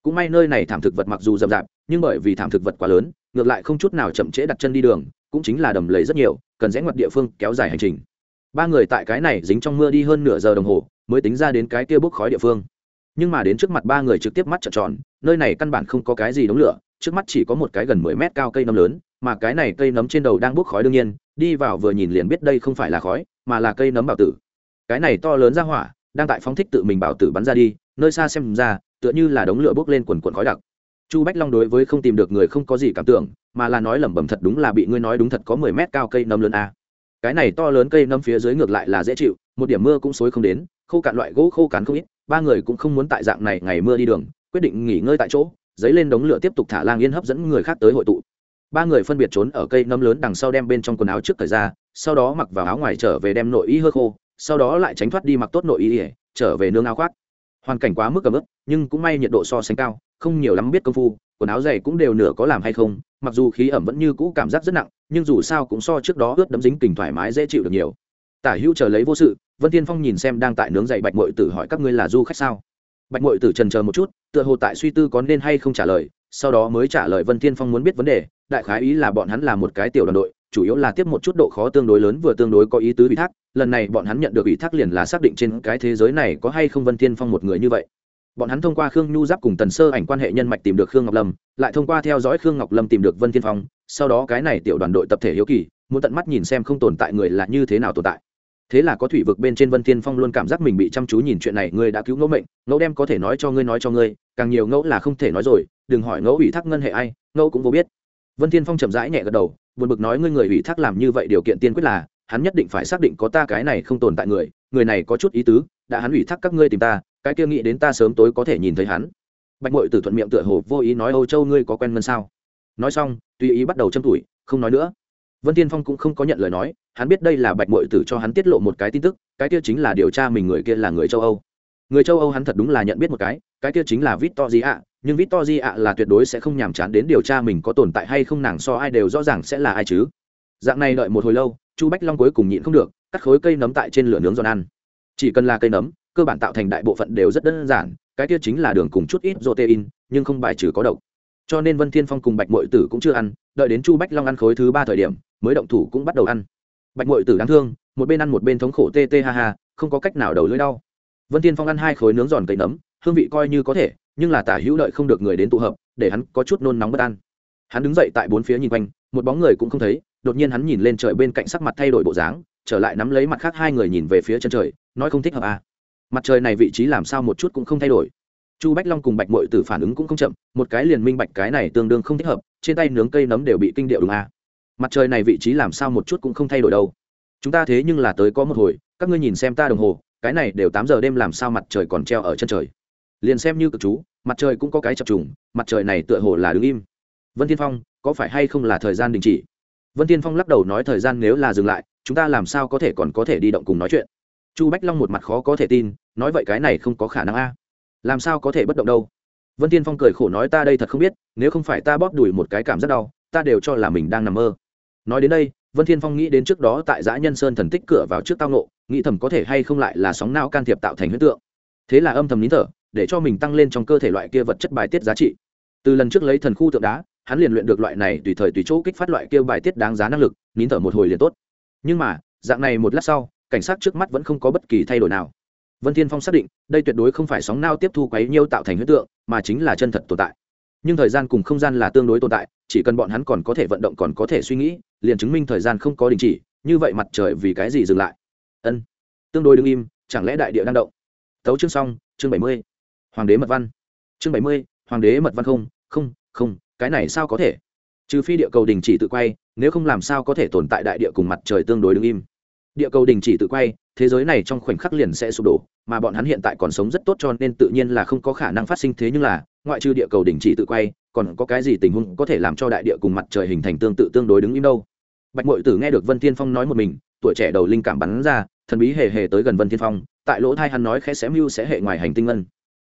Cũng may nơi này thảm thực vật mặc dù rậm rạp, nhưng bởi vì thảm thực vật quá lớn, ngược lại không chút nào chậm trễ đặt chân đi đường, cũng chính là đầm lầy rất nhiều, cần rẽ ngoặt địa phương kéo dài hành trình. Ba người tại cái này dính trong mưa đi hơn nửa giờ đồng hồ, mới tính ra đến cái kia bốc khói địa phương. Nhưng mà đến trước mặt ba người trực tiếp mắt trợn tròn nơi này căn bản không có cái gì đống lửa, trước mắt chỉ có một cái gần mười mét cao cây nấm lớn, mà cái này cây nấm trên đầu đang bốc khói đương nhiên, đi vào vừa nhìn liền biết đây không phải là khói, mà là cây nấm bảo tử. Cái này to lớn ra hỏa, đang tại phóng thích tự mình bảo tử bắn ra đi, nơi xa xem ra, tựa như là đống lửa bốc lên quần quần khói đặc. Chu bách long đối với không tìm được người không có gì cảm tưởng, mà là nói lẩm bẩm thật đúng là bị ngươi nói đúng thật có mười mét cao cây nấm lớn a. Cái này to lớn cây nấm phía dưới ngược lại là dễ chịu, một điểm mưa cũng xối không đến, khô cạn loại gỗ khô cắn không ít, ba người cũng không muốn tại dạng này ngày mưa đi đường quyết định nghỉ ngơi tại chỗ, giấy lên đống lửa tiếp tục thả lang yên hấp dẫn người khác tới hội tụ. Ba người phân biệt trốn ở cây nấm lớn đằng sau đem bên trong quần áo trước thời ra, sau đó mặc vào áo ngoài trở về đem nội y hơ khô, sau đó lại tránh thoát đi mặc tốt nội y ỉa trở về nương áo khoác. Hoàn cảnh quá mức cầm ướp nhưng cũng may nhiệt độ so sánh cao, không nhiều lắm biết công phu, quần áo dày cũng đều nửa có làm hay không, mặc dù khí ẩm vẫn như cũ cảm giác rất nặng, nhưng dù sao cũng so trước đó ướt đấm dính kình thoải mái dễ chịu được nhiều. Tả hữu chờ lấy vô sự, vân tiên phong nhìn xem đang tại nướng dậy bạch mội tử hỏi các ngươi là du khách sao? Bạch mội tử trần chờ một chút, tựa hồ tại suy tư có nên hay không trả lời, sau đó mới trả lời vân Thiên phong muốn biết vấn đề, đại khái ý là bọn hắn là một cái tiểu đoàn đội, chủ yếu là tiếp một chút độ khó tương đối lớn vừa tương đối có ý tứ ủy thác, lần này bọn hắn nhận được ủy thác liền là xác định trên cái thế giới này có hay không vân Thiên phong một người như vậy. Bọn hắn thông qua khương nhu giáp cùng tần sơ ảnh quan hệ nhân mạch tìm được khương ngọc lâm, lại thông qua theo dõi khương ngọc lâm tìm được vân Thiên phong, sau đó cái này tiểu đoàn đội tập thể hiếu kỳ, muốn tận mắt nhìn xem không tồn tại người là như thế nào tồn tại thế là có thủy vực bên trên vân Thiên phong luôn cảm giác mình bị chăm chú nhìn chuyện này, ngươi đã cứu ngẫu mệnh, ngẫu đem có thể nói cho ngươi nói cho ngươi, càng nhiều ngẫu là không thể nói rồi, đừng hỏi ngẫu ủy thác ngân hệ ai, ngẫu cũng vô biết. Vân Thiên phong chậm rãi nhẹ gật đầu, buồn bực nói ngươi người ủy thác làm như vậy điều kiện tiên quyết là, hắn nhất định phải xác định có ta cái này không tồn tại người người này có chút ý tứ, đã hắn ủy thác các ngươi tìm ta, cái kia nghĩ đến ta sớm tối có thể nhìn thấy hắn. Bạch mội từ thuận miệng tựa hồ vô ý nói, âu châu ngươi có quen ngân sao? Nói xong, tùy ý bắt đầu châm tuổi, không nói nữa vân tiên phong cũng không có nhận lời nói, hắn biết đây là bạch mội tử cho hắn tiết lộ một cái tin tức, cái kia chính là điều tra mình người kia là người châu âu. Người châu âu hắn thật đúng là nhận biết một cái cái kia chính là victor di ạ nhưng victor di ạ là tuyệt đối sẽ không nhàm chán đến điều tra mình có tồn tại hay không, nàng so ai đều rõ ràng sẽ là ai chứ. Dạng này đợi một hồi lâu, chu bách long cuối cùng nhịn không được, cắt khối cây nấm tại trên lửa nướng giòn ăn. Chỉ cần là cây nấm, cơ bản tạo thành đại bộ phận đều rất đơn giản, cái kia chính là đường cùng chút ít protein, nhưng không bài trừ có độc. Cho nên vân thiên phong cùng bạch mội tử cũng chưa ăn, đợi đến chu bách long ăn khối thứ ba thời điểm mới động thủ cũng bắt đầu ăn bạch mội tử đáng thương, một bên ăn một bên thống khổ tê tê ha ha, không có cách nào đầu lưỡi đau vân thiên phong ăn hai khối nướng giòn cây nấm, hương vị coi như có thể, nhưng là tả hữu đợi không được người đến tụ hợp, để hắn có chút nôn nóng bất an hắn đứng dậy tại bốn phía nhìn quanh, một bóng người cũng không thấy, đột nhiên hắn nhìn lên trời bên cạnh sắc mặt thay đổi bộ dáng, trở lại nắm lấy mặt khác hai người nhìn về phía chân trời, nói không thích hợp à. mặt trời này vị trí làm sao một chút cũng không thay đổi chu bách long cùng bạch mội tử phản ứng cũng không chậm, một cái liền minh bạch cái này tương đương không thích hợp, trên tay nướng cây nấm đều bị kinh điệu đúng à mặt trời này vị trí làm sao một chút cũng không thay đổi đâu. Chúng ta thế nhưng là tới có một hồi, các ngươi nhìn xem ta đồng hồ, cái này đều tám giờ đêm làm sao mặt trời còn treo ở chân trời. Liền xem như cực chú, mặt trời cũng có cái chập trùng, mặt trời này tựa hồ là đứng im. Vân thiên phong, có phải hay không là thời gian đình chỉ? Vân thiên phong lắc đầu nói thời gian nếu là dừng lại, chúng ta làm sao có thể còn có thể đi động cùng nói chuyện? Chu bách long một mặt khó có thể tin, nói vậy cái này không có khả năng a. Làm sao có thể bất động đâu? Vân thiên phong cười khổ nói ta đây thật không biết, nếu không phải ta bóp đùi một cái cảm rất đau, ta đều cho là mình đang nằm mơ nói đến đây, vân thiên phong nghĩ đến trước đó tại giã nhân sơn thần tích cửa vào trước tao nộ nghĩ thầm có thể hay không lại là sóng não can thiệp tạo thành huyết tượng. Thế là âm thầm nín thở, để cho mình tăng lên trong cơ thể loại kia vật chất bài tiết giá trị. Từ lần trước lấy thần khu tượng đá, hắn liền luyện được loại này tùy thời tùy chỗ kích phát loại kia bài tiết đáng giá năng lực, nín thở một hồi liền tốt. Nhưng mà, dạng này một lát sau, cảnh sát trước mắt vẫn không có bất kỳ thay đổi nào. Vân thiên phong xác định, đây tuyệt đối không phải sóng nao tiếp thu quấy nhiêu tạo thành huyết tượng, mà chính là chân thật tồn tại nhưng thời gian cùng không gian là tương đối tồn tại, chỉ cần bọn hắn còn có thể vận động còn có thể suy nghĩ, liền chứng minh thời gian không có đình chỉ, như vậy mặt trời vì cái gì dừng lại? Ân, tương đối đứng im, chẳng lẽ đại địa đang động? Tấu chương xong, chương bảy mươi. Hoàng đế mật văn. Chương bảy mươi, hoàng đế mật văn không không không, cái này sao có thể? Trừ phi địa cầu đình chỉ tự quay, nếu không làm sao có thể tồn tại đại địa cùng mặt trời tương đối đứng im? Địa cầu đình chỉ tự quay, thế giới này trong khoảnh khắc liền sẽ sụp đổ, mà bọn hắn hiện tại còn sống rất tốt cho nên tự nhiên là không có khả năng phát sinh thế nhưng là ngoại trừ địa cầu đình chỉ tự quay, còn có cái gì tình huống có thể làm cho đại địa cùng mặt trời hình thành tương tự tương đối đứng im đâu? Bạch mội tử nghe được vân tiên phong nói một mình, tuổi trẻ đầu linh cảm bắn ra, thần bí hề hề tới gần vân tiên phong, tại lỗ thai hắn nói khẽ xém mưu sẽ hệ ngoài hành tinh ngân.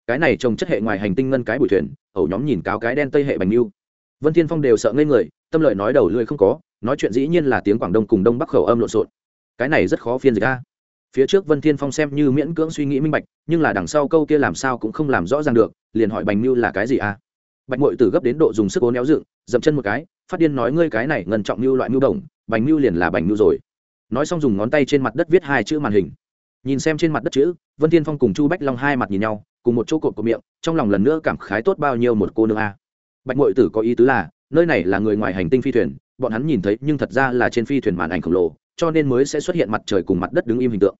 Cái này trồng chất hệ ngoài hành tinh ngân cái bụi thuyền, ẩu nhóm nhìn cáo cái đen tây hệ bành mưu. Vân thiên phong đều sợ ngây người, tâm lợi nói đầu lưỡi không có, nói chuyện dĩ nhiên là tiếng quảng đông cùng đông bắc khẩu âm lộn xộn. Cái này rất khó phiên dịch a phía trước vân thiên phong xem như miễn cưỡng suy nghĩ minh bạch, nhưng là đằng sau câu kia làm sao cũng không làm rõ ràng được, liền hỏi bành mưu là cái gì a bạch mội tử gấp đến độ dùng sức cố néo dựng, dậm chân một cái, phát điên nói ngươi cái này ngần trọng mưu loại mưu đồng, bành mưu liền là bành mưu rồi. Nói xong dùng ngón tay trên mặt đất viết hai chữ màn hình. Nhìn xem trên mặt đất chữ, vân thiên phong cùng chu bách long hai mặt nhìn nhau, cùng một chỗ cột của miệng, trong lòng lần nữa cảm khái tốt bao nhiêu một cô nương a. Bạch mội tử có ý tứ là, nơi này là người ngoài hành tinh phi thuyền, bọn hắn nhìn thấy nhưng thật ra là trên phi thuyền màn ảnh khổng lồ, cho nên mới sẽ xuất hiện mặt trời cùng mặt đất đứng im hình tượng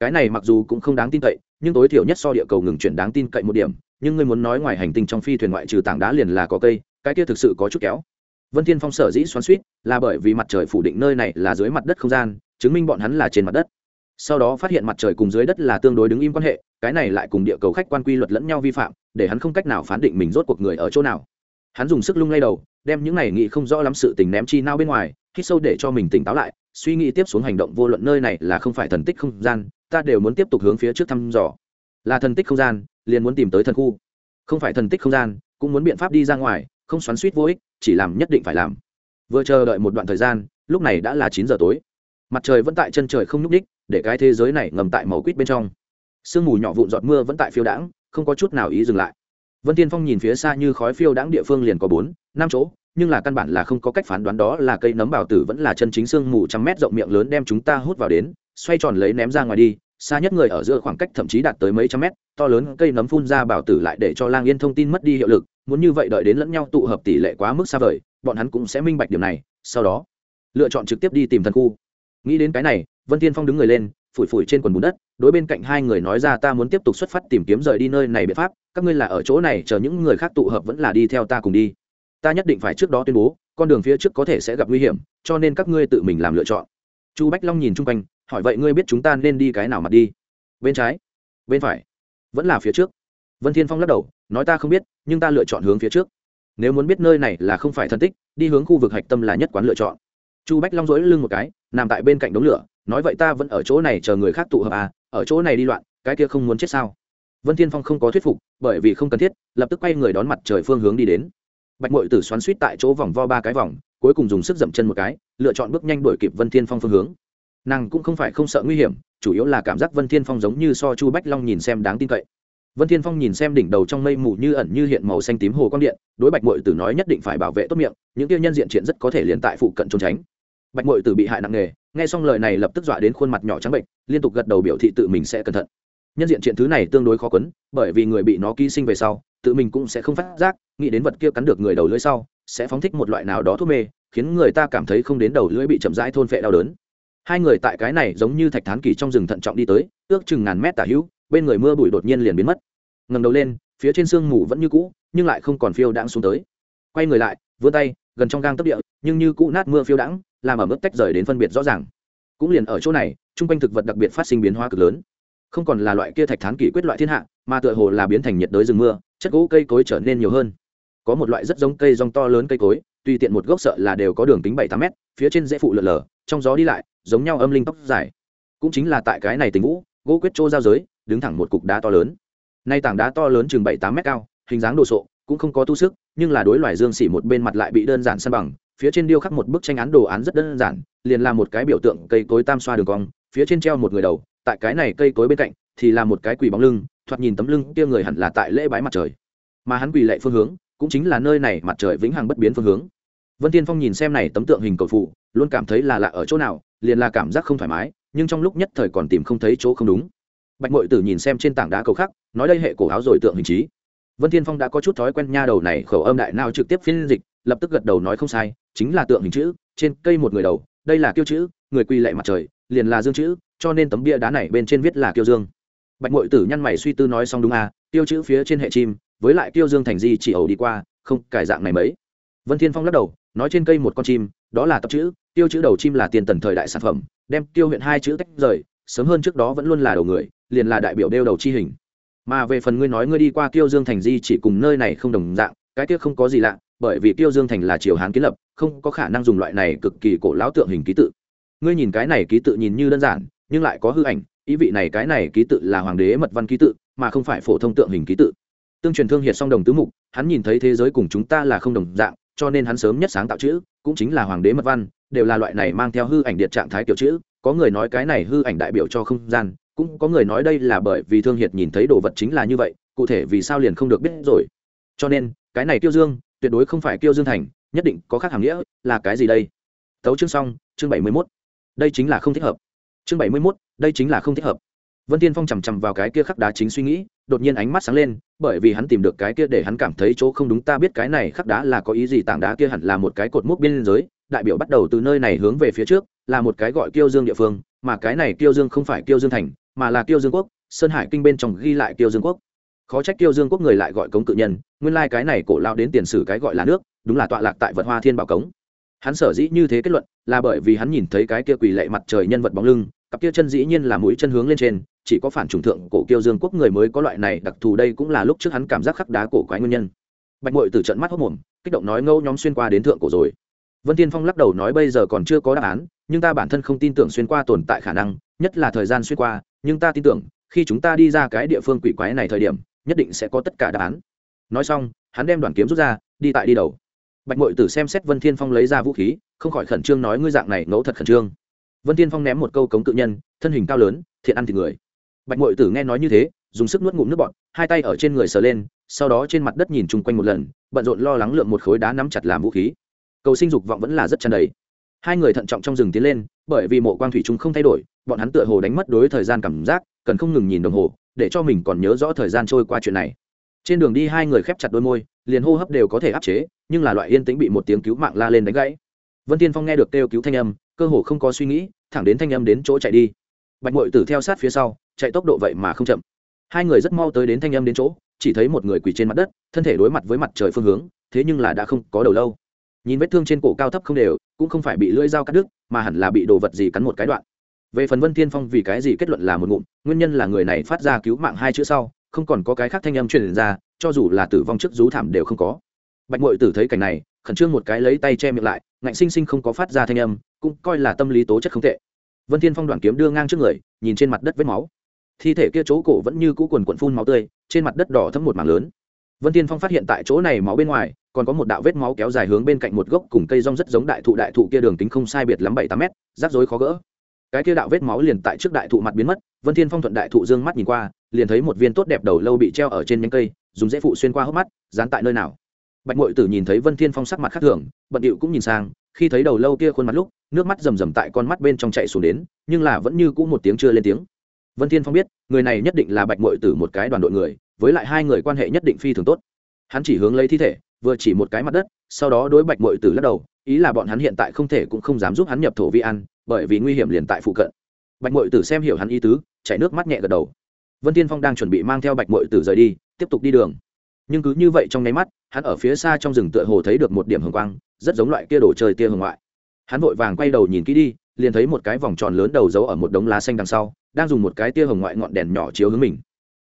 cái này mặc dù cũng không đáng tin cậy, nhưng tối thiểu nhất so địa cầu ngừng chuyển đáng tin cậy một điểm, nhưng ngươi muốn nói ngoài hành tinh trong phi thuyền ngoại trừ tảng đá liền là có cây, cái kia thực sự có chút kéo. Vân thiên phong sở dĩ xoắn suýt là bởi vì mặt trời phủ định nơi này là dưới mặt đất không gian, chứng minh bọn hắn là trên mặt đất. Sau đó phát hiện mặt trời cùng dưới đất là tương đối đứng im quan hệ, cái này lại cùng địa cầu khách quan quy luật lẫn nhau vi phạm, để hắn không cách nào phán định mình rốt cuộc người ở chỗ nào. Hắn dùng sức lung lay đầu, đem những này nghĩ không rõ lắm sự tình ném chi nao bên ngoài, hít sâu để cho mình tỉnh táo lại suy nghĩ tiếp xuống hành động vô luận nơi này là không phải thần tích không gian, ta đều muốn tiếp tục hướng phía trước thăm dò. Là thần tích không gian, liền muốn tìm tới thần khu. Không phải thần tích không gian, cũng muốn biện pháp đi ra ngoài, không xoắn suýt vô ích, chỉ làm nhất định phải làm. Vừa chờ đợi một đoạn thời gian, lúc này đã là chín giờ tối. Mặt trời vẫn tại chân trời không nhúc đích để cái thế giới này ngầm tại màu quýt bên trong. Sương mù nhỏ vụn giọt mưa vẫn tại phiêu đãng, không có chút nào ý dừng lại. Vân tiên phong nhìn phía xa như khói phiêu đãng địa phương liền có bốn, năm chỗ nhưng là căn bản là không có cách phán đoán đó là cây nấm bảo tử vẫn là chân chính xương mù trăm mét rộng miệng lớn đem chúng ta hút vào đến, xoay tròn lấy ném ra ngoài đi, xa nhất người ở giữa khoảng cách thậm chí đạt tới mấy trăm mét, to lớn cây nấm phun ra bảo tử lại để cho lang yên thông tin mất đi hiệu lực, muốn như vậy đợi đến lẫn nhau tụ hợp tỷ lệ quá mức xa vời, bọn hắn cũng sẽ minh bạch điểm này, sau đó, lựa chọn trực tiếp đi tìm thần khu. Nghĩ đến cái này, vân tiên phong đứng người lên, phủi phủi trên quần bùn đất, đối bên cạnh hai người nói ra ta muốn tiếp tục xuất phát tìm kiếm rời đi nơi này biện pháp, các ngươi là ở chỗ này, chờ những người khác tụ hợp vẫn là đi theo ta cùng đi ta nhất định phải trước đó tuyên bố, con đường phía trước có thể sẽ gặp nguy hiểm, cho nên các ngươi tự mình làm lựa chọn. Chu bách long nhìn chung quanh, hỏi vậy ngươi biết chúng ta nên đi cái nào mặt đi? Bên trái, bên phải, vẫn là phía trước. Vân thiên phong lắc đầu, nói ta không biết, nhưng ta lựa chọn hướng phía trước. Nếu muốn biết nơi này là không phải thân tích, đi hướng khu vực hạch tâm là nhất quán lựa chọn. Chu bách long dỗi lưng một cái, nằm tại bên cạnh đống lửa, nói vậy ta vẫn ở chỗ này chờ người khác tụ hợp à ở chỗ này đi loạn, cái kia không muốn chết sao? Vân thiên phong không có thuyết phục, bởi vì không cần thiết, lập tức quay người đón mặt trời phương hướng đi đến bạch mội tử xoắn suýt tại chỗ vòng vo ba cái vòng, cuối cùng dùng sức dậm chân một cái, lựa chọn bước nhanh đuổi kịp vân thiên phong phương hướng. Nàng cũng không phải không sợ nguy hiểm, chủ yếu là cảm giác vân thiên phong giống như so chu bách long nhìn xem đáng tin cậy. Vân thiên phong nhìn xem đỉnh đầu trong mây mù như ẩn như hiện màu xanh tím hồ quang điện, đối bạch mội tử nói nhất định phải bảo vệ tốt miệng, những tiêu nhân diện triển rất có thể liền tại phụ cận trốn tránh. Bạch mội tử bị hại nặng nề, nghe xong lời này lập tức dọa đến khuôn mặt nhỏ trắng bệnh liên tục gật đầu biểu thị tự mình sẽ cẩn thận. Nhân diện triện thứ này tương đối khó quấn, bởi vì người bị nó ký sinh về sau tự mình cũng sẽ không phát giác, nghĩ đến vật kia cắn được người đầu lưỡi sau, sẽ phóng thích một loại nào đó thuốc mê, khiến người ta cảm thấy không đến đầu lưỡi bị chậm rãi thôn phệ đau đớn. Hai người tại cái này giống như thạch thán kỳ trong rừng thận trọng đi tới, ước chừng ngàn mét tả hữu, bên người mưa bụi đột nhiên liền biến mất. Ngầm đầu lên, phía trên sương mù vẫn như cũ, nhưng lại không còn phiêu đãng xuống tới. Quay người lại, vươn tay, gần trong gang tấp địa, nhưng như cũ nát mưa phiêu đãng, làm ở mức tách rời đến phân biệt rõ ràng. Cũng liền ở chỗ này, chung quanh thực vật đặc biệt phát sinh biến hóa cực lớn. Không còn là loại kia thạch thán kỷ quyết loại thiên hạ mà tựa hồ là biến thành nhiệt đới rừng mưa, chất gỗ cây cối trở nên nhiều hơn. Có một loại rất giống cây rong to lớn cây cối tùy tiện một gốc sợ là đều có đường kính bảy tám mét, phía trên dễ phụ lượn lờ, trong gió đi lại, giống nhau âm linh tóc dài. Cũng chính là tại cái này tình vũ, gỗ quyết trô giao giới, đứng thẳng một cục đá to lớn. Nay tảng đá to lớn chừng bảy tám mét cao, hình dáng đồ sộ, cũng không có tu sức, nhưng là đối loài dương xỉ một bên mặt lại bị đơn giản san bằng, phía trên điêu khắc một bức tranh án đồ án rất đơn giản, liền là một cái biểu tượng cây cối tam xoa đường cong, phía trên treo một người đầu, tại cái này cây cối bên cạnh thì là một cái quỳ bóng lưng thoạt nhìn tấm lưng kia người hẳn là tại lễ bái mặt trời. Mà hắn quỳ lệ phương hướng, cũng chính là nơi này mặt trời vĩnh hằng bất biến phương hướng. Vân tiên phong nhìn xem này tấm tượng hình cầu phụ, luôn cảm thấy là lạ ở chỗ nào, liền là cảm giác không thoải mái, nhưng trong lúc nhất thời còn tìm không thấy chỗ không đúng. Bạch mội tử nhìn xem trên tảng đá cầu khắc, nói đây hệ cổ áo rồi tượng hình trí. Vân thiên phong đã có chút thói quen nha đầu này khẩu âm đại nào trực tiếp phiên dịch, lập tức gật đầu nói không sai, chính là tượng hình chữ, trên cây một người đầu, đây là kiêu chữ, người quy lệ mặt trời, liền là dương chữ, cho nên tấm bia đá này bên trên viết là kiêu dương bạch mội tử nhăn mày suy tư nói xong đúng à tiêu chữ phía trên hệ chim, với lại tiêu dương thành di chỉ ẩu đi qua, không, cải dạng này mấy. Vân thiên phong lắc đầu, nói trên cây một con chim, đó là tập chữ, tiêu chữ đầu chim là tiền tần thời đại sản phẩm, đem tiêu huyện hai chữ tách rời, sớm hơn trước đó vẫn luôn là đầu người, liền là đại biểu đeo đầu chi hình. Mà về phần ngươi nói ngươi đi qua tiêu dương thành di chỉ cùng nơi này không đồng dạng, cái tiếc không có gì lạ, bởi vì tiêu dương thành là triều hán kiến lập, không có khả năng dùng loại này cực kỳ cổ lão tượng hình ký tự. Ngươi nhìn cái này ký tự nhìn như đơn giản, nhưng lại có hư ảnh ý vị này cái này ký tự là hoàng đế mật văn ký tự, mà không phải phổ thông tượng hình ký tự. Tương truyền thương hiệt song đồng tứ mục, hắn nhìn thấy thế giới cùng chúng ta là không đồng dạng, cho nên hắn sớm nhất sáng tạo chữ, cũng chính là hoàng đế mật văn, đều là loại này mang theo hư ảnh điện trạng thái kiểu chữ, có người nói cái này hư ảnh đại biểu cho không gian, cũng có người nói đây là bởi vì thương hiệt nhìn thấy đồ vật chính là như vậy, cụ thể vì sao liền không được biết rồi. Cho nên, cái này tiêu dương, tuyệt đối không phải kiêu dương thành, nhất định có khác hàm nghĩa, là cái gì đây? Tấu chương xong, chương bảy mươi mốt. Đây chính là không thích hợp. Chương bảy mươi mốt đây chính là không thích hợp. Vân tiên phong chằm chằm vào cái kia khắc đá chính suy nghĩ, đột nhiên ánh mắt sáng lên, bởi vì hắn tìm được cái kia để hắn cảm thấy chỗ không đúng ta biết cái này khắc đá là có ý gì, tảng đá kia hẳn là một cái cột mốc biên giới, đại biểu bắt đầu từ nơi này hướng về phía trước, là một cái gọi kiêu dương địa phương, mà cái này kiêu dương không phải kiêu dương thành, mà là kiêu dương quốc, sơn hải kinh bên trong ghi lại kiêu dương quốc. Khó trách kiêu dương quốc người lại gọi cống cự nhân, nguyên lai cái này cổ lao đến tiền sử cái gọi là nước, đúng là tọa lạc tại vật hoa thiên bảo cống. Hắn sở dĩ như thế kết luận, là bởi vì hắn nhìn thấy cái kia quỳ lệ mặt trời nhân vật bóng lưng cặp kia chân dĩ nhiên là mũi chân hướng lên trên, chỉ có phản trùng thượng cổ kiêu dương quốc người mới có loại này đặc thù đây cũng là lúc trước hắn cảm giác khắc đá cổ quái nguyên nhân. Bạch mội từ trận mắt hốc mồm, kích động nói ngâu nhóm xuyên qua đến thượng cổ rồi. Vân tiên phong lắc đầu nói bây giờ còn chưa có đáp án, nhưng ta bản thân không tin tưởng xuyên qua tồn tại khả năng, nhất là thời gian xuyên qua, nhưng ta tin tưởng, khi chúng ta đi ra cái địa phương quỷ quái này thời điểm, nhất định sẽ có tất cả đáp án. Nói xong, hắn đem đoàn kiếm rút ra, đi tại đi đầu. Bạch mội tử xem xét vân thiên phong lấy ra vũ khí, không khỏi khẩn trương nói ngươi dạng này ngẫu thật khẩn trương vân thiên phong ném một câu cống cự nhân, thân hình cao lớn, thiện ăn thịt người. Bạch mội tử nghe nói như thế, dùng sức nuốt ngụm nước bọt, hai tay ở trên người sờ lên, sau đó trên mặt đất nhìn chung quanh một lần, bận rộn lo lắng lượng một khối đá nắm chặt làm vũ khí. Cầu sinh dục vọng vẫn là rất chăn đầy. Hai người thận trọng trong rừng tiến lên, bởi vì mộ quang thủy chúng không thay đổi, bọn hắn tựa hồ đánh mất đối thời gian cảm giác, cần không ngừng nhìn đồng hồ, để cho mình còn nhớ rõ thời gian trôi qua chuyện này. Trên đường đi hai người khép chặt đôi môi, liền hô hấp đều có thể áp chế, nhưng là loại yên tĩnh bị một tiếng cứu mạng la lên đánh gãy vân tiên phong nghe được kêu cứu thanh âm, cơ hồ không có suy nghĩ, thẳng đến thanh âm đến chỗ chạy đi. Bạch mội tử theo sát phía sau, chạy tốc độ vậy mà không chậm. Hai người rất mau tới đến thanh âm đến chỗ, chỉ thấy một người quỳ trên mặt đất, thân thể đối mặt với mặt trời phương hướng, thế nhưng là đã không có đầu lâu. Nhìn vết thương trên cổ cao thấp không đều, cũng không phải bị lưỡi dao cắt đứt, mà hẳn là bị đồ vật gì cắn một cái đoạn. Về phần vân thiên phong vì cái gì kết luận là một ngụm, nguyên nhân là người này phát ra cứu mạng hai chữ sau, không còn có cái khác thanh âm truyền ra, cho dù là tử vong trước rú thảm đều không có. Bạch mội tử thấy cảnh này, khẩn trương một cái lấy tay che miệng lại ngạnh sinh sinh không có phát ra thanh âm, cũng coi là tâm lý tố chất không tệ. Vân thiên phong đoạn kiếm đưa ngang trước người, nhìn trên mặt đất vết máu. Thi thể kia chỗ cổ vẫn như cũ quần quần phun máu tươi, trên mặt đất đỏ thấm một mảng lớn. Vân thiên phong phát hiện tại chỗ này máu bên ngoài, còn có một đạo vết máu kéo dài hướng bên cạnh một gốc cùng cây rong rất giống đại thụ đại thụ kia đường kính không sai biệt lắm bảy tám mét, rắc rối khó gỡ. Cái kia đạo vết máu liền tại trước đại thụ mặt biến mất, vân thiên phong thuận đại thụ dương mắt nhìn qua, liền thấy một viên tốt đẹp đầu lâu bị treo ở trên nhánh cây, dùng dễ phụ xuyên qua hốc mắt, dán tại nơi nào bạch mội tử nhìn thấy vân thiên phong sắc mặt khác thường, bận điệu cũng nhìn sang, khi thấy đầu lâu kia khuôn mặt lúc, nước mắt rầm rầm tại con mắt bên trong chạy xuống đến, nhưng là vẫn như cũ một tiếng chưa lên tiếng. Vân thiên phong biết, người này nhất định là bạch mội tử một cái đoàn đội người, với lại hai người quan hệ nhất định phi thường tốt. Hắn chỉ hướng lấy thi thể, vừa chỉ một cái mặt đất, sau đó đối bạch mội tử lắc đầu, ý là bọn hắn hiện tại không thể cũng không dám giúp hắn nhập thổ vi ăn, bởi vì nguy hiểm liền tại phụ cận. Bạch mội tử xem hiểu hắn ý tứ, chảy nước mắt nhẹ gật đầu. Vân tiên phong đang chuẩn bị mang theo bạch mội tử rời đi, tiếp tục đi đường nhưng cứ như vậy trong nháy mắt, hắn ở phía xa trong rừng tựa hồ thấy được một điểm hồng quang, rất giống loại kia đồ chơi tia hồng ngoại. Hắn vội vàng quay đầu nhìn kỹ đi, liền thấy một cái vòng tròn lớn đầu giấu ở một đống lá xanh đằng sau, đang dùng một cái tia hồng ngoại ngọn đèn nhỏ chiếu hướng mình.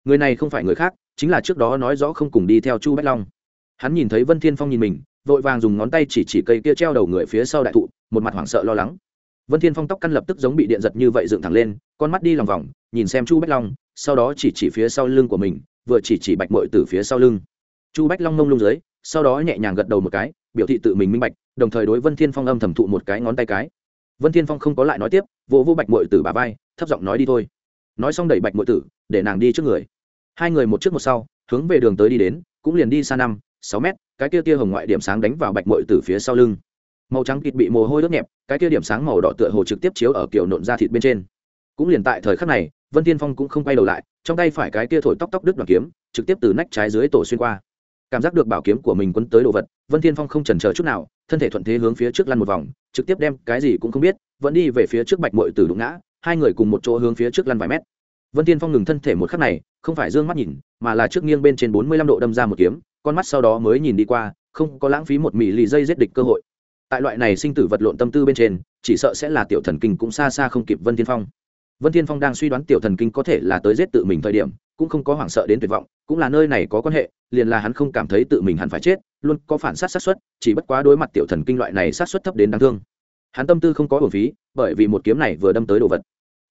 Người này không phải người khác, chính là trước đó nói rõ không cùng đi theo chu bách long. Hắn nhìn thấy vân thiên phong nhìn mình, vội vàng dùng ngón tay chỉ chỉ cây kia treo đầu người phía sau đại thụ, một mặt hoảng sợ lo lắng. Vân thiên phong tóc căn lập tức giống bị điện giật như vậy dựng thẳng lên, con mắt đi lòng vòng, nhìn xem chu bách long, sau đó chỉ chỉ phía sau lưng của mình, vừa chỉ chỉ bạch mội từ phía sau lưng chu bách long mông lung dưới, sau đó nhẹ nhàng gật đầu một cái, biểu thị tự mình minh bạch, đồng thời đối vân thiên phong âm thầm thụ một cái ngón tay cái. Vân thiên phong không có lại nói tiếp, vỗ vô bạch mội tử bà vai, thấp giọng nói đi thôi. Nói xong đẩy bạch mội tử, để nàng đi trước người. Hai người một trước một sau, hướng về đường tới đi đến, cũng liền đi xa năm, sáu mét, cái kia tia hồng ngoại điểm sáng đánh vào bạch mội tử phía sau lưng. Màu trắng kịt bị mồ hôi đốt nhẹp, cái kia điểm sáng màu đỏ tựa hồ trực tiếp chiếu ở kiểu nộn da thịt bên trên. Cũng liền tại thời khắc này, vân thiên phong cũng không quay đầu lại, trong tay phải cái kia thổi tóc tóc đứt đoàn kiếm, trực tiếp từ nách trái dưới tổ xuyên qua cảm giác được bảo kiếm của mình quấn tới đồ vật, vân thiên phong không chần chờ chút nào, thân thể thuận thế hướng phía trước lăn một vòng, trực tiếp đem cái gì cũng không biết, vẫn đi về phía trước bạch mội từ đụng ngã, hai người cùng một chỗ hướng phía trước lăn vài mét. Vân thiên phong ngừng thân thể một khắc này, không phải d ư ơ n g mắt nhìn, mà là trước nghiêng bên trên bốn mươi lăm độ đâm ra một kiếm, con mắt sau đó mới nhìn đi qua, không có lãng phí một mì lì dây giết địch cơ hội. Tại loại này sinh tử vật lộn tâm tư bên trên, chỉ sợ sẽ là tiểu thần kinh cũng xa xa không kịp vân thiên phong vân Thiên phong đang suy đoán tiểu thần kinh có thể là tới giết tự mình thời điểm, cũng không có hoảng sợ đến tuyệt vọng, cũng là nơi này có quan hệ, liền là hắn không cảm thấy tự mình hẳn phải chết, luôn có phản sát sát xuất chỉ bất quá đối mặt tiểu thần kinh loại này sát xuất thấp đến đáng thương. Hắn tâm tư không có hồn phí, bởi vì một kiếm này vừa đâm tới đồ vật.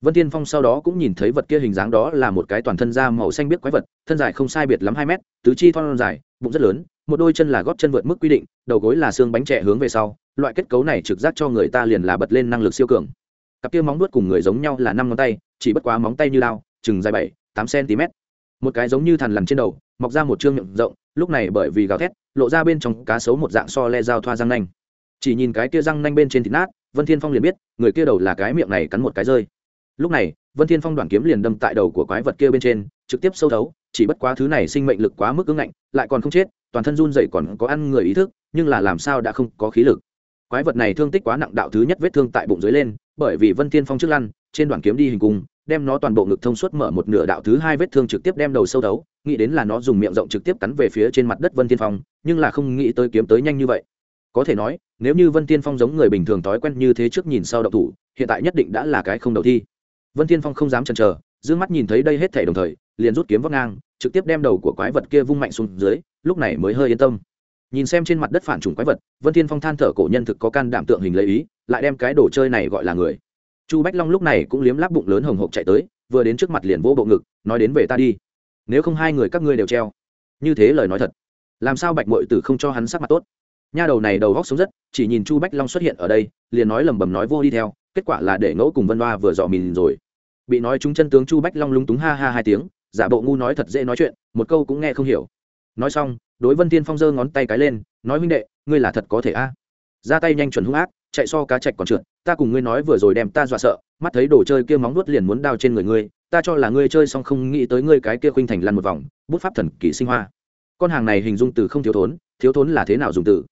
Vân Thiên phong sau đó cũng nhìn thấy vật kia hình dáng đó là một cái toàn thân da màu xanh biết quái vật, thân dài không sai biệt lắm hai mét, tứ chi thon dài, bụng rất lớn, một đôi chân là gót chân vượt mức quy định, đầu gối là xương bánh trẻ hướng về sau, loại kết cấu này trực giác cho người ta liền là bật lên năng lực siêu cường cặp kia móng nuốt cùng người giống nhau là năm ngón tay, chỉ bất quá móng tay như lao, chừng dài bảy, tám cm. Một cái giống như thằn lằn trên đầu, mọc ra một chương miệng rộng, lúc này bởi vì gào thét, lộ ra bên trong cá sấu một dạng so le dao thoa răng nanh. Chỉ nhìn cái kia răng nanh bên trên thịt nát, vân thiên phong liền biết, người kia đầu là cái miệng này cắn một cái rơi. Lúc này, vân thiên phong đoàn kiếm liền đâm tại đầu của quái vật kia bên trên, trực tiếp sâu thấu, chỉ bất quá thứ này sinh mệnh lực quá mức cứng ngạnh, lại còn không chết, toàn thân run dậy còn có ăn người ý thức, nhưng là làm sao đã không có khí lực quái vật này thương tích quá nặng đạo thứ nhất vết thương tại bụng dưới lên bởi vì vân thiên phong trước lăn trên đoạn kiếm đi hình cung đem nó toàn bộ ngực thông suốt mở một nửa đạo thứ hai vết thương trực tiếp đem đầu sâu đấu, nghĩ đến là nó dùng miệng rộng trực tiếp cắn về phía trên mặt đất vân thiên phong nhưng là không nghĩ tới kiếm tới nhanh như vậy. Có thể nói nếu như vân Thiên phong giống người bình thường thói quen như thế trước nhìn sau đậu thủ hiện tại nhất định đã là cái không đầu thi. Vân Thiên phong không dám chần chờ d mắt nhìn thấy đây hết thể đồng thời liền rút kiếm vóc ngang trực tiếp đem đầu của quái vật kia vung mạnh xuống dưới lúc này mới hơi yên tâm nhìn xem trên mặt đất phản trùng quái vật, vân thiên phong than thở cổ nhân thực có can đảm tượng hình lấy ý, lại đem cái đồ chơi này gọi là người. Chu bách long lúc này cũng liếm láp bụng lớn hồng hộc chạy tới, vừa đến trước mặt liền vỗ bộ ngực, nói đến về ta đi. Nếu không hai người các ngươi đều treo. Như thế lời nói thật. Làm sao bạch mội tử không cho hắn sắc mặt tốt? Nha đầu này đầu góc sống rất, chỉ nhìn chu bách long xuất hiện ở đây, liền nói lầm bầm nói vô đi theo, kết quả là để ngẫu cùng vân đoa vừa dò mìn rồi. Bị nói chúng chân tướng chu bách long lúng túng ha ha hai tiếng, giả bộ ngu nói thật dễ nói chuyện, một câu cũng nghe không hiểu. Nói xong đối vân tiên phong giơ ngón tay cái lên, nói huynh đệ, ngươi là thật có thể a? Ra tay nhanh chuẩn hung ác, chạy so cá chạch còn trượt, ta cùng ngươi nói vừa rồi đem ta dọa sợ, mắt thấy đồ chơi kia móng nuốt liền muốn đao trên người ngươi, ta cho là ngươi chơi xong không nghĩ tới ngươi cái kia khuynh thành lăn một vòng, bút pháp thần kỳ sinh hoa. Con hàng này hình dung từ không thiếu thốn thiếu thốn là thế nào dùng từ?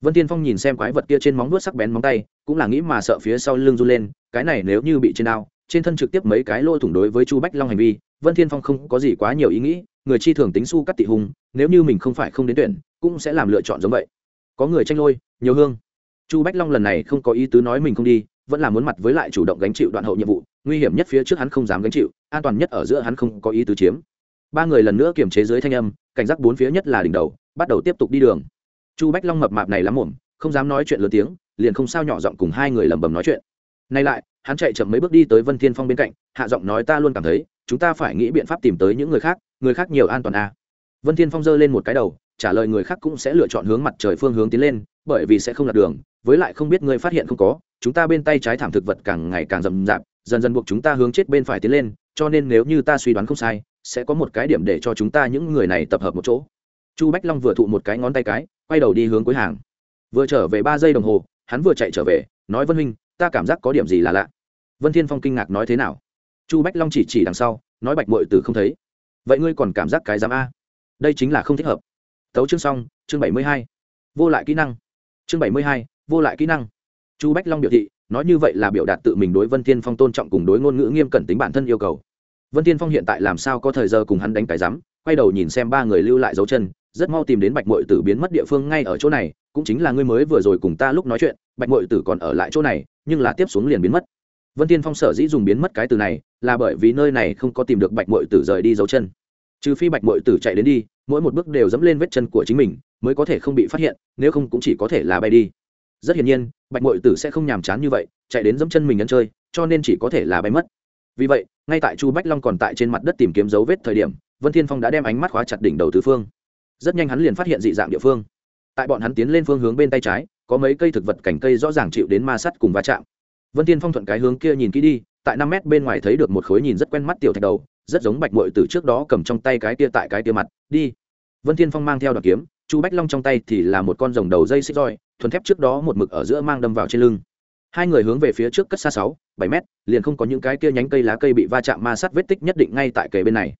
Vân tiên phong nhìn xem quái vật kia trên móng nuốt sắc bén móng tay, cũng là nghĩ mà sợ phía sau lưng run lên, cái này nếu như bị trên đao, trên thân trực tiếp mấy cái lỗ thủng đối với chu bách long hành vi, vân thiên phong không có gì quá nhiều ý nghĩ người chi thường tính su cắt tị hùng nếu như mình không phải không đến tuyển, cũng sẽ làm lựa chọn giống vậy. Có người tranh lôi, nhiều hương. Chu bách long lần này không có ý tứ nói mình không đi, vẫn là muốn mặt với lại chủ động gánh chịu đoạn hậu nhiệm vụ, nguy hiểm nhất phía trước hắn không dám gánh chịu, an toàn nhất ở giữa hắn không có ý tứ chiếm. Ba người lần nữa kiềm chế dưới thanh âm, cảnh giác bốn phía nhất là đỉnh đầu, bắt đầu tiếp tục đi đường. Chu bách long mập mạp này lắm mồm, không dám nói chuyện lớn tiếng, liền không sao nhỏ giọng cùng hai người lẩm bẩm nói chuyện. Nay lại, hắn chạy chậm mấy bước đi tới vân thiên phong bên cạnh, hạ giọng nói ta luôn cảm thấy, chúng ta phải nghĩ biện pháp tìm tới những người khác người khác nhiều an toàn à. vân thiên phong giơ lên một cái đầu, trả lời người khác cũng sẽ lựa chọn hướng mặt trời phương hướng tiến lên, bởi vì sẽ không lạc đường, với lại không biết người phát hiện không có, chúng ta bên tay trái thảm thực vật càng ngày càng rậm rạp, dần dần buộc chúng ta hướng chết bên phải tiến lên, cho nên nếu như ta suy đoán không sai, sẽ có một cái điểm để cho chúng ta những người này tập hợp một chỗ. Chu bách long vừa thụ một cái ngón tay cái, quay đầu đi hướng cuối hàng. Vừa trở về ba giây đồng hồ, hắn vừa chạy trở về, nói vân huynh, ta cảm giác có điểm gì là lạ. Vân thiên phong kinh ngạc nói thế nào? Chu bách long chỉ chỉ đằng sau, nói bạch mội từ không thấy vậy ngươi còn cảm giác cái giám a? Đây chính là không thích hợp. Tấu chương xong, chương bảy mươi hai. Vô lại kỹ năng. Chương bảy mươi hai, vô lại kỹ năng. Chu bách long biểu thị, nói như vậy là biểu đạt tự mình đối vân thiên phong tôn trọng cùng đối ngôn ngữ nghiêm cẩn tính bản thân yêu cầu. Vân thiên phong hiện tại làm sao có thời giờ cùng hắn đánh cái rắm quay đầu nhìn xem ba người lưu lại dấu chân, rất mau tìm đến bạch mội tử biến mất địa phương ngay ở chỗ này, cũng chính là ngươi mới vừa rồi cùng ta lúc nói chuyện, bạch mội tử còn ở lại chỗ này, nhưng là tiếp xuống liền biến mất. Vân thiên phong sở dĩ dùng biến mất cái từ này, là bởi vì nơi này không có tìm được bạch mội tử rời đi dấu chân trừ phi bạch mội tử chạy đến đi, mỗi một bước đều dẫm lên vết chân của chính mình, mới có thể không bị phát hiện, nếu không cũng chỉ có thể là bay đi. Rất hiển nhiên, bạch mội tử sẽ không nhàm chán như vậy, chạy đến dẫm chân mình ăn chơi, cho nên chỉ có thể là bay mất. Vì vậy, ngay tại chu bách long còn tại trên mặt đất tìm kiếm dấu vết thời điểm, vân thiên phong đã đem ánh mắt khóa chặt đỉnh đầu tứ phương. Rất nhanh hắn liền phát hiện dị dạng địa phương. Tại bọn hắn tiến lên phương hướng bên tay trái, có mấy cây thực vật cảnh cây rõ ràng chịu đến ma sắt cùng va chạm. Vân thiên phong thuận cái hướng kia nhìn kỹ đi, tại năm mét bên ngoài thấy được một khối nhìn rất quen mắt tiểu thạch đầu rất giống bạch mội từ trước đó cầm trong tay cái tia tại cái tia mặt, đi. Vân thiên phong mang theo đoạn kiếm, chu bách long trong tay thì là một con rồng đầu dây xích roi, thuần thép trước đó một mực ở giữa mang đâm vào trên lưng. Hai người hướng về phía trước cất xa sáu, bảy mét, liền không có những cái kia nhánh cây lá cây bị va chạm ma sát vết tích nhất định ngay tại kề bên này.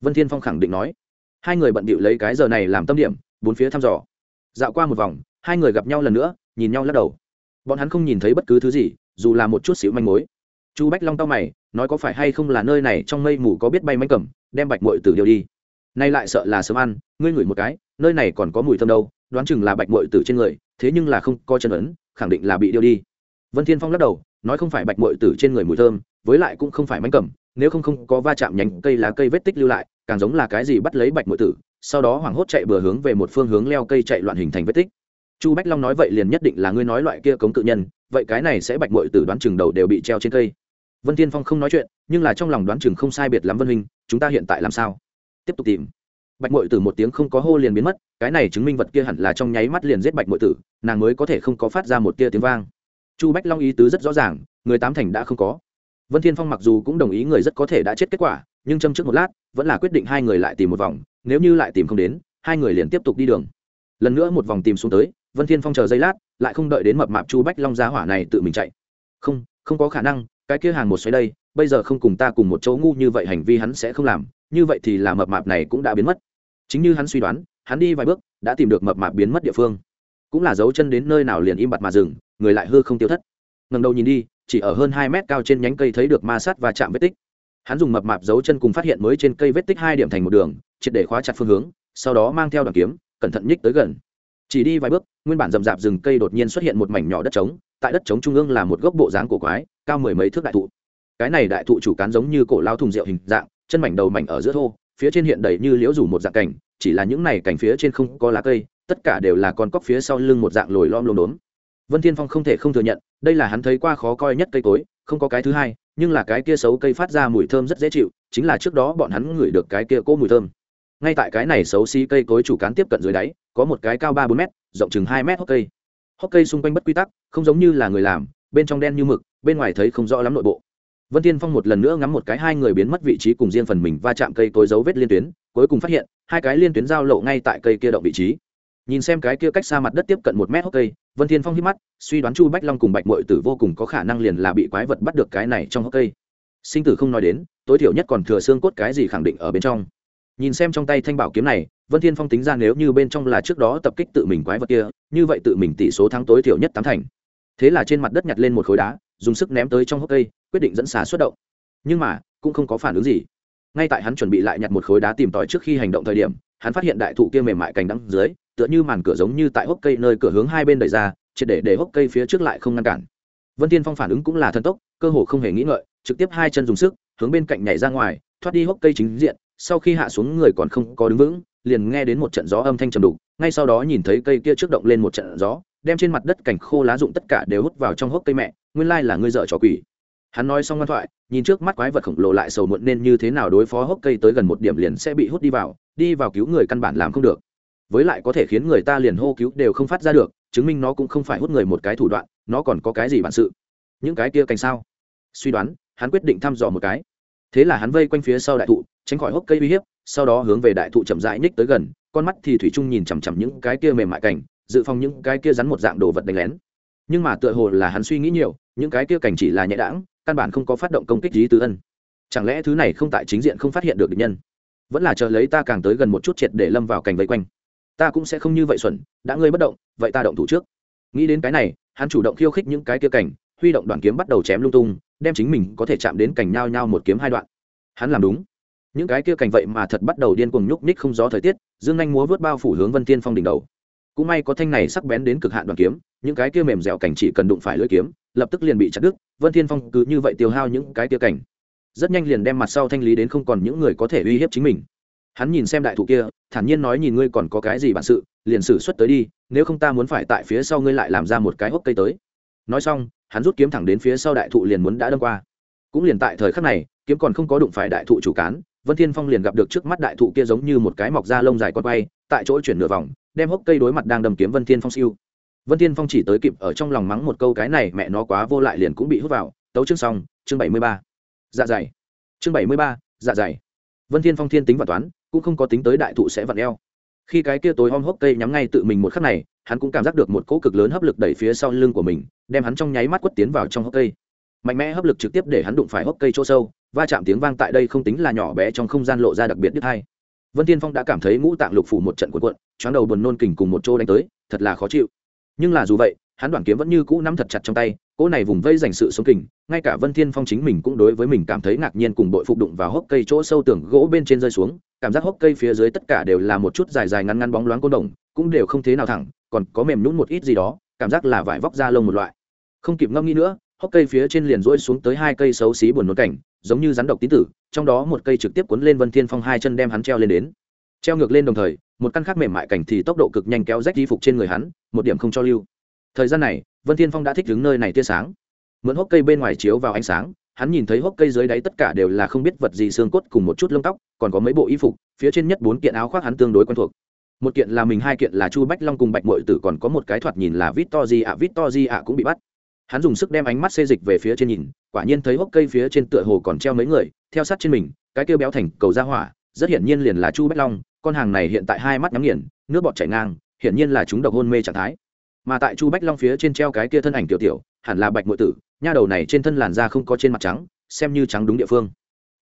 Vân thiên phong khẳng định nói. Hai người bận bịu lấy cái giờ này làm tâm điểm, bốn phía thăm dò. Dạo qua một vòng, hai người gặp nhau lần nữa, nhìn nhau lắc đầu. Bọn hắn không nhìn thấy bất cứ thứ gì, dù là một chút xíu manh mối. Chu bách long tao mày nói có phải hay không là nơi này trong mây mù có biết bay mánh cầm, đem bạch mội tử điều đi. Nay lại sợ là sớm ăn, ngươi ngửi một cái, nơi này còn có mùi thơm đâu, đoán chừng là bạch mội tử trên người, thế nhưng là không có chân ấn, khẳng định là bị điêu đi. Vân thiên phong lắc đầu, nói không phải bạch mội tử trên người mùi thơm, với lại cũng không phải mánh cầm, nếu không không có va chạm nhánh cây lá cây vết tích lưu lại, càng giống là cái gì bắt lấy bạch mội tử, sau đó hoảng hốt chạy bừa hướng về một phương hướng leo cây chạy loạn hình thành vết tích. Chu bách long nói vậy liền nhất định là ngươi nói loại kia cống cự nhân, vậy cái này sẽ bạch mội tử đoán chừng đầu đều bị treo trên cây vân tiên phong không nói chuyện, nhưng là trong lòng đoán chừng không sai biệt lắm vân huynh, chúng ta hiện tại làm sao? Tiếp tục tìm. Bạch mội tử một tiếng không có hô liền biến mất, cái này chứng minh vật kia hẳn là trong nháy mắt liền giết bạch mội tử, nàng mới có thể không có phát ra một tia tiếng vang. Chu bách long ý tứ rất rõ ràng, người tám thành đã không có. Vân thiên phong mặc dù cũng đồng ý người rất có thể đã chết kết quả, nhưng châm trước một lát, vẫn là quyết định hai người lại tìm một vòng, nếu như lại tìm không đến, hai người liền tiếp tục đi đường. Lần nữa một vòng tìm xuống tới, vân thiên phong chờ giây lát, lại không đợi đến mập mạp chu bách long giá hỏa này tự mình chạy. Không không có khả năng cái kia hàng một xoáy đây, bây giờ không cùng ta cùng một chỗ ngu như vậy hành vi hắn sẽ không làm, như vậy thì là mập mạp này cũng đã biến mất. Chính như hắn suy đoán, hắn đi vài bước, đã tìm được mập mạp biến mất địa phương. Cũng là dấu chân đến nơi nào liền im bặt mà dừng, người lại hư không tiêu thất. Ngần đầu nhìn đi, chỉ ở hơn hai mét cao trên nhánh cây thấy được ma sát và chạm vết tích. Hắn dùng mập mạp dấu chân cùng phát hiện mới trên cây vết tích hai điểm thành một đường, triệt để khóa chặt phương hướng, sau đó mang theo đoàn kiếm, cẩn thận nhích tới gần. Chỉ đi vài bước, nguyên bản rậm rạp rừng cây đột nhiên xuất hiện một mảnh nhỏ đất trống tại đất trống trung ương là một gốc bộ dáng cổ quái, cao mười mấy thước đại thụ. Cái này đại thụ chủ cán giống như cổ lao thùng rượu hình dạng, chân mảnh đầu mảnh ở giữa thô, phía trên hiện đầy như liễu rủ một dạng cảnh, chỉ là những này cảnh phía trên không có lá cây, tất cả đều là con cóc phía sau lưng một dạng lồi lom lồm đốm. Vân thiên phong không thể không thừa nhận, đây là hắn thấy qua khó coi nhất cây cối, không có cái thứ hai, nhưng là cái kia xấu cây phát ra mùi thơm rất dễ chịu, chính là trước đó bọn hắn ngửi được cái kia cỗ mùi thơm. Ngay tại cái này xấu xí cây cối chủ cán tiếp cận dưới đáy, có một cái cao ba bốn m rộng chừng hai m hốc cây hốc cây xung quanh bất quy tắc, không giống như là người làm, bên trong đen như mực, bên ngoài thấy không rõ lắm nội bộ. Vân tiên phong một lần nữa ngắm một cái hai người biến mất vị trí cùng riêng phần mình va chạm cây cối dấu vết liên tuyến, cuối cùng phát hiện, hai cái liên tuyến giao lộ ngay tại cây kia động vị trí. Nhìn xem cái kia cách xa mặt đất tiếp cận một mét hốc cây, vân thiên phong hít mắt, suy đoán chu bách long cùng bạch mội tử vô cùng có khả năng liền là bị quái vật bắt được cái này trong hốc cây. Sinh tử không nói đến, tối thiểu nhất còn thừa xương cốt cái gì khẳng định ở bên trong. Nhìn xem trong tay thanh bảo kiếm này vân thiên phong tính ra nếu như bên trong là trước đó tập kích tự mình quái vật kia, như vậy tự mình tỷ số thắng tối thiểu nhất tám thành. Thế là trên mặt đất nhặt lên một khối đá, dùng sức ném tới trong hốc cây, quyết định dẫn xà xuất động. Nhưng mà, cũng không có phản ứng gì. Ngay tại hắn chuẩn bị lại nhặt một khối đá tìm tòi trước khi hành động thời điểm, hắn phát hiện đại thụ kia mềm mại cành đắng dưới, tựa như màn cửa giống như tại hốc cây nơi cửa hướng hai bên đẩy ra, triệt để để hốc cây phía trước lại không ngăn cản. Vân Thiên phong phản ứng cũng là thần tốc, cơ hồ không hề nghĩ ngợi, trực tiếp hai chân dùng sức, hướng bên cạnh nhảy ra ngoài, thoát đi hốc cây chính diện, sau khi hạ xuống người còn không có đứng vững liền nghe đến một trận gió âm thanh trầm đục, ngay sau đó nhìn thấy cây kia trước động lên một trận gió, đem trên mặt đất cảnh khô lá rụng tất cả đều hút vào trong hốc cây mẹ, nguyên lai là ngươi dợ trò quỷ. Hắn nói xong ngoan thoại, nhìn trước mắt quái vật khổng lồ lại sầu muộn nên như thế nào đối phó hốc cây tới gần một điểm liền sẽ bị hút đi vào đi vào cứu người căn bản làm không được. Với lại có thể khiến người ta liền hô cứu đều không phát ra được, chứng minh nó cũng không phải hút người một cái thủ đoạn, nó còn có cái gì bản sự? Những cái kia cành sao? Suy đoán, hắn quyết định thăm dò một cái. Thế là hắn vây quanh phía sau đại thụ, tránh khỏi hốc cây uy hiếp sau đó hướng về đại thụ chậm rãi ních tới gần, con mắt thì thủy trung nhìn chằm chằm những cái kia mềm mại cảnh, dự phòng những cái kia rắn một dạng đồ vật đánh lén. Nhưng mà tựa hồ là hắn suy nghĩ nhiều, những cái kia cảnh chỉ là nhẹ đãng, căn bản không có phát động công kích lý tứ ân. Chẳng lẽ thứ này không tại chính diện không phát hiện được địch nhân? Vẫn là chờ lấy ta càng tới gần một chút triệt để lâm vào cảnh vây quanh. Ta cũng sẽ không như vậy xuẩn, đã ngươi bất động, vậy ta động thủ trước. Nghĩ đến cái này, hắn chủ động khiêu khích những cái kia cảnh, huy động đoàn kiếm bắt đầu chém lung tung, đem chính mình có thể chạm đến cảnh nhao nhao một kiếm hai đoạn. Hắn làm đúng những cái kia cảnh vậy mà thật bắt đầu điên cuồng nhúc nhích không gió thời tiết, dương anh múa vớt bao phủ hướng vân tiên phong đỉnh đầu. Cũng may có thanh này sắc bén đến cực hạn đoàn kiếm, những cái kia mềm dẻo cảnh chỉ cần đụng phải lưỡi kiếm, lập tức liền bị chặt đứt, vân thiên phong cứ như vậy tiêu hao những cái kia cảnh. Rất nhanh liền đem mặt sau thanh lý đến không còn những người có thể uy hiếp chính mình. Hắn nhìn xem đại thụ kia, thản nhiên nói nhìn ngươi còn có cái gì bản sự, liền xử xuất tới đi, nếu không ta muốn phải tại phía sau ngươi lại làm ra một cái hốc cây tới. Nói xong, hắn rút kiếm thẳng đến phía sau đại thụ liền muốn đã đâm qua. Cũng liền tại thời khắc này, kiếm còn không có đụng phải đại thụ chủ cán vân thiên phong liền gặp được trước mắt đại thụ kia giống như một cái mọc da lông dài con quay, tại chỗ chuyển nửa vòng, đem hốc cây đối mặt đang đâm kiếm vân thiên phong siêu. Vân thiên phong chỉ tới kịp ở trong lòng mắng một câu cái này mẹ nó quá vô lại liền cũng bị hút vào. Tấu chương xong, chương bảy mươi ba. Dạ dày. Chương bảy mươi ba dạ dày. Vân thiên phong thiên tính và toán, cũng không có tính tới đại thụ sẽ vặn eo. Khi cái kia tối om hốc cây nhắm ngay tự mình một khắc này, hắn cũng cảm giác được một cỗ cực lớn hấp lực đẩy phía sau lưng của mình, đem hắn trong nháy mắt quất tiến vào trong hốc cây. Mạnh mẽ hấp lực trực tiếp để hắn đụng phải hốc cây chỗ sâu va chạm tiếng vang tại đây không tính là nhỏ bé trong không gian lộ ra đặc biệt đứt hay vân tiên phong đã cảm thấy ngũ tạng lục phủ một trận cuộn cuộn, choáng đầu buồn nôn kình cùng một chỗ đánh tới, thật là khó chịu. Nhưng là dù vậy, hắn đoạn kiếm vẫn như cũ nắm thật chặt trong tay, cỗ này vùng vây dành sự sống kình, ngay cả vân thiên phong chính mình cũng đối với mình cảm thấy ngạc nhiên cùng bội phục đụng vào hốc cây chỗ sâu tường gỗ bên trên rơi xuống, cảm giác hốc cây phía dưới tất cả đều là một chút dài dài ngắn ngắn bóng loáng côn đồng, cũng đều không thế nào thẳng, còn có mềm nhũn một ít gì đó, cảm giác là vải vóc da lông một loại. Không kịp ngâm nghĩ nữa hốc cây phía trên liền rỗi xuống tới hai cây xấu xí buồn nôn cảnh, giống như rắn độc tí tử, trong đó một cây trực tiếp cuốn lên vân thiên phong hai chân đem hắn treo lên đến. Treo ngược lên đồng thời, một căn khác mềm mại cảnh thì tốc độ cực nhanh kéo rách y phục trên người hắn, một điểm không cho lưu. Thời gian này, vân thiên phong đã thích đứng nơi này tia sáng. Mượn hốc cây bên ngoài chiếu vào ánh sáng, hắn nhìn thấy hốc cây dưới đáy tất cả đều là không biết vật gì xương cốt cùng một chút lông tóc, còn có mấy bộ y phục, phía trên nhất bốn kiện áo khoác hắn tương đối quen thuộc. Một kiện là mình, hai kiện là chu bách long cùng bạch mội tử, còn có một cái thoạt nhìn là vít to di ạ vít to di ạ cũng bị bắt hắn dùng sức đem ánh mắt xê dịch về phía trên nhìn, quả nhiên thấy hốc cây phía trên tựa hồ còn treo mấy người, theo sát trên mình, cái kêu béo thành cầu ra hỏa, rất hiển nhiên liền là chu bách long, con hàng này hiện tại hai mắt nhắm nghiền, nước bọt chảy ngang, hiển nhiên là chúng độc hôn mê trạng thái. Mà tại chu bách long phía trên treo cái kia thân ảnh tiểu tiểu, hẳn là bạch mội tử, nha đầu này trên thân làn da không có trên mặt trắng, xem như trắng đúng địa phương.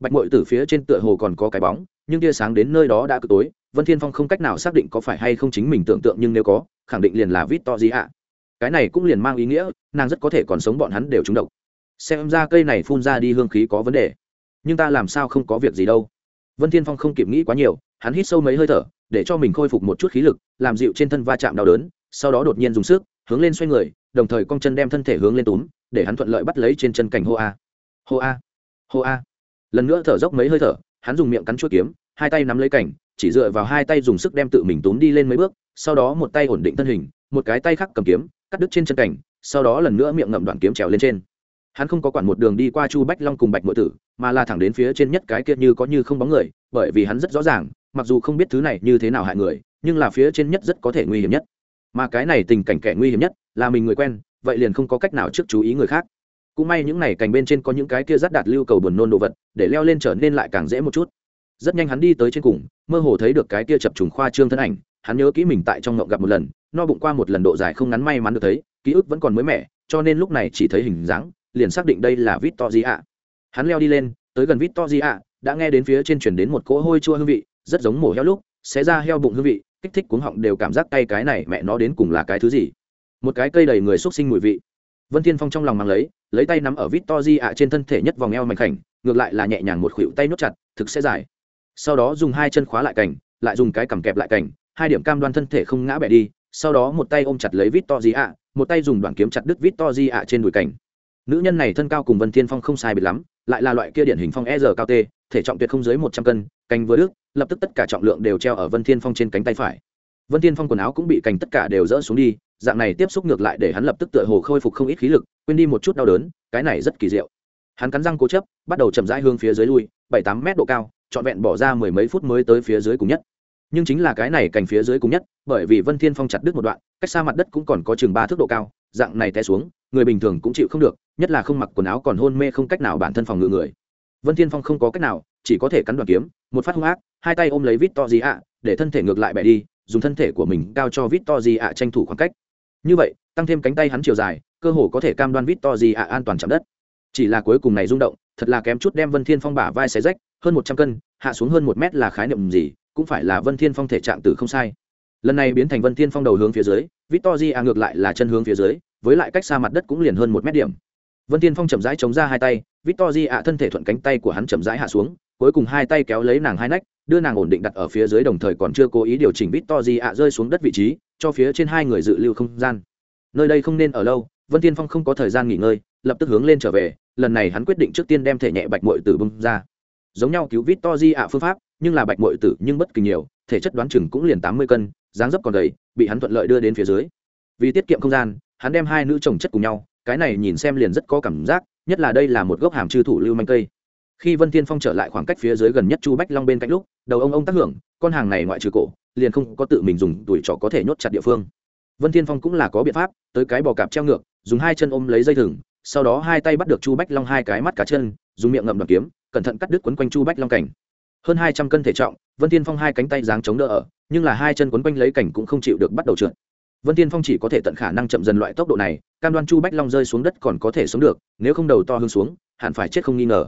Bạch mội tử phía trên tựa hồ còn có cái bóng, nhưng tia sáng đến nơi đó đã cực tối, vân thiên phong không cách nào xác định có phải hay không chính mình tưởng tượng nhưng nếu có, khẳng định liền là vít to gì ạ cái này cũng liền mang ý nghĩa, nàng rất có thể còn sống bọn hắn đều trúng độc. Xem ra cây này phun ra đi hương khí có vấn đề. Nhưng ta làm sao không có việc gì đâu. Vân thiên phong không kịp nghĩ quá nhiều, hắn hít sâu mấy hơi thở, để cho mình khôi phục một chút khí lực, làm dịu trên thân va chạm đau đớn, sau đó đột nhiên dùng sức, hướng lên xoay người, đồng thời cong chân đem thân thể hướng lên túm, để hắn thuận lợi bắt lấy trên chân cảnh hô a. Hô a hô a. Lần nữa thở dốc mấy hơi thở, hắn dùng miệng cắn chuỗi kiếm, hai tay nắm lấy cảnh, chỉ dựa vào hai tay dùng sức đem tự mình túm đi lên mấy bước, sau đó một tay ổn định thân hình, một cái tay khác cầm kiếm cắt đứt trên chân cảnh, sau đó lần nữa miệng ngậm đoạn kiếm trèo lên trên. Hắn không có quản một đường đi qua chu bách long cùng bạch mượn tử, mà là thẳng đến phía trên nhất cái kia như có như không bóng người, bởi vì hắn rất rõ ràng, mặc dù không biết thứ này như thế nào hại người, nhưng là phía trên nhất rất có thể nguy hiểm nhất. Mà cái này tình cảnh kẻ nguy hiểm nhất, là mình người quen, vậy liền không có cách nào trước chú ý người khác. Cũng may những này cành bên trên có những cái kia rất đạt lưu cầu buồn nôn đồ vật, để leo lên trở nên lại càng dễ một chút. Rất nhanh hắn đi tới trên cùng, mơ hồ thấy được cái kia chập trùng khoa trương thân ảnh hắn nhớ kỹ mình tại trong ngộng gặp một lần no bụng qua một lần độ dài không ngắn may mắn được thấy ký ức vẫn còn mới mẻ cho nên lúc này chỉ thấy hình dáng liền xác định đây là vít to di ạ hắn leo đi lên tới gần vít to di ạ đã nghe đến phía trên chuyển đến một cỗ hôi chua hương vị rất giống mổ heo lúc xé ra heo bụng hương vị kích thích cuống họng đều cảm giác tay cái này mẹ nó đến cùng là cái thứ gì. Một cái cây đầy người xúc sinh mùi vị. Vân thiên phong trong lòng mang lấy lấy tay nắm ở vít to di ạ trên thân thể nhất vòng eo mảnh khảnh ngược lại là nhẹ nhàng một khuỷu tay nốt chặt thực sẽ dài. Sau đó dùng hai chân khóa lại cảnh, lại dùng cái cầm kẹp lại cảnh hai điểm cam đoan thân thể không ngã bẻ đi sau đó một tay ôm chặt lấy vít to di ạ một tay dùng đoạn kiếm chặt đứt vít to di ạ trên đùi cảnh. nữ nhân này thân cao cùng vân thiên phong không sai biệt lắm lại là loại kia điển hình phong e r cao t thể trọng tuyệt không dưới một trăm cân cành vừa đứt, lập tức tất cả trọng lượng đều treo ở vân thiên phong trên cánh tay phải. Vân thiên phong quần áo cũng bị cành tất cả đều rỡ xuống đi dạng này tiếp xúc ngược lại để hắn lập tức tựa hồ khôi phục không ít khí lực quên đi một chút đau đớn cái này rất kỳ diệu. Hắn cắn răng cố chấp bắt đầu chậm rãi hướng phía dưới lui bảy tám mét độ cao trọn vẹn bỏ ra mười mấy phút mới tới phía dưới cùng nhất nhưng chính là cái này cành phía dưới cùng nhất, bởi vì vân thiên phong chặt đứt một đoạn, cách xa mặt đất cũng còn có chừng ba thước độ cao, dạng này té xuống, người bình thường cũng chịu không được, nhất là không mặc quần áo còn hôn mê không cách nào bản thân phòng ngự người. Vân thiên phong không có cách nào, chỉ có thể cắn đoạn kiếm, một phát hung ác, hai tay ôm lấy vít to gì ạ để thân thể ngược lại bẻ đi, dùng thân thể của mình cao cho vít to gì ạ tranh thủ khoảng cách. Như vậy, tăng thêm cánh tay hắn chiều dài, cơ hồ có thể cam đoan vít to gì ạ an toàn chạm đất. Chỉ là cuối cùng này rung động, thật là kém chút đem vân thiên phong bả vai xé rách, hơn một trăm cân, hạ xuống hơn một mét là khái niệm gì cũng phải là vân thiên phong thể trạng tử không sai. Lần này biến thành vân thiên phong đầu hướng phía dưới victory a ngược lại là chân hướng phía dưới, với lại cách xa mặt đất cũng liền hơn một mét điểm. Vân thiên phong chậm rãi chống ra hai tay victory a thân thể thuận cánh tay của hắn chậm rãi hạ xuống, cuối cùng hai tay kéo lấy nàng hai nách, đưa nàng ổn định đặt ở phía dưới đồng thời còn chưa cố ý điều chỉnh victory a rơi xuống đất vị trí, cho phía trên hai người dự lưu không gian. Nơi đây không nên ở lâu, vân thiên phong không có thời gian nghỉ ngơi, lập tức hướng lên trở về, lần này hắn quyết định trước tiên đem thể nhẹ bạch muội tử bung ra. Giống nhau cứu victory ạ phương pháp nhưng là bạch mội tử nhưng bất kỳ nhiều, thể chất đoán chừng cũng liền tám mươi cân, dáng dấp còn đầy, bị hắn thuận lợi đưa đến phía dưới. Vì tiết kiệm không gian, hắn đem hai nữ chồng chất cùng nhau, cái này nhìn xem liền rất có cảm giác, nhất là đây là một gốc hàm chư thủ lưu manh cây. Khi vân thiên phong trở lại khoảng cách phía dưới gần nhất chu bách long bên cạnh lúc, đầu ông ông tác hưởng, con hàng này ngoại trừ cổ, liền không có tự mình dùng tuổi trọ có thể nhốt chặt địa phương. Vân thiên phong cũng là có biện pháp, tới cái bò cạp treo ngược, dùng hai chân ôm lấy dây thừng, sau đó hai tay bắt được chu bách long hai cái mắt cả chân, dùng miệng ngậm đoàn kiếm, cẩn thận cắt đứt quấn quanh chu bách long cảnh hơn hai trăm cân thể trọng, vân tiên phong hai cánh tay dáng chống đỡ ở, nhưng là hai chân quấn quanh lấy cảnh cũng không chịu được bắt đầu trượt. Vân tiên phong chỉ có thể tận khả năng chậm dần loại tốc độ này, cam đoan chu bách long rơi xuống đất còn có thể sống được, nếu không đầu to hướng xuống, hẳn phải chết không nghi ngờ.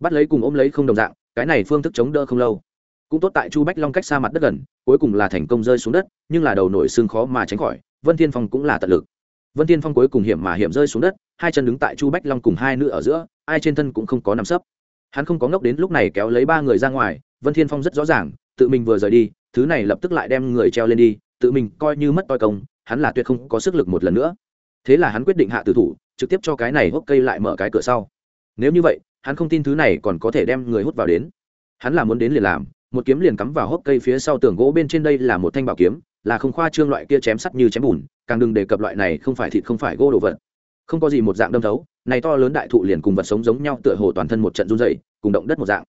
Bắt lấy cùng ôm lấy không đồng dạng, cái này phương thức chống đỡ không lâu. Cũng tốt tại chu bách long cách xa mặt đất gần, cuối cùng là thành công rơi xuống đất, nhưng là đầu nổi xương khó mà tránh khỏi, vân thiên phong cũng là tận lực. Vân thiên phong cuối cùng hiểm mà hiểm rơi xuống đất, hai chân đứng tại chu bách long cùng hai nữ ở giữa, ai trên thân cũng không có nằm sấp hắn không có ngốc đến lúc này kéo lấy ba người ra ngoài, vân thiên phong rất rõ ràng, tự mình vừa rời đi, thứ này lập tức lại đem người treo lên đi, tự mình coi như mất toi công, hắn là tuyệt không có sức lực một lần nữa. Thế là hắn quyết định hạ tử thủ, trực tiếp cho cái này hốc cây lại mở cái cửa sau. Nếu như vậy, hắn không tin thứ này còn có thể đem người hút vào đến. Hắn là muốn đến liền làm, một kiếm liền cắm vào hốc cây phía sau tường gỗ bên trên đây là một thanh bảo kiếm, là không khoa trương loại kia chém sắt như chém bùn, càng đừng đề cập loại này không phải thịt không phải gỗ đồ vật không có gì một dạng đâm thấu, này to lớn đại thụ liền cùng vật sống giống nhau tựa hồ toàn thân một trận run dày cùng động đất một dạng.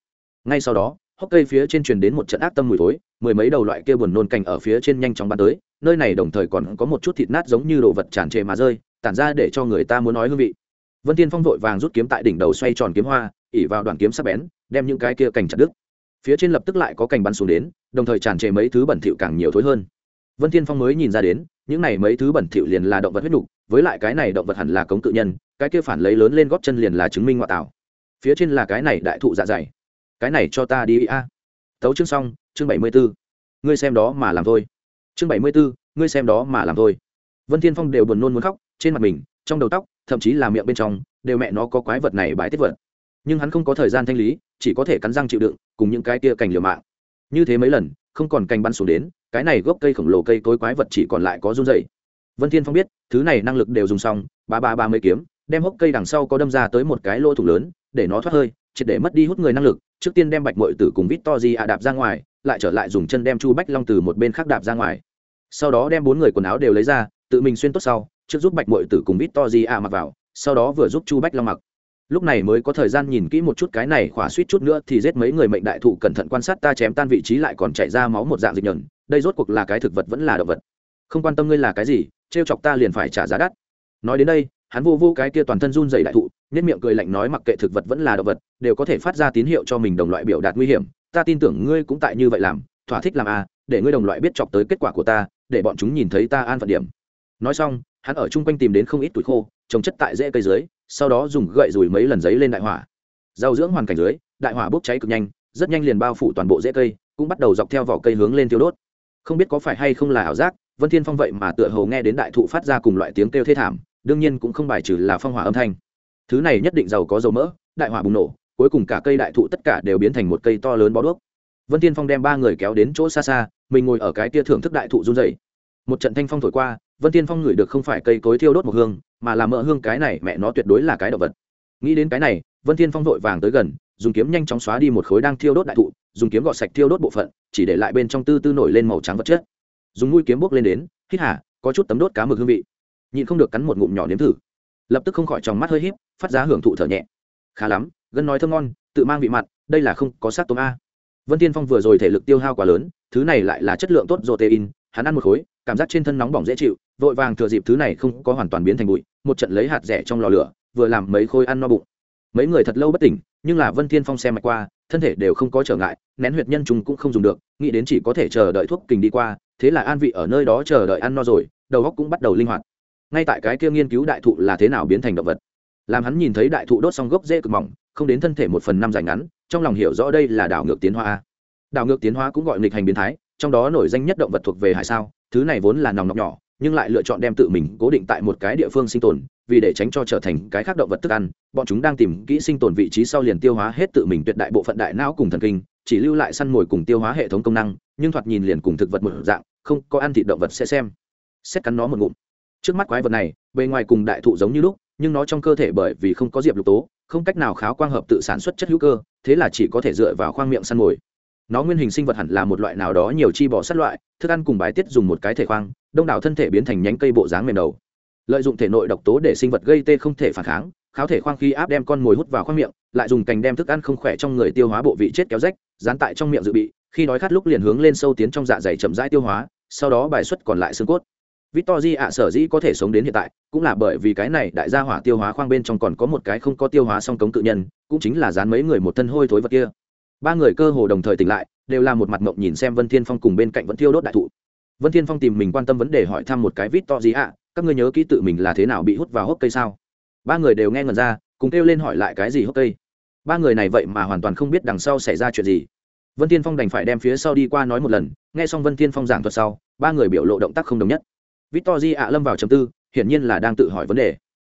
Ngay sau đó, hốc cây phía trên truyền đến một trận ác tâm mùi thối, mười mấy đầu loại kia buồn nôn cành ở phía trên nhanh chóng bắn tới, nơi này đồng thời còn có một chút thịt nát giống như đồ vật tràn trề mà rơi, tản ra để cho người ta muốn nói hương vị. Vân tiên phong vội vàng rút kiếm tại đỉnh đầu xoay tròn kiếm hoa, ỉ vào đoàn kiếm sắc bén, đem những cái kia cành chặt đứt. Phía trên lập tức lại có cành bắn xuống đến, đồng thời tràn trề mấy thứ bẩn thỉu càng nhiều thối hơn. Vân thiên phong mới nhìn ra đến, những này mấy thứ bẩn thỉu liền là động vật huyết nục với lại cái này động vật hẳn là cống tự nhân cái kia phản lấy lớn lên góp chân liền là chứng minh ngoại tạo phía trên là cái này đại thụ dạ dày. Cái này cho ta đi a. Tấu chương xong chương bảy mươi 74. ngươi xem đó mà làm thôi. Chương bảy mươi 74, ngươi xem đó mà làm thôi. Vân thiên phong đều buồn nôn muốn khóc trên mặt mình trong đầu tóc thậm chí là miệng bên trong đều mẹ nó có quái vật này bãi tiết vật. Nhưng hắn không có thời gian thanh lý chỉ có thể cắn răng chịu đựng cùng những cái kia cành liều mạng. Như thế mấy lần không còn cành bắn xuống đến cái này gốc cây khổng lồ cây cối quái vật chỉ còn lại có run dày vân thiên phong biết, thứ này năng lực đều dùng xong, ba ba ba mấy kiếm, đem hốc cây đằng sau có đâm ra tới một cái lỗ thủ lớn, để nó thoát hơi, triệt để mất đi hút người năng lực, trước tiên đem bạch mội tử cùng vít to di ạ đạp ra ngoài, lại trở lại dùng chân đem chu bách long từ một bên khác đạp ra ngoài. Sau đó đem bốn người quần áo đều lấy ra, tự mình xuyên tốt sau, trước giúp bạch mội tử cùng vít to di ạ mặc vào, sau đó vừa giúp chu bách long mặc. Lúc này mới có thời gian nhìn kỹ một chút cái này khỏa suýt chút nữa thì giết mấy người mệnh đại thụ cẩn thận quan sát ta chém tan vị trí lại còn chạy ra máu một dạng dịch nhờn, đây rốt cuộc là cái thực vật vẫn là động vật không quan tâm ngươi là cái gì, trêu chọc ta liền phải trả giá đắt. Nói đến đây, hắn vô vô cái kia toàn thân run dày đại thụ nhất miệng cười lạnh nói mặc kệ thực vật vẫn là động vật, đều có thể phát ra tín hiệu cho mình đồng loại biểu đạt nguy hiểm. Ta tin tưởng ngươi cũng tại như vậy làm, thỏa thích làm à để ngươi đồng loại biết chọc tới kết quả của ta, để bọn chúng nhìn thấy ta an phận điểm. Nói xong, hắn ở chung quanh tìm đến không ít tuổi khô, trồng chất tại rễ cây dưới, sau đó dùng gậy rùi mấy lần giấy lên đại hỏa. Rau dưỡng hoàn cảnh dưới, đại hỏa bốc cháy cực nhanh, rất nhanh liền bao phủ toàn bộ rễ cây, cũng bắt đầu dọc theo vỏ cây hướng lên tiêu đốt. Không biết có phải hay không là ảo giác vân thiên phong vậy mà tựa hồ nghe đến đại thụ phát ra cùng loại tiếng kêu thê thảm, đương nhiên cũng không bài trừ là phong hỏa âm thanh. Thứ này nhất định giàu có dầu mỡ, đại hỏa bùng nổ, cuối cùng cả cây đại thụ tất cả đều biến thành một cây to lớn bó đuốc. Vân thiên phong đem ba người kéo đến chỗ xa xa, mình ngồi ở cái kia thưởng thức đại thụ run rẩy. Một trận thanh phong thổi qua, vân thiên phong ngửi được không phải cây cối thiêu đốt một hương, mà là mỡ hương cái này mẹ nó tuyệt đối là cái động vật. Nghĩ đến cái này, vân thiên phong vội vàng tới gần, dùng kiếm nhanh chóng xóa đi một khối đang thiêu đốt đại thụ, dùng kiếm gọt sạch thiêu đốt bộ phận, chỉ để lại bên trong tư tư nổi lên màu trắng vật chất dùng mũi kiếm bốc lên đến hít hà, có chút tấm đốt cá mực hương vị. Nhịn không được cắn một ngụm nhỏ nếm thử. Lập tức không khỏi tròng mắt hơi híp phát ra hưởng thụ thở nhẹ. Khá lắm gân nói thơm ngon tự mang vị mặn đây là không có sát tôm a. Vân tiên phong vừa rồi thể lực tiêu hao quá lớn thứ này lại là chất lượng tốt protein hắn ăn một khối cảm giác trên thân nóng bỏng dễ chịu vội vàng thừa dịp thứ này không có hoàn toàn biến thành bụi một trận lấy hạt rẻ trong lò lửa vừa làm mấy khối ăn no bụng. Mấy người thật lâu bất tỉnh nhưng là vân thiên phong xem mạch qua thân thể đều không có trở ngại nén huyệt nhân trùng cũng không dùng được nghĩ đến chỉ có thể chờ đợi thuốc kình đi qua thế là an vị ở nơi đó chờ đợi ăn no rồi, đầu óc cũng bắt đầu linh hoạt. Ngay tại cái kia nghiên cứu đại thụ là thế nào biến thành động vật? Làm hắn nhìn thấy đại thụ đốt xong gốc dễ cực mỏng, không đến thân thể một phần năm dài ngắn, trong lòng hiểu rõ đây là đảo ngược tiến hóa đảo ngược tiến hóa cũng gọi nghịch hành biến thái, trong đó nổi danh nhất động vật thuộc về hải sao, thứ này vốn là nòng nọc nhỏ, nhưng lại lựa chọn đem tự mình cố định tại một cái địa phương sinh tồn, vì để tránh cho trở thành cái khác động vật thức ăn, bọn chúng đang tìm kỹ sinh tồn vị trí sau liền tiêu hóa hết tự mình tuyệt đại bộ phận đại não cùng thần kinh chỉ lưu lại săn mồi cùng tiêu hóa hệ thống công năng, nhưng thoạt nhìn liền cùng thực vật một dạng, không có ăn thịt động vật sẽ xem. Xét cắn nó một ngụm. Trước mắt quái vật này, bề ngoài cùng đại thụ giống như lúc, nhưng nó trong cơ thể bởi vì không có diệp lục tố, không cách nào kháo quang hợp tự sản xuất chất hữu cơ, thế là chỉ có thể dựa vào khoang miệng săn mồi. Nó nguyên hình sinh vật hẳn là một loại nào đó nhiều chi bỏ sát loại, thức ăn cùng bài tiết dùng một cái thể khoang, đông đảo thân thể biến thành nhánh cây bộ dáng mềm đầu. Lợi dụng thể nội độc tố để sinh vật gây tê không thể phản kháng, kháo thể khoang khí áp đem con mồi hút vào khoang miệng lại dùng cành đem thức ăn không khỏe trong người tiêu hóa bộ vị chết kéo rách dán tại trong miệng dự bị khi đói khát lúc liền hướng lên sâu tiến trong dạ dày chậm rãi tiêu hóa sau đó bài xuất còn lại xương cốt Victory ạ sở dĩ có thể sống đến hiện tại, cũng là bởi vì cái này đại gia hỏa tiêu hóa khoang bên trong còn có một cái không có tiêu hóa song cống tự nhân, cũng chính là dán mấy người một thân hôi thối vật kia. Ba người cơ hồ đồng thời tỉnh lại, đều là một mặt ngậm nhìn xem Vân Thiên Phong cùng bên cạnh vẫn thiêu đốt đại thụ. Vân Thiên Phong tìm mình quan tâm vấn đề hỏi thăm một cái Victory ạ, các ngươi nhớ kỹ tự mình là thế nào bị hút vào hốc cây sao? Ba người đều nghe ngẩn ra, cùng kêu lên hỏi lại cái gì hốc cây. Ba người này vậy mà hoàn toàn không biết đằng sau xảy ra chuyện gì. Vân Thiên Phong đành phải đem phía sau đi qua nói một lần, nghe xong Vân Thiên Phong giảng thuật sau, ba người biểu lộ động tác không đồng nhất. Victor ạ lâm vào trầm tư hiển nhiên là đang tự hỏi vấn đề.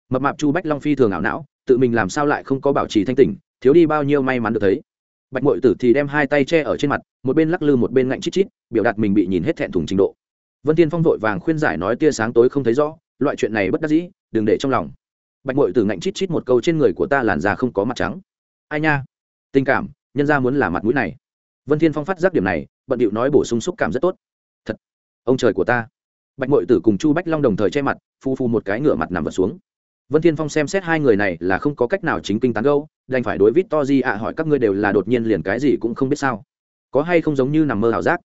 Mập mạp chu bách long phi thường ảo não tự mình làm sao lại không có bảo trì thanh tỉnh thiếu đi bao nhiêu may mắn được thấy. Bạch mội tử thì đem hai tay che ở trên mặt một bên lắc lư một bên ngạnh chít chít biểu đạt mình bị nhìn hết thẹn thùng trình độ. Vân tiên phong vội vàng khuyên giải nói tia sáng tối không thấy rõ loại chuyện này bất đắc dĩ đừng để trong lòng. Bạch mội tử ngạnh chít chít một câu trên người của ta làn da không có mặt trắng ai nha. Tình cảm, nhân ra muốn là mặt mũi này. Vân thiên phong phát giác điểm này, bận điệu nói bổ sung xúc cảm rất tốt. Thật, ông trời của ta. Bạch mội tử cùng chu bách long đồng thời che mặt, phu phu một cái ngửa mặt nằm vật xuống. Vân thiên phong xem xét hai người này là không có cách nào chính kinh tán gâu đành phải đối vít to di ạ hỏi các ngươi đều là đột nhiên liền cái gì cũng không biết sao. Có hay không giống như nằm mơ ảo giác?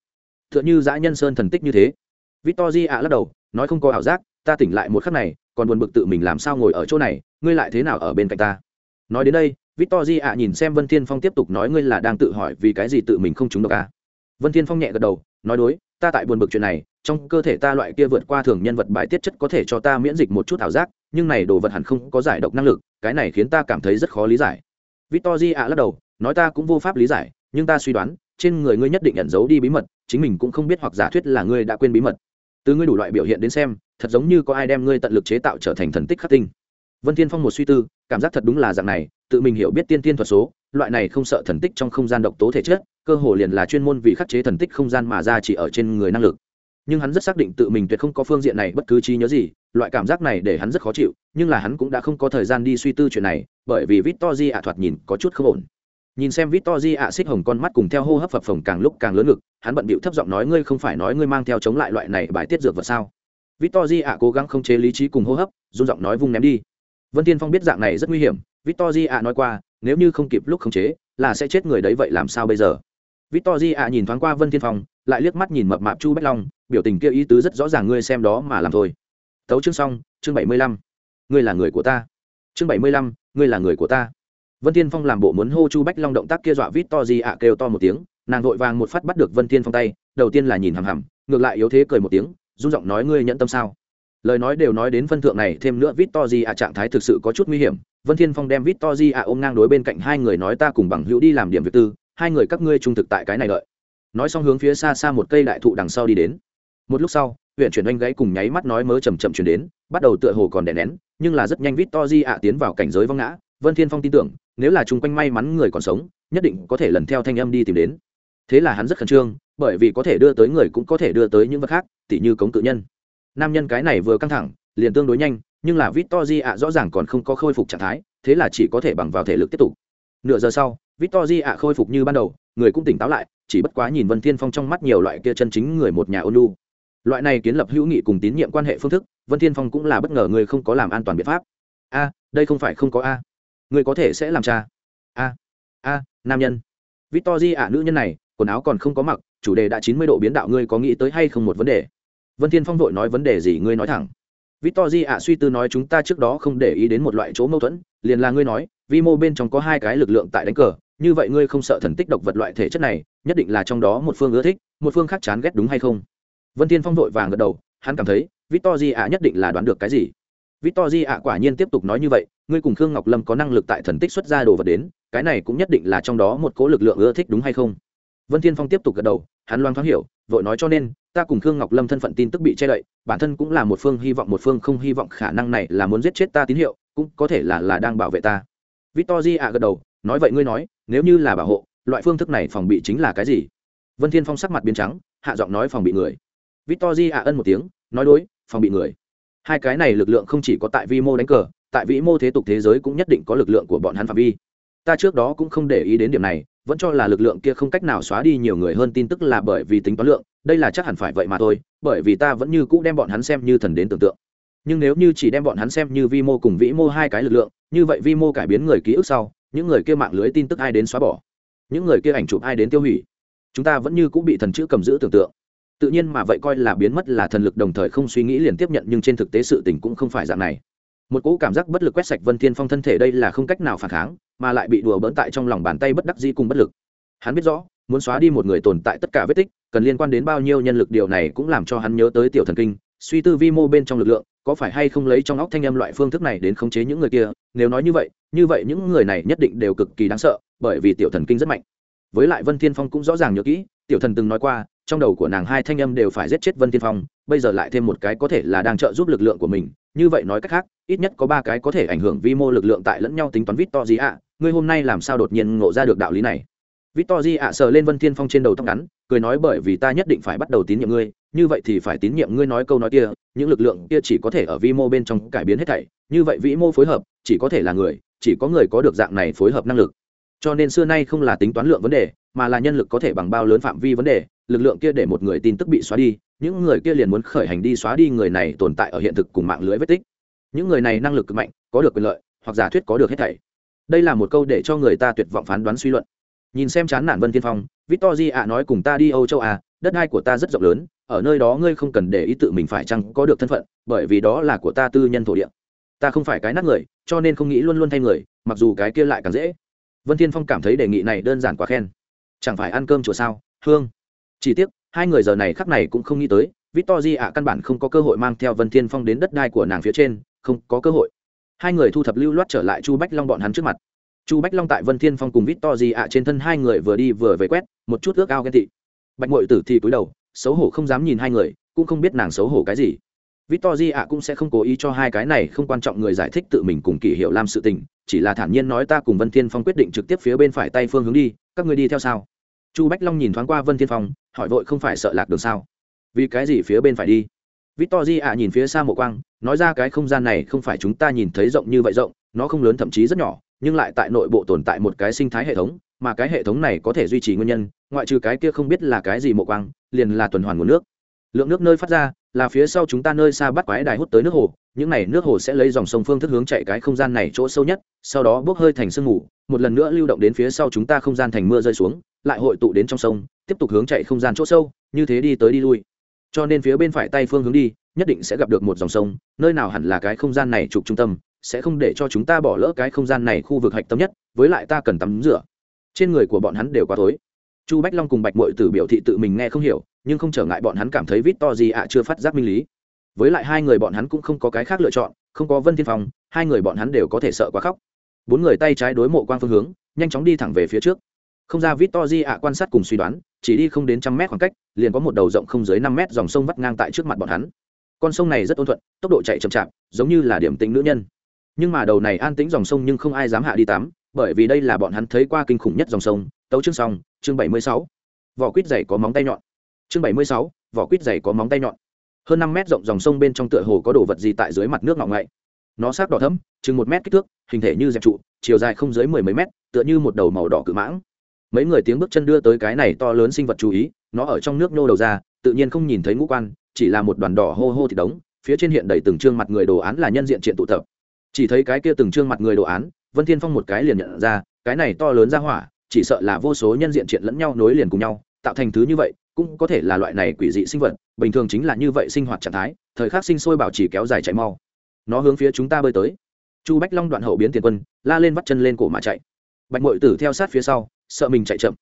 T h ư ợ n h ư dã nhân sơn thần tích như thế. Vít to di ạ lắc đầu, nói không có ảo giác, ta tỉnh lại một khắc này, còn buồn bực tự mình làm sao ngồi ở chỗ này, ngươi lại thế nào ở bên cạnh ta? Nói đến đây Victory ạ, nhìn xem vân thiên phong tiếp tục nói ngươi là đang tự hỏi vì cái gì tự mình không trúng độc à. vân thiên phong nhẹ gật đầu, nói đối, ta tại buồn bực chuyện này, trong cơ thể ta loại kia vượt qua thường nhân vật bài tiết chất có thể cho ta miễn dịch một chút ảo giác, nhưng này đồ vật hẳn không có giải độc năng lực, cái này khiến ta cảm thấy rất khó lý giải. Victory ạ lắc đầu, nói ta cũng vô pháp lý giải, nhưng ta suy đoán, trên người ngươi nhất định ẩn giấu đi bí mật, chính mình cũng không biết hoặc giả thuyết là ngươi đã quên bí mật. Từ ngươi đủ loại biểu hiện đến xem, thật giống như có ai đem ngươi tận lực chế tạo trở thành thần tích khắc tinh. Vân thiên phong một suy tư, cảm giác thật đúng là dạng này tự mình hiểu biết tiên tiên thuật số, loại này không sợ thần tích trong không gian độc tố thể chất, cơ hồ liền là chuyên môn vì khắc chế thần tích không gian mà ra chỉ ở trên người năng lực. Nhưng hắn rất xác định tự mình tuyệt không có phương diện này bất cứ trí nhớ gì, loại cảm giác này để hắn rất khó chịu, nhưng là hắn cũng đã không có thời gian đi suy tư chuyện này, bởi vì victor di ạ thoạt nhìn có chút không ổn. Nhìn xem victor di ạ xích hồng con mắt cùng theo hô hấp phập phồng càng lúc càng lớn ngực, hắn bận bịu thấp giọng nói ngươi không phải nói ngươi mang theo chống lại loại này bài tiết dược vật sao? Victor di ạ cố gắng không chế lý trí cùng hô hấp, run giọng nói vung ném đi. Vân tiên phong biết dạng này rất nguy hiểm victor ạ nói qua, nếu như không kịp lúc khống chế, là sẽ chết người đấy, vậy làm sao bây giờ? Victor ạ nhìn thoáng qua vân thiên phong, lại liếc mắt nhìn mập mạp chu bách long, biểu tình kia ý tứ rất rõ ràng, ngươi xem đó mà làm thôi. Tấu chương xong, chương bảy mươi lăm. Ngươi là người của ta. Chương bảy mươi lăm, ngươi là người của ta. Vân thiên phong làm bộ muốn hô chu bách long động tác kia dọa vít ạ kêu to một tiếng, nàng vội vàng một phát bắt được vân thiên phong tay, đầu tiên là nhìn hằm hằm, ngược lại yếu thế cười một tiếng, run giọng nói, ngươi nhận tâm sao? Lời nói đều nói đến phân thượng này, thêm nữa vít to ạ trạng thái thực sự có chút nguy hiểm. Vân thiên phong đem vít to ạ ôm ngang đối bên cạnh hai người nói, ta cùng bằng hữu đi làm điểm việc tư, hai người các ngươi trung thực tại cái này đợi. Nói xong hướng phía xa xa một cây đại thụ đằng sau đi đến. Một lúc sau, huyện chuyển oanh gãy cùng nháy mắt nói mớ chầm chậm chuyển đến, bắt đầu tựa hồ còn đè nén, nhưng là rất nhanh vít to di ạ tiến vào cảnh giới vong ngã. Vân thiên phong tin tưởng, nếu là chung quanh may mắn người còn sống, nhất định có thể lần theo thanh âm đi tìm đến. Thế là hắn rất khẩn trương, bởi vì có thể đưa tới người cũng có thể đưa tới những vật khác, tỉ như cống tự nhân nam nhân cái này vừa căng thẳng, liền tương đối nhanh, nhưng là Victory ạ rõ ràng còn không có khôi phục trạng thái, thế là chỉ có thể bằng vào thể lực tiếp tục. Nửa giờ sau Victory ạ khôi phục như ban đầu, người cũng tỉnh táo lại, chỉ bất quá nhìn vân thiên phong trong mắt nhiều loại kia chân chính người một nhà ôn nhu. loại này kiến lập hữu nghị cùng tín nhiệm quan hệ phương thức, vân thiên phong cũng là bất ngờ người không có làm an toàn biện pháp. A, đây không phải không có a. Người có thể sẽ làm cha. A a, nam nhân. Victory ạ nữ nhân này, quần áo còn không có mặc, chủ đề đã chín mươi độ biến đạo, ngươi có nghĩ tới hay không một vấn đề? Vân thiên phong vội nói vấn đề gì ngươi nói thẳng. Victory ạ suy tư nói chúng ta trước đó không để ý đến một loại chỗ mâu thuẫn, liền là ngươi nói, vi mô bên trong có hai cái lực lượng tại đánh cờ, như vậy ngươi không sợ thần tích độc vật loại thể chất này, nhất định là trong đó một phương ưa thích, một phương khác chán ghét đúng hay không? Vân thiên phong vội vàng gật đầu, hắn cảm thấy Victory ạ nhất định là đoán được cái gì. Victory ạ quả nhiên tiếp tục nói như vậy, ngươi cùng khương ngọc lâm có năng lực tại thần tích xuất ra đồ vật đến, cái này cũng nhất định là trong đó một cố lực lượng ưa thích đúng hay không? Vân thiên phong tiếp tục gật đầu hắn loang thoáng hiểu, vội nói cho nên, ta cùng khương ngọc lâm thân phận tin tức bị che đậy, bản thân cũng là một phương hy vọng, một phương không hy vọng khả năng này là muốn giết chết ta tín hiệu, cũng có thể là là đang bảo vệ ta. Victor di ạ gật đầu, nói vậy ngươi nói, nếu như là bảo hộ, loại phương thức này phòng bị chính là cái gì? Vân thiên phong sắc mặt biến trắng, hạ giọng nói phòng bị người. Victor ạ ân một tiếng, nói đối, phòng bị người. Hai cái này lực lượng không chỉ có tại vi mô đánh cờ, tại vĩ mô thế tục thế giới cũng nhất định có lực lượng của bọn hắn phạm vi. Ta trước đó cũng không để ý đến điểm này vẫn cho là lực lượng kia không cách nào xóa đi nhiều người hơn tin tức là bởi vì tính toán lượng, đây là chắc hẳn phải vậy mà thôi, bởi vì ta vẫn như cũ đem bọn hắn xem như thần đến tưởng tượng. Nhưng nếu như chỉ đem bọn hắn xem như vi mô cùng vĩ mô hai cái lực lượng, như vậy vi mô cải biến người ký ức sau, những người kia mạng lưới tin tức ai đến xóa bỏ? Những người kia ảnh chụp ai đến tiêu hủy? Chúng ta vẫn như cũng bị thần chữ cầm giữ tưởng tượng. Tự nhiên mà vậy coi là biến mất là thần lực đồng thời không suy nghĩ liền tiếp nhận, nhưng trên thực tế sự tình cũng không phải dạng này một cỗ cảm giác bất lực quét sạch vân thiên phong thân thể đây là không cách nào phản kháng, mà lại bị đùa bỡn tại trong lòng bàn tay bất đắc dĩ cùng bất lực. Hắn biết rõ, muốn xóa đi một người tồn tại tất cả vết tích, cần liên quan đến bao nhiêu nhân lực, điều này cũng làm cho hắn nhớ tới tiểu thần kinh, suy tư vi mô bên trong lực lượng, có phải hay không lấy trong óc thanh âm loại phương thức này đến khống chế những người kia, nếu nói như vậy như vậy những người này nhất định đều cực kỳ đáng sợ, bởi vì tiểu thần kinh rất mạnh. Với lại vân thiên phong cũng rõ ràng nhớ kỹ, tiểu thần từng nói qua, trong đầu của nàng hai thanh âm đều phải giết chết vân thiên phong, bây giờ lại thêm một cái có thể là đang trợ giúp lực lượng của mình như vậy nói cách khác, ít nhất có ba cái có thể ảnh hưởng vi mô lực lượng tại lẫn nhau tính toán vít to gì ạ ngươi hôm nay làm sao đột nhiên ngộ ra được đạo lý này? Vít to gì ạ sờ lên vân thiên phong trên đầu tóc ngắn, cười nói bởi vì ta nhất định phải bắt đầu tín nhiệm ngươi, như vậy thì phải tín nhiệm ngươi nói câu nói kia, những lực lượng kia chỉ có thể ở vi mô bên trong cải biến hết thảy, như vậy vĩ mô phối hợp, chỉ có thể là người, chỉ có người có được dạng này phối hợp năng lực. Cho nên xưa nay không là tính toán lượng vấn đề, mà là nhân lực có thể bằng bao lớn phạm vi vấn đề, lực lượng kia để một người tin tức bị xóa đi những người kia liền muốn khởi hành đi xóa đi người này tồn tại ở hiện thực cùng mạng lưới vết tích. Những người này năng lực cực mạnh, có được quyền lợi, hoặc giả thuyết có được hết thảy. Đây là một câu để cho người ta tuyệt vọng phán đoán suy luận. Nhìn xem chán nản vân thiên phong victor di ạ nói cùng ta đi âu châu à đất đai của ta rất rộng lớn, ở nơi đó ngươi không cần để ý tự mình phải chăng có được thân phận, bởi vì đó là của ta tư nhân thổ địa. Ta không phải cái nát người, cho nên không nghĩ luôn luôn thay người, mặc dù cái kia lại càng dễ. Vân thiên phong cảm thấy đề nghị này đơn giản quá khen. Chẳng phải ăn cơm chùa sao? Hương. Chỉ tiếc hai người giờ này khắc này cũng không nghĩ tới Victory ạ căn bản không có cơ hội mang theo vân thiên phong đến đất đai của nàng phía trên, không có cơ hội. Hai người thu thập lưu loát trở lại chu bách long bọn hắn trước mặt. Chu bách long tại vân thiên phong cùng Victory ạ trên thân hai người vừa đi vừa về quét, một chút ước ao ghen tị. Bạch ngội tử thì cúi đầu, xấu hổ không dám nhìn hai người, cũng không biết nàng xấu hổ cái gì. Victory ạ cũng sẽ không cố ý cho hai cái này không quan trọng người giải thích tự mình cùng kỷ hiệu làm sự tình, chỉ là thản nhiên nói ta cùng vân thiên phong quyết định trực tiếp phía bên phải tay phương hướng đi, các người đi theo sao? Chu bách long nhìn thoáng qua vân thiên phong hỏi vội không phải sợ lạc đường sao? Vì cái gì phía bên phải đi? Victor ạ nhìn phía xa mộ quang, nói ra cái không gian này không phải chúng ta nhìn thấy rộng như vậy rộng, nó không lớn thậm chí rất nhỏ, nhưng lại tại nội bộ tồn tại một cái sinh thái hệ thống, mà cái hệ thống này có thể duy trì nguyên nhân, ngoại trừ cái kia không biết là cái gì mộ quang, liền là tuần hoàn nguồn nước. Lượng nước nơi phát ra là phía sau chúng ta nơi xa bắt quái đài hút tới nước hồ, những này nước hồ sẽ lấy dòng sông phương thức hướng chạy cái không gian này chỗ sâu nhất, sau đó bốc hơi thành sương mù, một lần nữa lưu động đến phía sau chúng ta không gian thành mưa rơi xuống, lại hội tụ đến trong sông, tiếp tục hướng chạy không gian chỗ sâu, như thế đi tới đi lui. Cho nên phía bên phải tay phương hướng đi, nhất định sẽ gặp được một dòng sông, nơi nào hẳn là cái không gian này trục trung tâm, sẽ không để cho chúng ta bỏ lỡ cái không gian này khu vực hạch tâm nhất, với lại ta cần tắm rửa. Trên người của bọn hắn đều quá tối. Chu bách long cùng bạch mội tử biểu thị tự mình nghe không hiểu nhưng không trở ngại bọn hắn cảm thấy vít to gì ạ chưa phát giác minh lý. Với lại hai người bọn hắn cũng không có cái khác lựa chọn, không có vân thiên phong, hai người bọn hắn đều có thể sợ quá khóc. Bốn người tay trái đối mộ quang phương hướng, nhanh chóng đi thẳng về phía trước. Không ra vít to di ạ quan sát cùng suy đoán, chỉ đi không đến trăm mét khoảng cách, liền có một đầu rộng không dưới năm mét dòng sông vắt ngang tại trước mặt bọn hắn. Con sông này rất ôn thuận, tốc độ chạy chậm chạp, giống như là điểm tính nữ nhân. Nhưng mà đầu này an tĩnh dòng sông nhưng không ai dám hạ đi tắm, bởi vì đây là bọn hắn thấy qua kinh khủng nhất dòng sông. Tấu chương song chương bảy mươi sáu. Vỏ quýt dày có móng tay nhọn chương bảy mươi sáu, vỏ quýt dày có móng tay nhọn. Hơn năm mét rộng dòng sông bên trong tựa hồ có đồ vật gì tại dưới mặt nước ngọng ngậy. Nó sắc đỏ thấm chừng một mét kích thước, hình thể như dẹp trụ, chiều dài không dưới mười mấy mét, tựa như một đầu màu đỏ cự mãng. Mấy người tiếng bước chân đưa tới cái này to lớn sinh vật chú ý, nó ở trong nước nô đầu ra, tự nhiên không nhìn thấy ngũ quan, chỉ là một đoàn đỏ hô hô thì đống, phía trên hiện đầy từng trương mặt người đồ án là nhân diện triện tụ tập. Chỉ thấy cái kia từng trương mặt người đồ án, vân thiên phong một cái liền nhận ra, cái này to lớn ra hỏa, chỉ sợ là vô số nhân diện triện lẫn nhau nối liền cùng nhau, tạo thành thứ như vậy cũng có thể là loại này quỷ dị sinh vật, bình thường chính là như vậy sinh hoạt trạng thái, thời khắc sinh sôi bảo trì kéo dài chạy mau. Nó hướng phía chúng ta bơi tới. Chu bách long đoạn hậu biến tiền quân, la lên vắt chân lên cổ mà chạy. Bạch mội tử theo sát phía sau, sợ mình chạy chậm.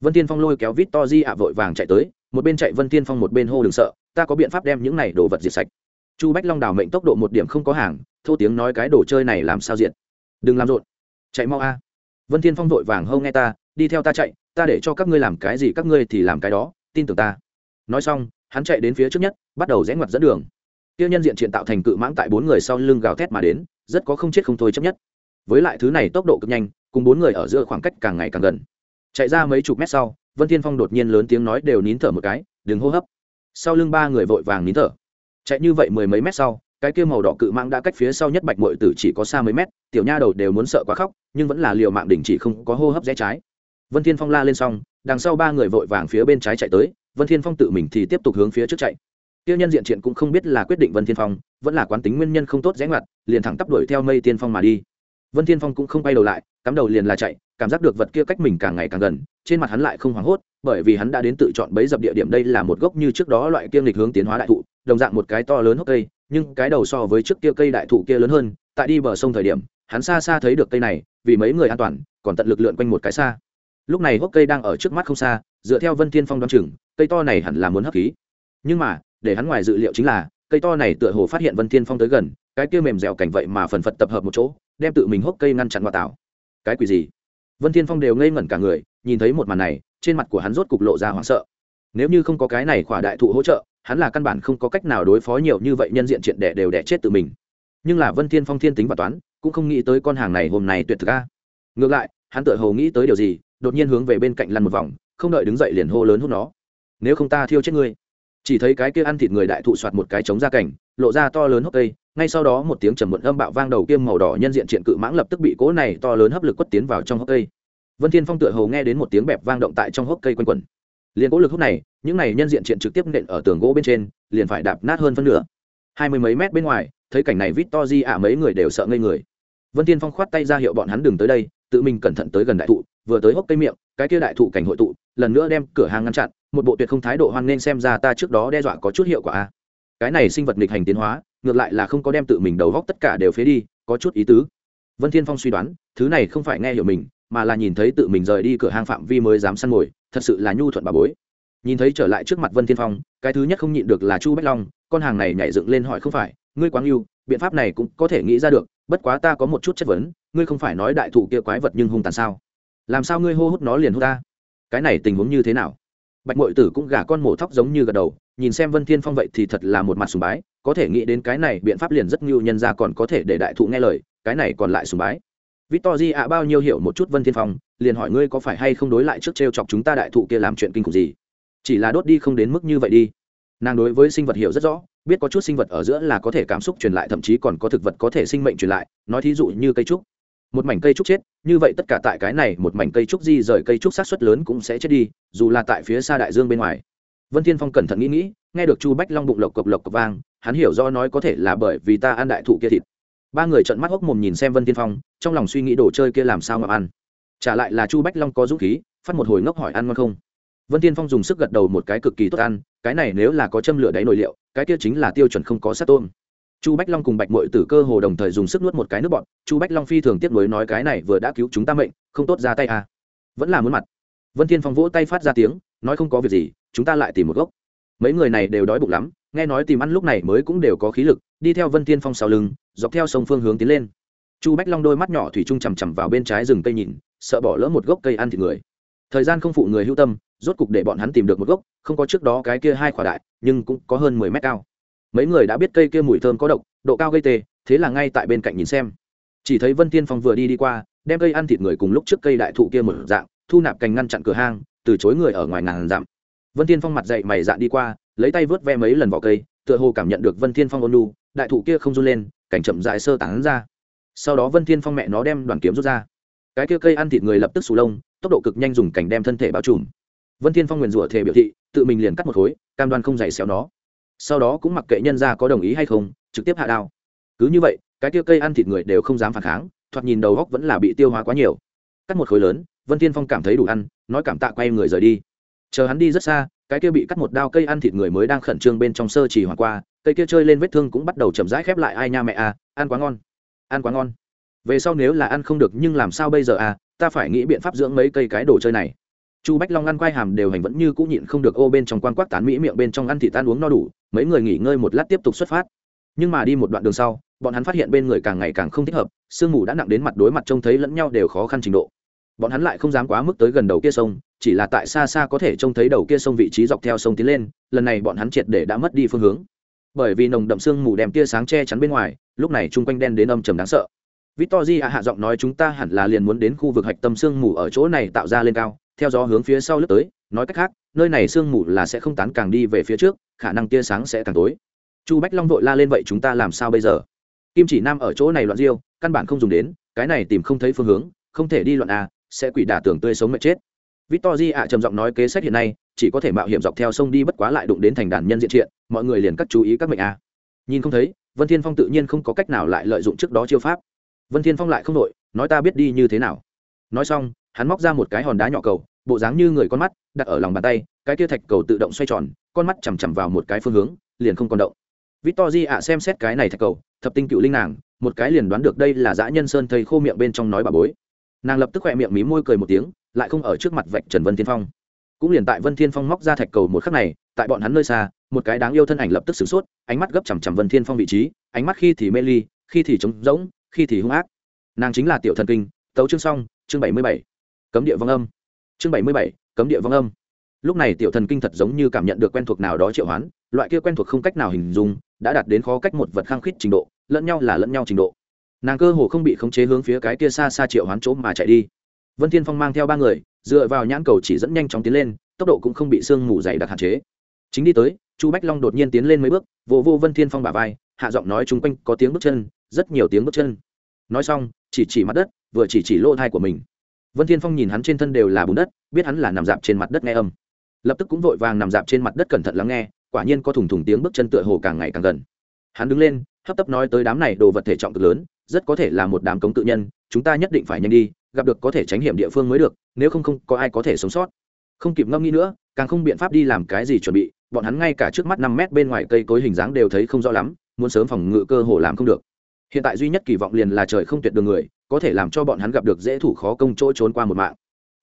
Vân tiên phong lôi kéo vít to di ạ vội vàng chạy tới, một bên chạy vân tiên phong một bên hô đừng sợ, ta có biện pháp đem những này đồ vật diệt sạch. Chu bách long đào mệnh tốc độ một điểm không có hàng, thô tiếng nói cái đồ chơi này làm sao diện đừng làm rộn. Chạy mau a. Vân thiên phong vội vàng hâu nghe ta, đi theo ta chạy, ta để cho các ngươi làm cái gì các ngươi thì làm cái đó tin tưởng ta. Nói xong, hắn chạy đến phía trước nhất, bắt đầu rẽ ngoặt dẫn đường. Tiêu nhân diện triện tạo thành cự mãng tại bốn người sau lưng gào thét mà đến, rất có không chết không thôi chấp nhất. Với lại thứ này tốc độ cực nhanh, cùng bốn người ở giữa khoảng cách càng ngày càng gần. Chạy ra mấy chục mét sau, vân thiên phong đột nhiên lớn tiếng nói đều nín thở một cái, đừng hô hấp. Sau lưng ba người vội vàng nín thở. Chạy như vậy mười mấy mét sau, cái kia màu đỏ cự mãng đã cách phía sau nhất bạch mội tử chỉ có xa mấy mét, tiểu nha đầu đều muốn sợ quá khóc, nhưng vẫn là liều mạng đình chỉ không có hô hấp rẽ trái vân thiên phong la lên xong, đằng sau ba người vội vàng phía bên trái chạy tới, vân thiên phong tự mình thì tiếp tục hướng phía trước chạy. Tiêu nhân diện triện cũng không biết là quyết định vân thiên phong, vẫn là quán tính nguyên nhân không tốt rẽ ngoặt, liền thẳng tắp đuổi theo mây tiên phong mà đi. Vân thiên phong cũng không quay đầu lại, cắm đầu liền là chạy, cảm giác được vật kia cách mình càng ngày càng gần, trên mặt hắn lại không hoảng hốt, bởi vì hắn đã đến tự chọn bấy dập địa điểm đây là một gốc như trước đó loại kiêm lịch hướng tiến hóa đại thụ, đồng dạng một cái to lớn hốc cây, nhưng cái đầu so với trước kia cây đại thụ kia lớn hơn, tại đi bờ sông thời điểm, hắn xa xa thấy được cây này, vì mấy người an toàn, còn tận lực lượn quanh một cái xa lúc này hốc cây đang ở trước mắt không xa, dựa theo vân thiên phong đoán chừng, cây to này hẳn là muốn hấp khí. Nhưng mà, để hắn ngoài dự liệu chính là, cây to này tựa hồ phát hiện vân thiên phong tới gần, cái kia mềm dẻo cảnh vậy mà phần phật tập hợp một chỗ, đem tự mình hốc cây ngăn chặn ngoại tạo. Cái quỷ gì? Vân thiên phong đều ngây ngẩn cả người, nhìn thấy một màn này, trên mặt của hắn rốt cục lộ ra hoảng sợ. Nếu như không có cái này khỏa đại thụ hỗ trợ, hắn là căn bản không có cách nào đối phó nhiều như vậy nhân diện chuyện đẻ đều đẻ chết tự mình. Nhưng là vân thiên phong thiên tính và toán, cũng không nghĩ tới con hàng này hôm nay tuyệt thực a. Ngược lại, hắn tựa hồ nghĩ tới điều gì đột nhiên hướng về bên cạnh lăn một vòng, không đợi đứng dậy liền hô lớn hút nó. Nếu không ta thiêu chết ngươi. Chỉ thấy cái kia ăn thịt người đại thụ soạt một cái trống ra cảnh, lộ ra to lớn hốc cây, ngay sau đó một tiếng trầm muộn âm bạo vang đầu kiêm màu đỏ nhân diện triện cự mãng lập tức bị cố này to lớn hấp lực quất tiến vào trong hốc cây. Vân thiên phong tựa hồ nghe đến một tiếng bẹp vang động tại trong hốc cây quanh quẩn. Liền cố lực hút này, những này nhân diện triện trực tiếp nện ở tường gỗ bên trên, liền phải đạp nát hơn phân nửa. Hai mươi mấy mét bên ngoài, thấy cảnh này vít to di ạ mấy người đều sợ ngây người. Vân thiên phong khoát tay ra hiệu bọn hắn đừng tới đây, tự mình cẩn thận tới gần đại thụ vừa tới hốc cây miệng, cái kia đại thụ cảnh hội tụ, lần nữa đem cửa hàng ngăn chặn, một bộ tuyệt không thái độ hoan nên xem ra ta trước đó đe dọa có chút hiệu quả. A cái này sinh vật nghịch hành tiến hóa, ngược lại là không có đem tự mình đầu góc tất cả đều phế đi, có chút ý tứ. Vân thiên phong suy đoán, thứ này không phải nghe hiểu mình, mà là nhìn thấy tự mình rời đi cửa hàng phạm vi mới dám săn ngồi thật sự là nhu thuận bà bối. Nhìn thấy trở lại trước mặt vân thiên phong, cái thứ nhất không nhịn được là chu bách long, con hàng này nhảy dựng lên hỏi không phải, ngươi quáng yêu biện pháp này cũng có thể nghĩ ra được, bất quá ta có một chút chất vấn, ngươi không phải nói đại thụ kia quái vật nhưng hung tàn sao? Làm sao ngươi hô hút nó liền hút ta? Cái này tình huống như thế nào? Bạch mội tử cũng gả con mổ thóc giống như gật đầu, nhìn xem vân thiên phong vậy thì thật là một mặt sùng bái, có thể nghĩ đến cái này biện pháp liền rất ngưu nhân ra còn có thể để đại thụ nghe lời, cái này còn lại sùng bái. Victor di ạ bao nhiêu hiểu một chút vân thiên phong, liền hỏi ngươi có phải hay không đối lại trước t chọc chúng ta đại thụ kia làm chuyện kinh khủng gì? Chỉ là đốt đi không đến mức như vậy đi. Nàng đối với sinh vật hiểu rất rõ, biết có chút sinh vật ở giữa là có thể cảm xúc truyền lại, thậm chí còn có thực vật có thể sinh mệnh truyền lại, nói thí dụ như cây trúc một mảnh cây trúc chết, như vậy tất cả tại cái này một mảnh cây trúc di rời cây trúc sát xuất lớn cũng sẽ chết đi, dù là tại phía xa đại dương bên ngoài. Vân thiên phong cẩn thận nghĩ nghĩ, nghe được chu bách long bụng lộc cộc lộc cộc vang, hắn hiểu do nói có thể là bởi vì ta ăn đại thụ kia thịt. Ba người trợn mắt hốc mồm nhìn xem vân thiên phong, trong lòng suy nghĩ đồ chơi kia làm sao mà ăn. Trả lại là chu bách long có dũng khí, phát một hồi ngốc hỏi ăn ngon không. Vân thiên phong dùng sức gật đầu một cái cực kỳ tốt ăn, cái này nếu là có châm lửa đáy nội liệu, cái kia chính là tiêu chuẩn không có sát tôm chu bách long cùng bạch mội tử cơ hồ đồng thời dùng sức nuốt một cái nước bọn. Chu bách long phi thường tiếp nối nói cái này vừa đã cứu chúng ta mệnh, không tốt ra tay à. vẫn là muốn mặt. Vân thiên phong vỗ tay phát ra tiếng, nói không có việc gì, chúng ta lại tìm một gốc. Mấy người này đều đói bụng lắm, nghe nói tìm ăn lúc này mới cũng đều có khí lực, đi theo vân thiên phong sau lưng, dọc theo sông phương hướng tiến lên. Chu bách long đôi mắt nhỏ thủy chung chằm chằm vào bên trái rừng cây nhìn, sợ bỏ lỡ một gốc cây ăn thịt người. Thời gian không phụ người hưu tâm, rốt cục để bọn hắn tìm được một gốc, không có trước đó cái kia hai quả đại, nhưng cũng có hơn mười mét cao mấy người đã biết cây kia mùi thơm có độc, độ cao gây tê, thế là ngay tại bên cạnh nhìn xem. Chỉ thấy vân tiên phong vừa đi đi qua, đem cây ăn thịt người cùng lúc trước cây đại thụ kia một dạng, thu nạp cành ngăn chặn cửa hang, từ chối người ở ngoài ngàn dặm. Vân tiên phong mặt dậy mày dạn đi qua, lấy tay vớt ve mấy lần vỏ cây, tựa hồ cảm nhận được vân tiên phong ôn lu đại thụ kia không run lên, cảnh chậm dại sơ tán ra. Sau đó vân tiên phong mẹ nó đem đoàn kiếm rút ra. Cái kia cây ăn thịt người lập tức sù lông, tốc độ cực nhanh dùng cảnh đem thân thể bao trùm. Vân tiên phong nguyền rủa thể biểu thị, tự mình liền cắt một khối, cam đoan không dày xéo nó sau đó cũng mặc kệ nhân ra có đồng ý hay không, trực tiếp hạ đao. Cứ như vậy, cái tiêu cây ăn thịt người đều không dám phản kháng, thoạt nhìn đầu góc vẫn là bị tiêu hóa quá nhiều. Cắt một khối lớn, vân tiên phong cảm thấy đủ ăn, nói cảm tạ quay người rời đi. Chờ hắn đi rất xa, cái kia bị cắt một đao cây ăn thịt người mới đang khẩn trương bên trong sơ chỉ hoàn qua, cây kia chơi lên vết thương cũng bắt đầu chậm rãi khép lại, ai nha mẹ à ăn quá ngon, ăn quá ngon. Về sau nếu là ăn không được nhưng làm sao bây giờ à ta phải nghĩ biện pháp dưỡng mấy cây cái đồ chơi này chu bách long ăn quai hàm đều hành vẫn như cũng nhịn không được ô bên trong quan quắc tán mỹ miệng bên trong ăn thịt tan uống no đủ, mấy người nghỉ ngơi một lát tiếp tục xuất phát. Nhưng mà đi một đoạn đường sau, bọn hắn phát hiện bên người càng ngày càng không thích hợp, sương mù đã nặng đến mặt đối mặt trông thấy lẫn nhau đều khó khăn trình độ. Bọn hắn lại không dám quá mức tới gần đầu kia sông, chỉ là tại xa xa có thể trông thấy đầu kia sông vị trí dọc theo sông tiến lên, lần này bọn hắn triệt để đã mất đi phương hướng. Bởi vì nồng đậm sương mù đem tia sáng che chắn bên ngoài, lúc này chung quanh đen đến âm trầm đáng sợ. Victor hạ giọng nói chúng ta hẳn là liền muốn đến khu vực hạch tâm sương mù ở chỗ này tạo ra lên cao theo gió hướng phía sau lướt tới, nói cách khác, nơi này sương mù là sẽ không tán càng đi về phía trước, khả năng tia sáng sẽ càng tối. Chu bách long vội la lên vậy chúng ta làm sao bây giờ? Kim chỉ nam ở chỗ này loạn riêu căn bản không dùng đến, cái này tìm không thấy phương hướng, không thể đi loạn à sẽ quỷ đả tưởng tươi sống mệt chết. Victor di ạ trầm giọng nói kế sách hiện nay, chỉ có thể mạo hiểm dọc theo sông đi bất quá lại đụng đến thành đàn nhân diện triện, mọi người liền cắt chú ý các mệnh à. nhìn không thấy, vân thiên phong tự nhiên không có cách nào lại lợi dụng trước đó chiêu pháp. Vân thiên phong lại không nội nói ta biết đi như thế nào. Nói xong hắn móc ra một cái hòn đá nhỏ cầu, bộ dáng như người con mắt, đặt ở lòng bàn tay, cái kia thạch cầu tự động xoay tròn, con mắt chằm chằm vào một cái phương hướng, liền không còn động. Victor di ạ, xem xét cái này thạch cầu, thập tinh cựu linh nàng, một cái liền đoán được đây là dã nhân sơn thầy khô miệng bên trong nói bà bối. Nàng lập tức khỏe miệng mí môi cười một tiếng, lại không ở trước mặt vạch trần vân thiên phong. Cũng liền tại vân thiên phong móc ra thạch cầu một khắc này, tại bọn hắn nơi xa, một cái đáng yêu thân ảnh lập tức sửng sốt, ánh mắt gấp chằm chằm vân thiên phong vị trí, ánh mắt khi thì mê ly, khi thì trống rỗng, khi thì hung ác. Nàng chính là tiểu thần kinh, tấu chương xong, chương bảy mươi bảy cấm địa vong âm. Chương bảy mươi bảy, cấm địa vong âm. Lúc này tiểu thần kinh thật giống như cảm nhận được quen thuộc nào đó triệu hoán, loại kia quen thuộc không cách nào hình dung, đã đạt đến khó cách một vật khăng khít trình độ, lẫn nhau là lẫn nhau trình độ. Nàng cơ hồ không bị khống chế hướng phía cái kia xa xa triệu hoán chỗ mà chạy đi. Vân thiên phong mang theo ba người, dựa vào nhãn cầu chỉ dẫn nhanh chóng tiến lên, tốc độ cũng không bị sương mù dày đặc hạn chế. Chính đi tới, chu bách long đột nhiên tiến lên mấy bước vô vô vân thiên phong bả vai, hạ giọng nói chung quanh có tiếng bước chân, rất nhiều tiếng bước chân. Nói xong, chỉ chỉ mặt đất, vừa chỉ chỉ lỗ thai của mình vân thiên phong nhìn hắn trên thân đều là bùn đất, biết hắn là nằm dạp trên mặt đất nghe âm. Lập tức cũng vội vàng nằm dạp trên mặt đất cẩn thận lắng nghe, quả nhiên có thủng thủng tiếng bước chân tựa hồ càng ngày càng gần. Hắn đứng lên, hấp tấp nói tới đám này đồ vật thể trọng cực lớn, rất có thể là một đám cống tự nhân, chúng ta nhất định phải nhanh đi, gặp được có thể tránh hiểm địa phương mới được, nếu không không có ai có thể sống sót. Không kịp ngâm nghĩ nữa, càng không biện pháp đi làm cái gì chuẩn bị, bọn hắn ngay cả trước mắt năm mét bên ngoài cây cối hình dáng đều thấy không rõ lắm, muốn sớm phòng ngự cơ hồ làm không được. Hiện tại duy nhất kỳ vọng liền là trời không tuyệt đường người có thể làm cho bọn hắn gặp được dễ thủ khó công chỗ trốn qua một mạng.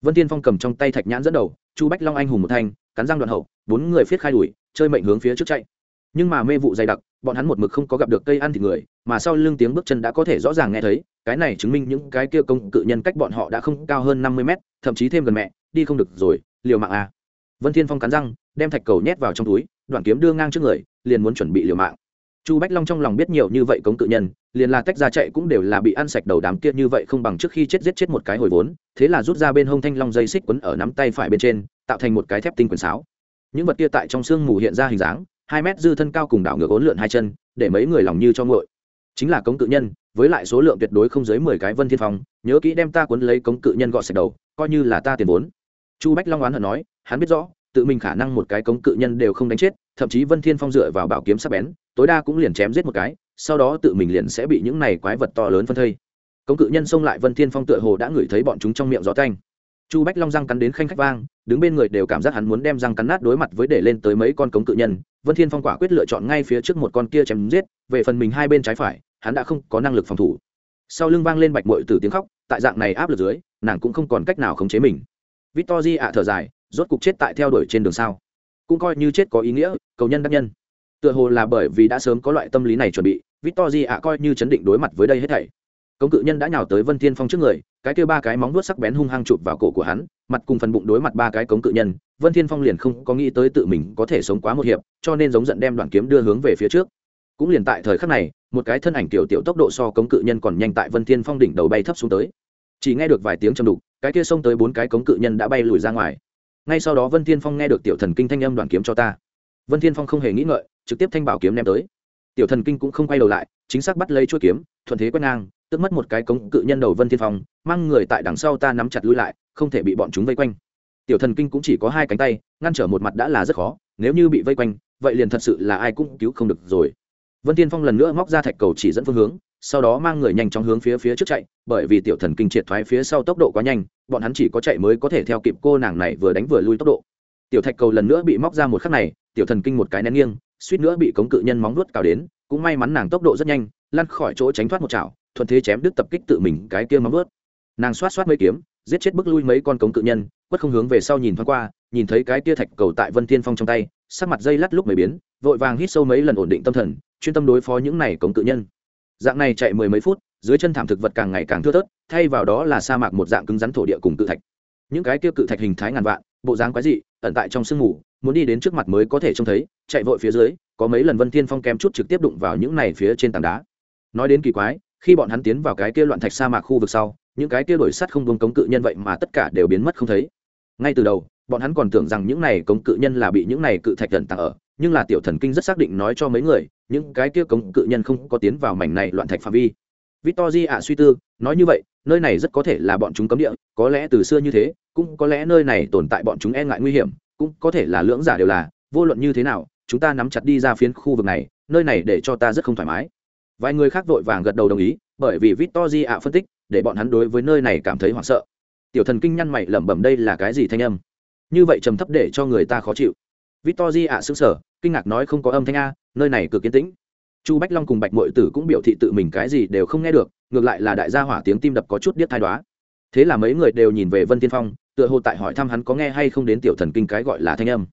Vân tiên phong cầm trong tay thạch nhãn dẫn đầu, chu bách long anh hùng một thanh, cắn răng đoạn hậu, bốn người phiết khai đuổi chơi mệnh hướng phía trước chạy. Nhưng mà mê vụ dày đặc, bọn hắn một mực không có gặp được cây ăn thịt người, mà sau lưng tiếng bước chân đã có thể rõ ràng nghe thấy, cái này chứng minh những cái kia công cự nhân cách bọn họ đã không cao hơn năm mươi mét, thậm chí thêm gần mẹ, đi không được rồi, liều mạng à. vân thiên phong cắn răng, đem thạch cầu nhét vào trong túi, đoạn kiếm đưa ngang trước người, liền muốn chuẩn bị liều mạng chu bách long trong lòng biết nhiều như vậy cống cự nhân, liền là tách ra chạy cũng đều là bị ăn sạch đầu đám kia như vậy không bằng trước khi chết giết chết một cái hồi vốn, thế là rút ra bên hông thanh long dây xích quấn ở nắm tay phải bên trên, tạo thành một cái thép tinh quyền sáo. Những vật kia tại trong sương mù hiện ra hình dáng, hai mét dư thân cao cùng đảo ngược ốn lượn hai chân, để mấy người lòng như cho ngội chính là cống cự nhân, với lại số lượng tuyệt đối không dưới mười cái vân thiên phong, nhớ kỹ đem ta cuốn lấy cống cự nhân gọt sạch đầu, coi như là ta tiền vốn. Chu bách long oán hận nói, hắn biết rõ, tự mình khả năng một cái cống cự nhân đều không đánh chết thậm chí vân thiên phong dựa vào bảo kiếm sắc bén, tối đa cũng liền chém giết một cái, sau đó tự mình liền sẽ bị những này quái vật to lớn phân thây. Công cự nhân xông lại vân thiên phong tựa hồ đã ngửi thấy bọn chúng trong miệng gió thanh. chu bách long răng cắn đến khanh khách vang, đứng bên người đều cảm giác hắn muốn đem răng cắn nát đối mặt với để lên tới mấy con cống cự nhân. Vân thiên phong quả quyết lựa chọn ngay phía trước một con kia chém giết, về phần mình hai bên trái phải, hắn đã không có năng lực phòng thủ. Sau lưng vang lên bạch mội từ tiếng khóc, tại dạng này áp lực dưới, nàng cũng không còn cách nào khống chế mình. Victor ạ, thở dài, rốt cục chết tại theo đuổi trên đường sao? Cũng coi như chết có ý nghĩa, cầu nhân đắc nhân. Tựa hồ là bởi vì đã sớm có loại tâm lý này chuẩn bị, victor ạ coi như chấn định đối mặt với đây hết thảy. Cống cự nhân đã nhào tới vân thiên phong trước người, cái kia ba cái móng vuốt sắc bén hung hăng chụp vào cổ của hắn, mặt cùng phần bụng đối mặt ba cái cống cự nhân, vân thiên phong liền không có nghĩ tới tự mình có thể sống quá một hiệp, cho nên giống giận đem đoạn kiếm đưa hướng về phía trước. Cũng liền tại thời khắc này, một cái thân ảnh tiểu tiểu tốc độ so cống cự nhân còn nhanh tại vân thiên phong đỉnh đầu bay thấp xuống tới. Chỉ nghe được vài tiếng trầm đục, cái kia xông tới bốn cái cống cự nhân đã bay lùi ra ngoài ngay sau đó vân thiên phong nghe được tiểu thần kinh thanh âm đoạn kiếm cho ta. Vân thiên phong không hề nghĩ ngợi, trực tiếp thanh bảo kiếm ném tới. Tiểu thần kinh cũng không quay đầu lại, chính xác bắt lấy chuôi kiếm, thuận thế quét ngang tức mất một cái cống cự nhân đầu vân thiên phong, mang người tại đằng sau ta nắm chặt lui lại, không thể bị bọn chúng vây quanh. Tiểu thần kinh cũng chỉ có hai cánh tay, ngăn trở một mặt đã là rất khó, nếu như bị vây quanh, vậy liền thật sự là ai cũng cứu không được rồi. Vân thiên phong lần nữa móc ra thạch cầu chỉ dẫn phương hướng sau đó mang người nhanh chóng hướng phía phía trước chạy, bởi vì tiểu thần kinh triệt thoái phía sau tốc độ quá nhanh, bọn hắn chỉ có chạy mới có thể theo kịp cô nàng này vừa đánh vừa lui tốc độ. Tiểu thạch cầu lần nữa bị móc ra một khắc này, tiểu thần kinh một cái nén nghiêng, suýt nữa bị cống cự nhân móng vuốt cào đến, cũng may mắn nàng tốc độ rất nhanh, lăn khỏi chỗ tránh thoát một chảo, thuận thế chém đứt tập kích tự mình cái kia móng vuốt. Nàng xoát xoát mấy kiếm, giết chết bức lui mấy con cống cự nhân, quất không hướng về sau nhìn thoáng qua, nhìn thấy cái kia thạch cầu tại vân thiên phong trong tay, sắc mặt dây lắt lúc mới biến, vội vàng hít sâu mấy lần ổn định tâm thần, chuyên tâm đối phó những này cống cự nhân dạng này chạy mười mấy phút, dưới chân thảm thực vật càng ngày càng thưa thớt, thay vào đó là sa mạc một dạng cứng rắn thổ địa cùng cự thạch. Những cái kia cự thạch hình thái ngàn vạn, bộ dáng quái dị, ẩn tại trong sương mù, muốn đi đến trước mặt mới có thể trông thấy, chạy vội phía dưới, có mấy lần vân thiên phong kém chút trực tiếp đụng vào những này phía trên tảng đá. Nói đến kỳ quái, khi bọn hắn tiến vào cái kia loạn thạch sa mạc khu vực sau, những cái kia đổi sắt không đúng cống cự nhân vậy mà tất cả đều biến mất không thấy. Ngay từ đầu, bọn hắn còn tưởng rằng những này cống cự nhân là bị những này cự thạch ẩn tàng ở, nhưng là tiểu thần kinh rất xác định nói cho mấy người những cái kia cống cự nhân không có tiến vào mảnh này loạn thạch phạm vi. Victor ạ, suy tư, nói như vậy, nơi này rất có thể là bọn chúng cấm địa, có lẽ từ xưa như thế, cũng có lẽ nơi này tồn tại bọn chúng e ngại nguy hiểm, cũng có thể là lưỡng giả đều là, vô luận như thế nào, chúng ta nắm chặt đi ra phiến khu vực này, nơi này để cho ta rất không thoải mái. Vài người khác vội vàng gật đầu đồng ý, bởi vì victor ạ phân tích, để bọn hắn đối với nơi này cảm thấy hoảng sợ. Tiểu thần kinh nhăn mày lẩm bẩm đây là cái gì thanh âm? Như vậy trầm thấp để cho người ta khó chịu. Victor ạ xứng sở kinh ngạc nói không có âm thanh a, nơi này cực yên tĩnh. Chu bách long cùng bạch mội tử cũng biểu thị tự mình cái gì đều không nghe được, ngược lại là đại gia hỏa tiếng tim đập có chút điếc thai đoá thế là mấy người đều nhìn về vân tiên phong, tựa hồ tại hỏi thăm hắn có nghe hay không đến tiểu thần kinh cái gọi là thanh âm.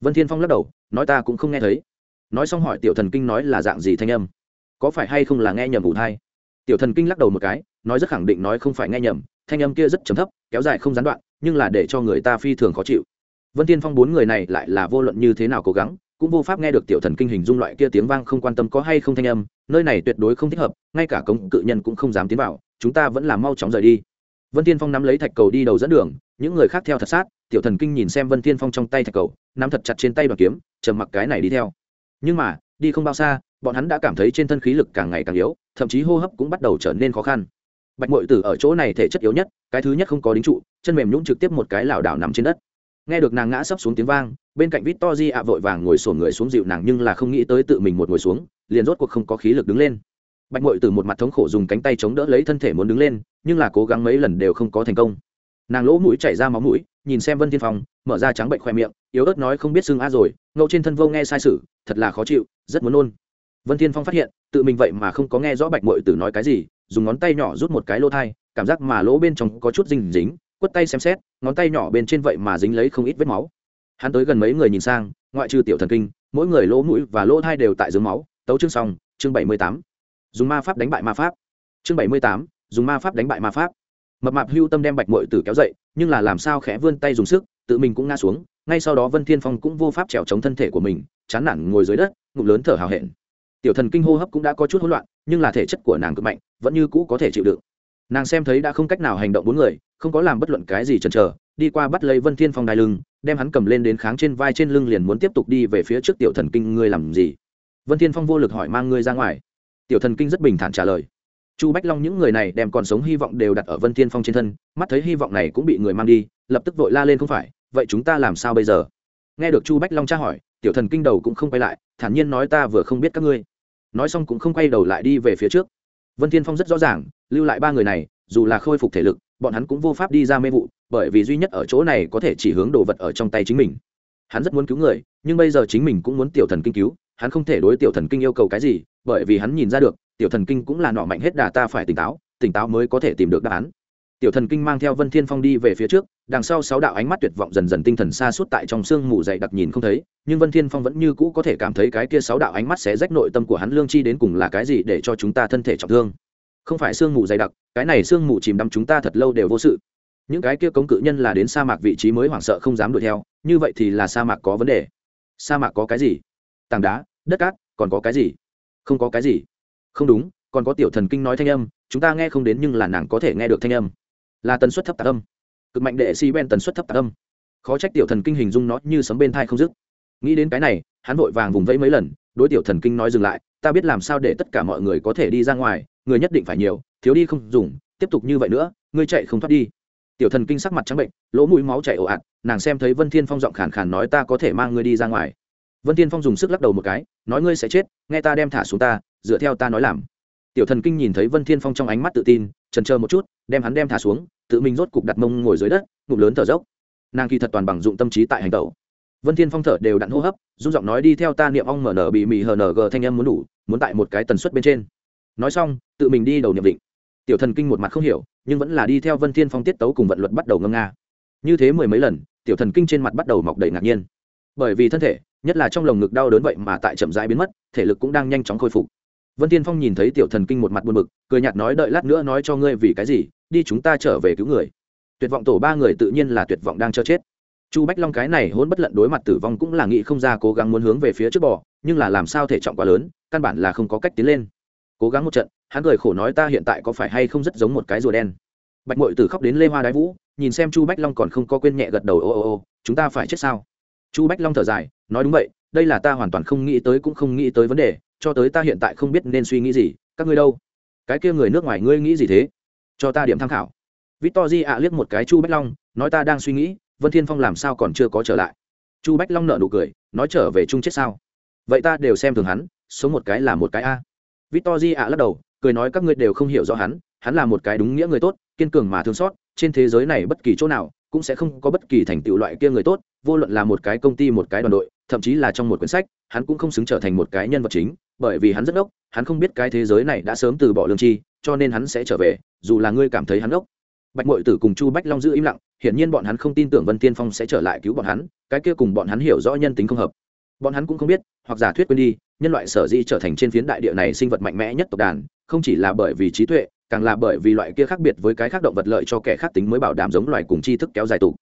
Vân thiên phong lắc đầu, nói ta cũng không nghe thấy. Nói xong hỏi tiểu thần kinh nói là dạng gì thanh âm? Có phải hay không là nghe nhầm ủ thai? Tiểu thần kinh lắc đầu một cái, nói rất khẳng định nói không phải nghe nhầm, thanh âm kia rất chấm thấp, kéo dài không gián đoạn, nhưng là để cho người ta phi thường khó chịu. Vân tiên phong bốn người này lại là vô luận như thế nào cố gắng cũng vô pháp nghe được tiểu thần kinh hình dung loại kia tiếng vang không quan tâm có hay không thanh âm, nơi này tuyệt đối không thích hợp, ngay cả công cự nhân cũng không dám tiến vào, chúng ta vẫn là mau chóng rời đi. Vân tiên phong nắm lấy thạch cầu đi đầu dẫn đường, những người khác theo thật sát, tiểu thần kinh nhìn xem vân tiên phong trong tay thạch cầu, nắm thật chặt trên tay đoàn kiếm, trầm mặc cái này đi theo. Nhưng mà, đi không bao xa, bọn hắn đã cảm thấy trên thân khí lực càng ngày càng yếu, thậm chí hô hấp cũng bắt đầu trở nên khó khăn. Bạch mội tử ở chỗ này thể chất yếu nhất, cái thứ nhất không có đính trụ, chân mềm nhũng trực tiếp một cái lảo đảo nằm trên đất nghe được nàng ngã sấp xuống tiếng vang, bên cạnh vít to di ạ vội vàng ngồi sổn người xuống dịu nàng nhưng là không nghĩ tới tự mình một ngồi xuống, liền rốt cuộc không có khí lực đứng lên. Bạch mội từ một mặt thống khổ dùng cánh tay chống đỡ lấy thân thể muốn đứng lên, nhưng là cố gắng mấy lần đều không có thành công. Nàng lỗ mũi chảy ra máu mũi, nhìn xem vân thiên phong, mở ra trắng bệnh khoe miệng, yếu ớt nói không biết xưng a rồi, ngẫu trên thân vô nghe sai sự, thật là khó chịu, rất muốn nôn. Vân thiên phong phát hiện, tự mình vậy mà không có nghe rõ bạch mội tử nói cái gì, dùng ngón tay nhỏ rút một cái lỗ thai, cảm giác mà lỗ bên trong có chút dinh dính quất tay xem xét, ngón tay nhỏ bên trên vậy mà dính lấy không ít vết máu. Hắn tới gần mấy người nhìn sang, ngoại trừ tiểu thần kinh, mỗi người lỗ mũi và lỗ thai đều tại dưới máu. Tấu chương xong, chương bảy mươi tám. Dùng ma pháp đánh bại ma pháp. Chương bảy mươi tám, dùng ma pháp đánh bại ma pháp. Mập mạp hưu tâm đem bạch mội tử kéo dậy, nhưng là làm sao khẽ vươn tay dùng sức, tự mình cũng ngã xuống. Ngay sau đó vân thiên phong cũng vô pháp trèo chống thân thể của mình, chán nản ngồi dưới đất, ngụm lớn thở hào hẹn. Tiểu thần kinh hô hấp cũng đã có chút hỗn loạn, nhưng là thể chất của nàng cực mạnh, vẫn như cũ có thể chịu đựng. Nàng xem thấy đã không cách nào hành động bốn người không có làm bất luận cái gì chần chờ, đi qua bắt lấy vân thiên phong đai lưng, đem hắn cầm lên đến kháng trên vai trên lưng liền muốn tiếp tục đi về phía trước tiểu thần kinh ngươi làm gì? Vân thiên phong vô lực hỏi mang ngươi ra ngoài. Tiểu thần kinh rất bình thản trả lời. Chu bách long những người này đem còn sống hy vọng đều đặt ở vân thiên phong trên thân, mắt thấy hy vọng này cũng bị người mang đi, lập tức vội la lên không phải, vậy chúng ta làm sao bây giờ? Nghe được chu bách long tra hỏi, tiểu thần kinh đầu cũng không quay lại, thản nhiên nói ta vừa không biết các ngươi. Nói xong cũng không quay đầu lại đi về phía trước. Vân thiên phong rất rõ ràng, lưu lại ba người này, dù là khôi phục thể lực bọn hắn cũng vô pháp đi ra mê vụ, bởi vì duy nhất ở chỗ này có thể chỉ hướng đồ vật ở trong tay chính mình. Hắn rất muốn cứu người, nhưng bây giờ chính mình cũng muốn tiểu thần kinh cứu, hắn không thể đối tiểu thần kinh yêu cầu cái gì, bởi vì hắn nhìn ra được, tiểu thần kinh cũng là nọ mạnh hết đà ta phải tỉnh táo tỉnh táo mới có thể tìm được đáp án. Tiểu thần kinh mang theo vân thiên phong đi về phía trước, đằng sau sáu đạo ánh mắt tuyệt vọng dần dần tinh thần xa suốt tại trong sương mù dày đặc nhìn không thấy, nhưng vân thiên phong vẫn như cũ có thể cảm thấy cái kia sáu đạo ánh mắt sẽ rách nội tâm của hắn, lương chi đến cùng là cái gì để cho chúng ta thân thể trọng thương không phải sương mù dày đặc, cái này sương mù chìm đắm chúng ta thật lâu đều vô sự. Những cái kia cống cự nhân là đến sa mạc vị trí mới hoảng sợ không dám đuổi theo, như vậy thì là sa mạc có vấn đề. Sa mạc có cái gì? Tảng đá, đất cát, còn có cái gì? Không có cái gì. Không đúng, còn có tiểu thần kinh nói thanh âm, chúng ta nghe không đến nhưng là nàng có thể nghe được thanh âm. Là tần suất thấp tạc âm. Cực mạnh đệ si ben tần suất thấp tạc âm. Khó trách tiểu thần kinh hình dung nó như sấm bên thai không dứt nghĩ đến cái này, hắn vội vàng vùng vẫy mấy lần, đối tiểu thần kinh nói dừng lại, ta biết làm sao để tất cả mọi người có thể đi ra ngoài, người nhất định phải nhiều, thiếu đi không dùng, tiếp tục như vậy nữa, ngươi chạy không thoát đi. Tiểu thần kinh sắc mặt trắng bệnh, lỗ mũi máu chảy ồ ạt, nàng xem thấy vân thiên phong giọng khàn khàn nói, ta có thể mang ngươi đi ra ngoài. Vân thiên phong dùng sức lắc đầu một cái, nói ngươi sẽ chết, nghe ta đem thả xuống ta, dựa theo ta nói làm. Tiểu thần kinh nhìn thấy vân thiên phong trong ánh mắt tự tin trần chờ một chút, đem hắn đem thả xuống, tự mình rốt cục đặt mông ngồi dưới đất, ngụm lớn thở dốc. Nàng kỳ thật toàn bằng dụng tâm trí tại hành tẩu vân thiên phong thở đều đặn hô hấp, run giọng nói đi theo ta niệm ong mở nở bị mì hờ nở g thanh âm muốn đủ, muốn tại một cái tần suất bên trên. Nói xong, tự mình đi đầu niệm định. Tiểu thần kinh một mặt không hiểu, nhưng vẫn là đi theo vân thiên phong tiết tấu cùng vận luật bắt đầu ngâm nga. Như thế mười mấy lần, tiểu thần kinh trên mặt bắt đầu mọc đầy ngạc nhiên. Bởi vì thân thể, nhất là trong lồng ngực đau đớn vậy mà tại chậm rãi biến mất, thể lực cũng đang nhanh chóng khôi phục. Vân tiên phong nhìn thấy tiểu thần kinh một mặt buồn bực, cười nhạt nói đợi lát nữa nói cho ngươi vì cái gì, đi chúng ta trở về cứu người. Tuyệt vọng tổ ba người tự nhiên là tuyệt vọng đang cho chết chu bách long cái này hôn bất lận đối mặt tử vong cũng là nghĩ không ra cố gắng muốn hướng về phía trước bò, nhưng là làm sao thể trọng quá lớn, căn bản là không có cách tiến lên. Cố gắng một trận, hắn cười khổ nói ta hiện tại có phải hay không rất giống một cái rùa đen. Bạch mội tử khóc đến lê hoa đái vũ, nhìn xem chu bách long còn không có quên nhẹ gật đầu, ô ô ô, chúng ta phải chết sao? Chu bách long thở dài, nói đúng vậy, đây là ta hoàn toàn không nghĩ tới cũng không nghĩ tới vấn đề, cho tới ta hiện tại không biết nên suy nghĩ gì, các ngươi đâu? Cái kia người nước ngoài ngươi nghĩ gì thế? Cho ta điểm tham khảo. Victor di ạ liếc một cái chu bách long, nói ta đang suy nghĩ vân thiên phong làm sao còn chưa có trở lại? Chu bách long nợ nụ cười, nói trở về chung chết sao? Vậy ta đều xem thường hắn, sống một cái là một cái a. Victor di ạ lắc đầu, cười nói các ngươi đều không hiểu rõ hắn hắn là một cái đúng nghĩa người tốt, kiên cường mà thương xót, trên thế giới này bất kỳ chỗ nào cũng sẽ không có bất kỳ thành tựu loại kia người tốt, vô luận là một cái công ty, một cái đoàn đội, thậm chí là trong một quyển sách, hắn cũng không xứng trở thành một cái nhân vật chính, bởi vì hắn rất ốc hắn không biết cái thế giới này đã sớm từ bỏ lương chi cho nên hắn sẽ trở về, dù là ngươi cảm thấy hắn ốc bạch mội tử cùng chu bách long giữ im lặng hiển nhiên bọn hắn không tin tưởng vân tiên phong sẽ trở lại cứu bọn hắn, cái kia cùng bọn hắn hiểu rõ nhân tính không hợp. Bọn hắn cũng không biết, hoặc giả thuyết quên đi, nhân loại sở dĩ trở thành trên phiến đại địa này sinh vật mạnh mẽ nhất tộc đàn, không chỉ là bởi vì trí tuệ, càng là bởi vì loại kia khác biệt với cái khác động vật lợi cho kẻ khác tính mới bảo đảm giống loài cùng tri thức kéo dài tụ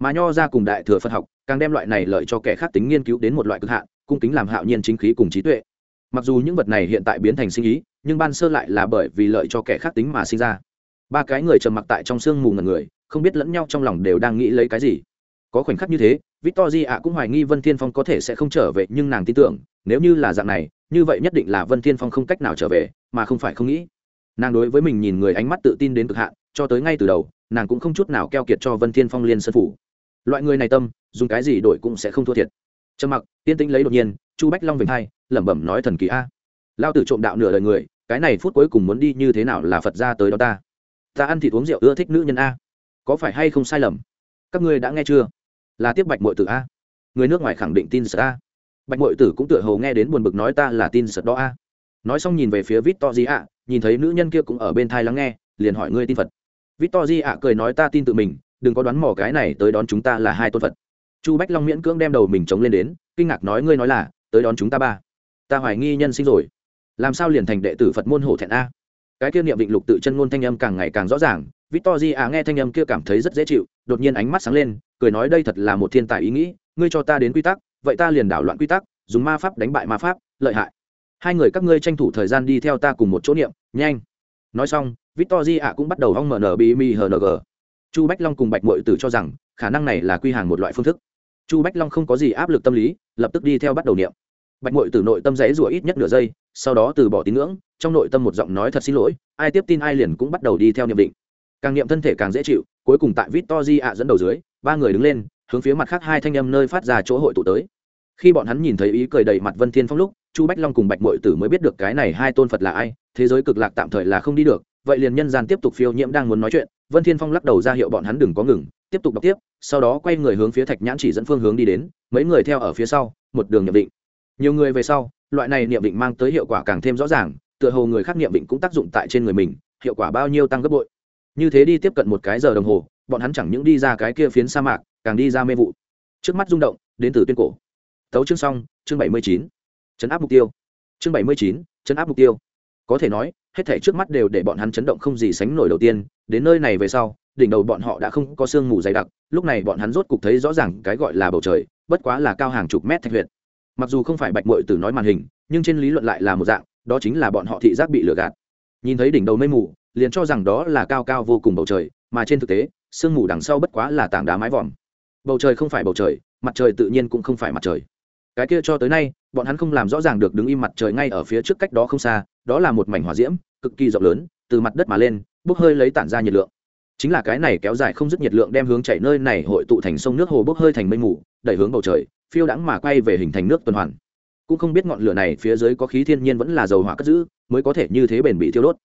mà nho ra cùng đại thừa phật học, càng đem loại này lợi cho kẻ khác tính nghiên cứu đến một loại cực hạn, cung kính làm hạo nhiên chính khí cùng trí tuệ. Mặc dù những vật này hiện tại biến thành sinh ý, nhưng ban sơ lại là bởi vì lợi cho kẻ khác tính mà sinh ra. Ba cái người trầm mặc tại trong sương mù ngần người không biết lẫn nhau trong lòng đều đang nghĩ lấy cái gì. Có khoảnh khắc như thế Victory ạ cũng hoài nghi vân thiên phong có thể sẽ không trở về, nhưng nàng tin tưởng, nếu như là dạng này, như vậy nhất định là vân thiên phong không cách nào trở về, mà không phải không nghĩ. Nàng đối với mình nhìn người ánh mắt tự tin đến cực hạn, cho tới ngay từ đầu, nàng cũng không chút nào keo kiệt cho vân thiên phong liên sân phủ. Loại người này tâm, dùng cái gì đổi cũng sẽ không thua thiệt. Trầm mặc, tiên tĩnh lấy đột nhiên, chu bách long vịnh hai, lẩm bẩm nói thần kỳ a. Lao tử trộm đạo nửa đời người, cái này phút cuối cùng muốn đi như thế nào là phật ra tới đó ta. Ta ăn thịt uống rượu ưa thích nữ nhân a có phải hay không sai lầm? Các ngươi đã nghe chưa? Là tiếp bạch mội tử a. Người nước ngoài khẳng định tin sợ a. Bạch mội tử cũng tựa hồ nghe đến buồn bực nói ta là tin sợ đó a. Nói xong nhìn về phía vít to gì a, nhìn thấy nữ nhân kia cũng ở bên thai lắng nghe, liền hỏi ngươi tin phật. Vít to di a cười nói ta tin tự mình, đừng có đoán mò cái này tới đón chúng ta là hai tôn phật. Chu bách long miễn cưỡng đem đầu mình chống lên đến, kinh ngạc nói ngươi nói là, tới đón chúng ta ba. Ta hoài nghi nhân sinh rồi. Làm sao liền thành đệ tử phật môn hổ thẹn a? Cái kia niệm định lục tự chân ngôn thanh âm càng ngày càng rõ ràng victor di à, nghe thanh âm kia cảm thấy rất dễ chịu, đột nhiên ánh mắt sáng lên, cười nói đây thật là một thiên tài ý nghĩ, ngươi cho ta đến quy tắc, vậy ta liền đảo loạn quy tắc, dùng ma pháp đánh bại ma pháp, lợi hại. Hai người các ngươi tranh thủ thời gian đi theo ta cùng một chỗ niệm, nhanh. Nói xong victor di à cũng bắt đầu hong mn bì mi hng chu bách long cùng bạch mội tử cho rằng, khả năng này là quy hàng một loại phương thức. Chu bách long không có gì áp lực tâm lý, lập tức đi theo bắt đầu niệm. Bạch mội Tử nội tâm rẽ rủa ít nhất nửa giây, sau đó từ bỏ tín ngưỡng trong nội tâm một giọng nói thật xin lỗi, ai tiếp tin ai liền cũng bắt đầu đi theo niệm định. Càng niệm thân thể càng dễ chịu, cuối cùng tại vít to di ạ dẫn đầu dưới, ba người đứng lên, hướng phía mặt khác hai thanh âm nơi phát ra chỗ hội tụ tới. Khi bọn hắn nhìn thấy ý cười đầy mặt vân thiên phong lúc, chu bách long cùng bạch mội tử mới biết được cái này hai tôn phật là ai, thế giới cực lạc tạm thời là không đi được, vậy liền nhân gian tiếp tục phiêu nhiễm đang muốn nói chuyện, vân thiên phong lắc đầu ra hiệu bọn hắn đừng có ngừng, tiếp tục đọc tiếp, sau đó quay người hướng phía thạch nhãn chỉ dẫn phương hướng đi đến, mấy người theo ở phía sau, một đường nhập định. Nhiều người về sau, loại này niệm định mang tới hiệu quả càng thêm rõ ràng tựa hồ người khác nghiệm định cũng tác dụng tại trên người mình, hiệu quả bao nhiêu tăng gấp bội. Như thế đi tiếp cận một cái giờ đồng hồ, bọn hắn chẳng những đi ra cái kia phiến sa mạc, càng đi ra mê vụ. Trước mắt rung động, đến từ tuyên cổ. Tấu chương xong, chương bảy mươi chín. Chấn áp mục tiêu. Chương bảy mươi chín, chấn áp mục tiêu. Có thể nói, hết thể trước mắt đều để bọn hắn chấn động không gì sánh nổi đầu tiên, đến nơi này về sau, đỉnh đầu bọn họ đã không có sương mù dày đặc, lúc này bọn hắn rốt cục thấy rõ ràng cái gọi là bầu trời, bất quá là cao hàng chục mét thạch huyệt. Mặc dù không phải bạch mội từ nói màn hình, nhưng trên lý luận lại là một dạng đó chính là bọn họ thị giác bị lừa gạt. Nhìn thấy đỉnh đầu mây mù, liền cho rằng đó là cao cao vô cùng bầu trời, mà trên thực tế, sương mù đằng sau bất quá là tảng đá mái vòm. Bầu trời không phải bầu trời, mặt trời tự nhiên cũng không phải mặt trời. Cái kia cho tới nay, bọn hắn không làm rõ ràng được đứng im mặt trời ngay ở phía trước cách đó không xa, đó là một mảnh hỏa diễm, cực kỳ rộng lớn, từ mặt đất mà lên, bốc hơi lấy tản ra nhiệt lượng. Chính là cái này kéo dài không dứt nhiệt lượng đem hướng chảy nơi này hội tụ thành sông nước hồ bốc hơi thành mây mù, đẩy hướng bầu trời, phiêu đãng mà quay về hình thành nước tuần hoàn cũng không biết ngọn lửa này phía dưới có khí thiên nhiên vẫn là dầu hỏa cất giữ mới có thể như thế bền bị thiêu đốt.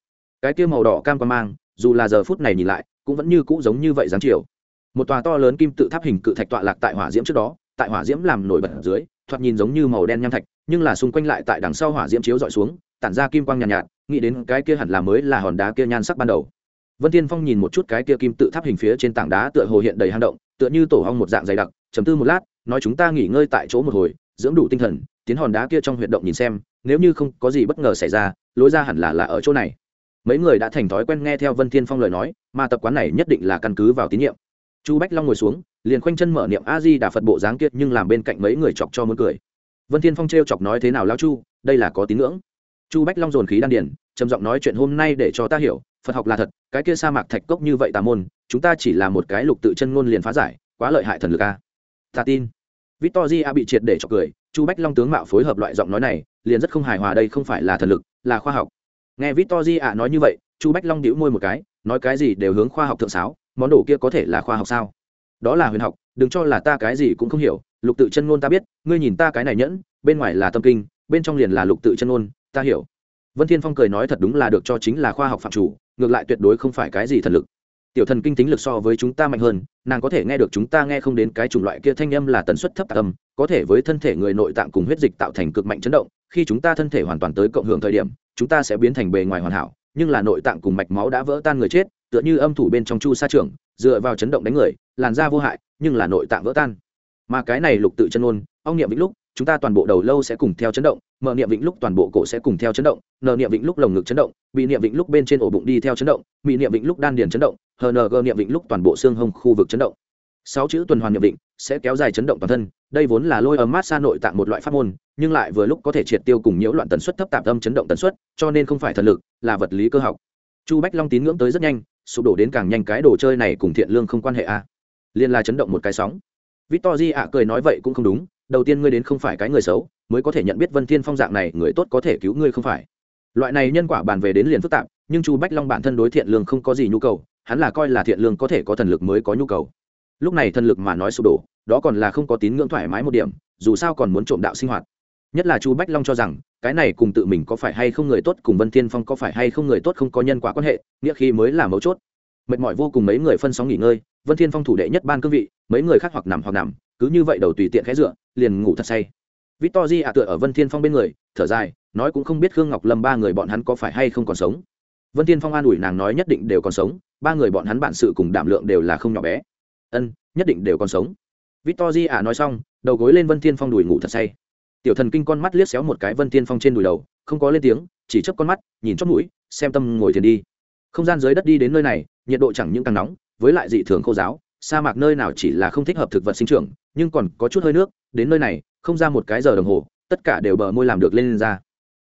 Cái kia màu đỏ cam quan mang dù là giờ phút này nhìn lại cũng vẫn như cũ giống như vậy dáng chiều. Một tòa to lớn kim tự tháp hình cự thạch tọa lạc tại hỏa diễm trước đó tại hỏa diễm làm nổi bật ở dưới thoạt nhìn giống như màu đen nham thạch nhưng là xung quanh lại tại đằng sau hỏa diễm chiếu dọi xuống tản ra kim quang nhàn nhạt, nhạt nghĩ đến cái kia hẳn là mới là hòn đá kia nhan sắc ban đầu. Vân tiên phong nhìn một chút cái kia kim tự tháp hình phía trên tảng đá tựa hồ hiện đầy hang động tựa như tổ hong một dạng dày đặc chấm tư một lát nói chúng ta nghỉ ngơi tại chỗ một hồi dưỡng đủ tinh thần tiến hòn đá kia trong huyệt động nhìn xem, nếu như không có gì bất ngờ xảy ra, lối ra hẳn là là ở chỗ này. Mấy người đã thành thói quen nghe theo vân thiên phong lời nói, mà tập quán này nhất định là căn cứ vào tín nhiệm. Chu bách long ngồi xuống, liền khoanh chân mở niệm a di đà phật bộ dáng kiệt nhưng làm bên cạnh mấy người chọc cho muốn cười. Vân thiên phong trêu chọc nói thế nào lao chu, đây là có tín ngưỡng. Chu bách long dồn khí đan điển trầm giọng nói chuyện hôm nay để cho ta hiểu, phật học là thật, cái kia sa mạc thạch cốc như vậy tà môn, chúng ta chỉ là một cái lục tự chân ngôn liền phá giải, quá lợi hại thần lực a. Ta tin. Victoria bị triệt để chọc cười, chu bách long tướng mạo phối hợp loại giọng nói này, liền rất không hài hòa đây không phải là thần lực, là khoa học. Nghe Victoria nói như vậy, chu bách long nhíu môi một cái, nói cái gì đều hướng khoa học thượng sáo, món đồ kia có thể là khoa học sao? Đó là huyền học, đừng cho là ta cái gì cũng không hiểu, lục tự chân ngôn ta biết, ngươi nhìn ta cái này nhẫn, bên ngoài là tâm kinh, bên trong liền là lục tự chân ngôn, ta hiểu. Vân thiên phong cười nói thật đúng là được cho chính là khoa học phạm chủ, ngược lại tuyệt đối không phải cái gì thần lực tiểu thần kinh tính lực so với chúng ta mạnh hơn nàng có thể nghe được chúng ta nghe không đến cái chủng loại kia thanh âm là tần suất thấp tạc âm có thể với thân thể người nội tạng cùng huyết dịch tạo thành cực mạnh chấn động khi chúng ta thân thể hoàn toàn tới cộng hưởng thời điểm chúng ta sẽ biến thành bề ngoài hoàn hảo nhưng là nội tạng cùng mạch máu đã vỡ tan người chết tựa như âm thủ bên trong chu sa trường, dựa vào chấn động đánh người làn da vô hại nhưng là nội tạng vỡ tan. Mà cái này lục tự chân ôn ông niệm vĩnh lúc chúng ta toàn bộ đầu lâu sẽ cùng theo chấn động, mở niệm vĩnh lúc toàn bộ cổ sẽ cùng theo chấn động, nờ niệm vĩnh lúc lồng ngực chấn động, bị niệm vĩnh lúc bên trên ổ bụng đi theo chấn động, bị niệm vĩnh lúc đan điền chấn động hng niệm vĩnh lúc toàn bộ xương hông khu vực chấn động. Sáu chữ tuần hoàn niệm vĩnh sẽ kéo dài chấn động toàn thân, đây vốn là lôi ấm mát xa nội tạng một loại pháp môn, nhưng lại vừa lúc có thể triệt tiêu cùng nhiễu loạn tần suất thấp tạp âm chấn động tần suất, cho nên không phải thần lực, là vật lý cơ học. Chu bách long tín ngưỡng tới rất nhanh, sụp đổ đến càng nhanh cái đồ chơi này cùng thiện lương không quan hệ a à. liên la chấn động một cái sóng. Victor di ạ, cười nói vậy cũng không đúng đầu tiên ngươi đến không phải cái người xấu, mới có thể nhận biết vân thiên phong dạng này, người tốt có thể cứu ngươi không phải. Loại này nhân quả bàn về đến liền phức tạp, nhưng chu bách long bản thân đối thiện lương không có gì nhu cầu, hắn là coi là thiện lương có thể có thần lực mới có nhu cầu. Lúc này thần lực mà nói sụp đổ, đó còn là không có tín ngưỡng thoải mái một điểm, dù sao còn muốn trộm đạo sinh hoạt. Nhất là chu bách long cho rằng, cái này cùng tự mình có phải hay không người tốt, cùng vân thiên phong có phải hay không người tốt không có nhân quả quan hệ, nghĩa khi mới là mấu chốt. Mệt mỏi vô cùng mấy người phân sóng nghỉ ngơi, vân thiên phong thủ đệ nhất ban cương vị, mấy người khác hoặc nằm hoặc nằm, cứ như vậy đầu tùy tiện khẽ dựa liền ngủ thật say. Victor di ạ tựa ở vân thiên phong bên người, thở dài, nói cũng không biết khương ngọc lâm ba người bọn hắn có phải hay không còn sống. Vân thiên phong an ủi nàng nói nhất định đều còn sống, ba người bọn hắn bản sự cùng đảm lượng đều là không nhỏ bé. Ân, nhất định đều còn sống. Victor di ạ nói xong, đầu gối lên vân thiên phong đùi ngủ thật say. Tiểu thần kinh con mắt liếc xéo một cái vân thiên phong trên đùi đầu, không có lên tiếng, chỉ chấp con mắt, nhìn chót mũi, xem tâm ngồi thiền đi. Không gian dưới đất đi đến nơi này, nhiệt độ chẳng những càng nóng, với lại dị thường khô giáo sa mạc nơi nào chỉ là không thích hợp thực vật sinh trưởng nhưng còn có chút hơi nước đến nơi này không ra một cái giờ đồng hồ tất cả đều bờ môi làm được lên, lên ra.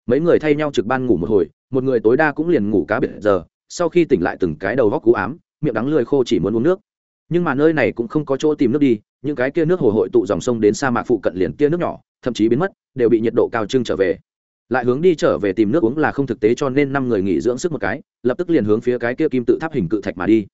Mấy người thay nhau trực ban ngủ một hồi một người tối đa cũng liền ngủ cá biệt giờ sau khi tỉnh lại từng cái đầu góc cú ám miệng đắng lười khô chỉ muốn uống nước. Nhưng mà nơi này cũng không có chỗ tìm nước đi những cái kia nước hồ hội tụ dòng sông đến sa mạc phụ cận liền kia nước nhỏ thậm chí biến mất đều bị nhiệt độ cao trưng trở về. Lại hướng đi trở về tìm nước uống là không thực tế cho nên năm người nghỉ dưỡng sức một cái lập tức liền hướng phía cái kia kim tự tháp hình cự thạch mà đi.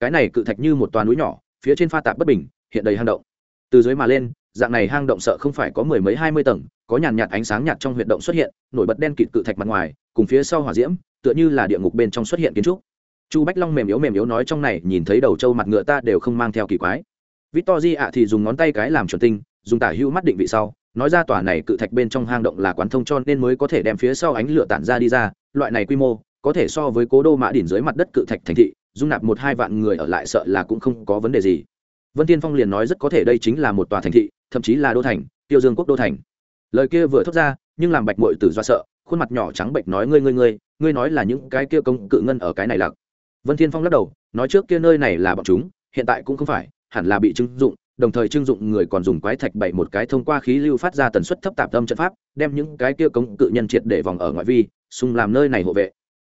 Cái này cự thạch như một toa núi nhỏ phía trên pha tạp bất bình, hiện đầy hang động. Từ dưới mà lên, dạng này hang động sợ không phải có mười mấy hai mươi tầng, có nhàn nhạt ánh sáng nhạt trong huyệt động xuất hiện, nổi bật đen kịt cự thạch mặt ngoài, cùng phía sau hỏa diễm, tựa như là địa ngục bên trong xuất hiện kiến trúc. Chu bách long mềm yếu mềm yếu nói trong này, nhìn thấy đầu trâu mặt ngựa ta đều không mang theo kỳ quái. Victor di ạ thì dùng ngón tay cái làm chuẩn tinh, dùng tả hữu mắt định vị sau, nói ra tòa này cự thạch bên trong hang động là quán thông cho nên mới có thể đem phía sau ánh lửa tản ra đi ra, loại này quy mô, có thể so với cố đô mã đỉnh dưới mặt đất cự thạch thành thị dung nạp một hai vạn người ở lại sợ là cũng không có vấn đề gì. Vân tiên phong liền nói rất có thể đây chính là một tòa thành thị, thậm chí là đô thành, tiêu dương quốc đô thành. Lời kia vừa thốt ra, nhưng làm bạch mội tử do sợ, khuôn mặt nhỏ trắng bệnh nói, ngươi ngươi ngươi ngươi nói là những cái kia công cự ngân ở cái này lạc. Vân thiên phong lắc đầu, nói trước kia nơi này là bọn chúng, hiện tại cũng không phải, hẳn là bị trưng dụng, đồng thời trưng dụng người còn dùng quái thạch bảy một cái thông qua khí lưu phát ra tần suất thấp tạp tâm trận pháp, đem những cái kia công cự nhân triệt để vòng ở ngoại vi, xung làm nơi này hộ vệ.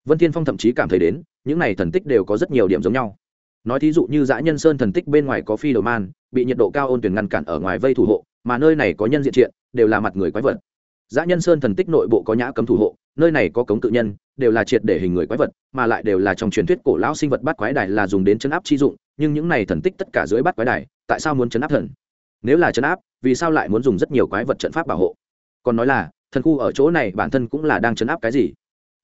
Vân thiên phong thậm chí cảm thấy đến những này thần tích đều có rất nhiều điểm giống nhau. Nói thí dụ như dã nhân sơn thần tích bên ngoài có phi đầu man, bị nhiệt độ cao ôn tuyển ngăn cản ở ngoài vây thủ hộ, mà nơi này có nhân diện triện, đều là mặt người quái vật. Dã nhân sơn thần tích nội bộ có nhã cấm thủ hộ, nơi này có cống tự nhân, đều là triệt để hình người quái vật, mà lại đều là trong truyền thuyết cổ lão sinh vật bát quái đài là dùng đến chấn áp chi dụng, nhưng những này thần tích tất cả dưới bát quái đài, tại sao muốn chấn áp thần? Nếu là chấn áp, vì sao lại muốn dùng rất nhiều quái vật trận pháp bảo hộ? Còn nói là, thần khu ở chỗ này bản thân cũng là đang chấn áp cái gì?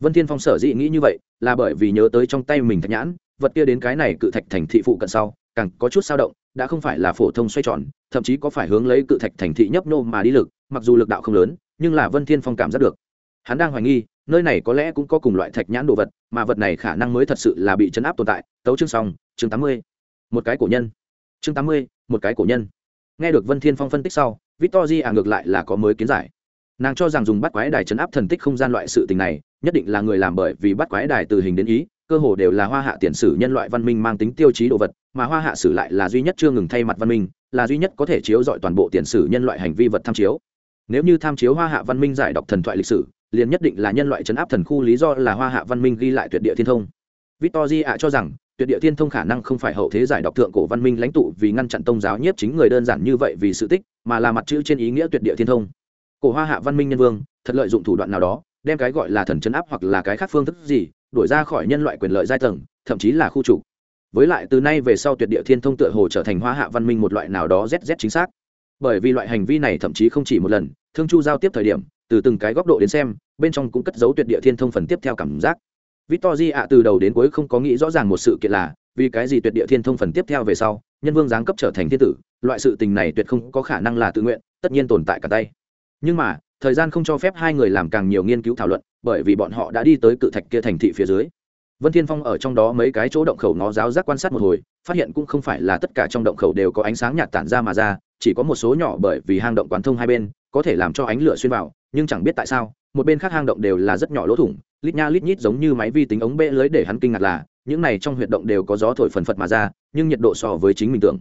Vân thiên phong sở dĩ nghĩ như vậy là bởi vì nhớ tới trong tay mình thạch nhãn, vật kia đến cái này cự thạch thành thị phụ cận sau, càng có chút sao động, đã không phải là phổ thông xoay tròn, thậm chí có phải hướng lấy cự thạch thành thị nhấp nô mà đi lực, mặc dù lực đạo không lớn, nhưng là vân thiên phong cảm giác được. Hắn đang hoài nghi, nơi này có lẽ cũng có cùng loại thạch nhãn đồ vật, mà vật này khả năng mới thật sự là bị chấn áp tồn tại. Tấu chương xong, chương tám mươi. Một cái cổ nhân. Chương tám mươi, một cái cổ nhân. Nghe được vân thiên phong phân tích sau victor à ngược lại là có mới kiến giải. Nàng cho rằng dùng bắt quái đài chấn áp thần tích không gian loại sự tình này nhất định là người làm bởi vì bắt quái đài từ hình đến ý, cơ hồ đều là hoa hạ tiền sử nhân loại văn minh mang tính tiêu chí đồ vật, mà hoa hạ sử lại là duy nhất chưa ngừng thay mặt văn minh, là duy nhất có thể chiếu dọi toàn bộ tiền sử nhân loại hành vi vật tham chiếu. Nếu như tham chiếu hoa hạ văn minh giải đọc thần thoại lịch sử, liền nhất định là nhân loại chấn áp thần khu lý do là hoa hạ văn minh ghi lại tuyệt địa thiên thông. Victor ạ cho rằng, tuyệt địa thiên thông khả năng không phải hậu thế giải đọc thượng cổ văn minh lãnh tụ vì ngăn chặn tôn giáo nhiếp chính người đơn giản như vậy vì sự tích, mà là mặt chữ trên ý nghĩa tuyệt địa thiên thông. Cổ hoa hạ văn minh nhân vương, thật lợi dụng thủ đoạn nào đó đem cái gọi là thần chấn áp hoặc là cái khác phương thức gì, đổi ra khỏi nhân loại quyền lợi giai tầng, thậm chí là khu chủ với lại, từ nay về sau tuyệt địa thiên thông tựa hồ trở thành hoa hạ văn minh một loại nào đó zz chính xác. Bởi vì loại hành vi này thậm chí không chỉ một lần, thương chu giao tiếp thời điểm, từ từng cái góc độ đến xem, bên trong cũng cất giấu tuyệt địa thiên thông phần tiếp theo cảm giác. Victor ạ từ đầu đến cuối không có nghĩ rõ ràng một sự kiện là, vì cái gì tuyệt địa thiên thông phần tiếp theo về sau, nhân vương giáng cấp trở thành thiên tử, loại sự tình này tuyệt không có khả năng là tự nguyện, tất nhiên tồn tại cả tay. Nhưng mà thời gian không cho phép hai người làm càng nhiều nghiên cứu thảo luận, bởi vì bọn họ đã đi tới cự thạch kia thành thị phía dưới. Vân thiên phong ở trong đó mấy cái chỗ động khẩu nó giáo giác quan sát một hồi, phát hiện cũng không phải là tất cả trong động khẩu đều có ánh sáng nhạt tản ra mà ra, chỉ có một số nhỏ bởi vì hang động quán thông hai bên, có thể làm cho ánh lửa xuyên vào, nhưng chẳng biết tại sao, một bên khác hang động đều là rất nhỏ lỗ thủng, lít nha lít nhít giống như máy vi tính ống bê lưới để hắn kinh ngạc là, những này trong huyệt động đều có gió thổi phần phật mà ra, nhưng nhiệt độ so với chính mình tưởng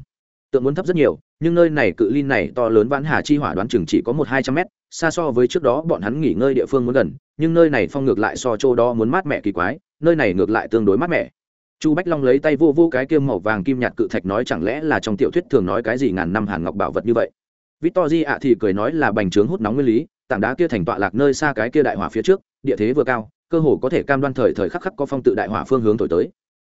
tượng muốn thấp rất nhiều, nhưng nơi này cự ly này to lớn vãn hà chi hỏa đoán chừng chỉ có một hai trăm mét, xa so với trước đó bọn hắn nghỉ ngơi địa phương muốn gần, nhưng nơi này phong ngược lại so chỗ đó muốn mát mẻ kỳ quái, nơi này ngược lại tương đối mát mẻ. Chu bách long lấy tay vô vô cái kiêm màu vàng kim nhạt cự thạch nói chẳng lẽ là trong tiểu thuyết thường nói cái gì ngàn năm hàn ngọc bảo vật như vậy? Victor di ạ thì cười nói là bành trướng hút nóng nguyên lý, tảng đá kia thành tọa lạc nơi xa cái kia đại hỏa phía trước, địa thế vừa cao, cơ hồ có thể cam đoan thời thời khắc khắc có phong tự đại hỏa phương hướng thổi tới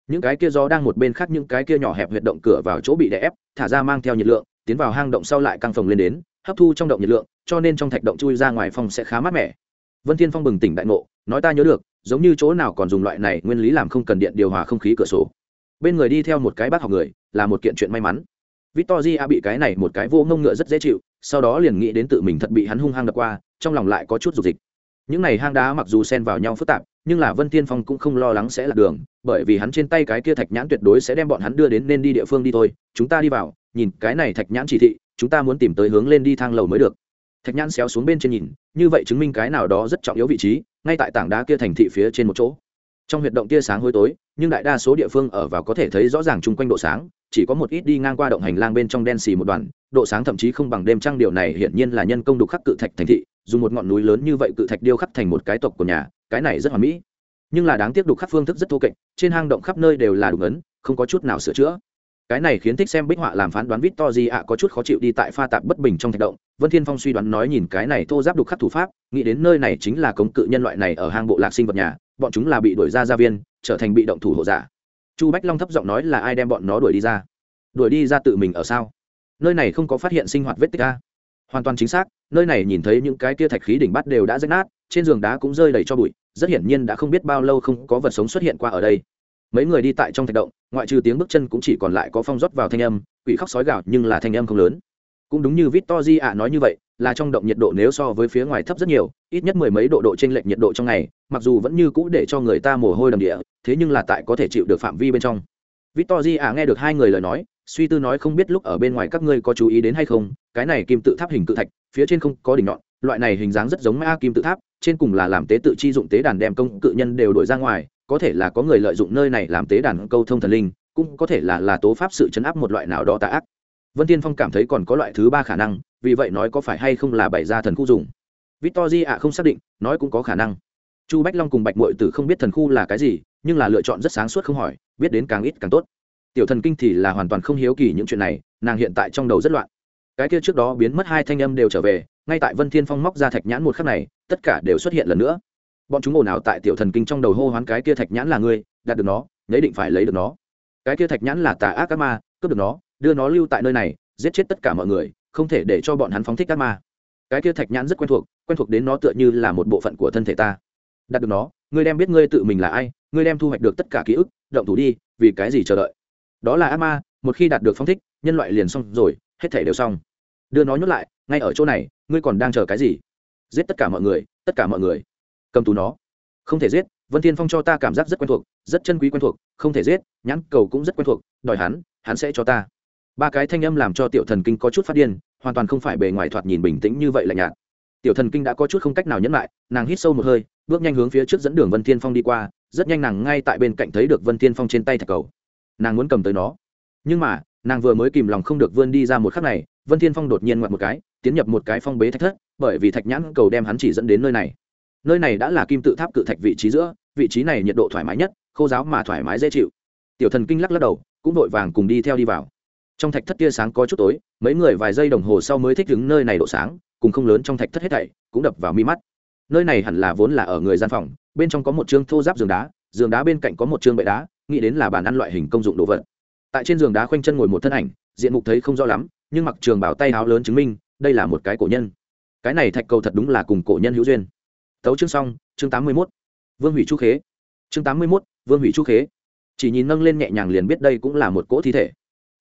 những cái kia gió đang một bên khác những cái kia nhỏ hẹp huyệt động cửa vào chỗ bị đè ép, thả ra mang theo nhiệt lượng, tiến vào hang động sau lại căng phồng lên đến, hấp thu trong động nhiệt lượng, cho nên trong thạch động chui ra ngoài phong sẽ khá mát mẻ. Vân thiên phong bừng tỉnh đại ngộ, nói ta nhớ được, giống như chỗ nào còn dùng loại này nguyên lý làm không cần điện điều hòa không khí cửa sổ. Bên người đi theo một cái bác học người, là một kiện chuyện may mắn. Victoria bị cái này một cái vô ngông ngựa rất dễ chịu, sau đó liền nghĩ đến tự mình thật bị hắn hung hăng đập qua, trong lòng lại có chút dục dịch những này hang đá mặc dù xen vào nhau phức tạp, nhưng là vân tiên phong cũng không lo lắng sẽ lạc đường, bởi vì hắn trên tay cái kia thạch nhãn tuyệt đối sẽ đem bọn hắn đưa đến nên đi địa phương đi thôi, chúng ta đi vào, nhìn cái này thạch nhãn chỉ thị, chúng ta muốn tìm tới hướng lên đi thang lầu mới được. Thạch nhãn xéo xuống bên trên nhìn, như vậy chứng minh cái nào đó rất trọng yếu vị trí, ngay tại tảng đá kia thành thị phía trên một chỗ. Trong huyệt động tia sáng hôi tối, nhưng đại đa số địa phương ở vào có thể thấy rõ ràng chung quanh độ sáng, chỉ có một ít đi ngang qua động hành lang bên trong đen xì một đoàn, độ sáng thậm chí không bằng đêm trăng điều này hiển nhiên là nhân công đục khắc cự thạch thành thị dùng một ngọn núi lớn như vậy cự thạch điêu khắc thành một cái tộc của nhà, cái này rất hoàn mỹ. Nhưng là đáng tiếc đục khắc phương thức rất thô kệch, trên hang động khắp nơi đều là đục ấn, không có chút nào sửa chữa. Cái này khiến thích xem bích họa làm phán đoán vít to ạ có chút khó chịu đi tại pha tạp bất bình trong thạch động. Vân thiên phong suy đoán nói nhìn cái này thô giáp đục khắc thủ pháp, nghĩ đến nơi này chính là cống cự nhân loại này ở hang bộ lạc sinh vật nhà, bọn chúng là bị đuổi ra gia viên, trở thành bị động thủ hộ giả. Chu bách long thấp giọng nói là ai đem bọn nó đuổi đi ra? Đuổi đi ra tự mình ở sao? Nơi này không có phát hiện sinh hoạt vết tích a hoàn toàn chính xác, nơi này nhìn thấy những cái kia thạch khí đỉnh bắt đều đã rách nát, trên giường đá cũng rơi đầy cho bụi, rất hiển nhiên đã không biết bao lâu không có vật sống xuất hiện qua ở đây. Mấy người đi tại trong thạch động, ngoại trừ tiếng bước chân cũng chỉ còn lại có phong rót vào thanh âm, quỷ khóc sói gạo nhưng là thanh âm không lớn. Cũng đúng như victor di ạ nói như vậy, là trong động nhiệt độ nếu so với phía ngoài thấp rất nhiều, ít nhất mười mấy độ độ trên lệch nhiệt độ trong ngày, mặc dù vẫn như cũ để cho người ta mồ hôi đầm địa, thế nhưng là tại có thể chịu được phạm vi bên trong. Victor di ạ nghe được hai người lời nói suy tư nói không biết lúc ở bên ngoài các ngươi có chú ý đến hay không, cái này kim tự tháp hình cự thạch, phía trên không có đỉnh nhọn, loại này hình dáng rất giống ma kim tự tháp, trên cùng là làm tế tự chi dụng tế đàn đem công cự nhân đều đổi ra ngoài, có thể là có người lợi dụng nơi này làm tế đàn câu thông thần linh, cũng có thể là là tố pháp sự chấn áp một loại nào đó tà ác. Vân tiên phong cảm thấy còn có loại thứ ba khả năng, vì vậy nói có phải hay không là bày ra thần khu dùng. Victor ạ, không xác định, nói cũng có khả năng. Chu bách long cùng bạch mội tử không biết thần khu là cái gì, nhưng là lựa chọn rất sáng suốt không hỏi, biết đến càng ít càng tốt tiểu thần kinh thì là hoàn toàn không hiếu kỳ những chuyện này, nàng hiện tại trong đầu rất loạn. Cái kia trước đó biến mất hai thanh âm đều trở về, ngay tại vân thiên phong móc ra thạch nhãn một khắc này, tất cả đều xuất hiện lần nữa. Bọn chúng ồn ào tại tiểu thần kinh trong đầu hô hoán cái kia thạch nhãn là ngươi, đạt được nó nhấy định phải lấy được nó. Cái kia thạch nhãn là tà ác ác ma, cướp được nó, đưa nó lưu tại nơi này, giết chết tất cả mọi người, không thể để cho bọn hắn phóng thích ác ma. Cái kia thạch nhãn rất quen thuộc quen thuộc đến nó tựa như là một bộ phận của thân thể ta. Đạt được nó, ngươi đem biết ngươi tự mình là ai, ngươi đem thu hoạch được tất cả ký ức, động thủ đi, vì cái gì chờ đợi? Đó là ác ma, một khi đạt được phong thích, nhân loại liền xong rồi, hết thể đều xong. Đưa nó nhốt lại, ngay ở chỗ này, ngươi còn đang chờ cái gì? Giết tất cả mọi người, tất cả mọi người. Cầm tù nó. Không thể giết, vân thiên phong cho ta cảm giác rất quen thuộc, rất chân quý quen thuộc, không thể giết, nhãn cầu cũng rất quen thuộc, đòi hắn hắn sẽ cho ta. Ba cái thanh âm làm cho tiểu thần kinh có chút phát điên, hoàn toàn không phải bề ngoài thoạt nhìn bình tĩnh như vậy lạnh nhạt. Tiểu thần kinh đã có chút không cách nào nhẫn lại, nàng hít sâu một hơi, bước nhanh hướng phía trước dẫn đường vân thiên phong đi qua, rất nhanh nàng ngay tại bên cạnh thấy được vân thiên phong trên tay thạch cầu nàng muốn cầm tới nó. Nhưng mà, nàng vừa mới kìm lòng không được vươn đi ra một khắc này, vân thiên phong đột nhiên ngoặt một cái, tiến nhập một cái phong bế thạch thất, bởi vì thạch nhãn cầu đem hắn chỉ dẫn đến nơi này. Nơi này đã là kim tự tháp cự thạch vị trí giữa, vị trí này nhiệt độ thoải mái nhất, khô giáo mà thoải mái dễ chịu. Tiểu thần kinh lắc lắc đầu, cũng vội vàng cùng đi theo đi vào. Trong thạch thất tia sáng có chút tối, mấy người vài giây đồng hồ sau mới thích đứng nơi này độ sáng, cùng không lớn trong thạch thất hết thảy, cũng đập vào mi mắt. Nơi này hẳn là vốn là ở người gian phòng, bên trong có một chương thô giáp giường đá giường đá bên cạnh có một chương bệ đá nghĩ đến là bàn ăn loại hình công dụng đồ vật. Tại trên giường đá khoanh chân ngồi một thân ảnh, diện mục thấy không rõ lắm, nhưng mặc trường bảo tay áo lớn chứng minh, đây là một cái cổ nhân. Cái này thạch cầu thật đúng là cùng cổ nhân hữu duyên. Tấu chương xong, chương tám mươi mốt. Vương hủy chu khế. Chương tám mươi mốt, vương hủy chu khế. Chỉ nhìn nâng lên nhẹ nhàng liền biết đây cũng là một cỗ thi thể.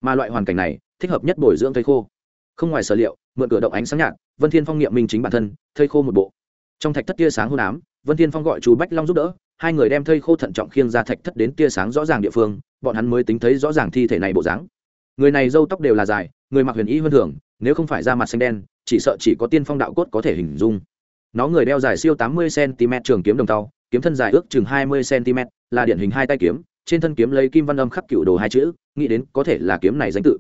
Mà loại hoàn cảnh này, thích hợp nhất bồi dưỡng thây khô. Không ngoài sở liệu, mượn cửa động ánh sáng nhạt, vân thiên phong nghiệm minh chính bản thân, thây khô một bộ. Trong thạch thất tia sáng hôn ám, vân thiên phong gọi chú bách long giúp đỡ hai người đem thây khô thận trọng khiêng ra thạch thất đến tia sáng rõ ràng địa phương, bọn hắn mới tính thấy rõ ràng thi thể này bộ dáng. Người này râu tóc đều là dài, người mặc huyền y hơn thường, nếu không phải da mặt xanh đen, chỉ sợ chỉ có tiên phong đạo cốt có thể hình dung. Nó người đeo dài siêu tám mươi cm trường kiếm đồng tàu, kiếm thân dài ước chừng hai mươi cm là điển hình hai tay kiếm, trên thân kiếm lấy kim văn âm khắc cựu đồ hai chữ, nghĩ đến có thể là kiếm này danh tự.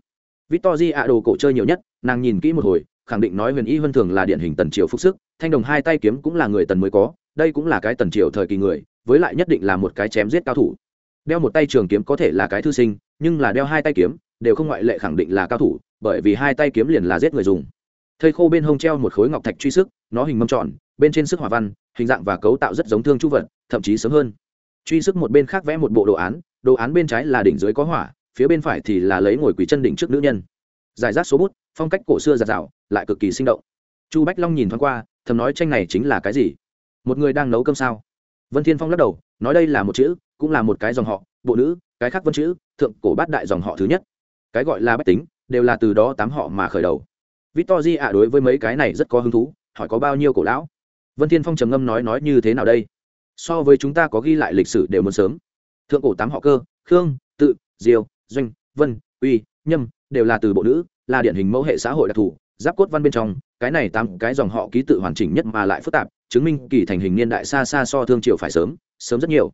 Victor ạ đồ cổ chơi nhiều nhất, nàng nhìn kỹ một hồi, khẳng định nói huyền y hơn thường là điển hình tần triều phúc sức, thanh đồng hai tay kiếm cũng là người tần mới có, đây cũng là cái tần triều thời kỳ người với lại nhất định là một cái chém giết cao thủ. Đeo một tay trường kiếm có thể là cái thư sinh, nhưng là đeo hai tay kiếm, đều không ngoại lệ khẳng định là cao thủ, bởi vì hai tay kiếm liền là giết người dùng. Thây khô bên hông treo một khối ngọc thạch truy sức, nó hình mâm tròn, bên trên sức hỏa văn, hình dạng và cấu tạo rất giống thương chu vật, thậm chí sớm hơn. Truy sức một bên khác vẽ một bộ đồ án đồ án bên trái là đỉnh dưới có hỏa, phía bên phải thì là lấy ngồi quỳ chân đỉnh trước nữ nhân. Giải rác số bút, phong cách cổ xưa giạt rào, lại cực kỳ sinh động. Chu bách long nhìn thoáng qua, thầm nói tranh này chính là cái gì? Một người đang nấu cơm sao? Vân thiên phong lắc đầu, nói đây là một chữ, cũng là một cái dòng họ, bộ nữ, cái khác vân chữ, thượng cổ bát đại dòng họ thứ nhất. Cái gọi là bách tính, đều là từ đó tám họ mà khởi đầu. Victor ạ à, đối với mấy cái này rất có hứng thú, hỏi có bao nhiêu cổ lão? Vân thiên phong trầm ngâm nói nói như thế nào đây? So với chúng ta có ghi lại lịch sử đều muốn sớm. Thượng cổ tám họ cơ, khương, tự, diêu, doanh, vân, uy, nhâm, đều là từ bộ nữ, là điển hình mẫu hệ xã hội đặc thù, giáp cốt văn bên trong cái này tám cái dòng họ ký tự hoàn chỉnh nhất mà lại phức tạp, chứng minh kỳ thành hình niên đại xa xa so thương triều phải sớm sớm rất nhiều.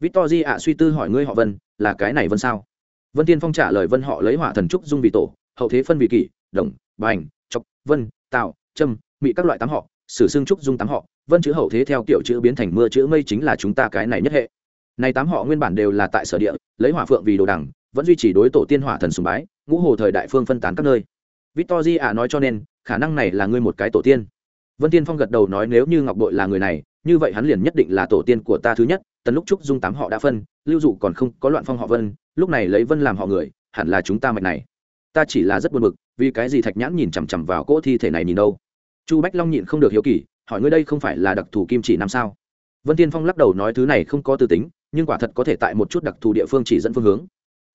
Victor di ạ, suy tư hỏi ngươi họ vân, là cái này vân sao? Vân tiên phong trả lời vân họ lấy hỏa thần trúc dung vị tổ, hậu thế phân vị kỷ, đồng, bành chọc vân, tạo trâm mị các loại tám họ, sử xương trúc dung tám họ, vân chữ hậu thế theo kiểu chữ biến thành mưa chữ mây chính là chúng ta cái này nhất hệ. Này tám họ nguyên bản đều là tại sở địa, lấy hỏa phượng vì đồ đằng, vẫn duy trì đối tổ tiên hỏa thần sùng bái, ngũ hồ thời đại phương phân tán các nơi victor ạ à, nói cho nên, khả năng này là ngươi một cái tổ tiên. Vân tiên phong gật đầu nói, nếu như ngọc bội là người này, như vậy hắn liền nhất định là tổ tiên của ta thứ nhất, tần lúc trúc dung tám họ đã phân, lưu dụ còn không có loạn phong họ vân, lúc này lấy vân làm họ người, hẳn là chúng ta mạch này. Ta chỉ là rất buồn bực, vì cái gì thạch nhãn nhìn chằm chằm vào cỗ thi thể này nhìn đâu? Chu bách long nhịn không được hiếu kỳ, hỏi ngươi đây không phải là đặc thù kim chỉ năm sao? Vân tiên phong lắc đầu nói, thứ này không có tư tính, nhưng quả thật có thể tại một chút đặc thù địa phương chỉ dẫn phương hướng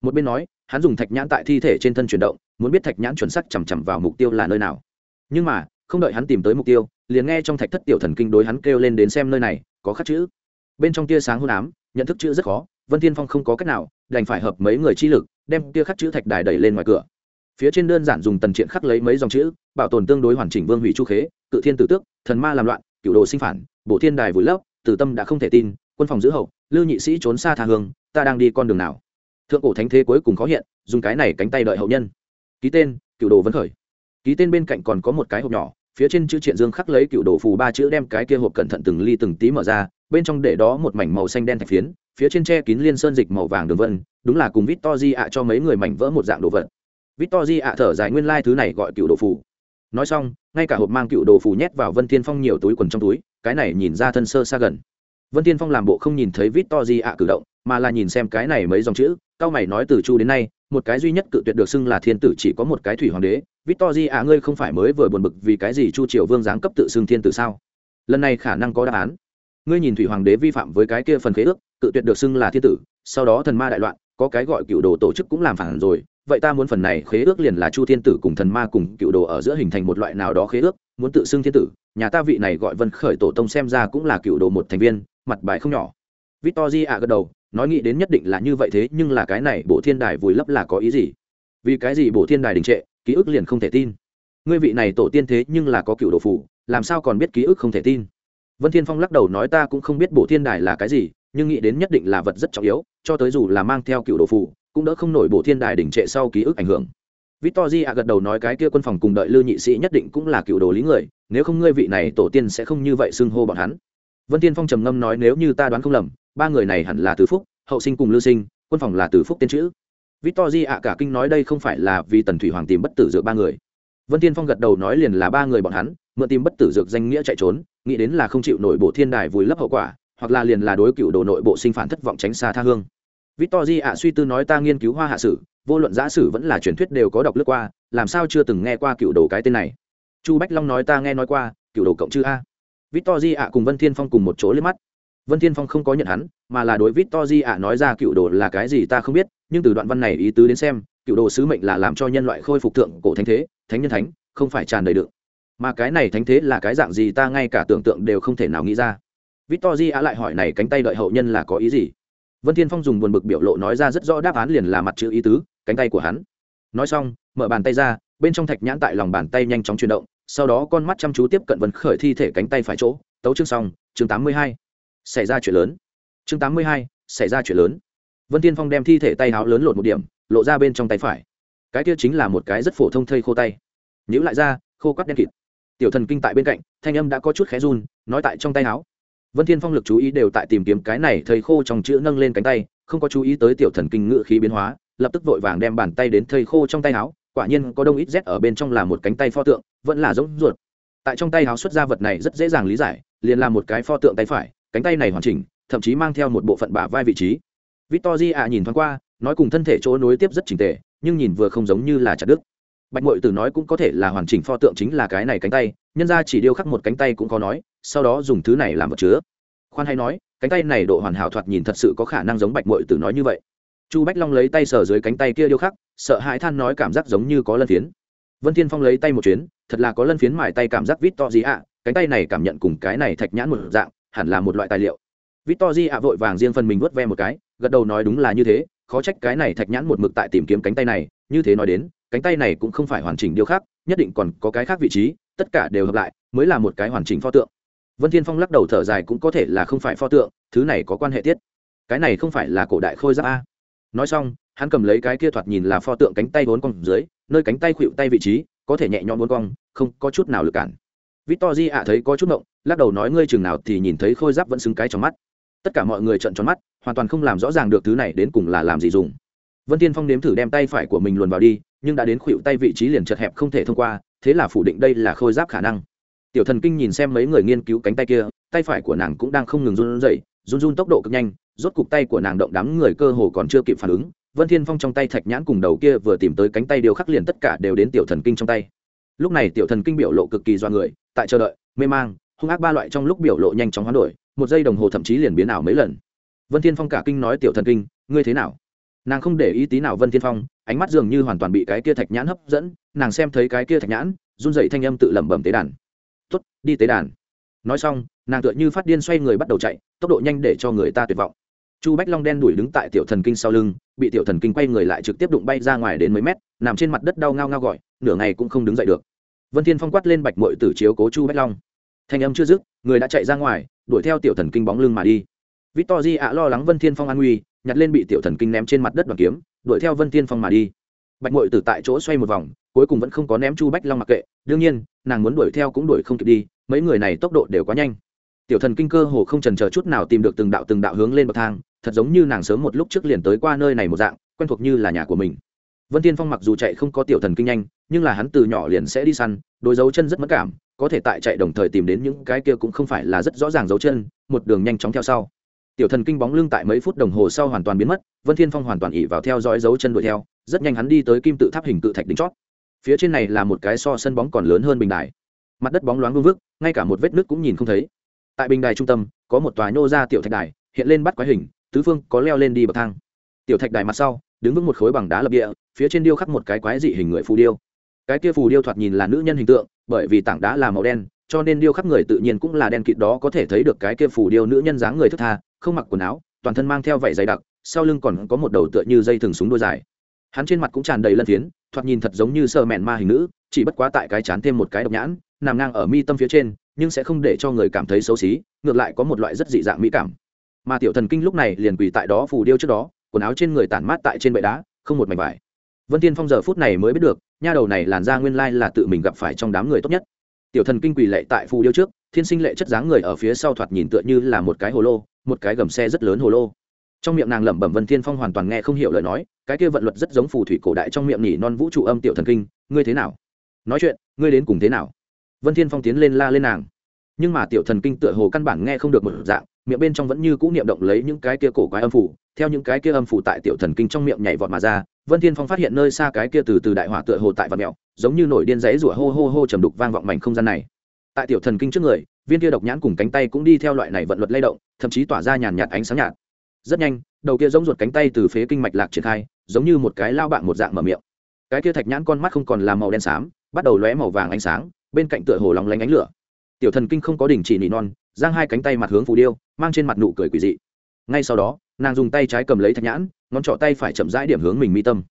một bên nói, hắn dùng thạch nhãn tại thi thể trên thân chuyển động, muốn biết thạch nhãn chuẩn sắc chằm chằm vào mục tiêu là nơi nào. Nhưng mà, không đợi hắn tìm tới mục tiêu, liền nghe trong thạch thất tiểu thần kinh đối hắn kêu lên đến xem nơi này, có khắc chữ. Bên trong tia sáng hôn ám, nhận thức chữ rất khó, vân thiên phong không có cách nào, đành phải hợp mấy người chi lực, đem tia khắc chữ thạch đài đẩy lên ngoài cửa. Phía trên đơn giản dùng tần triện khắc lấy mấy dòng chữ, bảo tồn tương đối hoàn chỉnh vương hủy chu khế, cự thiên tử tước, thần ma làm loạn cựu đồ sinh phản bộ thiên đài vùi lấp, tử tâm đã không thể tin, quân phòng giữ hậu, lưu nhị sĩ trốn xa tha hương, ta đang đi con đường nào? Thượng cổ thánh thế cuối cùng khó hiện, dùng cái này cánh tay đợi hậu nhân. Ký tên cựu đồ vấn khởi. Ký tên bên cạnh còn có một cái hộp nhỏ, phía trên chữ triện dương khắc lấy cựu đồ phù ba chữ đem cái kia hộp cẩn thận từng ly từng tí mở ra, bên trong để đó một mảnh màu xanh đen thạch phiến, phía trên tre kín liên sơn dịch màu vàng đường vân, đúng là cùng vít to di ạ cho mấy người mảnh vỡ một dạng đồ vật. Vít to di ạ thở dài nguyên lai thứ này gọi cựu đồ phù. Nói xong, ngay cả hộp mang cựu đồ phù nhét vào vân thiên phong nhiều túi quần trong túi, cái này nhìn ra thân sơ xa gần. Vân thiên phong làm bộ không nhìn thấy vít to di ạ cử động mà là nhìn xem cái này mấy dòng chữ, cao mày nói từ chu đến nay, một cái duy nhất cự tuyệt được xưng là thiên tử chỉ có một cái thủy hoàng đế, victor à ngươi không phải mới vừa buồn bực vì cái gì chu triều vương giáng cấp tự xưng thiên tử sao? Lần này khả năng có đáp án. Ngươi nhìn thủy hoàng đế vi phạm với cái kia phần khế ước, cự tuyệt được xưng là thiên tử, sau đó thần ma đại loạn, có cái gọi cựu đồ tổ chức cũng làm phản rồi, vậy ta muốn phần này khế ước liền là chu thiên tử cùng thần ma cùng cựu đồ ở giữa hình thành một loại nào đó khế ước, muốn tự xưng thiên tử, nhà ta vị này gọi vân khởi tổ tông xem ra cũng là cựu đồ một thành viên, mặt bài không nhỏ. Victory ạ gật đầu nói nghĩ đến nhất định là như vậy thế nhưng là cái này bộ thiên đài vùi lấp là có ý gì? Vì cái gì bộ thiên đài đình trệ ký ức liền không thể tin? Ngươi vị này tổ tiên thế nhưng là có cựu đồ phủ làm sao còn biết ký ức không thể tin? Vân thiên phong lắc đầu nói ta cũng không biết bộ thiên đài là cái gì nhưng nghĩ đến nhất định là vật rất trọng yếu cho tới dù là mang theo cựu đồ phủ cũng đỡ không nổi bộ thiên đài đình trệ sau ký ức ảnh hưởng. Victory ạ gật đầu nói cái kia quân phòng cùng đợi Lư nhị sĩ nhất định cũng là cựu đồ lý người, nếu không ngươi vị này tổ tiên sẽ không như vậy xưng hô bọn hắn. Vân Tiên Phong trầm ngâm nói nếu như ta đoán không lầm, ba người này hẳn là Từ Phúc, hậu sinh cùng Lưu Sinh, quân phòng là Từ Phúc tiên chữ. Victor Di cả kinh nói đây không phải là vì Tần Thủy Hoàng tìm bất tử dược ba người. Vân Tiên Phong gật đầu nói liền là ba người bọn hắn, mượn tìm bất tử dược danh nghĩa chạy trốn, nghĩ đến là không chịu nổi bộ thiên đài vùi lấp hậu quả, hoặc là liền là đối cựu đồ nội bộ sinh phản thất vọng tránh xa tha hương. Victor Di suy tư nói ta nghiên cứu hoa hạ sử, vô luận giả sử vẫn là truyền thuyết đều có đọc lướt qua, làm sao chưa từng nghe qua cựu đồ cái tên này. Chu Bách Long nói ta nghe nói qua, cựu đồ cộng chư a. Victor Di cùng Vân Thiên Phong cùng một chỗ liếc mắt. Vân Thiên Phong không có nhận hắn, mà là đối Victor Di nói ra cựu đồ là cái gì ta không biết, nhưng từ đoạn văn này ý tứ đến xem, cựu đồ sứ mệnh là làm cho nhân loại khôi phục thượng cổ thánh thế, thánh nhân thánh, không phải tràn đầy được. Mà cái này thánh thế là cái dạng gì ta ngay cả tưởng tượng đều không thể nào nghĩ ra. Victor Di lại hỏi này cánh tay đợi hậu nhân là có ý gì? Vân Thiên Phong dùng buồn bực biểu lộ nói ra rất rõ đáp án liền là mặt chữ ý tứ, cánh tay của hắn. Nói xong, mở bàn tay ra, bên trong thạch nhãn tại lòng bàn tay nhanh chóng chuyển động, sau đó con mắt chăm chú tiếp cận Vân Khởi thi thể cánh tay phải chỗ, tấu chương xong, chương 82. Xảy ra chuyện lớn. Chương 82, xảy ra chuyện lớn. Vân Tiên Phong đem thi thể tay áo lớn lột một điểm, lộ ra bên trong tay phải. Cái kia chính là một cái rất phổ thông thây khô tay. Nhíu lại ra, khô cắt đen kịt. Tiểu thần kinh tại bên cạnh, thanh âm đã có chút khé run, nói tại trong tay áo. Vân Thiên Phong lực chú ý đều tại tìm kiếm cái này thây khô trong chữ nâng lên cánh tay, không có chú ý tới tiểu thần kinh ngự khí biến hóa, lập tức vội vàng đem bàn tay đến thây khô trong tay áo, quả nhiên có đông ít z ở bên trong là một cánh tay pho tượng, vẫn là giống ruột. Tại trong tay háo xuất ra vật này rất dễ dàng lý giải, liền là một cái pho tượng tay phải, cánh tay này hoàn chỉnh, thậm chí mang theo một bộ phận bả vai vị trí. Victory ạ nhìn thoáng qua, nói cùng thân thể chỗ nối tiếp rất chỉnh tề, nhưng nhìn vừa không giống như là chặt đứt. Bạch Mội Tử nói cũng có thể là hoàn chỉnh pho tượng chính là cái này cánh tay, nhân ra chỉ điêu khắc một cánh tay cũng có nói, sau đó dùng thứ này làm vật chứa khoan hay nói cánh tay này độ hoàn hảo thoạt nhìn thật sự có khả năng giống bạch mội tử nói như vậy chu bách long lấy tay sờ dưới cánh tay kia điêu khắc sợ hãi than nói cảm giác giống như có lân phiến. Vân thiên phong lấy tay một chuyến, thật là có lân phiến mài tay cảm giác vít to gì ạ cánh tay này cảm nhận cùng cái này thạch nhãn một dạng, hẳn là một loại tài liệu. Vít to gì ạ vội vàng riêng phần mình vớt ve một cái, gật đầu nói đúng là như thế, khó trách cái này thạch nhãn một mực tại tìm kiếm cánh tay này, như thế nói đến, cánh tay này cũng không phải hoàn chỉnh điêu khắc nhất định còn có cái khác vị trí, tất cả đều hợp lại, mới là một cái hoàn chỉnh pho tượng. Vân thiên phong lắc đầu thở dài cũng có thể là không phải pho tượng, thứ này có quan hệ tiết. Cái này không phải là cổ đại khôi giáp a. Nói xong hắn cầm lấy cái kia thoạt nhìn là pho tượng cánh tay vốn cong dưới, nơi cánh tay khuỵu tay vị trí, có thể nhẹ nhõm vốn cong, không có chút nào lực cản. Victor di ạ thấy có chút động lắc đầu nói ngươi chừng nào thì nhìn thấy khôi giáp vẫn xứng cái trong mắt. Tất cả mọi người trợn tròn mắt, hoàn toàn không làm rõ ràng được thứ này đến cùng là làm gì dùng. Vân tiên phong nếm thử đem tay phải của mình luồn vào đi, nhưng đã đến khuỵu tay vị trí liền chật hẹp không thể thông qua, thế là phủ định đây là khôi giáp khả năng. Tiểu thần kinh nhìn xem mấy người nghiên cứu cánh tay kia, tay phải của nàng cũng đang không ngừng run rẩy, run run tốc độ cực nhanh, rốt cục tay của nàng động đám người cơ hồ còn chưa kịp phản ứng vân thiên phong trong tay thạch nhãn cùng đầu kia vừa tìm tới cánh tay điều khắc liền tất cả đều đến tiểu thần kinh trong tay. Lúc này tiểu thần kinh biểu lộ cực kỳ do người, tại chờ đợi, mê mang, hung ác ba loại trong lúc biểu lộ nhanh chóng hoán đổi, một giây đồng hồ thậm chí liền biến ảo mấy lần. Vân thiên phong cả kinh nói tiểu thần kinh, ngươi thế nào? Nàng không để ý tí nào vân thiên phong, ánh mắt dường như hoàn toàn bị cái kia thạch nhãn hấp dẫn, nàng xem thấy cái kia thạch nhãn, run dậy thanh âm tự lẩm bẩm tế đàn. Tuất đi tế đàn. Nói xong, nàng tựa như phát điên xoay người bắt đầu chạy, tốc độ nhanh để cho người ta tuyệt vọng chu bách long đen đuổi đứng tại tiểu thần kinh sau lưng, bị tiểu thần kinh quay người lại trực tiếp đụng bay ra ngoài đến mấy mét, nằm trên mặt đất đau ngao ngao gọi, nửa ngày cũng không đứng dậy được. Vân thiên phong quát lên bạch mội tử chiếu cố chu bách long. Thanh âm chưa dứt, người đã chạy ra ngoài, đuổi theo tiểu thần kinh bóng lưng mà đi. Victor di ạ lo lắng vân thiên phong an nguy nhặt lên bị tiểu thần kinh ném trên mặt đất đoàn kiếm, đuổi theo vân thiên phong mà đi. Bạch mội tử tại chỗ xoay một vòng, cuối cùng vẫn không có ném chu bách long mặc kệ, đương nhiên, nàng muốn đuổi theo cũng đuổi không kịp đi, mấy người này tốc độ đều quá nhanh tiểu thần kinh cơ hồ không trần chờ chút nào tìm được từng đạo từng đạo hướng lên bậc thang, thật giống như nàng sớm một lúc trước liền tới qua nơi này một dạng, quen thuộc như là nhà của mình. Vân tiên phong mặc dù chạy không có tiểu thần kinh nhanh, nhưng là hắn từ nhỏ liền sẽ đi săn đôi dấu chân rất mất cảm, có thể tại chạy đồng thời tìm đến những cái kia cũng không phải là rất rõ ràng dấu chân, một đường nhanh chóng theo sau. Tiểu thần kinh bóng lưng tại mấy phút đồng hồ sau hoàn toàn biến mất, vân thiên phong hoàn toàn ỉ vào theo dõi dấu chân đuổi theo, rất nhanh hắn đi tới kim tự tháp hình cự thạch đỉnh chót. Phía trên này là một cái so sân bóng còn lớn hơn bình đài. Mặt đất bóng loáng vương vức, ngay cả một vết nứt cũng nhìn không thấy tại bình đài trung tâm, có một tòa nhô ra tiểu thạch đài, hiện lên bắt quái hình, tứ phương có leo lên đi bậc thang. Tiểu thạch đài mặt sau, đứng vững một khối bằng đá lập địa, phía trên điêu khắc một cái quái dị hình người phù điêu. Cái kia phù điêu thoạt nhìn là nữ nhân hình tượng, bởi vì tảng đá là màu đen, cho nên điêu khắc người tự nhiên cũng là đen kịt đó có thể thấy được cái kia phù điêu nữ nhân dáng người thức tha, không mặc quần áo, toàn thân mang theo vảy dày đặc, sau lưng còn có một đầu tựa như dây thừng súng đôi dài. Hắn trên mặt cũng tràn đầy lân phiến, thoạt nhìn thật giống như sơ mẹn ma hình nữ, chỉ bất quá tại cái chán thêm một cái độc nhãn, nằm ngang ở mi tâm phía trên nhưng sẽ không để cho người cảm thấy xấu xí, ngược lại có một loại rất dị dạng mỹ cảm. Mà tiểu thần kinh lúc này liền quỳ tại đó phù điêu trước đó, quần áo trên người tản mát tại trên bệ đá, không một mảnh vải. Vân tiên phong giờ phút này mới biết được, nha đầu này làn da nguyên lai là tự mình gặp phải trong đám người tốt nhất. Tiểu thần kinh quỳ lệ tại phù điêu trước, thiên sinh lệ chất dáng người ở phía sau thoạt nhìn tựa như là một cái hồ lô, một cái gầm xe rất lớn hồ lô. Trong miệng nàng lẩm bẩm vân thiên phong hoàn toàn nghe không hiểu lời nói, cái kia vận luật rất giống phù thủy cổ đại trong miệng nhỉ non vũ trụ âm tiểu thần kinh, ngươi thế nào? Nói chuyện, ngươi đến cùng thế nào? Vân thiên phong tiến lên la lên nàng. Nhưng mà tiểu thần kinh tựa hồ căn bản nghe không được một dạng, miệng bên trong vẫn như cũ niệm động lấy những cái kia cổ quái âm phủ. Theo những cái kia âm phủ tại tiểu thần kinh trong miệng nhảy vọt mà ra, vân thiên phong phát hiện nơi xa cái kia từ từ đại hỏa tựa hồ tại vật mẹo giống như nổi điên giấy rủa hô hô hô trầm đục vang vọng mảnh không gian này. Tại tiểu thần kinh trước người, viên kia độc nhãn cùng cánh tay cũng đi theo loại này vận luật lay động, thậm chí tỏa ra nhàn nhạt ánh sáng nhạt. Rất nhanh, đầu kia giống ruột cánh tay từ phế kinh mạch lạc triển khai, giống như một cái lao bạn một dạng mở miệng. Cái kia thạch nhãn con mắt không còn là màu đen xám, bắt đầu lóe màu vàng ánh sáng bên cạnh tựa hồ lóng lánh ánh lửa. Tiểu thần kinh không có đình chỉ nỉ non, giang hai cánh tay mặt hướng phù điêu, mang trên mặt nụ cười quỳ dị. Ngay sau đó, nàng dùng tay trái cầm lấy thạch nhãn, ngón trỏ tay phải chậm rãi điểm hướng mình mi tâm.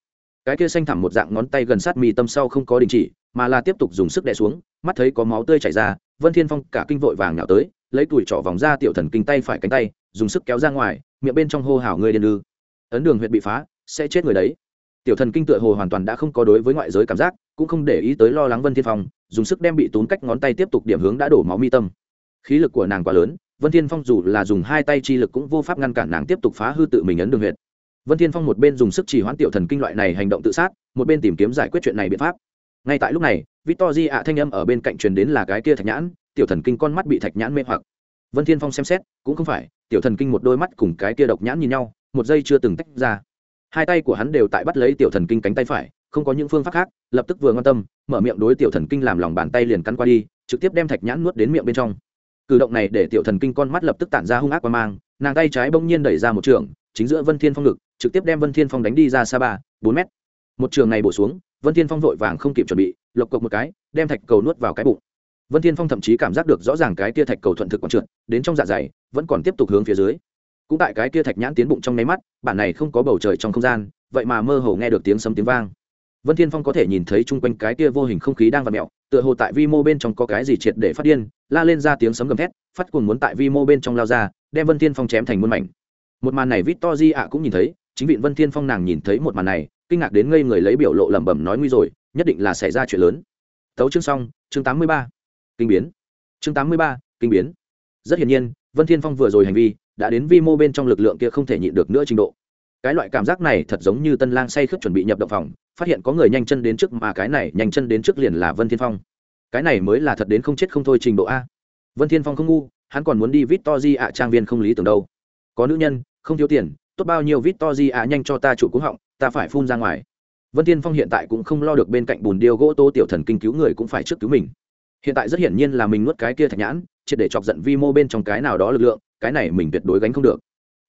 Cái kia xanh thẳm một dạng ngón tay gần sát mi tâm sau không có đình chỉ, mà là tiếp tục dùng sức đè xuống, mắt thấy có máu tươi chảy ra, vân thiên phong cả kinh vội vàng nhào tới, lấy tuổi trỏ vòng ra tiểu thần kinh tay phải cánh tay, dùng sức kéo ra ngoài, miệng bên trong hô hào người điên lư ấn đường huyệt bị phá, sẽ chết người đấy tiểu thần kinh tựa hồ hoàn toàn đã không có đối với ngoại giới cảm giác, cũng không để ý tới lo lắng vân thiên phong, dùng sức đem bị tốn cách ngón tay tiếp tục điểm hướng đã đổ máu mi tâm. Khí lực của nàng quá lớn, vân thiên phong dù là dùng hai tay chi lực cũng vô pháp ngăn cản nàng tiếp tục phá hư tự mình ấn đường huyệt. Vân thiên phong một bên dùng sức chỉ hoãn tiểu thần kinh loại này hành động tự sát, một bên tìm kiếm giải quyết chuyện này biện pháp. Ngay tại lúc này, victor ạ thanh âm ở bên cạnh truyền đến là cái kia thạch nhãn, tiểu thần kinh con mắt bị thạch nhãn mê hoặc. Vân thiên phong xem xét, cũng không phải, tiểu thần kinh một đôi mắt cùng cái kia độc nhãn nhìn nhau, một giây chưa từng tách ra hai tay của hắn đều tại bắt lấy tiểu thần kinh cánh tay phải, không có những phương pháp khác, lập tức vừa ngon tâm, mở miệng đối tiểu thần kinh làm lòng bàn tay liền cắn qua đi, trực tiếp đem thạch nhãn nuốt đến miệng bên trong. Cử động này để tiểu thần kinh con mắt lập tức tản ra hung ác qua mang, nàng tay trái bỗng nhiên đẩy ra một trường, chính giữa vân thiên phong ngực, trực tiếp đem vân thiên phong đánh đi ra xa ba, bốn mét. Một trường này bổ xuống, vân thiên phong vội vàng không kịp chuẩn bị, lộc cộc một cái, đem thạch cầu nuốt vào cái bụng. Vân thiên phong thậm chí cảm giác được rõ ràng cái tia thạch cầu thuận thực còn trượt, đến trong dạ dày, vẫn còn tiếp tục hướng phía dưới cũng tại cái tia thạch nhãn tiến bụng trong nháy mắt, bản này không có bầu trời trong không gian, vậy mà mơ hồ nghe được tiếng sấm tiếng vang. Vân thiên phong có thể nhìn thấy chung quanh cái tia vô hình không khí đang vặn mẹo tựa hồ tại vi mô bên trong có cái gì triệt để phát điên, la lên ra tiếng sấm gầm thét, phát cuồng muốn tại vi mô bên trong lao ra, đem vân thiên phong chém thành muôn mảnh. Một màn này victor di ạ cũng nhìn thấy, chính vị vân thiên phong nàng nhìn thấy một màn này, kinh ngạc đến ngây người lấy biểu lộ lẩm bẩm nói nguy rồi, nhất định là xảy ra chuyện lớn. Tấu chương xong, chương tám mươi ba. Kinh biến. Chương tám mươi ba, kinh biến. Rất hiển nhiên, vân thiên phong vừa rồi hành vi đã đến vi mô bên trong lực lượng kia không thể nhịn được nữa trình độ. Cái loại cảm giác này thật giống như tân lang say khướt chuẩn bị nhập động phòng, phát hiện có người nhanh chân đến trước mà cái này nhanh chân đến trước liền là vân thiên phong. Cái này mới là thật đến không chết không thôi trình độ a. Vân thiên phong không ngu, hắn còn muốn đi vít to di ạ trang viên không lý tưởng đâu. Có nữ nhân, không thiếu tiền, tốt bao nhiêu vít to di ạ nhanh cho ta chủ cúng họng, ta phải phun ra ngoài. Vân thiên phong hiện tại cũng không lo được bên cạnh bùn điêu gỗ tô tiểu thần kinh cứu người cũng phải trước cứu mình. Hiện tại rất hiển nhiên là mình nuốt cái kia thạch nhãn, triệt để chọc giận vi mô bên trong cái nào đó lực lượng cái này mình tuyệt đối gánh không được.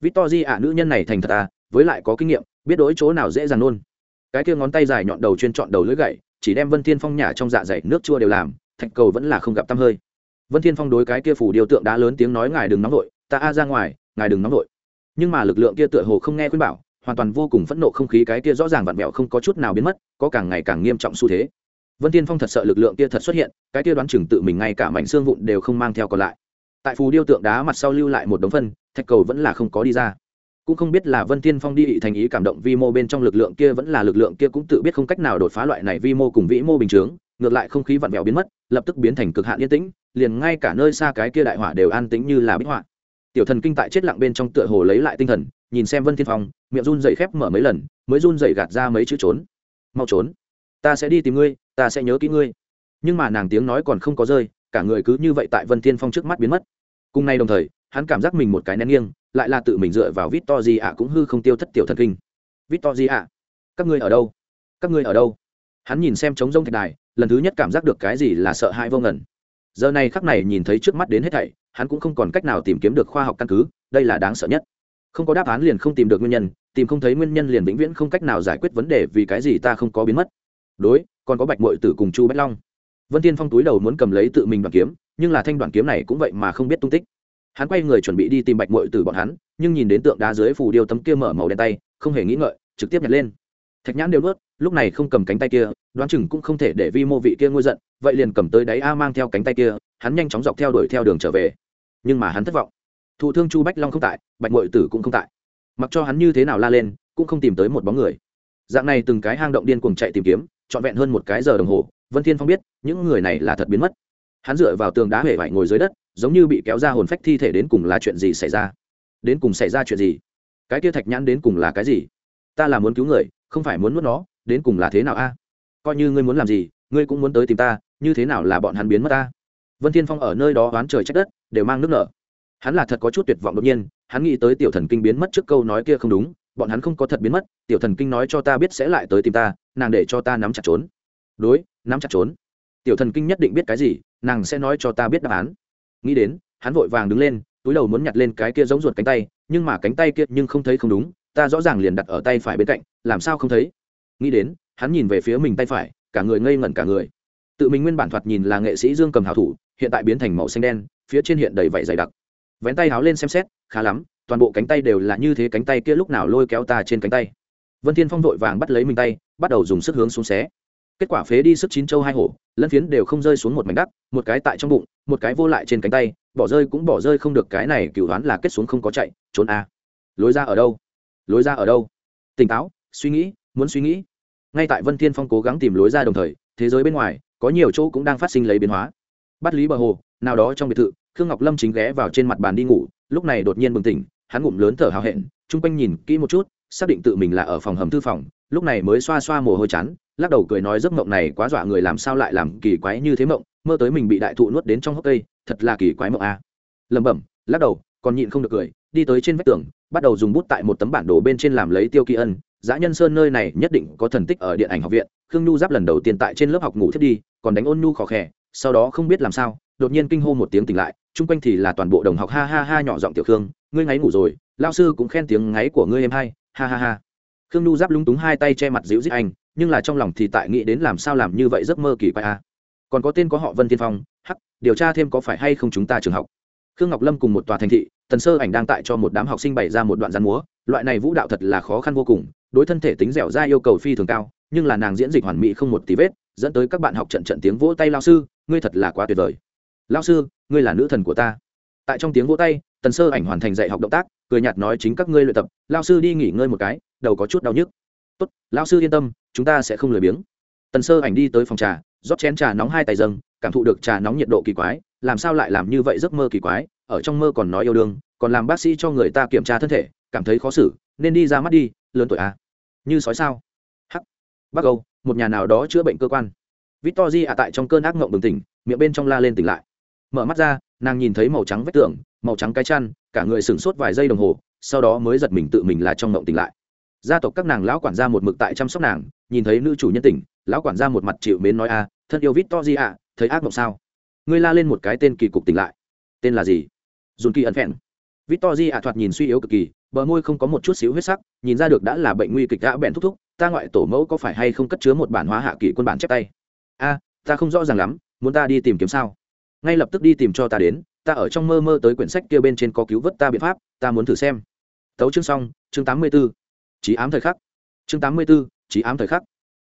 Victor ạ à, nữ nhân này thành thật à với lại có kinh nghiệm, biết đối chỗ nào dễ dàng luôn. Cái kia ngón tay dài nhọn đầu chuyên chọn đầu lưỡi gậy, chỉ đem vân thiên phong nhả trong dạ dày nước chua đều làm, thạch cầu vẫn là không gặp tăm hơi. Vân thiên phong đối cái kia phủ điều tượng đá lớn tiếng nói ngài đừng nóng vội, ta a ra ngoài, ngài đừng nóng vội. Nhưng mà lực lượng kia tựa hồ không nghe khuyên bảo, hoàn toàn vô cùng phẫn nộ không khí cái kia rõ ràng vặn vẹo không có chút nào biến mất, có càng ngày càng nghiêm trọng xu thế. Vân tiên phong thật sợ lực lượng kia thật xuất hiện, cái kia đoán chừng tự mình ngay cả mảnh xương vụn đều không mang theo còn lại tại phù điêu tượng đá mặt sau lưu lại một đống phân, thạch cầu vẫn là không có đi ra. Cũng không biết là vân tiên phong đi thành ý cảm động vi mô bên trong lực lượng kia vẫn là lực lượng kia cũng tự biết không cách nào đột phá loại này vi mô cùng vĩ mô bình chướng, ngược lại không khí vặn vẹo biến mất, lập tức biến thành cực hạn yên tĩnh, liền ngay cả nơi xa cái kia đại hỏa đều an tĩnh như là bích họa. Tiểu thần kinh tại chết lặng bên trong tựa hồ lấy lại tinh thần, nhìn xem vân thiên phong, miệng run dậy khép mở mấy lần, mới run dậy gạt ra mấy chữ trốn. Mau trốn, ta sẽ đi tìm ngươi, ta sẽ nhớ kỹ ngươi. Nhưng mà nàng tiếng nói còn không có rơi cả người cứ như vậy tại vân thiên phong trước mắt biến mất. Cùng nay đồng thời, hắn cảm giác mình một cái nén nghiêng, lại là tự mình dựa vào vít to gì ạ cũng hư không tiêu thất tiểu thần kinh. Vít to gì ạ các ngươi ở đâu? Các ngươi ở đâu? Hắn nhìn xem trống rông thạch đài, lần thứ nhất cảm giác được cái gì là sợ hãi vô ngẩn giờ này khắc này nhìn thấy trước mắt đến hết thảy, hắn cũng không còn cách nào tìm kiếm được khoa học căn cứ, đây là đáng sợ nhất. Không có đáp án liền không tìm được nguyên nhân, tìm không thấy nguyên nhân liền vĩnh viễn không cách nào giải quyết vấn đề vì cái gì ta không có biến mất. Đối, còn có bạch mội tử cùng chu bách long vân tiên phong túi đầu muốn cầm lấy tự mình đoàn kiếm, nhưng là thanh đoàn kiếm này cũng vậy mà không biết tung tích. Hắn quay người chuẩn bị đi tìm bạch mội tử bọn hắn, nhưng nhìn đến tượng đá dưới phù điêu tấm kia mở màu đen tay, không hề nghĩ ngợi, trực tiếp nhặt lên. Thạch nhãn đều nuốt, lúc này không cầm cánh tay kia, đoán chừng cũng không thể để vi mô vị kia ngôi giận, vậy liền cầm tới đáy a mang theo cánh tay kia, hắn nhanh chóng dọc theo đuổi theo đường trở về. Nhưng mà hắn thất vọng. Thụ thương chu bách long không tại, bạch mội tử cũng không tại. Mặc cho hắn như thế nào la lên, cũng không tìm tới một bóng người. Dạng này từng cái hang động điên cuồng chạy tìm kiếm, trọn vẹn hơn một cái giờ đồng hồ vân thiên phong biết, những người này là thật biến mất. Hắn dựa vào tường đá hể vải ngồi dưới đất, giống như bị kéo ra hồn phách thi thể đến cùng là chuyện gì xảy ra? Đến cùng xảy ra chuyện gì? Cái kia thạch nhãn đến cùng là cái gì? Ta là muốn cứu người, không phải muốn nuốt nó, đến cùng là thế nào a? Coi như ngươi muốn làm gì, ngươi cũng muốn tới tìm ta, như thế nào là bọn hắn biến mất ta vân thiên phong ở nơi đó oán trời trách đất, đều mang nước nở. Hắn là thật có chút tuyệt vọng đột nhiên, hắn nghĩ tới tiểu thần kinh biến mất trước câu nói kia không đúng, bọn hắn không có thật biến mất, tiểu thần kinh nói cho ta biết sẽ lại tới tìm ta, nàng để cho ta nắm chặt trốn đối, nắm chặt trốn. Tiểu thần kinh nhất định biết cái gì, nàng sẽ nói cho ta biết đáp án. Nghĩ đến, hắn vội vàng đứng lên, túi đầu muốn nhặt lên cái kia giống ruột cánh tay, nhưng mà cánh tay kia nhưng không thấy không đúng, ta rõ ràng liền đặt ở tay phải bên cạnh, làm sao không thấy? Nghĩ đến, hắn nhìn về phía mình tay phải, cả người ngây ngẩn cả người. Tự mình nguyên bản thoạt nhìn là nghệ sĩ dương cầm hảo thủ, hiện tại biến thành màu xanh đen, phía trên hiện đầy vảy dày đặc. Vén tay háo lên xem xét, khá lắm, toàn bộ cánh tay đều là như thế cánh tay kia lúc nào lôi kéo ta trên cánh tay. Vân thiên phong vội vàng bắt lấy mình tay, bắt đầu dùng sức hướng xuống xé kết quả phế đi sức chín châu hai hổ, lân phiến đều không rơi xuống một mảnh đất một cái tại trong bụng, một cái vô lại trên cánh tay, bỏ rơi cũng bỏ rơi không được, cái này cựu đoán là kết xuống không có chạy, trốn a. À. lối ra ở đâu? Lối ra ở đâu? Tỉnh táo, suy nghĩ, muốn suy nghĩ. Ngay tại vân thiên phong cố gắng tìm lối ra đồng thời, thế giới bên ngoài, có nhiều chỗ cũng đang phát sinh lấy biến hóa. Bắt lý bờ hồ, nào đó trong biệt thự, khương ngọc lâm chính ghé vào trên mặt bàn đi ngủ, lúc này đột nhiên bừng tỉnh, hắn ngụm lớn thở hào hẹn, chung quanh nhìn kỹ một chút, xác định tự mình là ở phòng hầm thư phòng, lúc này mới xoa xoa mồ hôi chán lắc đầu cười nói giấc mộng này quá dọa người làm sao lại làm kỳ quái như thế mộng, mơ tới mình bị đại thụ nuốt đến trong hốc cây, thật là kỳ quái mộng a à. lẩm bẩm, lắc đầu, còn nhịn không được cười, đi tới trên vách tường, bắt đầu dùng bút tại một tấm bản đồ bên trên làm lấy tiêu kỳ ân giã nhân sơn nơi này nhất định có thần tích ở điện ảnh học viện, khương nhu giáp lần đầu tiên tại trên lớp học ngủ thiết đi, còn đánh ôn nhu khó khẽ sau đó không biết làm sao, đột nhiên kinh hô một tiếng tỉnh lại, chung quanh thì là toàn bộ đồng học ha ha ha nhỏ giọng tiểu khương, ngươi ngáy ngủ rồi lao sư cũng khen tiếng ngáy của ngươi em hay, ha ha ha khương nhu giáp lúng túng hai tay che mặt dịu dít anh nhưng là trong lòng thì tại nghĩ đến làm sao làm như vậy giấc mơ kỳ quái a còn có tên có họ vân tiên phong, hắc, điều tra thêm có phải hay không chúng ta trường học. Khương ngọc lâm cùng một tòa thành thị, tần sơ ảnh đang tại cho một đám học sinh bày ra một đoạn gián múa, loại này vũ đạo thật là khó khăn vô cùng, đối thân thể tính dẻo ra yêu cầu phi thường cao, nhưng là nàng diễn dịch hoàn mỹ không một tí vết, dẫn tới các bạn học trận trận tiếng vỗ tay lao sư, ngươi thật là quá tuyệt vời. Lao sư, ngươi là nữ thần của ta. Tại trong tiếng vỗ tay, tần sơ ảnh hoàn thành dạy học động tác, cười nhạt nói, chính các ngươi luyện tập, lao sư đi nghỉ ngơi một cái, đầu có chút đau nhức. Tốt, lao sư yên tâm chúng ta sẽ không lười biếng. Tần sơ ảnh đi tới phòng trà, rót chén trà nóng hai tay dâng, cảm thụ được trà nóng nhiệt độ kỳ quái, làm sao lại làm như vậy giấc mơ kỳ quái, ở trong mơ còn nói yêu đương, còn làm bác sĩ cho người ta kiểm tra thân thể, cảm thấy khó xử, nên đi ra mắt đi, lớn tuổi à? như sói sao? Hắc. Bắc âu, một nhà nào đó chữa bệnh cơ quan. Victor ạ tại trong cơn ác ngộng bừng tỉnh, miệng bên trong la lên tỉnh lại. Mở mắt ra, nàng nhìn thấy màu trắng vách tường, màu trắng cái chăn, cả người sửng sốt vài giây đồng hồ, sau đó mới giật mình tự mình là trong ngộng tỉnh lại gia tộc các nàng lão quản gia một mực tại chăm sóc nàng, nhìn thấy nữ chủ nhân tỉnh, lão quản gia một mặt chịu mến nói a thân yêu victor ạ thấy ác mộng sao? Ngươi la lên một cái tên kỳ cục tỉnh lại. Tên là gì? Dùn kỳ ẩn phèn victor ạ thoạt nhìn suy yếu cực kỳ, bờ môi không có một chút xíu huyết sắc, nhìn ra được đã là bệnh nguy kịch đã bèn thúc thúc, ta ngoại tổ mẫu có phải hay không cất chứa một bản hóa hạ kỷ quân bản chép tay? A, ta không rõ ràng lắm, muốn ta đi tìm kiếm sao? Ngay lập tức đi tìm cho ta đến, ta ở trong mơ mơ tới quyển sách kia bên trên có cứu vớt ta biện pháp, ta muốn thử xem. Tấu chương xong, chương tám mươi b ố trí ám thời khắc. Chương tám mươi b ố trí ám thời khắc.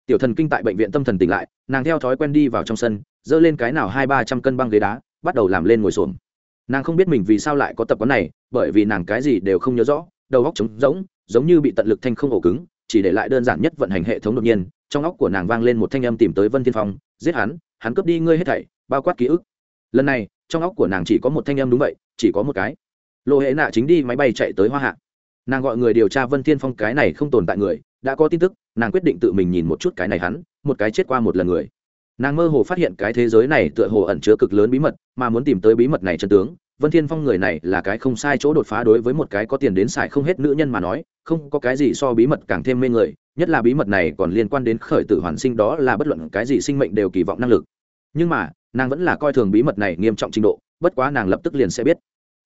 Tiểu thần kinh tại bệnh viện tâm thần tỉnh lại, nàng theo thói quen đi vào trong sân, giơ lên cái nào hai ba trăm cân băng ghế đá, bắt đầu làm lên ngồi xuồng nàng không biết mình vì sao lại có tập quán này, bởi vì nàng cái gì đều không nhớ rõ, đầu óc trống rỗng, giống như bị tận lực thanh không ổ cứng, chỉ để lại đơn giản nhất vận hành hệ thống đột nhiên, trong óc của nàng vang lên một thanh âm tìm tới vân thiên phong, giết hắn hắn cướp đi ngươi hết thảy, bao quát ký ức. Lần này, trong óc của nàng chỉ có một thanh âm đúng vậy, chỉ có một cái. Lộ hệ nạ chính đi máy bay chạy tới hoa hạ nàng gọi người điều tra vân thiên phong cái này không tồn tại người, đã có tin tức, nàng quyết định tự mình nhìn một chút cái này hắn, một cái chết qua một lần người. Nàng mơ hồ phát hiện cái thế giới này tựa hồ ẩn chứa cực lớn bí mật, mà muốn tìm tới bí mật này chân tướng, vân thiên phong người này là cái không sai chỗ đột phá đối với một cái có tiền đến xài không hết nữ nhân mà nói, không có cái gì so bí mật càng thêm mê người, nhất là bí mật này còn liên quan đến khởi tử hoàn sinh đó là bất luận cái gì sinh mệnh đều kỳ vọng năng lực. Nhưng mà, nàng vẫn là coi thường bí mật này nghiêm trọng trình độ, bất quá nàng lập tức liền sẽ biết.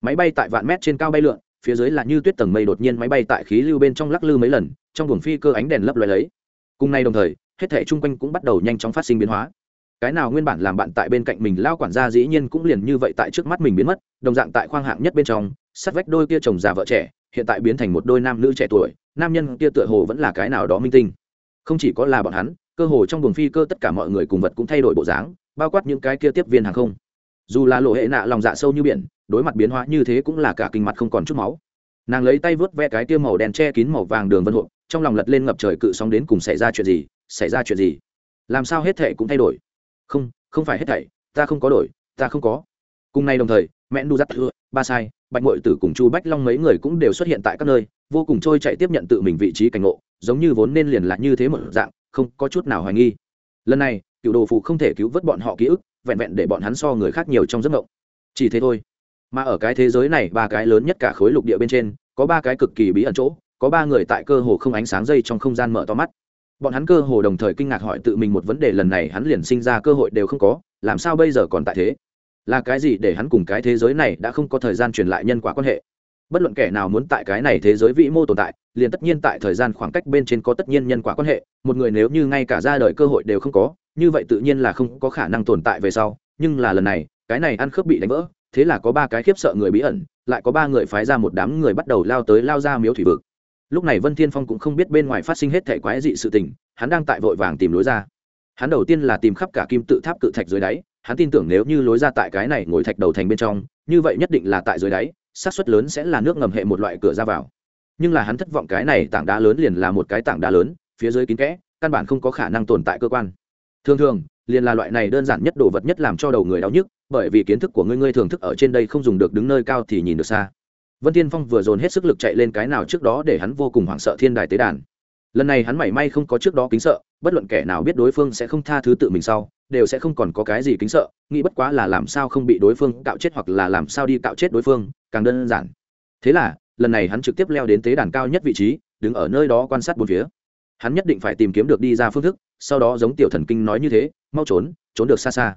Máy bay tại vạn mét trên cao bay lượn phía dưới là như tuyết tầng mây đột nhiên máy bay tại khí lưu bên trong lắc lư mấy lần, trong buồng phi cơ ánh đèn lấp loé lấy. Cùng nay đồng thời, hết thể chung quanh cũng bắt đầu nhanh chóng phát sinh biến hóa. Cái nào nguyên bản làm bạn tại bên cạnh mình lao quản gia dĩ nhiên cũng liền như vậy tại trước mắt mình biến mất, đồng dạng tại khoang hạng nhất bên trong, sát vách đôi kia chồng già vợ trẻ, hiện tại biến thành một đôi nam nữ trẻ tuổi, nam nhân kia tựa hồ vẫn là cái nào đó minh tinh. Không chỉ có là bọn hắn, cơ hồ trong buồng phi cơ tất cả mọi người cùng vật cũng thay đổi bộ dáng, bao quát những cái kia tiếp viên hàng không dù là lộ hệ nạ lòng dạ sâu như biển, đối mặt biến hóa như thế cũng là cả kinh mặt không còn chút máu. Nàng lấy tay vớt ve cái tiêu màu đen che kín màu vàng đường vân hộ trong lòng lật lên ngập trời cự sóng đến cùng xảy ra chuyện gì, xảy ra chuyện gì? Làm sao hết thệ cũng thay đổi? Không không phải hết thảy, ta không có đổi, ta không có. Cùng nay đồng thời, mẹ nu giắt thưa, ba sai, bạch mội tử cùng chu bách long mấy người cũng đều xuất hiện tại các nơi, vô cùng trôi chạy tiếp nhận tự mình vị trí cảnh ngộ, giống như vốn nên liền là như thế một dạng, không có chút nào hoài nghi. Lần này, cựu đồ phụ không thể cứu vớt bọn họ ký ức vẹn vẹn để bọn hắn so người khác nhiều trong giấc mộng. Chỉ thế thôi. Mà ở cái thế giới này, ba cái lớn nhất cả khối lục địa bên trên, có ba cái cực kỳ bí ẩn chỗ, có ba người tại cơ hồ không ánh sáng dây trong không gian mở to mắt. Bọn hắn cơ hồ đồng thời kinh ngạc hỏi tự mình một vấn đề lần này hắn liền sinh ra cơ hội đều không có, làm sao bây giờ còn tại thế? Là cái gì để hắn cùng cái thế giới này đã không có thời gian truyền lại nhân quả quan hệ? Bất luận kẻ nào muốn tại cái này thế giới vĩ mô tồn tại, liền tất nhiên tại thời gian khoảng cách bên trên có tất nhiên nhân quả quan hệ, một người nếu như ngay cả ra đời cơ hội đều không có như vậy tự nhiên là không có khả năng tồn tại về sau, nhưng là lần này, cái này ăn khớp bị đánh vỡ, thế là có ba cái khiếp sợ người bí ẩn, lại có ba người phái ra một đám người bắt đầu lao tới lao ra miếu thủy vực. Lúc này vân thiên phong cũng không biết bên ngoài phát sinh hết thể quái dị sự tình, hắn đang tại vội vàng tìm lối ra. Hắn đầu tiên là tìm khắp cả kim tự tháp cự thạch dưới đáy, hắn tin tưởng nếu như lối ra tại cái này ngồi thạch đầu thành bên trong, như vậy nhất định là tại dưới đáy, xác suất lớn sẽ là nước ngầm hệ một loại cửa ra vào. Nhưng là hắn thất vọng cái này tảng đá lớn liền là một cái tảng đá lớn, phía dưới kín kẽ, căn bản không có khả năng tồn tại cơ quan thường thường, liền là loại này đơn giản nhất đồ vật nhất làm cho đầu người đau nhức, bởi vì kiến thức của ngươi ngươi thường thức ở trên đây không dùng được đứng nơi cao thì nhìn được xa. Vân tiên phong vừa dồn hết sức lực chạy lên cái nào trước đó để hắn vô cùng hoảng sợ thiên đài tế đàn. Lần này hắn mảy may không có trước đó kính sợ, bất luận kẻ nào biết đối phương sẽ không tha thứ tự mình sau, đều sẽ không còn có cái gì kính sợ, nghĩ bất quá là làm sao không bị đối phương cạo chết hoặc là làm sao đi cạo chết đối phương, càng đơn giản. Thế là, lần này hắn trực tiếp leo đến tế đàn cao nhất vị trí, đứng ở nơi đó quan sát bốn phía hắn nhất định phải tìm kiếm được đi ra phương thức, sau đó giống tiểu thần kinh nói như thế, mau trốn trốn được xa xa.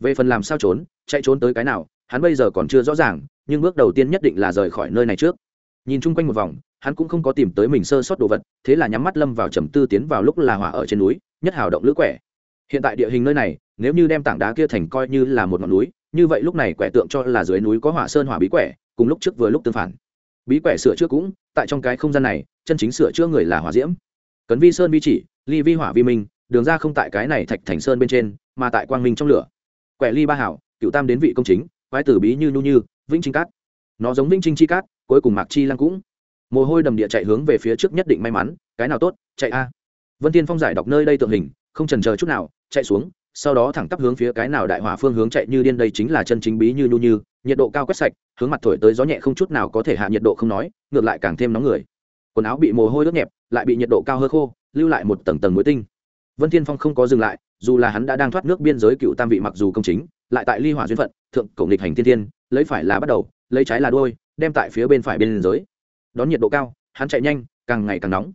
Về phần làm sao trốn, chạy trốn tới cái nào, hắn bây giờ còn chưa rõ ràng, nhưng bước đầu tiên nhất định là rời khỏi nơi này trước. Nhìn chung quanh một vòng, hắn cũng không có tìm tới mình sơ sót đồ vật, thế là nhắm mắt lâm vào trầm tư tiến vào lúc là hỏa ở trên núi, nhất hào động lữ quẻ. Hiện tại địa hình nơi này, nếu như đem tảng đá kia thành coi như là một ngọn núi, như vậy lúc này quẻ tượng cho là dưới núi có hỏa sơn hỏa bí quẻ, cùng lúc trước vừa lúc tương phản. Bí quẻ sửa chữa cũng, tại trong cái không gian này, chân chính sửa chữa người là hỏa diễm cấn vi sơn vi chỉ, ly vi hỏa vi minh, đường ra không tại cái này thạch thành sơn bên trên, mà tại quang minh trong lửa. Quẻ ly ba hảo, cựu tam đến vị công chính, quái tử bí như nhu như, vĩnh trinh cát. Nó giống vĩnh trinh chi cát, cuối cùng mạc chi lăng cũng. Mồ hôi đầm địa chạy hướng về phía trước nhất định may mắn, cái nào tốt, chạy a. Vân tiên phong giải đọc nơi đây tượng hình, không trần chờ chút nào, chạy xuống, sau đó thẳng tắp hướng phía cái nào đại hỏa phương hướng chạy như điên đây chính là chân chính bí như nhu như, nhiệt độ cao quét sạch, hướng mặt thổi tới gió nhẹ không chút nào có thể hạ nhiệt độ không nói, ngược lại càng thêm nóng người. Quần áo bị mồ hôi đốt nhẹp lại bị nhiệt độ cao hơi khô lưu lại một tầng tầng muối tinh. Vân thiên phong không có dừng lại dù là hắn đã đang thoát nước biên giới cựu tam vị mặc dù công chính lại tại ly hỏa duyên phận thượng cổ nghịch hành thiên thiên lấy phải là bắt đầu lấy trái là đuôi, đem tại phía bên phải bên giới đón nhiệt độ cao hắn chạy nhanh càng ngày càng nóng.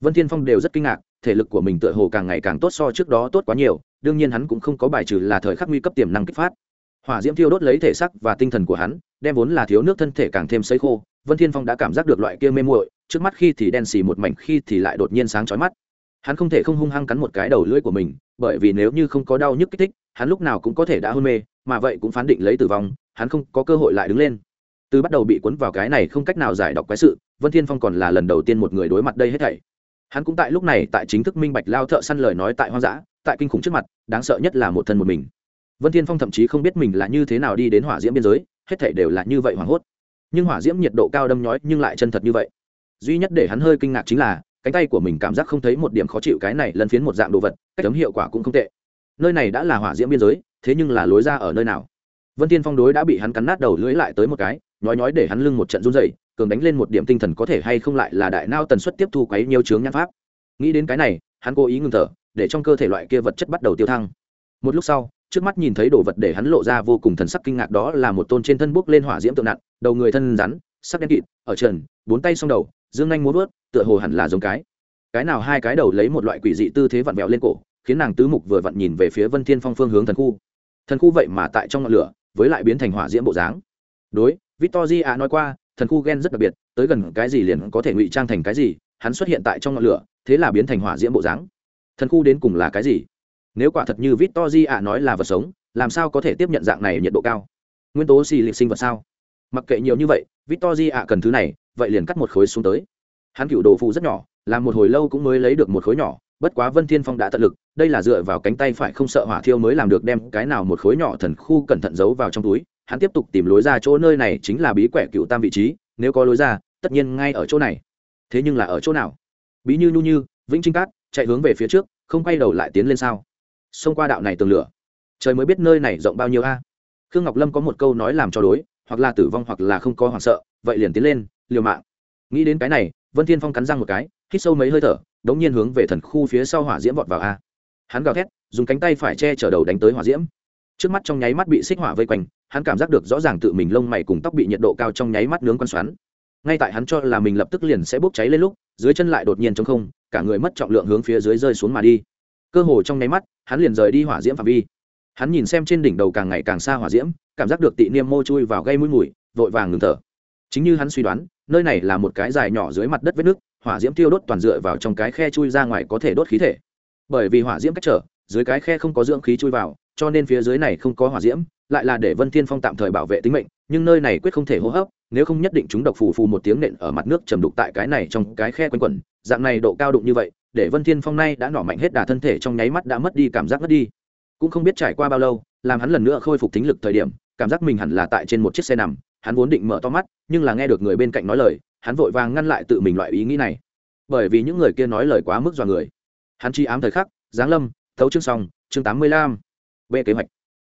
Vân thiên phong đều rất kinh ngạc thể lực của mình tựa hồ càng ngày càng tốt so trước đó tốt quá nhiều đương nhiên hắn cũng không có bài trừ là thời khắc nguy cấp tiềm năng kích phát. Hỏa diễm thiêu đốt lấy thể sắc và tinh thần của hắn đem vốn là thiếu nước thân thể càng thêm sấy khô vân thiên phong đã cảm giác được loại kia mê muội, trước mắt khi thì đen xì một mảnh, khi thì lại đột nhiên sáng chói mắt. Hắn không thể không hung hăng cắn một cái đầu lưỡi của mình, bởi vì nếu như không có đau nhức kích thích, hắn lúc nào cũng có thể đã hôn mê, mà vậy cũng phán định lấy tử vong, hắn không có cơ hội lại đứng lên. Từ bắt đầu bị cuốn vào cái này không cách nào giải đọc quái sự, vân thiên phong còn là lần đầu tiên một người đối mặt đây hết thảy. Hắn cũng tại lúc này, tại chính thức minh bạch lao thợ săn lời nói tại hoang dã, tại kinh khủng trước mặt, đáng sợ nhất là một thân một mình. Vân thiên phong thậm chí không biết mình là như thế nào đi đến hỏa diễm biên giới, hết thảy đều là như vậy hoảng hốt nhưng hỏa diễm nhiệt độ cao đâm nhói nhưng lại chân thật như vậy. Duy nhất để hắn hơi kinh ngạc chính là, cánh tay của mình cảm giác không thấy một điểm khó chịu cái này lân phiến một dạng đồ vật, cách tấm hiệu quả cũng không tệ. Nơi này đã là hỏa diễm biên giới, thế nhưng là lối ra ở nơi nào? Vân tiên phong đối đã bị hắn cắn nát đầu lưỡi lại tới một cái, nhói nhói để hắn lưng một trận run dày cường đánh lên một điểm tinh thần có thể hay không lại là đại nao tần suất tiếp thu quấy nhiều chướng nhãn pháp. Nghĩ đến cái này, hắn cố ý ngừng thở, để trong cơ thể loại kia vật chất bắt đầu tiêu thăng. Một lúc sau trước mắt nhìn thấy đồ vật để hắn lộ ra vô cùng thần sắc kinh ngạc đó là một tôn trên thân bốc lên hỏa diễm tượng nặng, đầu người thân rắn, sắc đen kịt, ở trần, bốn tay s đầu, dương anh muốn vớt, tựa hồ hẳn là giống cái. Cái nào hai cái đầu lấy một loại quỷ dị tư thế vặn vẹo lên cổ, khiến nàng tứ mục vừa vặn nhìn về phía vân thiên phong phương hướng thần khu. Thần khu vậy mà tại trong ngọn lửa, với lại biến thành hỏa diễm bộ dáng. Đối victor a nói qua, thần khu gen rất đặc biệt, tới gần cái gì liền có thể ngụy trang thành cái gì, hắn xuất hiện tại trong ngọn lửa, thế là biến thành hỏa diễm bộ dáng. Thần khu đến cùng là cái gì? Nếu quả thật như Vittorio ạ nói là vật sống, làm sao có thể tiếp nhận dạng này nhiệt độ cao? Nguyên tố xì lịch sinh vật sao? Mặc kệ nhiều như vậy Vittorio ạ cần thứ này, vậy liền cắt một khối xuống tới. Hắn cựu đồ phụ rất nhỏ, làm một hồi lâu cũng mới lấy được một khối nhỏ, bất quá vân thiên phong đã tận lực, đây là dựa vào cánh tay phải không sợ hỏa thiêu mới làm được đem cái nào một khối nhỏ thần khu cẩn thận giấu vào trong túi. Hắn tiếp tục tìm lối ra chỗ nơi này chính là bí quẻ cựu tam vị trí, nếu có lối ra, tất nhiên ngay ở chỗ này. Thế nhưng là ở chỗ nào? Bí như nhu như, vĩnh trinh cát, chạy hướng về phía trước, không quay đầu lại tiến lên sao? Xông qua đạo này tường lửa. Trời mới biết nơi này rộng bao nhiêu a. Khương ngọc lâm có một câu nói làm cho đối, hoặc là tử vong hoặc là không có hoảng sợ, vậy liền tiến lên, liều mạng. Nghĩ đến cái này, vân thiên phong cắn răng một cái, hít sâu mấy hơi thở, đống nhiên hướng về thần khu phía sau hỏa diễm vọt vào a. Hắn gào thét, dùng cánh tay phải che chở đầu đánh tới hỏa diễm. Trước mắt trong nháy mắt bị xích hỏa vây quanh, hắn cảm giác được rõ ràng tự mình lông mày cùng tóc bị nhiệt độ cao trong nháy mắt nướng quan xoắn. Ngay tại hắn cho là mình lập tức liền sẽ bốc cháy lên lúc, dưới chân lại đột nhiên trong không, cả người mất trọng lượng hướng phía dưới rơi xuống mà đi cơ hồ trong nháy mắt, hắn liền rời đi hỏa diễm phạm vi. Hắn nhìn xem trên đỉnh đầu càng ngày càng xa hỏa diễm, cảm giác được tị niêm mô chui vào gây mũi mùi, vội vàng ngừng thở. Chính như hắn suy đoán, nơi này là một cái dài nhỏ dưới mặt đất vết nước, hỏa diễm tiêu đốt toàn dựa vào trong cái khe chui ra ngoài có thể đốt khí thể. Bởi vì hỏa diễm cách trở, dưới cái khe không có dưỡng khí chui vào, cho nên phía dưới này không có hỏa diễm, lại là để vân thiên phong tạm thời bảo vệ tính mệnh, nhưng nơi này quyết không thể hô hấp, nếu không nhất định chúng độc phù phù một tiếng nện ở mặt nước trầm đục tại cái này trong cái khe quanh quẩn, dạng này độ cao đụng như vậy để vân thiên phong nay đã nỏ mạnh hết đà thân thể trong nháy mắt đã mất đi cảm giác mất đi. Cũng không biết trải qua bao lâu, làm hắn lần nữa khôi phục tính lực thời điểm, cảm giác mình hẳn là tại trên một chiếc xe nằm, hắn vốn định mở to mắt, nhưng là nghe được người bên cạnh nói lời, hắn vội vàng ngăn lại tự mình loại ý nghĩ này. Bởi vì những người kia nói lời quá mức dọa người. Hắn chi ám thời khắc, giáng lâm, thấu chương xong, chương tám mươi lăm b kế hoạch.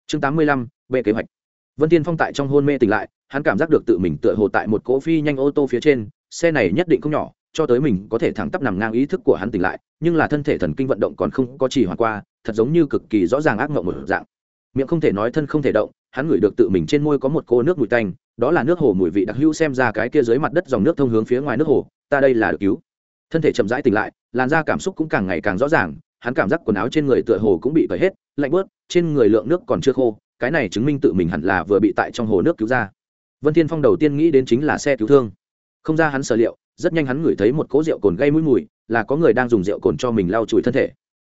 Chương tám mươi lăm b kế hoạch. Vân tiên phong tại trong hôn mê tỉnh lại, hắn cảm giác được tự mình tựa hồ tại một cỗ phi nhanh ô tô phía trên, xe này nhất định không nhỏ cho tới mình có thể thẳng tắp nằm ngang ý thức của hắn tỉnh lại, nhưng là thân thể thần kinh vận động còn không có chỉ hoàn qua, thật giống như cực kỳ rõ ràng ác mộng một dạng. Miệng không thể nói, thân không thể động, hắn ngửi được tự mình trên môi có một cô nước mùi tanh, đó là nước hồ mùi vị đặc hữu xem ra cái kia dưới mặt đất dòng nước thông hướng phía ngoài nước hồ, ta đây là được cứu. Thân thể chậm rãi tỉnh lại, làn da cảm xúc cũng càng ngày càng rõ ràng, hắn cảm giác quần áo trên người tựa hồ cũng bị cởi hết, lạnh bớt, trên người lượng nước còn chưa khô, cái này chứng minh tự mình hẳn là vừa bị tại trong hồ nước cứu ra. Vân thiên phong đầu tiên nghĩ đến chính là xe cứu thương. Không ra hắn sở liệu rất nhanh hắn ngửi thấy một cỗ rượu cồn gây mũi mùi, là có người đang dùng rượu cồn cho mình lau chùi thân thể.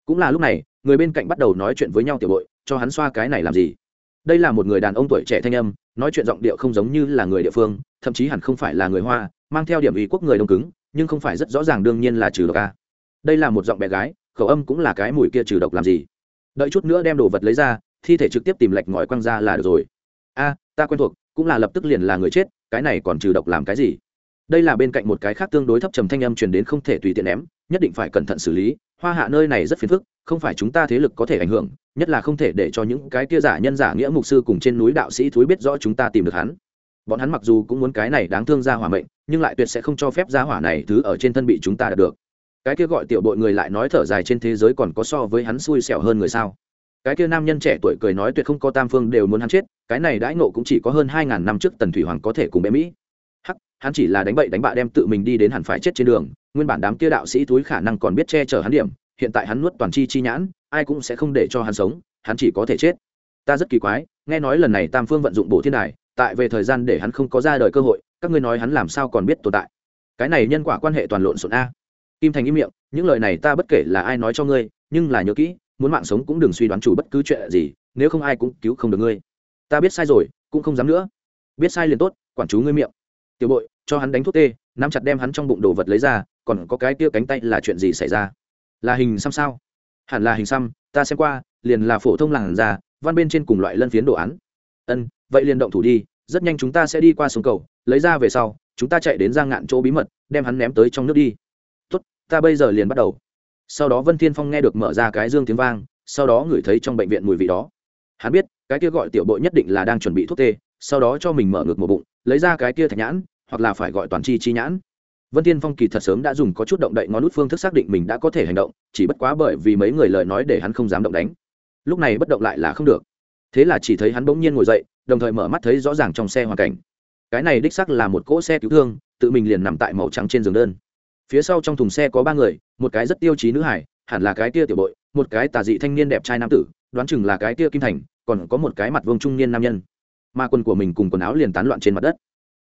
Cũng là lúc này, người bên cạnh bắt đầu nói chuyện với nhau tiểu bội, cho hắn xoa cái này làm gì? Đây là một người đàn ông tuổi trẻ thanh âm, nói chuyện giọng điệu không giống như là người địa phương, thậm chí hẳn không phải là người hoa, mang theo điểm ý quốc người đông cứng, nhưng không phải rất rõ ràng đương nhiên là trừ độc a. Đây là một giọng bé gái, khẩu âm cũng là cái mùi kia trừ độc làm gì? Đợi chút nữa đem đồ vật lấy ra, thi thể trực tiếp tìm lệch ngòi quăng ra là được rồi. A, ta quen thuộc, cũng là lập tức liền là người chết, cái này còn trừ độc làm cái gì? Đây là bên cạnh một cái khác tương đối thấp trầm thanh âm truyền đến không thể tùy tiện ném, nhất định phải cẩn thận xử lý, hoa hạ nơi này rất phiền phức, không phải chúng ta thế lực có thể ảnh hưởng, nhất là không thể để cho những cái kia giả nhân giả nghĩa mục sư cùng trên núi đạo sĩ thúi biết rõ chúng ta tìm được hắn. Bọn hắn mặc dù cũng muốn cái này đáng thương ra hỏa mệnh, nhưng lại tuyệt sẽ không cho phép ra hỏa này thứ ở trên thân bị chúng ta đạt được. Cái kia gọi tiểu bội người lại nói thở dài trên thế giới còn có so với hắn xui xẻo hơn người sao? Cái kia nam nhân trẻ tuổi cười nói tuyệt không có tam phương đều muốn hắn chết, cái này đãi nộ cũng chỉ có hơn hai ngàn năm trước tần thủy hoàng có thể cùng bé mỹ hắn chỉ là đánh bậy đánh bạ đem tự mình đi đến hẳn phải chết trên đường, nguyên bản đám kia đạo sĩ túi khả năng còn biết che chở hắn điểm, hiện tại hắn nuốt toàn chi chi nhãn, ai cũng sẽ không để cho hắn sống, hắn chỉ có thể chết. Ta rất kỳ quái, nghe nói lần này tam phương vận dụng bộ thiên đài, tại về thời gian để hắn không có ra đời cơ hội, các ngươi nói hắn làm sao còn biết tồn tại? Cái này nhân quả quan hệ toàn lộn xộn a. Kim thành im miệng, những lời này ta bất kể là ai nói cho ngươi, nhưng là nhớ kỹ, muốn mạng sống cũng đừng suy đoán chủ bất cứ chuyện gì, nếu không ai cũng cứu không được ngươi. Ta biết sai rồi, cũng không dám nữa. Biết sai liền tốt, quản chú ngươi miệng. Tiểu bội cho hắn đánh thuốc tê, nắm chặt đem hắn trong bụng đồ vật lấy ra, còn có cái tia cánh tay là chuyện gì xảy ra? Là hình xăm sao? Hẳn là hình xăm, ta xem qua, liền là phổ thông làng già văn bên trên cùng loại lân phiến đồ án. Ân, vậy liền động thủ đi, rất nhanh chúng ta sẽ đi qua sông cầu, lấy ra về sau, chúng ta chạy đến giang ngạn chỗ bí mật, đem hắn ném tới trong nước đi. Tốt, ta bây giờ liền bắt đầu. Sau đó vân thiên phong nghe được mở ra cái dương tiếng vang, sau đó ngửi thấy trong bệnh viện mùi vị đó. Hắn biết, cái kia gọi tiểu bội nhất định là đang chuẩn bị thuốc tê, sau đó cho mình mở ngược một bụng, lấy ra cái kia thạch nhãn hoặc là phải gọi toàn chi chi nhãn. Vân thiên phong kỳ thật sớm đã dùng có chút động đậy ngón nút phương thức xác định mình đã có thể hành động, chỉ bất quá bởi vì mấy người lời nói để hắn không dám động đánh. Lúc này bất động lại là không được. Thế là chỉ thấy hắn bỗng nhiên ngồi dậy, đồng thời mở mắt thấy rõ ràng trong xe hoàn cảnh. Cái này đích sắc là một cỗ xe cứu thương, tự mình liền nằm tại màu trắng trên giường đơn. Phía sau trong thùng xe có ba người, một cái rất tiêu chí nữ hải hẳn là cái tia tiểu bội, một cái tà dị thanh niên đẹp trai nam tử, đoán chừng là cái tia kim thành, còn có một cái mặt vương trung niên nam nhân. Mà quần của mình cùng quần áo liền tán loạn trên mặt đất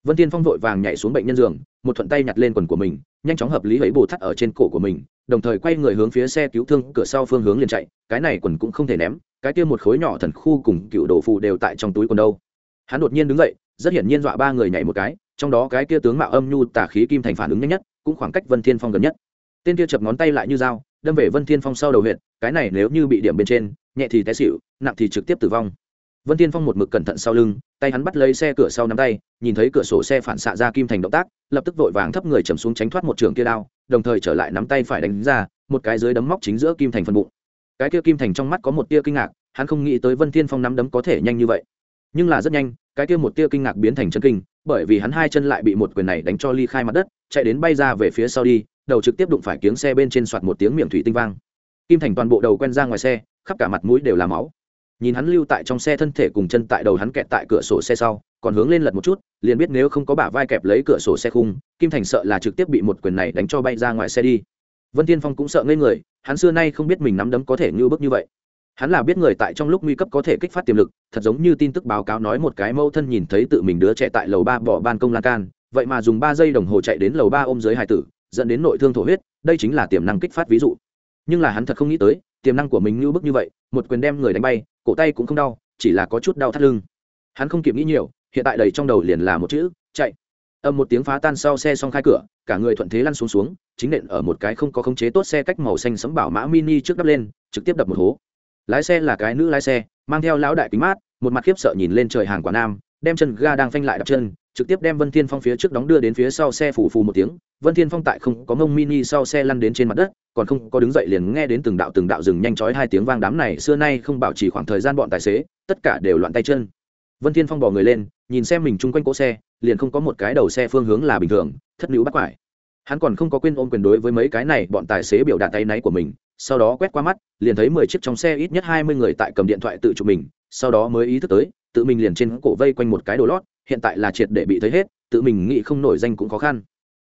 vân tiên phong vội vàng nhảy xuống bệnh nhân giường, một thuận tay nhặt lên quần của mình, nhanh chóng hợp lý lấy bồ thắt ở trên cổ của mình, đồng thời quay người hướng phía xe cứu thương cửa sau phương hướng liền chạy, cái này quần cũng không thể ném, cái kia một khối nhỏ thần khu cùng cựu đồ phụ đều tại trong túi quần đâu. Hắn đột nhiên đứng dậy, rất hiển nhiên dọa ba người nhảy một cái, trong đó cái kia tướng mạo âm nhu tả khí kim thành phản ứng nhanh nhất, cũng khoảng cách vân thiên phong gần nhất. Tên kia chập ngón tay lại như dao, đâm về vân thiên phong sau đầu huyện cái này nếu như bị điểm bên trên, nhẹ thì té xịu nặng thì trực tiếp tử vong vân thiên phong một mực cẩn thận sau lưng, tay hắn bắt lấy xe cửa sau nắm tay, nhìn thấy cửa sổ xe phản xạ ra kim thành động tác, lập tức vội vàng thấp người chầm xuống tránh thoát một trường kia đao, đồng thời trở lại nắm tay phải đánh ra, một cái dưới đấm móc chính giữa kim thành phần bụng. Cái kia kim thành trong mắt có một tia kinh ngạc, hắn không nghĩ tới vân thiên phong nắm đấm có thể nhanh như vậy. Nhưng là rất nhanh, cái kia một tia kinh ngạc biến thành chân kinh, bởi vì hắn hai chân lại bị một quyền này đánh cho ly khai mặt đất, chạy đến bay ra về phía sau đi, đầu trực tiếp đụng phải kiếng xe bên trên soạt một tiếng miệng thủy tinh vang. Kim thành toàn bộ đầu quen ra ngoài xe, khắp cả mặt mũi đều là máu nhìn hắn lưu tại trong xe thân thể cùng chân tại đầu hắn kẹt tại cửa sổ xe sau, còn hướng lên lật một chút, liền biết nếu không có bả vai kẹp lấy cửa sổ xe khung, kim thành sợ là trực tiếp bị một quyền này đánh cho bay ra ngoài xe đi. Vân tiên phong cũng sợ ngây người, hắn xưa nay không biết mình nắm đấm có thể ngưu bức như vậy. Hắn là biết người tại trong lúc nguy cấp có thể kích phát tiềm lực, thật giống như tin tức báo cáo nói một cái mâu thân nhìn thấy tự mình đứa trẻ tại lầu ba bỏ ban công lan can, vậy mà dùng ba giây đồng hồ chạy đến lầu ba ôm dưới hải tử, dẫn đến nội thương thổ huyết, đây chính là tiềm năng kích phát ví dụ. Nhưng là hắn thật không nghĩ tới, tiềm năng của mình ngưu bức như vậy, một quyền đem người đánh bay cổ tay cũng không đau, chỉ là có chút đau thắt lưng. Hắn không kịp nghĩ nhiều, hiện tại đầy trong đầu liền là một chữ, chạy. Âm một tiếng phá tan sau xe xong khai cửa, cả người thuận thế lăn xuống xuống, chính nện ở một cái không có khống chế tốt xe cách màu xanh sấm bảo mã mini trước đắp lên, trực tiếp đập một hố. Lái xe là cái nữ lái xe, mang theo lão đại kính mát, một mặt khiếp sợ nhìn lên trời hàng quả nam, đem chân ga đang phanh lại đập chân, trực tiếp đem vân thiên phong phía trước đóng đưa đến phía sau xe phủ phù một tiếng. Vân thiên phong tại không có ngông mini sau xe lăn đến trên mặt đất còn không có đứng dậy liền nghe đến từng đạo từng đạo rừng nhanh chói hai tiếng vang đám này xưa nay không bảo trì khoảng thời gian bọn tài xế, tất cả đều loạn tay chân. Vân thiên phong bỏ người lên, nhìn xem mình chung quanh cỗ xe, liền không có một cái đầu xe phương hướng là bình thường, thất nữ bắt quải. Hắn còn không có quên ôm quyền đối với mấy cái này bọn tài xế biểu đạt tay náy của mình, sau đó quét qua mắt, liền thấy mười chiếc trong xe ít nhất hai mươi người tại cầm điện thoại tự chụp mình, sau đó mới ý thức tới, tự mình liền trên cổ vây quanh một cái đồ lót, hiện tại là triệt để bị thấy hết, tự mình nghĩ không nổi danh cũng khó khăn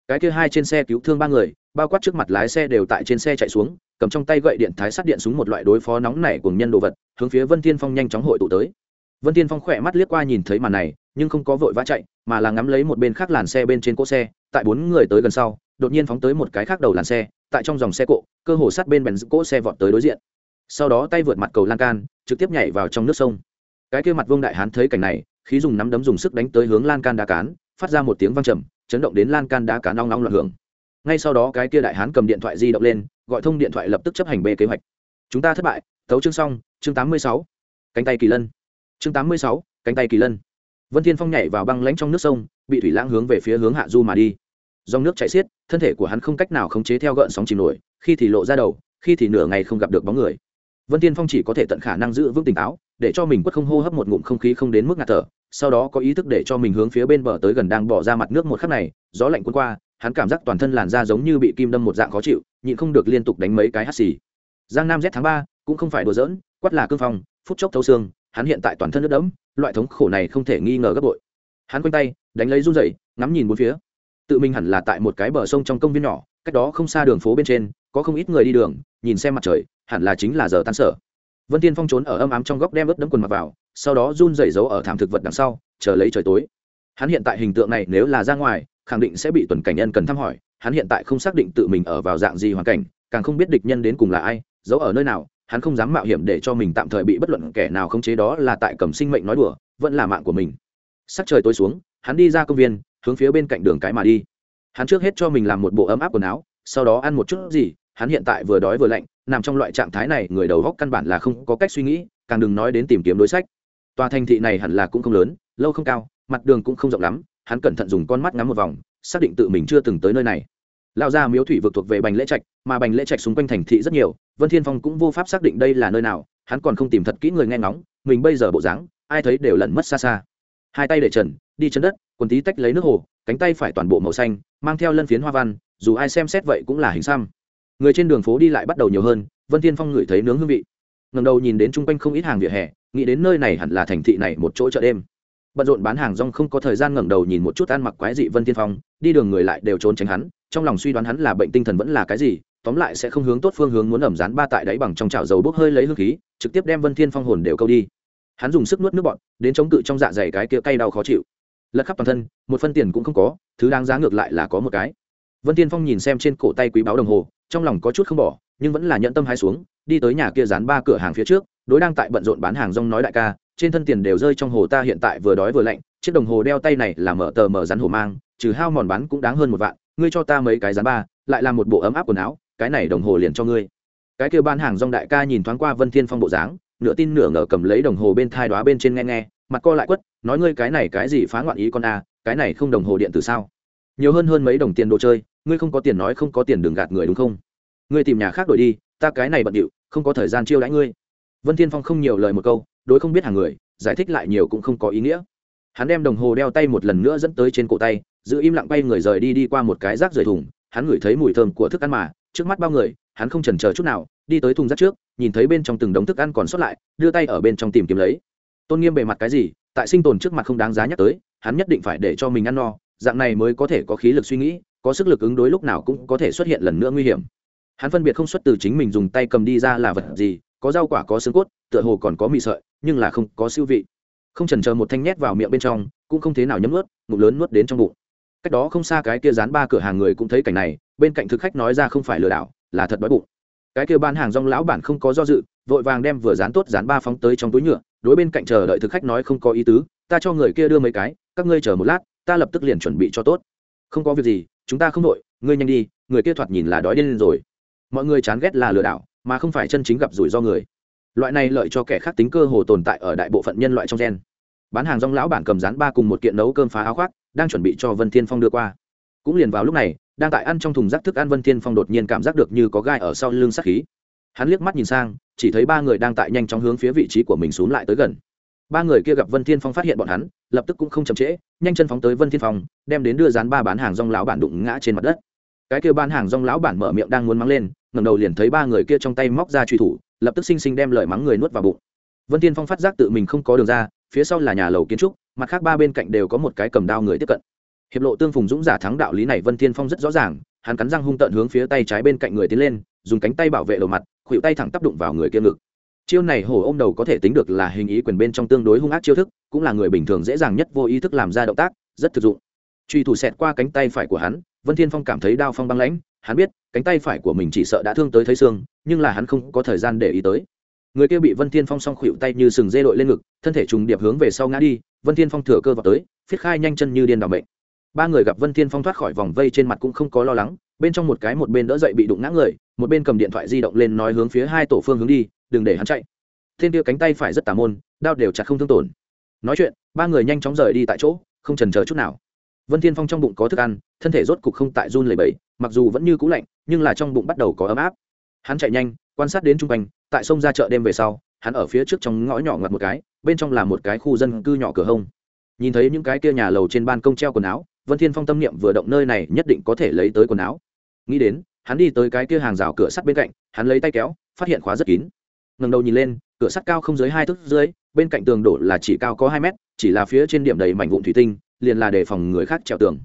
cái kia hai trên xe cứu thương ba người, bao quát trước mặt lái xe đều tại trên xe chạy xuống, cầm trong tay gậy điện thái sắt điện súng một loại đối phó nóng nảy cùng nhân đồ vật, hướng phía vân thiên phong nhanh chóng hội tụ tới. Vân thiên phong khỏe mắt liếc qua nhìn thấy màn này, nhưng không có vội vã chạy, mà là ngắm lấy một bên khác làn xe bên trên cỗ xe, tại bốn người tới gần sau, đột nhiên phóng tới một cái khác đầu làn xe, tại trong dòng xe cộ, cơ hồ sát bên bèn cỗ xe vọt tới đối diện. Sau đó tay vượt mặt cầu lan can, trực tiếp nhảy vào trong nước sông. Cái kia mặt vương đại hán thấy cảnh này, khí dùng nắm đấm dùng sức đánh tới hướng lan can đá cán, phát ra một tiếng vang trầm chấn động đến lan can đá cá nong nong loạn hưởng. Ngay sau đó cái kia đại hán cầm điện thoại di động lên, gọi thông điện thoại lập tức chấp hành bê kế hoạch. Chúng ta thất bại tấu chương xong, chương tám mươi sáu. Cánh tay kỳ lân. Chương tám mươi sáu, cánh tay kỳ lân. Vân thiên phong nhảy vào băng lãnh trong nước sông, bị thủy lãng hướng về phía hướng hạ du mà đi. Dòng nước chảy xiết, thân thể của hắn không cách nào khống chế theo gợn sóng chìm nổi, khi thì lộ ra đầu, khi thì nửa ngày không gặp được bóng người. Vân thiên phong chỉ có thể tận khả năng giữ vững tỉnh táo, để cho mình quất không hô hấp một ngụm không khí không đến mức ngạt thở sau đó có ý thức để cho mình hướng phía bên bờ tới gần đang bỏ ra mặt nước một khắc này, gió lạnh cuốn qua, hắn cảm giác toàn thân làn da giống như bị kim đâm một dạng khó chịu, nhịn không được liên tục đánh mấy cái hắt xì. Giang nam z tháng ba, cũng không phải đùa giỡn, quát là cương phong, phút chốc thấu xương, hắn hiện tại toàn thân nước đẫm, loại thống khổ này không thể nghi ngờ gấp bội. Hắn quanh tay, đánh lấy run rẩy, ngắm nhìn bốn phía. Tự mình hẳn là tại một cái bờ sông trong công viên nhỏ, cách đó không xa đường phố bên trên, có không ít người đi đường, nhìn xem mặt trời, hẳn là chính là giờ tan sở. Vân tiên phong trốn ở âm ám trong góc đem ướt đẫm quần mặc vào sau đó run rẩy giấu ở thảm thực vật đằng sau, chờ lấy trời tối. Hắn hiện tại hình tượng này nếu là ra ngoài, khẳng định sẽ bị tuần cảnh nhân cần thăm hỏi, hắn hiện tại không xác định tự mình ở vào dạng gì hoàn cảnh, càng không biết địch nhân đến cùng là ai, giấu ở nơi nào, hắn không dám mạo hiểm để cho mình tạm thời bị bất luận kẻ nào khống chế đó là tại cầm sinh mệnh nói đùa, vẫn là mạng của mình. Sắc trời tối xuống, hắn đi ra công viên, hướng phía bên cạnh đường cái mà đi. Hắn trước hết cho mình làm một bộ ấm áp quần áo, sau đó ăn một chút gì, hắn hiện tại vừa đói vừa lạnh, nằm trong loại trạng thái này, người đầu góc căn bản là không có cách suy nghĩ, càng đừng nói đến tìm kiếm đối sách tòa thành thị này hẳn là cũng không lớn, lâu không cao, mặt đường cũng không rộng lắm, hắn cẩn thận dùng con mắt ngắm một vòng, xác định tự mình chưa từng tới nơi này. Lao ra miếu thủy vực thuộc về bành lễ trạch, mà bành lễ trạch xung quanh thành thị rất nhiều, vân thiên phong cũng vô pháp xác định đây là nơi nào, hắn còn không tìm thật kỹ người nghe ngóng, mình bây giờ bộ dáng, ai thấy đều lẩn mất xa xa. Hai tay để trần, đi chân đất, quần tí tách lấy nước hồ, cánh tay phải toàn bộ màu xanh, mang theo lân phiến hoa văn, dù ai xem xét vậy cũng là hình xăm. Người trên đường phố đi lại bắt đầu nhiều hơn, vân thiên phong ngửi thấy nướng hương vị ngầm đầu nhìn đến chung quanh không ít hàng vỉa hè, nghĩ đến nơi này hẳn là thành thị này một chỗ chợ đêm. Bận rộn bán hàng rong không có thời gian ngẩng đầu nhìn một chút ăn mặc quái dị vân thiên phong, đi đường người lại đều trốn tránh hắn, trong lòng suy đoán hắn là bệnh tinh thần vẫn là cái gì, tóm lại sẽ không hướng tốt phương hướng muốn ẩm rán ba tại đáy bằng trong chảo dầu bốc hơi lấy hương khí, trực tiếp đem vân thiên phong hồn đều câu đi. Hắn dùng sức nuốt nước bọt, đến chống cự trong dạ dày cái kia cay đau khó chịu. Lật khắp toàn thân, một phân tiền cũng không có, thứ đáng giá ngược lại là có một cái. Vân thiên phong nhìn xem trên cổ tay quý báo đồng hồ, trong lòng có chút không bỏ nhưng vẫn là nhận tâm hai xuống, đi tới nhà kia dán ba cửa hàng phía trước, đối đang tại bận rộn bán hàng rong nói đại ca, trên thân tiền đều rơi trong hồ ta hiện tại vừa đói vừa lạnh, chiếc đồng hồ đeo tay này là mở tờ mở rắn hồ mang, trừ hao mòn bán cũng đáng hơn một vạn, ngươi cho ta mấy cái rắn ba, lại là một bộ ấm áp quần áo, cái này đồng hồ liền cho ngươi. Cái kia bán hàng rong đại ca nhìn thoáng qua vân thiên phong bộ dáng, nửa tin nửa ngờ cầm lấy đồng hồ bên thai đoá bên trên nghe nghe, mặt co lại quất, nói ngươi cái này cái gì phá ngoạn ý con a, cái này không đồng hồ điện từ sao? Nhiều hơn hơn mấy đồng tiền đồ chơi, ngươi không có tiền nói không có tiền đừng gạt người đúng không? Ngươi tìm nhà khác đổi đi, ta cái này bận điệu, không có thời gian chiêu đãi ngươi. Vân thiên phong không nhiều lời một câu, đối không biết hàng người, giải thích lại nhiều cũng không có ý nghĩa. Hắn đem đồng hồ đeo tay một lần nữa dẫn tới trên cổ tay, giữ im lặng bay người rời đi đi qua một cái rác rời thùng, hắn ngửi thấy mùi thơm của thức ăn mà, trước mắt bao người, hắn không chần chờ chút nào, đi tới thùng rác trước, nhìn thấy bên trong từng đống thức ăn còn sót lại, đưa tay ở bên trong tìm kiếm lấy. Tôn nghiêm bề mặt cái gì, tại sinh tồn trước mặt không đáng giá nhắc tới, hắn nhất định phải để cho mình ăn no, dạng này mới có thể có khí lực suy nghĩ, có sức lực ứng đối lúc nào cũng có thể xuất hiện lần nữa nguy hiểm hắn phân biệt không xuất từ chính mình dùng tay cầm đi ra là vật gì, có rau quả, có xương cốt, tựa hồ còn có mì sợi, nhưng là không có siêu vị. Không chần chờ một thanh nhét vào miệng bên trong, cũng không thế nào nhấm ướt ngụm lớn nuốt đến trong bụng. Cách đó không xa cái kia dán ba cửa hàng người cũng thấy cảnh này, bên cạnh thực khách nói ra không phải lừa đảo, là thật đói bụng. Cái kia bán hàng rong lão bản không có do dự, vội vàng đem vừa dán tốt dán ba phóng tới trong túi nhựa, đối bên cạnh chờ đợi thực khách nói không có ý tứ, ta cho người kia đưa mấy cái, các ngươi chờ một lát, ta lập tức liền chuẩn bị cho tốt. Không có việc gì, chúng ta không đội, ngươi nhanh đi, người kia thoạt nhìn là đói điên rồi mọi người chán ghét là lừa đảo, mà không phải chân chính gặp rủi ro người. Loại này lợi cho kẻ khác tính cơ hồ tồn tại ở đại bộ phận nhân loại trong gen. Bán hàng rong lão bản cầm rán ba cùng một kiện nấu cơm phá áo khoác, đang chuẩn bị cho vân thiên phong đưa qua. Cũng liền vào lúc này, đang tại ăn trong thùng rác thức ăn vân thiên phong đột nhiên cảm giác được như có gai ở sau lưng sắc khí. Hắn liếc mắt nhìn sang, chỉ thấy ba người đang tại nhanh chóng hướng phía vị trí của mình xuống lại tới gần. Ba người kia gặp vân thiên phong phát hiện bọn hắn, lập tức cũng không chậm trễ, nhanh chân phóng tới vân thiên phong, đem đến đưa rán ba bán hàng rong lão bản đụng ngã trên mặt đất. Cái kia bán hàng rong lão bản mở miệng đang muốn mắng lên ngẩng đầu liền thấy ba người kia trong tay móc ra truy thủ, lập tức sinh sinh đem lời mắng người nuốt vào bụng. Vân thiên phong phát giác tự mình không có đường ra, phía sau là nhà lầu kiến trúc, mặt khác ba bên cạnh đều có một cái cầm đao người tiếp cận. Hiệp lộ tương phùng dũng giả thắng đạo lý này vân thiên phong rất rõ ràng, hắn cắn răng hung tợn hướng phía tay trái bên cạnh người tiến lên, dùng cánh tay bảo vệ đầu mặt, khuỷu tay thẳng tác đụng vào người kia ngực. Chiêu này hổ ôm đầu có thể tính được là hình ý quyền bên trong tương đối hung ác chiêu thức, cũng là người bình thường dễ dàng nhất vô ý thức làm ra động tác, rất thực dụng. Truy thủ xẹt qua cánh tay phải của hắn, vân thiên phong cảm thấy đao phong băng lãnh hắn biết, cánh tay phải của mình chỉ sợ đã thương tới thấy xương, nhưng là hắn không có thời gian để ý tới. Người kia bị vân thiên phong song khuỵu tay như sừng dê đội lên ngực, thân thể trùng điệp hướng về sau ngã đi, vân thiên phong thừa cơ vào tới, phiết khai nhanh chân như điên đảo mệnh. Ba người gặp vân thiên phong thoát khỏi vòng vây trên mặt cũng không có lo lắng, bên trong một cái một bên đỡ dậy bị đụng ngã người, một bên cầm điện thoại di động lên nói hướng phía hai tổ phương hướng đi, đừng để hắn chạy. Thiên kia cánh tay phải rất tà môn, đao đều chặt không thương tổn. Nói chuyện, ba người nhanh chóng rời đi tại chỗ, không trần chờ chút nào vân thiên phong trong bụng có thức ăn, thân thể rốt cục không tại run lẩy bẩy, mặc dù vẫn như cũ lạnh, nhưng là trong bụng bắt đầu có ấm áp. Hắn chạy nhanh, quan sát đến trung quanh, tại sông ra chợ đêm về sau, hắn ở phía trước trong ngõ nhỏ ngặt một cái, bên trong là một cái khu dân cư nhỏ cửa hông. Nhìn thấy những cái kia nhà lầu trên ban công treo quần áo, vân thiên phong tâm niệm vừa động nơi này nhất định có thể lấy tới quần áo. Nghĩ đến, hắn đi tới cái kia hàng rào cửa sắt bên cạnh, hắn lấy tay kéo, phát hiện khóa rất kín. Ngẩng đầu nhìn lên, cửa sắt cao không dưới hai thước dưới, bên cạnh tường đổ là chỉ cao có hai mét, chỉ là phía trên điểm đầy mảnh vụn thủy tinh liền là để phòng người khác trèo tường.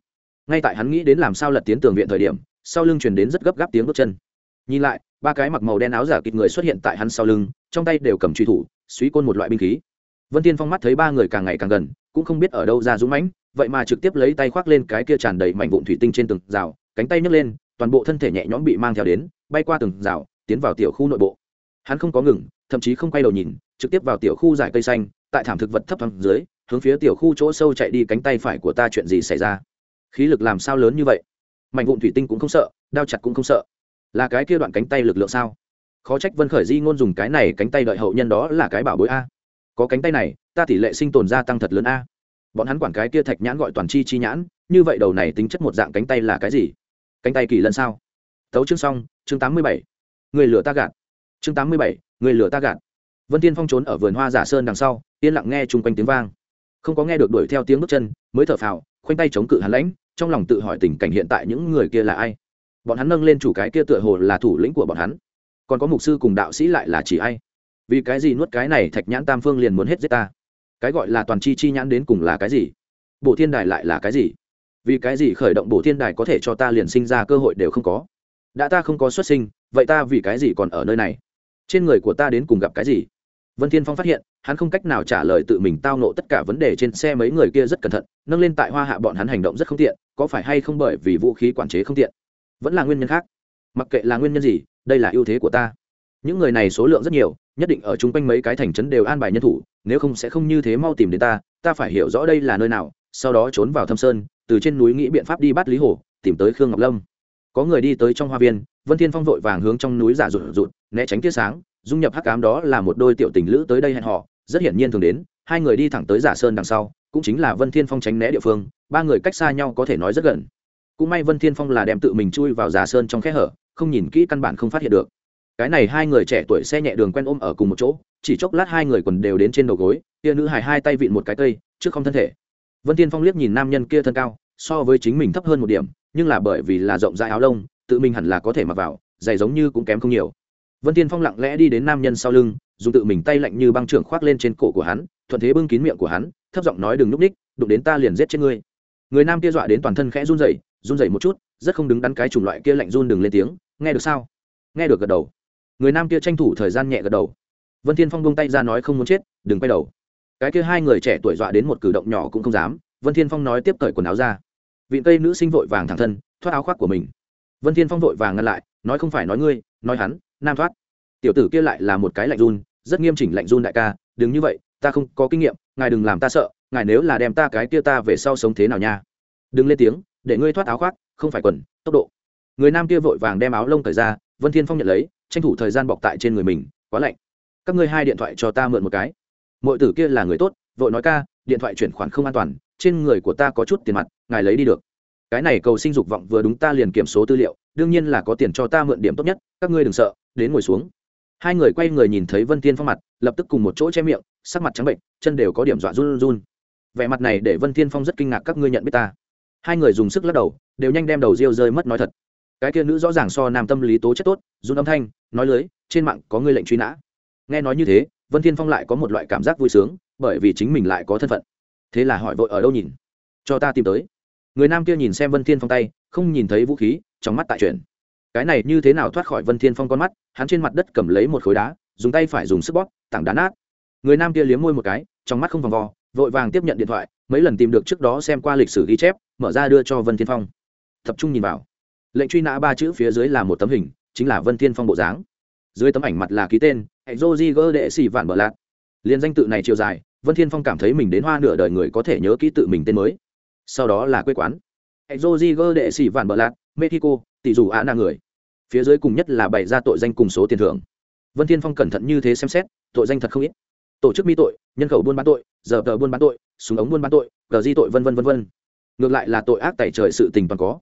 Ngay tại hắn nghĩ đến làm sao lật tiến tường viện thời điểm, sau lưng truyền đến rất gấp gáp tiếng bước chân. Nhìn lại, ba cái mặc màu đen áo giả kịt người xuất hiện tại hắn sau lưng, trong tay đều cầm truy thủ, suy côn một loại binh khí. Vân tiên phong mắt thấy ba người càng ngày càng gần, cũng không biết ở đâu ra dũng mãnh, vậy mà trực tiếp lấy tay khoác lên cái kia tràn đầy mảnh vụn thủy tinh trên tường rào, cánh tay nhấc lên, toàn bộ thân thể nhẹ nhõm bị mang theo đến, bay qua tường rào, tiến vào tiểu khu nội bộ. Hắn không có ngừng, thậm chí không quay đầu nhìn, trực tiếp vào tiểu khu giải cây xanh, tại thảm thực vật thấp thoáng dưới hướng phía tiểu khu chỗ sâu chạy đi cánh tay phải của ta chuyện gì xảy ra? Khí lực làm sao lớn như vậy? Mảnh vụn thủy tinh cũng không sợ, đao chặt cũng không sợ. Là cái kia đoạn cánh tay lực lượng sao? Khó trách vân khởi di ngôn dùng cái này cánh tay đợi hậu nhân đó là cái bảo bối a. Có cánh tay này, ta tỷ lệ sinh tồn gia tăng thật lớn a. Bọn hắn quản cái kia thạch nhãn gọi toàn chi chi nhãn, như vậy đầu này tính chất một dạng cánh tay là cái gì? Cánh tay kỳ lân sao? Tấu chương xong, chương tám mươi bảy. Người lửa ta gạt. Chương tám mươi bảy, người lửa ta gạt. Vân tiên phong trốn ở vườn hoa giả sơn đằng sau, yên lặng nghe chung quanh tiếng vang không có nghe được đuổi theo tiếng bước chân, mới thở phào, khoanh tay chống cự hắn lãnh, trong lòng tự hỏi tình cảnh hiện tại những người kia là ai. Bọn hắn nâng lên chủ cái kia tựa hồ là thủ lĩnh của bọn hắn. Còn có mục sư cùng đạo sĩ lại là chỉ ai? Vì cái gì nuốt cái này thạch nhãn tam phương liền muốn hết giết ta? Cái gọi là toàn chi chi nhãn đến cùng là cái gì? Bộ thiên đài lại là cái gì? Vì cái gì khởi động bộ thiên đài có thể cho ta liền sinh ra cơ hội đều không có? Đã ta không có xuất sinh, vậy ta vì cái gì còn ở nơi này? Trên người của ta đến cùng gặp cái gì? Vân thiên phong phát hiện, hắn không cách nào trả lời tự mình tao nộ tất cả vấn đề trên xe mấy người kia rất cẩn thận, nâng lên tại hoa hạ bọn hắn hành động rất không tiện, có phải hay không bởi vì vũ khí quản chế không tiện? Vẫn là nguyên nhân khác. Mặc kệ là nguyên nhân gì, đây là ưu thế của ta. Những người này số lượng rất nhiều, nhất định ở chung quanh mấy cái thành trấn đều an bài nhân thủ, nếu không sẽ không như thế mau tìm đến ta ta phải hiểu rõ đây là nơi nào, sau đó trốn vào thâm sơn, từ trên núi nghĩ biện pháp đi bắt lý hồ, tìm tới khương ngọc lâm. Có người đi tới trong hoa viên, vân thiên phong vội vàng hướng trong núi giả rụt rụt, né tránh tia sáng dung nhập hắc ám đó là một đôi tiểu tình lữ tới đây hẹn họ rất hiển nhiên thường đến, hai người đi thẳng tới giả sơn đằng sau, cũng chính là vân thiên phong tránh né địa phương, ba người cách xa nhau có thể nói rất gần. Cũng may vân thiên phong là đem tự mình chui vào giả sơn trong khe hở, không nhìn kỹ căn bản không phát hiện được. Cái này hai người trẻ tuổi xe nhẹ đường quen ôm ở cùng một chỗ, chỉ chốc lát hai người quần đều đến trên đầu gối, kia nữ hài hai tay vịn một cái cây, trước không thân thể. Vân thiên phong liếc nhìn nam nhân kia thân cao, so với chính mình thấp hơn một điểm, nhưng là bởi vì là rộng rãi áo lông, tự mình hẳn là có thể mặc vào, giày giống như cũng kém không nhiều vân thiên phong lặng lẽ đi đến nam nhân sau lưng, dùng tự mình tay lạnh như băng trưởng khoác lên trên cổ của hắn, thuận thế bưng kín miệng của hắn, thấp giọng nói đừng núp ních, đụng đến ta liền giết chết ngươi. Người nam kia dọa đến toàn thân khẽ run rẩy run rẩy một chút, rất không đứng đắn cái chủng loại kia lạnh run đừng lên tiếng, nghe được sao? Nghe được gật đầu. Người nam kia tranh thủ thời gian nhẹ gật đầu. Vân thiên phong buông tay ra nói không muốn chết, đừng quay đầu. Cái kia hai người trẻ tuổi dọa đến một cử động nhỏ cũng không dám, vân thiên phong nói tiếp cởi quần áo ra. Vị tây nữ sinh vội vàng thẳng thân, thoát áo khoác của mình. Vân thiên phong vội vàng ngăn lại, nói không phải nói ngươi, nói hắn nam thoát. Tiểu tử kia lại là một cái lạnh run, rất nghiêm chỉnh lạnh run đại ca, đừng như vậy, ta không có kinh nghiệm, ngài đừng làm ta sợ, ngài nếu là đem ta cái kia ta về sau sống thế nào nha. Đừng lên tiếng, để ngươi thoát áo khoác, không phải quần, tốc độ. Người nam kia vội vàng đem áo lông cởi ra, vân thiên phong nhận lấy, tranh thủ thời gian bọc tại trên người mình, quá lạnh. Các ngươi hai điện thoại cho ta mượn một cái. Mọi tử kia là người tốt, vội nói ca, điện thoại chuyển khoản không an toàn, trên người của ta có chút tiền mặt, ngài lấy đi được. Cái này cầu sinh dục vọng vừa đúng ta liền kiểm số tư liệu, đương nhiên là có tiền cho ta mượn điểm tốt nhất, các ngươi đừng sợ đến ngồi xuống. Hai người quay người nhìn thấy vân tiên phong mặt, lập tức cùng một chỗ che miệng, sắc mặt trắng bệnh, chân đều có điểm dọa run run. Vẻ mặt này để vân tiên phong rất kinh ngạc, các ngươi nhận biết ta? Hai người dùng sức lắc đầu, đều nhanh đem đầu riêu rơi mất nói thật. Cái kia nữ rõ ràng so nam tâm lý tố chất tốt, run âm thanh, nói lưới, trên mạng có ngươi lệnh truy nã. Nghe nói như thế, vân thiên phong lại có một loại cảm giác vui sướng, bởi vì chính mình lại có thân phận. Thế là hỏi vội ở đâu nhìn? Cho ta tìm tới. Người nam kia nhìn xem vân thiên phong tay, không nhìn thấy vũ khí, trong mắt tại chuyển cái này như thế nào thoát khỏi vân thiên phong con mắt, hắn trên mặt đất cầm lấy một khối đá, dùng tay phải dùng sức bóp, tảng đá nát. Người nam kia liếm môi một cái, trong mắt không vòng vo, vội vàng tiếp nhận điện thoại, mấy lần tìm được trước đó xem qua lịch sử ghi chép, mở ra đưa cho vân thiên phong. Tập trung nhìn vào. Lệnh truy nã ba chữ phía dưới là một tấm hình, chính là vân thiên phong bộ dáng. Dưới tấm ảnh mặt là ký tên Exoji gơ đệ sĩ vạn bờ lạc liên danh tự này chiều dài, vân thiên phong cảm thấy mình đến hoa nửa đời người có thể nhớ ký tự mình tên mới. Sau đó là quê quán. Exoji gơ đệ sĩ vạn bờ lạc mexico, tỷ dù ạ na người. Phía dưới cùng nhất là bày ra tội danh cùng số tiền thưởng. Vân thiên phong cẩn thận như thế xem xét, tội danh thật không ít. Tổ chức mi tội, nhân khẩu buôn bán tội, giờ tờ buôn bán tội, súng ống buôn bán tội cờ di tội vân vân vân vân. Ngược lại là tội ác tẩy trời sự tình toàn có.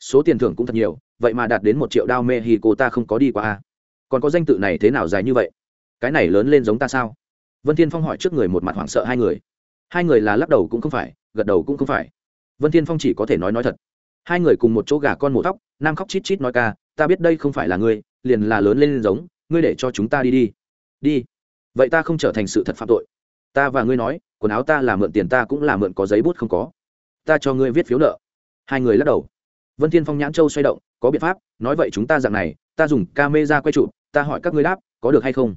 Số tiền thưởng cũng thật nhiều, vậy mà đạt đến một triệu đao mê hi cô ta không có đi qua a. Còn có danh tự này thế nào dài như vậy? Cái này lớn lên giống ta sao? Vân thiên phong hỏi trước người một mặt hoảng sợ hai người. Hai người là lắc đầu cũng không phải, gật đầu cũng không phải. Vân thiên phong chỉ có thể nói nói thật hai người cùng một chỗ gà con mổ tóc, nam khóc chít chít nói ca, ta biết đây không phải là ngươi, liền là lớn lên giống, ngươi để cho chúng ta đi đi. Đi? Vậy ta không trở thành sự thật phạm tội. Ta và ngươi nói, quần áo ta là mượn tiền ta cũng là mượn có giấy bút không có. Ta cho ngươi viết phiếu nợ. Hai người lắc đầu. Vân thiên phong nhãn châu xoay động, có biện pháp, nói vậy chúng ta dạng này, ta dùng camera quay trụ ta hỏi các ngươi đáp, có được hay không?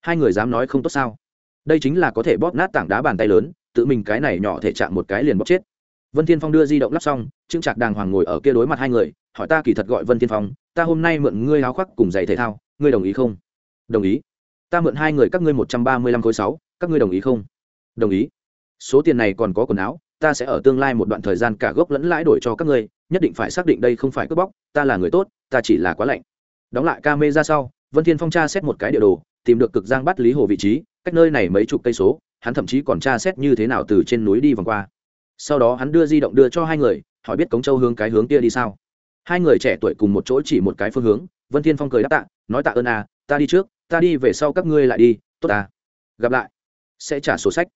Hai người dám nói không tốt sao? Đây chính là có thể bóp nát tảng đá bàn tay lớn, tự mình cái này nhỏ thể chạm một cái liền bóp chết vân thiên phong đưa di động lắp xong, trương trạc đàng hoàng ngồi ở kia đối mặt hai người, hỏi ta kỳ thật gọi vân thiên phong, ta hôm nay mượn ngươi áo khoác cùng giày thể thao, ngươi đồng ý không? Đồng ý. Ta mượn hai người các ngươi một trăm ba mươi lăm khối sáu, các ngươi đồng ý không? Đồng ý. Số tiền này còn có quần áo, ta sẽ ở tương lai một đoạn thời gian cả gốc lẫn lãi đổi cho các ngươi, nhất định phải xác định đây không phải cướp bóc, ta là người tốt, ta chỉ là quá lạnh. Đóng lại ca mê ra sau, vân thiên phong tra xét một cái địa đồ, tìm được cực giang bắt lý hồ vị trí, cách nơi này mấy chục cây số, hắn thậm chí còn tra xét như thế nào từ trên núi đi vòng qua sau đó hắn đưa di động đưa cho hai người, hỏi biết cống châu hướng cái hướng kia đi sao. Hai người trẻ tuổi cùng một chỗ chỉ một cái phương hướng, vân thiên phong cười đáp tạ, nói tạ ơn à ta đi trước, ta đi về sau các ngươi lại đi, tốt à. Gặp lại. Sẽ trả sổ sách.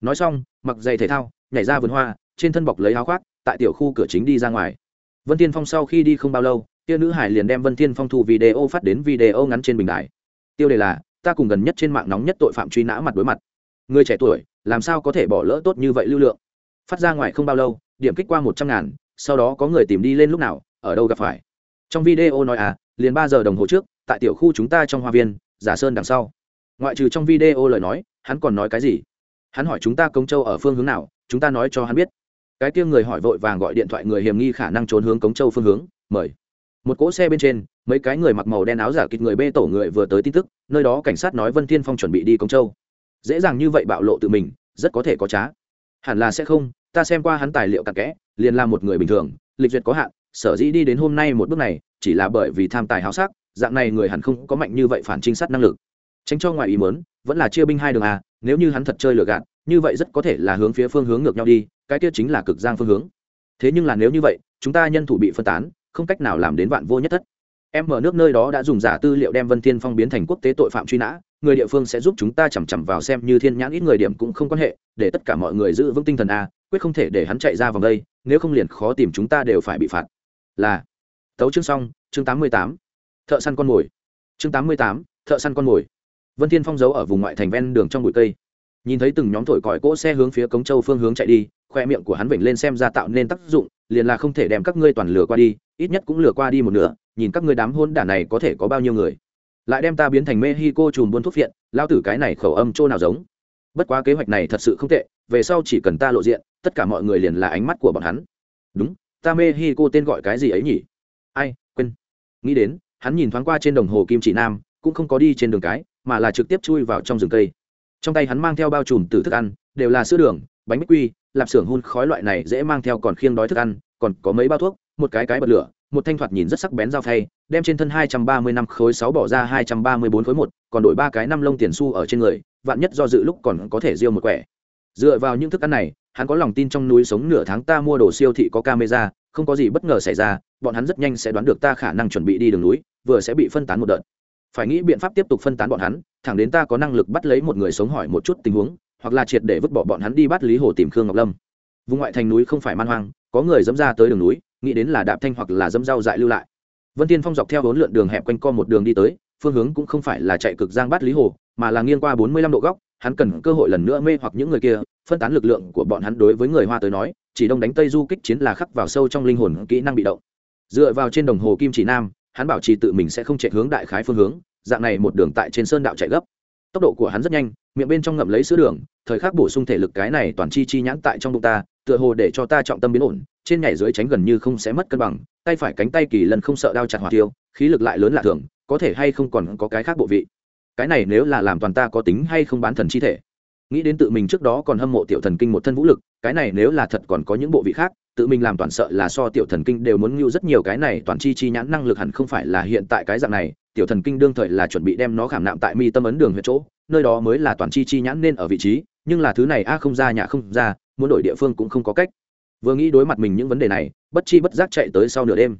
Nói xong, mặc giày thể thao, nhảy ra vườn hoa, trên thân bọc lấy áo khoác, tại tiểu khu cửa chính đi ra ngoài. Vân tiên phong sau khi đi không bao lâu tia nữ hải liền đem vân tiên phong thu video phát đến video ngắn trên bình đại tiêu đề là, ta cùng gần nhất trên mạng nóng nhất tội phạm truy nã mặt đối mặt. Người trẻ tuổi, làm sao có thể bỏ lỡ tốt như vậy lưu lượng? Phát ra ngoài không bao lâu, điểm kích qua một trăm ngàn, sau đó có người tìm đi lên lúc nào, ở đâu gặp phải. Trong video nói à liền ba giờ đồng hồ trước, tại tiểu khu chúng ta trong hoa viên, giả sơn đằng sau. Ngoại trừ trong video lời nói, hắn còn nói cái gì? Hắn hỏi chúng ta công châu ở phương hướng nào, chúng ta nói cho hắn biết. Cái kia người hỏi vội vàng gọi điện thoại người hiểm nghi khả năng trốn hướng cống châu phương hướng, mời. Một cỗ xe bên trên, mấy cái người mặc màu đen áo giả kịch người bê tổ người vừa tới tin tức, nơi đó cảnh sát nói vân thiên phong chuẩn bị đi cống châu. Dễ dàng như vậy bạo lộ tự mình, rất có thể có trá hẳn là sẽ không, ta xem qua hắn tài liệu cặn kẽ, liền là một người bình thường, lịch duyệt có hạn, sở dĩ đi đến hôm nay một bước này, chỉ là bởi vì tham tài háo sắc, dạng này người hẳn không có mạnh như vậy phản trinh sát năng lực. Tránh cho ngoài ý mớn vẫn là chia binh hai đường à nếu như hắn thật chơi lừa gạt, như vậy rất có thể là hướng phía phương hướng ngược nhau đi, cái kia chính là cực giang phương hướng. Thế nhưng là nếu như vậy, chúng ta nhân thủ bị phân tán, không cách nào làm đến vạn vô nhất thất. Em mở nước nơi đó đã dùng giả tư liệu đem vân thiên phong biến thành quốc tế tội phạm truy nã người địa phương sẽ giúp chúng ta chằm chằm vào xem như thiên nhãn ít người điểm cũng không quan hệ, để tất cả mọi người giữ vững tinh thần a, quyết không thể để hắn chạy ra vòng đây, nếu không liền khó tìm chúng ta đều phải bị phạt. Là, tấu chương xong, chương tám mươi tám, thợ săn con mồi. Chương tám mươi tám, thợ săn con mồi. Vân thiên phong giấu ở vùng ngoại thành ven đường trong bụi cây. Nhìn thấy từng nhóm thổi còi cỗ xe hướng phía cống châu phương hướng chạy đi, khoe miệng của hắn vểnh lên xem ra tạo nên tác dụng, liền là không thể đem các ngươi toàn lừa qua đi, ít nhất cũng lừa qua đi một nửa, nhìn các ngươi đám hôn đản này có thể có bao nhiêu người lại đem ta biến thành mexico chùm buôn thuốc viện, lao tử cái này khẩu âm chỗ nào giống? Bất quá kế hoạch này thật sự không tệ về sau chỉ cần ta lộ diện tất cả mọi người liền là ánh mắt của bọn hắn. Đúng ta mexico tên gọi cái gì ấy nhỉ? Ai quên. Nghĩ đến hắn nhìn thoáng qua trên đồng hồ kim chỉ nam cũng không có đi trên đường cái mà là trực tiếp chui vào trong rừng cây. Trong tay hắn mang theo bao trùm từ thức ăn đều là sữa đường bánh bích quy lạp xưởng hun khói loại này dễ mang theo còn khiêng đói thức ăn còn có mấy bao thuốc một cái cái bật lửa một thanh thoạt nhìn rất sắc bén dao phay, đem trên thân hai trăm ba mươi năm khối sáu bỏ ra hai trăm ba mươi bốn khối một, còn đổi ba cái năm lông tiền xu ở trên người, vạn nhất do dự lúc còn có thể riêu một quẻ. Dựa vào những thức ăn này, hắn có lòng tin trong núi sống nửa tháng ta mua đồ siêu thị có camera, không có gì bất ngờ xảy ra, bọn hắn rất nhanh sẽ đoán được ta khả năng chuẩn bị đi đường núi, vừa sẽ bị phân tán một đợt. Phải nghĩ biện pháp tiếp tục phân tán bọn hắn, thẳng đến ta có năng lực bắt lấy một người sống hỏi một chút tình huống, hoặc là triệt để vứt bỏ bọn hắn đi bắt lý hồ tìm khương ngọc lâm. Vùng ngoại thành núi không phải man hoang, có người dẫm ra tới đường núi nghĩ đến là đạp thanh hoặc là dâm rau dại lưu lại. Vân tiên phong dọc theo bốn lượn đường hẹp quanh co một đường đi tới, phương hướng cũng không phải là chạy cực giang bắt lý hồ, mà là nghiêng qua bốn mươi lăm độ góc, hắn cần cơ hội lần nữa mê hoặc những người kia, phân tán lực lượng của bọn hắn đối với người hoa tới nói, chỉ đông đánh tây du kích chiến là khắc vào sâu trong linh hồn kỹ năng bị động. Dựa vào trên đồng hồ kim chỉ nam, hắn bảo trì tự mình sẽ không chạy hướng đại khái phương hướng, dạng này một đường tại trên sơn đạo chạy gấp. Tốc độ của hắn rất nhanh, miệng bên trong ngậm lấy sữa đường thời khắc bổ sung thể lực cái này toàn chi chi nhãn tại trong bụng ta, tựa hồ để cho ta trọng tâm biến ổn, trên nhảy dưới tránh gần như không sẽ mất cân bằng, tay phải cánh tay kỳ lần không sợ đao chặt hỏa tiêu, khí lực lại lớn lạ thường, có thể hay không còn có cái khác bộ vị. Cái này nếu là làm toàn ta có tính hay không bán thần chi thể. Nghĩ đến tự mình trước đó còn hâm mộ tiểu thần kinh một thân vũ lực, cái này nếu là thật còn có những bộ vị khác, tự mình làm toàn sợ là so tiểu thần kinh đều muốn ngưu rất nhiều, cái này toàn chi chi nhãn năng lực hẳn không phải là hiện tại cái dạng này, tiểu thần kinh đương thời là chuẩn bị đem nó khảm nạm tại mi tâm ấn đường huyệt chỗ, nơi đó mới là toàn chi chi nhãn nên ở vị trí nhưng là thứ này a không ra, nhà không ra, muốn đổi địa phương cũng không có cách. Vừa nghĩ đối mặt mình những vấn đề này, bất chi bất giác chạy tới sau nửa đêm.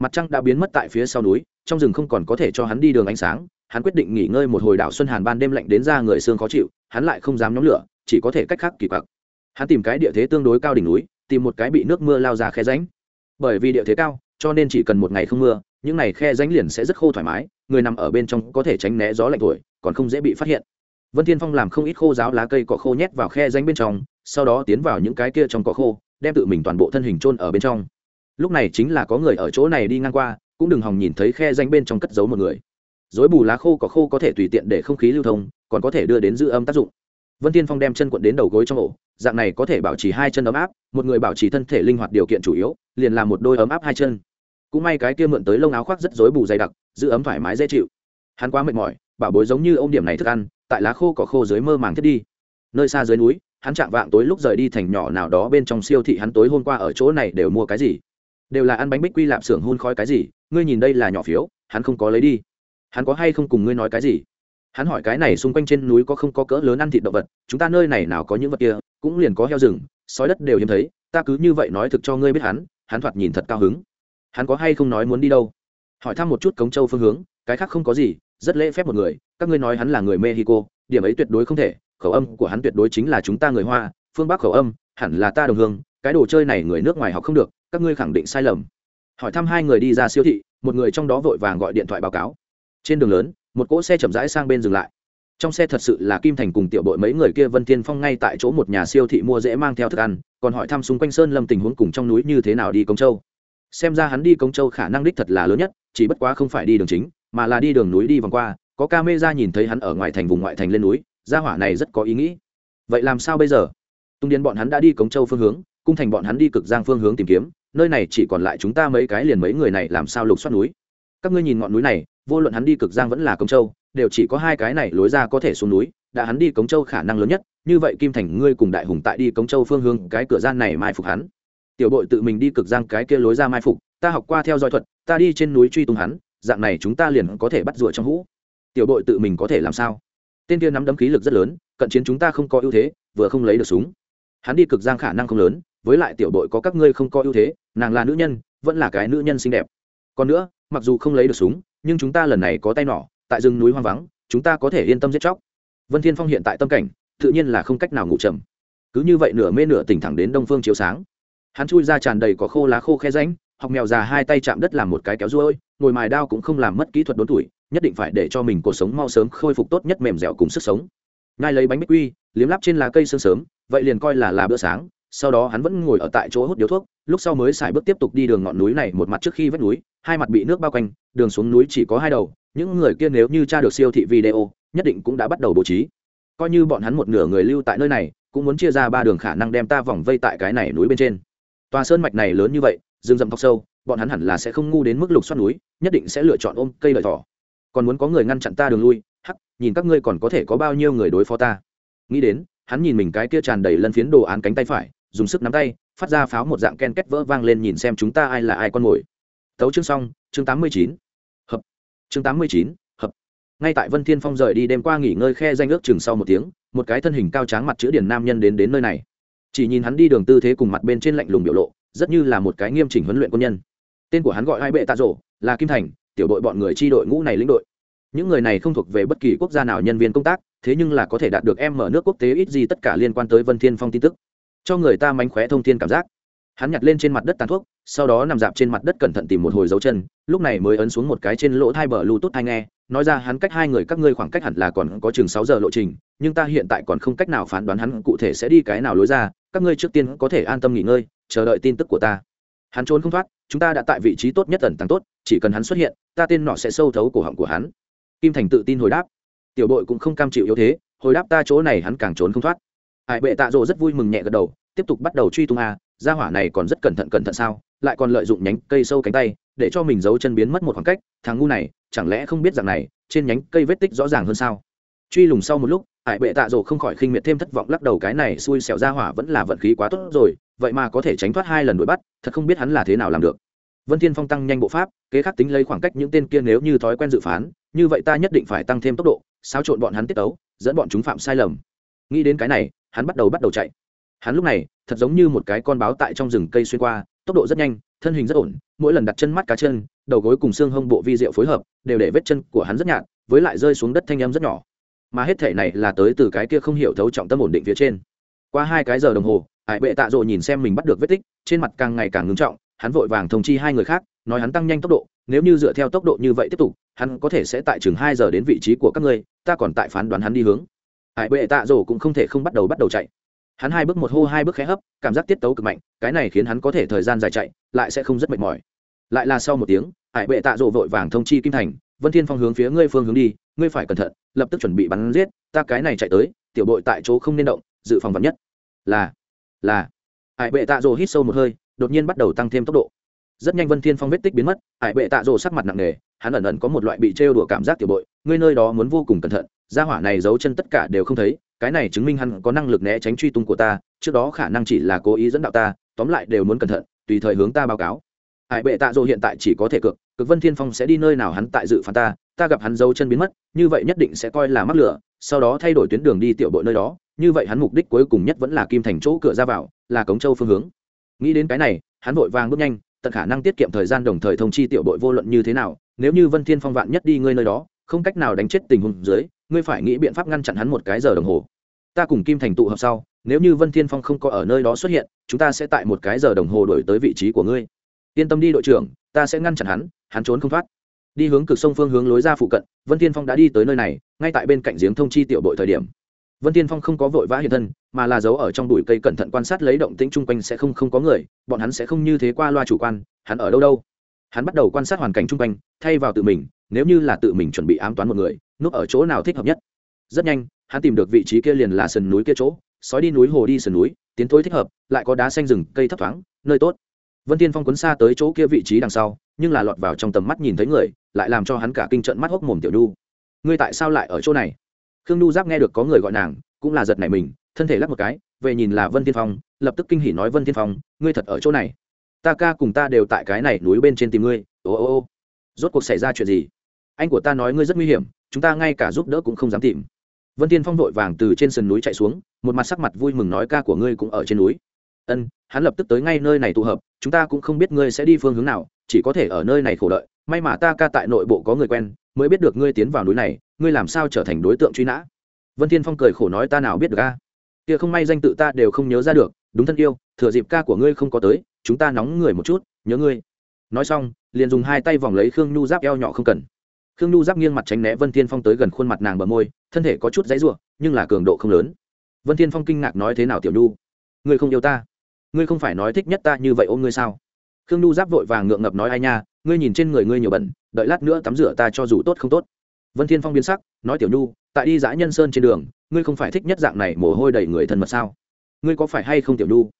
Mặt trăng đã biến mất tại phía sau núi, trong rừng không còn có thể cho hắn đi đường ánh sáng, hắn quyết định nghỉ ngơi một hồi đảo xuân hàn ban đêm lạnh đến ra người xương khó chịu, hắn lại không dám nhóm lửa, chỉ có thể cách khác kỳ quặc. Hắn tìm cái địa thế tương đối cao đỉnh núi, tìm một cái bị nước mưa lao ra khe ránh bởi vì địa thế cao, cho nên chỉ cần một ngày không mưa, những này khe ránh liền sẽ rất khô thoải mái, người nằm ở bên trong có thể tránh né gió lạnh thổi, còn không dễ bị phát hiện vân thiên phong làm không ít khô giáo lá cây cỏ khô nhét vào khe rãnh bên trong, sau đó tiến vào những cái kia trong cỏ khô, đem tự mình toàn bộ thân hình chôn ở bên trong. Lúc này chính là có người ở chỗ này đi ngang qua, cũng đừng hòng nhìn thấy khe rãnh bên trong cất giấu một người. Dối bù lá khô cỏ khô có thể tùy tiện để không khí lưu thông, còn có thể đưa đến giữ âm tác dụng. Vân thiên phong đem chân cuộn đến đầu gối trong ổ, dạng này có thể bảo trì hai chân ấm áp, một người bảo trì thân thể linh hoạt điều kiện chủ yếu, liền là một đôi ấm áp hai chân. Cũng may cái kia mượn tới lông áo khoác rất rối bù dày đặc, giữ ấm thoải mái dễ chịu. Hắn quá mệt mỏi, bảo bối giống như ô m điểm này thức ăn tại lá khô cỏ khô dưới mơ màng thiết đi. Nơi xa dưới núi, hắn chạm vạng tối lúc rời đi thành nhỏ nào đó bên trong siêu thị hắn tối hôm qua ở chỗ này đều mua cái gì? Đều là ăn bánh bích quy lạp xưởng hun khói cái gì? Ngươi nhìn đây là nhỏ phiếu, hắn không có lấy đi. Hắn có hay không cùng ngươi nói cái gì? Hắn hỏi cái này xung quanh trên núi có không có cỡ lớn ăn thịt động vật, chúng ta nơi này nào có những vật kia, cũng liền có heo rừng, sói đất đều hiếm thấy, ta cứ như vậy nói thực cho ngươi biết hắn hắn thoạt nhìn thật cao hứng. Hắn có hay không nói muốn đi đâu? Hỏi thăm một chút cống châu phương hướng, cái khác không có gì rất lễ phép một người, các ngươi nói hắn là người mexico, điểm ấy tuyệt đối không thể, khẩu âm của hắn tuyệt đối chính là chúng ta người hoa, phương bắc khẩu âm, hẳn là ta đồng hương, cái đồ chơi này người nước ngoài học không được, các ngươi khẳng định sai lầm. Hỏi thăm hai người đi ra siêu thị, một người trong đó vội vàng gọi điện thoại báo cáo. Trên đường lớn, một cỗ xe chậm rãi sang bên dừng lại. Trong xe thật sự là kim thành cùng tiểu đội mấy người kia vân tiên phong ngay tại chỗ một nhà siêu thị mua dễ mang theo thức ăn, còn hỏi thăm xung quanh sơn lâm tình huống cùng trong núi như thế nào đi công châu. Xem ra hắn đi công châu khả năng đích thật là lớn nhất, chỉ bất quá không phải đi đường chính mà là đi đường núi đi vòng qua, có ca mê ra nhìn thấy hắn ở ngoài thành vùng ngoại thành lên núi, gia hỏa này rất có ý nghĩ. Vậy làm sao bây giờ? Tung điền bọn hắn đã đi cống châu phương hướng, cung thành bọn hắn đi cực giang phương hướng tìm kiếm, nơi này chỉ còn lại chúng ta mấy cái liền mấy người này làm sao lục xoát núi. Các ngươi nhìn ngọn núi này, vô luận hắn đi cực giang vẫn là cống châu, đều chỉ có hai cái này lối ra có thể xuống núi, đã hắn đi cống châu khả năng lớn nhất, như vậy kim thành ngươi cùng đại hùng tại đi cống châu phương hướng, cái cửa gian này mai phục hắn. Tiểu bội tự mình đi cực giang cái kia lối ra mai phục, ta học qua theo dõi thuật, ta đi trên núi truy tung hắn dạng này chúng ta liền có thể bắt rùa trong hũ. Tiểu đội tự mình có thể làm sao? Tên kia nắm đấm khí lực rất lớn, cận chiến chúng ta không có ưu thế, vừa không lấy được súng. Hắn đi cực giang khả năng không lớn, với lại tiểu đội có các ngươi không có ưu thế, nàng là nữ nhân, vẫn là cái nữ nhân xinh đẹp. Còn nữa, mặc dù không lấy được súng, nhưng chúng ta lần này có tay nỏ, tại rừng núi hoang vắng, chúng ta có thể yên tâm giết chóc. Vân thiên phong hiện tại tâm cảnh, tự nhiên là không cách nào ngủ trầm. Cứ như vậy nửa mê nửa tỉnh thẳng đến đông phương chiếu sáng. Hắn chui ra tràn đầy có khô lá khô khe ránh học mèo già hai tay chạm đất làm một cái kéo ruôi, ngồi mài đao cũng không làm mất kỹ thuật đốn tuổi, nhất định phải để cho mình cuộc sống mau sớm khôi phục tốt nhất mềm dẻo cùng sức sống. Ngay lấy bánh bích quy, liếm lắp trên lá cây sương sớm, vậy liền coi là là bữa sáng, sau đó hắn vẫn ngồi ở tại chỗ hút điếu thuốc, lúc sau mới xài bước tiếp tục đi đường ngọn núi này một mặt trước khi vách núi, hai mặt bị nước bao quanh, đường xuống núi chỉ có hai đầu, những người kia nếu như tra được siêu thị video, nhất định cũng đã bắt đầu bố trí. Coi như bọn hắn một nửa người lưu tại nơi này, cũng muốn chia ra ba đường khả năng đem ta vòng vây tại cái này núi bên trên. Tòa sơn mạch này lớn như vậy rừng rậm thọc sâu, bọn hắn hẳn là sẽ không ngu đến mức lục xoát núi, nhất định sẽ lựa chọn ôm cây lợi thỏ. Còn muốn có người ngăn chặn ta đường lui, hắc, nhìn các ngươi còn có thể có bao nhiêu người đối phó ta. Nghĩ đến, hắn nhìn mình cái kia tràn đầy lân phiến đồ án cánh tay phải, dùng sức nắm tay, phát ra pháo một dạng ken két vỡ vang lên nhìn xem chúng ta ai là ai con mồi. Tấu chương xong, chương tám mươi chín. Hợp. Chương tám mươi chín, hợp. Ngay tại vân thiên phong rời đi đêm qua nghỉ ngơi khe danh ước chừng sau một tiếng, một cái thân hình cao tráng mặt chữ điển nam nhân đến đến nơi này. Chỉ nhìn hắn đi đường tư thế cùng mặt bên trên lạnh lùng biểu lộ rất như là một cái nghiêm chỉnh huấn luyện quân nhân. Tên của hắn gọi hai bệ tạ rổ, là kim thành, tiểu đội bọn người chi đội ngũ này lĩnh đội. Những người này không thuộc về bất kỳ quốc gia nào nhân viên công tác, thế nhưng là có thể đạt được em mở nước quốc tế ít gì tất cả liên quan tới vân thiên phong tin tức. Cho người ta mánh khóe thông thiên cảm giác. Hắn nhặt lên trên mặt đất tàn thuốc, sau đó nằm dạp trên mặt đất cẩn thận tìm một hồi dấu chân, lúc này mới ấn xuống một cái trên lỗ thai bờ lưu tốt hay nghe, nói ra hắn cách hai người các ngươi khoảng cách hẳn là còn có chừng sáu giờ lộ trình, nhưng ta hiện tại còn không cách nào phán đoán hắn cụ thể sẽ đi cái nào lối ra, các ngươi trước tiên có thể an tâm nghỉ ngơi chờ đợi tin tức của ta. Hắn trốn không thoát, chúng ta đã tại vị trí tốt nhất tần tăng tốt, chỉ cần hắn xuất hiện, ta tên nọ sẽ sâu thấu cổ họng của hắn. Kim thành tự tin hồi đáp. Tiểu đội cũng không cam chịu yếu thế, hồi đáp ta chỗ này hắn càng trốn không thoát. Hải bệ tạ rộ rất vui mừng nhẹ gật đầu, tiếp tục bắt đầu truy tung a, gia hỏa này còn rất cẩn thận cẩn thận sao, lại còn lợi dụng nhánh cây sâu cánh tay, để cho mình giấu chân biến mất một khoảng cách, thằng ngu này, chẳng lẽ không biết rằng này, trên nhánh cây vết tích rõ ràng hơn sao? Truy lùng sau một lúc Ải bệ tạ rồ không khỏi khinh miệt thêm thất vọng lắc đầu, cái này xui xẻo ra hỏa vẫn là vận khí quá tốt rồi, vậy mà có thể tránh thoát hai lần đuổi bắt, thật không biết hắn là thế nào làm được. Vân thiên phong tăng nhanh bộ pháp, kế khắc tính lấy khoảng cách những tên kia nếu như thói quen dự phán, như vậy ta nhất định phải tăng thêm tốc độ, xáo trộn bọn hắn tiết tấu, dẫn bọn chúng phạm sai lầm. Nghĩ đến cái này, hắn bắt đầu bắt đầu chạy. Hắn lúc này, thật giống như một cái con báo tại trong rừng cây xuyên qua, tốc độ rất nhanh, thân hình rất ổn, mỗi lần đặt chân mắt cá chân, đầu gối cùng xương hông bộ vi diệu phối hợp, đều để vết chân của hắn rất nhạt, với lại rơi xuống đất thanh âm rất nhỏ mà hết thể này là tới từ cái kia không hiểu thấu trọng tâm ổn định phía trên. Qua hai cái giờ đồng hồ, hải bệ tạ rộ nhìn xem mình bắt được vết tích, trên mặt càng ngày càng ngưng trọng, hắn vội vàng thông chi hai người khác, nói hắn tăng nhanh tốc độ, nếu như dựa theo tốc độ như vậy tiếp tục, hắn có thể sẽ tại chừng hai giờ đến vị trí của các ngươi, ta còn tại phán đoán hắn đi hướng. Hải bệ tạ rổ cũng không thể không bắt đầu bắt đầu chạy. Hắn hai bước một hô, hai bước khé hấp, cảm giác tiết tấu cực mạnh, cái này khiến hắn có thể thời gian dài chạy, lại sẽ không rất mệt mỏi. Lại là sau một tiếng, hải bệ tạ rổ vội vàng thông chi kim thành vân thiên phong hướng phía ngươi phương hướng đi, ngươi phải cẩn thận, lập tức chuẩn bị bắn giết, ta cái này chạy tới, tiểu bội tại chỗ không nên động, dự phòng vật nhất. Là là. Hải bệ tạ rồ hít sâu một hơi, đột nhiên bắt đầu tăng thêm tốc độ. Rất nhanh vân thiên phong vết tích biến mất, hải bệ tạ rồ sắc mặt nặng nề, hắn ẩn ẩn có một loại bị trêu đùa cảm giác tiểu bội, ngươi nơi đó muốn vô cùng cẩn thận, gia hỏa này giấu chân tất cả đều không thấy, cái này chứng minh hắn có năng lực né tránh truy tung của ta, trước đó khả năng chỉ là cố ý dẫn đạo ta, tóm lại đều muốn cẩn thận, tùy thời hướng ta báo cáo hải bệ tạ dỗ hiện tại chỉ có thể cược. cực vân thiên phong sẽ đi nơi nào hắn tại dự phán ta ta gặp hắn dấu chân biến mất, như vậy nhất định sẽ coi là mắc lửa, sau đó thay đổi tuyến đường đi tiểu đội nơi đó, như vậy hắn mục đích cuối cùng nhất vẫn là kim thành chỗ cửa ra vào, là cống châu phương hướng nghĩ đến cái này, hắn vội vàng bước nhanh, tận khả năng tiết kiệm thời gian đồng thời thông chi tiểu đội vô luận như thế nào, nếu như vân thiên phong vạn nhất đi ngươi nơi đó, không cách nào đánh chết tình huống dưới, ngươi phải nghĩ biện pháp ngăn chặn hắn một cái giờ đồng hồ ta cùng kim thành tụ hợp sau, nếu như vân thiên phong không có ở nơi đó xuất hiện, chúng ta sẽ tại một cái giờ đồng hồ đổi tới vị trí của ngươi yên tâm đi đội trưởng, ta sẽ ngăn chặn hắn hắn trốn không thoát. Đi hướng cực sông phương hướng lối ra phụ cận, vân thiên phong đã đi tới nơi này, ngay tại bên cạnh giếng thông chi tiểu đội thời điểm. Vân thiên phong không có vội vã hiện thân, mà là giấu ở trong bụi cây cẩn thận quan sát lấy động tĩnh chung quanh sẽ không không có người, bọn hắn sẽ không như thế qua loa chủ quan, hắn ở đâu đâu. Hắn bắt đầu quan sát hoàn cảnh chung quanh, thay vào tự mình, nếu như là tự mình chuẩn bị ám toán một người, núp ở chỗ nào thích hợp nhất. Rất nhanh, hắn tìm được vị trí kia liền là sườn núi kia chỗ, sói đi núi hồ đi sườn núi, tiến thối thích hợp, lại có đá xanh rừng, cây thấp thoáng, nơi tốt vân tiên phong cuốn xa tới chỗ kia vị trí đằng sau, nhưng là lọt vào trong tầm mắt nhìn thấy người, lại làm cho hắn cả kinh trận mắt hốc mồm tiểu nhu. Ngươi tại sao lại ở chỗ này? Khương nhu giáp nghe được có người gọi nàng, cũng là giật nảy mình, thân thể lắc một cái, về nhìn là vân tiên phong, lập tức kinh hỉ nói, vân tiên phong, ngươi thật ở chỗ này? Ta ca cùng ta đều tại cái này núi bên trên tìm ngươi. Ô ô ô. Rốt cuộc xảy ra chuyện gì? Anh của ta nói ngươi rất nguy hiểm, chúng ta ngay cả giúp đỡ cũng không dám tìm. Vân tiên phong vội vàng từ trên sườn núi chạy xuống, một mặt sắc mặt vui mừng nói, ca của ngươi cũng ở trên núi ân, hắn lập tức tới ngay nơi này tụ hợp, chúng ta cũng không biết ngươi sẽ đi phương hướng nào, chỉ có thể ở nơi này khổ đợi. May mà ta ca tại nội bộ có người quen, mới biết được ngươi tiến vào núi này, ngươi làm sao trở thành đối tượng truy nã? Vân Thiên phong cười khổ nói, ta nào biết được ca kia không may danh tự ta đều không nhớ ra được. Đúng thân yêu, thừa dịp ca của ngươi không có tới, chúng ta nóng người một chút, nhớ ngươi. Nói xong, liền dùng hai tay vòng lấy khương nhu giáp eo nhỏ không cần. Khương nhu giáp nghiêng mặt tránh né vân thiên phong tới gần khuôn mặt nàng bờ môi, thân thể có chút dãy r u ộ n nhưng là cường độ không lớn. Vân thiên phong kinh ngạc nói, thế nào, tiểu nhu? Ngươi không yêu ta? Ngươi không phải nói thích nhất ta như vậy ôm ngươi sao? Khương nhu giáp vội vàng ngượng ngập nói, ai nha, ngươi nhìn trên người ngươi nhiều bẩn, đợi lát nữa tắm rửa ta cho dù tốt không tốt. Vân thiên phong biến sắc, nói, tiểu nhu, tại đi giã nhân sơn trên đường, ngươi không phải thích nhất dạng này mồ hôi đầy người thân mật sao? Ngươi có phải hay không, tiểu nhu?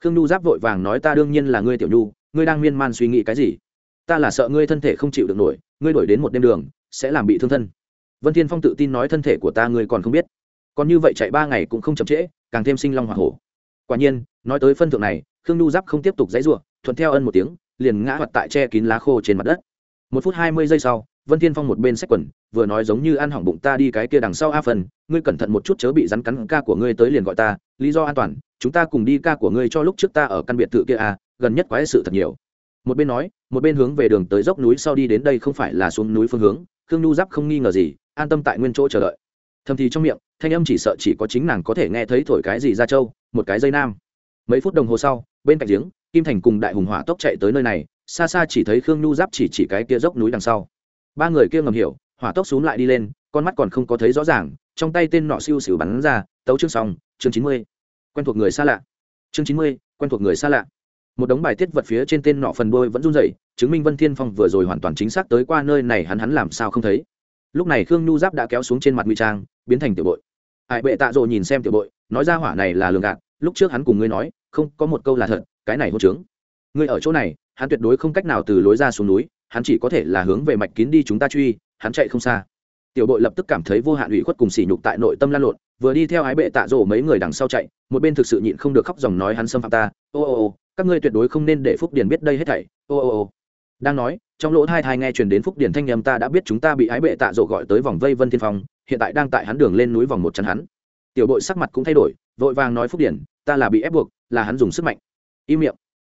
Khương nhu giáp vội vàng nói, ta đương nhiên là ngươi, tiểu nhu, ngươi đang miên man suy nghĩ cái gì? Ta là sợ ngươi thân thể không chịu được nổi, ngươi đổi đến một đêm đường, sẽ làm bị thương thân. Vân thiên phong tự tin nói, thân thể của ta ngươi còn không biết. Còn như vậy chạy ba ngày cũng không chậm trễ, càng thêm sinh long hỏa hổ quả nhiên, nói tới phân thượng này, khương nhu giáp không tiếp tục dãy ruộng thuận theo ân một tiếng, liền ngã hoạt tại che kín lá khô trên mặt đất. Một phút hai mươi giây sau, vân thiên phong một bên sách quần, vừa nói giống như ăn hỏng bụng ta đi cái kia đằng sau a phần, ngươi cẩn thận một chút chớ bị rắn cắn ca của ngươi tới liền gọi ta, lý do an toàn, chúng ta cùng đi ca của ngươi cho lúc trước ta ở căn biệt thự kia a, gần nhất quái sự thật nhiều. Một bên nói, một bên hướng về đường tới dốc núi sau đi đến đây không phải là xuống núi phương hướng, khương nhu giáp không nghi ngờ gì, an tâm tại nguyên chỗ chờ đợi. Thầm thì trong miệng, thanh âm chỉ sợ chỉ có chính nàng có thể nghe thấy thổi cái gì ra châu một cái dây nam. Mấy phút đồng hồ sau, bên cạnh giếng, kim thành cùng đại hùng hỏa tốc chạy tới nơi này, xa xa chỉ thấy khương nhu giáp chỉ chỉ cái kia dốc núi đằng sau. Ba người kia ngầm hiểu, hỏa tốc xuống lại đi lên, con mắt còn không có thấy rõ ràng, trong tay tên nọ siêu xỉu bắn ra, tấu chương xong, chương chín mươi. Quen thuộc người xa lạ. Chương chín mươi, quen thuộc người xa lạ. Một đống bài tiết vật phía trên tên nọ phần đôi vẫn run rẩy, chứng minh vân thiên phong vừa rồi hoàn toàn chính xác tới qua nơi này hắn hắn làm sao không thấy. Lúc này khương nhu giáp đã kéo xuống trên mặt nguy trang, biến thành tiểu bội. Hải bệ tạ rộ nhìn xem tiểu bội, nói ra hỏa này là lường gạt lúc trước hắn cùng ngươi nói, không, có một câu là thật, cái này hôn trướng. Ngươi ở chỗ này, hắn tuyệt đối không cách nào từ lối ra xuống núi, hắn chỉ có thể là hướng về mạch kín đi chúng ta truy, hắn chạy không xa. Tiểu bội lập tức cảm thấy vô hạn ủy khuất cùng sỉ nhục tại nội tâm lan lộn, vừa đi theo ái bệ tạ rổ mấy người đằng sau chạy, một bên thực sự nhịn không được khóc dòng nói hắn xâm phạm ta, ô ô ô, các ngươi tuyệt đối không nên để phúc điền biết đây hết thảy, ô ô ô. Đang nói, trong lỗ thai thai nghe truyền đến phúc điền thanh nhầm ta đã biết chúng ta bị ái bệ tạ rổ gọi tới vòng vây vân thiên phong, hiện tại đang tại hắn đường lên núi vòng một chắn hắn. Tiểu bội sắc mặt cũng thay đổi vội vàng nói phúc điền ta là bị ép buộc, là hắn dùng sức mạnh. Im miệng.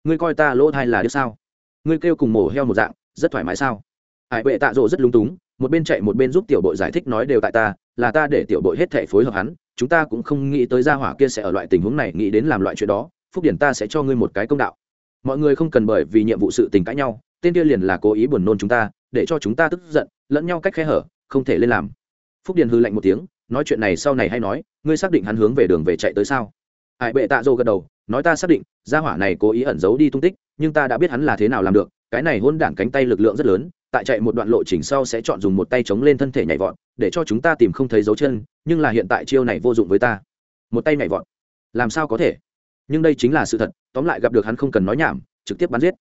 Ngươi coi ta lỗ thai là đứa sao? Ngươi kêu cùng mổ heo một dạng, rất thoải mái sao? Hải bệ tạ rộ rất lung túng, một bên chạy một bên giúp tiểu bội giải thích nói đều tại ta, là ta để tiểu bội hết thể phối hợp hắn, chúng ta cũng không nghĩ tới gia hỏa kia sẽ ở loại tình huống này nghĩ đến làm loại chuyện đó, phúc điển ta sẽ cho ngươi một cái công đạo. Mọi người không cần bởi vì nhiệm vụ sự tình cãi nhau, tên kia liền là cố ý buồn nôn chúng ta, để cho chúng ta tức giận, lẫn nhau cách khe hở, không thể lên làm. Phúc điền hư lạnh một tiếng nói chuyện này sau này hay nói, ngươi xác định hắn hướng về đường về chạy tới sao? Hải bệ tạ dô gật đầu, nói ta xác định, gia hỏa này cố ý ẩn giấu đi tung tích, nhưng ta đã biết hắn là thế nào làm được, cái này hôn đản cánh tay lực lượng rất lớn, tại chạy một đoạn lộ trình sau sẽ chọn dùng một tay chống lên thân thể nhảy vọt, để cho chúng ta tìm không thấy dấu chân, nhưng là hiện tại chiêu này vô dụng với ta. Một tay nhảy vọt. Làm sao có thể? Nhưng đây chính là sự thật, tóm lại gặp được hắn không cần nói nhảm, trực tiếp bắn giết.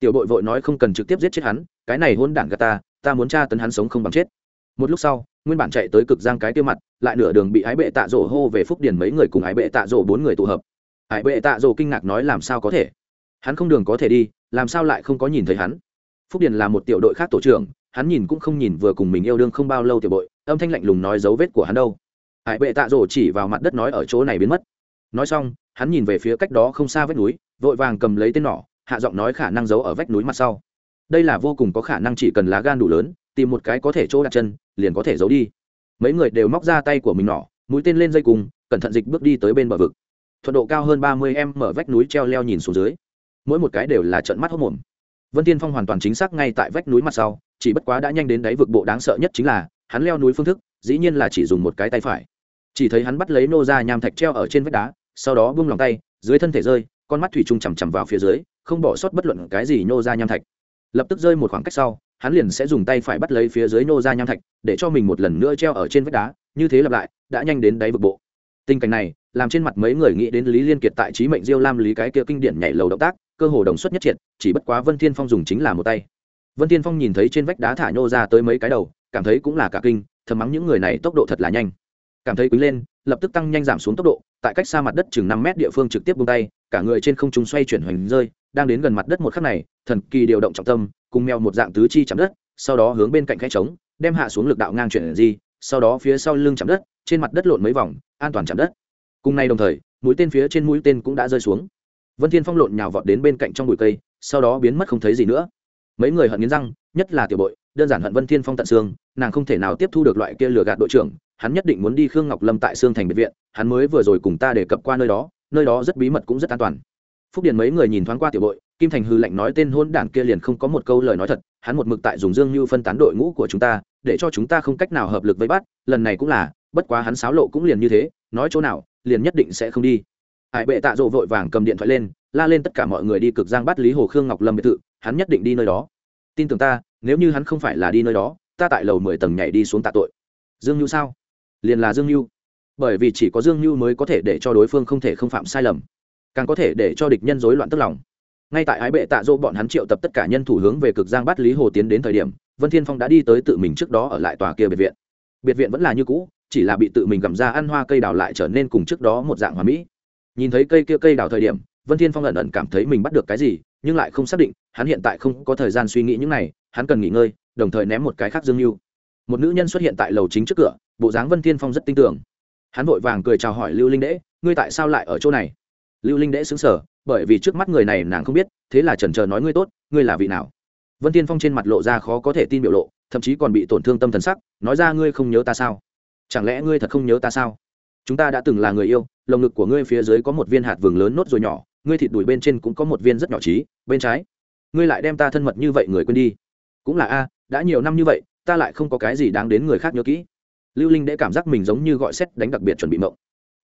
Tiểu bội vội nói không cần trực tiếp giết chết hắn, cái này hôn đản gà ta ta muốn tra tấn hắn sống không bằng chết một lúc sau, nguyên bản chạy tới cực giang cái tiêu mặt, lại nửa đường bị ái bệ tạ rổ hô về phúc điền mấy người cùng ái bệ tạ rổ bốn người tụ hợp. Ái bệ tạ rổ kinh ngạc nói làm sao có thể? Hắn không đường có thể đi, làm sao lại không có nhìn thấy hắn? Phúc điền là một tiểu đội khác tổ trưởng, hắn nhìn cũng không nhìn vừa cùng mình yêu đương không bao lâu tiểu bội, âm thanh lạnh lùng nói dấu vết của hắn đâu. Ái bệ tạ rổ chỉ vào mặt đất nói ở chỗ này biến mất. Nói xong, hắn nhìn về phía cách đó không xa vách núi, vội vàng cầm lấy tên nỏ, hạ giọng nói khả năng giấu ở vách núi mặt sau. Đây là vô cùng có khả năng chỉ cần lá gan đủ lớn tìm một cái có thể chỗ đặt chân, liền có thể giấu đi. Mấy người đều móc ra tay của mình nỏ, mũi tên lên dây cùng, cẩn thận dịch bước đi tới bên bờ vực. Thuận độ cao hơn ba mươi em mở vách núi treo leo nhìn xuống dưới. Mỗi một cái đều là trận mắt hốc mồm. Vân tiên phong hoàn toàn chính xác ngay tại vách núi mặt sau, chỉ bất quá đã nhanh đến đáy vực bộ đáng sợ nhất chính là, hắn leo núi phương thức, dĩ nhiên là chỉ dùng một cái tay phải. Chỉ thấy hắn bắt lấy nô ra nham thạch treo ở trên vách đá, sau đó buông lòng tay, dưới thân thể rơi, con mắt thủy chung chằm chằm vào phía dưới, không bỏ sót bất luận cái gì nô ra nham thạch. Lập tức rơi một khoảng cách sau hắn liền sẽ dùng tay phải bắt lấy phía dưới nô ra nham thạch, để cho mình một lần nữa treo ở trên vách đá, như thế lặp lại, đã nhanh đến đáy vực bộ. Tình cảnh này, làm trên mặt mấy người nghĩ đến lý liên kiệt tại trí mệnh diêu lam lý cái kia kinh điển nhảy lầu động tác, cơ hồ đồng xuất nhất triệt, chỉ bất quá vân thiên phong dùng chính là một tay. Vân thiên phong nhìn thấy trên vách đá thả nhô ra tới mấy cái đầu, cảm thấy cũng là cả kinh, thầm mắng những người này tốc độ thật là nhanh. Cảm thấy quý lên, lập tức tăng nhanh giảm xuống tốc độ, tại cách xa mặt đất chừng năm mét địa phương trực tiếp buông tay, cả người trên không trung xoay chuyển hoành rơi, đang đến gần mặt đất một khắc này, thần kỳ điều động trọng tâm cùng mèo một dạng tứ chi chạm đất, sau đó hướng bên cạnh khe trống, đem hạ xuống lực đạo ngang chuyển di, sau đó phía sau lưng chạm đất, trên mặt đất lộn mấy vòng, an toàn chạm đất. Cùng nay đồng thời, mũi tên phía trên mũi tên cũng đã rơi xuống. Vân thiên phong lộn nhào vọt đến bên cạnh trong bụi cây, sau đó biến mất không thấy gì nữa. Mấy người hận nghiến răng, nhất là tiểu bội, đơn giản hận vân thiên phong tận xương, nàng không thể nào tiếp thu được loại kia lừa gạt đội trưởng, hắn nhất định muốn đi khương ngọc lâm tại xương thành biệt viện, hắn mới vừa rồi cùng ta đề cập qua nơi đó nơi đó rất bí mật cũng rất an toàn phúc điền mấy người nhìn thoáng qua tiểu bội kim thành hư lệnh nói tên hôn đản kia liền không có một câu lời nói thật, hắn một mực tại dùng dương như phân tán đội ngũ của chúng ta, để cho chúng ta không cách nào hợp lực với bắt, lần này cũng là, bất quá hắn xáo lộ cũng liền như thế, nói chỗ nào, liền nhất định sẽ không đi. Hải bệ tạ rộ vội vàng cầm điện thoại lên, la lên tất cả mọi người đi cực giang bắt lý hồ khương ngọc lâm biệt thự, hắn nhất định đi nơi đó. Tin tưởng ta, nếu như hắn không phải là đi nơi đó, ta tại lầu mười tầng nhảy đi xuống tạ tội. Dương như sao? Liền là dương như. Bởi vì chỉ có dương như mới có thể để cho đối phương không thể không phạm sai lầm càng có thể để cho địch nhân rối loạn tức lòng. Ngay tại ái bệ tạ dỗ bọn hắn triệu tập tất cả nhân thủ hướng về cực giang bắt lý hồ tiến đến thời điểm, vân thiên phong đã đi tới tự mình trước đó ở lại tòa kia biệt viện. Biệt viện vẫn là như cũ, chỉ là bị tự mình gặm ra ăn hoa cây đào lại trở nên cùng trước đó một dạng hoa mỹ. Nhìn thấy cây kia cây đào thời điểm, vân thiên phong ẩn ẩn cảm thấy mình bắt được cái gì, nhưng lại không xác định, hắn hiện tại không có thời gian suy nghĩ những này, hắn cần nghỉ ngơi, đồng thời ném một cái khác dương mưu. Một nữ nhân xuất hiện tại lầu chính trước cửa, bộ dáng vân thiên phong rất tin tưởng. Hắn vội vàng cười chào hỏi lưu linh đễ ngươi tại sao lại ở chỗ này? Lưu linh đễ xứng sở bởi vì trước mắt người này nàng không biết, thế là trần trờ nói ngươi tốt, ngươi là vị nào? Vân tiên phong trên mặt lộ ra khó có thể tin biểu lộ, thậm chí còn bị tổn thương tâm thần sắc, nói ra ngươi không nhớ ta sao? Chẳng lẽ ngươi thật không nhớ ta sao? Chúng ta đã từng là người yêu, lồng ngực của ngươi phía dưới có một viên hạt vừng lớn nốt rồi nhỏ, ngươi thịt đùi bên trên cũng có một viên rất nhỏ trí, bên trái. Ngươi lại đem ta thân mật như vậy người quên đi. Cũng là a, đã nhiều năm như vậy, ta lại không có cái gì đáng đến người khác nhớ kỹ. Lưu linh để cảm giác mình giống như gọi xét đánh đặc biệt chuẩn bị mộng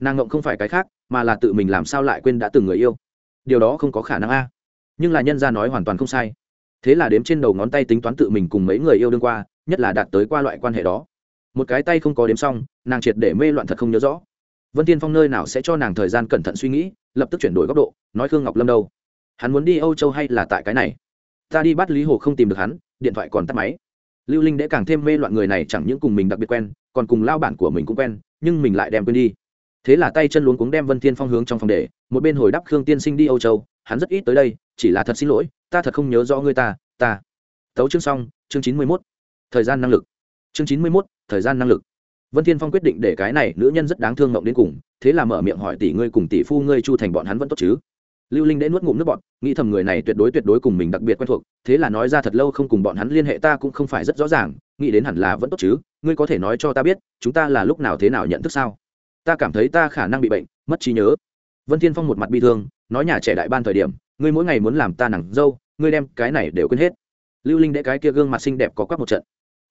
nàng ngộng không phải cái khác, mà là tự mình làm sao lại quên đã từng người yêu. Điều đó không có khả năng a. Nhưng là nhân gia nói hoàn toàn không sai. Thế là đếm trên đầu ngón tay tính toán tự mình cùng mấy người yêu đương qua, nhất là đạt tới qua loại quan hệ đó. Một cái tay không có đếm xong, nàng triệt để mê loạn thật không nhớ rõ. Vân tiên phong nơi nào sẽ cho nàng thời gian cẩn thận suy nghĩ, lập tức chuyển đổi góc độ, nói khương ngọc lâm đâu? Hắn muốn đi âu châu hay là tại cái này? Ta đi bắt lý hồ không tìm được hắn, điện thoại còn tắt máy. Lưu linh đễ càng thêm mê loạn người này chẳng những cùng mình đặc biệt quen, còn cùng lao bản của mình cũng quen, nhưng mình lại đem quên đi thế là tay chân luống cuống đem vân thiên phong hướng trong phòng để, một bên hồi đáp khương tiên sinh đi âu châu, hắn rất ít tới đây, chỉ là thật xin lỗi, ta thật không nhớ rõ ngươi ta ta. Tấu chương xong, chương chín mươi mốt. Thời gian năng lực. Chương chín mươi mốt, thời gian năng lực. Vân thiên phong quyết định để cái này nữ nhân rất đáng thương mộng đến cùng, thế là mở miệng hỏi tỷ ngươi cùng tỷ phu ngươi chu thành bọn hắn vẫn tốt chứ? Lưu linh đã nuốt ngụm nước bọn nghĩ thầm người này tuyệt đối tuyệt đối cùng mình đặc biệt quen thuộc, thế là nói ra thật lâu không cùng bọn hắn liên hệ ta cũng không phải rất rõ ràng, nghĩ đến hẳn là vẫn tốt chứ, ngươi có thể nói cho ta biết, chúng ta là lúc nào thế nào nhận thức sao? Ta cảm thấy ta khả năng bị bệnh, mất trí nhớ. Vân thiên phong một mặt bi thương, nói nhà trẻ đại ban thời điểm, ngươi mỗi ngày muốn làm ta nàng dâu, ngươi đem cái này đều quên hết. Lưu linh đệ cái kia gương mặt xinh đẹp có quắc một trận.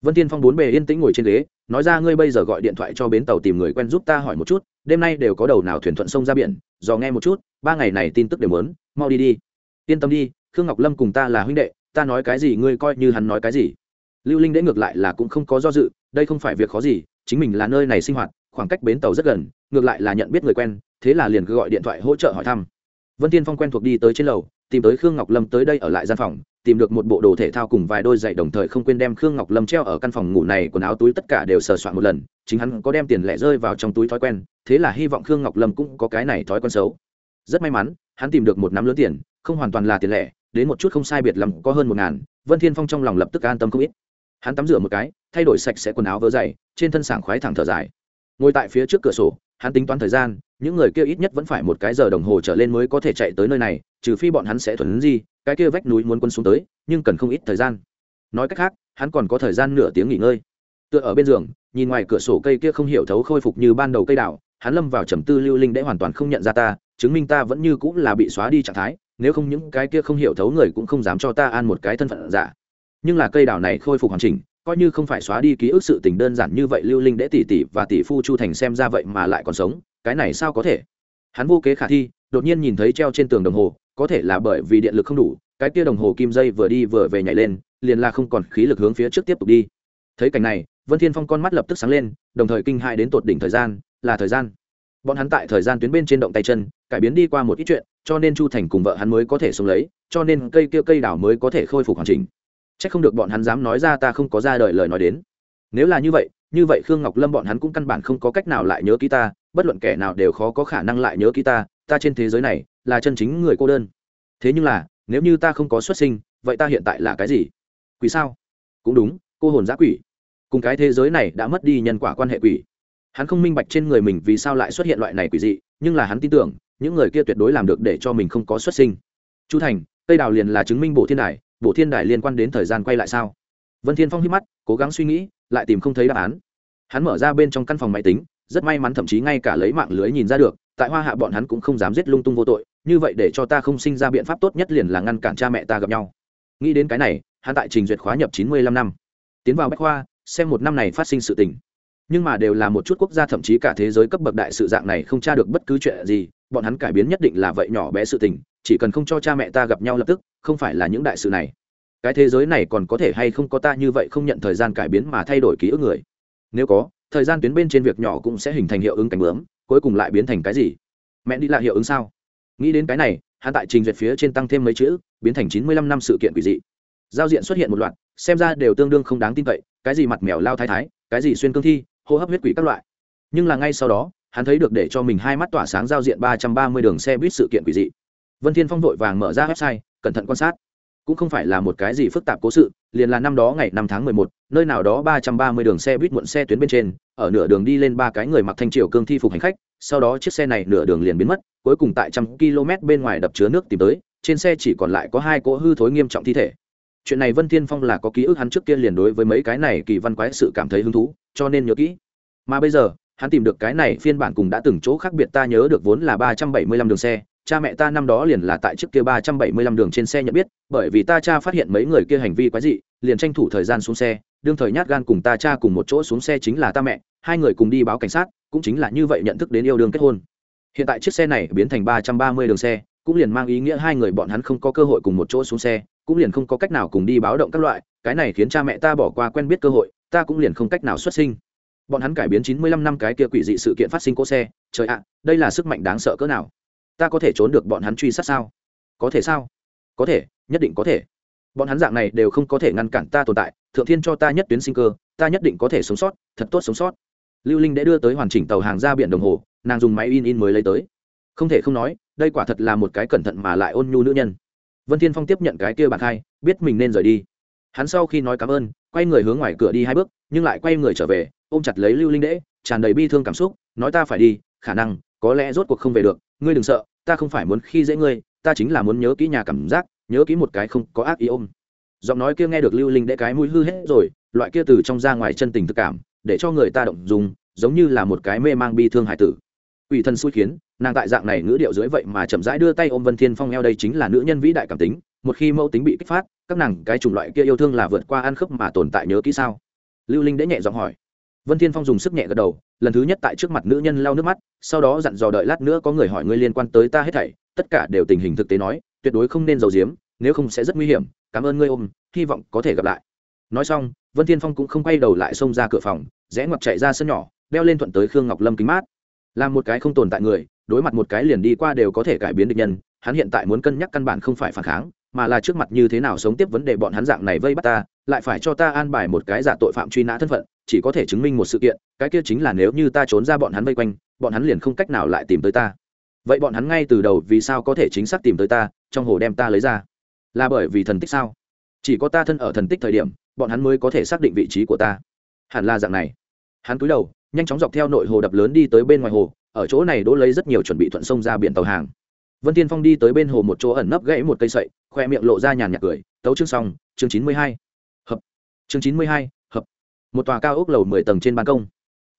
Vân Thiên phong bốn bề yên tĩnh ngồi trên ghế, nói ra ngươi bây giờ gọi điện thoại cho bến tàu tìm người quen giúp ta hỏi một chút, đêm nay đều có đầu nào thuyền thuận sông ra biển, dò nghe một chút, ba ngày này tin tức đều muốn, mau đi đi. Yên tâm đi, khương ngọc lâm cùng ta là huynh đệ, ta nói cái gì ngươi coi như hắn nói cái gì. Lưu linh đệ ngược lại là cũng không có do dự, đây không phải việc khó gì, chính mình là nơi này sinh hoạt khoảng cách bến tàu rất gần, ngược lại là nhận biết người quen, thế là liền cứ gọi điện thoại hỗ trợ hỏi thăm. Vân tiên phong quen thuộc đi tới trên lầu, tìm tới khương ngọc lâm tới đây ở lại gian phòng, tìm được một bộ đồ thể thao cùng vài đôi giày đồng thời không quên đem khương ngọc lâm treo ở căn phòng ngủ này, quần áo túi tất cả đều sờ soạn một lần, chính hắn có đem tiền lẻ rơi vào trong túi thói quen, thế là hy vọng khương ngọc lâm cũng có cái này thói quen xấu. Rất may mắn, hắn tìm được một nắm lớn tiền, không hoàn toàn là tiền lẻ, đến một chút không sai biệt lắm có hơn một ngàn, vân thiên phong trong lòng lập tức an tâm không ít. Hắn tắm rửa một cái, thay đổi sạch sẽ quần áo vỡ dày, trên thân sảng khoái thẳng thở dài ngồi tại phía trước cửa sổ, hắn tính toán thời gian, những người kia ít nhất vẫn phải một cái giờ đồng hồ trở lên mới có thể chạy tới nơi này, trừ phi bọn hắn sẽ thuần gì, cái kia vách núi muốn quân xuống tới, nhưng cần không ít thời gian. Nói cách khác, hắn còn có thời gian nửa tiếng nghỉ ngơi. Tựa ở bên giường, nhìn ngoài cửa sổ cây kia không hiểu thấu khôi phục như ban đầu cây đào, hắn lâm vào trầm tư lưu linh để hoàn toàn không nhận ra ta, chứng minh ta vẫn như cũng là bị xóa đi trạng thái, nếu không những cái kia không hiểu thấu người cũng không dám cho ta an một cái thân phận giả. Nhưng là cây đào này khôi phục hoàn chỉnh coi như không phải xóa đi ký ức sự tình đơn giản như vậy lưu linh để tỷ tỷ và tỷ phu chu thành xem ra vậy mà lại còn sống, cái này sao có thể? Hắn vô kế khả thi, đột nhiên nhìn thấy treo trên tường đồng hồ, có thể là bởi vì điện lực không đủ, cái kia đồng hồ kim dây vừa đi vừa về nhảy lên, liền là không còn khí lực hướng phía trước tiếp tục đi. Thấy cảnh này, vân thiên phong con mắt lập tức sáng lên, đồng thời kinh hại đến tột đỉnh thời gian, là thời gian. Bọn hắn tại thời gian tuyến bên trên động tay chân, cải biến đi qua một ít chuyện, cho nên chu thành cùng vợ hắn mới có thể sống lấy, cho nên cây kia cây đảo mới có thể khôi phục hoàn chỉnh. Chắc không được bọn hắn dám nói ra ta không có ra đời lời nói đến. Nếu là như vậy như vậy khương ngọc lâm bọn hắn cũng căn bản không có cách nào lại nhớ ký ta, bất luận kẻ nào đều khó có khả năng lại nhớ ký ta ta trên thế giới này là chân chính người cô đơn. Thế nhưng là, nếu như ta không có xuất sinh, vậy ta hiện tại là cái gì? Quỷ sao? Cũng đúng, cô hồn giã quỷ. Cùng cái thế giới này đã mất đi nhân quả quan hệ quỷ. Hắn không minh bạch trên người mình vì sao lại xuất hiện loại này quỷ dị, nhưng là hắn tin tưởng, những người kia tuyệt đối làm được để cho mình không có xuất sinh. Chu thành, tây đào liền là chứng minh bộ thiên đài bộ thiên đài liên quan đến thời gian quay lại sao? Vân thiên phong hít mắt, cố gắng suy nghĩ, lại tìm không thấy đáp án. Hắn mở ra bên trong căn phòng máy tính, rất may mắn thậm chí ngay cả lấy mạng lưới nhìn ra được, tại hoa hạ bọn hắn cũng không dám giết lung tung vô tội, như vậy để cho ta không sinh ra biện pháp tốt nhất liền là ngăn cản cha mẹ ta gặp nhau. Nghĩ đến cái này, hắn tại trình duyệt khóa nhập chín mươi lăm năm. Tiến vào bách khoa, xem một năm này phát sinh sự tình. Nhưng mà đều là một chút quốc gia thậm chí cả thế giới cấp bậc đại sự dạng này không tra được bất cứ chuyện gì, bọn hắn cải biến nhất định là vậy nhỏ bé sự tình chỉ cần không cho cha mẹ ta gặp nhau lập tức, không phải là những đại sự này. Cái thế giới này còn có thể hay không có ta như vậy không nhận thời gian cải biến mà thay đổi ký ức người? Nếu có, thời gian tuyến bên trên việc nhỏ cũng sẽ hình thành hiệu ứng cảnh bướm, cuối cùng lại biến thành cái gì? Mẹ đi là hiệu ứng sao? Nghĩ đến cái này, hắn tại trình duyệt phía trên tăng thêm mấy chữ, biến thành chín mươi lăm năm sự kiện quỷ dị. Giao diện xuất hiện một loạt, xem ra đều tương đương không đáng tin cậy, cái gì mặt mèo lao thái thái, cái gì xuyên cương thi, hô hấp huyết quỷ các loại. Nhưng là ngay sau đó, hắn thấy được để cho mình hai mắt tỏa sáng giao diện ba trăm ba mươi đường xe buýt sự kiện quỷ dị vân thiên phong vội vàng mở ra website, cẩn thận quan sát. Cũng không phải là một cái gì phức tạp cố sự, liền là năm đó ngày năm tháng mười một, nơi nào đó ba trăm ba mươi đường xe buýt muộn xe tuyến bên trên, ở nửa đường đi lên ba cái người mặc thanh triều cương thi phục hành khách, sau đó chiếc xe này nửa đường liền biến mất, cuối cùng tại trăm km bên ngoài đập chứa nước tìm tới, trên xe chỉ còn lại có hai cỗ hư thối nghiêm trọng thi thể. Chuyện này vân thiên phong là có ký ức hắn trước kia liền đối với mấy cái này kỳ văn quái sự cảm thấy hứng thú, cho nên nhớ kỹ. Mà bây giờ, hắn tìm được cái này phiên bản cùng đã từng chỗ khác biệt ta nhớ được vốn là ba trăm bảy mươi lăm đường xe cha mẹ ta năm đó liền là tại trước kia ba trăm bảy mươi lăm đường trên xe nhận biết, bởi vì ta cha phát hiện mấy người kia hành vi quái dị, liền tranh thủ thời gian xuống xe, đương thời nhát gan cùng ta cha cùng một chỗ xuống xe chính là ta mẹ, hai người cùng đi báo cảnh sát, cũng chính là như vậy nhận thức đến yêu đương kết hôn. Hiện tại chiếc xe này biến thành ba trăm ba mươi đường xe, cũng liền mang ý nghĩa hai người bọn hắn không có cơ hội cùng một chỗ xuống xe, cũng liền không có cách nào cùng đi báo động các loại, cái này khiến cha mẹ ta bỏ qua quen biết cơ hội, ta cũng liền không cách nào xuất sinh. Bọn hắn cải biến chín mươi lăm năm cái kia quỷ dị sự kiện phát sinh cỗ xe, trời ạ, đây là sức mạnh đáng sợ cỡ nào ta có thể trốn được bọn hắn truy sát sao? Có thể sao? Có thể, nhất định có thể. Bọn hắn dạng này đều không có thể ngăn cản ta tồn tại, thượng thiên cho ta nhất tuyến sinh cơ, ta nhất định có thể sống sót, thật tốt sống sót. Lưu linh đã đưa tới hoàn chỉnh tàu hàng ra biển đồng hồ, nàng dùng máy in in mới lấy tới. Không thể không nói, đây quả thật là một cái cẩn thận mà lại ôn nhu nữ nhân. Vân thiên phong tiếp nhận cái kia bạc hai biết mình nên rời đi. Hắn sau khi nói cảm ơn, quay người hướng ngoài cửa đi hai bước, nhưng lại quay người trở về, ôm chặt lấy lưu linh đễ tràn đầy bi thương cảm xúc, nói ta phải đi, khả năng, có lẽ rốt cuộc không về được ngươi đừng sợ, ta không phải muốn khi dễ ngươi, ta chính là muốn nhớ kỹ nhà cảm giác, nhớ kỹ một cái không có ác ý ôm. Giọng nói kia nghe được lưu linh đẽ cái mũi hư hết rồi, loại kia từ trong ra ngoài chân tình thực cảm, để cho người ta động dùng giống như là một cái mê mang bi thương hải tử. Ủy thân xui khiến, nàng tại dạng này ngữ điệu dưới vậy mà chậm rãi đưa tay ôm vân thiên phong eo đây chính là nữ nhân vĩ đại cảm tính, một khi mẫu tính bị kích phát, các nàng cái chủng loại kia yêu thương là vượt qua ăn khớp mà tồn tại nhớ kỹ sao? Lưu linh đễ nhẹ giọng hỏi. Vân thiên phong dùng sức nhẹ gật đầu lần thứ nhất tại trước mặt nữ nhân lau nước mắt, sau đó dặn dò đợi lát nữa có người hỏi ngươi liên quan tới ta hết thảy, tất cả đều tình hình thực tế nói, tuyệt đối không nên giấu giếm, nếu không sẽ rất nguy hiểm, cảm ơn ngươi ôm, hy vọng có thể gặp lại. Nói xong, vân thiên phong cũng không quay đầu lại xông ra cửa phòng, rẽ ngoặt chạy ra sân nhỏ, đeo lên thuận tới khương ngọc lâm kính mát. Làm một cái không tồn tại người, đối mặt một cái liền đi qua đều có thể cải biến được nhân, hắn hiện tại muốn cân nhắc căn bản không phải phản kháng, mà là trước mặt như thế nào sống tiếp vấn đề bọn hắn dạng này vây bắt ta, lại phải cho ta an bài một cái giả tội phạm truy nã thân phận chỉ có thể chứng minh một sự kiện, cái kia chính là nếu như ta trốn ra bọn hắn vây quanh, bọn hắn liền không cách nào lại tìm tới ta. Vậy bọn hắn ngay từ đầu vì sao có thể chính xác tìm tới ta, trong hồ đem ta lấy ra? Là bởi vì thần tích sao? Chỉ có ta thân ở thần tích thời điểm, bọn hắn mới có thể xác định vị trí của ta. Hẳn là dạng này. Hắn cúi đầu, nhanh chóng dọc theo nội hồ đập lớn đi tới bên ngoài hồ, ở chỗ này đỗ lấy rất nhiều chuẩn bị thuận sông ra biển tàu hàng. Vân tiên phong đi tới bên hồ một chỗ ẩn nấp gãy một cây sậy, khoe miệng lộ ra nhàn nhạt cười, tấu chương xong, chương chín mươi hai. Hợp. Chương chín mươi hai hợp một tòa cao ốc lầu mười tầng trên ban công.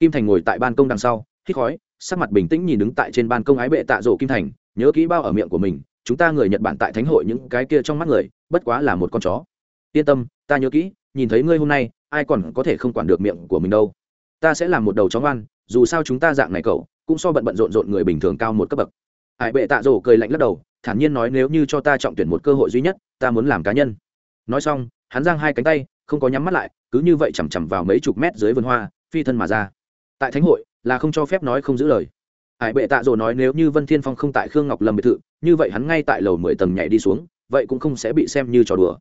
Kim thành ngồi tại ban công đằng sau, hít khói, sắc mặt bình tĩnh nhìn đứng tại trên ban công ái bệ tạ rổ kim thành, nhớ kỹ bao ở miệng của mình, chúng ta người nhật bản tại thánh hội những cái kia trong mắt người, bất quá là một con chó. Yên tâm, ta nhớ kỹ, nhìn thấy ngươi hôm nay, ai còn có thể không quản được miệng của mình đâu. Ta sẽ làm một đầu chó ngoan, dù sao chúng ta dạng này cậu, cũng so bận bận rộn rộn người bình thường cao một cấp bậc. Ải bệ tạ rổ cười lạnh lắc đầu, thản nhiên nói, nếu như cho ta trọng tuyển một cơ hội duy nhất, ta muốn làm cá nhân. Nói xong, hắn giang hai cánh tay không có nhắm mắt lại, cứ như vậy chằm chằm vào mấy chục mét dưới vườn hoa, phi thân mà ra. Tại thánh hội, là không cho phép nói không giữ lời. Hải bệ tạ rổ nói nếu như vân thiên phong không tại khương ngọc lâm biệt thự, như vậy hắn ngay tại lầu mười tầng nhảy đi xuống, vậy cũng không sẽ bị xem như trò đùa.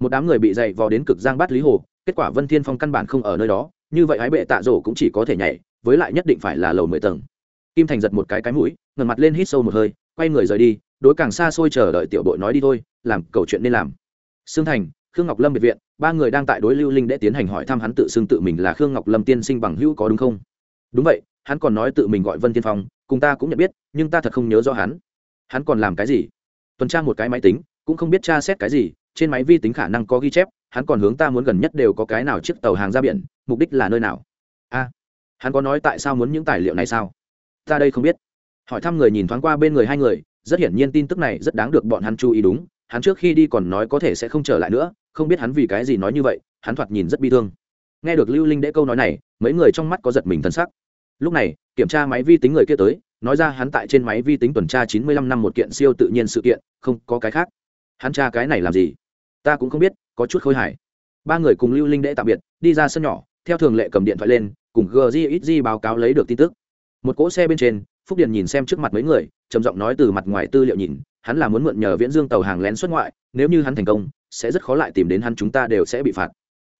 Một đám người bị dày vò đến cực giang bát lý hồ, kết quả vân thiên phong căn bản không ở nơi đó, như vậy ái bệ tạ rổ cũng chỉ có thể nhảy, với lại nhất định phải là lầu mười tầng. Kim thành giật một cái cái mũi ngần mặt lên hít sâu một hơi, quay người rời đi, đối càng xa xôi chờ đợi tiểu đội nói đi thôi, làm cầu chuyện nên làm. Xương thành, khương ngọc lâm biệt viện ba người đang tại đối lưu linh để tiến hành hỏi thăm hắn tự xưng tự mình là khương ngọc lâm tiên sinh bằng hữu có đúng không? Đúng vậy, hắn còn nói tự mình gọi vân tiên phong, cùng ta cũng nhận biết, nhưng ta thật không nhớ rõ hắn. Hắn còn làm cái gì? Tuần tra một cái máy tính, cũng không biết tra xét cái gì, trên máy vi tính khả năng có ghi chép, hắn còn hướng ta muốn gần nhất đều có cái nào chiếc tàu hàng ra biển, mục đích là nơi nào? A, hắn có nói tại sao muốn những tài liệu này sao? Ta đây không biết. Hỏi thăm người nhìn thoáng qua bên người hai người, rất hiển nhiên tin tức này rất đáng được bọn hắn chú ý đúng hắn trước khi đi còn nói có thể sẽ không trở lại nữa, không biết hắn vì cái gì nói như vậy, hắn thoạt nhìn rất bi thương. Nghe được lưu linh đễ câu nói này, mấy người trong mắt có giật mình thân sắc. Lúc này, kiểm tra máy vi tính người kia tới, nói ra hắn tại trên máy vi tính tuần tra chín mươi lăm năm một kiện siêu tự nhiên sự kiện, không có cái khác. Hắn tra cái này làm gì? Ta cũng không biết, có chút khôi hài. Ba người cùng lưu linh đễ tạm biệt, đi ra sân nhỏ, theo thường lệ cầm điện thoại lên, cùng gzxg báo cáo lấy được tin tức. Một cỗ xe bên trên, phúc điền nhìn xem trước mặt mấy người, trầm giọng nói từ mặt ngoài tư liệu nhìn hắn là muốn mượn nhờ viễn dương tàu hàng lén xuất ngoại, nếu như hắn thành công, sẽ rất khó lại tìm đến hắn, chúng ta đều sẽ bị phạt.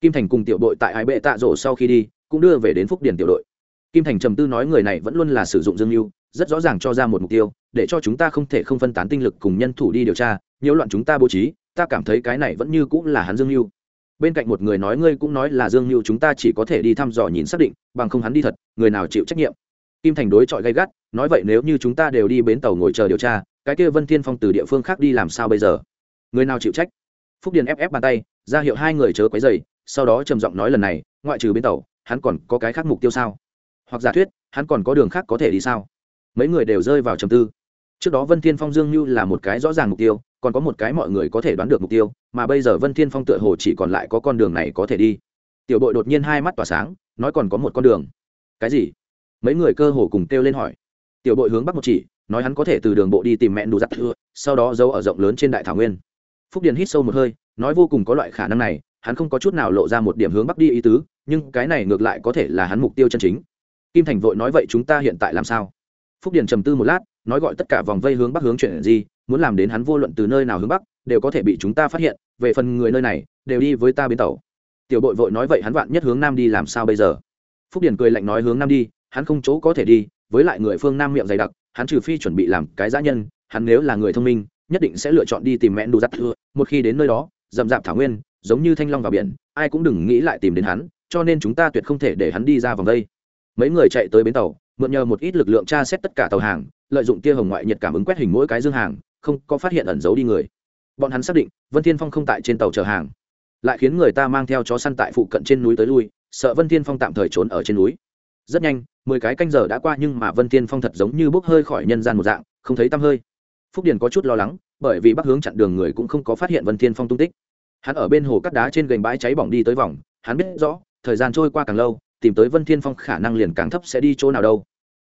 Kim thành cùng tiểu đội tại ái bệ tạ rổ sau khi đi, cũng đưa về đến phúc điền tiểu đội. Kim thành trầm tư nói người này vẫn luôn là sử dụng dương mưu rất rõ ràng cho ra một mục tiêu, để cho chúng ta không thể không phân tán tinh lực cùng nhân thủ đi điều tra, nhiễu loạn chúng ta bố trí, ta cảm thấy cái này vẫn như cũng là hắn dương mưu bên cạnh một người nói ngươi cũng nói là dương mưu chúng ta chỉ có thể đi thăm dò nhìn xác định, bằng không hắn đi thật, người nào chịu trách nhiệm? Kim thành đối chọi gay gắt, nói vậy nếu như chúng ta đều đi bến tàu ngồi chờ điều tra cái kia vân thiên phong từ địa phương khác đi làm sao bây giờ? Người nào chịu trách? Phúc điền ép ép bàn tay, ra hiệu hai người chớ quấy dày sau đó trầm giọng nói lần này, ngoại trừ bến tàu, hắn còn có cái khác mục tiêu sao? Hoặc giả thuyết, hắn còn có đường khác có thể đi sao? Mấy người đều rơi vào trầm tư. Trước đó vân thiên phong dương như là một cái rõ ràng mục tiêu, còn có một cái mọi người có thể đoán được mục tiêu, mà bây giờ vân thiên phong tựa hồ chỉ còn lại có con đường này có thể đi. Tiểu bội đột nhiên hai mắt tỏa sáng, nói còn có một con đường. Cái gì? Mấy người cơ hồ cùng kêu lên hỏi. Tiểu bội hướng bắc một chỉ nói hắn có thể từ đường bộ đi tìm mẹ đủ giặt thưa, sau đó giấu ở rộng lớn trên đại thảo nguyên. Phúc điền hít sâu một hơi, nói vô cùng có loại khả năng này, hắn không có chút nào lộ ra một điểm hướng bắc đi ý tứ, nhưng cái này ngược lại có thể là hắn mục tiêu chân chính. Kim thành vội nói vậy chúng ta hiện tại làm sao? Phúc điền trầm tư một lát, nói gọi tất cả vòng vây hướng bắc hướng chuyện gì, muốn làm đến hắn vô luận từ nơi nào hướng bắc, đều có thể bị chúng ta phát hiện, về phần người nơi này, đều đi với ta bến tàu. Tiểu bội vội nói vậy hắn vạn nhất hướng nam đi làm sao bây giờ? Phúc điền cười lạnh nói hướng nam đi, hắn không chỗ có thể đi, với lại người phương nam miệng dày đặc hắn trừ phi chuẩn bị làm cái giã nhân, hắn nếu là người thông minh, nhất định sẽ lựa chọn đi tìm mẹ đủ giặt thưa. Một khi đến nơi đó, rậm rạp thảo nguyên, giống như thanh long vào biển, ai cũng đừng nghĩ lại tìm đến hắn, cho nên chúng ta tuyệt không thể để hắn đi ra vòng đây. Mấy người chạy tới bến tàu, mượn nhờ một ít lực lượng tra xét tất cả tàu hàng, lợi dụng tia hồng ngoại nhiệt cảm ứng quét hình mỗi cái dương hàng, không có phát hiện ẩn giấu đi người. Bọn hắn xác định, vân thiên phong không tại trên tàu chở hàng. Lại khiến người ta mang theo chó săn tại phụ cận trên núi tới lui, sợ vân thiên phong tạm thời trốn ở trên núi rất nhanh, mười cái canh giờ đã qua nhưng mà vân thiên phong thật giống như bốc hơi khỏi nhân gian một dạng, không thấy tăm hơi. Phúc điền có chút lo lắng, bởi vì bắc hướng chặn đường người cũng không có phát hiện vân thiên phong tung tích. Hắn ở bên hồ cắt đá trên gành bãi cháy bỏng đi tới vòng, hắn biết rõ, thời gian trôi qua càng lâu, tìm tới vân thiên phong khả năng liền càng thấp sẽ đi chỗ nào đâu.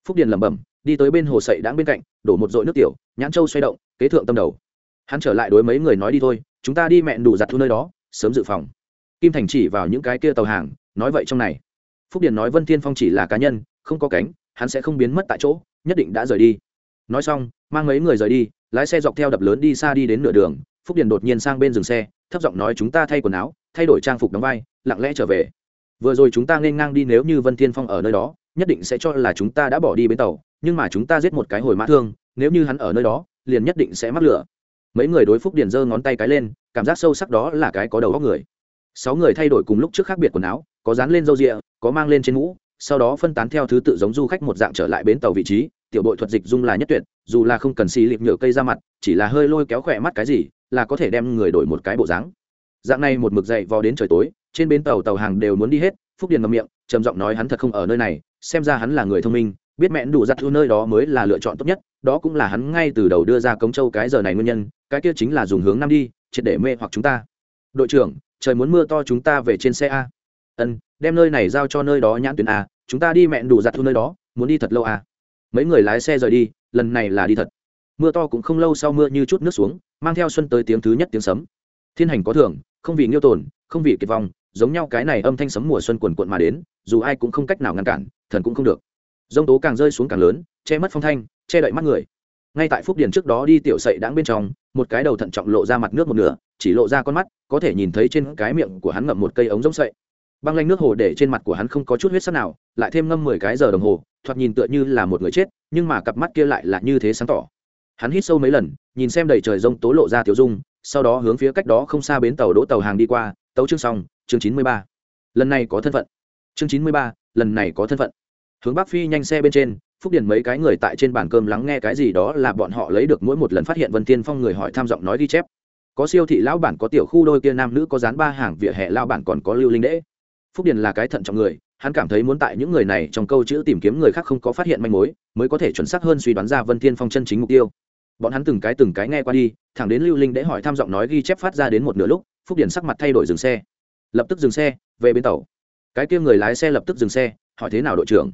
Phúc điền lẩm bẩm, đi tới bên hồ sậy đáng bên cạnh, đổ một dội nước tiểu, nhãn châu xoay động, kế thượng tâm đầu. Hắn trở lại đối mấy người nói đi thôi, chúng ta đi mẹn đủ giặt thu nơi đó, sớm dự phòng. Kim thành chỉ vào những cái kia tàu hàng, nói vậy trong này phúc điền nói vân thiên phong chỉ là cá nhân, không có cánh, hắn sẽ không biến mất tại chỗ, nhất định đã rời đi. Nói xong, mang mấy người rời đi, lái xe dọc theo đập lớn đi xa đi đến nửa đường, phúc điền đột nhiên sang bên dừng xe, thấp giọng nói chúng ta thay quần áo, thay đổi trang phục đóng vai, lặng lẽ trở về. Vừa rồi chúng ta nên ngang đi nếu như vân thiên phong ở nơi đó, nhất định sẽ cho là chúng ta đã bỏ đi bến tàu, nhưng mà chúng ta giết một cái hồi mã thương, nếu như hắn ở nơi đó, liền nhất định sẽ mắc lửa. Mấy người đối phúc điền giơ ngón tay cái lên, cảm giác sâu sắc đó là cái có đầu góc người sáu người thay đổi cùng lúc trước khác biệt quần áo, có dán lên râu rịa, có mang lên trên mũ, sau đó phân tán theo thứ tự giống du khách một dạng trở lại bến tàu vị trí, tiểu đội thuật dịch dung là nhất tuyệt, dù là không cần xì lịp nhựa cây ra mặt, chỉ là hơi lôi kéo khỏe mắt cái gì, là có thể đem người đổi một cái bộ dáng. Dạng này một mực dậy vò đến trời tối, trên bến tàu tàu hàng đều muốn đi hết, phúc điền ngậm miệng, trầm giọng nói hắn thật không ở nơi này, xem ra hắn là người thông minh, biết mẹn đủ giặt thu nơi đó mới là lựa chọn tốt nhất, đó cũng là hắn ngay từ đầu đưa ra cống châu cái giờ này nguyên nhân, cái kia chính là dùng hướng nam đi, triệt để mê hoặc chúng ta. Đội trưởng trời muốn mưa to chúng ta về trên xe a. Ân, đem nơi này giao cho nơi đó nhãn tuyến a, chúng ta đi mẹn đủ giặt thu nơi đó, muốn đi thật lâu a. Mấy người lái xe rời đi, lần này là đi thật. Mưa to cũng không lâu sau mưa như chút nước xuống, mang theo xuân tới tiếng thứ nhất tiếng sấm. Thiên hành có thưởng, không vì nghiêu tồn không vì kiệt vong, giống nhau cái này âm thanh sấm mùa xuân quần quận mà đến, dù ai cũng không cách nào ngăn cản, thần cũng không được. Dông tố càng rơi xuống càng lớn, che mất phong thanh, che đậy mắt người ngay tại phúc điền trước đó đi tiểu sậy đáng bên trong, một cái đầu thận trọng lộ ra mặt nước một nửa, chỉ lộ ra con mắt, có thể nhìn thấy trên cái miệng của hắn ngậm một cây ống giống sậy. Băng lanh nước hồ để trên mặt của hắn không có chút huyết sắc nào, lại thêm ngâm mười cái giờ đồng hồ, thoạt nhìn tựa như là một người chết, nhưng mà cặp mắt kia lại là như thế sáng tỏ. Hắn hít sâu mấy lần, nhìn xem đầy trời rông tố lộ ra tiểu dung, sau đó hướng phía cách đó không xa bến tàu đỗ tàu hàng đi qua, tấu chương xong, chương chín mươi ba. Lần này có thân phận. Chương chín mươi ba, lần này có thân phận. Hướng bắc phi nhanh xe bên trên phúc điền mấy cái người tại trên bàn cơm lắng nghe cái gì đó là bọn họ lấy được mỗi một lần phát hiện vân tiên phong người hỏi tham giọng nói ghi chép. Có siêu thị lão bản, có tiểu khu đôi kia nam nữ, có dán ba hàng vỉa hè lao bản còn có lưu linh đễ phúc điền là cái thận trọng người, hắn cảm thấy muốn tại những người này trong câu chữ tìm kiếm người khác không có phát hiện manh mối, mới có thể chuẩn xác hơn suy đoán ra vân thiên phong chân chính mục tiêu. Bọn hắn từng cái từng cái nghe qua đi, thẳng đến lưu linh để hỏi tham giọng nói ghi chép phát ra đến một nửa lúc, phúc điền sắc mặt thay đổi dừng xe. Lập tức dừng xe, về bên tàu. Cái kia người lái xe lập tức dừng xe, hỏi thế nào đội trưởng?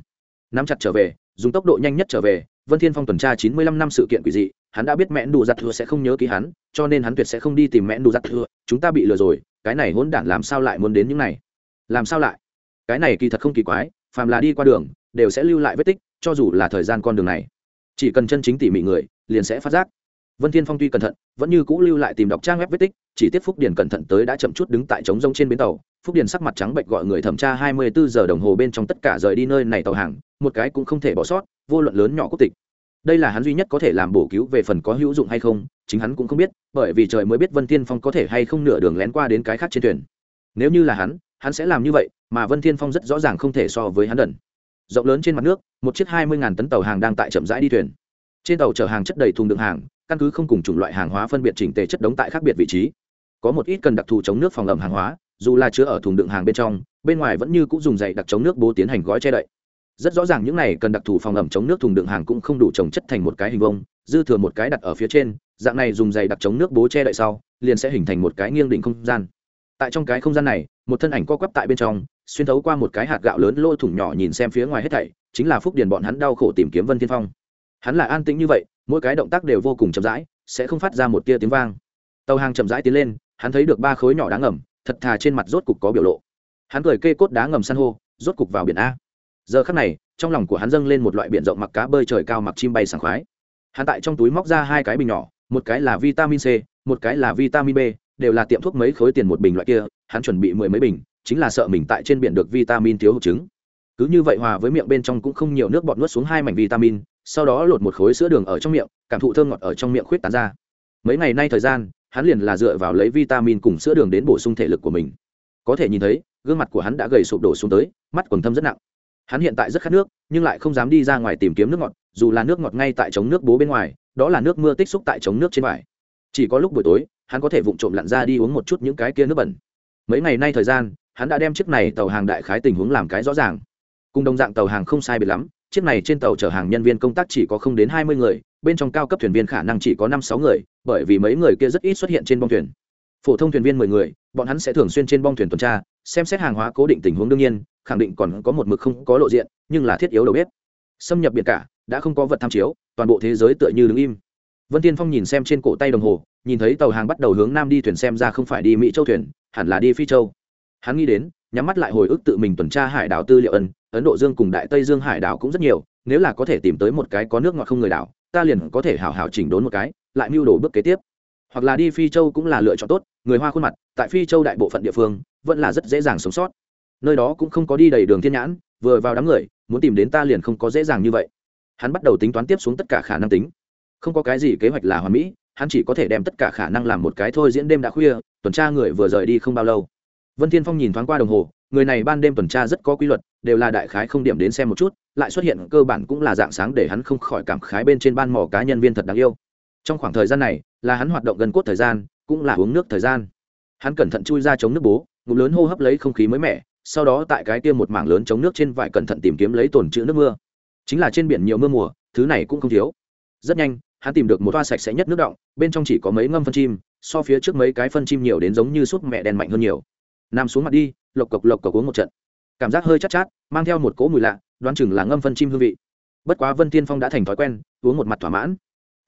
Nắm chặt trở về dùng tốc độ nhanh nhất trở về, vân thiên phong tuần tra chín mươi lăm năm sự kiện quỷ dị, hắn đã biết mẹn đủ giặt thừa sẽ không nhớ ký hắn, cho nên hắn tuyệt sẽ không đi tìm mẹn đủ giặt thừa, chúng ta bị lừa rồi, cái này hỗn đản làm sao lại muốn đến những này? Làm sao lại? Cái này kỳ thật không kỳ quái, phàm là đi qua đường, đều sẽ lưu lại vết tích, cho dù là thời gian con đường này. Chỉ cần chân chính tỉ mỉ người, liền sẽ phát giác vân thiên phong tuy cẩn thận, vẫn như cũ lưu lại tìm đọc trang web vết tích, chỉ tiếp phúc điền cẩn thận tới đã chậm chút đứng tại trống rông trên bến tàu. Phúc điền sắc mặt trắng bệnh gọi người thẩm tra 24 giờ đồng hồ bên trong tất cả rời đi nơi này tàu hàng, một cái cũng không thể bỏ sót, vô luận lớn nhỏ quốc tịch. Đây là hắn duy nhất có thể làm bổ cứu về phần có hữu dụng hay không, chính hắn cũng không biết, bởi vì trời mới biết vân thiên phong có thể hay không nửa đường lén qua đến cái khác trên thuyền. Nếu như là hắn hắn sẽ làm như vậy, mà vân thiên phong rất rõ ràng không thể so với hắn đần. Rộng lớn trên mặt nước, một chiếc hai mươi tấn tàu hàng đang tại chậm rãi đi thuyền. Trên tàu chở hàng chất đầy thùng đựng hàng căn cứ không cùng chủng loại hàng hóa phân biệt chỉnh tề chất đống tại khác biệt vị trí. Có một ít cần đặc thù chống nước phòng ẩm hàng hóa, dù là chứa ở thùng đựng hàng bên trong, bên ngoài vẫn như cũng dùng dày đặc chống nước bố tiến hành gói che đậy. Rất rõ ràng những này cần đặc thù phòng ẩm chống nước thùng đựng hàng cũng không đủ trồng chất thành một cái hình vông dư thừa một cái đặt ở phía trên, dạng này dùng dày đặc chống nước bố che đậy sau, liền sẽ hình thành một cái nghiêng đỉnh không gian. Tại trong cái không gian này, một thân ảnh co quắp tại bên trong, xuyên thấu qua một cái hạt gạo lớn lôi thủng nhỏ nhìn xem phía ngoài hết thảy, chính là phúc điền bọn hắn đau khổ tìm kiếm vân thiên phong. Hắn là an tĩnh như vậy mỗi cái động tác đều vô cùng chậm rãi, sẽ không phát ra một tia tiếng vang. Tàu hàng chậm rãi tiến lên, hắn thấy được ba khối nhỏ đá ngầm, thật thà trên mặt rốt cục có biểu lộ. Hắn cười kê cốt đá ngầm san hô, rốt cục vào biển a. Giờ khắc này, trong lòng của hắn dâng lên một loại biển rộng mặc cá bơi trời cao mặc chim bay sảng khoái. Hắn tại trong túi móc ra hai cái bình nhỏ, một cái là vitamin c, một cái là vitamin b, đều là tiệm thuốc mấy khối tiền một bình loại kia, hắn chuẩn bị mười mấy bình, chính là sợ mình tại trên biển được vitamin thiếu hụt trứng. Cứ như vậy hòa với miệng bên trong cũng không nhiều nước bọt nuốt xuống hai mảnh vitamin sau đó lột một khối sữa đường ở trong miệng, cảm thụ thơm ngọt ở trong miệng khuyết tán ra. Mấy ngày nay thời gian, hắn liền là dựa vào lấy vitamin cùng sữa đường đến bổ sung thể lực của mình. Có thể nhìn thấy, gương mặt của hắn đã gầy sụp đổ xuống tới, mắt quần thâm rất nặng. Hắn hiện tại rất khát nước, nhưng lại không dám đi ra ngoài tìm kiếm nước ngọt, dù là nước ngọt ngay tại chống nước bố bên ngoài, đó là nước mưa tích xúc tại chống nước trên vải. Chỉ có lúc buổi tối, hắn có thể vụng trộm lặn ra đi uống một chút những cái kia nước bẩn. Mấy ngày nay thời gian, hắn đã đem chiếc này tàu hàng đại khái tình huống làm cái rõ ràng. Cùng đồng dạng tàu hàng không sai biệt lắm chiếc này trên tàu chở hàng nhân viên công tác chỉ có không đến hai mươi người, bên trong cao cấp thuyền viên khả năng chỉ có năm sáu người, bởi vì mấy người kia rất ít xuất hiện trên bong thuyền. Phổ thông thuyền viên mười người, bọn hắn sẽ thường xuyên trên bong thuyền tuần tra, xem xét hàng hóa cố định tình huống đương nhiên, khẳng định còn có một mực không có lộ diện, nhưng là thiết yếu đầu bếp. Xâm nhập biển cả, đã không có vật tham chiếu, toàn bộ thế giới tựa như đứng im. Vân tiên phong nhìn xem trên cổ tay đồng hồ, nhìn thấy tàu hàng bắt đầu hướng nam đi thuyền xem ra không phải đi mỹ châu thuyền, hẳn là đi phi châu. Hắn nghĩ đến, nhắm mắt lại hồi ức tự mình tuần tra hải đảo tư liệu ân ấn độ dương cùng đại tây dương hải đảo cũng rất nhiều, nếu là có thể tìm tới một cái có nước ngọt không người đảo, ta liền có thể hào hào chỉnh đốn một cái, lại mưu đồ bước kế tiếp. Hoặc là đi phi châu cũng là lựa chọn tốt, người hoa khuôn mặt, tại phi châu đại bộ phận địa phương, vẫn là rất dễ dàng sống sót. Nơi đó cũng không có đi đầy đường thiên nhãn, vừa vào đám người, muốn tìm đến ta liền không có dễ dàng như vậy. Hắn bắt đầu tính toán tiếp xuống tất cả khả năng tính. Không có cái gì kế hoạch là hoàn mỹ, hắn chỉ có thể đem tất cả khả năng làm một cái thôi diễn đêm đã khuya, tuần tra người vừa rời đi không bao lâu vân thiên phong nhìn thoáng qua đồng hồ, người này ban đêm tuần tra rất có quy luật, đều là đại khái không điểm đến xem một chút, lại xuất hiện cơ bản cũng là dạng sáng để hắn không khỏi cảm khái bên trên ban mỏ cá nhân viên thật đáng yêu. Trong khoảng thời gian này, là hắn hoạt động gần cốt thời gian, cũng là uống nước thời gian. Hắn cẩn thận chui ra chống nước bố, ngụm lớn hô hấp lấy không khí mới mẻ, sau đó tại cái kia một mảng lớn chống nước trên vải cẩn thận tìm kiếm lấy tồn trữ nước mưa. Chính là trên biển nhiều mưa mùa, thứ này cũng không thiếu. Rất nhanh, hắn tìm được một toa sạch sẽ nhất nước động, bên trong chỉ có mấy ngâm phân chim, so phía trước mấy cái phân chim nhiều đến giống như súp mẹ đen mạnh hơn nhiều nằm xuống mặt đi lộc cộc lộc cộc uống một trận. Cảm giác hơi chát, chát mang theo một cỗ mùi lạ đoán chừng là ngâm phân chim hương vị. Bất quá vân tiên phong đã thành thói quen uống một mặt thỏa mãn.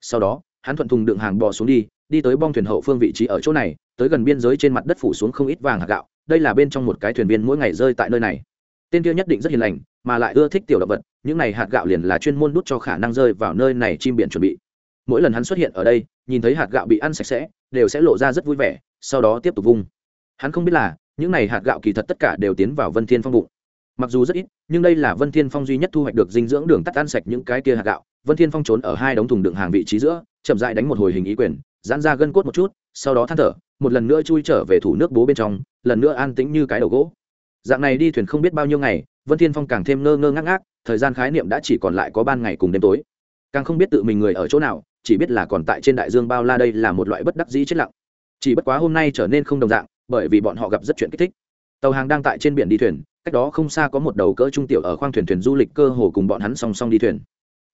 Sau đó hắn thuận thùng đựng hàng bò xuống đi đi tới bong thuyền hậu phương vị trí ở chỗ này tới gần biên giới trên mặt đất phủ xuống không ít vàng hạt gạo đây là bên trong một cái thuyền viên mỗi ngày rơi tại nơi này. Tên kia nhất định rất hiền lành mà lại ưa thích tiểu động vật những này hạt gạo liền là chuyên môn đút cho khả năng rơi vào nơi này chim biển chuẩn bị. Mỗi lần hắn xuất hiện ở đây nhìn thấy hạt gạo bị ăn sạch sẽ đều sẽ lộ ra rất vui vẻ sau đó tiếp tục vung. Hắn không biết là những này hạt gạo kỳ thật tất cả đều tiến vào vân thiên phong bụng. Mặc dù rất ít, nhưng đây là vân thiên phong duy nhất thu hoạch được dinh dưỡng đường tắt ăn sạch những cái kia hạt gạo. Vân thiên phong trốn ở hai đống thùng đựng hàng vị trí giữa, chậm dại đánh một hồi hình ý quyền, giãn ra gân cốt một chút, sau đó than thở, một lần nữa chui trở về thủ nước bố bên trong, lần nữa an tĩnh như cái đầu gỗ. Dạng này đi thuyền không biết bao nhiêu ngày, vân thiên phong càng thêm ngơ ngơ ngác ngác, thời gian khái niệm đã chỉ còn lại có ban ngày cùng đêm tối. Càng không biết tự mình người ở chỗ nào, chỉ biết là còn tại trên đại dương bao la đây là một loại bất đắc dĩ chết lặng. Chỉ bất quá hôm nay trở nên không đồng dạng bởi vì bọn họ gặp rất chuyện kích thích. Tàu hàng đang tại trên biển đi thuyền, cách đó không xa có một đầu cỡ trung tiểu ở khoang thuyền thuyền du lịch cơ hồ cùng bọn hắn song song đi thuyền.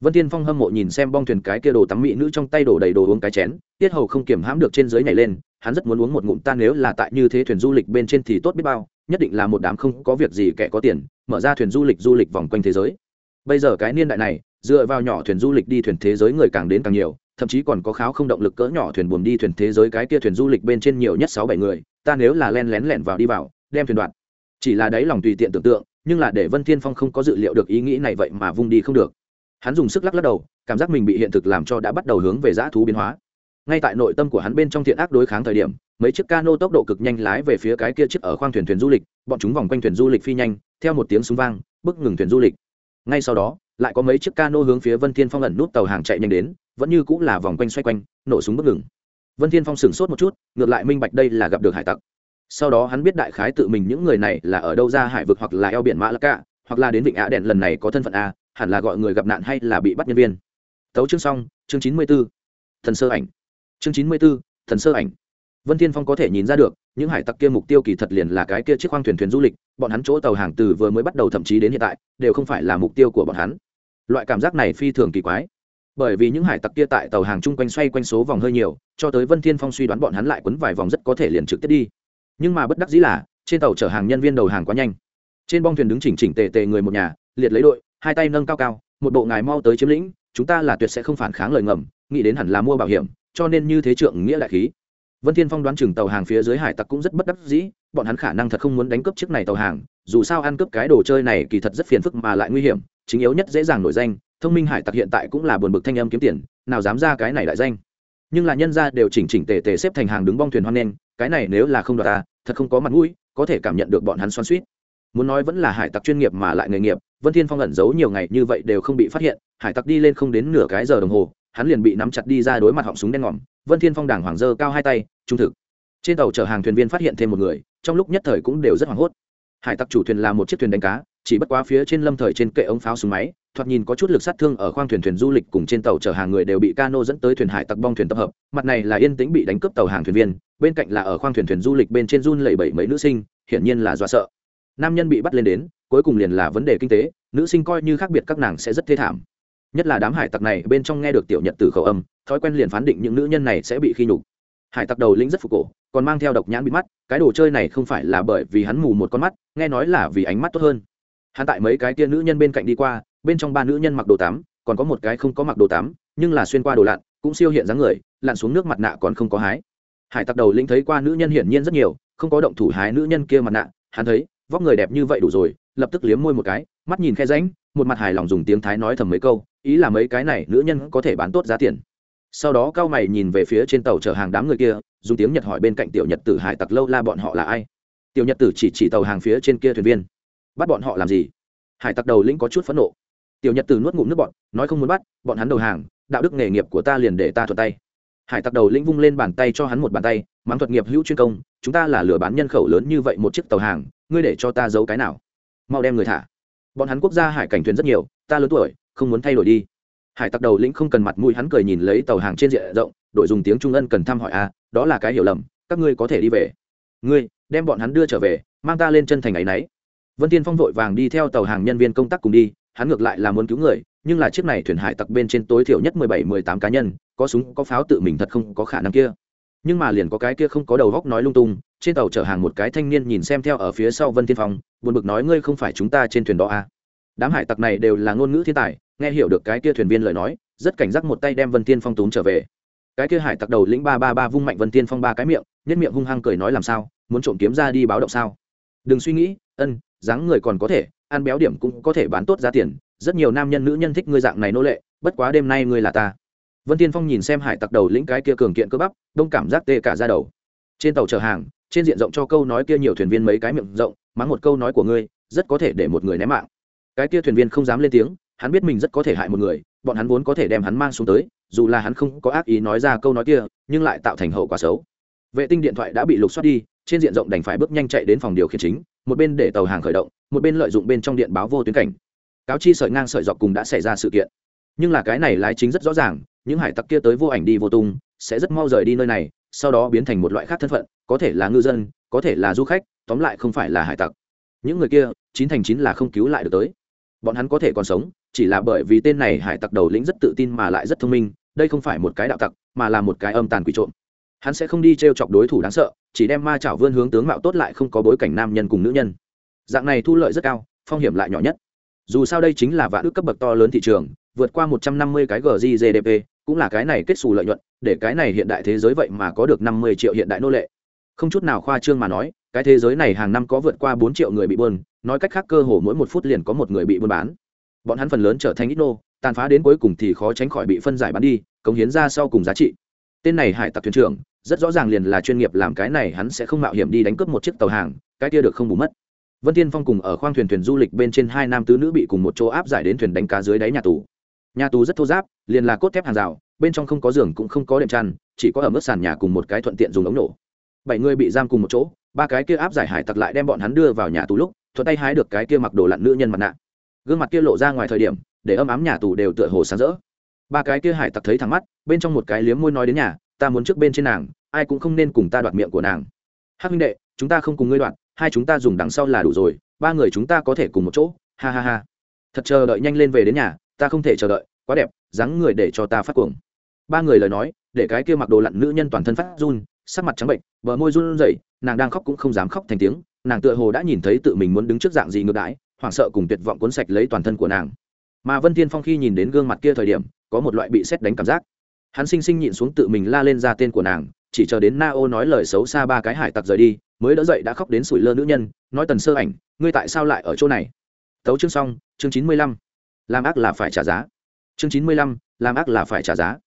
Vân tiên phong hâm mộ nhìn xem bong thuyền cái kia đồ tắm mỹ nữ trong tay đổ đầy đồ uống cái chén, tiết hầu không kiểm hãm được trên dưới nhảy lên, hắn rất muốn uống một ngụm ta nếu là tại như thế thuyền du lịch bên trên thì tốt biết bao, nhất định là một đám không có việc gì kẻ có tiền, mở ra thuyền du lịch du lịch vòng quanh thế giới. Bây giờ cái niên đại này, dựa vào nhỏ thuyền du lịch đi thuyền thế giới người càng đến càng nhiều thậm chí còn có kháo không động lực cỡ nhỏ thuyền buồm đi thuyền thế giới cái kia thuyền du lịch bên trên nhiều nhất sáu bảy người, ta nếu là len lén lẻn vào đi vào, đem thuyền đoạn chỉ là đáy lòng tùy tiện tưởng tượng, nhưng là để vân thiên phong không có dự liệu được ý nghĩ này vậy mà vung đi không được. Hắn dùng sức lắc lắc đầu, cảm giác mình bị hiện thực làm cho đã bắt đầu hướng về dã thú biến hóa. Ngay tại nội tâm của hắn bên trong thiện ác đối kháng thời điểm, mấy chiếc cano tốc độ cực nhanh lái về phía cái kia chiếc ở khoang thuyền thuyền du lịch, bọn chúng vòng quanh thuyền du lịch phi nhanh, theo một tiếng súng vang bức ngừng thuyền du lịch. Ngay sau đó, lại có mấy chiếc cano hướng phía vân thiên phong ẩn nút tàu hàng chạy nhanh đến vẫn như cũng là vòng quanh xoay quanh, nổ súng bất ngừng. Vân thiên phong sửng sốt một chút, ngược lại minh bạch đây là gặp được hải tặc. Sau đó hắn biết đại khái tự mình những người này là ở đâu ra hải vực hoặc là eo biển mã lắc cả hoặc là đến vịnh ạ đèn lần này có thân phận a, hẳn là gọi người gặp nạn hay là bị bắt nhân viên. Tấu chương xong, chương chín mươi b ố thần sơ ảnh. Chương chín mươi b ố thần sơ ảnh. Vân thiên phong có thể nhìn ra được, những hải tặc kia mục tiêu kỳ thật liền là cái kia chiếc khoang thuyền thuyền du lịch, bọn hắn chỗ tàu hàng từ vừa mới bắt đầu thậm chí đến hiện tại, đều không phải là mục tiêu của bọn hắn. Loại cảm giác này phi thường kỳ quái bởi vì những hải tặc kia tại tàu hàng chung quanh xoay quanh số vòng hơi nhiều, cho tới vân thiên phong suy đoán bọn hắn lại quấn vài vòng rất có thể liền trực tiếp đi. Nhưng mà bất đắc dĩ là, trên tàu chở hàng nhân viên đầu hàng quá nhanh. Trên bong thuyền đứng chỉnh chỉnh tề tề người một nhà, liệt lấy đội, hai tay nâng cao cao, một bộ ngài mau tới chiếm lĩnh, chúng ta là tuyệt sẽ không phản kháng lời ngầm, nghĩ đến hẳn là mua bảo hiểm, cho nên như thế trượng nghĩa đại khí. Vân thiên phong đoán chừng tàu hàng phía dưới hải tặc cũng rất bất đắc dĩ, bọn hắn khả năng thật không muốn đánh cướp chiếc này tàu hàng, dù sao ăn cướp cái đồ chơi này kỳ thật rất phiền phức mà lại nguy hiểm, chính yếu nhất dễ dàng nổi danh thông minh hải tặc hiện tại cũng là buồn bực thanh âm kiếm tiền, nào dám ra cái này đại danh. Nhưng là nhân ra đều chỉnh chỉnh tề tề xếp thành hàng đứng bong thuyền hoan nghênh, cái này nếu là không đoạt ta, thật không có mặt mũi, có thể cảm nhận được bọn hắn xoan suýt muốn nói vẫn là hải tặc chuyên nghiệp mà lại nghề nghiệp, vân thiên phong ẩn giấu nhiều ngày như vậy đều không bị phát hiện, hải tặc đi lên không đến nửa cái giờ đồng hồ, hắn liền bị nắm chặt đi ra đối mặt họng súng đen ngòm. Vân thiên phong đảng hoàng dơ cao hai tay, trung thực. Trên tàu chở hàng thuyền viên phát hiện thêm một người, trong lúc nhất thời cũng đều rất hoảng hốt. Hải tặc chủ thuyền là một chiếc thuyền đánh cá chỉ bất quá phía trên lâm thời trên kệ ống pháo súng máy, thoạt nhìn có chút lực sát thương ở khoang thuyền thuyền du lịch cùng trên tàu chở hàng người đều bị cano dẫn tới thuyền hải tặc bong thuyền tập hợp, mặt này là yên tĩnh bị đánh cướp tàu hàng thuyền viên, bên cạnh là ở khoang thuyền thuyền du lịch bên trên run lẩy bẩy mấy nữ sinh, hiển nhiên là do sợ. Nam nhân bị bắt lên đến, cuối cùng liền là vấn đề kinh tế, nữ sinh coi như khác biệt các nàng sẽ rất thê thảm. Nhất là đám hải tặc này, bên trong nghe được tiểu nhật từ khẩu âm, thói quen liền phán định những nữ nhân này sẽ bị khi nhục. Hải tặc đầu lĩnh rất phục cổ, còn mang theo độc nhãn bị mắt, cái đồ chơi này không phải là bởi vì hắn mù một con mắt, nghe nói là vì ánh mắt tốt hơn hắn tại mấy cái tia nữ nhân bên cạnh đi qua, bên trong ba nữ nhân mặc đồ tắm, còn có một cái không có mặc đồ tắm, nhưng là xuyên qua đồ lặn, cũng siêu hiện dáng người, lặn xuống nước mặt nạ còn không có hái. Hải tặc đầu lĩnh thấy qua nữ nhân hiển nhiên rất nhiều, không có động thủ hái nữ nhân kia mặt nạ, hắn thấy, vóc người đẹp như vậy đủ rồi, lập tức liếm môi một cái, mắt nhìn khe ránh một mặt hài lòng dùng tiếng thái nói thầm mấy câu, ý là mấy cái này nữ nhân có thể bán tốt giá tiền. Sau đó cao mày nhìn về phía trên tàu chở hàng đám người kia, dùng tiếng nhật hỏi bên cạnh tiểu nhật tử hải tặc lâu la bọn họ là ai? Tiểu nhật tử chỉ chỉ tàu hàng phía trên kia thuyền viên bắt bọn họ làm gì? Hải tặc đầu lĩnh có chút phẫn nộ. Tiểu nhật từ nuốt ngụm nước bọn nói không muốn bắt, bọn hắn đầu hàng, đạo đức nghề nghiệp của ta liền để ta thuật tay. Hải tặc đầu lĩnh vung lên bàn tay cho hắn một bàn tay, mắng thuật nghiệp hữu chuyên công, chúng ta là lừa bán nhân khẩu lớn như vậy một chiếc tàu hàng, ngươi để cho ta giấu cái nào? Mau đem người thả. Bọn hắn quốc gia hải cảnh thuyền rất nhiều, ta lớn tuổi, không muốn thay đổi đi. Hải tặc đầu lĩnh không cần mặt mũi hắn cười nhìn lấy tàu hàng trên diện rộng, đội dùng tiếng trung ân cần thăm hỏi a đó là cái hiểu lầm, các ngươi có thể đi về. Ngươi, đem bọn hắn đưa trở về, mang ta lên chân thành ấy nấy vân tiên phong vội vàng đi theo tàu hàng nhân viên công tác cùng đi, hắn ngược lại là muốn cứu người, nhưng là chiếc này thuyền hải tặc bên trên tối thiểu nhất mười bảy, mười tám cá nhân, có súng, có pháo tự mình thật không có khả năng kia. Nhưng mà liền có cái kia không có đầu góc nói lung tung, trên tàu chở hàng một cái thanh niên nhìn xem theo ở phía sau vân tiên phong, buồn bực nói, ngươi không phải chúng ta trên thuyền đó à. đám hải tặc này đều là ngôn ngữ thiên tài, nghe hiểu được cái kia thuyền viên lời nói, rất cảnh giác một tay đem vân tiên phong túm trở về. Cái kia hải tặc đầu lĩnh ba ba ba vung mạnh vân tiên phong ba cái miệng, nhất miệng hung hăng cười nói, làm sao? Muốn trộm kiếm ra đi báo động sao? Đừng suy nghĩ, ân dáng người còn có thể, ăn béo điểm cũng có thể bán tốt giá tiền, rất nhiều nam nhân nữ nhân thích ngươi dạng này nô lệ, bất quá đêm nay ngươi là ta. Vân tiên phong nhìn xem hải tặc đầu lĩnh cái kia cường kiện cơ bắp, đông cảm giác tê cả ra đầu. Trên tàu chở hàng, trên diện rộng cho câu nói kia nhiều thuyền viên mấy cái miệng rộng, mắng một câu nói của ngươi, rất có thể để một người ném mạng. Cái kia thuyền viên không dám lên tiếng, hắn biết mình rất có thể hại một người, bọn hắn vốn có thể đem hắn mang xuống tới, dù là hắn không có ác ý nói ra câu nói kia, nhưng lại tạo thành hậu quả xấu. Vệ tinh điện thoại đã bị lục xoát đi, trên diện rộng đành phải bước nhanh chạy đến phòng điều khiển chính một bên để tàu hàng khởi động, một bên lợi dụng bên trong điện báo vô tuyến cảnh. Cáo chi sợi ngang sợi dọc cùng đã xảy ra sự kiện. Nhưng là cái này lái chính rất rõ ràng, những hải tặc kia tới vô ảnh đi vô tung, sẽ rất mau rời đi nơi này, sau đó biến thành một loại khác thân phận, có thể là ngư dân, có thể là du khách, tóm lại không phải là hải tặc. Những người kia, chín thành chín là không cứu lại được tới. Bọn hắn có thể còn sống, chỉ là bởi vì tên này hải tặc đầu lĩnh rất tự tin mà lại rất thông minh, đây không phải một cái đạo tặc, mà là một cái âm tàn quỷ trộm hắn sẽ không đi t r e o chọc đối thủ đáng sợ, chỉ đem ma chảo vươn hướng tướng mạo tốt lại không có bối cảnh nam nhân cùng nữ nhân. Dạng này thu lợi rất cao, phong hiểm lại nhỏ nhất. Dù sao đây chính là vạn ước cấp bậc to lớn thị trường, vượt qua một trăm năm mươi cái gdp cũng là cái này kết xù lợi nhuận, để cái này hiện đại thế giới vậy mà có được năm mươi triệu hiện đại nô lệ. Không chút nào khoa trương mà nói, cái thế giới này hàng năm có vượt qua bốn triệu người bị buôn, nói cách khác cơ hồ mỗi một phút liền có một người bị buôn bán. Bọn hắn phần lớn trở thành ít nô, tàn phá đến cuối cùng thì khó tránh khỏi bị phân giải bán đi, cống hiến ra sau cùng giá trị. Tên này hải tặc thuyền trưởng rất rõ ràng liền là chuyên nghiệp làm cái này hắn sẽ không mạo hiểm đi đánh cướp một chiếc tàu hàng, cái kia được không bù mất. Vân tiên phong cùng ở khoang thuyền thuyền du lịch bên trên hai nam tứ nữ bị cùng một chỗ áp giải đến thuyền đánh cá dưới đáy nhà tù. Nhà tù rất thô giáp, liền là cốt thép hàng rào, bên trong không có giường cũng không có đệm chăn, chỉ có ở mức sàn nhà cùng một cái thuận tiện dùng ống nổ. Bảy người bị giam cùng một chỗ, ba cái kia áp giải hải tặc lại đem bọn hắn đưa vào nhà tù lúc, thuận tay hái được cái kia mặc đồ lặn nữ nhân mặt nạ. Gương mặt kia lộ ra ngoài thời điểm, để âm ám nhà tù đều tựa hồ sáng rỡ. Ba cái kia hải tặc thấy thẳng mắt, bên trong một cái liếm môi nói đến nhà ta muốn trước bên trên nàng, ai cũng không nên cùng ta đoạt miệng của nàng. Hắc huynh đệ, chúng ta không cùng ngươi đoạt, hai chúng ta dùng đằng sau là đủ rồi, ba người chúng ta có thể cùng một chỗ, ha ha ha. Thật chờ đợi nhanh lên về đến nhà, ta không thể chờ đợi, quá đẹp, dáng người để cho ta phát cuồng. Ba người lời nói, để cái kia mặc đồ lặn nữ nhân toàn thân phát run, sắc mặt trắng bệnh, bờ môi run rẩy, nàng đang khóc cũng không dám khóc thành tiếng, nàng tựa hồ đã nhìn thấy tự mình muốn đứng trước dạng gì ngược đãi, hoảng sợ cùng tuyệt vọng cuốn sạch lấy toàn thân của nàng. Mà vân thiên phong khi nhìn đến gương mặt kia thời điểm, có một loại bị xét đánh cảm giác hắn sinh sinh nhịn xuống tự mình la lên ra tên của nàng, chỉ chờ đến na ô nói lời xấu xa ba cái hải tặc rời đi, mới đỡ dậy đã khóc đến sủi lơ nữ nhân, nói tần sơ ảnh, ngươi tại sao lại ở chỗ này? Tấu chương xong, chương chín mươi lăm. Làm ác là phải trả giá. Chương chín mươi lăm, làm ác là phải trả giá.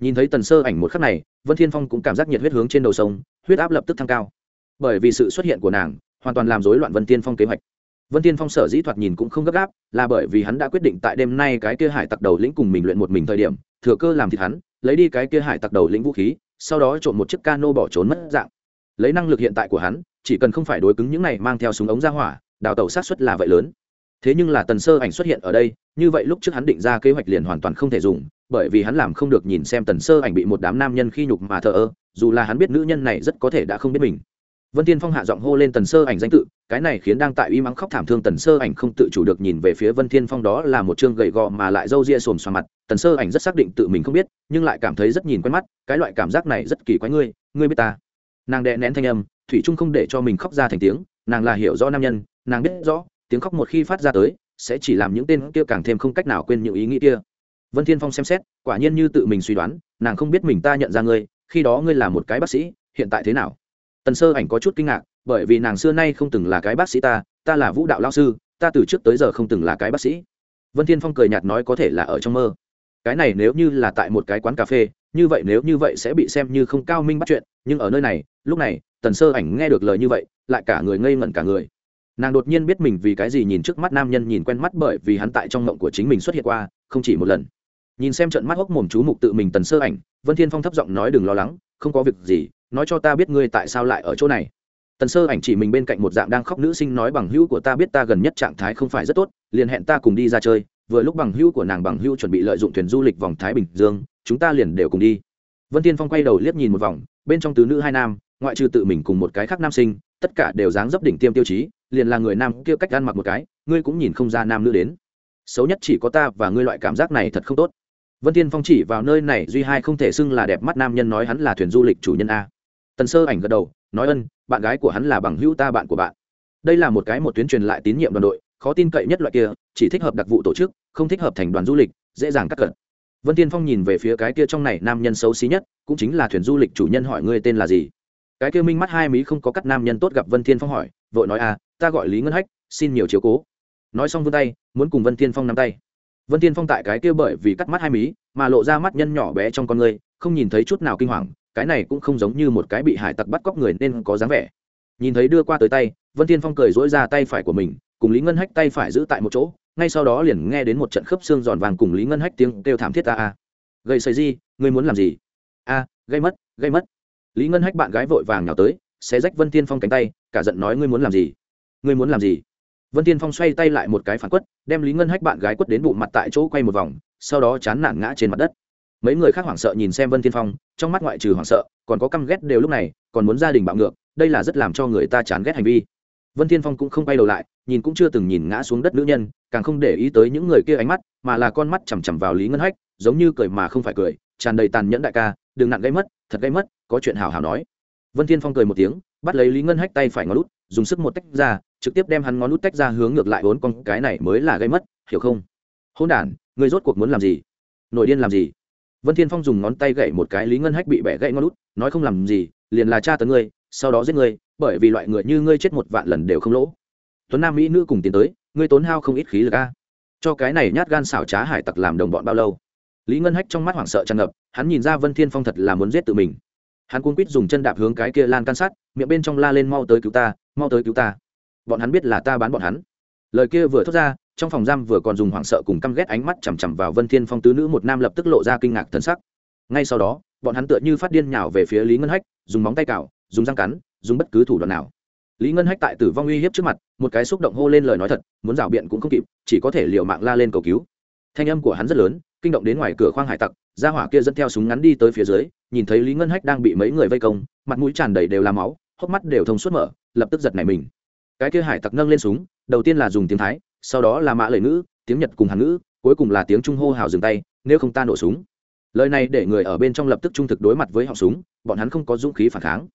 Nhìn thấy tần sơ ảnh một khắc này, vân thiên phong cũng cảm giác nhiệt huyết hướng trên đầu sông, huyết áp lập tức thăng cao. Bởi vì sự xuất hiện của nàng, hoàn toàn làm rối loạn vân tiên phong kế hoạch. Vân tiên phong sở dĩ thoạt nhìn cũng không gấp gáp, là bởi vì hắn đã quyết định tại đêm nay cái kia hải tặc đầu lĩnh cùng mình luyện một mình thời điểm, thừa cơ làm thịt hắn lấy đi cái kia hải tặc đầu lĩnh vũ khí, sau đó trộn một chiếc cano bỏ trốn mất dạng. Lấy năng lực hiện tại của hắn, chỉ cần không phải đối cứng những này mang theo súng ống ra hỏa, đào tẩu sát xuất là vậy lớn. Thế nhưng là tần sơ ảnh xuất hiện ở đây, như vậy lúc trước hắn định ra kế hoạch liền hoàn toàn không thể dùng, bởi vì hắn làm không được nhìn xem tần sơ ảnh bị một đám nam nhân khi nhục mà thờ ơ, dù là hắn biết nữ nhân này rất có thể đã không biết mình vân thiên phong hạ giọng hô lên tần sơ ảnh danh tự, cái này khiến đang tại uy mắng khóc thảm thương tần sơ ảnh không tự chủ được nhìn về phía vân thiên phong đó là một chương gầy gò mà lại râu ria xồm xoa mặt, tần sơ ảnh rất xác định tự mình không biết, nhưng lại cảm thấy rất nhìn quen mắt, cái loại cảm giác này rất kỳ quái ngươi ngươi biết ta. Nàng đè nén thanh âm, thủy trung không để cho mình khóc ra thành tiếng, nàng là hiểu rõ nam nhân, nàng biết rõ, tiếng khóc một khi phát ra tới, sẽ chỉ làm những tên kia càng thêm không cách nào quên những ý nghĩ kia. Vân thiên phong xem xét, quả nhiên như tự mình suy đoán, nàng không biết mình ta nhận ra ngươi, khi đó ngươi là một cái bác sĩ, hiện tại thế nào? Tần sơ ảnh có chút kinh ngạc, bởi vì nàng xưa nay không từng là cái bác sĩ ta ta là vũ đạo lao sư, ta từ trước tới giờ không từng là cái bác sĩ. Vân thiên phong cười nhạt nói có thể là ở trong mơ. Cái này nếu như là tại một cái quán cà phê, như vậy nếu như vậy sẽ bị xem như không cao minh bắt chuyện, nhưng ở nơi này, lúc này, tần sơ ảnh nghe được lời như vậy, lại cả người ngây ngẩn cả người. Nàng đột nhiên biết mình vì cái gì nhìn trước mắt nam nhân nhìn quen mắt bởi vì hắn tại trong mộng của chính mình xuất hiện qua, không chỉ một lần. Nhìn xem trận mắt hốc mồm chú mục tự mình tần sơ ảnh, vân thiên phong thấp giọng nói đừng lo lắng, không có việc gì nói cho ta biết ngươi tại sao lại ở chỗ này. Tần sơ ảnh chỉ mình bên cạnh một dạng đang khóc nữ sinh nói bằng hữu của ta biết ta gần nhất trạng thái không phải rất tốt, liền hẹn ta cùng đi ra chơi, vừa lúc bằng hữu của nàng bằng hữu chuẩn bị lợi dụng thuyền du lịch vòng thái bình dương, chúng ta liền đều cùng đi. Vân tiên phong quay đầu liếc nhìn một vòng, bên trong tứ nữ hai nam, ngoại trừ tự mình cùng một cái khác nam sinh, tất cả đều dáng dấp đỉnh tiêm tiêu chí, liền là người nam kia cách ăn mặc một cái, ngươi cũng nhìn không ra nam nữ đến. Xấu nhất chỉ có ta và ngươi loại cảm giác này thật không tốt. Vân tiên phong chỉ vào nơi này, duy hai không thể xưng là đẹp mắt nam nhân nói hắn là thuyền du lịch chủ nhân a tần sơ ảnh gật đầu, nói ân, bạn gái của hắn là bằng hữu ta bạn của bạn. Đây là một cái một tuyến truyền lại tín nhiệm đoàn đội, khó tin cậy nhất loại kia, chỉ thích hợp đặc vụ tổ chức, không thích hợp thành đoàn du lịch, dễ dàng cắt cận. Vân tiên phong nhìn về phía cái kia trong này nam nhân xấu xí nhất, cũng chính là thuyền du lịch chủ nhân hỏi ngươi tên là gì. Cái kia minh mắt hai mí không có cắt nam nhân tốt gặp vân thiên phong hỏi, vội nói à ta gọi lý ngân hách, xin nhiều chiếu cố. Nói xong vươn tay, muốn cùng vân thiên phong nắm tay. Vân thiên phong tại cái kia bởi vì cắt mắt hai mí, mà lộ ra mắt nhân nhỏ bé trong con người, không nhìn thấy chút nào kinh hoàng cái này cũng không giống như một cái bị hải tặc bắt cóc người nên có dáng vẻ. Nhìn thấy đưa qua tới tay, vân thiên phong cười dỗi ra tay phải của mình, cùng lý ngân hách tay phải giữ tại một chỗ, ngay sau đó liền nghe đến một trận khớp xương giòn vàng cùng lý ngân hách tiếng kêu thảm thiết ta a. Gây xây gì, ngươi muốn làm gì? A, gây mất gây mất. Lý ngân hách bạn gái vội vàng nhào tới, xé rách vân thiên phong cánh tay, cả giận nói, ngươi muốn làm gì? Ngươi muốn làm gì? Vân thiên phong xoay tay lại một cái phản quất, đem lý ngân hách bạn gái quất đến bụng mặt tại chỗ quay một vòng, sau đó chán nản ngã trên mặt đất mấy người khác hoảng sợ nhìn xem vân thiên phong, trong mắt ngoại trừ hoảng sợ, còn có căm ghét đều lúc này, còn muốn gia đình bạo ngược, đây là rất làm cho người ta chán ghét hành vi. Vân thiên phong cũng không quay đầu lại, nhìn cũng chưa từng nhìn ngã xuống đất nữ nhân, càng không để ý tới những người kia ánh mắt, mà là con mắt chằm chằm vào lý ngân hách, giống như cười mà không phải cười, tràn đầy tàn nhẫn đại ca, đừng nặng gây mất, thật gây mất, có chuyện hào hào nói. Vân thiên phong cười một tiếng, bắt lấy lý ngân hách tay phải ngón út, dùng sức một tách ra, trực tiếp đem hắn ngón út tách ra hướng ngược lại vốn con cái này mới là gây mất, hiểu không? Hôn đản, người rốt cuộc muốn làm gì? Nội điên làm gì? Vân thiên phong dùng ngón tay gậy một cái lý ngân hách bị bẻ gãy ngón lút nói không làm gì, liền là cha tấn ngươi, sau đó giết ngươi, bởi vì loại người như ngươi chết một vạn lần đều không lỗ. Tuấn nam mỹ nữ cùng tiến tới, ngươi tốn hao không ít khí lực a. Cho cái này nhát gan xảo trá hải tặc làm đồng bọn bao lâu? Lý ngân hách trong mắt hoảng sợ tràn ngập, hắn nhìn ra vân thiên phong thật là muốn giết tự mình. Hắn cuốn quýt dùng chân đạp hướng cái kia lan can sát miệng bên trong la lên mau tới cứu ta, mau tới cứu ta. Bọn hắn biết là ta bán bọn hắn. Lời kia vừa thốt ra trong phòng giam vừa còn dùng hoảng sợ cùng căm ghét ánh mắt chằm chằm vào vân thiên phong tứ nữ một nam lập tức lộ ra kinh ngạc thần sắc. Ngay sau đó, bọn hắn tựa như phát điên nhào về phía lý ngân hách, dùng móng tay cào, dùng răng cắn, dùng bất cứ thủ đoạn nào. Lý ngân hách tại tử vong uy hiếp trước mặt, một cái xúc động hô lên lời nói thật, muốn rào biện cũng không kịp, chỉ có thể liều mạng la lên cầu cứu. Thanh âm của hắn rất lớn, kinh động đến ngoài cửa khoang hải tặc, gia hỏa kia dẫn theo súng ngắn đi tới phía dưới, nhìn thấy lý ngân hách đang bị mấy người vây công, mặt mũi tràn đầy đều là máu, hốc mắt đều thông suốt mở, lập tức giật nảy mình. Cái kia hải tặc nâng lên súng, đầu tiên là dùng tiếng thái sau đó là mã lời ngữ, tiếng nhật cùng hàn ngữ, cuối cùng là tiếng trung hô hào dừng tay, nếu không ta nổ súng. Lời này để người ở bên trong lập tức trung thực đối mặt với họng súng, bọn hắn không có dũng khí phản kháng.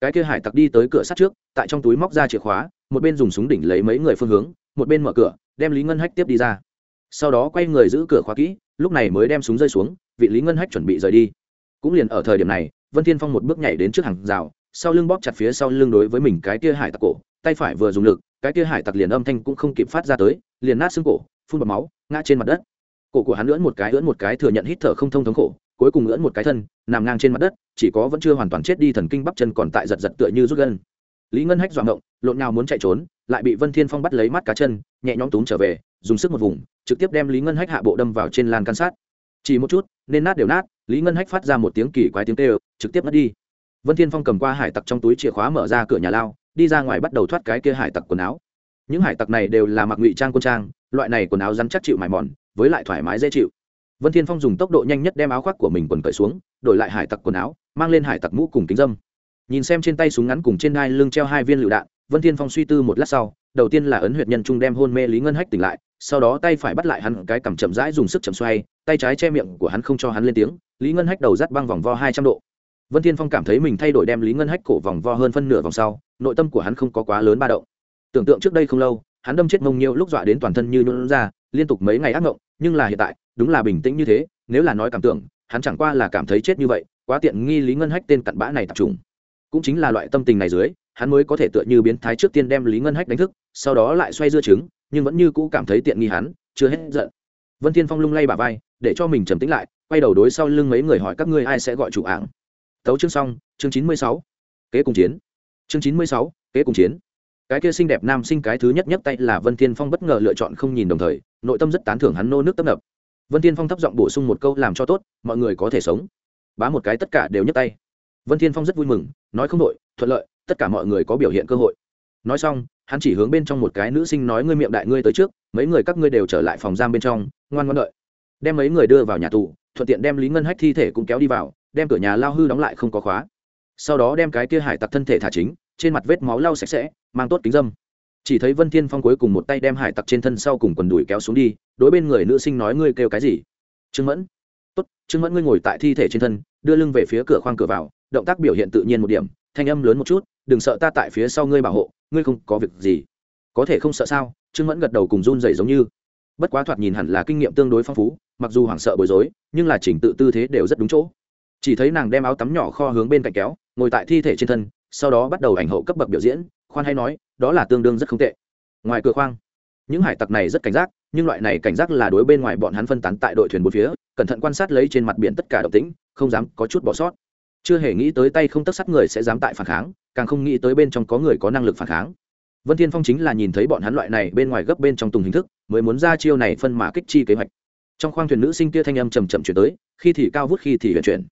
Cái kia hải tặc đi tới cửa sắt trước, tại trong túi móc ra chìa khóa, một bên dùng súng đỉnh lấy mấy người phương hướng, một bên mở cửa, đem lý ngân hách tiếp đi ra. Sau đó quay người giữ cửa khóa kỹ, lúc này mới đem súng rơi xuống, vị lý ngân hách chuẩn bị rời đi. Cũng liền ở thời điểm này, vân thiên phong một bước nhảy đến trước hàng rào, sau lưng bóp chặt phía sau lưng đối với mình cái kia hải tặc cổ tay phải vừa dùng lực, cái kia hải tặc liền âm thanh cũng không kịp phát ra tới, liền nát xương cổ, phun bọt máu, ngã trên mặt đất. Cổ của hắn lưỡn một cái lưỡn một cái thừa nhận hít thở không thông thống khổ, cuối cùng lưỡn một cái thân, nằm ngang trên mặt đất, chỉ có vẫn chưa hoàn toàn chết đi thần kinh bắp chân còn tại giật giật tựa như rút gân. Lý ngân hách doạng động lộn nào muốn chạy trốn, lại bị vân thiên phong bắt lấy mắt cá chân, nhẹ nhõm túm trở về, dùng sức một vùng, trực tiếp đem lý ngân hách hạ bộ đâm vào trên lan can sát. Chỉ một chút, nên nát đều nát, lý ngân hách phát ra một tiếng kỳ quái tiếng kêu, trực tiếp mất đi. Vân thiên phong cầm qua hải tặc trong túi chìa khóa mở ra cửa nhà lao đi ra ngoài bắt đầu thoát cái kia hải tặc quần áo. Những hải tặc này đều là mặc ngụy trang quân trang, loại này quần áo rắn chắc chịu mài mòn, với lại thoải mái dễ chịu. Vân thiên phong dùng tốc độ nhanh nhất đem áo khoác của mình quần cởi xuống, đổi lại hải tặc quần áo, mang lên hải tặc mũ cùng kính dâm. Nhìn xem trên tay súng ngắn cùng trên đai lưng treo hai viên lựu đạn, vân thiên phong suy tư một lát sau, đầu tiên là ấn huyệt nhân trung đem hôn mê lý ngân hách tỉnh lại, sau đó tay phải bắt lại hắn cái cầm chậm rãi dùng sức chậm xoay, tay trái che miệng của hắn không cho hắn lên tiếng, lý ngân hách đầu dắt băng vòng vo hai trăm độ. Vân thiên phong cảm thấy mình thay đổi đem lý ngân hách cổ vòng vo hơn phân nửa vòng sau nội tâm của hắn không có quá lớn ba động. Tưởng tượng trước đây không lâu, hắn đâm chết mông nhiêu lúc dọa đến toàn thân như nhuận ra, liên tục mấy ngày ác ngộng, nhưng là hiện tại, đúng là bình tĩnh như thế, nếu là nói cảm tưởng, hắn chẳng qua là cảm thấy chết như vậy, quá tiện nghi lý ngân hách tên cặn bã này tập trung. Cũng chính là loại tâm tình này dưới, hắn mới có thể tựa như biến thái trước tiên đem lý ngân hách đánh thức, sau đó lại xoay dưa trứng, nhưng vẫn như cũ cảm thấy tiện nghi hắn, chưa hết giận. Vân thiên phong lung lay bà vai, để cho mình trầm tĩnh lại, quay đầu đối sau lưng mấy người hỏi các ngươi ai sẽ gọi chủ ảng tấu chương xong, chương chín mươi sáu. Kế cùng chiến chương chín mươi sáu, kế cùng chiến. Cái kia xinh đẹp nam sinh cái thứ nhất nhất tay là vân thiên phong bất ngờ lựa chọn không nhìn đồng thời, nội tâm rất tán thưởng hắn nô nước tấp nập. Vân thiên phong thấp giọng bổ sung một câu làm cho tốt, mọi người có thể sống. Bá một cái tất cả đều nhấc tay. Vân thiên phong rất vui mừng, nói không đội thuận lợi, tất cả mọi người có biểu hiện cơ hội. Nói xong, hắn chỉ hướng bên trong một cái nữ sinh nói ngươi miệng đại ngươi tới trước, mấy người các ngươi đều trở lại phòng giam bên trong, ngoan ngoan đợi. Đem mấy người đưa vào nhà tù, thuận tiện đem lý ngân hách thi thể cũng kéo đi vào, đem cửa nhà lao hư đóng lại không có khóa sau đó đem cái kia hải tặc thân thể thả chính, trên mặt vết máu lau sạch sẽ, mang tốt kính dâm. Chỉ thấy vân thiên phong cuối cùng một tay đem hải tặc trên thân sau cùng quần đùi kéo xuống đi, đối bên người nữ sinh nói, ngươi kêu cái gì? Trương mẫn. Tốt, trương mẫn ngươi ngồi tại thi thể trên thân, đưa lưng về phía cửa khoang cửa vào, động tác biểu hiện tự nhiên một điểm, thanh âm lớn một chút, đừng sợ ta tại phía sau ngươi bảo hộ, ngươi không có việc gì. Có thể không sợ sao? Trương mẫn gật đầu cùng run dày giống như. Bất quá thoạt nhìn hẳn là kinh nghiệm tương đối phong phú, mặc dù hoảng sợ bối rối, nhưng là chỉnh tự tư thế đều rất đúng chỗ chỉ thấy nàng đem áo tắm nhỏ kho hướng bên cạnh kéo, ngồi tại thi thể trên thân, sau đó bắt đầu ảnh hậu cấp bậc biểu diễn, khoan hay nói, đó là tương đương rất không tệ. Ngoài cửa khoang, những hải tặc này rất cảnh giác, nhưng loại này cảnh giác là đối bên ngoài bọn hắn phân tán tại đội thuyền bốn phía, cẩn thận quan sát lấy trên mặt biển tất cả động tĩnh, không dám có chút bỏ sót. Chưa hề nghĩ tới tay không tất sắt người sẽ dám tại phản kháng, càng không nghĩ tới bên trong có người có năng lực phản kháng. Vân thiên phong chính là nhìn thấy bọn hắn loại này bên ngoài gấp bên trong tùng hình thức, mới muốn ra chiêu này phân mà kích chi kế hoạch. Trong khoang thuyền nữ sinh kia thanh âm chầm chậm chuyển tới, khi thì cao vút khi thì vận chuyển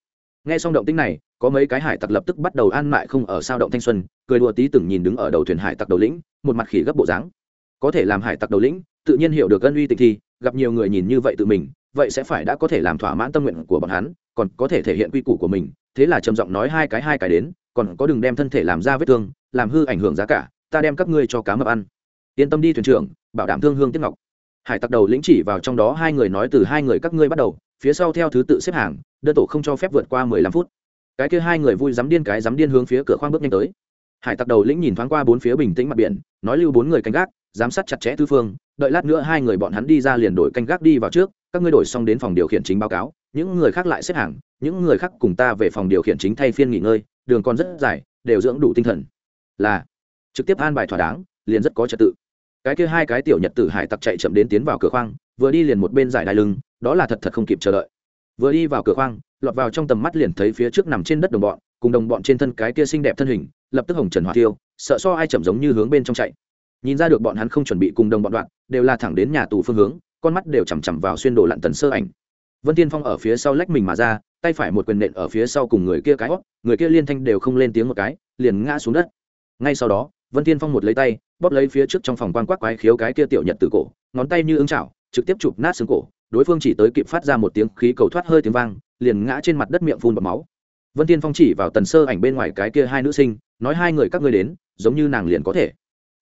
nghe xong động tĩnh này, có mấy cái hải tặc lập tức bắt đầu an mại không ở sao động thanh xuân, cười đùa tí từng nhìn đứng ở đầu thuyền hải tặc đầu lĩnh, một mặt khỉ gấp bộ dáng. Có thể làm hải tặc đầu lĩnh, tự nhiên hiểu được ân uy tịch thi, gặp nhiều người nhìn như vậy tự mình, vậy sẽ phải đã có thể làm thỏa mãn tâm nguyện của bọn hắn, còn có thể thể hiện quy củ của mình, thế là trầm giọng nói hai cái hai cái đến, còn có đừng đem thân thể làm ra vết thương, làm hư ảnh hưởng giá cả, ta đem các ngươi cho cá mập ăn. Yên tâm đi thuyền trưởng, bảo đảm thương hương tiếp ngọc. Hải tặc đầu lĩnh chỉ vào trong đó hai người nói từ hai người các ngươi bắt đầu phía sau theo thứ tự xếp hàng, đơn tổ không cho phép vượt qua mười lăm phút. Cái kia hai người vui dám điên, cái dám điên hướng phía cửa khoang bước nhanh tới. Hải tặc đầu lĩnh nhìn thoáng qua bốn phía bình tĩnh mặt biển, nói lưu bốn người canh gác, giám sát chặt chẽ tư phương, đợi lát nữa hai người bọn hắn đi ra liền đổi canh gác đi vào trước, các ngươi đổi xong đến phòng điều khiển chính báo cáo, những người khác lại xếp hàng, những người khác cùng ta về phòng điều khiển chính thay phiên nghỉ ngơi, đường còn rất dài, đều dưỡng đủ tinh thần. Là, trực tiếp an bài thỏa đáng, liền rất có trật tự. Cái kia hai cái tiểu nhật tử hải tặc chạy chậm đến tiến vào cửa khoang, vừa đi liền một bên giải đai lưng đó là thật thật không kịp chờ đợi. Vừa đi vào cửa khoang, lọt vào trong tầm mắt liền thấy phía trước nằm trên đất đồng bọn, cùng đồng bọn trên thân cái kia xinh đẹp thân hình, lập tức hồng trần hỏa tiêu sợ so ai chậm giống như hướng bên trong chạy. Nhìn ra được bọn hắn không chuẩn bị cùng đồng bọn đoạn, đều là thẳng đến nhà tù phương hướng, con mắt đều chằm chằm vào xuyên đồ lặn tần sơ ảnh. Vân tiên phong ở phía sau lách mình mà ra, tay phải một quyền nện ở phía sau cùng người kia cái hót, người kia liên thanh đều không lên tiếng một cái, liền ngã xuống đất. Ngay sau đó, vân tiên phong một lấy tay, bóp lấy phía trước trong phòng quan quắc quái khiếu cái kia tiểu nhật từ cổ, ngón tay như ứng chảo, trực tiếp chụp nát xương cổ đối phương chỉ tới kịp phát ra một tiếng khí cầu thoát hơi tiếng vang, liền ngã trên mặt đất miệng phun bọt máu. Vân tiên phong chỉ vào tần sơ ảnh bên ngoài cái kia hai nữ sinh, nói hai người các ngươi đến, giống như nàng liền có thể.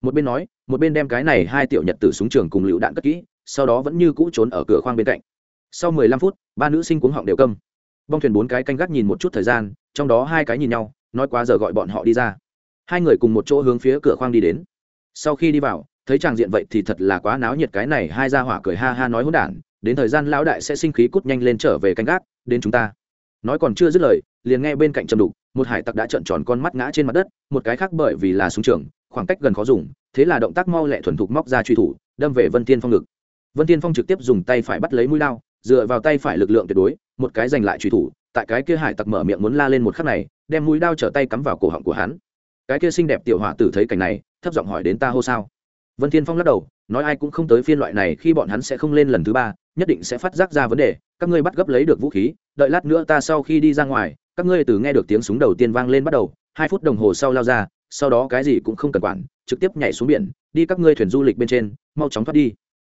Một bên nói, một bên đem cái này hai tiểu nhật tử súng trường cùng lựu đạn cất kỹ, sau đó vẫn như cũ trốn ở cửa khoang bên cạnh. Sau mười lăm phút, ba nữ sinh cuống họng đều câm. Bong thuyền bốn cái canh gác nhìn một chút thời gian, trong đó hai cái nhìn nhau, nói quá giờ gọi bọn họ đi ra. Hai người cùng một chỗ hướng phía cửa khoang đi đến. Sau khi đi vào, thấy tràng diện vậy thì thật là quá náo nhiệt cái này, hai ra hỏa cười ha ha nói hỗn đản đến thời gian lão đại sẽ sinh khí cút nhanh lên trở về canh gác, đến chúng ta. Nói còn chưa dứt lời, liền nghe bên cạnh trầm đục, một hải tặc đã trợn tròn con mắt ngã trên mặt đất, một cái khác bởi vì là súng trường, khoảng cách gần khó dùng, thế là động tác mau lẹ thuần thục móc ra truy thủ, đâm về vân tiên phong ngực. Vân tiên phong trực tiếp dùng tay phải bắt lấy mũi lao dựa vào tay phải lực lượng tuyệt đối, một cái giành lại truy thủ, tại cái kia hải tặc mở miệng muốn la lên một khắc này, đem mũi đao trở tay cắm vào cổ họng của hắn. Cái kia xinh đẹp tiểu họa tử thấy cảnh này, thấp giọng hỏi đến ta hô sao? Vân thiên phong lắc đầu, nói ai cũng không tới phiên loại này, khi bọn hắn sẽ không lên lần thứ ba, nhất định sẽ phát giác ra vấn đề, các ngươi bắt gấp lấy được vũ khí, đợi lát nữa ta sau khi đi ra ngoài, các ngươi từ nghe được tiếng súng đầu tiên vang lên bắt đầu, hai phút đồng hồ sau lao ra, sau đó cái gì cũng không cần quản, trực tiếp nhảy xuống biển, đi các ngươi thuyền du lịch bên trên, mau chóng thoát đi.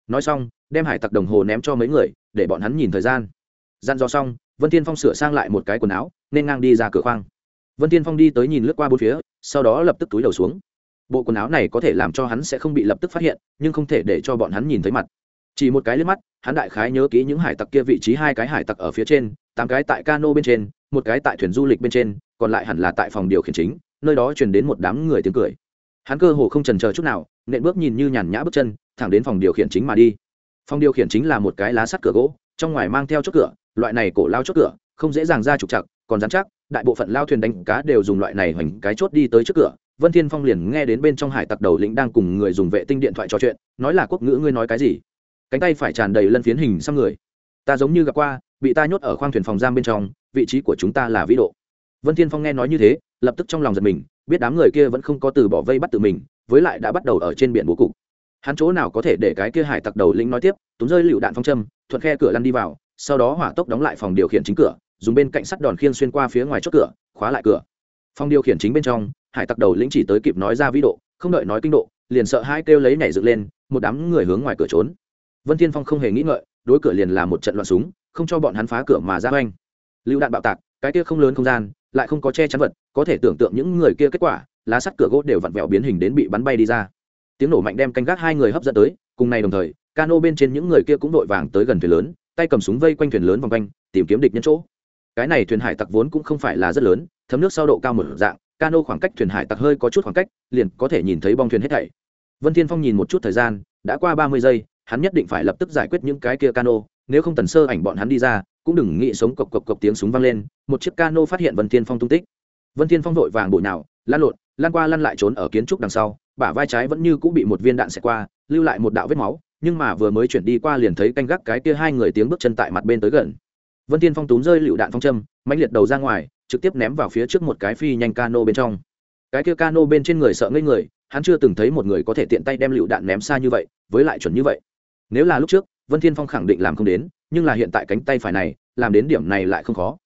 Nói xong, đem hải tặc đồng hồ ném cho mấy người, để bọn hắn nhìn thời gian. Gian do xong, vân thiên phong sửa sang lại một cái quần áo, nên ngang đi ra cửa khoang. Vân Thiên phong đi tới nhìn lướt qua bốn phía, sau đó lập tức túi đầu xuống bộ quần áo này có thể làm cho hắn sẽ không bị lập tức phát hiện, nhưng không thể để cho bọn hắn nhìn thấy mặt. Chỉ một cái liếc mắt, hắn đại khái nhớ kỹ những hải tặc kia vị trí hai cái hải tặc ở phía trên, tám cái tại cano bên trên, một cái tại thuyền du lịch bên trên, còn lại hẳn là tại phòng điều khiển chính, nơi đó truyền đến một đám người tiếng cười. Hắn cơ hồ không trần chờ chút nào, nện bước nhìn như nhàn nhã bước chân, thẳng đến phòng điều khiển chính mà đi. Phòng điều khiển chính là một cái lá sắt cửa gỗ, trong ngoài mang theo chốt cửa, loại này cổ lao chốt cửa, không dễ dàng ra trục chặt còn dán chắc, đại bộ phận lao thuyền đánh cá đều dùng loại này hoành cái chốt đi tới trước cửa vân thiên phong liền nghe đến bên trong hải tặc đầu lĩnh đang cùng người dùng vệ tinh điện thoại trò chuyện, nói là quốc ngữ ngươi nói cái gì? Cánh tay phải tràn đầy lân phiến hình xăm người. Ta giống như gặp qua, bị ta nhốt ở khoang thuyền phòng giam bên trong, vị trí của chúng ta là vĩ độ. Vân thiên phong nghe nói như thế, lập tức trong lòng giật mình, biết đám người kia vẫn không có từ bỏ vây bắt tự mình, với lại đã bắt đầu ở trên biển bố cục. Hắn chỗ nào có thể để cái kia hải tặc đầu lĩnh nói tiếp, túm rơi lựu đạn phong châm, thuận khe cửa lăn đi vào, sau đó hỏa tốc đóng lại phòng điều khiển chính cửa, dùng bên cạnh sắt đòn khiên xuyên qua phía ngoài chốt cửa, khóa lại cửa phòng điều khiển chính bên trong, hải tặc đầu lĩnh chỉ tới kịp nói ra vĩ độ, không đợi nói kinh độ, liền sợ hai kêu lấy nhảy dựng lên, một đám người hướng ngoài cửa trốn. Vân thiên phong không hề nghĩ ngợi, đối cửa liền là một trận loạn súng, không cho bọn hắn phá cửa mà ra oanh. Lựu đạn bạo tạc, cái kia không lớn không gian, lại không có che chắn vật, có thể tưởng tượng những người kia kết quả, lá sắt cửa gỗ đều vặn vẹo biến hình đến bị bắn bay đi ra. Tiếng nổ mạnh đem canh gác hai người hấp dẫn tới, cùng ngày đồng thời, cano bên trên những người kia cũng đội vàng tới gần thuyền lớn, tay cầm súng vây quanh thuyền lớn vòng quanh, tìm kiếm địch nhân chỗ. Cái này thuyền hải tặc vốn cũng không phải là rất lớn thấm nước sau độ cao một dạng, cano khoảng cách thuyền hải tặc hơi có chút khoảng cách, liền có thể nhìn thấy bong thuyền hết thảy. Vân thiên phong nhìn một chút thời gian, đã qua ba mươi giây, hắn nhất định phải lập tức giải quyết những cái kia cano, nếu không tần sơ ảnh bọn hắn đi ra, cũng đừng nghĩ sống cộc cộc cộc tiếng súng vang lên, một chiếc cano phát hiện vân thiên phong tung tích. Vân thiên phong vội vàng bụi nào lan lộn, lan qua lăn lại trốn ở kiến trúc đằng sau, bả vai trái vẫn như cũng bị một viên đạn xẹt qua, lưu lại một đạo vết máu, nhưng mà vừa mới chuyển đi qua liền thấy canh gác cái kia hai người tiếng bước chân tại mặt bên tới gần. Vân thiên phong túm rơi lựu đạn phong châm, mãnh liệt đầu ra ngoài trực tiếp ném vào phía trước một cái phi nhanh cano bên trong. Cái kia cano bên trên người sợ ngây người, hắn chưa từng thấy một người có thể tiện tay đem lựu đạn ném xa như vậy, với lại chuẩn như vậy. Nếu là lúc trước, vân thiên phong khẳng định làm không đến, nhưng là hiện tại cánh tay phải này, làm đến điểm này lại không khó.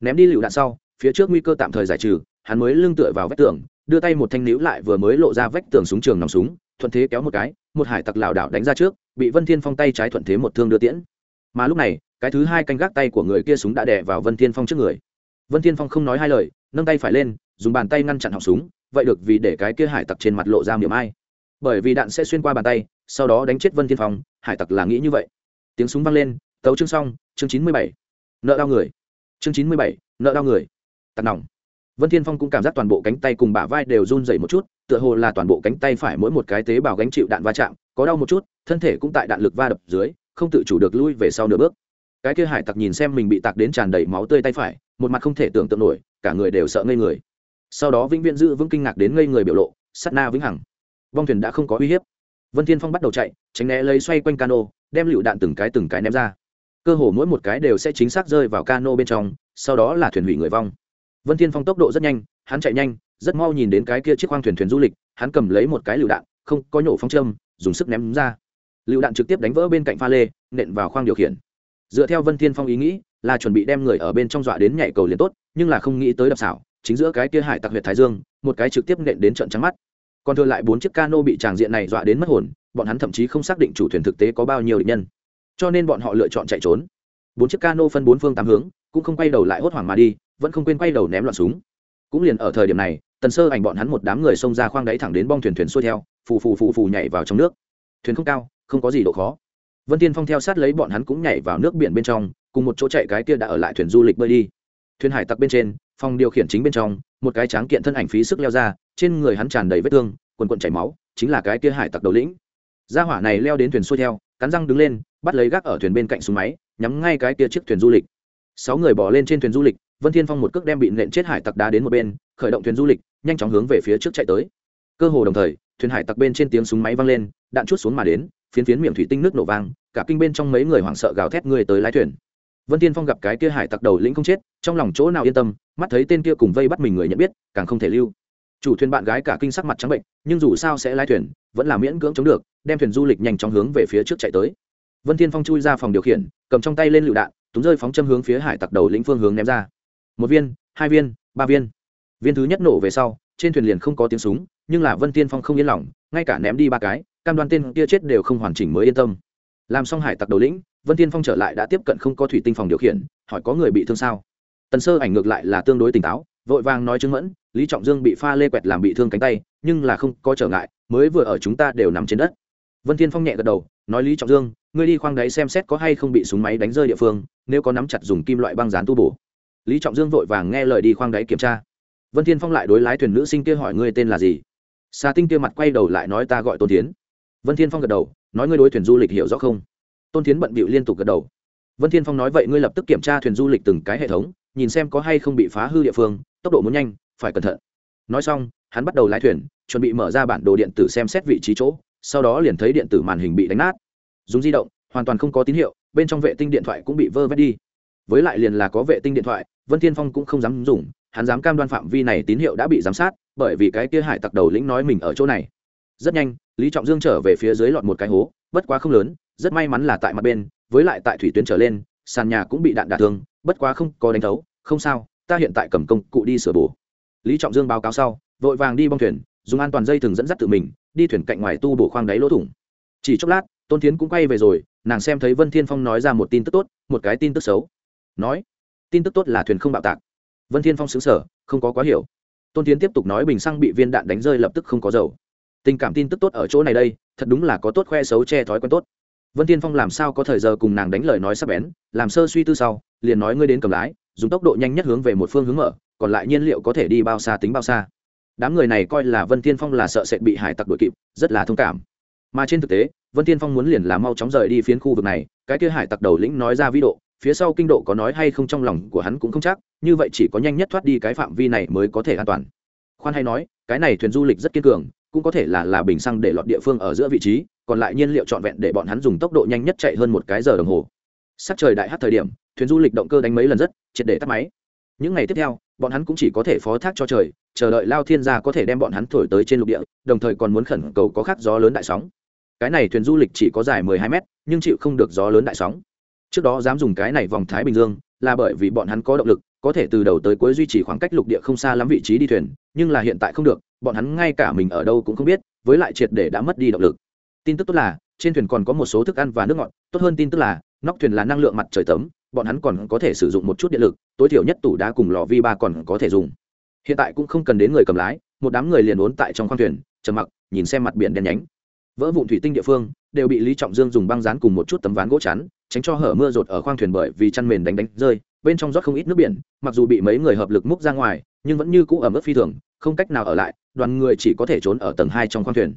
Ném đi lựu đạn sau, phía trước nguy cơ tạm thời giải trừ, hắn mới lưng tựa vào vách tường, đưa tay một thanh níu lại vừa mới lộ ra vách tường súng trường nòng súng, thuận thế kéo một cái, một hải tặc lảo đảo đánh ra trước, bị vân thiên phong tay trái thuận thế một thương đưa tiễn. Mà lúc này, cái thứ hai canh gác tay của người kia súng đã đè vào vân thiên phong trước người vân thiên phong không nói hai lời, nâng tay phải lên, dùng bàn tay ngăn chặn họng súng, vậy được vì để cái kia hải tặc trên mặt lộ ra miệng ai. Bởi vì đạn sẽ xuyên qua bàn tay, sau đó đánh chết vân thiên phong, hải tặc là nghĩ như vậy. Tiếng súng vang lên, tấu chương xong, chương chín mươi bảy. Nợ đau người. Chương chín mươi bảy, nợ đau người. Tặc nòng. Vân thiên phong cũng cảm giác toàn bộ cánh tay cùng bả vai đều run rẩy một chút, tựa hồ là toàn bộ cánh tay phải mỗi một cái tế bào gánh chịu đạn va chạm, có đau một chút, thân thể cũng tại đạn lực va đập dưới, không tự chủ được lui về sau nửa bước. Cái kia hải tặc nhìn xem mình bị tạc đến tràn đầy máu tươi tay phải một mặt không thể tưởng tượng nổi, cả người đều sợ ngây người. Sau đó vĩnh viễn giữ vững kinh ngạc đến ngây người biểu lộ sắt na vĩnh hằng. Vong thuyền đã không có uy hiếp. Vân thiên phong bắt đầu chạy, tránh né lấy xoay quanh cano, đem lựu đạn từng cái từng cái ném ra. Cơ hồ mỗi một cái đều sẽ chính xác rơi vào cano bên trong, sau đó là thuyền hủy người vong. Vân thiên phong tốc độ rất nhanh, hắn chạy nhanh, rất mau nhìn đến cái kia chiếc khoang thuyền thuyền du lịch, hắn cầm lấy một cái lựu đạn, không có nhổ phong châm, dùng sức ném ra. Lựu đạn trực tiếp đánh vỡ bên cạnh pha lê, nện vào khoang điều khiển dựa theo vân thiên phong ý nghĩ, là chuẩn bị đem người ở bên trong dọa đến nhảy cầu liền tốt, nhưng là không nghĩ tới đập xảo, chính giữa cái kia hải tặc huyệt thái dương, một cái trực tiếp nện đến trận trắng mắt. Còn thừa lại bốn chiếc cano bị tràng diện này dọa đến mất hồn, bọn hắn thậm chí không xác định chủ thuyền thực tế có bao nhiêu địch nhân. Cho nên bọn họ lựa chọn chạy trốn. Bốn chiếc cano phân bốn phương tám hướng, cũng không quay đầu lại hốt hoảng mà đi, vẫn không quên quay đầu ném loạn súng. Cũng liền ở thời điểm này, tần sơ ảnh bọn hắn một đám người xông ra khoang đáy thẳng đến bong thuyền thuyền xuôi theo, phù phù phù phù nhảy vào trong nước. Thuyền không cao, không có gì độ khó vân tiên phong theo sát lấy bọn hắn cũng nhảy vào nước biển bên trong, cùng một chỗ chạy cái kia đã ở lại thuyền du lịch bơi đi. Thuyền hải tặc bên trên, phòng điều khiển chính bên trong, một cái tráng kiện thân ảnh phí sức leo ra, trên người hắn tràn đầy vết thương, quần quần chảy máu, chính là cái kia hải tặc đầu lĩnh. Gia hỏa này leo đến thuyền xuôi theo, cắn răng đứng lên, bắt lấy gác ở thuyền bên cạnh súng máy, nhắm ngay cái kia chiếc thuyền du lịch. Sáu người bỏ lên trên thuyền du lịch, vân thiên phong một cước đem bị nện chết hải tặc đá đến một bên, khởi động thuyền du lịch, nhanh chóng hướng về phía trước chạy tới. Cơ hồ đồng thời, thuyền hải tặc bên trên tiếng súng máy vang lên, đạn chút xuống mà đến phiến phiến miệng thủy tinh nước nổ vang, cả kinh bên trong mấy người hoảng sợ gào thét người tới lái thuyền. Vân thiên phong gặp cái kia hải tặc đầu lĩnh không chết, trong lòng chỗ nào yên tâm, mắt thấy tên kia cùng vây bắt mình người nhận biết, càng không thể lưu. Chủ thuyền bạn gái cả kinh sắc mặt trắng bệnh, nhưng dù sao sẽ lái thuyền, vẫn là miễn cưỡng chống được, đem thuyền du lịch nhanh chóng hướng về phía trước chạy tới. Vân thiên phong chui ra phòng điều khiển, cầm trong tay lên lựu đạn túng rơi phóng châm hướng phía hải tặc đầu lĩnh phương hướng ném ra. Một viên, hai viên, ba viên. Viên thứ nhất nổ về sau, trên thuyền liền không có tiếng súng, nhưng là vân tiên phong không yên lòng, ngay cả ném đi ba cái cam đoan tên kia chết đều không hoàn chỉnh mới yên tâm. Làm xong hải tặc đầu lĩnh, vân tiên phong trở lại đã tiếp cận không có thủy tinh phòng điều khiển, hỏi có người bị thương sao? Tần sơ ảnh ngược lại là tương đối tỉnh táo, vội vàng nói chứng mẫn, lý trọng dương bị pha lê quẹt làm bị thương cánh tay, nhưng là không có trở ngại, mới vừa ở chúng ta đều nằm trên đất. Vân thiên phong nhẹ gật đầu, nói lý trọng dương, ngươi đi khoang đáy xem xét có hay không bị súng máy đánh rơi địa phương, nếu có nắm chặt dùng kim loại băng dán tu bổ. Lý trọng dương vội vàng nghe lời đi khoang đáy kiểm tra. Vân thiên phong lại đối lái thuyền nữ sinh kia hỏi ngươi tên là gì? Xà tinh kia mặt quay đầu lại nói ta gọi tôn tiến vân thiên phong gật đầu, nói ngươi đối thuyền du lịch hiểu rõ không? Tôn tiến bận bịu liên tục gật đầu. Vân thiên phong nói vậy ngươi lập tức kiểm tra thuyền du lịch từng cái hệ thống, nhìn xem có hay không bị phá hư địa phương, tốc độ muốn nhanh, phải cẩn thận. Nói xong, hắn bắt đầu lái thuyền, chuẩn bị mở ra bản đồ điện tử xem xét vị trí chỗ, sau đó liền thấy điện tử màn hình bị đánh nát. Dùng di động, hoàn toàn không có tín hiệu, bên trong vệ tinh điện thoại cũng bị vơ vét đi. Với lại liền là có vệ tinh điện thoại, vân thiên phong cũng không dám dùng, hắn dám cam đoan phạm vi này tín hiệu đã bị giám sát, bởi vì cái kia hải tặc đầu lĩnh nói mình ở chỗ này rất nhanh, lý trọng dương trở về phía dưới lọt một cái hố, bất quá không lớn, rất may mắn là tại mặt bên, với lại tại thủy tuyến trở lên, sàn nhà cũng bị đạn đả thương, bất quá không có đánh thấu, không sao, ta hiện tại cầm công cụ đi sửa bổ. Lý trọng dương báo cáo sau, vội vàng đi bong thuyền, dùng an toàn dây thừng dẫn dắt tự mình, đi thuyền cạnh ngoài tu bổ khoang đáy lỗ thủng. Chỉ chốc lát, tôn tiến cũng quay về rồi, nàng xem thấy vân thiên phong nói ra một tin tức tốt, một cái tin tức xấu. Nói, tin tức tốt là thuyền không bạo tạc. Vân thiên phong xứng sở không có quá hiểu. Tôn tiến tiếp tục nói bình xăng bị viên đạn đánh rơi lập tức không có dầu tình cảm tin tức tốt ở chỗ này đây, thật đúng là có tốt khoe xấu che thói quen tốt. Vân thiên phong làm sao có thời giờ cùng nàng đánh lời nói sắp bén, làm sơ suy tư sau, liền nói ngươi đến cầm lái, dùng tốc độ nhanh nhất hướng về một phương hướng mở, còn lại nhiên liệu có thể đi bao xa tính bao xa. Đám người này coi là vân thiên phong là sợ sẽ bị hải tặc đuổi kịp, rất là thông cảm. Mà trên thực tế, vân thiên phong muốn liền là mau chóng rời đi phiến khu vực này, cái kia hải tặc đầu lĩnh nói ra vĩ độ, phía sau kinh độ có nói hay không trong lòng của hắn cũng không chắc, như vậy chỉ có nhanh nhất thoát đi cái phạm vi này mới có thể an toàn. Khoan hay nói, cái này thuyền du lịch rất kiên cường cũng có thể là là bình xăng để lọt địa phương ở giữa vị trí, còn lại nhiên liệu trọn vẹn để bọn hắn dùng tốc độ nhanh nhất chạy hơn một cái giờ đồng hồ. Sắc trời đại hát thời điểm, thuyền du lịch động cơ đánh mấy lần rất, triệt để tắt máy. Những ngày tiếp theo, bọn hắn cũng chỉ có thể phó thác cho trời, chờ đợi lao thiên gia có thể đem bọn hắn thổi tới trên lục địa, đồng thời còn muốn khẩn cầu có khắc gió lớn đại sóng. Cái này thuyền du lịch chỉ có dài mười hai mét, nhưng chịu không được gió lớn đại sóng. Trước đó dám dùng cái này vòng thái bình dương là bởi vì bọn hắn có động lực, có thể từ đầu tới cuối duy trì khoảng cách lục địa không xa lắm vị trí đi thuyền, nhưng là hiện tại không được, bọn hắn ngay cả mình ở đâu cũng không biết, với lại triệt để đã mất đi động lực. Tin tức tốt là, trên thuyền còn có một số thức ăn và nước ngọt, tốt hơn tin tức là, nóc thuyền là năng lượng mặt trời tấm, bọn hắn còn có thể sử dụng một chút điện lực, tối thiểu nhất tủ đá cùng lò vi ba còn có thể dùng. Hiện tại cũng không cần đến người cầm lái, một đám người liền ốn tại trong khoang thuyền, trầm mặc, nhìn xem mặt biển đen nhánh. Vỡ vụn thủy tinh địa phương đều bị lý trọng dương dùng băng dán cùng một chút tấm ván gỗ chắn, tránh cho hở mưa rột ở khoang thuyền bởi vì chăn mền đánh đánh rơi, bên trong rót không ít nước biển, mặc dù bị mấy người hợp lực múc ra ngoài, nhưng vẫn như cũ ở mức phi thường, không cách nào ở lại, đoàn người chỉ có thể trốn ở tầng hai trong khoang thuyền.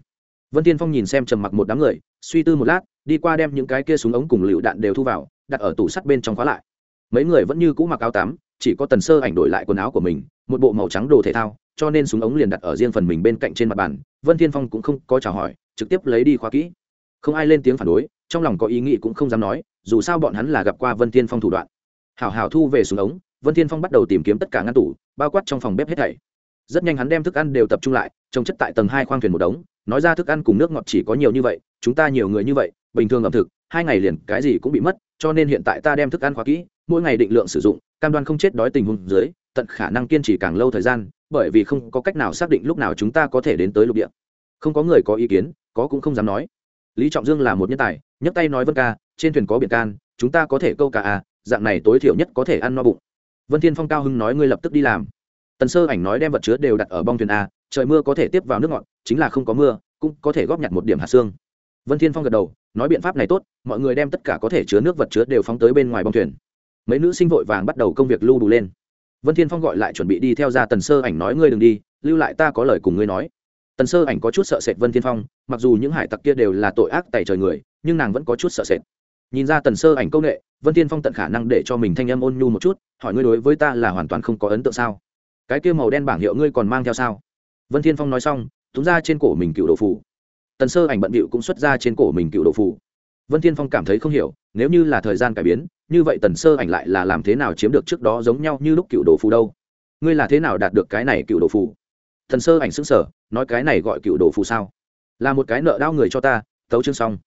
Vân tiên phong nhìn xem trầm mặc một đám người, suy tư một lát, đi qua đem những cái kia súng ống cùng lựu đạn đều thu vào, đặt ở tủ sắt bên trong khóa lại. Mấy người vẫn như cũ mặc áo tắm, chỉ có tần sơ ảnh đổi lại quần áo của mình, một bộ màu trắng đồ thể thao, cho nên súng ống liền đặt ở riêng phần mình bên cạnh trên mặt bàn. Vân thiên phong cũng không có chào hỏi, trực tiếp lấy đi khóa kỹ không ai lên tiếng phản đối, trong lòng có ý nghĩ cũng không dám nói, dù sao bọn hắn là gặp qua vân thiên phong thủ đoạn. Hảo hảo thu về súng ống, vân thiên phong bắt đầu tìm kiếm tất cả ngăn tủ, bao quát trong phòng bếp hết thảy. Rất nhanh hắn đem thức ăn đều tập trung lại, trồng chất tại tầng hai khoang thuyền một đống, nói ra thức ăn cùng nước ngọt chỉ có nhiều như vậy, chúng ta nhiều người như vậy, bình thường ẩm thực, hai ngày liền cái gì cũng bị mất, cho nên hiện tại ta đem thức ăn khóa kỹ, mỗi ngày định lượng sử dụng, cam đoan không chết đói tình huống dưới, tận khả năng kiên trì càng lâu thời gian, bởi vì không có cách nào xác định lúc nào chúng ta có thể đến tới lục địa. Không có người có ý kiến, có cũng không dám nói lý trọng dương là một nhân tài, nhấc tay nói vân ca, trên thuyền có biển can, chúng ta có thể câu cả à dạng này tối thiểu nhất có thể ăn no bụng. Vân thiên phong cao hưng nói ngươi lập tức đi làm. Tần sơ ảnh nói đem vật chứa đều đặt ở bong thuyền a trời mưa có thể tiếp vào nước ngọt, chính là không có mưa, cũng có thể góp nhặt một điểm hạt xương. Vân thiên phong gật đầu, nói biện pháp này tốt, mọi người đem tất cả có thể chứa nước vật chứa đều phóng tới bên ngoài bong thuyền. Mấy nữ sinh vội vàng bắt đầu công việc lưu đủ lên. Vân thiên phong gọi lại chuẩn bị đi theo ra tần sơ ảnh nói ngươi đừng đi, lưu lại ta có lời cùng ngươi nói tần sơ ảnh có chút sợ sệt vân thiên phong, mặc dù những hải tặc kia đều là tội ác tày trời người, nhưng nàng vẫn có chút sợ sệt. Nhìn ra tần sơ ảnh công nghệ, vân thiên phong tận khả năng để cho mình thanh âm ôn nhu một chút, hỏi ngươi đối với ta là hoàn toàn không có ấn tượng sao? Cái kia màu đen bảng hiệu ngươi còn mang theo sao? Vân thiên phong nói xong, túm ra trên cổ mình cựu đồ phủ tần sơ ảnh bận bịu cũng xuất ra trên cổ mình cựu đồ phủ vân thiên phong cảm thấy không hiểu, nếu như là thời gian cải biến, như vậy tần sơ ảnh lại là làm thế nào chiếm được trước đó giống nhau như lúc cựu đồ phù đâu? Ngươi là thế nào đạt được cái này cựu đồ phù? Thần sơ ảnh xứng sở, nói cái này gọi cựu đồ phù sao? Là một cái nợ đau người cho ta, tấu chương xong.